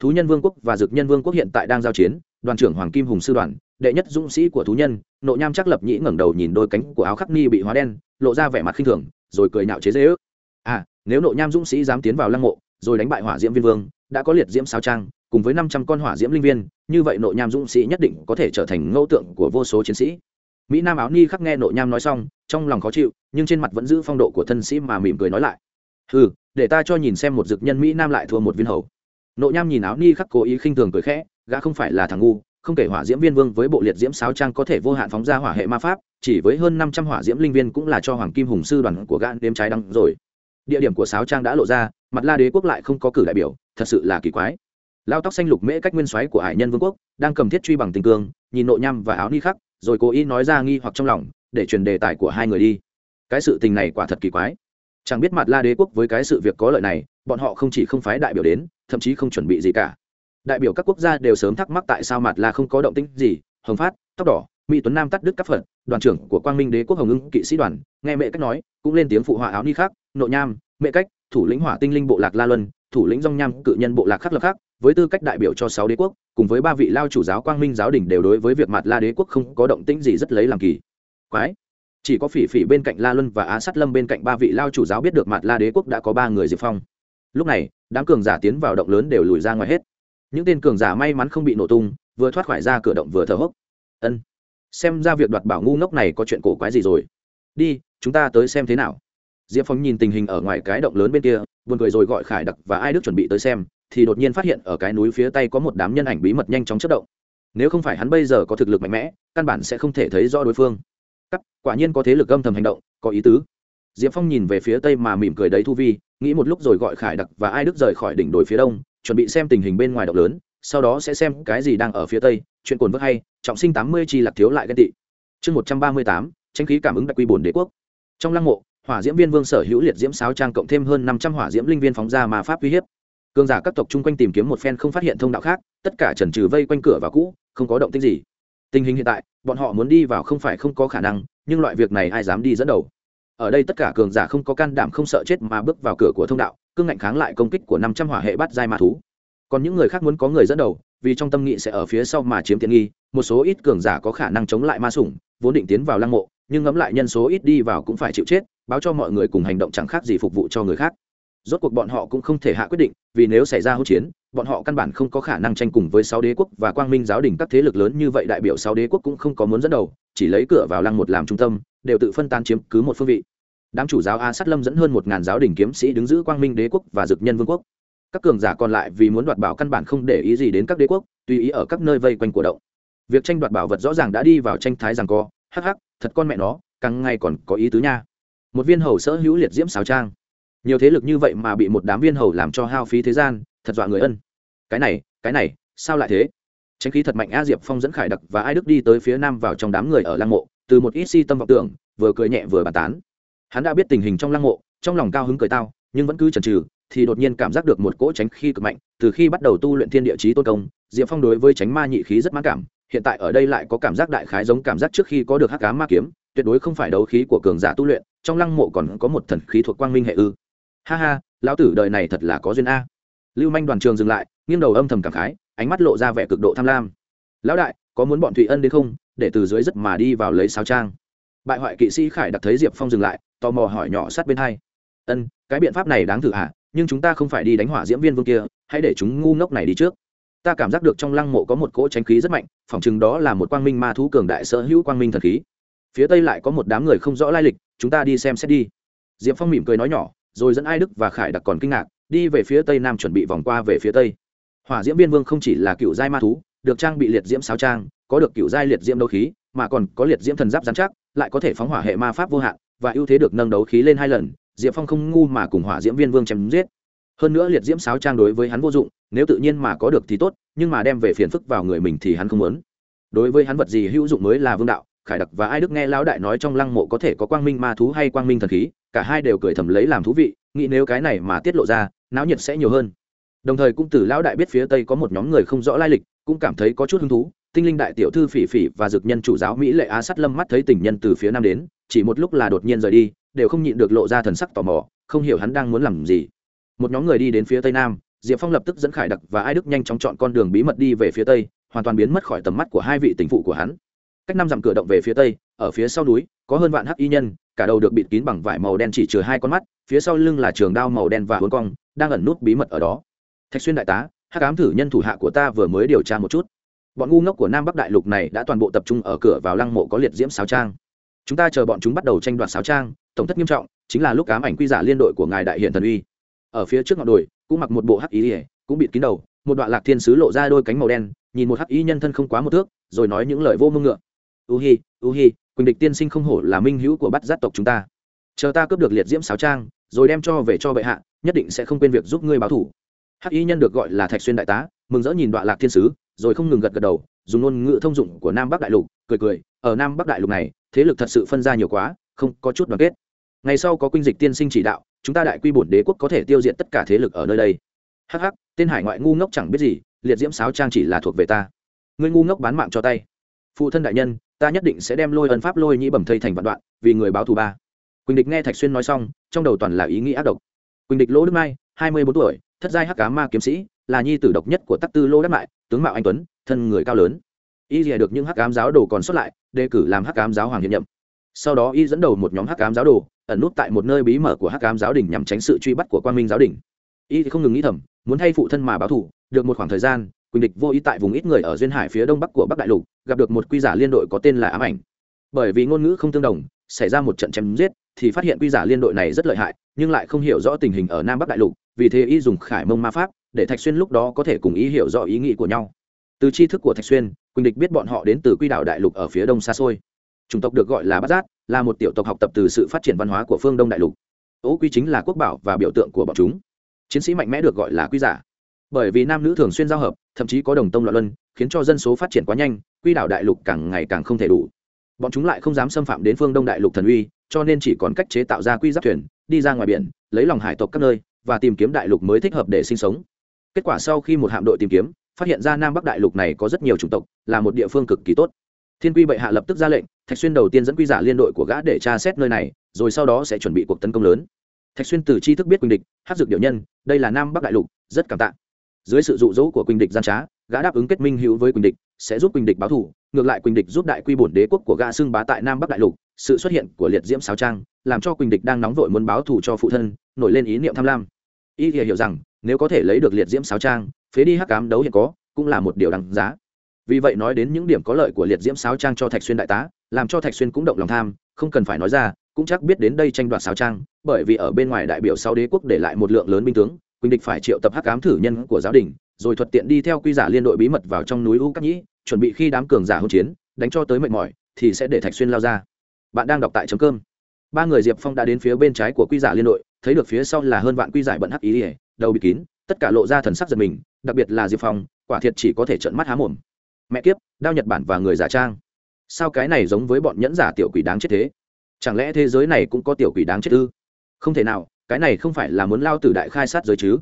thú nhân vương quốc và dược nhân vương quốc hiện tại đang giao chiến, đoàn trưởng hoàng kim hùng sư đoàn, đệ nhất dũng sĩ của thú nhân, nộ nham chắc lập nhĩ ngẩng đầu nhìn đôi cánh của áo khắc ni bị hóa đen, lộ ra vẻ mặt khinh thường, rồi cười nạo chế dễ ước. À nếu nộ nham dũng sĩ dám tiến vào lăng mộ, rồi đánh bại hỏa diễm viên vương, đã có liệt diễm sao trang cùng với năm trăm con hỏa diễm linh viên, như vậy nội nham dũng sĩ nhất định có thể trở thành ngẫu tượng của vô số chiến sĩ. Mỹ nam áo ni khắc nghe nội nham nói xong, trong lòng khó chịu, nhưng trên mặt vẫn giữ phong độ của thân sĩ mà mỉm cười nói lại. Ừ để ta cho nhìn xem một dực nhân mỹ nam lại thua một viên hầu nội nham nhìn áo ni khắc cố ý khinh thường cười khẽ, gã không phải là thằng ngu, không kể hỏa diễm viên vương với bộ liệt diễm sáo trang có thể vô hạn phóng ra hỏa hệ ma pháp, chỉ với hơn năm trăm hỏa diễm linh viên cũng là cho hoàng kim hùng sư đoàn của gã đêm trái đăng rồi. Địa điểm của sáo trang đã lộ ra, mặt la đế quốc lại không có cử đại biểu, thật sự là kỳ quái. Lao tóc xanh lục mễ cách nguyên soái của hải nhân vương quốc, đang cầm thiết truy bằng tình cương, nhìn nội nham và áo ni khắc, rồi cố ý nói ra nghi hoặc trong lòng, để truyền đề tài của hai người đi. Cái sự tình này quả thật kỳ quái. Chẳng biết mặt la đế quốc với cái sự việc có lợi này, bọn họ không chỉ không phái đại biểu đến thậm chí không chuẩn bị gì cả. Đại biểu các quốc gia đều sớm thắc mắc tại sao mặt la không có động tĩnh gì, hồng phát, tóc đỏ, mỹ tuấn nam tắt đức các phật đoàn trưởng của quang minh đế quốc hồng ưng kỵ sĩ đoàn, nghe mẹ cách nói, cũng lên tiếng phụ họa áo ni khác nội nham, mẹ cách, thủ lĩnh hỏa tinh linh bộ lạc la luân, thủ lĩnh dong nham cự nhân bộ lạc khắc lập khác với tư cách đại biểu cho sáu đế quốc, cùng với ba vị lao chủ giáo quang minh giáo đình đều đối với việc mặt la đế quốc không có động tĩnh gì rất lấy làm kỳ. Quái! Chỉ có phỉ phỉ bên cạnh la luân và á sát lâm bên cạnh ba vị lao chủ giáo biết được mặt la đế quốc đã có ba người diệp phong lúc này, đám cường giả tiến vào động lớn đều lùi ra ngoài hết. Những tên cường giả may mắn không bị nổ tung, vừa thoát khỏi ra cửa động vừa thở hốc. Ân, xem ra việc đoạt bảo ngu ngốc này có chuyện cổ quái gì rồi. Đi, chúng ta tới xem thế nào. Diệp phong nhìn tình hình ở ngoài cái động lớn bên kia, buồn cười rồi gọi khải đặc và ai đức chuẩn bị tới xem, thì đột nhiên phát hiện ở cái núi phía tây có một đám nhân ảnh bí mật nhanh chóng chất động. Nếu không phải hắn bây giờ có thực lực mạnh mẽ, căn bản sẽ không thể thấy rõ đối phương. Cắt, quả nhiên có thế lực âm thầm hành động, có ý tứ. Diệp phong nhìn về phía tây mà mỉm cười đấy thu vi nghĩ một lúc rồi gọi khải đặc và ai đức rời khỏi đỉnh đồi phía đông, chuẩn bị xem tình hình bên ngoài độc lớn, sau đó sẽ xem cái gì đang ở phía tây, chuyện cồn vớt hay, trọng sinh tám mươi chi lạc thiếu lại ghen tị. Chương một trăm ba mươi tám, tranh khí cảm ứng đặc quy bồn đế quốc. Trong lăng mộ, hỏa diễm viên vương sở hữu liệt diễm sáo trang cộng thêm hơn năm trăm hỏa diễm linh viên phóng ra mà pháp uy hiếp. Cường giả các tộc chung quanh tìm kiếm một phen không phát hiện thông đạo khác, tất cả trần trừ vây quanh cửa và cũ, không có động tích gì. Tình hình hiện tại, bọn họ muốn đi vào không phải không có khả năng, nhưng loại việc này ai dám đi dẫn đầu? Ở đây tất cả cường giả không có can đảm không sợ chết mà bước vào cửa của thông đạo, cương ngạnh kháng lại công kích của năm trăm hỏa hệ bắt giai ma thú. Còn những người khác muốn có người dẫn đầu, vì trong tâm nghị sẽ ở phía sau mà chiếm tiện nghi, một số ít cường giả có khả năng chống lại ma sủng, vốn định tiến vào lăng mộ, nhưng ngẫm lại nhân số ít đi vào cũng phải chịu chết, báo cho mọi người cùng hành động chẳng khác gì phục vụ cho người khác. Rốt cuộc bọn họ cũng không thể hạ quyết định, vì nếu xảy ra hỗn chiến, bọn họ căn bản không có khả năng tranh cùng với sáu đế quốc và quang minh giáo đình các thế lực lớn như vậy đại biểu sáu đế quốc cũng không có muốn dẫn đầu chỉ lấy cửa vào lăng một làm trung tâm, đều tự phân tán chiếm cứ một phương vị. Đám chủ giáo a sát lâm dẫn hơn một ngàn giáo đình kiếm sĩ đứng giữ quang minh đế quốc và dực nhân vương quốc. Các cường giả còn lại vì muốn đoạt bảo căn bản không để ý gì đến các đế quốc, tùy ý ở các nơi vây quanh của động. Việc tranh đoạt bảo vật rõ ràng đã đi vào tranh thái rằng co. Hắc hắc, thật con mẹ nó, càng ngày còn có ý tứ nha. Một viên hầu sở hữu liệt diễm xào trang. Nhiều thế lực như vậy mà bị một đám viên hầu làm cho hao phí thế gian, thật dọa người ân. Cái này cái này, sao lại thế? Tránh khí thật mạnh a diệp phong dẫn khải đặc và ai đức đi tới phía nam vào trong đám người ở lăng mộ, từ một ít si tâm vọng tưởng, vừa cười nhẹ vừa bàn tán. Hắn đã biết tình hình trong lăng mộ, trong lòng cao hứng cười tao, nhưng vẫn cứ chần chừ, thì đột nhiên cảm giác được một cỗ tránh khí cực mạnh, từ khi bắt đầu tu luyện thiên địa chí tôn công, diệp phong đối với tránh ma nhị khí rất mãn cảm, hiện tại ở đây lại có cảm giác đại khái giống cảm giác trước khi có được hắc cá ma kiếm, tuyệt đối không phải đấu khí của cường giả tu luyện, trong lăng mộ còn có một thần khí thuộc quang minh hệ ư. Ha ha, lão tử đời này thật là có duyên a. Lưu manh đoàn trường dừng lại, nghiêng đầu âm thầm cảm khái ánh mắt lộ ra vẻ cực độ tham lam. Lão đại, có muốn bọn thụy ân đến không? Để từ dưới rất mà đi vào lấy sao trang. Bại hoại kỵ sĩ khải đặc thấy diệp phong dừng lại, tò mò hỏi nhỏ sát bên hai. Ân, cái biện pháp này đáng thử hả? Nhưng chúng ta không phải đi đánh hỏa diễm viên vương kia, hãy để chúng ngu ngốc này đi trước. Ta cảm giác được trong lăng mộ có một cỗ tránh khí rất mạnh, phỏng chừng đó là một quang minh ma thú cường đại sở hữu quang minh thần khí. Phía tây lại có một đám người không rõ lai lịch, chúng ta đi xem xét đi. Diệp phong mỉm cười nói nhỏ, rồi dẫn ai đức và khải đặc còn kinh ngạc, đi về phía tây nam chuẩn bị vòng qua về phía tây hỏa diễm viên vương không chỉ là cựu giai ma thú, được trang bị liệt diễm sao trang, có được cựu giai liệt diễm đấu khí, mà còn có liệt diễm thần giáp giám chắc lại có thể phóng hỏa hệ ma pháp vô hạn, và ưu thế được nâng đấu khí lên hai lần, diệp phong không ngu mà cùng hỏa diễm viên vương chém giết. Hơn nữa liệt diễm sáo trang đối với hắn vô dụng, nếu tự nhiên mà có được thì tốt, nhưng mà đem về phiền phức vào người mình thì hắn không muốn. Đối với hắn vật gì hữu dụng mới là vương đạo, khải đặc và ai đức nghe lão đại nói trong lăng mộ có thể có quang minh ma thú hay quang minh thần khí, cả hai đều cười thầm lấy làm thú vị, nghĩ nếu cái này mà tiết lộ ra, náo nhiệt sẽ nhiều hơn đồng thời cũng từ lão đại biết phía tây có một nhóm người không rõ lai lịch, cũng cảm thấy có chút hứng thú. Tinh linh đại tiểu thư phỉ phỉ và dực nhân chủ giáo mỹ lệ á sắt lâm mắt thấy tình nhân từ phía nam đến, chỉ một lúc là đột nhiên rời đi, đều không nhịn được lộ ra thần sắc tò mò, không hiểu hắn đang muốn làm gì. Một nhóm người đi đến phía tây nam, diệp phong lập tức dẫn khải đặc và ai đức nhanh chóng chọn con đường bí mật đi về phía tây, hoàn toàn biến mất khỏi tầm mắt của hai vị tình phụ của hắn. Cách năm dặm cửa động về phía tây, ở phía sau núi, có hơn vạn hắc y nhân, cả đầu được bịt kín bằng vải màu đen chỉ trừ hai con mắt, phía sau lưng là trường đao màu đen và hốn cong, đang ẩn nút bí mật ở đó thạch xuyên đại tá hát cám thử nhân thủ hạ của ta vừa mới điều tra một chút. Bọn ngu ngốc của nam bắc đại lục này đã toàn bộ tập trung ở cửa vào lăng mộ có liệt diễm sáo trang. Chúng ta chờ bọn chúng bắt đầu tranh đoạt sáo trang, tổng thất nghiêm trọng, chính là lúc ám ảnh quy giả liên đội của ngài đại hiện thần uy. Ở phía trước ngọn đồi, cũng mặc một bộ hắc ý ỉa cũng bịt kín đầu, một đoạn lạc thiên sứ lộ ra đôi cánh màu đen, nhìn một hắc ý nhân thân không quá một thước, rồi nói những lời vô mưng ngựa. U hi u hi, quỳnh địch tiên sinh không hổ là minh hữu của bắt giác tộc chúng ta. Chờ ta cướp được liệt diễm sáo trang, rồi đem cho về cho bệ hạ, nhất định sẽ không quên việc giúp ngươi báo thủ hắc y nhân được gọi là thạch xuyên đại tá, mừng rỡ nhìn đoạn lạc thiên sứ, rồi không ngừng gật gật đầu, dùng ngôn ngữ thông dụng của nam bắc đại lục, cười cười, ở nam bắc đại lục này, thế lực thật sự phân ra nhiều quá, không có chút đoàn kết. Ngày sau có quynh dịch tiên sinh chỉ đạo, chúng ta đại quy bổn đế quốc có thể tiêu diệt tất cả thế lực ở nơi đây. Hắc hắc, tên hải ngoại ngu ngốc chẳng biết gì, liệt diễm sáo trang chỉ là thuộc về ta. Ngươi ngu ngốc bán mạng cho tay. Phụ thân đại nhân, ta nhất định sẽ đem lôi ân pháp lôi nhĩ bẩm thây thành vạn đoạn, vì người báo thù ba. Quỳnh địch nghe thạch xuyên nói xong, trong đầu toàn là ý nghĩ ác độc. Quỳnh địch lỗ đức mai, hai mươi bốn tuổi thất giai hắc cá ma kiếm sĩ, là nhi tử độc nhất của tắc tư lô đắc mại, tướng mạo anh tuấn, thân người cao lớn. Y rìa được những hắc cám giáo đồ còn xuất lại, đề cử làm hắc cám giáo hoàng hiện nhậm. Sau đó y dẫn đầu một nhóm hắc cám giáo đồ, ẩn nút tại một nơi bí mở của hắc cám giáo đình nhằm tránh sự truy bắt của quan minh giáo đình. Y thì không ngừng nghĩ thầm, muốn thay phụ thân mà báo thủ được một khoảng thời gian, quỳnh địch vô ý tại vùng ít người ở duyên hải phía đông bắc của bắc đại lục, gặp được một quy giả liên đội có tên là ám ảnh. Bởi vì ngôn ngữ không tương đồng, xảy ra một trận chém giết, thì phát hiện quy giả liên đội này rất lợi hại, nhưng lại không hiểu rõ tình hình ở nam bắc đại lục vì thế y dùng khải mông ma pháp để thạch xuyên lúc đó có thể cùng ý hiểu rõ ý nghĩ của nhau. Từ tri thức của thạch xuyên, quỳnh địch biết bọn họ đến từ quy đảo đại lục ở phía đông xa xôi. Chủng tộc được gọi là bát giác, là một tiểu tộc học tập từ sự phát triển văn hóa của phương đông đại lục. Ố quy chính là quốc bảo và biểu tượng của bọn chúng. Chiến sĩ mạnh mẽ được gọi là quy giả. Bởi vì nam nữ thường xuyên giao hợp, thậm chí có đồng tông loạn luân, khiến cho dân số phát triển quá nhanh, quy đảo đại lục càng ngày càng không thể đủ. Bọn chúng lại không dám xâm phạm đến phương đông đại lục thần uy, cho nên chỉ còn cách chế tạo ra quy giáp thuyền, đi ra ngoài biển, lấy lòng hải tộc các nơi và tìm kiếm đại lục mới thích hợp để sinh sống. Kết quả sau khi một hạm đội tìm kiếm, phát hiện ra nam bắc đại lục này có rất nhiều chủng tộc, là một địa phương cực kỳ tốt. Thiên quy bệ hạ lập tức ra lệnh, thạch xuyên đầu tiên dẫn quy giả liên đội của gã để tra xét nơi này, rồi sau đó sẽ chuẩn bị cuộc tấn công lớn. Thạch xuyên từ tri thức biết quỳnh địch, hát dược điệu nhân, đây là nam bắc đại lục, rất cảm tạ. Dưới sự dụ dỗ của quỳnh địch gian trá, gã đáp ứng kết minh hữu với quỳnh địch, sẽ giúp quỳnh địch báo thù, ngược lại quỳnh địch giúp đại quy bổn đế quốc của gã xưng bá tại nam bắc đại lục, sự xuất hiện của liệt diễm sáo trang, làm cho quỳnh địch đang nóng vội muốn báo thù cho phụ thân, nổi lên ý niệm tham lam y thì hiểu rằng, nếu có thể lấy được liệt diễm sáo trang, phế đi hắc cám đấu hiện có, cũng là một điều đáng giá. Vì vậy nói đến những điểm có lợi của liệt diễm sáo trang cho thạch xuyên đại tá, làm cho thạch xuyên cũng động lòng tham, không cần phải nói ra, cũng chắc biết đến đây tranh đoạt sáo trang, bởi vì ở bên ngoài đại biểu sáu đế quốc để lại một lượng lớn binh tướng, quỳnh địch phải triệu tập hắc cám thử nhân của giáo đình, rồi thuận tiện đi theo quy giả liên đội bí mật vào trong núi u cát nhĩ, chuẩn bị khi đám cường giả hỗn chiến, đánh cho tới mệt mỏi, thì sẽ để thạch xuyên lao ra. Bạn đang đọc tại chấm cơm ba người diệp phong đã đến phía bên trái của quy giả liên đội thấy được phía sau là hơn vạn quy giải bận hắc ý ỉa đầu bị kín tất cả lộ ra thần sắc giật mình đặc biệt là diệp phong quả thiệt chỉ có thể trợn mắt há mồm mẹ kiếp đao nhật bản và người giả trang sao cái này giống với bọn nhẫn giả tiểu quỷ đáng chết thế chẳng lẽ thế giới này cũng có tiểu quỷ đáng chết ư không thể nào cái này không phải là muốn lao tử đại khai sát giới chứ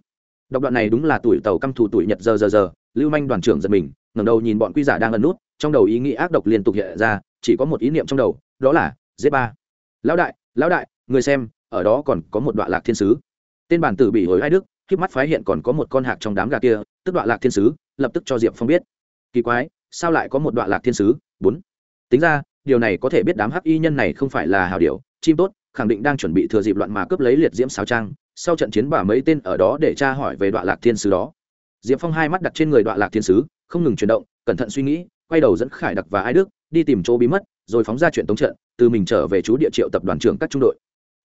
đọc đoạn này đúng là tuổi tàu căm thù tuổi nhật giờ giờ giờ lưu manh đoàn trưởng giật mình ngẩng đầu nhìn bọn quy giả đang ẩn nút trong đầu ý nghĩ ác độc liên tục hiện ra chỉ có một ý niệm trong đầu đó là z ba lão đại lão đại, người xem, ở đó còn có một đoạn lạc thiên sứ. Tên bản tử bị hồi hai đức khi mắt phái hiện còn có một con hạc trong đám gà kia, tức đoạn lạc thiên sứ, lập tức cho diệp phong biết. Kỳ quái, sao lại có một đoạn lạc thiên sứ? Bốn. Tính ra, điều này có thể biết đám hắc y nhân này không phải là hào điều chim tốt, khẳng định đang chuẩn bị thừa dịp loạn mà cướp lấy liệt diễm sao trang, sau trận chiến bà mấy tên ở đó để tra hỏi về đoạn lạc thiên sứ đó. Diệp phong hai mắt đặt trên người đoạn lạc thiên sứ, không ngừng chuyển động, cẩn thận suy nghĩ, quay đầu dẫn khải đặc và ai đức, đi tìm chỗ bí mất rồi phóng ra chuyện tống trận, từ mình trở về chú địa triệu tập đoàn trưởng các trung đội.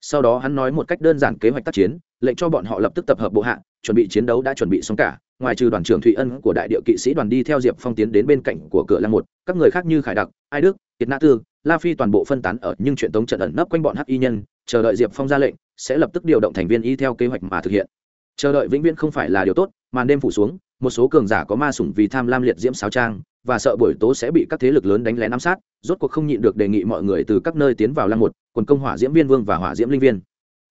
Sau đó hắn nói một cách đơn giản kế hoạch tác chiến, lệnh cho bọn họ lập tức tập hợp bộ hạ, chuẩn bị chiến đấu đã chuẩn bị xong cả, ngoài trừ đoàn trưởng thụy ân của đại địa kỵ sĩ đoàn đi theo diệp phong tiến đến bên cạnh của cửa lăng một, các người khác như khải đặc, ai đức, kiệt nã tư, la phi toàn bộ phân tán ở, nhưng chuyện tống trận ẩn nấp quanh bọn hắc y nhân, chờ đợi diệp phong ra lệnh, sẽ lập tức điều động thành viên y theo kế hoạch mà thực hiện. Chờ đợi vĩnh viễn không phải là điều tốt, màn đêm phủ xuống một số cường giả có ma sủng vì tham lam liệt diễm sáo trang và sợ buổi tố sẽ bị các thế lực lớn đánh lén ám sát, rốt cuộc không nhịn được đề nghị mọi người từ các nơi tiến vào lăng một, quần công hỏa diễm viên vương và hỏa diễm linh viên.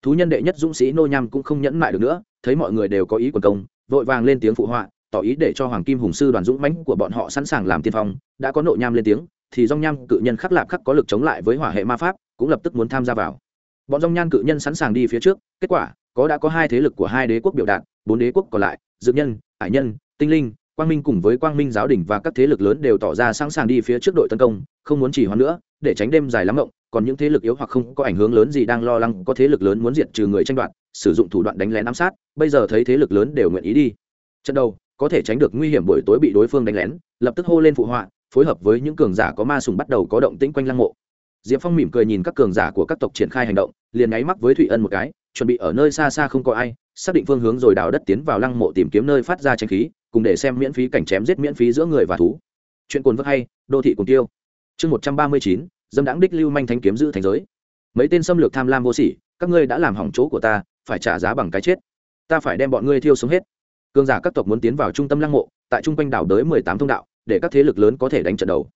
Thú nhân đệ nhất dũng sĩ nô nham cũng không nhẫn mại được nữa, thấy mọi người đều có ý quần công, vội vàng lên tiếng phụ họa, tỏ ý để cho hoàng kim hùng sư đoàn dũng mãnh của bọn họ sẵn sàng làm tiên phong. Đã có nội nham lên tiếng, thì dong nham cự nhân khắc lạp khắc có lực chống lại với hỏa hệ ma pháp, cũng lập tức muốn tham gia vào. Bọn dong nhan cự nhân sẵn sàng đi phía trước, kết quả, có đã có hai thế lực của hai đế quốc biểu đạt, bốn đế quốc còn lại dự nhân hải nhân, tinh linh, quang minh cùng với quang minh giáo đình và các thế lực lớn đều tỏ ra sẵn sàng đi phía trước đội tấn công, không muốn chỉ hoãn nữa, để tránh đêm dài lắm ngộng còn những thế lực yếu hoặc không có ảnh hưởng lớn gì đang lo lắng có thế lực lớn muốn diệt trừ người tranh đoạt, sử dụng thủ đoạn đánh lén ám sát, bây giờ thấy thế lực lớn đều nguyện ý đi. Trận đầu, có thể tránh được nguy hiểm buổi tối bị đối phương đánh lén, lập tức hô lên phụ họa, phối hợp với những cường giả có ma sùng bắt đầu có động tĩnh quanh lăng mộ. Diệp phong mỉm cười nhìn các cường giả của các tộc triển khai hành động, liền nháy mắt với thụy ân một cái, chuẩn bị ở nơi xa xa không có ai xác định phương hướng rồi đào đất tiến vào lăng mộ tìm kiếm nơi phát ra tranh khí, cùng để xem miễn phí cảnh chém giết miễn phí giữa người và thú. Chuyện cồn vớt hay, đô thị cùng tiêu. Chương một trăm ba mươi chín, dâm đãng đích lưu manh thanh kiếm giữ thành giới. Mấy tên xâm lược tham lam vô sỉ, các ngươi đã làm hỏng chỗ của ta, phải trả giá bằng cái chết. Ta phải đem bọn ngươi thiêu sống hết. Cương giả các tộc muốn tiến vào trung tâm lăng mộ, tại trung quanh đảo đới mười tám thông đạo, để các thế lực lớn có thể đánh trận đầu.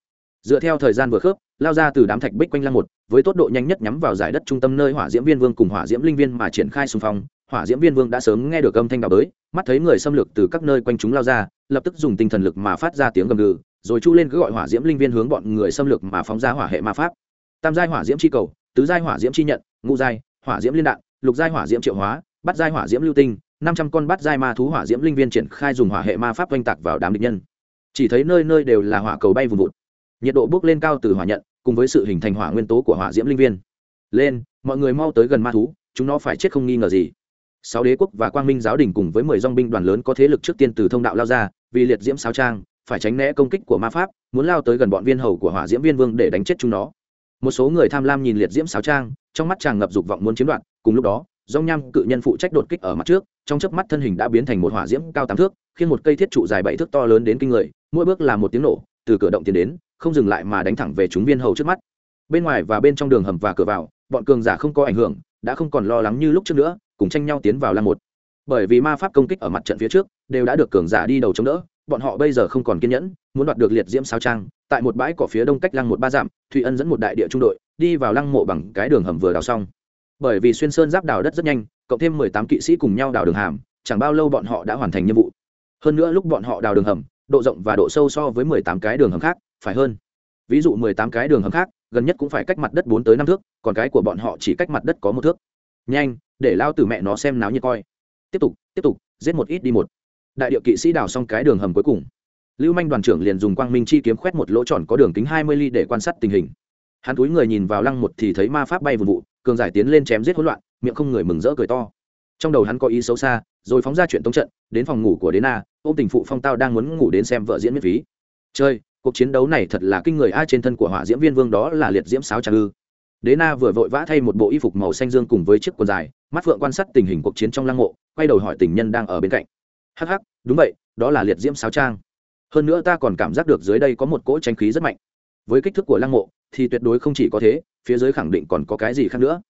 Dựa theo thời gian vừa khớp, lao ra từ đám thạch bích quanh lăng một với tốc độ nhanh nhất nhắm vào giải đất trung tâm nơi hỏa diễm viên vương cùng hỏa diễm linh viên mà triển khai xung phong hỏa diễm viên vương đã sớm nghe được âm thanh đào bới mắt thấy người xâm lược từ các nơi quanh chúng lao ra, lập tức dùng tinh thần lực mà phát ra tiếng gầm gừ, rồi chu lên cứ gọi hỏa diễm linh viên hướng bọn người xâm lược mà phóng ra hỏa hệ ma pháp. Tam giai hỏa diễm chi cầu, tứ giai hỏa diễm chi nhận, ngũ giai hỏa diễm liên đạn, lục giai hỏa diễm triệu hóa bắt giai hỏa diễm lưu tinh, năm trăm con bắt giai ma thú hỏa diễm linh viên triển khai dùng hỏa hệ ma pháp oanh tạc vào đám địch nhân. Chỉ thấy nơi nơi đều là hỏa cầu bay vùn vụt. Nhiệt độ bốc lên cao từ hỏa nhận, cùng với sự hình thành hỏa nguyên tố của hỏa diễm linh viên. Lên, mọi người mau tới gần ma thú, chúng nó phải chết không nghi ngờ gì sáu đế quốc và quang minh giáo đình cùng với mười dong binh đoàn lớn có thế lực trước tiên từ thông đạo lao ra, vì liệt diễm sao trang, phải tránh né công kích của ma pháp, muốn lao tới gần bọn viên hầu của hỏa diễm viên vương để đánh chết chúng nó. Một số người tham lam nhìn liệt diễm sao trang, trong mắt chàng ngập dục vọng muốn chiếm đoạt, cùng lúc đó dong nham cự nhân phụ trách đột kích ở mặt trước, trong chớp mắt thân hình đã biến thành một hỏa diễm cao tám thước, khiến một cây thiết trụ dài bảy thước to lớn đến kinh người, mỗi bước là một tiếng nổ, từ cửa động tiến đến, không dừng lại mà đánh thẳng về chúng viên hầu trước mắt. Bên ngoài và bên trong đường hầm và cửa vào, bọn cường giả không có ảnh hưởng, đã không còn lo lắng như lúc trước nữa cùng tranh nhau tiến vào lăng một. Bởi vì ma pháp công kích ở mặt trận phía trước đều đã được cường giả đi đầu chống đỡ, bọn họ bây giờ không còn kiên nhẫn, muốn đoạt được liệt diễm sao trang, tại một bãi cỏ phía đông cách lăng một ba dặm, thụy ân dẫn một đại địa trung đội đi vào lăng mộ bằng cái đường hầm vừa đào xong. Bởi vì xuyên sơn giáp đào đất rất nhanh, cộng thêm mười tám kỵ sĩ cùng nhau đào đường hàm, chẳng bao lâu bọn họ đã hoàn thành nhiệm vụ. Hơn nữa lúc bọn họ đào đường hầm, độ rộng và độ sâu so với mười tám cái đường hầm khác, phải hơn. Ví dụ mười tám cái đường hầm khác, gần nhất cũng phải cách mặt đất bốn tới năm thước, còn cái của bọn họ chỉ cách mặt đất có một thước nhanh, để lao từ mẹ nó xem náo như coi. Tiếp tục tiếp tục, giết một ít đi một. Đại điệu kỵ sĩ đào xong cái đường hầm cuối cùng. Lưu manh đoàn trưởng liền dùng quang minh chi kiếm khoét một lỗ tròn có đường kính hai mươi ly để quan sát tình hình. Hắn túi người nhìn vào lăng một thì thấy ma pháp bay vùn vụ, cường giải tiến lên chém giết hỗn loạn, miệng không người mừng rỡ cười to. Trong đầu hắn có ý xấu xa, rồi phóng ra chuyện tống trận, đến phòng ngủ của đế na ô m tình phụ phong tao đang muốn ngủ đến xem vợ diễn miễn phí. Chơi cuộc chiến đấu này thật là kinh người, ai trên thân của hỏa diễm viên vương đó là liệt diễm sáo trà ư đế na vừa vội vã thay một bộ y phục màu xanh dương cùng với chiếc quần dài, mắt phượng quan sát tình hình cuộc chiến trong lăng mộ, quay đầu hỏi tình nhân đang ở bên cạnh. Hắc hắc, đúng vậy, đó là liệt diễm sáo trang. Hơn nữa ta còn cảm giác được dưới đây có một cỗ tranh khí rất mạnh. Với kích thước của lăng mộ, thì tuyệt đối không chỉ có thế, phía dưới khẳng định còn có cái gì khác nữa.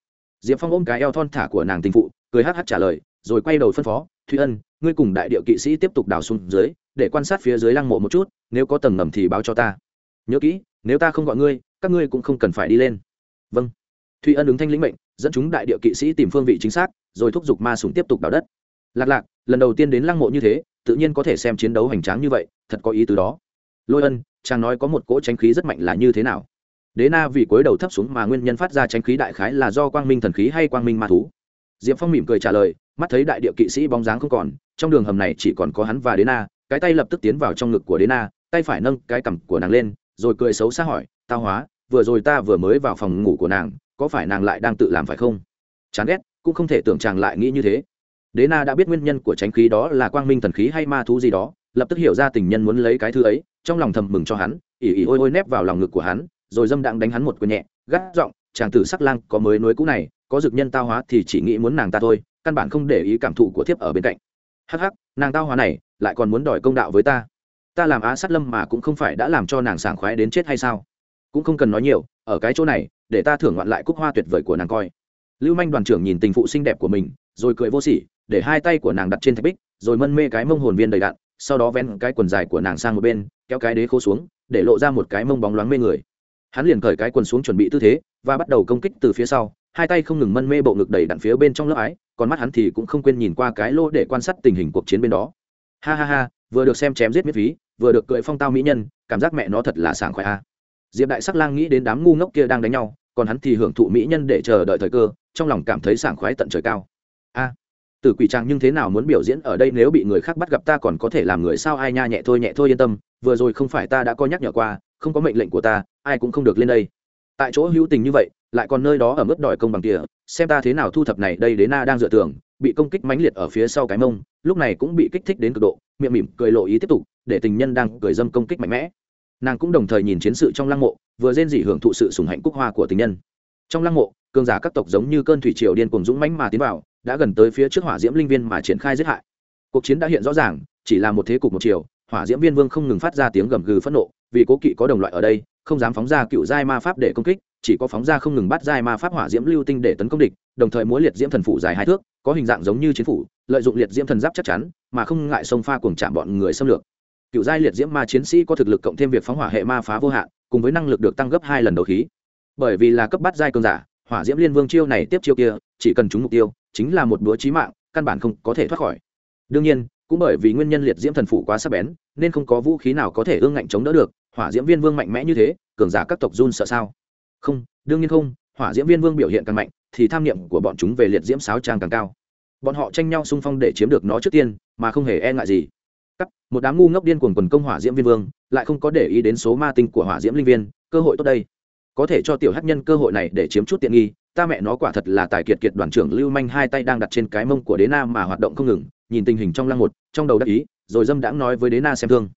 Diệp phong ôm cái eo thon thả của nàng tình phụ, cười hắc hắc trả lời, rồi quay đầu phân phó, thụy ân, ngươi cùng đại điệu kỵ sĩ tiếp tục đào xuống dưới, để quan sát phía dưới lăng mộ một chút, nếu có tầng ngầm thì báo cho ta. Nhớ kỹ, nếu ta không gọi ngươi, các ngươi cũng không cần phải đi lên vâng. Thụy ân ứng thanh lĩnh mệnh, dẫn chúng đại địa kỵ sĩ tìm phương vị chính xác, rồi thúc giục ma sùng tiếp tục đào đất. Lạc lạc, lần đầu tiên đến lăng mộ như thế, tự nhiên có thể xem chiến đấu hoành tráng như vậy, thật có ý tứ đó. Lôi ân, chàng nói có một cỗ tranh khí rất mạnh là như thế nào? Đế na vì cối đầu thấp xuống mà nguyên nhân phát ra tranh khí đại khái là do quang minh thần khí hay quang minh ma thú. Diệp phong mỉm cười trả lời, mắt thấy đại địa kỵ sĩ bóng dáng không còn, trong đường hầm này chỉ còn có hắn và đế na, cái tay lập tức tiến vào trong ngực của đế na, tay phải nâng cái cằm của nàng lên, rồi cười xấu xa hỏi, tao hóa vừa rồi ta vừa mới vào phòng ngủ của nàng, có phải nàng lại đang tự làm phải không? Chán ghét, cũng không thể tưởng chàng lại nghĩ như thế. Đế na đã biết nguyên nhân của tránh khí đó là quang minh thần khí hay ma thú gì đó, lập tức hiểu ra tình nhân muốn lấy cái thứ ấy, trong lòng thầm mừng cho hắn, ỉ ỉ ôi ôi nép vào lòng ngực của hắn, rồi dâm đặng đánh hắn một quyền nhẹ, gắt giọng, chàng tử sắc lang, có mới nối cũ này, có dực nhân tao hóa thì chỉ nghĩ muốn nàng ta thôi, căn bản không để ý cảm thụ của thiếp ở bên cạnh. Hắc hắc, nàng tao hóa này, lại còn muốn đòi công đạo với ta. Ta làm á sát lâm mà cũng không phải đã làm cho nàng sảng khoái đến chết hay sao? Cũng không cần nói nhiều, ở cái chỗ này, để ta thưởng ngoạn lại cúc hoa tuyệt vời của nàng coi. Lưu manh đoàn trưởng nhìn tình phụ xinh đẹp của mình, rồi cười vô sỉ, để hai tay của nàng đặt trên thạch bích, rồi mân mê cái mông hồn viên đầy đạn, sau đó vén cái quần dài của nàng sang một bên, kéo cái đế khô xuống, để lộ ra một cái mông bóng loáng mê người. Hắn liền cởi cái quần xuống chuẩn bị tư thế, và bắt đầu công kích từ phía sau, hai tay không ngừng mân mê bộ ngực đầy đạn phía bên trong lớp ái, còn mắt hắn thì cũng không quên nhìn qua cái lô để quan sát tình hình cuộc chiến bên đó. Ha ha ha, vừa được xem chém giết miết phí, vừa được cười phong tao mỹ nhân, cảm giác mẹ nó thật là sảng khoái a diệp đại sắc lang nghĩ đến đám ngu ngốc kia đang đánh nhau, còn hắn thì hưởng thụ mỹ nhân để chờ đợi thời cơ, trong lòng cảm thấy sảng khoái tận trời cao. A, tử quỷ trang nhưng thế nào muốn biểu diễn ở đây nếu bị người khác bắt gặp ta còn có thể làm người sao? Ai nha, nhẹ thôi nhẹ thôi, yên tâm. Vừa rồi không phải ta đã có nhắc nhở qua, không có mệnh lệnh của ta, ai cũng không được lên đây. Tại chỗ hữu tình như vậy, lại còn nơi đó ở mức đòi công bằng kia xem ta thế nào thu thập này, đây đến na đang dựa tường, bị công kích mãnh liệt ở phía sau cái mông, lúc này cũng bị kích thích đến cực độ, miệng mỉm cười lộ ý tiếp tục, để tình nhân đang cười dâm công kích mạnh mẽ nàng cũng đồng thời nhìn chiến sự trong lăng mộ, vừa rên dỉ hưởng thụ sự sùng hạnh cúc hoa của tình nhân. Trong lăng mộ, cường giả các tộc giống như cơn thủy triều điên cuồng dũng mãnh mà tiến vào, đã gần tới phía trước hỏa diễm linh viên mà triển khai giết hại. Cuộc chiến đã hiện rõ ràng, chỉ là một thế cục một chiều hỏa diễm viên vương không ngừng phát ra tiếng gầm gừ phẫn nộ, vì cố kỵ có đồng loại ở đây, không dám phóng ra cựu giai ma pháp để công kích, chỉ có phóng ra không ngừng bắt giai ma pháp hỏa diễm lưu tinh để tấn công địch, đồng thời múa liệt diễm thần phủ dài hai thước, có hình dạng giống như chiến phủ, lợi dụng liệt diễm thần giáp chắc chắn, mà không ngại sông pha cuồng chạm bọn người xâm lược cựu giai liệt diễm ma chiến sĩ có thực lực cộng thêm việc phóng hỏa hệ ma phá vô hạn, cùng với năng lực được tăng gấp hai lần đầu khí. Bởi vì là cấp bắt giai cường giả, hỏa diễm liên vương chiêu này tiếp chiêu kia, chỉ cần trúng mục tiêu, chính là một búa chí mạng, căn bản không có thể thoát khỏi. Đương nhiên, cũng bởi vì nguyên nhân liệt diễm thần phủ quá sắc bén, nên không có vũ khí nào có thể ương ngạnh chống đỡ được, hỏa diễm viên vương mạnh mẽ như thế, cường giả các tộc run sợ sao? Không, đương nhiên không, hỏa diễm viên vương biểu hiện càng mạnh, thì tham niệm của bọn chúng về liệt diễm sáo trang càng cao. Bọn họ tranh nhau xung phong để chiếm được nó trước tiên, mà không hề e ngại gì cắt, một đám ngu ngốc điên cuồng quần công hỏa diễm viên vương, lại không có để ý đến số ma tinh của hỏa diễm linh viên, cơ hội tốt đây. Có thể cho tiểu hắc nhân cơ hội này để chiếm chút tiện nghi, ta mẹ nó quả thật là tài kiệt kiệt đoàn trưởng lưu manh hai tay đang đặt trên cái mông của đế na mà hoạt động không ngừng, nhìn tình hình trong lăng một, trong đầu đắc ý, rồi dâm đãng nói với đế na xem thương.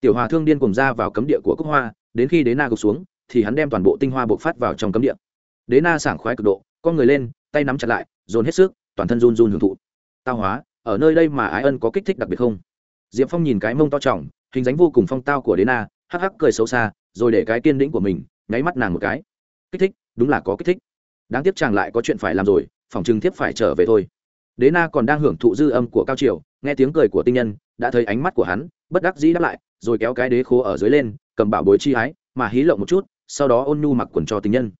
Tiểu hòa thương điên cuồng ra vào cấm địa của cúc hoa, đến khi đế na gục xuống, thì hắn đem toàn bộ tinh hoa bộc phát vào trong cấm địa. Đế na sảng khoái cực độ, con người lên, tay nắm chặt lại, dồn hết sức, toàn thân run run hưởng thụ. Tao hóa, ở nơi đây mà ái ân có kích thích đặc biệt không? Diệp phong nhìn cái mông to trọng, hình dáng vô cùng phong tao của đế na, hắc hắc cười xấu xa, rồi để cái kiên đĩnh của mình, nháy mắt nàng một cái. Kích thích, đúng là có kích thích. Đáng tiếc chàng lại có chuyện phải làm rồi, phòng chừng thiếp phải trở về thôi. Đế na còn đang hưởng thụ dư âm của cao triều, nghe tiếng cười của tinh nhân, đã thấy ánh mắt của hắn, bất đắc dĩ đáp lại, rồi kéo cái đế khố ở dưới lên, cầm bảo bối chi hái, mà hí lộng một chút, sau đó ôn nhu mặc quần cho tình nhân.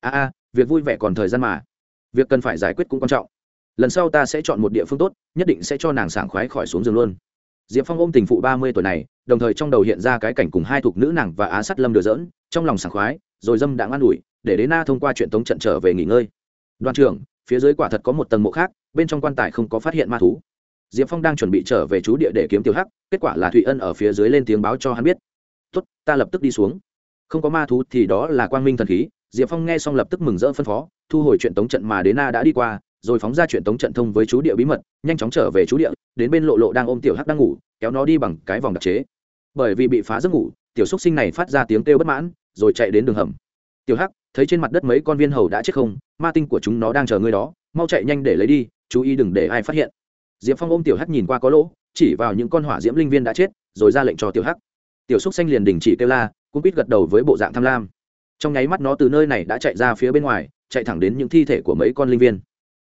A a, việc vui vẻ còn thời gian mà. Việc cần phải giải quyết cũng quan trọng. Lần sau ta sẽ chọn một địa phương tốt, nhất định sẽ cho nàng sảng khoái khỏi xuống giường luôn diệp phong ôm tình phụ ba mươi tuổi này, đồng thời trong đầu hiện ra cái cảnh cùng hai thuộc nữ nàng và á sắt lâm đừa dỡn trong lòng sảng khoái, rồi dâm đãng an ủi, để đế na thông qua chuyện tống trận trở về nghỉ ngơi. Đoàn trưởng, phía dưới quả thật có một tầng mộ khác, bên trong quan tài không có phát hiện ma thú. Diệp phong đang chuẩn bị trở về chú địa để kiếm tiêu hắc, kết quả là thụy ân ở phía dưới lên tiếng báo cho hắn biết. Tốt, ta lập tức đi xuống. Không có ma thú thì đó là quang minh thần khí. Diệp phong nghe xong lập tức mừng rỡ phân phó, thu hồi chuyện tống trận mà đế na đã đi qua rồi phóng ra chuyện tống trận thông với chú địa bí mật, nhanh chóng trở về chú địa, đến bên lộ lộ đang ôm tiểu hắc đang ngủ, kéo nó đi bằng cái vòng đặc chế. Bởi vì bị phá giấc ngủ, tiểu xúc sinh này phát ra tiếng kêu bất mãn, rồi chạy đến đường hầm. Tiểu hắc, thấy trên mặt đất mấy con viên hầu đã chết không, ma tinh của chúng nó đang chờ ngươi đó, mau chạy nhanh để lấy đi, chú ý đừng để ai phát hiện. Diệp phong ôm tiểu hắc nhìn qua có lỗ, chỉ vào những con hỏa diễm linh viên đã chết, rồi ra lệnh cho tiểu hắc. Tiểu xúc xanh liền đình chỉ kêu la cũng biết gật đầu với bộ dạng tham lam. Trong nháy mắt nó từ nơi này đã chạy ra phía bên ngoài, chạy thẳng đến những thi thể của mấy con linh viên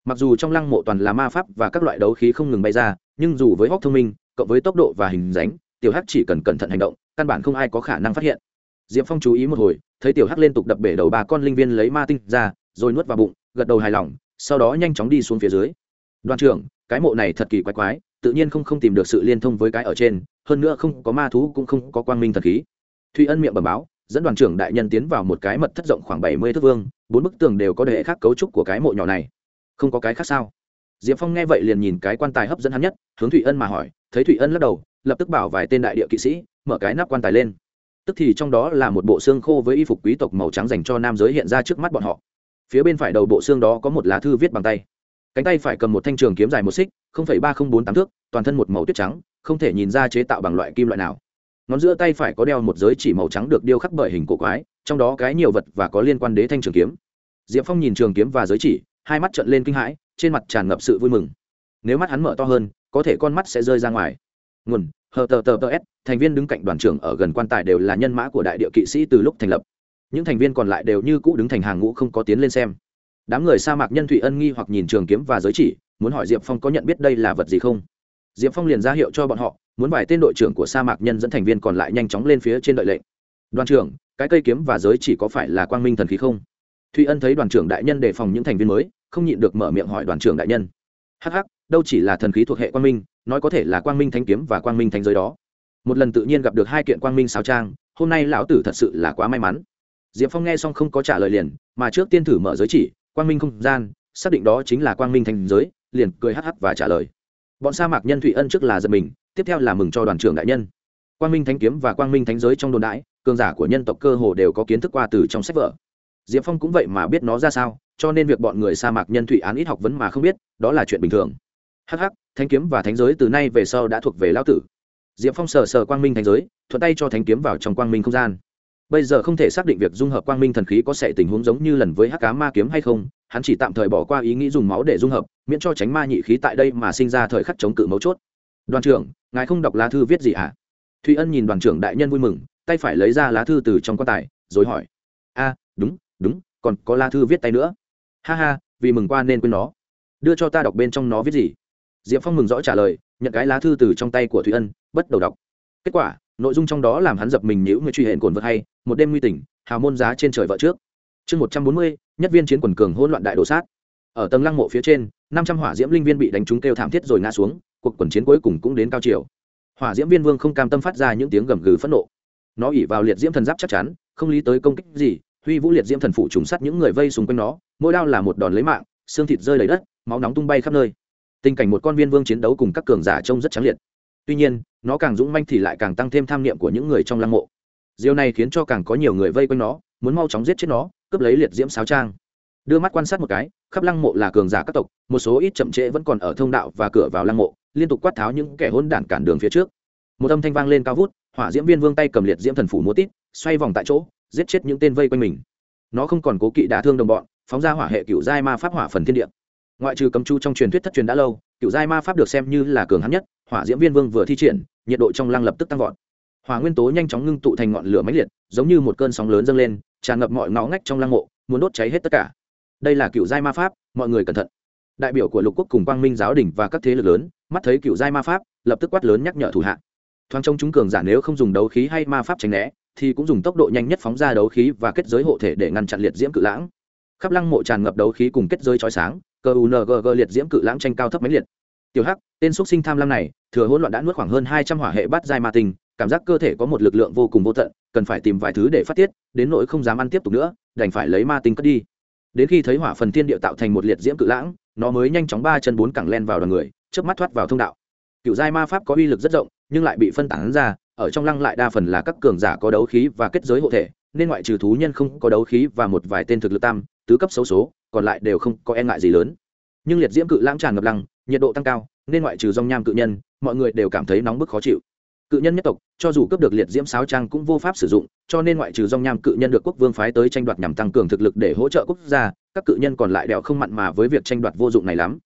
mặc dù trong lăng mộ toàn là ma pháp và các loại đấu khí không ngừng bay ra, nhưng dù với hóc thông minh, cộng với tốc độ và hình dáng, tiểu hắc chỉ cần cẩn thận hành động, căn bản không ai có khả năng phát hiện. Diệp phong chú ý một hồi, thấy tiểu hắc liên tục đập bể đầu ba con linh viên lấy ma tinh ra, rồi nuốt vào bụng, gật đầu hài lòng, sau đó nhanh chóng đi xuống phía dưới. Đoàn trưởng, cái mộ này thật kỳ quái quái, tự nhiên không không tìm được sự liên thông với cái ở trên, hơn nữa không có ma thú cũng không có quang minh thần khí. Thụy ân miệng bẩm báo, dẫn đoàn trưởng đại nhân tiến vào một cái mật thất rộng khoảng bảy mươi thước vương bốn bức tường đều có đề khác cấu trúc của cái mộ nhỏ này không có cái khác sao? Diệp phong nghe vậy liền nhìn cái quan tài hấp dẫn hắn nhất, hướng thụy ân mà hỏi, thấy thụy ân lắc đầu, lập tức bảo vài tên đại địa kỵ sĩ, mở cái nắp quan tài lên. Tức thì trong đó là một bộ xương khô với y phục quý tộc màu trắng dành cho nam giới hiện ra trước mắt bọn họ. Phía bên phải đầu bộ xương đó có một lá thư viết bằng tay. Cánh tay phải cầm một thanh trường kiếm dài một xích ba nghìn bốn tám thước, toàn thân một màu tuyết trắng, không thể nhìn ra chế tạo bằng loại kim loại nào. Ngón giữa tay phải có đeo một giới chỉ màu trắng được điêu khắc bởi hình cổ quái, trong đó cái nhiều vật và có liên quan đế thanh trường kiếm. Diệp phong nhìn trường kiếm và giới chỉ hai mắt trợn lên kinh hãi, trên mặt tràn ngập sự vui mừng. Nếu mắt hắn mở to hơn, có thể con mắt sẽ rơi ra ngoài. Nguồn, hờ tờ tờ tờ s, thành viên đứng cạnh đoàn trưởng ở gần quan tài đều là nhân mã của đại địa kỵ sĩ từ lúc thành lập. Những thành viên còn lại đều như cũ đứng thành hàng ngũ không có tiến lên xem. Đám người sa mạc nhân thụy ân nghi hoặc nhìn trường kiếm và giới chỉ, muốn hỏi diệp phong có nhận biết đây là vật gì không? Diệp phong liền ra hiệu cho bọn họ, muốn vài tên đội trưởng của sa mạc nhân dẫn thành viên còn lại nhanh chóng lên phía trên đợi lệnh. Đoàn trưởng, cái cây kiếm và giới chỉ có phải là quang minh thần khí không? Thụy ân thấy đoàn trưởng đại nhân đề phòng những thành viên mới, không nhịn được mở miệng hỏi đoàn trưởng đại nhân. Hh đâu chỉ là thần khí thuộc hệ quang minh, nói có thể là quang minh thanh kiếm và quang minh thanh giới đó. Một lần tự nhiên gặp được hai kiện quang minh sao trang, hôm nay lão tử thật sự là quá may mắn. Diệp phong nghe xong không có trả lời liền, mà trước tiên thử mở giới chỉ, quang minh không gian, xác định đó chính là quang minh Thánh giới, liền cười hh và trả lời. Bọn sa mạc nhân thụy ân trước là giật mình, tiếp theo là mừng cho đoàn trưởng đại nhân. Quang minh thánh kiếm và quang minh thánh giới trong đồn đãi cường giả của nhân tộc cơ hồ đều có kiến thức qua từ trong sách vở diệp phong cũng vậy mà biết nó ra sao, cho nên việc bọn người sa mạc nhân thụy án ít học vấn mà không biết, đó là chuyện bình thường. Hh thánh kiếm và thánh giới từ nay về sau đã thuộc về lao tử. Diệp phong sờ sờ quang minh thánh giới, thuận tay cho thánh kiếm vào trong quang minh không gian. Bây giờ không thể xác định việc dung hợp quang minh thần khí có sẽ tình huống giống như lần với hắc cá ma kiếm hay không, hắn chỉ tạm thời bỏ qua ý nghĩ dùng máu để dung hợp, miễn cho tránh ma nhị khí tại đây mà sinh ra thời khắc chống cự mấu chốt. Đoàn trưởng, ngài không đọc lá thư viết gì ạ à? Thụy ân nhìn đoàn trưởng đại nhân vui mừng, tay phải lấy ra lá thư từ trong quan tài, rồi hỏi. A, đúng đúng, còn có lá thư viết tay nữa. Ha ha, vì mừng qua nên quên nó. Đưa cho ta đọc bên trong nó viết gì? Diệp phong mừng rõ trả lời, nhận cái lá thư từ trong tay của thụy ân, bắt đầu đọc. Kết quả, nội dung trong đó làm hắn dập mình nhữ người truy hển cồn vật hay, một đêm nguy tỉnh, hào môn giá trên trời vợ trước. Chương một trăm bốn mươi, nhất viên chiến quần cường hỗn loạn đại đồ sát. Ở tầng lăng mộ phía trên, năm trăm hỏa diễm linh viên bị đánh trúng kêu thảm thiết rồi ngã xuống, cuộc quần chiến cuối cùng cũng đến cao chiều. Hỏa diễm viên vương không cam tâm phát ra những tiếng gầm gừ phẫn nộ. Nó ỉ vào liệt diễm thần giáp chắc chắn, không lý tới công kích gì huy vũ liệt diễm thần phủ trùng sắt những người vây xung quanh nó, mỗi đao là một đòn lấy mạng, xương thịt rơi lấy đất, máu nóng tung bay khắp nơi. Tình cảnh một con viên vương chiến đấu cùng các cường giả trông rất trắng liệt. Tuy nhiên, nó càng dũng manh thì lại càng tăng thêm tham niệm của những người trong lăng mộ. Điều này khiến cho càng có nhiều người vây quanh nó, muốn mau chóng giết chết nó, cướp lấy liệt diễm sáo trang. Đưa mắt quan sát một cái, khắp lăng mộ là cường giả các tộc, một số ít chậm trễ vẫn còn ở thông đạo và cửa vào lăng mộ, liên tục quát tháo những kẻ hôn đản cản đường phía trước. Một âm thanh vang lên cao vút, hỏa diễm viên vương tay cầm liệt diễm thần phủ múa tít, xoay vòng tại chỗ giết chết những tên vây quanh mình. Nó không còn cố kỵ đả thương đồng bọn, phóng ra hỏa hệ cựu giai ma pháp hỏa phần thiên địa. Ngoại trừ cấm chu trong truyền thuyết thất truyền đã lâu cựu giai ma pháp được xem như là cường hắn nhất, hỏa diễm viên vương vừa thi triển, nhiệt độ trong lăng lập tức tăng vọt. Hỏa nguyên tố nhanh chóng ngưng tụ thành ngọn lửa mãnh liệt, giống như một cơn sóng lớn dâng lên, tràn ngập mọi ngõ ngách trong lăng mộ, muốn đốt cháy hết tất cả. Đây là cựu giai ma pháp, mọi người cẩn thận. Đại biểu của lục quốc cùng quang minh giáo đình và các thế lực lớn, mắt thấy cựu giai ma pháp, lập tức quát lớn nhắc nhở thủ hạ thoáng trông chúng cường giả nếu không dùng đấu khí hay ma pháp tránh né, thì cũng dùng tốc độ nhanh nhất phóng ra đấu khí và kết giới hộ thể để ngăn chặn liệt diễm cự lãng. Khắp lăng mộ tràn ngập đấu khí cùng kết giới chói sáng cờ ungg liệt diễm cự lãng tranh cao thấp mấy liệt. Tiểu hắc, tên xúc sinh tham lam này, thừa hỗn loạn đã nuốt khoảng hơn hai trăm hỏa hệ bát giai ma tinh, cảm giác cơ thể có một lực lượng vô cùng vô tận, cần phải tìm vài thứ để phát tiết, đến nỗi không dám ăn tiếp tục nữa, đành phải lấy ma tinh cất đi. Đến khi thấy hỏa phần thiên địa tạo thành một liệt diễm cự lãng, nó mới nhanh chóng ba chân bốn cẳng len vào đoàn người trước mắt thoát vào thông đạo. Cựu giai ma pháp có uy lực rất rộng nhưng lại bị phân tán ra, ở trong lăng lại đa phần là các cường giả có đấu khí và kết giới hộ thể, nên ngoại trừ thú nhân không có đấu khí và một vài tên thực lực tam, tứ cấp xấu số, còn lại đều không có e ngại gì lớn. Nhưng liệt diễm cự lãng tràn ngập lăng, nhiệt độ tăng cao, nên ngoại trừ dòng nham cự nhân, mọi người đều cảm thấy nóng bức khó chịu. Cự nhân nhất tộc, cho dù cướp được liệt diễm sáo trang cũng vô pháp sử dụng, cho nên ngoại trừ dòng nham cự nhân được quốc vương phái tới tranh đoạt nhằm tăng cường thực lực để hỗ trợ quốc gia, các cự nhân còn lại đèo không mặn mà với việc tranh đoạt vô dụng này lắm.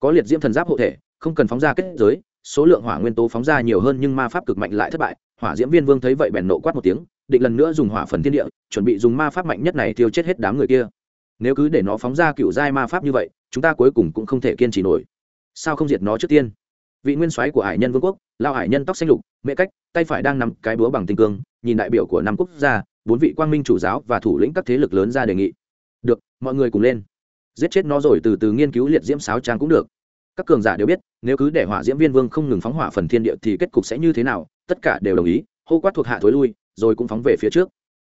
Có liệt diễm thần giáp hộ thể, không cần phóng ra kết giới số lượng hỏa nguyên tố phóng ra nhiều hơn nhưng ma pháp cực mạnh lại thất bại. Hỏa diễm viên vương thấy vậy bèn nộ quát một tiếng, định lần nữa dùng hỏa phần thiên địa, chuẩn bị dùng ma pháp mạnh nhất này tiêu chết hết đám người kia. Nếu cứ để nó phóng ra cựu giai ma pháp như vậy, chúng ta cuối cùng cũng không thể kiên trì nổi. Sao không diệt nó trước tiên? Vị nguyên soái của hải nhân vương quốc lao hải nhân tóc xanh lục, mẹ cách, tay phải đang nằm cái búa bằng tinh cương, nhìn đại biểu của năm quốc gia, bốn vị quang minh chủ giáo và thủ lĩnh các thế lực lớn ra đề nghị. Được, mọi người cùng lên. Giết chết nó rồi từ từ nghiên cứu liệt diễm sáo trang cũng được các cường giả đều biết, nếu cứ để hỏa diễm viên vương không ngừng phóng hỏa phần thiên địa thì kết cục sẽ như thế nào, tất cả đều đồng ý, hô quát thuộc hạ thối lui, rồi cũng phóng về phía trước.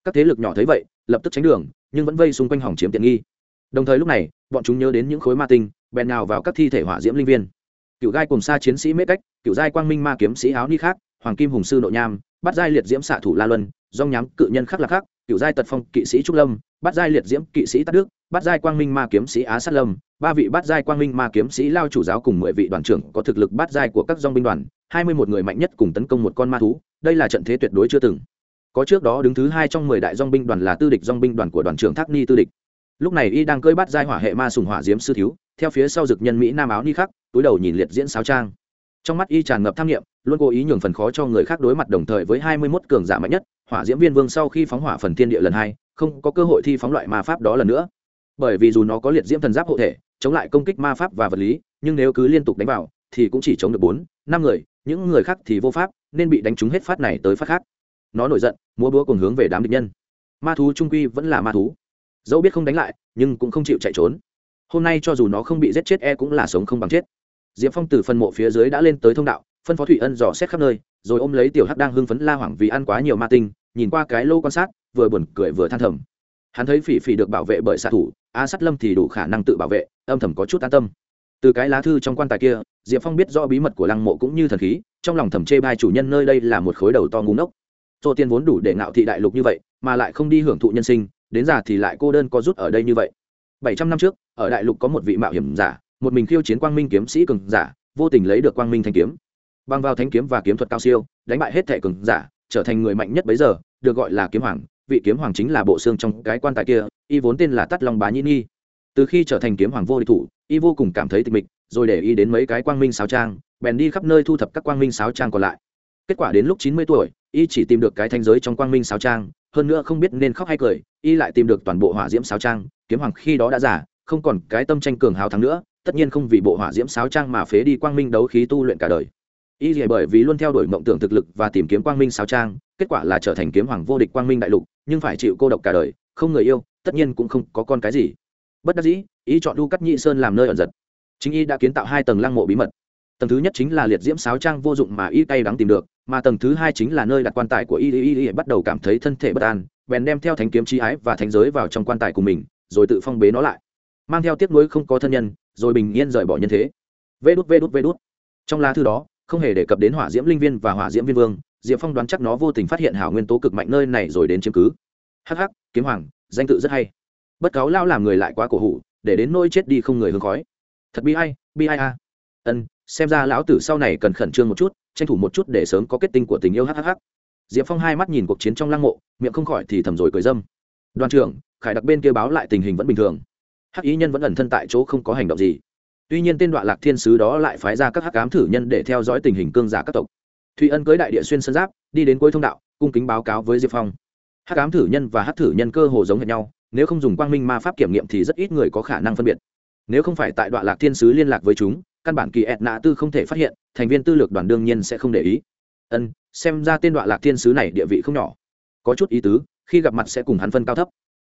Các thế lực nhỏ thấy vậy, lập tức tránh đường, nhưng vẫn vây xung quanh hỏng chiếm tiện nghi. Đồng thời lúc này, bọn chúng nhớ đến những khối ma tinh, bèn nào vào các thi thể hỏa diễm linh viên. Cựu gai cùng xa chiến sĩ mễ cách, cựu giai quang minh ma kiếm sĩ áo ni khác, hoàng kim hùng sư nội nham bắt giai liệt diễm xạ thủ la luân dong nhắm cự nhân khắc lạc khắc, cựu giai tật phong kỵ sĩ trúc lâm bắt giai liệt diễm kỵ sĩ tát đức bắt giai quang minh ma kiếm sĩ á sát lâm ba vị bát giai quang minh ma kiếm sĩ lao chủ giáo cùng mười vị đoàn trưởng có thực lực bát giai của các dòng binh đoàn, hai mươi một người mạnh nhất cùng tấn công một con ma thú, đây là trận thế tuyệt đối chưa từng. Có trước đó đứng thứ hai trong mười đại dòng binh đoàn là tư địch dòng binh đoàn của đoàn trưởng thác ni tư địch. Lúc này y đang cơi bát giai hỏa hệ ma sùng hỏa diễm sư thiếu, theo phía sau dực nhân mỹ nam áo ni khắc, túi đầu nhìn liệt diễn sáo trang. Trong mắt y tràn ngập tham nghiệm, luôn cố ý nhường phần khó cho người khác đối mặt đồng thời với hai mươi mốt cường giả mạnh nhất, hỏa diễm viên vương sau khi phóng hỏa phần thiên địa lần hai, không có cơ hội thi phóng loại ma pháp đó lần nữa bởi vì dù nó có liệt diễm thần giáp hộ thể, chống lại công kích ma pháp và vật lý, nhưng nếu cứ liên tục đánh vào, thì cũng chỉ chống được bốn, năm người, những người khác thì vô pháp, nên bị đánh trúng hết phát này tới phát khác. Nó nổi giận, múa búa cùng hướng về đám địch nhân. Ma thú trung quy vẫn là ma thú. Dẫu biết không đánh lại, nhưng cũng không chịu chạy trốn. Hôm nay cho dù nó không bị giết chết e cũng là sống không bằng chết. Diệp phong từ phần mộ phía dưới đã lên tới thông đạo, phân phó thủy ân dò xét khắp nơi, rồi ôm lấy tiểu hắc đang hưng phấn la hoảng vì ăn quá nhiều ma tinh, nhìn qua cái lô quan sát, vừa buồn cười vừa than thầm. Hắn thấy phỉ phỉ được bảo vệ bởi xạ thủ a sắt lâm thì đủ khả năng tự bảo vệ âm thầm có chút an tâm từ cái lá thư trong quan tài kia diệp phong biết rõ bí mật của lăng mộ cũng như thần khí trong lòng thầm chê bai chủ nhân nơi đây là một khối đầu to ngúng ốc Tô Tiên vốn đủ để ngạo thị đại lục như vậy, mà lại không đi hưởng thụ nhân sinh, đến già thì lại cô đơn có rút ở đây như vậy. Bảy trăm năm trước, ở đại lục có một vị mạo hiểm giả, một mình khiêu chiến quang minh kiếm sĩ cường giả, vô tình lấy được quang minh thanh kiếm. Bằng vào thanh kiếm và kiếm thuật cao siêu, đánh bại hết thể cường giả, trở thành người mạnh nhất bấy giờ, được gọi là kiếm hoàng, vị kiếm hoàng chính là bộ xương trong cái quan tài kia, y vốn tên là Tát Long Bá Nhĩ Nhi. Từ khi trở thành kiếm hoàng vô địch thủ, y vô cùng cảm thấy tịch mịch, rồi để y đến mấy cái quang minh sáo trang, bèn đi khắp nơi thu thập các quang minh sáo trang còn lại. Kết quả đến lúc chín mươi tuổi, y chỉ tìm được cái thanh giới trong quang minh sáo trang hơn nữa không biết nên khóc hay cười y lại tìm được toàn bộ hỏa diễm sáo trang kiếm hoàng khi đó đã giả không còn cái tâm tranh cường hào thắng nữa tất nhiên không vì bộ hỏa diễm sáo trang mà phế đi quang minh đấu khí tu luyện cả đời y thì bởi vì luôn theo đuổi mộng tưởng thực lực và tìm kiếm quang minh sáo trang kết quả là trở thành kiếm hoàng vô địch quang minh đại lục nhưng phải chịu cô độc cả đời, không người yêu, tất nhiên cũng không có con cái gì. Bất đắc dĩ y chọn đu cắt nhị sơn làm nơi ẩn giật. Chính y đã kiến tạo hai tầng lăng mộ bí mật. Tầng thứ nhất chính là liệt diễm sáo trang vô dụng mà y cay đắng tìm được, mà tầng thứ hai chính là nơi đặt quan tài của y y y bắt đầu cảm thấy thân thể bất an, bèn đem theo thánh kiếm chi ái và thánh giới vào trong quan tài của mình, rồi tự phong bế nó lại. Mang theo tiếc nuối không có thân nhân, rồi bình yên rời bỏ nhân thế. Vê đút vê đút vê đút. Trong lá thư đó, không hề đề cập đến hỏa diễm linh viên và hỏa diễm viên vương diệp phong đoán chắc nó vô tình phát hiện hảo nguyên tố cực mạnh nơi này rồi đến chiếm cứ. Hh kiếm hoàng, danh tự rất hay. Bất cáo lao làm người lại quá cổ hủ, để đến nôi chết đi không người hương khói. Thật bi ai bi ai a. Ân, xem ra lão tử sau này cần khẩn trương một chút, tranh thủ một chút để sớm có kết tinh của tình yêu hhh diệp phong hai mắt nhìn cuộc chiến trong lăng mộ, miệng không khỏi thì thầm rồi cười dâm. Đoàn trưởng, khải đặc bên kia báo lại tình hình vẫn bình thường. Hắc ý nhân vẫn ẩn thân tại chỗ không có hành động gì. Tuy nhiên tên đoạn lạc thiên sứ đó lại phái ra các hắc ám thử nhân để theo dõi tình hình cương giả các tộc thụy ân cưới đại địa xuyên sơn giáp, đi đến cuối thông đạo, cung kính báo cáo với diệp phong. Hát cám thử nhân và hát thử nhân cơ hồ giống hệt nhau, nếu không dùng quang minh ma pháp kiểm nghiệm thì rất ít người có khả năng phân biệt. Nếu không phải tại đoạn lạc thiên sứ liên lạc với chúng, căn bản kỳ ẹt nạ tư không thể phát hiện, thành viên tư lược đoàn đương nhiên sẽ không để ý. Ân, xem ra tên đoạn lạc thiên sứ này địa vị không nhỏ. Có chút ý tứ, khi gặp mặt sẽ cùng hắn phân cao thấp.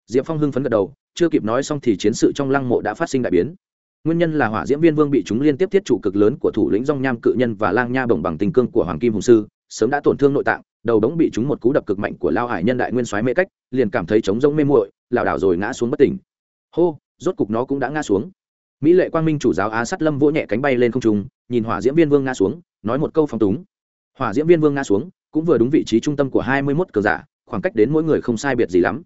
Diệp phong hưng phấn gật đầu, chưa kịp nói xong thì chiến sự trong lăng mộ đã phát sinh đại biến nguyên nhân là hỏa diễm viên vương bị chúng liên tiếp thiết chủ cực lớn của thủ lĩnh dong nham cự nhân và lang nha bồng bằng tình cương của hoàng kim hùng sư, sớm đã tổn thương nội tạng, đầu đống bị chúng một cú đập cực mạnh của lao hải nhân đại nguyên soái mê cách, liền cảm thấy trống rỗng mê muội, lảo đảo rồi ngã xuống bất tỉnh. Hô, rốt cục nó cũng đã ngã xuống. Mỹ lệ quang minh chủ giáo á sắt lâm vỗ nhẹ cánh bay lên không trung, nhìn hỏa diễm viên vương ngã xuống, nói một câu phong túng. Hỏa diễm viên vương ngã xuống, cũng vừa đúng vị trí trung tâm của hai mươi mốt cờ giả, khoảng cách đến mỗi người không sai biệt gì lắm.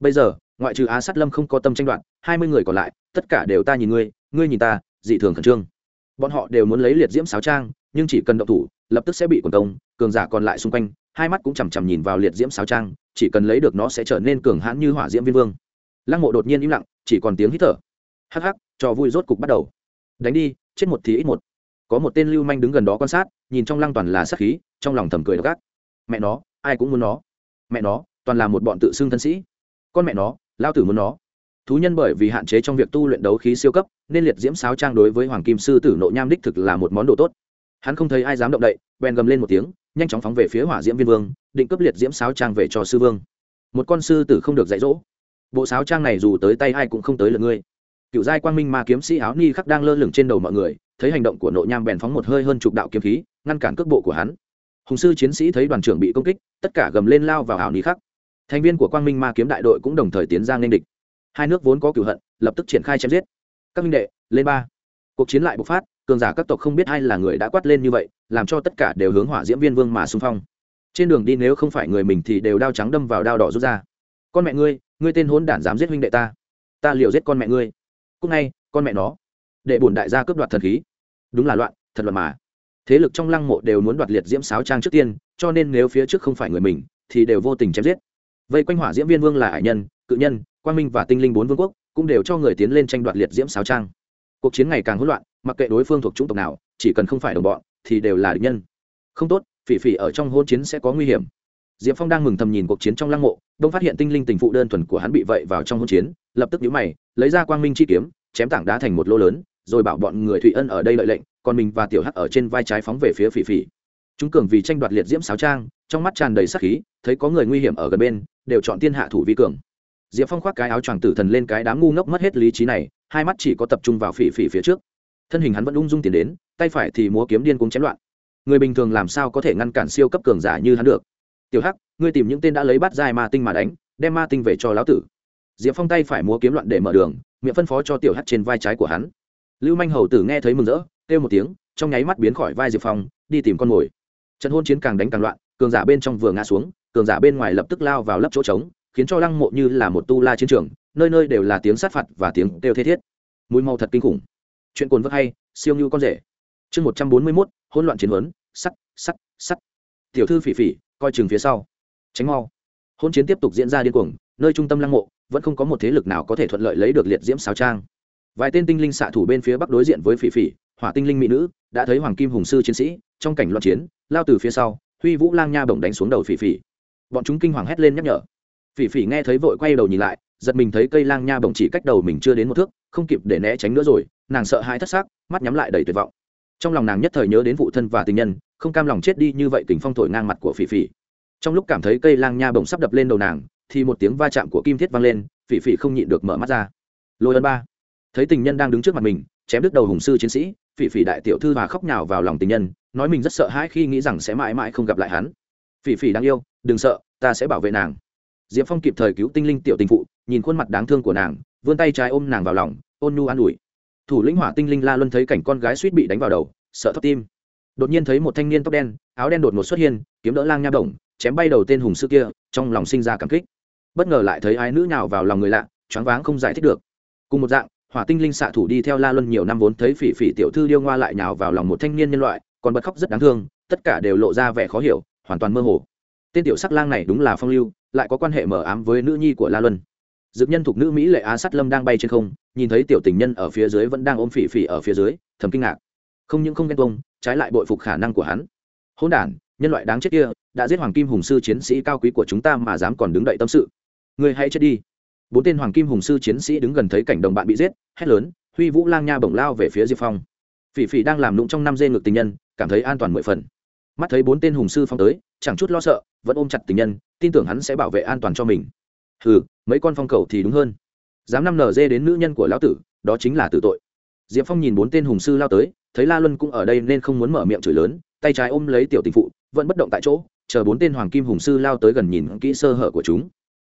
Bây giờ, ngoại trừ á sắt lâm không có tâm tranh đoạt, hai mươi người còn lại, tất cả đều ta nhìn ngươi ngươi nhìn ta, dị thường khẩn trương. Bọn họ đều muốn lấy liệt diễm sáo trang, nhưng chỉ cần động thủ, lập tức sẽ bị quần công, cường giả còn lại xung quanh, hai mắt cũng chằm chằm nhìn vào liệt diễm sáo trang, chỉ cần lấy được nó sẽ trở nên cường hãn như hỏa diễm viên vương. Lăng mộ đột nhiên im lặng, chỉ còn tiếng hít thở. Hắc hắc cho vui rốt cục bắt đầu. Đánh đi, chết một thì ít một. Có một tên lưu manh đứng gần đó quan sát, nhìn trong lăng toàn là sắc khí, trong lòng thầm cười gác mẹ nó, ai cũng muốn nó. Mẹ nó, toàn là một bọn tự xưng thân sĩ. Con mẹ nó, lao tử muốn nó thú nhân bởi vì hạn chế trong việc tu luyện đấu khí siêu cấp, nên liệt diễm sáo trang đối với hoàng kim sư tử nộ nham đích thực là một món đồ tốt. Hắn không thấy ai dám động đậy, bèn gầm lên một tiếng, nhanh chóng phóng về phía hỏa diễm viên vương, định cấp liệt diễm sáo trang về cho sư vương. Một con sư tử không được dạy dỗ. Bộ sáo trang này dù tới tay ai cũng không tới lượt ngươi. Cựu giai quang minh ma kiếm sĩ áo ni khắc đang lơ lửng trên đầu mọi người, thấy hành động của nội nham bèn phóng một hơi hơn chục đạo kiếm khí, ngăn cản cước bộ của hắn. Hùng sư chiến sĩ thấy đoàn trưởng bị công kích, tất cả gầm lên lao vào ảo ni khắc. Thành viên của quang minh ma kiếm đại đội cũng đồng thời tiến ra nên địch hai nước vốn có cửu hận, lập tức triển khai chém giết. Các minh đệ, lên ba. Cuộc chiến lại bộc phát, cường giả các tộc không biết ai là người đã quát lên như vậy, làm cho tất cả đều hướng hỏa diễm viên vương mà xung phong. Trên đường đi nếu không phải người mình thì đều đao trắng đâm vào đao đỏ rút ra. Con mẹ ngươi ngươi tên hốn đản dám giết huynh đệ ta. Ta liệu giết con mẹ ngươi. Cúc ngay, con mẹ nó. Để bổn đại gia cướp đoạt thần khí. Đúng là loạn, thật loạn mà. Thế lực trong lăng mộ đều muốn đoạt liệt diễm sáo trang trước tiên, cho nên nếu phía trước không phải người mình, thì đều vô tình chém giết. Vây quanh hỏa diễm viên vương là hải nhân, cự nhân quang minh và tinh linh bốn vương quốc cũng đều cho người tiến lên tranh đoạt liệt diễm sáo trang. Cuộc chiến ngày càng hỗn loạn, mặc kệ đối phương thuộc chủng tộc nào, chỉ cần không phải đồng bọn, thì đều là địch nhân. Không tốt, phỉ phỉ ở trong hôn chiến sẽ có nguy hiểm. Diệp phong đang mừng thầm nhìn cuộc chiến trong lăng mộ, đông phát hiện tinh linh tình phụ đơn thuần của hắn bị vậy vào trong hôn chiến, lập tức nhíu mày, lấy ra quang minh chi kiếm, chém tảng đá thành một lô lớn, rồi bảo bọn người thụy ân ở đây lợi lệnh, còn mình và tiểu hắc ở trên vai trái phóng về phía phỉ phỉ. Chúng cường vì tranh đoạt liệt diễm sáo trang, trong mắt tràn đầy sắc khí, thấy có người nguy hiểm ở gần bên, đều chọn tiên hạ thủ vi cường diệp phong khoác cái áo choàng tử thần lên cái đám ngu ngốc mất hết lý trí này, hai mắt chỉ có tập trung vào phỉ phỉ phía trước. Thân hình hắn vẫn ung dung tiến đến, tay phải thì múa kiếm điên cuống chém loạn. Người bình thường làm sao có thể ngăn cản siêu cấp cường giả như hắn được? Tiểu hắc, ngươi tìm những tên đã lấy bắt dài ma tinh mà đánh, đem ma tinh về cho lão tử. Diệp phong tay phải múa kiếm loạn để mở đường, miệng phân phó cho tiểu hắc trên vai trái của hắn. Lưu manh hầu tử nghe thấy mừng rỡ, kêu một tiếng, trong nháy mắt biến khỏi vai diệp phong, đi tìm con mồi. Trận hôn chiến càng đánh càng loạn, cường giả bên trong vừa ngã xuống, cường giả bên ngoài lập tức lao vào lấp chỗ trống khiến cho lăng mộ như là một tu la chiến trường, nơi nơi đều là tiếng sát phạt và tiếng kêu thế thiết. Mùi màu thật kinh khủng. Chuyện cồn vớt hay, siêu như con rể. Chương một trăm bốn mươi mốt, hỗn loạn chiến huấn, sắt sắt sắt. Tiểu thư phỉ phỉ, coi chừng phía sau. Tránh mau. Hôn chiến tiếp tục diễn ra điên cuồng, nơi trung tâm lăng mộ, vẫn không có một thế lực nào có thể thuận lợi lấy được liệt diễm sao trang. Vài tên tinh linh xạ thủ bên phía bắc đối diện với phỉ phỉ, hỏa tinh linh mỹ nữ, đã thấy hoàng kim hùng sư chiến sĩ, trong cảnh loạn chiến, lao từ phía sau, huy vũ lang nha bổng đánh xuống đầu phỉ phỉ. Bọn chúng kinh hoàng hét lên nhắc nhở phỉ phỉ nghe thấy vội quay đầu nhìn lại, giật mình thấy cây lang nha bổng chỉ cách đầu mình chưa đến một thước, không kịp để né tránh nữa rồi, nàng sợ hãi thất xác mắt nhắm lại đầy tuyệt vọng. Trong lòng nàng nhất thời nhớ đến vụ thân và tình nhân, không cam lòng chết đi như vậy tình phong thổi ngang mặt của phỉ phỉ. Trong lúc cảm thấy cây lang nha bổng sắp đập lên đầu nàng, thì một tiếng va chạm của kim thiết vang lên, phỉ phỉ không nhịn được mở mắt ra. Lôi ân ba. Thấy tình nhân đang đứng trước mặt mình, chém đứt đầu hùng sư chiến sĩ, phỉ phỉ đại tiểu thư và khóc nhào vào lòng tình nhân, nói mình rất sợ hãi khi nghĩ rằng sẽ mãi mãi không gặp lại hắn. Phỉ phỉ đáng yêu, đừng sợ, ta sẽ bảo vệ nàng diệp phong kịp thời cứu tinh linh tiểu tình phụ, nhìn khuôn mặt đáng thương của nàng, vươn tay trái ôm nàng vào lòng, ôn nhu an ủi. Thủ lĩnh hỏa tinh linh la luân thấy cảnh con gái suýt bị đánh vào đầu, sợ thấp tim. Đột nhiên thấy một thanh niên tóc đen, áo đen đột ngột xuất hiện, kiếm đỡ lang nha đồng, chém bay đầu tên hùng sư kia, trong lòng sinh ra cảm kích. Bất ngờ lại thấy ái nữ nào vào lòng người lạ, choáng váng không giải thích được. Cùng một dạng, hỏa tinh linh xạ thủ đi theo la luân nhiều năm vốn thấy phỉ phỉ tiểu thư điêu ngoa lại nhào vào lòng một thanh niên nhân loại, còn bật khóc rất đáng thương, tất cả đều lộ ra vẻ khó hiểu, hoàn toàn mơ hồ tên tiểu sắc lang này đúng là phong lưu, lại có quan hệ mờ ám với nữ nhi của la luân. Dực nhân thuộc nữ mỹ lệ á sắt lâm đang bay trên không, nhìn thấy tiểu tình nhân ở phía dưới vẫn đang ôm phỉ phỉ ở phía dưới, thầm kinh ngạc. Không những không ghen tuông, trái lại bội phục khả năng của hắn. Hôn đản, nhân loại đáng chết kia, đã giết hoàng kim hùng sư chiến sĩ cao quý của chúng ta mà dám còn đứng đậy tâm sự. Người hãy chết đi. Bốn tên hoàng kim hùng sư chiến sĩ đứng gần thấy cảnh đồng bạn bị giết, hét lớn, huy vũ lang nha bổng lao về phía diệp phong. Phỉ phỉ đang làm lũng trong năm dê ngược tình nhân, cảm thấy an toàn mười phần. Mắt thấy bốn tên hùng sư phong tới chẳng chút lo sợ, vẫn ôm chặt tình nhân, tin tưởng hắn sẽ bảo vệ an toàn cho mình. Hừ, mấy con phong cầu thì đúng hơn. Dám năm nở dê đến nữ nhân của lão tử, đó chính là tử tội. Diệp phong nhìn bốn tên hùng sư lao tới, thấy la luân cũng ở đây nên không muốn mở miệng chửi lớn, tay trái ôm lấy tiểu tình phụ, vẫn bất động tại chỗ, chờ bốn tên hoàng kim hùng sư lao tới gần nhìn kỹ sơ hở của chúng.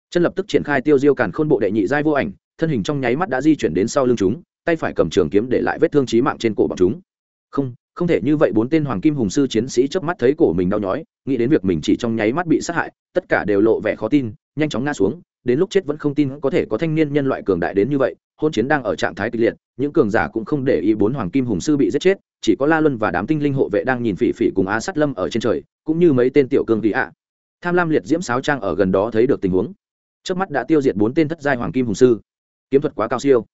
Chân lập tức triển khai tiêu diêu càn khôn bộ đệ nhị giai vô ảnh, thân hình trong nháy mắt đã di chuyển đến sau lưng chúng, tay phải cầm trường kiếm để lại vết thương trí mạng trên cổ bọn chúng. Không không thể như vậy, bốn tên hoàng kim hùng sư chiến sĩ chớp mắt thấy cổ mình đau nhói, nghĩ đến việc mình chỉ trong nháy mắt bị sát hại, tất cả đều lộ vẻ khó tin, nhanh chóng ngã xuống, đến lúc chết vẫn không tin có thể có thanh niên nhân loại cường đại đến như vậy, hôn chiến đang ở trạng thái kịch liệt, những cường giả cũng không để ý bốn hoàng kim hùng sư bị giết chết, chỉ có la luân và đám tinh linh hộ vệ đang nhìn phỉ phỉ cùng á sắt lâm ở trên trời, cũng như mấy tên tiểu cương kỳ ạ. Tham lam liệt diễm sáo trang ở gần đó thấy được tình huống. Trước mắt đã tiêu diệt bốn tên thất giai hoàng kim hùng sư. Kiếm thuật quá cao siêu.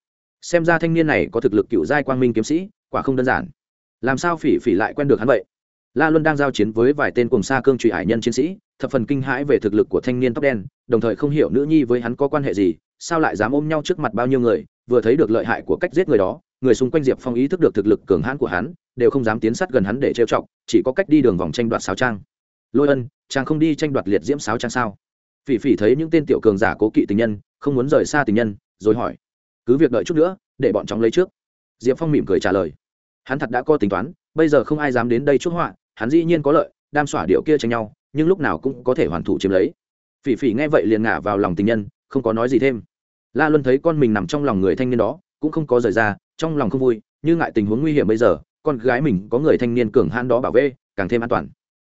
Xem ra thanh niên này có thực lực cựu giai quang minh kiếm sĩ, quả không đơn giản làm sao phỉ phỉ lại quen được hắn vậy? La luân đang giao chiến với vài tên cùng xa cương trụy hải nhân chiến sĩ, thập phần kinh hãi về thực lực của thanh niên tóc đen, đồng thời không hiểu nữ nhi với hắn có quan hệ gì, sao lại dám ôm nhau trước mặt bao nhiêu người, vừa thấy được lợi hại của cách giết người đó, người xung quanh diệp phong ý thức được thực lực cường hãn của hắn, đều không dám tiến sát gần hắn để trêu chọc, chỉ có cách đi đường vòng tranh đoạt sáo trang. Lôi ân, chàng không đi tranh đoạt liệt diễm sáo trang sao? Phỉ phỉ thấy những tên tiểu cường giả cố kỵ tình nhân, không muốn rời xa tình nhân, rồi hỏi, cứ việc đợi chút nữa, để bọn chóng lấy trước. Diệp phong mỉm cười trả lời hắn thật đã có tính toán, bây giờ không ai dám đến đây chuốc họa, hắn dĩ nhiên có lợi, đam xỏa điệu kia tranh nhau, nhưng lúc nào cũng có thể hoàn thủ chiếm lấy. Phỉ phỉ nghe vậy liền ngả vào lòng tình nhân, không có nói gì thêm. La luân thấy con mình nằm trong lòng người thanh niên đó, cũng không có rời ra, trong lòng không vui, như ngại tình huống nguy hiểm bây giờ, con gái mình có người thanh niên cường hãn đó bảo vệ, càng thêm an toàn.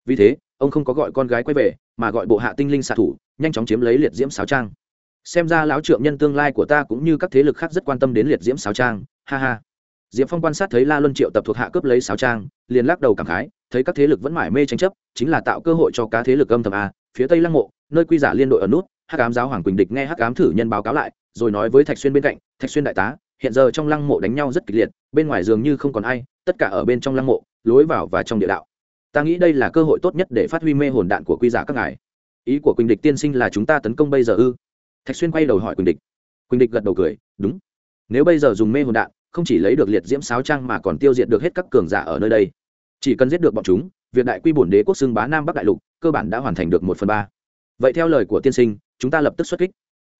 Vì thế, ông không có gọi con gái quay về, mà gọi bộ hạ tinh linh xạ thủ, nhanh chóng chiếm lấy liệt diễm sáo trang. Xem ra lão trượng nhân tương lai của ta cũng như các thế lực khác rất quan tâm đến liệt diễm sáo trang, ha ha diệp phong quan sát thấy la luân triệu tập thuộc hạ cướp lấy sáo trang, liền lắc đầu cảm khái, thấy các thế lực vẫn mải mê tranh chấp, chính là tạo cơ hội cho cá thế lực âm thầm a, phía tây lăng mộ, nơi quy giả liên đội ở nút, hắc ám giáo hoàng quỳnh địch nghe hắc ám thử nhân báo cáo lại, rồi nói với thạch xuyên bên cạnh, thạch xuyên đại tá, hiện giờ trong lăng mộ đánh nhau rất kịch liệt, bên ngoài dường như không còn ai, tất cả ở bên trong lăng mộ, lối vào và trong địa đạo. Ta nghĩ đây là cơ hội tốt nhất để phát huy mê hồn đạn của quy giả các ngài. Ý của quỳnh địch tiên sinh là chúng ta tấn công bây giờ ư? Thạch xuyên quay đầu hỏi quỳnh địch. Quỳnh địch gật đầu cười, đúng. Nếu bây giờ dùng mê hồn đạn không chỉ lấy được liệt diễm sáo trang mà còn tiêu diệt được hết các cường giả ở nơi đây. Chỉ cần giết được bọn chúng việc đại quy bổn đế quốc xưng bá nam bắc đại lục, cơ bản đã hoàn thành được một phần ba. Vậy theo lời của tiên sinh, chúng ta lập tức xuất kích.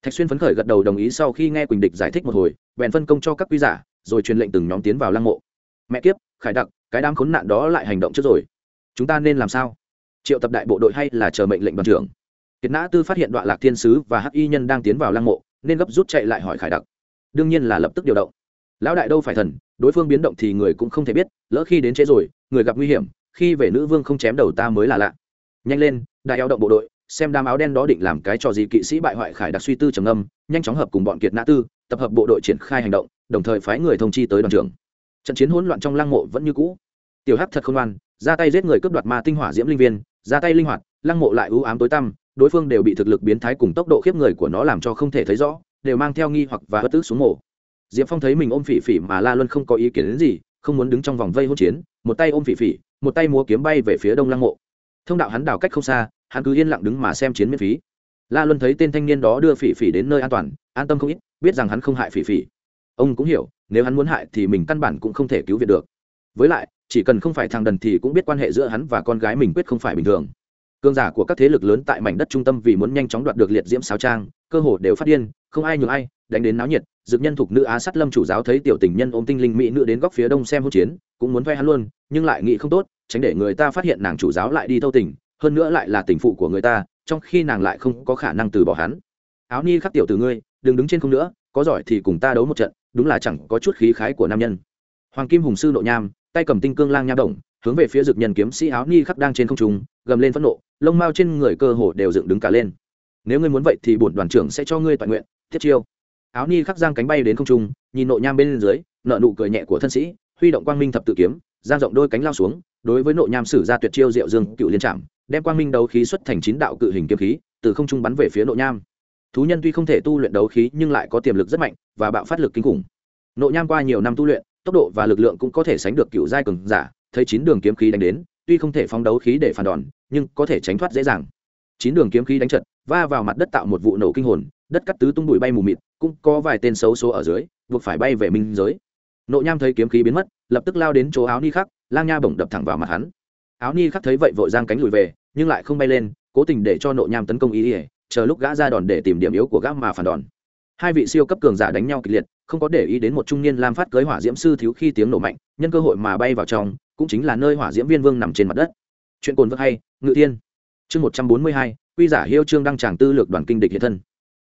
Thạch xuyên phấn khởi gật đầu đồng ý sau khi nghe quỳnh địch giải thích một hồi, bèn phân công cho các quy giả, rồi truyền lệnh từng nhóm tiến vào lăng mộ. Mẹ kiếp, khải đặc, cái đám khốn nạn đó lại hành động trước rồi. Chúng ta nên làm sao? Triệu tập đại bộ đội hay là chờ mệnh lệnh đoàn trưởng? Kiệt nã tư phát hiện đoạn lạc thiên sứ và hắc y nhân đang tiến vào lăng mộ, nên gấp rút chạy lại hỏi khải đặc. Đương nhiên là lập tức điều động lão đại đâu phải thần, đối phương biến động thì người cũng không thể biết, lỡ khi đến trễ rồi, người gặp nguy hiểm, khi về nữ vương không chém đầu ta mới là lạ. Nhanh lên, đại eo động bộ đội, xem đám áo đen đó định làm cái trò gì kỵ sĩ bại hoại khải đặc suy tư trầm âm nhanh chóng hợp cùng bọn kiệt nã tư, tập hợp bộ đội triển khai hành động, đồng thời phái người thông chi tới đoàn trưởng. Trận chiến hỗn loạn trong lăng mộ vẫn như cũ. Tiểu hắc thật không ngoan, ra tay giết người cướp đoạt ma tinh hỏa diễm linh viên, ra tay linh hoạt, lăng mộ lại ưu ám tối tăm, đối phương đều bị thực lực biến thái cùng tốc độ khiếp người của nó làm cho không thể thấy rõ, đều mang theo nghi hoặc và bất tức xuống mộ diệp phong thấy mình ôm phỉ phỉ mà la luân không có ý kiến đến gì, không muốn đứng trong vòng vây hỗn chiến, một tay ôm phỉ phỉ, một tay múa kiếm bay về phía đông lăng mộ. Thông đạo hắn đào cách không xa, hắn cứ yên lặng đứng mà xem chiến miễn phí. La luân thấy tên thanh niên đó đưa phỉ phỉ đến nơi an toàn, an tâm không ít, biết rằng hắn không hại phỉ phỉ. Ông cũng hiểu, nếu hắn muốn hại thì mình căn bản cũng không thể cứu viện được. Với lại, chỉ cần không phải thằng đần thì cũng biết quan hệ giữa hắn và con gái mình quyết không phải bình thường cương giả của các thế lực lớn tại mảnh đất trung tâm vì muốn nhanh chóng đoạt được liệt diễm sao trang, cơ hồ đều phát điên, không ai nhường ai, đánh đến náo nhiệt dực nhân thuộc nữ á sát lâm chủ giáo thấy tiểu tình nhân ôm tinh linh mỹ nữ đến góc phía đông xem hỗn chiến, cũng muốn vay hắn luôn, nhưng lại nghĩ không tốt, tránh để người ta phát hiện nàng chủ giáo lại đi thâu tình, hơn nữa lại là tình phụ của người ta, trong khi nàng lại không có khả năng từ bỏ hắn. Áo ni khắc tiểu từ ngươi, đừng đứng trên không nữa, có giỏi thì cùng ta đấu một trận, đúng là chẳng có chút khí khái của nam nhân. Hoàng kim hùng sư nội nham, tay cầm tinh cương lang nha đồng hướng về phía dực nhân kiếm sĩ áo ni khắc đang trên không trung, gầm lên phẫn nộ, lông mao trên người cơ hồ đều dựng đứng cả lên. Nếu ngươi muốn vậy thì bổn đoàn trưởng sẽ cho ngươi toàn nguyện, thiết chiêu. Áo ni khắc giang cánh bay đến không trung, nhìn nội nham bên dưới nợ nụ cười nhẹ của thân sĩ, huy động quang minh thập tự kiếm, giang rộng đôi cánh lao xuống, đối với nội nham sử ra tuyệt chiêu diệu dương cựu liên trạm đem quang minh đấu khí xuất thành chín đạo cự hình kiếm khí, từ không trung bắn về phía nội nham. Thú nhân tuy không thể tu luyện đấu khí nhưng lại có tiềm lực rất mạnh và bạo phát lực kinh khủng. Nội nham qua nhiều năm tu luyện, tốc độ và lực lượng cũng có thể sánh được cựu giai cường giả thấy chín đường kiếm khí đánh đến, tuy không thể phóng đấu khí để phản đòn, nhưng có thể tránh thoát dễ dàng. Chín đường kiếm khí đánh trận, va vào mặt đất tạo một vụ nổ kinh hồn, đất cắt tứ tung bụi bay mù mịt, cũng có vài tên xấu số ở dưới, buộc phải bay về minh giới. Nộ nham thấy kiếm khí biến mất, lập tức lao đến chỗ áo ni khắc, lang nha bổng đập thẳng vào mặt hắn. Áo ni khắc thấy vậy vội giang cánh lùi về, nhưng lại không bay lên, cố tình để cho nộ nham tấn công ý ỉa chờ lúc gã ra đòn để tìm điểm yếu của gã mà phản đòn. Hai vị siêu cấp cường giả đánh nhau kịch liệt, không có để ý đến một trung niên lam phát cưới hỏa diễm sư thiếu khi tiếng nổ mạnh, nhân cơ hội mà bay vào trong cũng chính là nơi hỏa diễm viên vương nằm trên mặt đất. Chuyện cồn vợ hay, ngự tiên chương một trăm bốn mươi hai, quy giả hiêu trương đăng tràng tư lược đoàn kinh địch hiện thân.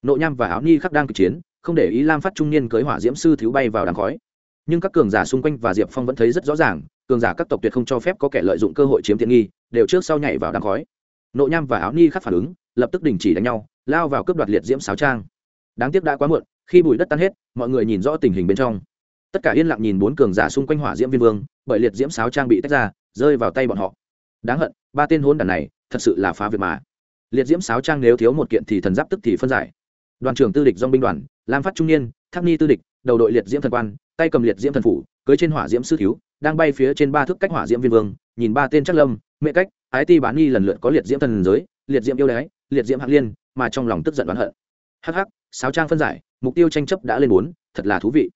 Nộ nham và áo ni khắc đang cực chiến, không để ý lam phát trung niên cưới hỏa diễm sư thiếu bay vào đám khói. Nhưng các cường giả xung quanh và diệp phong vẫn thấy rất rõ ràng, cường giả các tộc tuyệt không cho phép có kẻ lợi dụng cơ hội chiếm tiện nghi, đều trước sau nhảy vào đám khói. Nộ nham và áo ni khắc phản ứng, lập tức đình chỉ đánh nhau, lao vào cướp đoạt liệt diễm sáo trang. Đáng tiếc đã quá muộn, khi bụi đất tan hết, mọi người nhìn rõ tình hình bên trong tất cả yên lặng nhìn bốn cường giả xung quanh hỏa diễm viên vương, bởi liệt diễm sáo trang bị tách ra, rơi vào tay bọn họ. Đáng hận, ba tên hôn đàn này, thật sự là phá việc mà. Liệt diễm sáo trang nếu thiếu một kiện thì thần giáp tức thì phân giải. Đoàn trưởng tư địch dong binh đoàn, lam phát trung niên, thác ni tư địch, đầu đội liệt diễm thần quan, tay cầm liệt diễm thần phủ, cưới trên hỏa diễm sư thiếu, đang bay phía trên ba thước cách hỏa diễm viên vương, nhìn ba tên chắc lâm, mẹ cách, ái ti bán nghi lần lượt có liệt diễm thần giới, liệt diễm yêu đái, liệt diễm hạng liên, mà trong lòng tức giận đoán hận. Hắc hắc, sáo trang phân giải, mục tiêu tranh chấp đã lên bốn, thật là thú vị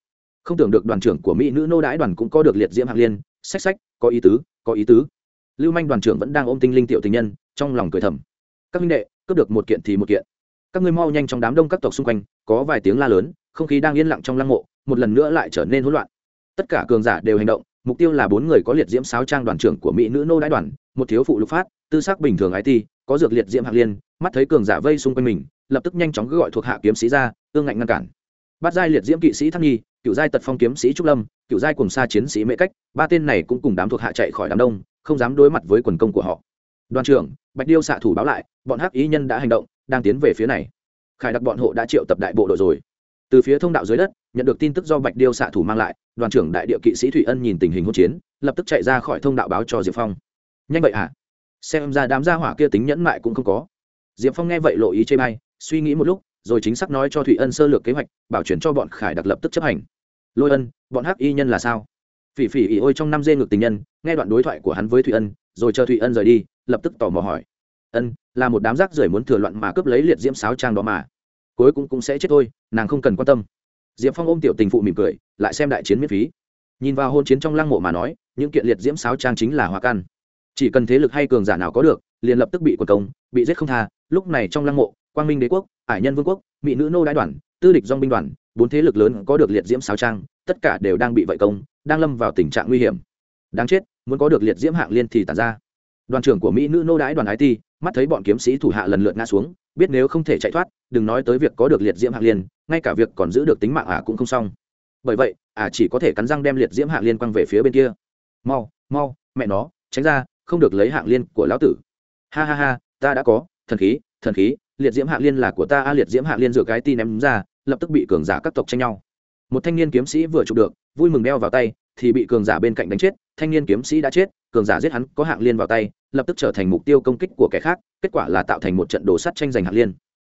không tưởng được đoàn trưởng của mỹ nữ nô đái đoàn cũng có được liệt diễm hạng liên sách sách có ý tứ, có ý tứ. Lưu manh đoàn trưởng vẫn đang ôm tinh linh tiểu tình nhân, trong lòng cười thầm. Các minh đệ, cướp được một kiện thì một kiện. Các ngươi mau nhanh trong đám đông các tộc xung quanh, có vài tiếng la lớn, không khí đang yên lặng trong lăng mộ, một lần nữa lại trở nên hỗn loạn. Tất cả cường giả đều hành động, mục tiêu là bốn người có liệt diễm sáo trang đoàn trưởng của mỹ nữ nô đái đoàn, một thiếu phụ lục phát, tư sắc bình thường it có dược liệt diễm hạng liên, mắt thấy cường giả vây xung quanh mình, lập tức nhanh chóng gọi thuộc hạ kiếm sĩ ra ương ngạnh ngăn cản. Bắt giai liệt diễm kỵ sĩ thăng nghi cựu giai tật phong kiếm sĩ trúc lâm, cựu giai cùng xa chiến sĩ mễ cách, ba tên này cũng cùng đám thuộc hạ chạy khỏi đám đông, không dám đối mặt với quần công của họ. Đoàn trưởng, bạch điêu xạ thủ báo lại, bọn hắc ý nhân đã hành động, đang tiến về phía này. Khải đặc bọn hộ đã triệu tập đại bộ đội rồi. Từ phía thông đạo dưới đất, nhận được tin tức do bạch điêu xạ thủ mang lại, đoàn trưởng đại địa kỵ sĩ thủy ân nhìn tình hình hỗn chiến, lập tức chạy ra khỏi thông đạo báo cho diệp phong. Nhanh vậy hả? À? xem ra đám gia hỏa kia tính nhẫn mại cũng không có. Diệp phong nghe vậy lộ ý chê bay suy nghĩ một lúc rồi chính xác nói cho thủy ân sơ lược kế hoạch, bảo chuyển cho bọn khải đặc lập tức chấp hành. Lôi ân, bọn hắc y nhân là sao? Phỉ phỉ ỉ ôi trong năm dê ngược tình nhân, nghe đoạn đối thoại của hắn với thủy ân, rồi chờ thủy ân rời đi, lập tức tò mò hỏi. Ân, là một đám rác rưởi muốn thừa loạn mà cướp lấy liệt diễm sáo trang đó mà. Cuối cùng cũng sẽ chết thôi, nàng không cần quan tâm. Diệp phong ôm tiểu tình phụ mỉm cười, lại xem đại chiến miễn phí. Nhìn vào hôn chiến trong lăng mộ mà nói, những kiện liệt diễm sáo trang chính là hoa căn. Chỉ cần thế lực hay cường giả nào có được, liền lập tức bị quần công, bị giết không tha, lúc này trong lăng mộ quang minh đế quốc, ải nhân vương quốc, mỹ nữ nô đại đoàn, tư địch dong binh đoàn, bốn thế lực lớn có được liệt diễm sao trang, tất cả đều đang bị vây công, đang lâm vào tình trạng nguy hiểm. Đáng chết, muốn có được liệt diễm hạng liên thì tàn ra. Đoàn trưởng của mỹ nữ nô đái đoàn it mắt thấy bọn kiếm sĩ thủ hạ lần lượt ngã xuống, biết nếu không thể chạy thoát, đừng nói tới việc có được liệt diễm hạng liên, ngay cả việc còn giữ được tính mạng ả cũng không xong. Bởi vậy, ả chỉ có thể cắn răng đem liệt diễm hạng liên quăng về phía bên kia. Mau mau, mẹ nó, tránh ra, không được lấy hạng liên của lão tử. Ha ha ha, ta đã có, thần khí thần khí liệt diễm hạng liên là của ta, a, liệt diễm hạng liên dựa cái tin ném ra, lập tức bị cường giả các tộc tranh nhau. Một thanh niên kiếm sĩ vừa chụp được, vui mừng đeo vào tay, thì bị cường giả bên cạnh đánh chết, thanh niên kiếm sĩ đã chết, cường giả giết hắn, có hạng liên vào tay, lập tức trở thành mục tiêu công kích của kẻ khác, kết quả là tạo thành một trận đồ sắt tranh giành hạng liên.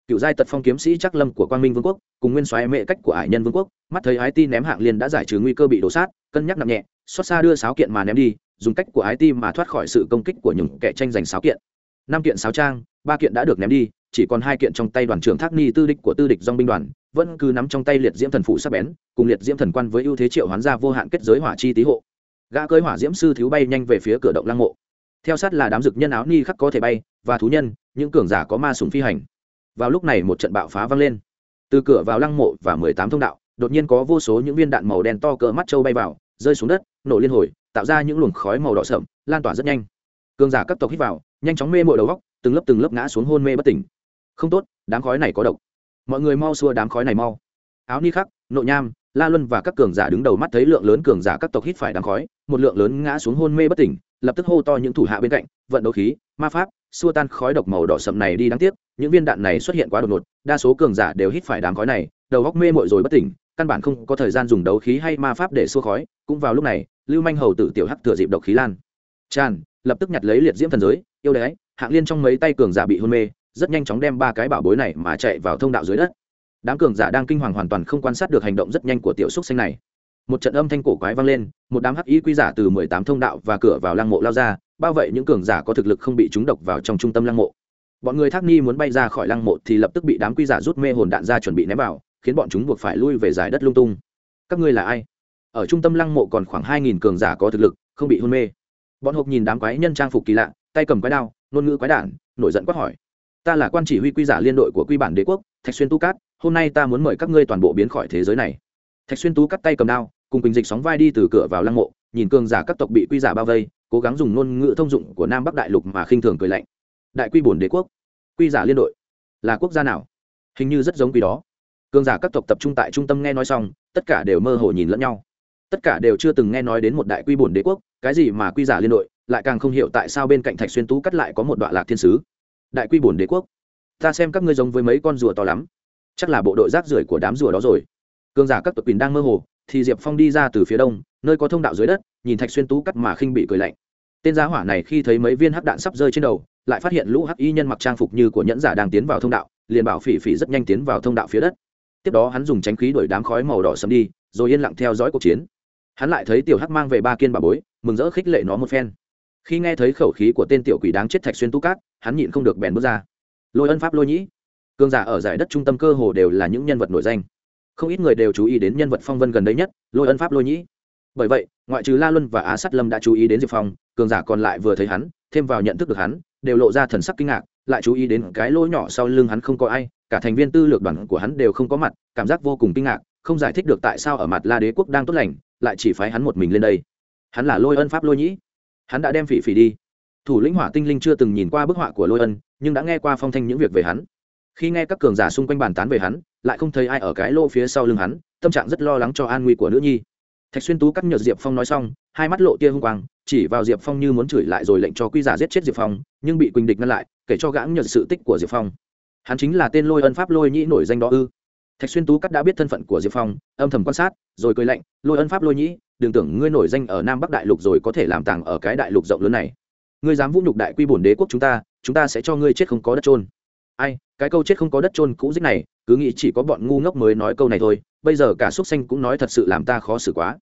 Cựu giai tật phong kiếm sĩ chắc lâm của quang minh vương quốc, cùng nguyên soái mệ cách của hải nhân vương quốc, mắt thấy ái ti ném hạng liên đã giải trừ nguy cơ bị đổ sát, cân nhắc nặng nhẹ, xót xa đưa sáo kiện mà ném đi, dùng cách của ái ti mà thoát khỏi sự công kích của những kẻ tranh giành sáo kiện. Năm kiện sáo trang ba kiện đã được ném đi, chỉ còn hai kiện trong tay đoàn trưởng thác ni tư địch của tư địch dong binh đoàn, vẫn cứ nắm trong tay liệt diễm thần phụ sắc bén, cùng liệt diễm thần quan với ưu thế triệu hoán ra vô hạn kết giới hỏa chi tý hộ. Gã cưới hỏa diễm sư thiếu bay nhanh về phía cửa động lăng mộ. Theo sát là đám dực nhân áo ni khắc có thể bay, và thú nhân, những cường giả có ma súng phi hành. Vào lúc này một trận bạo phá vang lên. Từ cửa vào lăng mộ và mười tám thông đạo, đột nhiên có vô số những viên đạn màu đen to cỡ mắt trâu bay vào, rơi xuống đất, nổ liên hồi, tạo ra những luồng khói màu đỏ sậm, lan tỏa rất nhanh. Cường giả các tộc hít vào, nhanh chóng mê mội đầu góc từng lớp từng lớp ngã xuống hôn mê bất tỉnh. Không tốt, đám khói này có độc. Mọi người mau xua đám khói này mau. Áo ni khắc nội nham, la luân và các cường giả đứng đầu mắt thấy lượng lớn cường giả các tộc hít phải đám khói, một lượng lớn ngã xuống hôn mê bất tỉnh, lập tức hô to những thủ hạ bên cạnh, vận đấu khí, ma pháp, xua tan khói độc màu đỏ sậm này đi đáng tiếc, những viên đạn này xuất hiện quá đột ngột, đa số cường giả đều hít phải đám khói này, đầu góc mê mội rồi bất tỉnh, căn bản không có thời gian dùng đấu khí hay ma pháp để xua khói, cũng vào lúc này, lưu manh hầu tử tiểu hắc thừa dịp độc khí lan. Tràn, lập tức nhặt lấy liệt diễm thần giới, yêu đấy hạng liên trong mấy tay cường giả bị hôn mê, rất nhanh chóng đem ba cái bảo bối này mà chạy vào thông đạo dưới đất. Đám cường giả đang kinh hoàng hoàn toàn không quan sát được hành động rất nhanh của tiểu xúc xanh này. Một trận âm thanh cổ quái vang lên, một đám hắc y quy giả từ mười tám thông đạo và cửa vào lăng mộ lao ra, bao vậy những cường giả có thực lực không bị trúng độc vào trong trung tâm lăng mộ. Bọn người thác ni muốn bay ra khỏi lăng mộ thì lập tức bị đám quy giả rút mê hồn đạn ra chuẩn bị ném vào, khiến bọn chúng buộc phải lui về giải đất lung tung. Các ngươi là ai? Ở trung tâm lăng mộ còn khoảng hai nghìn cường giả có thực lực, không bị hôn mê. Bọn hộp nhìn đám quái nhân trang phục kỳ lạ, tay cầm quái đao ngôn ngữ quái đản, nổi giận quát hỏi. Ta là quan chỉ huy quy giả liên đội của quy bản đế quốc, thạch xuyên tu cát, hôm nay ta muốn mời các ngươi toàn bộ biến khỏi thế giới này. Thạch xuyên tú cắt tay cầm đao, cùng quỳnh dịch sóng vai đi từ cửa vào lăng mộ, nhìn cường giả các tộc bị quy giả bao vây, cố gắng dùng ngôn ngữ thông dụng của nam bắc đại lục mà khinh thường cười lạnh. Đại quy bổn đế quốc, quy giả liên đội, là quốc gia nào? Hình như rất giống quy đó. Cường giả các tộc tập trung tại trung tâm nghe nói xong, tất cả đều mơ hồ nhìn lẫn nhau. Tất cả đều chưa từng nghe nói đến một đại quy bổn đế quốc, cái gì mà quy giả liên đội lại càng không hiểu tại sao bên cạnh thạch xuyên tú cắt lại có một đoạn lạc thiên sứ. Đại quy bổn đế quốc. Ta xem các ngươi giống với mấy con rùa to lắm. Chắc là bộ đội rác rưởi của đám rùa đó rồi. Cường giả các tộc quỳnh đang mơ hồ, thì diệp phong đi ra từ phía đông, nơi có thông đạo dưới đất, nhìn thạch xuyên tú cắt mà khinh bị cười lạnh. Tên giá hỏa này khi thấy mấy viên hắc đạn sắp rơi trên đầu, lại phát hiện lũ hắc y nhân mặc trang phục như của nhẫn giả đang tiến vào thông đạo, liền bảo phỉ phỉ rất nhanh tiến vào thông đạo phía đất. Tiếp đó hắn dùng tránh khí đuổi đám khói màu đỏ sầm đi, rồi yên lặng theo dõi cuộc chiến. Hắn lại thấy tiểu hắc mang về ba kiên bà bối, mừng rỡ khích lệ nó một phen khi nghe thấy khẩu khí của tên tiểu quỷ đáng chết thạch xuyên tú cát, hắn nhịn không được bèn bước ra. Lôi ân pháp lôi nhĩ. Cường giả ở giải đất trung tâm cơ hồ đều là những nhân vật nổi danh. Không ít người đều chú ý đến nhân vật phong vân gần đây nhất, lôi ân pháp lôi nhĩ. Bởi vậy, ngoại trừ la luân và á sắt lâm đã chú ý đến diệp phong, cường giả còn lại vừa thấy hắn, thêm vào nhận thức được hắn, đều lộ ra thần sắc kinh ngạc, lại chú ý đến cái lỗ nhỏ sau lưng hắn không có ai, cả thành viên tư lược đoàn của hắn đều không có mặt, cảm giác vô cùng kinh ngạc, không giải thích được tại sao ở mặt la đế quốc đang tốt lành, lại chỉ phái hắn một mình lên đây. Hắn là lôi ân pháp lôi nhĩ hắn đã đem phỉ phỉ đi. Thủ lĩnh hỏa tinh linh chưa từng nhìn qua bức họa của lôi ân, nhưng đã nghe qua phong thanh những việc về hắn. Khi nghe các cường giả xung quanh bàn tán về hắn, lại không thấy ai ở cái lô phía sau lưng hắn, tâm trạng rất lo lắng cho an nguy của nữ nhi. Thạch xuyên tú cắt nhợt diệp phong nói xong, hai mắt lộ tia hung quang, chỉ vào diệp phong như muốn chửi lại rồi lệnh cho quy giả giết chết diệp phong, nhưng bị quỳnh địch ngăn lại, kể cho gãng nhợt sự tích của diệp phong. Hắn chính là tên lôi ân pháp lôi nhĩ nổi danh đó ư. Thạch xuyên tú cắt đã biết thân phận của diệp phong, âm thầm quan sát, rồi cười lạnh, lôi ân pháp lôi nhĩ đừng tưởng ngươi nổi danh ở nam bắc đại lục rồi có thể làm tàng ở cái đại lục rộng lớn này. Ngươi dám vũ nhục đại quy bổn đế quốc chúng ta chúng ta sẽ cho ngươi chết không có đất trôn ai, cái câu chết không có đất trôn cũ dích này, cứ nghĩ chỉ có bọn ngu ngốc mới nói câu này thôi, bây giờ cả xúc xanh cũng nói thật sự làm ta khó xử quá.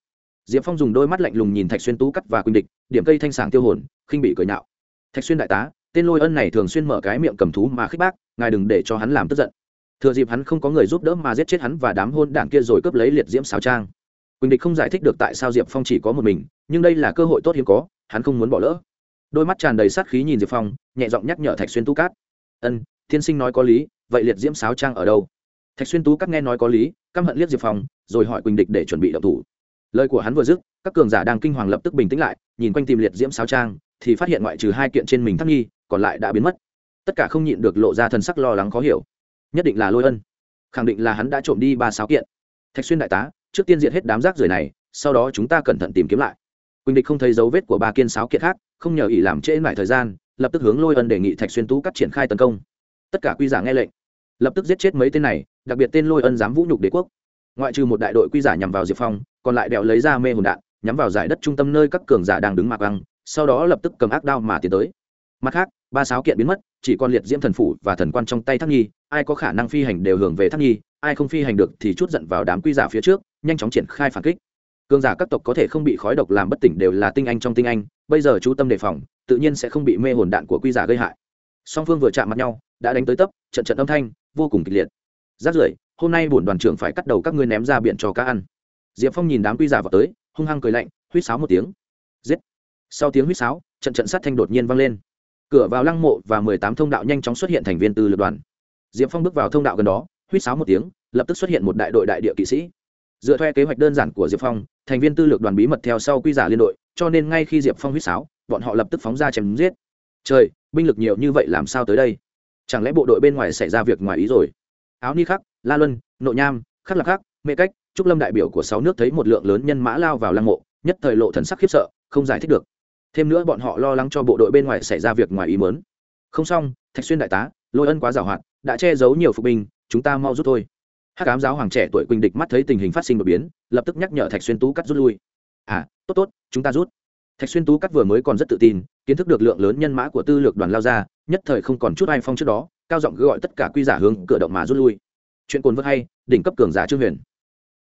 Diệp phong dùng đôi mắt lạnh lùng nhìn thạch xuyên tú cắt và quỳnh địch, điểm cây thanh sảng tiêu hồn, khinh bị cười nhạo. Thạch xuyên đại tá, tên lôi ân này thường xuyên mở cái miệng cầm thú mà khích bác, ngài đừng để cho hắn làm tức giận. Thừa dịp hắn không có người giúp đỡ mà giết chết hắn và đám hôn đảng kia rồi cướp lấy liệt diễm xào trang quỳnh địch không giải thích được tại sao diệp phong chỉ có một mình, nhưng đây là cơ hội tốt hiếm có, hắn không muốn bỏ lỡ. Đôi mắt tràn đầy sát khí nhìn diệp phong, nhẹ giọng nhắc nhở thạch xuyên tú cát. Ân, tiên sinh nói có lý, vậy liệt diễm sáo trang ở đâu? Thạch xuyên tú cát nghe nói có lý, căm hận liếc diệp phong, rồi hỏi quỳnh địch để chuẩn bị động thủ. Lời của hắn vừa dứt, các cường giả đang kinh hoàng lập tức bình tĩnh lại, nhìn quanh tìm liệt diễm sáo trang, thì phát hiện ngoại trừ hai kiện trên mình thắc nghi, còn lại đã biến mất. Tất cả không nhịn được lộ ra thần sắc lo lắng khó hiểu. Nhất định là lôi ân. Khẳng định là hắn đã trộm đi ba sáu kiện. Thạch xuyên đại tá trước tiên diệt hết đám rác rưởi này, sau đó chúng ta cẩn thận tìm kiếm lại. Quỳnh địch không thấy dấu vết của ba kiên sáu kiệt khác, không nhờ ỷ làm trễ lại thời gian, lập tức hướng lôi ân đề nghị thạch xuyên tú cắt triển khai tấn công. Tất cả quy giả nghe lệnh, lập tức giết chết mấy tên này, đặc biệt tên lôi ân dám vũ nhục đế quốc. Ngoại trừ một đại đội quy giả nhằm vào diệp phong, còn lại đèo lấy ra mê hồn đạn, nhắm vào giải đất trung tâm nơi các cường giả đang đứng mạc băng, sau đó lập tức cầm ác đao mà tiến tới. Mặt khác, ba sáu kiện biến mất, chỉ còn liệt diễm thần phủ và thần quan trong tay thác nhi, ai có khả năng phi hành đều hưởng về thác nhi ai không phi hành được thì chút giận vào đám quy giả phía trước, nhanh chóng triển khai phản kích. Cường giả các tộc có thể không bị khói độc làm bất tỉnh đều là tinh anh trong tinh anh, bây giờ chú tâm đề phòng, tự nhiên sẽ không bị mê hồn đạn của quy giả gây hại. Song phương vừa chạm mặt nhau, đã đánh tới tấp, trận trận âm thanh, vô cùng kịch liệt. Rát rưởi, hôm nay bổn đoàn trưởng phải cắt đầu các ngươi ném ra biển cho cá ăn. Diệp phong nhìn đám quy giả vào tới, hung hăng cười lạnh, huýt sáo một tiếng. Giết! Sau tiếng huýt sáo, trận trận sát thanh đột nhiên vang lên. Cửa vào lăng mộ và mười tám thông đạo nhanh chóng xuất hiện thành viên từ lượt đoàn. Diệp phong bước vào thông đạo gần đó huýt sáo một tiếng, lập tức xuất hiện một đại đội đại địa kỵ sĩ. Dựa theo kế hoạch đơn giản của diệp phong, thành viên tư lược đoàn bí mật theo sau quy giả liên đội, cho nên ngay khi diệp phong huýt sáo, bọn họ lập tức phóng ra chém giết. Trời, binh lực nhiều như vậy làm sao tới đây? Chẳng lẽ bộ đội bên ngoài xảy ra việc ngoài ý rồi? Áo ni khắc, la luân nội nham, khắc lạc khắc, mê cách, trúc lâm đại biểu của sáu nước thấy một lượng lớn nhân mã lao vào lăng mộ, nhất thời lộ thần sắc khiếp sợ, không giải thích được. Thêm nữa bọn họ lo lắng cho bộ đội bên ngoài xảy ra việc ngoài ý mớn không xong, thạch xuyên đại tá, lôi ân quá giảo hoạt đã che giấu nhiều phục binh chúng ta mau rút thôi. Hát cám giáo hoàng trẻ tuổi quỳnh địch mắt thấy tình hình phát sinh đột biến, lập tức nhắc nhở thạch xuyên tú cắt rút lui. À tốt tốt, chúng ta rút. Thạch xuyên tú cắt vừa mới còn rất tự tin, kiến thức được lượng lớn nhân mã của tư lược đoàn lao ra, nhất thời không còn chút ai phong trước đó, cao giọng gọi tất cả quy giả hướng cửa động mà rút lui. Chuyện cồn vớt hay, đỉnh cấp cường giả trương huyền.